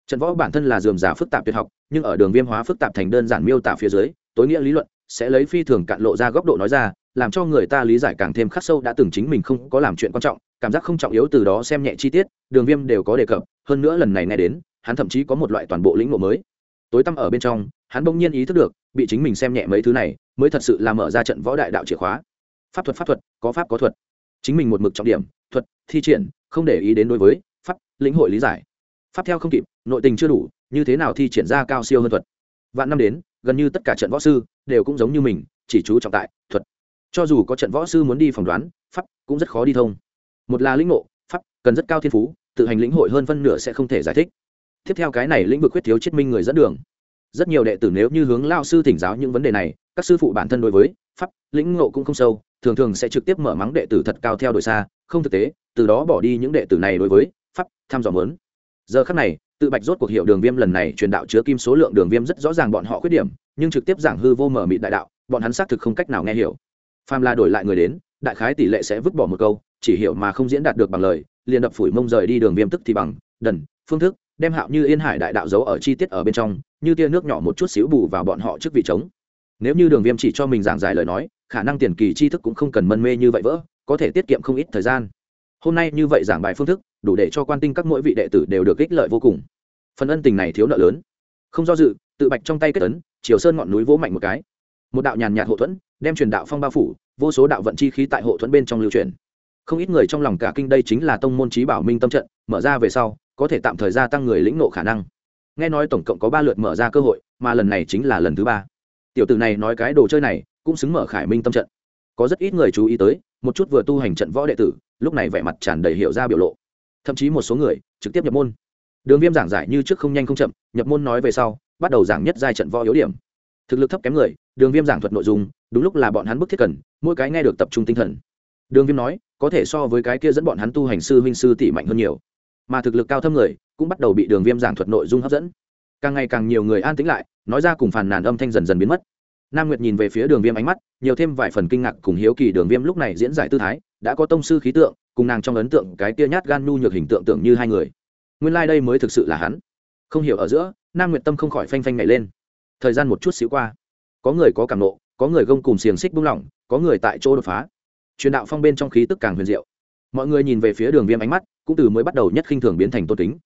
Trận võ bản thân là dườm giả phức tạp tuyệt học, nhưng ở đường viêm hóa phức tạp thành đơn giản miêu tả phía dưới, tối nghĩa lý luận, sẽ lấy phi thường cạn lộ ra góc độ nói ra, làm cho người ta lý giải càng thêm khắc sâu đã từng chính mình không có làm chuyện quan trọng, cảm giác không trọng yếu từ đó xem nhẹ chi tiết, đường viêm đều có đề cập, hơn nữa lần này nghe đến, hắn thậm chí có một loại toàn bộ lĩnh ngộ mới. Tối tăm ở bên trong, hắn bỗng nhiên ý thức được, bị chính mình xem nhẹ mấy thứ này, mới thật sự là mở ra trận võ đại đạo chìa khóa. Pháp thuật pháp thuật, có pháp có thuật. Chính mình một mực trọng điểm, thuật, thi triển, không để ý đến đối với pháp, lĩnh hội lý giải. Pháp theo không kịp, nội tình chưa đủ, như thế nào thi triển ra cao siêu hơn thuật? Vạn năm đến, gần như tất cả trận võ sư đều cũng giống như mình, chỉ chú trọng tại thuật. Cho dù có trận võ sư muốn đi phỏng đoán, pháp cũng rất khó đi thông. Một là lĩnh ngộ, pháp cần rất cao thiên phú, tự hành lĩnh hội hơn phân nửa sẽ không thể giải thích. Tiếp theo cái này lĩnh vực huyết thiếu chiết minh người dẫn đường. Rất nhiều đệ tử nếu như hướng lao sư thỉnh giáo những vấn đề này, các sư phụ bản thân đối với pháp, lĩnh ngộ cũng không sâu, thường thường sẽ trực tiếp mở mắng đệ tử thật cao theo đội xa, không thực tế, từ đó bỏ đi những đệ tử này đối với pháp tham dò mớn. Giờ khắc này, tự bạch rốt cuộc hiệu đường viêm lần này truyền đạo chứa kim số lượng đường viêm rất rõ ràng bọn họ khuyết điểm, nhưng trực tiếp giảng hư vô mở mịt đại đạo, bọn hắn xác thực không cách nào nghe hiểu. Phàm là đổi lại người đến, đại khái tỷ lệ sẽ vứt bỏ một câu, chỉ hiểu mà không diễn đạt được bằng lời, liền đập phủi mông rời đi đường viêm tức thì bằng, đần, phương thức, đem hạo như yên hải đại đạo giấu ở chi tiết ở bên trong, như tia nước nhỏ một chút xíu bù vào bọn họ trước vị trống. Nếu như đường viêm chỉ cho mình giảng giải lời nói, khả năng tiền kỳ tri thức cũng không cần mân mê như vậy vỡ, có thể tiết kiệm không ít thời gian. Hôm nay như vậy giảng bài phương thức đủ để cho quan tinh các mỗi vị đệ tử đều được ích lợi vô cùng. Phần ân tình này thiếu nợ lớn. Không do dự tự bạch trong tay kết tấn, chiều sơn ngọn núi vỗ mạnh một cái. Một đạo nhàn nhạt hộ thuẫn đem truyền đạo phong bao phủ vô số đạo vận chi khí tại hộ thuẫn bên trong lưu truyền. Không ít người trong lòng cả kinh đây chính là tông môn trí bảo minh tâm trận mở ra về sau có thể tạm thời gia tăng người lĩnh nộ khả năng. Nghe nói tổng cộng có ba lượt mở ra cơ hội mà lần này chính là lần thứ ba. Tiểu tử này nói cái đồ chơi này cũng xứng mở khải minh tâm trận. Có rất ít người chú ý tới một chút vừa tu hành trận võ đệ tử lúc này vẻ mặt tràn đầy hiểu ra biểu lộ thậm chí một số người trực tiếp nhập môn. Đường viêm giảng giải như trước không nhanh không chậm, nhập môn nói về sau, bắt đầu giảng nhất giai trận võ yếu điểm. Thực lực thấp kém người, đường viêm giảng thuật nội dung, đúng lúc là bọn hắn bức thiết cần, mỗi cái nghe được tập trung tinh thần. Đường viêm nói, có thể so với cái kia dẫn bọn hắn tu hành sư huynh sư tỷ mạnh hơn nhiều. Mà thực lực cao thâm người, cũng bắt đầu bị đường viêm giảng thuật nội dung hấp dẫn. Càng ngày càng nhiều người an tĩnh lại, nói ra cùng phàn nàn âm thanh dần dần biến mất nam nguyệt nhìn về phía đường viêm ánh mắt, nhiều thêm vài phần kinh ngạc cùng hiếu kỳ đường viêm lúc này diễn giải tư thái, đã có tông sư khí tượng, cùng nàng trong ấn tượng cái tia nhát gan nhu nhược hình tượng tưởng như hai người. Nguyên lai、like、đây mới thực sự là hắn. Không hiểu ở giữa, nam nguyệt tâm không khỏi phanh phanh nhảy lên. Thời gian một chút xíu qua, có người có cảm nộ, có người gông cùng xiềng xích buông lỏng, có người tại chỗ đột phá. Truyền đạo phong bên trong khí tức càng huyền diệu. Mọi người nhìn về phía đường viêm ánh mắt, cũng từ mới bắt đầu nhất khinh thường biến thành tôn kính.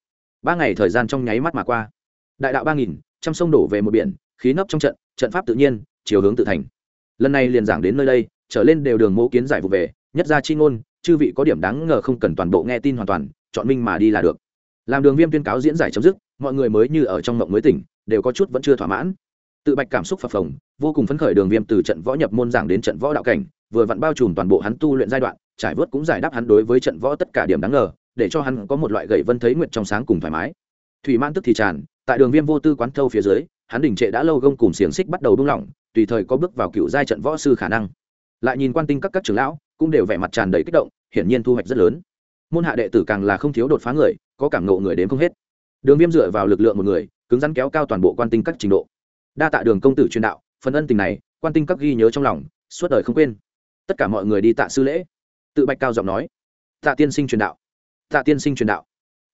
Ba ngày thời gian trong nháy mắt mà qua. Đại đạo ba nghìn, trăm sông đổ về một biển, khí nấp trong trận trận pháp tự nhiên chiều hướng tự thành. Lần này liền giảng đến nơi đây, trở lên đều đường mô kiến giải vụ về, nhất ra chi ngôn, chư vị có điểm đáng ngờ không cần toàn bộ nghe tin hoàn toàn, chọn minh mà đi là được. Làm đường viêm tuyên cáo diễn giải chấm dứt, mọi người mới như ở trong mộng mới tỉnh, đều có chút vẫn chưa thỏa mãn. Tự bạch cảm xúc phập phồng, vô cùng phấn khởi đường viêm từ trận võ nhập môn giảng đến trận võ đạo cảnh, vừa vặn bao trùm toàn bộ hắn tu luyện giai đoạn, trải vớt cũng giải đáp hắn đối với trận võ tất cả điểm đáng ngờ, để cho hắn có một loại gậy vân thấy nguyện trong sáng cùng thoải mái. Thủy mãn tức thì tràn, tại đường viêm vô tư quán thâu phía dưới, hắn đình trệ đã lâu gông cùng xiềng xích bắt đầu buông lỏng tùy thời có bước vào cựu giai trận võ sư khả năng. Lại nhìn quan tinh các các trưởng lão, cũng đều vẻ mặt tràn đầy kích động, hiển nhiên thu hoạch rất lớn. Môn hạ đệ tử càng là không thiếu đột phá người, có cảm nộ người đến không hết. Đường viêm dựa vào lực lượng một người, cứng rắn kéo cao toàn bộ quan tinh các trình độ. Đa tạ đường công tử truyền đạo, phần ân tình này, quan tinh các ghi nhớ trong lòng, suốt đời không quên. Tất cả mọi người đi tạ sư lễ. Tự bạch cao giọng nói. Tạ tiên sinh truyền đạo. Tạ tiên sinh truyền đạo.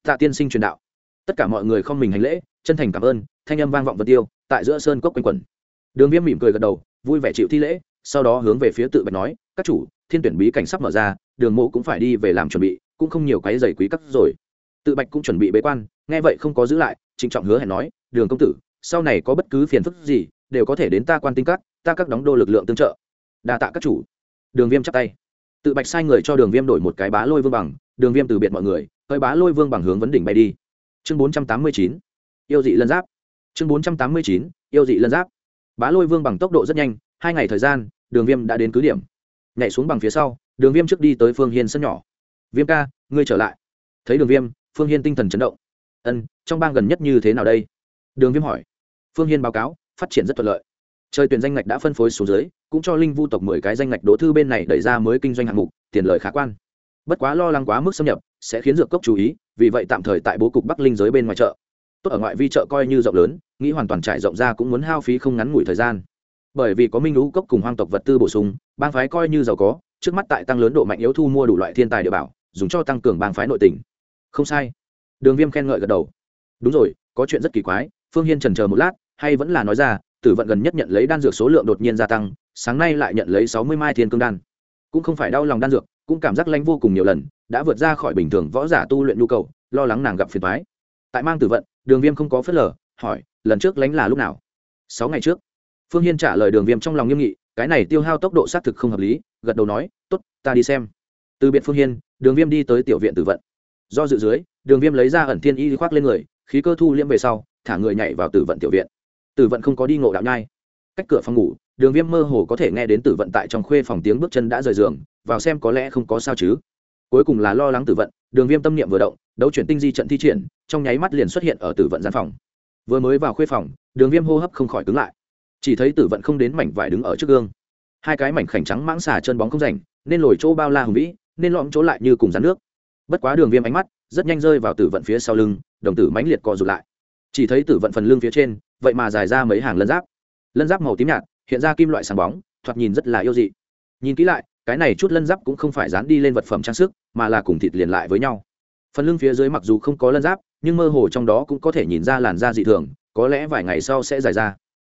Tạ tiên sinh truyền đạo. Tất cả mọi người không mình hành lễ, chân thành cảm ơn, thanh âm vang vọng vật tiêu, tại giữa sơn cốc quanh quẩn đường viêm mỉm cười gật đầu, vui vẻ chịu thi lễ, sau đó hướng về phía tự bạch nói, các chủ, thiên tuyển bí cảnh sắp mở ra, đường mộ cũng phải đi về làm chuẩn bị, cũng không nhiều cái giày quý cắt rồi. Tự bạch cũng chuẩn bị bế quan, nghe vậy không có giữ lại, trịnh trọng hứa hẹn nói, đường công tử, sau này có bất cứ phiền phức gì, đều có thể đến ta quan tinh các, ta các đóng đô lực lượng tương trợ. Đa tạ các chủ. Đường viêm chắp tay. Tự bạch sai người cho đường viêm đổi một cái bá lôi vương bằng, đường viêm từ biệt mọi người hơi bá lôi vương bằng hướng vấn đỉnh bay đi. Chương bốn trăm tám mươi chín, yêu dị lân giáp. Chương bốn trăm tám mươi chín, yêu dị lân giáp bá lôi vương bằng tốc độ rất nhanh, hai ngày thời gian, đường viêm đã đến cứ điểm. Nhảy xuống bằng phía sau, đường viêm trước đi tới phương hiên sân nhỏ. Viêm ca, ngươi trở lại. Thấy đường viêm, phương hiên tinh thần chấn động. Ân, trong bang gần nhất như thế nào đây? Đường viêm hỏi. Phương hiên báo cáo, phát triển rất thuận lợi. Chơi tuyển danh ngạch đã phân phối xuống dưới, cũng cho linh vu tộc mười cái danh ngạch đỗ thư bên này đẩy ra mới kinh doanh hạng mục, tiền lời khả quan. Bất quá lo lắng quá mức xâm nhập, sẽ khiến dược cốc chú ý, vì vậy tạm thời tại bố cục bắc linh giới bên ngoài chợ. Tốt ở ngoại vi chợ coi như rộng lớn nghĩ hoàn toàn trải rộng ra cũng muốn hao phí không ngắn ngủi thời gian. Bởi vì có minh lũ cốc cùng hoang tộc vật tư bổ sung, bang phái coi như giàu có, trước mắt tại tăng lớn độ mạnh yếu thu mua đủ loại thiên tài địa bảo, dùng cho tăng cường bang phái nội tình. Không sai. Đường viêm khen ngợi gật đầu. Đúng rồi, có chuyện rất kỳ quái, phương hiên trần chờ một lát, hay vẫn là nói ra, tử vận gần nhất nhận lấy đan dược số lượng đột nhiên gia tăng, sáng nay lại nhận lấy sáu mươi mai thiên cương đan. Cũng không phải đau lòng đan dược, cũng cảm giác lanh vô cùng nhiều lần, đã vượt ra khỏi bình thường võ giả tu luyện nhu cầu, lo lắng nàng gặp phiền thoái tại mang tử vận, đường viêm không có phớt lờ hỏi, lần trước lánh là lúc nào? Sáu ngày trước. Phương hiên trả lời đường viêm trong lòng nghiêm nghị, cái này tiêu hao tốc độ xác thực không hợp lý. Gật đầu nói t ố t ta đi xem. Từ biệt phương hiên, đường viêm đi tới tiểu viện tử vận. Do dự dưới, đường viêm lấy ra ẩn thiên y khoác lên người, khí cơ thu liễm về sau, thả người nhảy vào tử vận tiểu viện. Tử vận không có đi ngộ đạo nhai. Cách cửa phòng ngủ, đường viêm mơ hồ có thể nghe đến tử vận tại trong khuê phòng tiếng bước chân đã rời giường, vào xem có lẽ không có sao chứ. Cuối cùng là lo lắng tử vận, đường viêm tâm niệm vừa động, đấu chuyển tinh di trận thi triển, trong nháy mắt liền xuất hiện ở tử vận gian phòng vừa mới vào khuê phòng, đường viêm hô hấp không khỏi cứng lại. Chỉ thấy tử vận không đến mảnh vải đứng ở trước gương. Hai cái mảnh khảnh trắng mãng xà chân bóng không rảnh, nên lồi chỗ bao la hùng vĩ, nên lõm chỗ lại như cùng rán nước. Bất quá đường viêm ánh mắt rất nhanh rơi vào tử vận phía sau lưng, đồng tử mãnh liệt co rụt lại. Chỉ thấy tử vận phần lưng phía trên, vậy mà dài ra mấy hàng lân giáp. Lân giáp màu tím nhạt, hiện ra kim loại sáng bóng, thoạt nhìn rất là yêu dị. Nhìn kỹ lại, cái này chút lân giáp cũng không phải dán đi lên vật phẩm trang sức, mà là cùng thịt liền lại với nhau. Phần lưng phía dưới mặc dù không có lân giáp nhưng mơ hồ trong đó cũng có thể nhìn ra làn da dị thường, có lẽ vài ngày sau sẽ dài ra.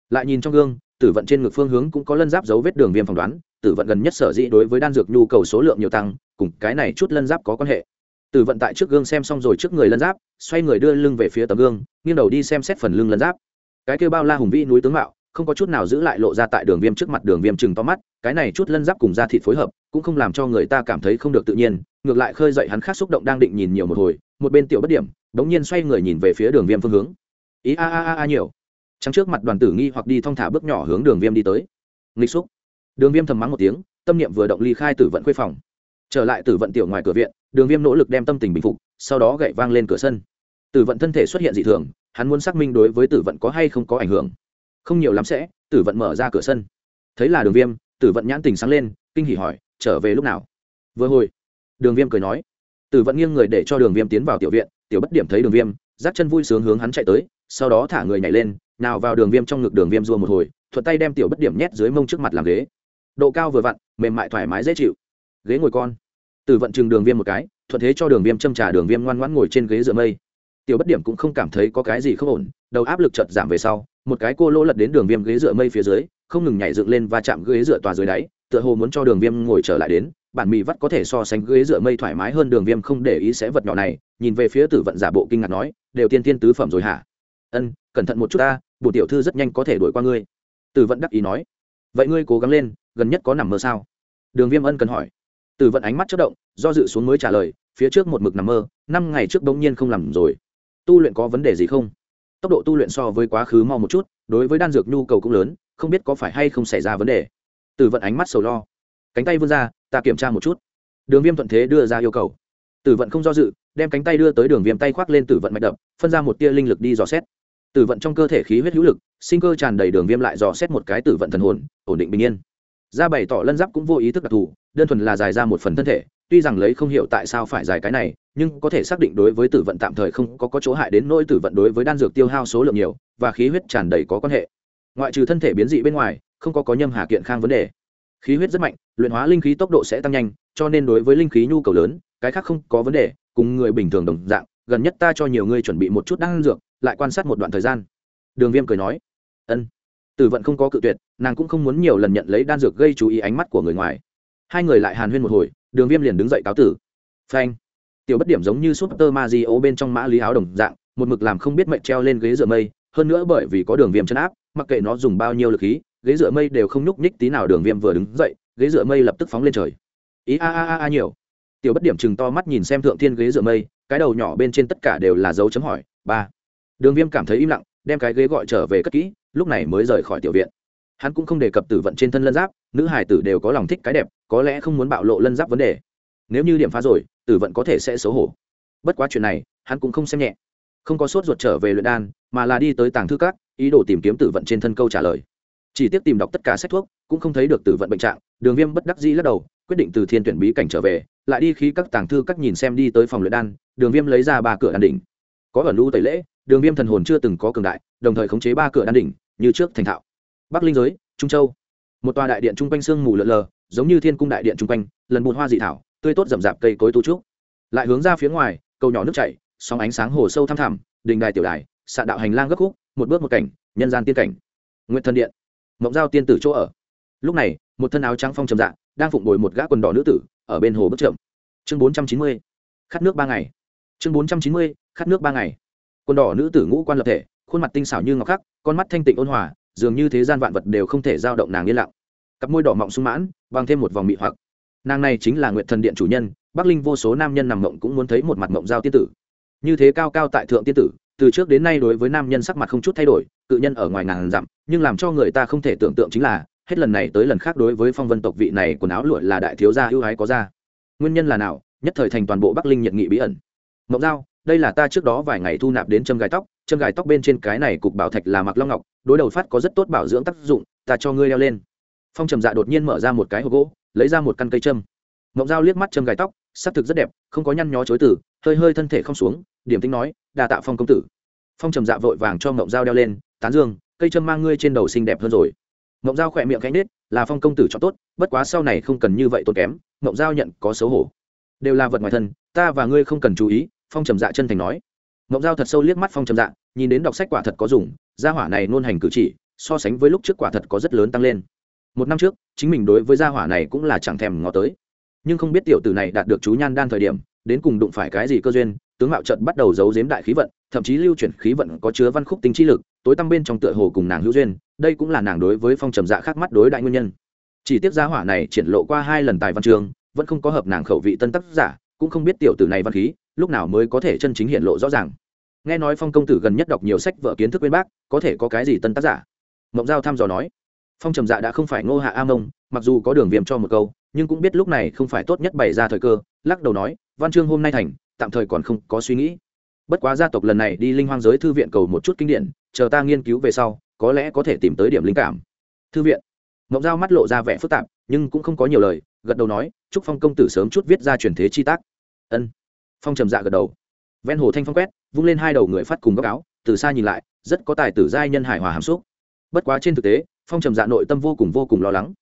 Lại nhìn trong gương, tử vận trên ngực phương hướng cũng có lân giáp dấu vết đường viêm phỏng đoán, tử vận gần nhất sở dĩ đối với đan dược nhu cầu số lượng nhiều tăng, cùng cái này chút lân giáp có quan hệ. Tử vận tại trước gương xem xong rồi trước người lân giáp, xoay người đưa lưng về phía tấm gương, nghiêng đầu đi xem xét phần lưng lân giáp. Cái kêu bao la hùng vĩ núi tướng mạo không có chút nào giữ lại lộ ra tại đường viêm trước mặt đường viêm chừng to mắt, cái này chút lân giáp cùng da thịt phối hợp, cũng không làm cho người ta cảm thấy không được tự nhiên, ngược lại khơi dậy hắn khác xúc động đang định nhìn nhiều một hồi, một bên tiểu bất điểm đống nhiên xoay người nhìn về phía đường viêm phương hướng. Ý a a a a nhiều. Trắng trước mặt đoàn tử nghi hoặc đi thong thả bước nhỏ hướng đường viêm đi tới. Nghịch xúc. Đường viêm thầm mắng một tiếng, tâm niệm vừa động ly khai tử vận khuê phòng. Trở lại tử vận tiểu ngoài cửa viện, đường viêm nỗ lực đem tâm tình bình phục, sau đó gậy vang lên cửa sân. Tử vận thân thể xuất hiện dị thường, hắn muốn xác minh đối với tử vận có hay không có ảnh hưởng không nhiều lắm sẽ, tử vận mở ra cửa sân. Thấy là đường viêm, tử vận nhãn tình sáng lên, kinh hỉ hỏi, trở về lúc nào? Vừa hồi. Đường viêm cười nói. Tử vận nghiêng người để cho đường viêm tiến vào tiểu viện, tiểu bất điểm thấy đường viêm dắt chân vui sướng hướng hắn chạy tới, sau đó thả người nhảy lên, nào vào đường viêm trong ngực đường viêm rua một hồi, thuận tay đem tiểu bất điểm nhét dưới mông trước mặt làm ghế. Độ cao vừa vặn, mềm mại thoải mái dễ chịu. Ghế ngồi con. Tử vận chừng đường viêm một cái, thuận thế cho đường viêm châm trả đường viêm ngoan ngoãn ngồi trên ghế dựa mây. Tiểu bất điểm cũng không cảm thấy có cái gì không ổn, đầu áp lực chợt giảm về sau một cái cô lỗ lật đến đường viêm ghế dựa mây phía dưới, không ngừng nhảy dựng lên và chạm ghế dựa tòa dưới đáy, tựa hồ muốn cho đường viêm ngồi trở lại đến, bản mì vắt có thể so sánh ghế dựa mây thoải mái hơn đường viêm không để ý sẽ vật nhỏ này, nhìn về phía tử vận giả bộ kinh ngạc nói, đều tiên tiên tứ phẩm rồi hả? Ân, cẩn thận một chút ta, bổ tiểu thư rất nhanh có thể đuổi qua ngươi. Tử vận đắc ý nói. Vậy ngươi cố gắng lên, gần nhất có nằm mơ sao? Đường viêm ân cần hỏi. Tử vận ánh mắt chất động, do dự xuống mới trả lời, phía trước một mực nằm mơ, năm ngày trước bỗng nhiên không làm rồi. Tu luyện có vấn đề gì không? Tốc độ tu luyện so với quá khứ mau một chút, đối với đan dược nhu cầu cũng lớn, không biết có phải hay không xảy ra vấn đề. Tử vận ánh mắt sầu lo. Cánh tay vươn ra, ta kiểm tra một chút. Đường viêm thuận thế đưa ra yêu cầu. Tử vận không do dự, đem cánh tay đưa tới đường viêm tay khoác lên tử vận mạch đập, phân ra một tia linh lực đi dò xét. Tử vận trong cơ thể khí huyết hữu lực, sinh cơ tràn đầy đường viêm lại dò xét một cái tử vận thần hồn, ổn định bình yên. Ra bày tỏ lân giáp cũng vô ý thức đặc thù, đơn thuần là dài ra một phần thân thể, tuy rằng lấy không hiểu tại sao phải dài cái này nhưng có thể xác định đối với tử vận tạm thời không có, có chỗ hại đến nỗi tử vận đối với đan dược tiêu hao số lượng nhiều và khí huyết tràn đầy có quan hệ. Ngoại trừ thân thể biến dị bên ngoài không có có nhâm hà kiện khang vấn đề. Khí huyết rất mạnh luyện hóa linh khí tốc độ sẽ tăng nhanh cho nên đối với linh khí nhu cầu lớn cái khác không có vấn đề cùng người bình thường đồng dạng gần nhất ta cho nhiều người chuẩn bị một chút đan dược lại quan sát một đoạn thời gian. Đường viêm cười nói. Ân. Tử vận không có cự tuyệt nàng cũng không muốn nhiều lần nhận lấy đan dược gây chú ý ánh mắt của người ngoài. Hai người lại hàn huyên một hồi đường viêm liền đứng dậy cáo tử. Phanh tiểu bất điểm giống như súp tơ ma di ô bên trong mã lý áo đồng dạng, một mực làm không biết mệnh treo lên ghế dựa mây, hơn nữa bởi vì có đường viêm chân áp, mặc kệ nó dùng bao nhiêu lực khí, ghế dựa mây đều không nhúc nhích tí nào đường viêm vừa đứng dậy, ghế dựa mây lập tức phóng lên trời. Ý a a a a nhiều. Tiểu bất điểm chừng to mắt nhìn xem thượng thiên ghế dựa mây, cái đầu nhỏ bên trên tất cả đều là dấu chấm hỏi, ba. Đường viêm cảm thấy im lặng, đem cái ghế gọi trở về cất kỹ, lúc này mới rời khỏi tiểu viện. Hắn cũng không đề cập tử vận trên thân lân giáp, nữ hải tử đều có lòng thích cái đẹp, có lẽ không muốn bạo lộ lân giáp vấn đề. Nếu như điểm phá rồi tử vận có thể sẽ xấu hổ. Bất quá chuyện này, hắn cũng không xem nhẹ. Không có sốt ruột trở về luyện đan, mà là đi tới tàng thư các, ý đồ tìm kiếm tử vận trên thân câu trả lời. Chỉ tiếp tìm đọc tất cả sách thuốc, cũng không thấy được tử vận bệnh trạng, đường viêm bất đắc dĩ lắc đầu, quyết định từ thiên tuyển bí cảnh trở về, lại đi khi các tàng thư các nhìn xem đi tới phòng luyện đan, đường viêm lấy ra ba cửa đan đỉnh. Có ẩn lưu tẩy lễ, đường viêm thần hồn chưa từng có cường đại, đồng thời khống chế ba cửa đan đỉnh, như trước thành thạo. Bắc linh giới, trung châu. Một tòa đại điện trung quanh sương mù lợn lờ, giống như thiên cung đại điện trung quanh, lần bùn hoa dị thảo tươi tốt rậm rạp cây cối tu trúc. Lại hướng ra phía ngoài, cầu nhỏ nước chảy, sóng ánh sáng hồ sâu thăm thẳm, đình đài tiểu đài xạ đạo hành lang gấp khúc, một bước một cảnh, nhân gian tiên cảnh. Nguyện thần điện. Mộng giao tiên tử chỗ ở. Lúc này, một thân áo trắng phong trầm dạ đang phụng bồi một gã quần đỏ nữ tử, ở bên hồ bất chậm. Chương bốn trăm chín mươi, khát nước ba ngày. Chương bốn trăm chín mươi, khát nước ba ngày. Quần đỏ nữ tử ngũ quan lập thể, khuôn mặt tinh xảo như ngọc khắc, con mắt thanh tịnh ôn hòa, dường như thế gian vạn vật đều không thể giao động nàng yên lặng. Cặp môi đỏ mọng sung mãn, bằng thêm một vòng mị hoặc nàng này chính là nguyện thần điện chủ nhân, bắc linh vô số nam nhân nằm mộng cũng muốn thấy một mặt mộng giao tiên tử. Như thế cao cao tại thượng tiên tử, từ trước đến nay đối với nam nhân sắc mặt không chút thay đổi, cự nhân ở ngoài ngàn dặm, nhưng làm cho người ta không thể tưởng tượng chính là, hết lần này tới lần khác đối với phong vân tộc vị này quần áo lụa là đại thiếu gia ưu ái có ra. Nguyên nhân là nào? Nhất thời thành toàn bộ bắc linh nhiệt nghị bí ẩn. Mộng giao, đây là ta trước đó vài ngày thu nạp đến châm gài tóc, châm gài tóc bên trên cái này cục bảo thạch là mặc long ngọc, đối đầu phát có rất tốt bảo dưỡng tác dụng, ta cho ngươi leo lên. Phong trầm dạ đột nhiên mở ra một cái hộp gỗ lấy ra một căn cây châm. Mộng dao liếc mắt châm gai tóc, sắc thực rất đẹp, không có nhăn nhó chối tử hơi hơi thân thể không xuống, điểm tính nói đà tạ phong công tử. Phong trầm dạ vội vàng cho mộng dao đeo lên, tán dương, cây châm mang ngươi trên đầu xinh đẹp hơn rồi. Mộng dao khỏe miệng cánh nết là phong công tử cho tốt, bất quá sau này không cần như vậy tốn kém. Mộng dao nhận có xấu hổ. Đều là vật ngoài thân, ta và ngươi không cần chú ý, phong trầm dạ chân thành nói. Mộng dao thật sâu liếc mắt phong trầm dạ nhìn đến đọc sách quả thật có dùng, gia hỏa này nôn hành cử chỉ, so sánh với lúc trước quả thật có rất lớn tăng lên một năm trước, chính mình đối với gia hỏa này cũng là chẳng thèm ngó tới. Nhưng không biết tiểu tử này đạt được chú nhan đan thời điểm, đến cùng đụng phải cái gì cơ duyên, tướng mạo trận bắt đầu giấu giếm đại khí vận, thậm chí lưu chuyển khí vận có chứa văn khúc tính chi lực, tối tăm bên trong tựa hồ cùng nàng hữu duyên, đây cũng là nàng đối với phong trầm dạ khác mắt đối đại nguyên nhân. Chỉ tiếc gia hỏa này triển lộ qua hai lần tài văn trường, vẫn không có hợp nàng khẩu vị tân tác giả, cũng không biết tiểu tử này văn khí, lúc nào mới có thể chân chính hiện lộ rõ ràng. Nghe nói phong công tử gần nhất đọc nhiều sách vở kiến thức bên bác, có thể có cái gì tân tác giả? Mộng giao thăm dò nói phong trầm dạ đã không phải ngô hạ a mông, mặc dù có đường viêm cho một câu, nhưng cũng biết lúc này không phải tốt nhất bày ra thời cơ, lắc đầu nói, văn chương hôm nay thành, tạm thời còn không có suy nghĩ. Bất quá gia tộc lần này đi linh hoang giới thư viện cầu một chút kinh điển, chờ ta nghiên cứu về sau, có lẽ có thể tìm tới điểm linh cảm. Thư viện. Ngọc dao mắt lộ ra vẻ phức tạp, nhưng cũng không có nhiều lời, gật đầu nói chúc phong công tử sớm chút viết ra truyền thế chi tác. Ân. Phong trầm dạ gật đầu. Ven hồ thanh phong quét, vung lên hai đầu người phát cùng góc áo, từ xa nhìn lại, rất có tài tử giai nhân hài hòa hàm xúc. Bất quá trên thực tế phong trầm dạ nội tâm vô cùng vô cùng lo lắng.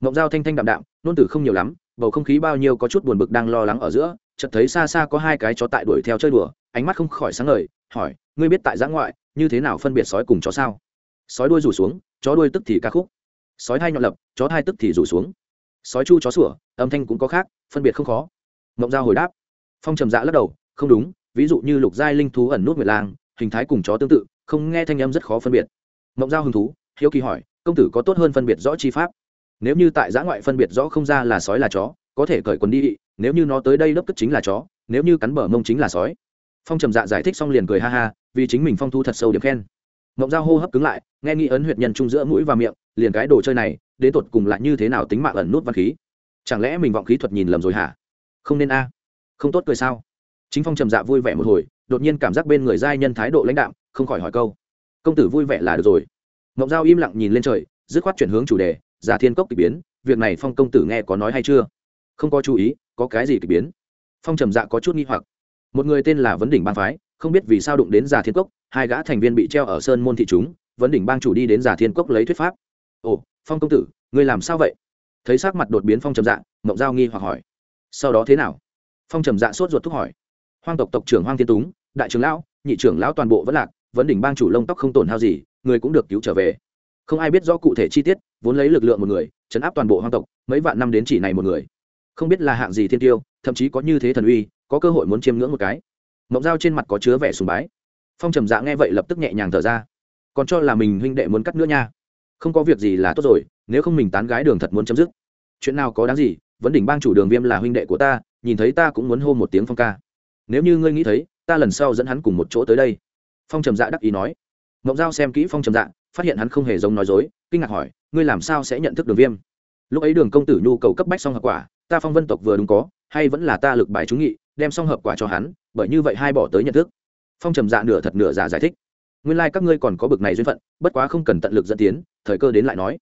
Mộng giao thanh thanh đạm đạm, nôn tử không nhiều lắm, bầu không khí bao nhiêu có chút buồn bực đang lo lắng ở giữa, chợt thấy xa xa có hai cái chó tại đuổi theo chơi đùa, ánh mắt không khỏi sáng ngời, hỏi, ngươi biết tại giã ngoại, như thế nào phân biệt sói cùng chó sao? Sói đuôi rủ xuống, chó đuôi tức thì ca khúc. Sói hai nhọn lập, chó thai tức thì rủ xuống. Sói chu chó sủa, âm thanh cũng có khác, phân biệt không khó. Mộng giao hồi đáp. Phong trầm dạ lắc đầu, không đúng, ví dụ như lục giai linh thú ẩn nút nguyệt lang, hình thái cùng chó tương tự, không nghe thanh âm rất khó phân biệt. Mộng giao hứng thú, hiếu kỳ hỏi công tử có tốt hơn phân biệt rõ chi pháp. Nếu như tại giã ngoại phân biệt rõ không ra là sói là chó, có thể cởi quần đi. Nếu như nó tới đây lớp cất chính là chó, nếu như cắn bờ mông chính là sói. Phong trầm dạ giải thích xong liền cười ha ha, vì chính mình phong thu thật sâu điểm khen. Mộng giao hô hấp cứng lại, nghe nghĩ ấn huyệt nhân trung giữa mũi và miệng, liền cái đồ chơi này, đến tột cùng lại như thế nào tính mạng ẩn nút văn khí? Chẳng lẽ mình vọng khí thuật nhìn lầm rồi hả? Không nên a. Không tốt cười sao? Chính phong trầm dạ vui vẻ một hồi, đột nhiên cảm giác bên người giai nhân thái độ lãnh đạm, không khỏi hỏi câu. Công tử vui vẻ là được rồi ngộng giao im lặng nhìn lên trời, dứt khoát chuyển hướng chủ đề, giả thiên cốc k ỳ biến, việc này phong công tử nghe có nói hay chưa? Không có chú ý, có cái gì k ỳ biến? Phong trầm dạ có chút nghi hoặc. Một người tên là vấn đỉnh bang phái, không biết vì sao đụng đến giả thiên cốc, hai gã thành viên bị treo ở sơn môn thị chúng, vấn đỉnh bang chủ đi đến giả thiên cốc lấy thuyết pháp. Ồ, phong công tử, ngươi làm sao vậy? Thấy sắc mặt đột biến phong trầm dạ mộng giao nghi hoặc hỏi. Sau đó thế nào? Phong trầm dạ sốt ruột thúc hỏi. Hoang tộc tộc trưởng hoang thiên túng, đại trưởng lão, nhị trưởng lão toàn bộ vẫn lạc, vấn đỉnh bang chủ lông tóc không tổn hao gì người cũng được cứu trở về. Không ai biết rõ cụ thể chi tiết, vốn lấy lực lượng một người, chấn áp toàn bộ hoang tộc, mấy vạn năm đến chỉ này một người. Không biết là hạng gì thiên tiêu, thậm chí có như thế thần uy, có cơ hội muốn chiêm ngưỡng một cái. Mộng dao trên mặt có chứa vẻ sùng bái. Phong trầm dạ nghe vậy lập tức nhẹ nhàng thở ra. Còn cho là mình huynh đệ muốn cắt nữa nha. Không có việc gì là tốt rồi, nếu không mình tán gái đường thật muốn chấm dứt. Chuyện nào có đáng gì, vẫn đỉnh bang chủ đường viêm là huynh đệ của ta, nhìn thấy ta cũng muốn hô một tiếng phong ca. Nếu như ngươi nghĩ thấy, ta lần sau dẫn hắn cùng một chỗ tới đây. Phong trầm dạ đắc ý nói mộng giao xem kỹ phong trầm dạ phát hiện hắn không hề giống nói dối, kinh ngạc hỏi, ngươi làm sao sẽ nhận thức đường viêm? Lúc ấy đường công tử nhu cầu cấp bách song hợp quả, ta phong vân tộc vừa đúng có, hay vẫn là ta lực bài trúng nghị, đem song hợp quả cho hắn, bởi như vậy hai bỏ tới nhận thức. Phong trầm dạ nửa thật nửa giả giải thích. Nguyên lai các ngươi còn có bực này duyên phận, bất quá không cần tận lực dẫn tiến, thời cơ đến lại nói.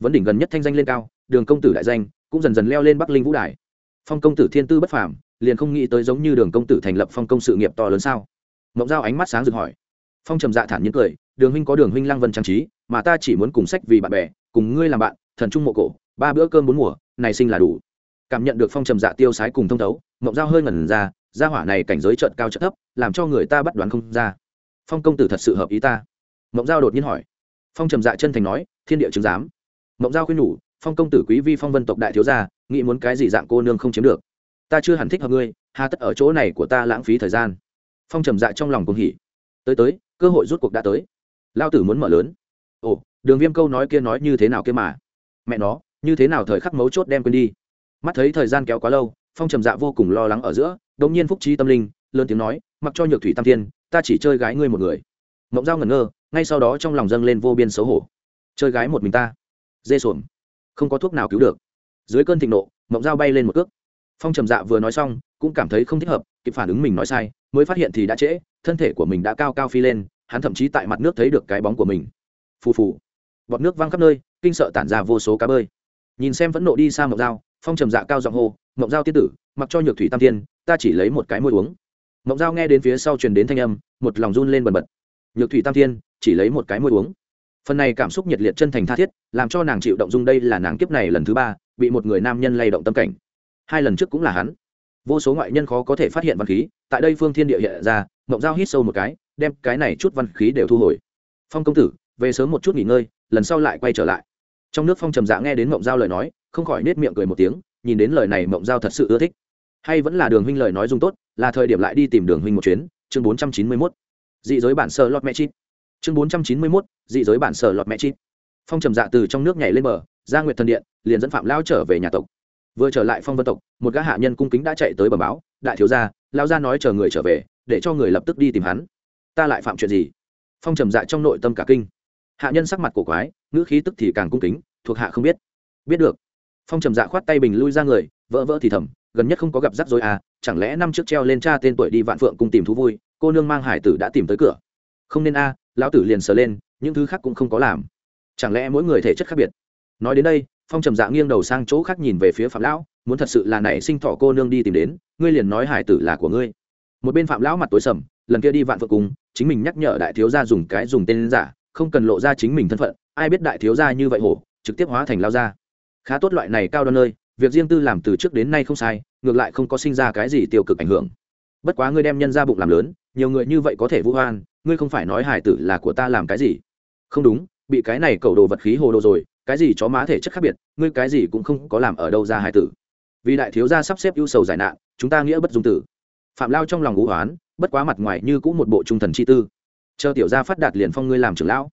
Vấn đỉnh gần nhất thanh danh lên cao, đường công tử đại danh, cũng dần dần leo lên bắc linh vũ đài. Phong công tử thiên tư bất phàm, liền không nghĩ tới giống như đường công tử thành lập phong công sự nghiệp to lớn sao? Mộng giao ánh mắt sáng rực hỏi. Phong trầm dạ thản nhiên cười đường huynh có đường huynh lăng vân trang trí, mà ta chỉ muốn cùng sách vì bạn bè, cùng ngươi làm bạn, thần trung mộ cổ, ba bữa cơm bốn mùa, này sinh là đủ. Cảm nhận được phong trầm dạ tiêu sái cùng thông thấu mộng giao hơi ngẩn ra, gia hỏa này cảnh giới trợt cao trợt thấp, làm cho người ta bắt đoán không ra. Phong công tử thật sự hợp ý ta. Mộng giao đột nhiên hỏi. Phong trầm dạ chân thành nói, thiên địa chứng giám. Mộng giao khuyên nhủ, phong công tử quý vi phong vân tộc đại thiếu gia, nghĩ muốn cái gì dạng cô nương không chiếm được. Ta chưa hẳn thích hợp ngươi, hà tất ở chỗ này của ta lãng phí thời gian. Phong trầm dạ trong lòng cùng hỉ. Tới tới, cơ hội rút cuộc đã tới lao tử muốn mở lớn. Ồ, đường viêm câu nói kia nói như thế nào kia mà? Mẹ nó, như thế nào thời khắc mấu chốt đem quên đi? Mắt thấy thời gian kéo quá lâu, phong trầm dạ vô cùng lo lắng ở giữa, đột nhiên phúc trí tâm linh, lớn tiếng nói, mặc cho nhược thủy tam thiên, ta chỉ chơi gái ngươi một người. Mộng dao ngẩn ngơ, ngay sau đó trong lòng dâng lên vô biên xấu hổ. Chơi gái một mình ta. Dê xuồng. Không có thuốc nào cứu được. Dưới cơn thịnh nộ mộng dao bay lên một cước. Phong trầm dạ vừa nói xong, cũng cảm thấy không thích hợp, kịp phản ứng mình nói sai, mới phát hiện thì đã trễ, thân thể của mình đã cao cao phi lên hắn thậm chí tại mặt nước thấy được cái bóng của mình. Phù phù. Bọt nước văng khắp nơi, kinh sợ tản ra vô số cá bơi. Nhìn xem vẫn nộ đi xa mộng dao phong trầm dạ cao giọng hô mộng dao tiên tử, mặc cho nhược thủy tam tiên, ta chỉ lấy một cái môi uống. Mộng dao nghe đến phía sau truyền đến thanh âm, một lòng run lên bần bật. Nhược thủy tam tiên, chỉ lấy một cái môi uống. Phần này cảm xúc nhiệt liệt chân thành tha thiết, làm cho nàng chịu động dung đây là nàng kiếp này lần thứ ba, bị một người nam nhân lay động tâm cảnh. Hai lần trước cũng là hắn. Vô số ngoại nhân khó có thể phát hiện văn khí, tại đây phương thiên địa hiện ra mộng dao hít sâu một cái đem cái này chút văn khí đều thu hồi. Phong công tử, về sớm một chút nghỉ ngơi, lần sau lại quay trở lại. Trong nước phong trầm dạ nghe đến mộng giao lời nói, không khỏi nết miệng cười một tiếng, nhìn đến lời này mộng giao thật sự ưa thích. Hay vẫn là đường huynh lời nói dùng tốt, là thời điểm lại đi tìm đường huynh một chuyến, chương bốn trăm chín mươi mốt. Dị giới bản sơ lọt mẹ chít chương bốn trăm chín mươi mốt, dị giới bản sơ lọt mẹ chít phong trầm dạ từ trong nước nhảy lên bờ, ra nguyệt thần điện, liền dẫn phạm lao trở về nhà tộc. Vừa trở lại phong vân tộc, một gã hạ nhân cung kính đã chạy tới bờ báo, đại thiếu gia lao gia nói chờ người trở về, để cho người lập tức đi tìm hắn ta lại phạm chuyện gì? Phong trầm dạ trong nội tâm cả kinh. Hạ nhân sắc mặt cổ quái, ngữ khí tức thì càng cung kính, thuộc hạ không biết. Biết được. Phong trầm dạ khoát tay bình lui ra người, vỡ vỡ thì thầm, gần nhất không có gặp rắc rối à chẳng lẽ năm trước treo lên cha tên tuổi đi vạn phượng cùng tìm thú vui, cô nương mang hải tử đã tìm tới cửa. Không nên a, lão tử liền sờ lên, những thứ khác cũng không có làm. Chẳng lẽ mỗi người thể chất khác biệt? Nói đến đây, phong trầm dạ nghiêng đầu sang chỗ khác nhìn về phía phạm lão, muốn thật sự là nảy sinh thọ cô nương đi tìm đến, ngươi liền nói hải tử là của ngươi. Một bên phạm lão mặt tối sầm, lần kia đi vạn phượng cùng chính mình nhắc nhở đại thiếu gia dùng cái dùng tên giả, không cần lộ ra chính mình thân phận, ai biết đại thiếu gia như vậy hổ, trực tiếp hóa thành lao ra khá tốt loại này cao đơn nơi việc riêng tư làm từ trước đến nay không sai, ngược lại không có sinh ra cái gì tiêu cực ảnh hưởng. Bất quá ngươi đem nhân ra bụng làm lớn, nhiều người như vậy có thể vũ hoan ngươi không phải nói hải tử là của ta làm cái gì? Không đúng, bị cái này cầu đồ vật khí hồ đồ rồi, cái gì chó má thể chất khác biệt, ngươi cái gì cũng không có làm ở đâu ra hải tử. Vì đại thiếu gia sắp xếp ưu sầu giải nạn, chúng ta nghĩa bất dung tử. Phạm lao trong lòng ngũ hoán bất quá mặt ngoài như cũng một bộ trung thần chi tư. Chờ tiểu gia phát đạt liền phong ngươi làm trưởng lão.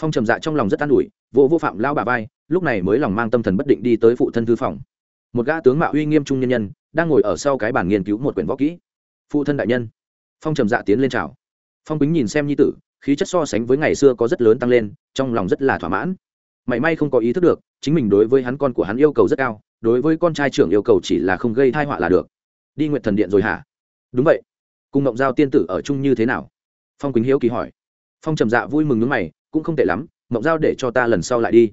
Phong trầm dạ trong lòng rất an ủi, vô vô phạm lao bà vai, lúc này mới lòng mang tâm thần bất định đi tới phụ thân thư phòng. Một gã tướng mạo uy nghiêm trung nhân nhân, đang ngồi ở sau cái bàn nghiên cứu một quyển võ kỹ. Phụ thân đại nhân. Phong trầm dạ tiến lên chào. Phong bính nhìn xem nhi tử, khí chất so sánh với ngày xưa có rất lớn tăng lên, trong lòng rất là thỏa mãn. Mảy may không có ý thức được, chính mình đối với hắn con của hắn yêu cầu rất cao, đối với con trai trưởng yêu cầu chỉ là không gây thai họa là được. Đi nguyện thần điện rồi hả? Đúng vậy cùng mộng giao tiên tử ở chung như thế nào? Phong quýnh hiếu kỳ hỏi. Phong trầm dạ vui mừng nước mày, cũng không tệ lắm mộng giao để cho ta lần sau lại đi.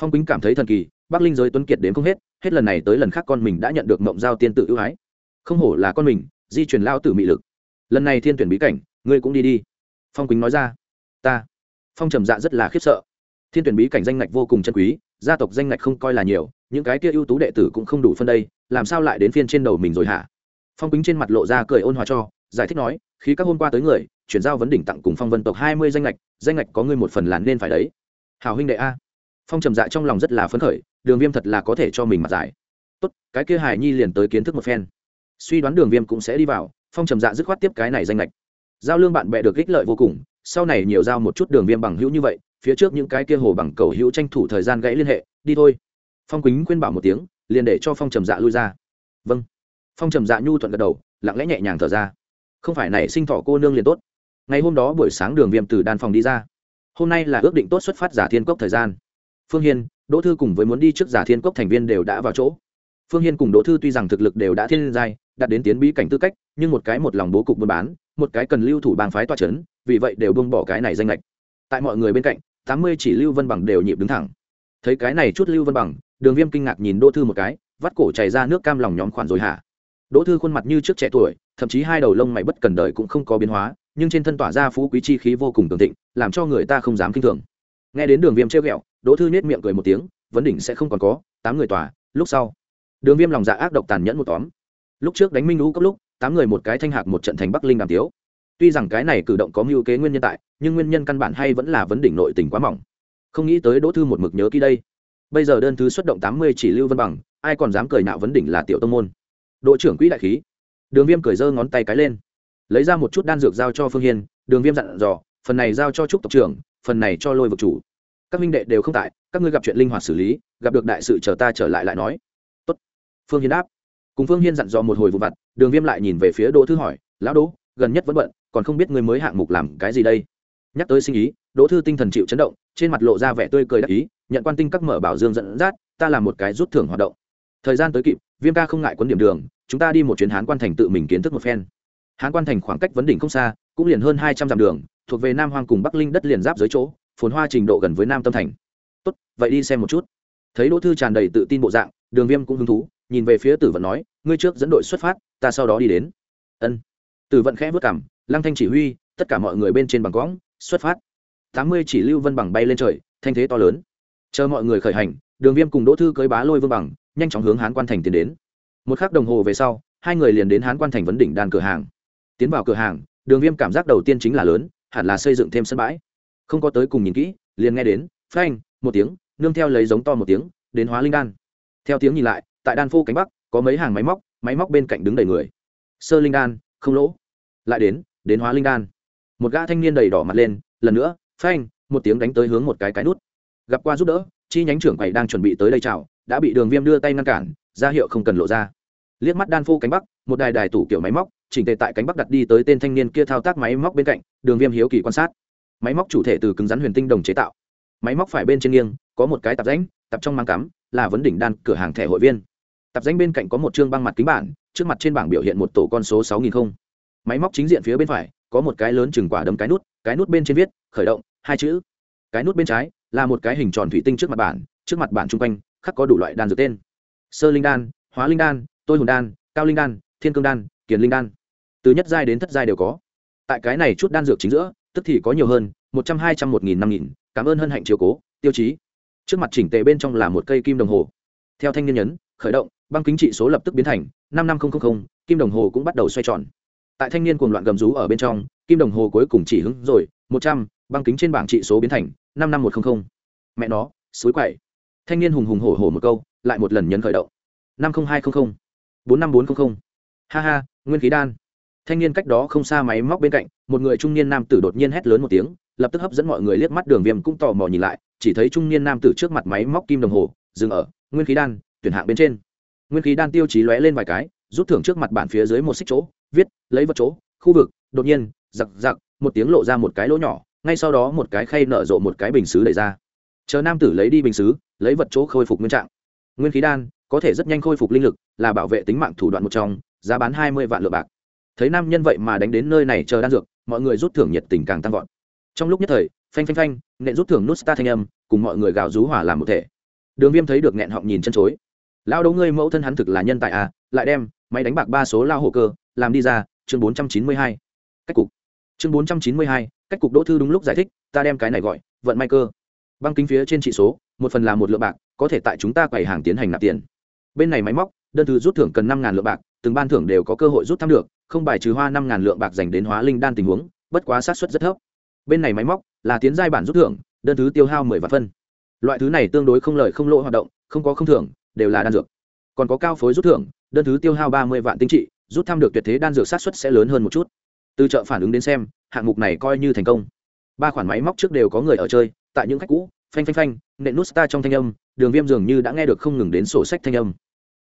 Phong quýnh cảm thấy thần kỳ, bắc linh giới tuấn kiệt đến không hết hết lần này tới lần khác con mình đã nhận được mộng giao tiên tử ưu ái. Không hổ là con mình, di chuyển lao tử mị lực. Lần này thiên tuyển bí cảnh, ngươi cũng đi đi. Phong quýnh nói ra. Ta. Phong trầm dạ rất là khiếp sợ. Thiên tuyển bí cảnh danh ngạch vô cùng chân quý, gia tộc danh ngạch không coi là nhiều, những cái kia ưu tú đệ tử cũng không đủ phân đây, làm sao lại đến phiên trên đầu mình rồi hả? Phong quýnh trên mặt lộ ra cười ôn hòa cho giải thích nói, khi các hôm qua tới người, chuyển giao vấn đỉnh tặng cùng phong vân tộc hai mươi danh ngạch danh ngạch có ngươi một phần làn nên phải đấy. Hào huynh đệ a. Phong trầm dạ trong lòng rất là phấn khởi, đường viêm thật là có thể cho mình mặt giải. Tốt, cái kia hải nhi liền tới kiến thức một phen. Suy đoán đường viêm cũng sẽ đi vào, phong trầm dạ dứt khoát tiếp cái này danh lệch giao lương bạn bè được ích lợi vô cùng, sau này nhiều giao một chút đường viêm bằng hữu như vậy, phía trước những cái kia hồ bằng cầu hữu tranh thủ thời gian gãy liên hệ, đi thôi. Phong quýnh khuyên bảo một tiếng, liền để cho phong trầm dạ lui ra. Vâng. Phong trầm dạ nhu thuận gật đầu, lặng lẽ nhẹ nhàng thở ra không phải nảy sinh thọ cô nương liền tốt. Ngày hôm đó buổi sáng đường viêm từ đan phòng đi ra. Hôm nay là ước định tốt xuất phát giả thiên cốc thời gian. Phương hiên, đỗ thư cùng với muốn đi trước giả thiên cốc thành viên đều đã vào chỗ. Phương hiên cùng đỗ thư tuy rằng thực lực đều đã thiên giai, đạt đến tiến bí cảnh tư cách, nhưng một cái một lòng bố cục buôn bán, một cái cần lưu thủ bang phái toa c h ấ n vì vậy đều bông bỏ cái này danh lệch tại mọi người bên cạnh, tám mươi chỉ lưu vân bằng đều nhịp đứng thẳng. Thấy cái này chút lưu vân bằng, đường viêm kinh ngạc nhìn đỗ thư một cái, vắt cổ chảy ra nước cam lòng nhóm khoản rồi hả? Đỗ thư khuôn mặt như trước trẻ tuổi, thậm chí hai đầu lông mày bất cần đời cũng không có biến hóa, nhưng trên thân tỏa ra phú quý chi khí vô cùng tường thịnh, làm cho người ta không dám kinh thường. Nghe đến đường viêm treo ghẹo, đỗ thư nhếch miệng cười một tiếng, vấn đỉnh sẽ không còn có, tám người tòa, lúc sau. Đường viêm lòng dạ ác độc tàn nhẫn một tóm. Lúc trước đánh minh lũ cấp lúc, tám người một cái thanh hạc một trận thành bắc linh đàm tiếu. Tuy rằng cái này cử động có mưu kế nguyên nhân tại, nhưng nguyên nhân căn bản hay vẫn là vấn đỉnh nội tình quá mỏng. Không nghĩ tới đỗ thư một mực nhớ kỹ đây. Bây giờ đơn thứ xuất động tám mươi chỉ lưu vân bằng, ai còn dám cười nạo vấn đỉnh là tiểu tông môn đội trưởng quỹ đại khí. Đường viêm cười giơ ngón tay cái lên. Lấy ra một chút đan dược giao cho phương hiên, đường viêm dặn dò, phần này giao cho trúc tộc trưởng, phần này cho lôi vực chủ. Các minh đệ đều không tại, các ngươi gặp chuyện linh hoạt xử lý, gặp được đại sự chờ ta trở lại lại nói. Tốt. phương hiên đáp. Cùng phương hiên dặn dò một hồi vụ vặt, đường viêm lại nhìn về phía đỗ thư hỏi, lão đỗ, gần nhất vẫn bận, còn không biết người mới hạng mục làm cái gì đây? Nhắc tới sinh ý, đỗ thư tinh thần chịu chấn động, trên mặt lộ ra vẻ tươi cười đắc ý, nhận quan tinh các mở bảo dương dẫn dắt, ta làm một cái rút thưởng hoạt động thời gian tới kịp, viêm ca không ngại quấn điểm đường, chúng ta đi một chuyến hán quan thành tự mình kiến thức một phen. Hán quan thành khoảng cách vấn đỉnh không xa, cũng liền hơn hai trăm dặm đường, thuộc về nam hoang cùng bắc linh đất liền giáp dưới chỗ, phồn hoa trình độ gần với nam tâm thành. Tốt, vậy đi xem một chút. Thấy đỗ thư tràn đầy tự tin bộ dạng, đường viêm cũng hứng thú, nhìn về phía tử vận nói, ngươi trước dẫn đội xuất phát, ta sau đó đi đến. Ân. Tử vận khẽ vất cảm lăng thanh chỉ huy, tất cả mọi người bên trên bằng cõng, xuất phát. Tám mươi chỉ lưu vân bằng bay lên trời, thanh thế to lớn. Chờ mọi người khởi hành, đường viêm cùng đỗ thư cưới bá lôi vương bằng nhanh chóng hướng hán quan thành tiến đến. Một k h ắ c đồng hồ về sau, hai người liền đến hán quan thành vấn đỉnh đàn cửa hàng. Tiến vào cửa hàng, đường viêm cảm giác đầu tiên chính là lớn, hẳn là xây dựng thêm sân bãi. Không có tới cùng nhìn kỹ, liền nghe đến, phanh, một tiếng, nương theo lấy giống to một tiếng, đến hóa linh đan. Theo tiếng nhìn lại, tại đan phô cánh bắc, có mấy hàng máy móc máy móc bên cạnh đứng đầy người. Sơ linh đan, không lỗ. Lại đến đến hóa linh đan. Một gã thanh niên đầy đỏ mặt lên, lần nữa, phanh, một tiếng đánh tới hướng một cái cái nút. Gặp qua giúp đỡ, chi nhánh trưởng quầy đang chuẩn bị tới đây chào đã bị đường viêm đưa tay ngăn cản, ra hiệu không cần lộ ra. Liếc mắt đan Phu cánh bắc, một đài đài tủ kiểu máy móc, chỉnh tề tại cánh bắc đặt đi tới tên thanh niên kia thao tác máy móc bên cạnh, đường viêm hiếu kỳ quan sát. Máy móc chủ thể từ cứng rắn huyền tinh đồng chế tạo. Máy móc phải bên trên nghiêng, có một cái tạp ránh tập trong mang cắm, là vấn đỉnh đan cửa hàng thẻ hội viên. Tạp danh bên cạnh có một chương băng mặt kính bản, trước mặt trên bảng biểu hiện một tổ con số sáu nghìn không. Máy móc chính diện phía bên phải, có một cái lớn chừng quả đấm cái nút cái nút bên trên viết, khởi động, hai chữ. Cái nút bên trái, là một cái hình tròn thủy tinh trước mặt bản, trước mặt bản chung quanh khắc có đủ loại đan dược tên. Sơ linh đan, hóa linh đan, tôi hồn đan, cao linh đan, thiên cương đan, kiền linh đan. Từ nhất giai đến thất giai đều có. Tại cái này chút đan dược chính giữa, tức thì có nhiều hơn, một trăm hai trăm một nghìn năm nghìn. Cảm ơn hân hạnh chiếu cố, tiêu chí. Trước mặt chỉnh tề bên trong là một cây kim đồng hồ. Theo thanh niên nhấn, khởi động, băng kính trị số lập tức biến thành năm năm nghìn kim đồng hồ cũng bắt đầu xoay tròn. Tại thanh niên cuồng loạn gầm rú ở bên trong, kim đồng hồ cuối cùng chỉ hứng rồi, một trăm, băng kính trên bảng trị số biến thành năm năm một trăm linh mẹ nó, suối quậy thanh niên hùng hùng hổ hổ một câu, lại một lần nhấn khởi động. Năm nghìn hai trăm linh bốn năm bốn trăm linh ha ha, nguyên khí đan. Thanh niên cách đó không xa máy móc bên cạnh, một người trung niên nam tử đột nhiên hét lớn một tiếng, lập tức hấp dẫn mọi người liếc mắt đường viêm cũng tò mò nhìn lại, chỉ thấy trung niên nam tử trước mặt máy móc kim đồng hồ, dừng ở, nguyên khí đan, tuyển hạng bên trên. Nguyên khí đan tiêu chí lóe lên vài cái, rút thưởng trước mặt bản phía dưới một xích chỗ, viết, lấy vật chỗ, khu vực, đột nhiên, giặc giặc, một tiếng lộ ra một cái lỗ nhỏ, ngay sau đó một cái khay nở rộ một cái bình xứ đẩy ra. Chờ nam tử lấy đi bình xứ lấy vật chỗ khôi phục nguyên trạng. Nguyên khí đan, có thể rất nhanh khôi phục linh lực, là bảo vệ tính mạng thủ đoạn một trong, giá bán hai mươi vạn lượng bạc. Thấy nam nhân vậy mà đánh đến nơi này chờ đan dược, mọi người rút thưởng nhiệt tình càng tăng vọt. Trong lúc nhất thời, phanh phanh phanh, nện rút thưởng nút star thanh âm, cùng mọi người gào rú hỏa làm một thể. Đường viêm thấy được nghẹn họng nhìn chân chối. Lao đấu ngươi mẫu thân hắn thực là nhân tài à lại đem máy đánh bạc ba số lao hổ cơ, làm đi ra, chương bốn trăm chín mươi hai. Cách cục. Chương bốn trăm chín mươi hai, cách cục đỗ thư đúng lúc giải thích, ta đem cái này gọi, vận may cơ. Băng kính phía trên trị số một phần là một lượng bạc, có thể tại chúng ta quầy hàng tiến hành nạp tiền. Bên này máy móc, đơn thư rút thưởng cần năm lượng bạc, từng ban thưởng đều có cơ hội rút thăm được, không bài trừ hoa năm lượng bạc dành đến hóa linh đan tình huống, bất quá sát xuất rất thấp. Bên này máy móc, là tiến giai bản rút thưởng, đơn thứ tiêu hao mười vạn phân. Loại thứ này tương đối không lợi không lỗ hoạt động, không có không thưởng, đều là đan dược. Còn có cao phối rút thưởng, đơn thứ tiêu hao ba mươi vạn tinh trị, rút thăm được tuyệt thế đan dược sát xuất sẽ lớn hơn một chút. Từ chợ phản ứng đến xem, hạng mục này coi như thành công. Ba khoản máy móc trước đều có người ở chơi, tại những khách cũ phanh phanh phanh, nện nút ta trong thanh âm, đường viêm dường như đã nghe được không ngừng đến sổ sách thanh âm.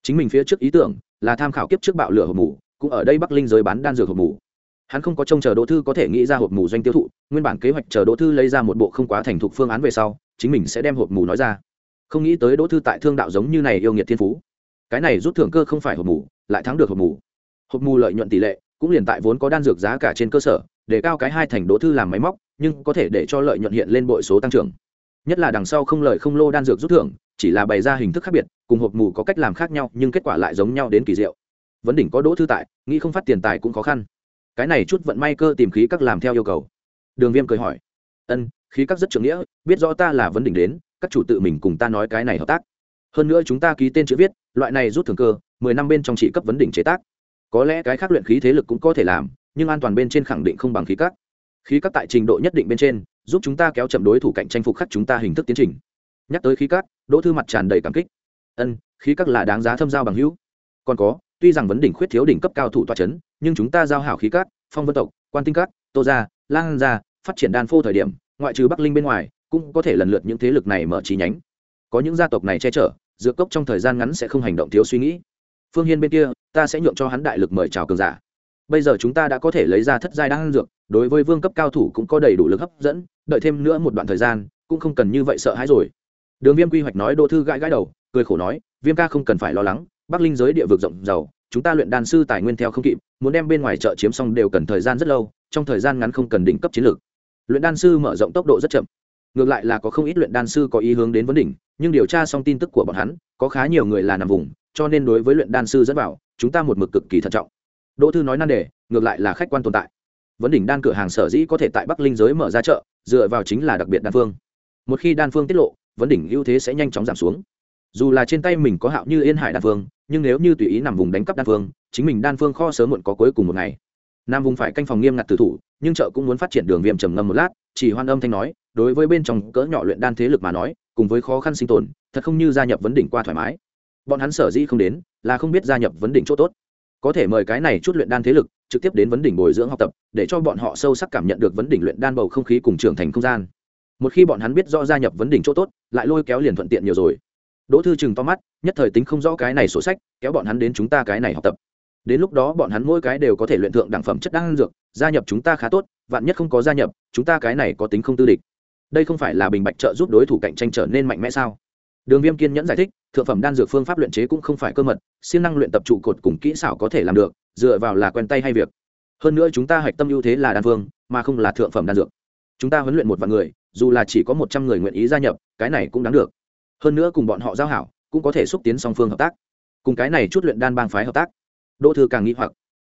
Chính mình phía trước ý tưởng là tham khảo kiếp trước bạo lửa hộp mù cũng ở đây bắc linh giới bán đan dược hộp mù hắn không có trông chờ đỗ thư có thể nghĩ ra hộp mù doanh tiêu thụ, nguyên bản kế hoạch chờ đỗ thư lấy ra một bộ không quá thành thục phương án về sau, chính mình sẽ đem hộp mù nói ra. Không nghĩ tới đỗ thư tại thương đạo giống như này yêu nghiệt thiên phú. Cái này rút thưởng cơ không phải hộp mù lại thắng được hộp mù hộp mù lợi nhuận tỷ lệ, cũng liền tại vốn có đan dược giá cả trên cơ sở, để cao cái hai thành đỗ thư làm máy móc, nhưng có thể để cho lợi nhuận hiện lên bội số tăng trưởng nhất là đằng sau không lời không lô đan dược rút thưởng, chỉ là bày ra hình thức khác biệt, cùng hộp mù có cách làm khác nhau, nhưng kết quả lại giống nhau đến kỳ diệu. Vấn đỉnh có đỗ thư tại, nghĩ không phát tiền tài cũng khó khăn. Cái này chút vận may cơ tìm khí các làm theo yêu cầu. Đường viêm cười hỏi, ân, khí các rất trưởng nghĩa, biết rõ ta là vấn đỉnh đến, các chủ tự mình cùng ta nói cái này hợp tác. Hơn nữa chúng ta ký tên chữ viết, loại này rút thường cơ, mười năm bên trong chỉ cấp vấn đỉnh chế tác. Có lẽ cái khác luyện khí thế lực cũng có thể làm, nhưng an toàn bên trên khẳng định không bằng khí các. Khí các tại trình độ nhất định bên trên giúp chúng ta kéo chậm đối thủ cạnh tranh phục khắc chúng ta hình thức tiến trình. Nhắc tới khí các đỗ thư mặt tràn đầy cảm kích. Ân, khí các là đáng giá thâm giao bằng hữu. Còn có, tuy rằng vấn đỉnh khuyết thiếu đỉnh cấp cao thủ toa c h ấ n nhưng chúng ta giao hảo khí các phong vân tộc, quan tinh các tô gia lan gia, phát triển đan phô thời điểm, ngoại trừ bắc linh bên ngoài, cũng có thể lần lượt những thế lực này mở trí nhánh. Có những gia tộc này che chở, dựa cốc trong thời gian ngắn sẽ không hành động thiếu suy nghĩ. Phương hiên bên kia, ta sẽ nhượng cho hắn đại lực mời chào cường giả bây giờ chúng ta đã có thể lấy ra thất giai đan dược, đối với vương cấp cao thủ cũng có đầy đủ lực hấp dẫn, đợi thêm nữa một đoạn thời gian, cũng không cần như vậy sợ hãi rồi. Đường viêm quy hoạch nói, đỗ thư gãi gãi đầu, cười khổ nói, viêm ca không cần phải lo lắng, bắc linh giới địa vực rộng giàu chúng ta luyện đan sư tài nguyên theo không kịp, muốn đem bên ngoài chợ chiếm xong đều cần thời gian rất lâu, trong thời gian ngắn không cần đỉnh cấp chiến lược. Luyện đan sư mở rộng tốc độ rất chậm. Ngược lại là có không ít luyện đan sư có ý hướng đến vấn đỉnh, nhưng điều tra xong tin tức của bọn hắn, có khá nhiều người là nằm vùng, cho nên đối với luyện đan sư dẫn vào, chúng ta một mực cực kỳ thận trọng đỗ thư nói nan đề, ngược lại là khách quan tồn tại. Vấn đỉnh đan cửa hàng sở dĩ có thể tại bắc linh giới mở ra chợ, dựa vào chính là đặc biệt đan phương. Một khi đan phương tiết lộ, vấn đỉnh ưu thế sẽ nhanh chóng giảm xuống. Dù là trên tay mình có hạo như yên hải đan phương, nhưng nếu như tùy ý nằm vùng đánh cắp đan phương, chính mình đan phương kho sớm muộn có cuối cùng một ngày. Nam vùng phải canh phòng nghiêm ngặt tử thủ, nhưng chợ cũng muốn phát triển đường viêm trầm ngâm một lát, chỉ hoan âm thanh nói, đối với bên trong cỡ nhỏ luyện đan thế lực mà nói, cùng với khó khăn sinh tồn, thật không như gia nhập vấn đỉnh qua thoải mái. Bọn hắn sở dĩ không đến, là không biết gia nhập vấn đỉnh chỗ tốt có thể mời cái này chút luyện đan thế lực trực tiếp đến vấn đỉnh bồi dưỡng học tập, để cho bọn họ sâu sắc cảm nhận được vấn đỉnh luyện đan bầu không khí cùng trưởng thành không gian. Một khi bọn hắn biết rõ gia nhập vấn đỉnh chỗ tốt, lại lôi kéo liền thuận tiện nhiều rồi. Đỗ thư chừng to mắt, nhất thời tính không rõ cái này sổ sách, kéo bọn hắn đến chúng ta cái này học tập. Đến lúc đó bọn hắn mỗi cái đều có thể luyện thượng đẳng phẩm chất đan dược, gia nhập chúng ta khá tốt, vạn nhất không có gia nhập, chúng ta cái này có tính không tư địch. Đây không phải là bình bạch trợ giúp đối thủ cạnh tranh trở nên mạnh mẽ sao? Đường viêm kiên nhẫn giải thích, thượng phẩm đan dược phương pháp luyện chế cũng không phải cơ mật, siêng năng luyện tập trụ cột cùng kỹ xảo có thể làm được, dựa vào là quen tay hay việc. Hơn nữa chúng ta hạch tâm ưu thế là đan phương, mà không là thượng phẩm đan dược. Chúng ta huấn luyện một vạn người, dù là chỉ có một trăm người nguyện ý gia nhập, cái này cũng đáng được. Hơn nữa cùng bọn họ giao hảo, cũng có thể xúc tiến song phương hợp tác. Cùng cái này chút luyện đan bang phái hợp tác. Đỗ thư càng nghĩ hoặc.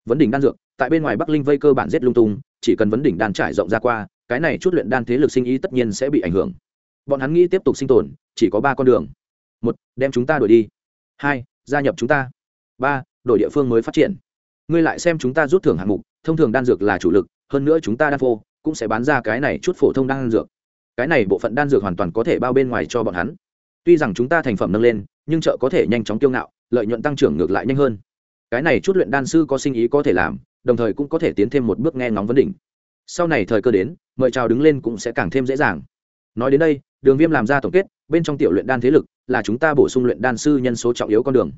Vấn đỉnh đan dược, tại bên ngoài bắc linh vây cơ bản giết lung tung, chỉ cần vấn đỉnh đan trải rộng ra qua, cái này chút luyện đan thế lực sinh ý tất nhiên sẽ bị ảnh hưởng. Bọn hắn nghĩ tiếp tục sinh tồn chỉ có ba con đường. Một, đem chúng ta đuổi đi. Hai, gia nhập chúng ta. Ba, đổi địa phương mới phát triển. Ngươi lại xem chúng ta rút thưởng hạng mục, thông thường đan dược là chủ lực, hơn nữa chúng ta đan phô, cũng sẽ bán ra cái này chút phổ thông đan dược. Cái này bộ phận đan dược hoàn toàn có thể bao bên ngoài cho bọn hắn. Tuy rằng chúng ta thành phẩm nâng lên, nhưng chợ có thể nhanh chóng kiêu ngạo, lợi nhuận tăng trưởng ngược lại nhanh hơn. Cái này chút luyện đan sư có sinh ý có thể làm, đồng thời cũng có thể tiến thêm một bước nghe ngóng vấn đỉnh. Sau này thời cơ đến, mời chào đứng lên cũng sẽ càng thêm dễ dàng. Nói đến đây, đường viêm làm ra tổng kết bên trong tiểu luyện đan thế lực là chúng ta bổ sung luyện đan sư nhân số trọng yếu con đường.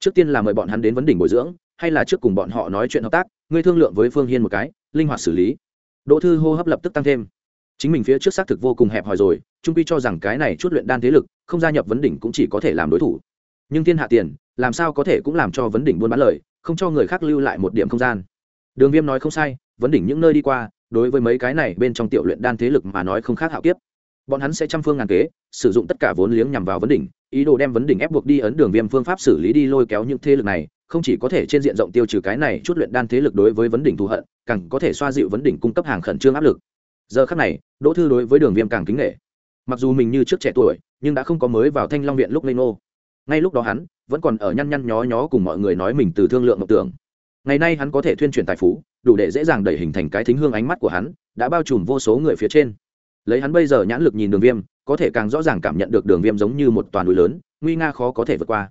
Trước tiên là mời bọn hắn đến vấn đỉnh bồi dưỡng, hay là trước cùng bọn họ nói chuyện hợp tác, ngươi thương lượng với phương hiên một cái, linh hoạt xử lý. Đỗ thư hô hấp lập tức tăng thêm. Chính mình phía trước xác thực vô cùng hẹp hòi rồi, trung quy cho rằng cái này chút luyện đan thế lực, không gia nhập vấn đỉnh cũng chỉ có thể làm đối thủ. Nhưng thiên hạ tiền, làm sao có thể cũng làm cho vấn đỉnh buôn bán lời, không cho người khác lưu lại một điểm không gian. Đường viêm nói không sai, vấn đỉnh những nơi đi qua, đối với mấy cái này bên trong tiểu luyện đan thế lực mà nói không khác hạo kiếp bọn hắn sẽ trăm phương ngàn kế, sử dụng tất cả vốn liếng nhằm vào vấn đỉnh, ý đồ đem vấn đỉnh ép buộc đi ấn đường viêm phương pháp xử lý đi lôi kéo những thế lực này, không chỉ có thể trên diện rộng tiêu trừ cái này chút luyện đan thế lực đối với vấn đỉnh thù hận, càng có thể xoa dịu vấn đỉnh cung cấp hàng khẩn trương áp lực. Giờ khắc này, đỗ thư đối với đường viêm càng kính nghệ mặc dù mình như trước trẻ tuổi, nhưng đã không có mới vào thanh long viện lúc lê ngô. Ngay lúc đó hắn, vẫn còn ở nhăn nhăn nhó nhó cùng mọi người nói mình từ thương lượng mộng tưởng. Ngày nay hắn có thể thuyên truyền tài phú, đủ để dễ dàng đẩy hình thành cái thính hương ánh mắt của hắn, đã bao trùm vô số người phía trên lấy hắn bây giờ nhãn lực nhìn đường viêm, có thể càng rõ ràng cảm nhận được đường viêm giống như một toàn núi lớn, nguy nga khó có thể vượt qua.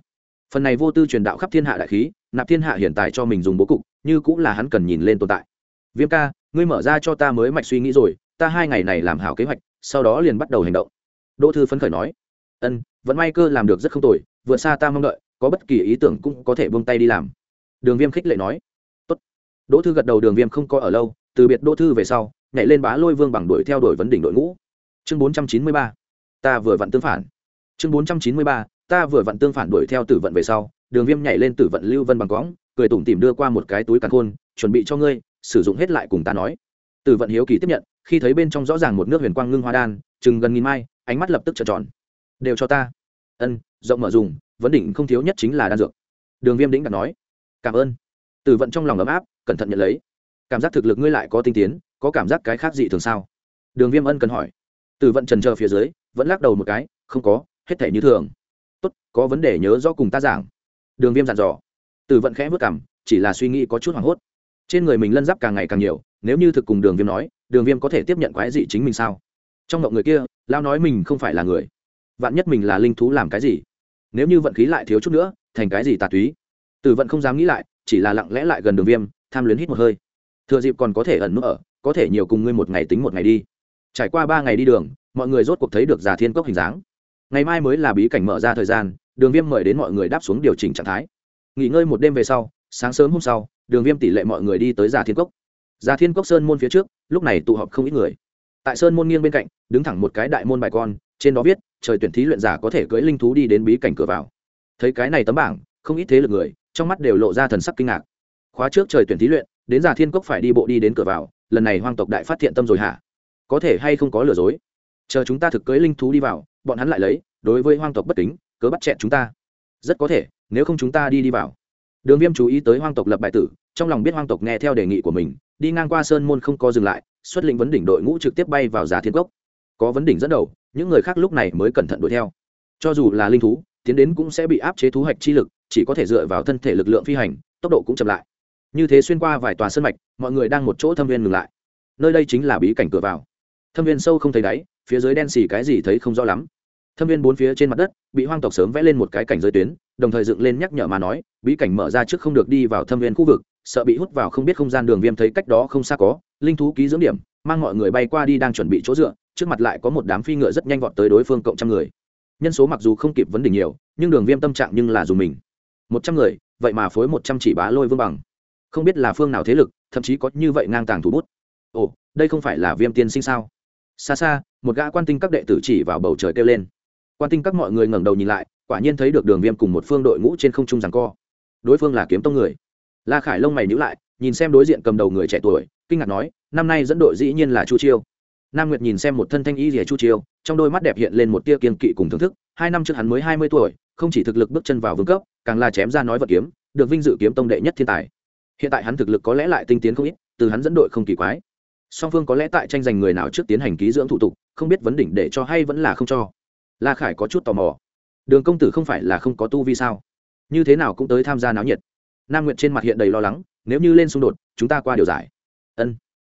Phần này vô tư truyền đạo khắp thiên hạ đại khí, nạp thiên hạ hiện tại cho mình dùng bố cục, như cũng là hắn cần nhìn lên tồn tại. Viêm ca, ngươi mở ra cho ta mới mạch suy nghĩ rồi, ta hai ngày này làm hảo kế hoạch, sau đó liền bắt đầu hành động. Đỗ thư phấn khởi nói. Ân vẫn may cơ làm được rất không tồi, vượt xa ta mong đợi, có bất kỳ ý tưởng cũng có thể buông tay đi làm. Đường viêm khích lệ nói. Tốt. đỗ thư gật đầu đường viêm không có ở lâu, từ biệt đỗ thư về sau nhảy lên bá lôi vương bằng đuổi theo đuổi vấn đỉnh đội ngũ. Chương bốn trăm chín mươi ba, ta vừa vặn tương phản. Chương bốn trăm chín mươi ba, ta vừa vặn tương phản đuổi theo tử vận về sau, đường viêm nhảy lên tử vận lưu vân bằng cõng, cười tủm tìm đưa qua một cái túi càn khôn, chuẩn bị cho ngươi, sử dụng hết lại cùng ta nói. Tử vận hiếu kỳ tiếp nhận, khi thấy bên trong rõ ràng một nước huyền quang ngưng hoa đan, chừng gần nghìn mai, ánh mắt lập tức trợn tròn. Đều cho ta. Ân, rộng mở dùng, vấn đỉnh không thiếu nhất chính là đan dược. Đường viêm đĩnh đặt nói. Cảm ơn. Tử vận trong lòng ấm áp, cẩn thận nhận lấy. Cảm giác thực lực ngươi lại có tinh tiến có cảm giác cái khác dị thường sao? Đường viêm ân cần hỏi. Từ vận trần chờ phía dưới, vẫn lắc đầu một cái, không có, hết thể như thường. Tốt, có vấn đề nhớ rõ cùng ta giảng. Đường viêm dặn dò. Từ vận khẽ vất cảm chỉ là suy nghĩ có chút hoảng hốt. Trên người mình lân giáp càng ngày càng nhiều, nếu như thực cùng đường viêm nói, đường viêm có thể tiếp nhận quái dị chính mình sao? Trong mộng người kia lao nói mình không phải là người. Vạn nhất mình là linh thú làm cái gì? Nếu như vận khí lại thiếu chút nữa, thành cái gì tà túy? Từ vận không dám nghĩ lại, chỉ là lặng lẽ lại gần đường viêm, tham luyến hít một hơi. Thừa dịp còn có thể ẩn nút ở có thể nhiều cùng ngươi một ngày tính một ngày đi. Trải qua ba ngày đi đường, mọi người rốt cuộc thấy được già thiên cốc hình dáng. Ngày mai mới là bí cảnh mở ra thời gian, đường viêm mời đến mọi người đáp xuống điều chỉnh trạng thái. Nghỉ ngơi một đêm về sau, sáng sớm hôm sau, đường viêm tỷ lệ mọi người đi tới già thiên cốc. Già thiên cốc sơn môn phía trước, lúc này tụ họp không ít người. Tại sơn môn nghiêng bên cạnh, đứng thẳng một cái đại môn bài con, trên đó viết, trời tuyển thí luyện giả có thể cưỡi linh thú đi đến bí cảnh cửa vào. Thấy cái này tấm bảng, không ít thế lực người, trong mắt đều lộ ra thần sắc kinh ngạc. Khóa trước trời tuyển thí luyện, đến già thiên cốc phải đi bộ đi đến cửa vào lần này hoang tộc đại phát thiện tâm rồi hả? Có thể hay không có lừa dối? Chờ chúng ta thực cưỡi linh thú đi vào, bọn hắn lại lấy, đối với hoang tộc bất kính, cớ bắt chẹn chúng ta. Rất có thể, nếu không chúng ta đi đi vào. Đường viêm chú ý tới hoang tộc lập bại tử, trong lòng biết hoang tộc nghe theo đề nghị của mình, đi ngang qua sơn môn không có dừng lại, xuất lĩnh vấn đỉnh đội ngũ trực tiếp bay vào giá thiên cốc. Có vấn đỉnh dẫn đầu, những người khác lúc này mới cẩn thận đuổi theo. Cho dù là linh thú, tiến đến cũng sẽ bị áp chế thú hạch chi lực, chỉ có thể dựa vào thân thể lực lượng phi hành, tốc độ cũng chậm lại như thế xuyên qua vài tòa sân mạch, mọi người đang một chỗ thâm viên ngừng lại. Nơi đây chính là bí cảnh cửa vào. Thâm viên sâu không thấy đáy, phía dưới đen xì cái gì thấy không rõ lắm. Thâm viên bốn phía trên mặt đất, bị hoang tộc sớm vẽ lên một cái cảnh giới tuyến, đồng thời dựng lên nhắc nhở mà nói, bí cảnh mở ra trước không được đi vào thâm viên khu vực, sợ bị hút vào không biết không gian đường viêm thấy cách đó không xa có, linh thú ký dưỡng điểm, mang mọi người bay qua đi đang chuẩn bị chỗ dựa, trước mặt lại có một đám phi ngựa rất nhanh vọt tới đối phương cộng trăm người. Nhân số mặc dù không kịp vấn đề nhiều, nhưng đường viêm tâm trạng nhưng là dù mình. Một trăm người, vậy mà phối một trăm chỉ bá lôi vương bằng không biết là phương nào thế lực, thậm chí có như vậy ngang tàng thủ bút. Ồ, đây không phải là viêm tiên sinh sao? Xa xa, một gã quan tinh các đệ tử chỉ vào bầu trời kêu lên. Quan tinh các mọi người ngẩng đầu nhìn lại, quả nhiên thấy được đường viêm cùng một phương đội ngũ trên không trung rằng co. Đối phương là kiếm tông người. La khải lông mày nhữ lại, nhìn xem đối diện cầm đầu người trẻ tuổi, kinh ngạc nói, năm nay dẫn đội dĩ nhiên là chu chiêu. Nam nguyệt nhìn xem một thân thanh y rìa chu chiêu, trong đôi mắt đẹp hiện lên một tia kiên kỵ cùng thưởng thức, hai năm trước hắn mới hai mươi tuổi, không chỉ thực lực bước chân vào vương cấp, càng là chém ra nói vật kiếm, được vinh dự kiếm tông đệ nhất thiên tài hiện tại hắn thực lực có lẽ lại tinh tiến không ít, từ hắn dẫn đội không kỳ quái. Song phương có lẽ tại tranh giành người nào trước tiến hành ký dưỡng thủ tục, không biết vấn đỉnh để cho hay vẫn là không cho. La khải có chút tò mò. Đường công tử không phải là không có tu vi sao? Như thế nào cũng tới tham gia náo nhiệt. Nam nguyệt trên mặt hiện đầy lo lắng, nếu như lên xung đột, chúng ta qua điều giải. Ân.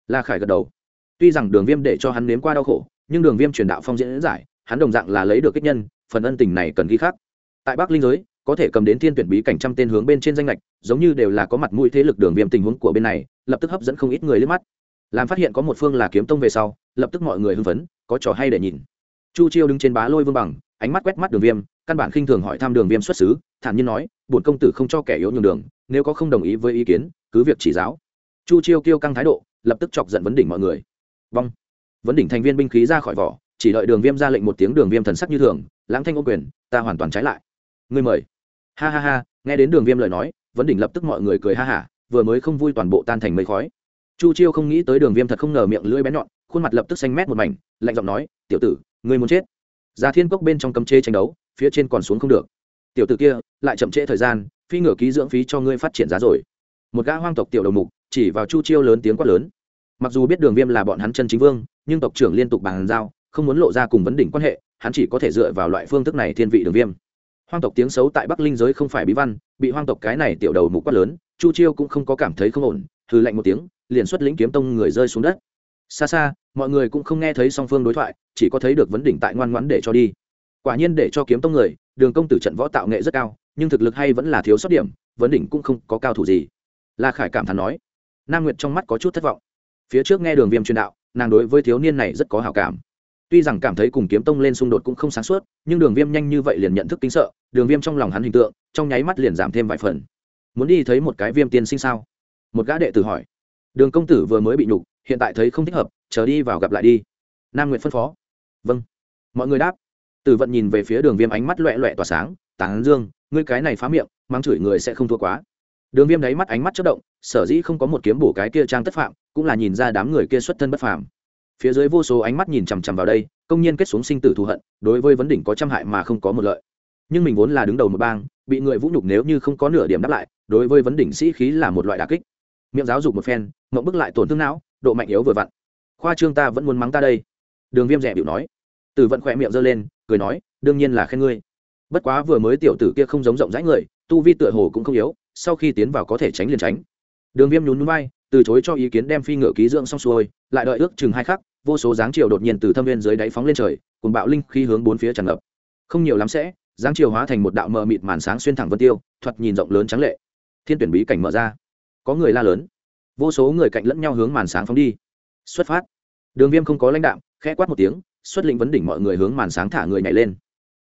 La khải gật đầu. Tuy rằng đường viêm để cho hắn nếm qua đau khổ, nhưng đường viêm truyền đạo phong diễn giải, hắn đồng dạng là lấy được kết nhân, phần ân tình này cần ghi khắc. tại bắc linh giới có thể cầm đến thiên tuyển bí cảnh trăm tên hướng bên trên danh lệch, giống như đều là có mặt mũi thế lực đường viêm tình huống của bên này, lập tức hấp dẫn không ít người lên mắt. Làm phát hiện có một phương là kiếm tông về sau, lập tức mọi người hưng phấn, có trò hay để nhìn. Chu chiêu đứng trên bá lôi vương bằng, ánh mắt quét mắt đường viêm, căn bản khinh thường hỏi thăm đường viêm xuất xứ, thản nhiên nói, bổn công tử không cho kẻ yếu nhường đường, nếu có không đồng ý với ý kiến, cứ việc chỉ giáo. Chu chiêu kêu căng thái độ, lập tức chọc giận vấn đỉnh mọi người. Vong vấn đỉnh thành viên binh khí ra khỏi vỏ, chỉ đợi đường viêm ra lệnh một tiếng đường viêm thần sắc như thường, lãng thanh ô quyền, ta hoàn toàn trái lại. Ngươi mời ha ha ha, nghe đến đường viêm lời nói, vấn đỉnh lập tức mọi người cười ha hả, vừa mới không vui toàn bộ tan thành mây khói. Chu chiêu không nghĩ tới đường viêm thật không ngờ miệng lưỡi bén nhọn, khuôn mặt lập tức xanh mét một mảnh, lạnh giọng nói, tiểu tử, ngươi muốn chết? Già thiên cốc bên trong cấm chế tranh đấu, phía trên còn xuống không được. Tiểu tử kia, lại chậm trễ thời gian, phi ngửa ký dưỡng phí cho ngươi phát triển giá rồi. Một gã hoang tộc tiểu đầu mục, chỉ vào chu chiêu lớn tiếng quát lớn. Mặc dù biết đường viêm là bọn hắn chân chính vương, nhưng tộc trưởng liên tục bàn giao, không muốn lộ ra cùng vấn đỉnh quan hệ, hắn chỉ có thể dựa vào loại phương thức này thiên vị đường viêm hoang tộc tiếng xấu tại bắc linh giới không phải bí văn, bị hoang tộc cái này tiểu đầu mục quát lớn, chu chiêu cũng không có cảm thấy không ổn, hừ lạnh một tiếng, liền xuất lĩnh kiếm tông người rơi xuống đất. Xa xa, mọi người cũng không nghe thấy song phương đối thoại, chỉ có thấy được vấn đỉnh tại ngoan ngoãn để cho đi. Quả nhiên để cho kiếm tông người, đường công tử trận võ tạo nghệ rất cao, nhưng thực lực hay vẫn là thiếu sót điểm, vấn đỉnh cũng không có cao thủ gì. La khải cảm thán nói. Nam nguyệt trong mắt có chút thất vọng. Phía trước nghe đường viêm truyền đạo, nàng đối với thiếu niên này rất có hào cảm tuy rằng cảm thấy cùng kiếm tông lên xung đột cũng không sáng suốt, nhưng đường viêm nhanh như vậy liền nhận thức kính sợ, đường viêm trong lòng hắn hình tượng, trong nháy mắt liền giảm thêm vài phần. Muốn đi thấy một cái viêm tiên sinh sao? Một gã đệ tử hỏi. Đường công tử vừa mới bị nhục, hiện tại thấy không thích hợp, chờ đi vào gặp lại đi. Nam nguyện phân phó. Vâng. Mọi người đáp. Tử vận nhìn về phía đường viêm ánh mắt loẹ loẹ tỏa sáng tán dương, ngươi cái này phá miệng mang chửi người sẽ không thua quá. Đường viêm đáy mắt ánh mắt chất động, sở dĩ không có một kiếm bổ cái kia trang tất phạm, cũng là nhìn ra đám người kia xuất thân bất phàm phía dưới vô số ánh mắt nhìn chằm chằm vào đây, công nhiên kết xuống sinh tử thù hận, đối với vấn đỉnh có trăm hại mà không có một lợi. Nhưng mình vốn là đứng đầu một bang, bị người vũ nhục nếu như không có nửa điểm đáp lại, đối với vấn đỉnh sĩ khí là một loại đà kích. Miệng giáo dục một phen, mộng bức lại tổn thương não, độ mạnh yếu vừa vặn. Khoa trương ta vẫn muốn mắng ta đây. Đường viêm rẻ biểu nói. Từ vận khỏe miệng giơ lên, cười nói, đương nhiên là khen ngươi. Bất quá vừa mới tiểu tử kia không giống rộng rãi người, tu vi tựa hồ cũng không yếu, sau khi tiến vào có thể tránh liền tránh. Đường viêm nhún núi bay từ chối cho ý kiến đem phi ngựa ký dưỡng xong xuôi, lại đợi ước chừng hai khắc, vô số dáng chiều đột nhiên từ thâm viên dưới đáy phóng lên trời cùng bạo linh khi hướng bốn phía tràn ngập. Không nhiều lắm sẽ, dáng chiều hóa thành một đạo mờ mịt màn sáng xuyên thẳng vân tiêu, thoạt nhìn rộng lớn trắng lệ. Thiên tuyển bí cảnh mở ra. Có người la lớn. Vô số người cạnh lẫn nhau hướng màn sáng phóng đi. Xuất phát. Đường viêm không có lãnh đạo khẽ quát một tiếng, xuất lĩnh vấn đỉnh mọi người hướng màn sáng thả người nhảy lên.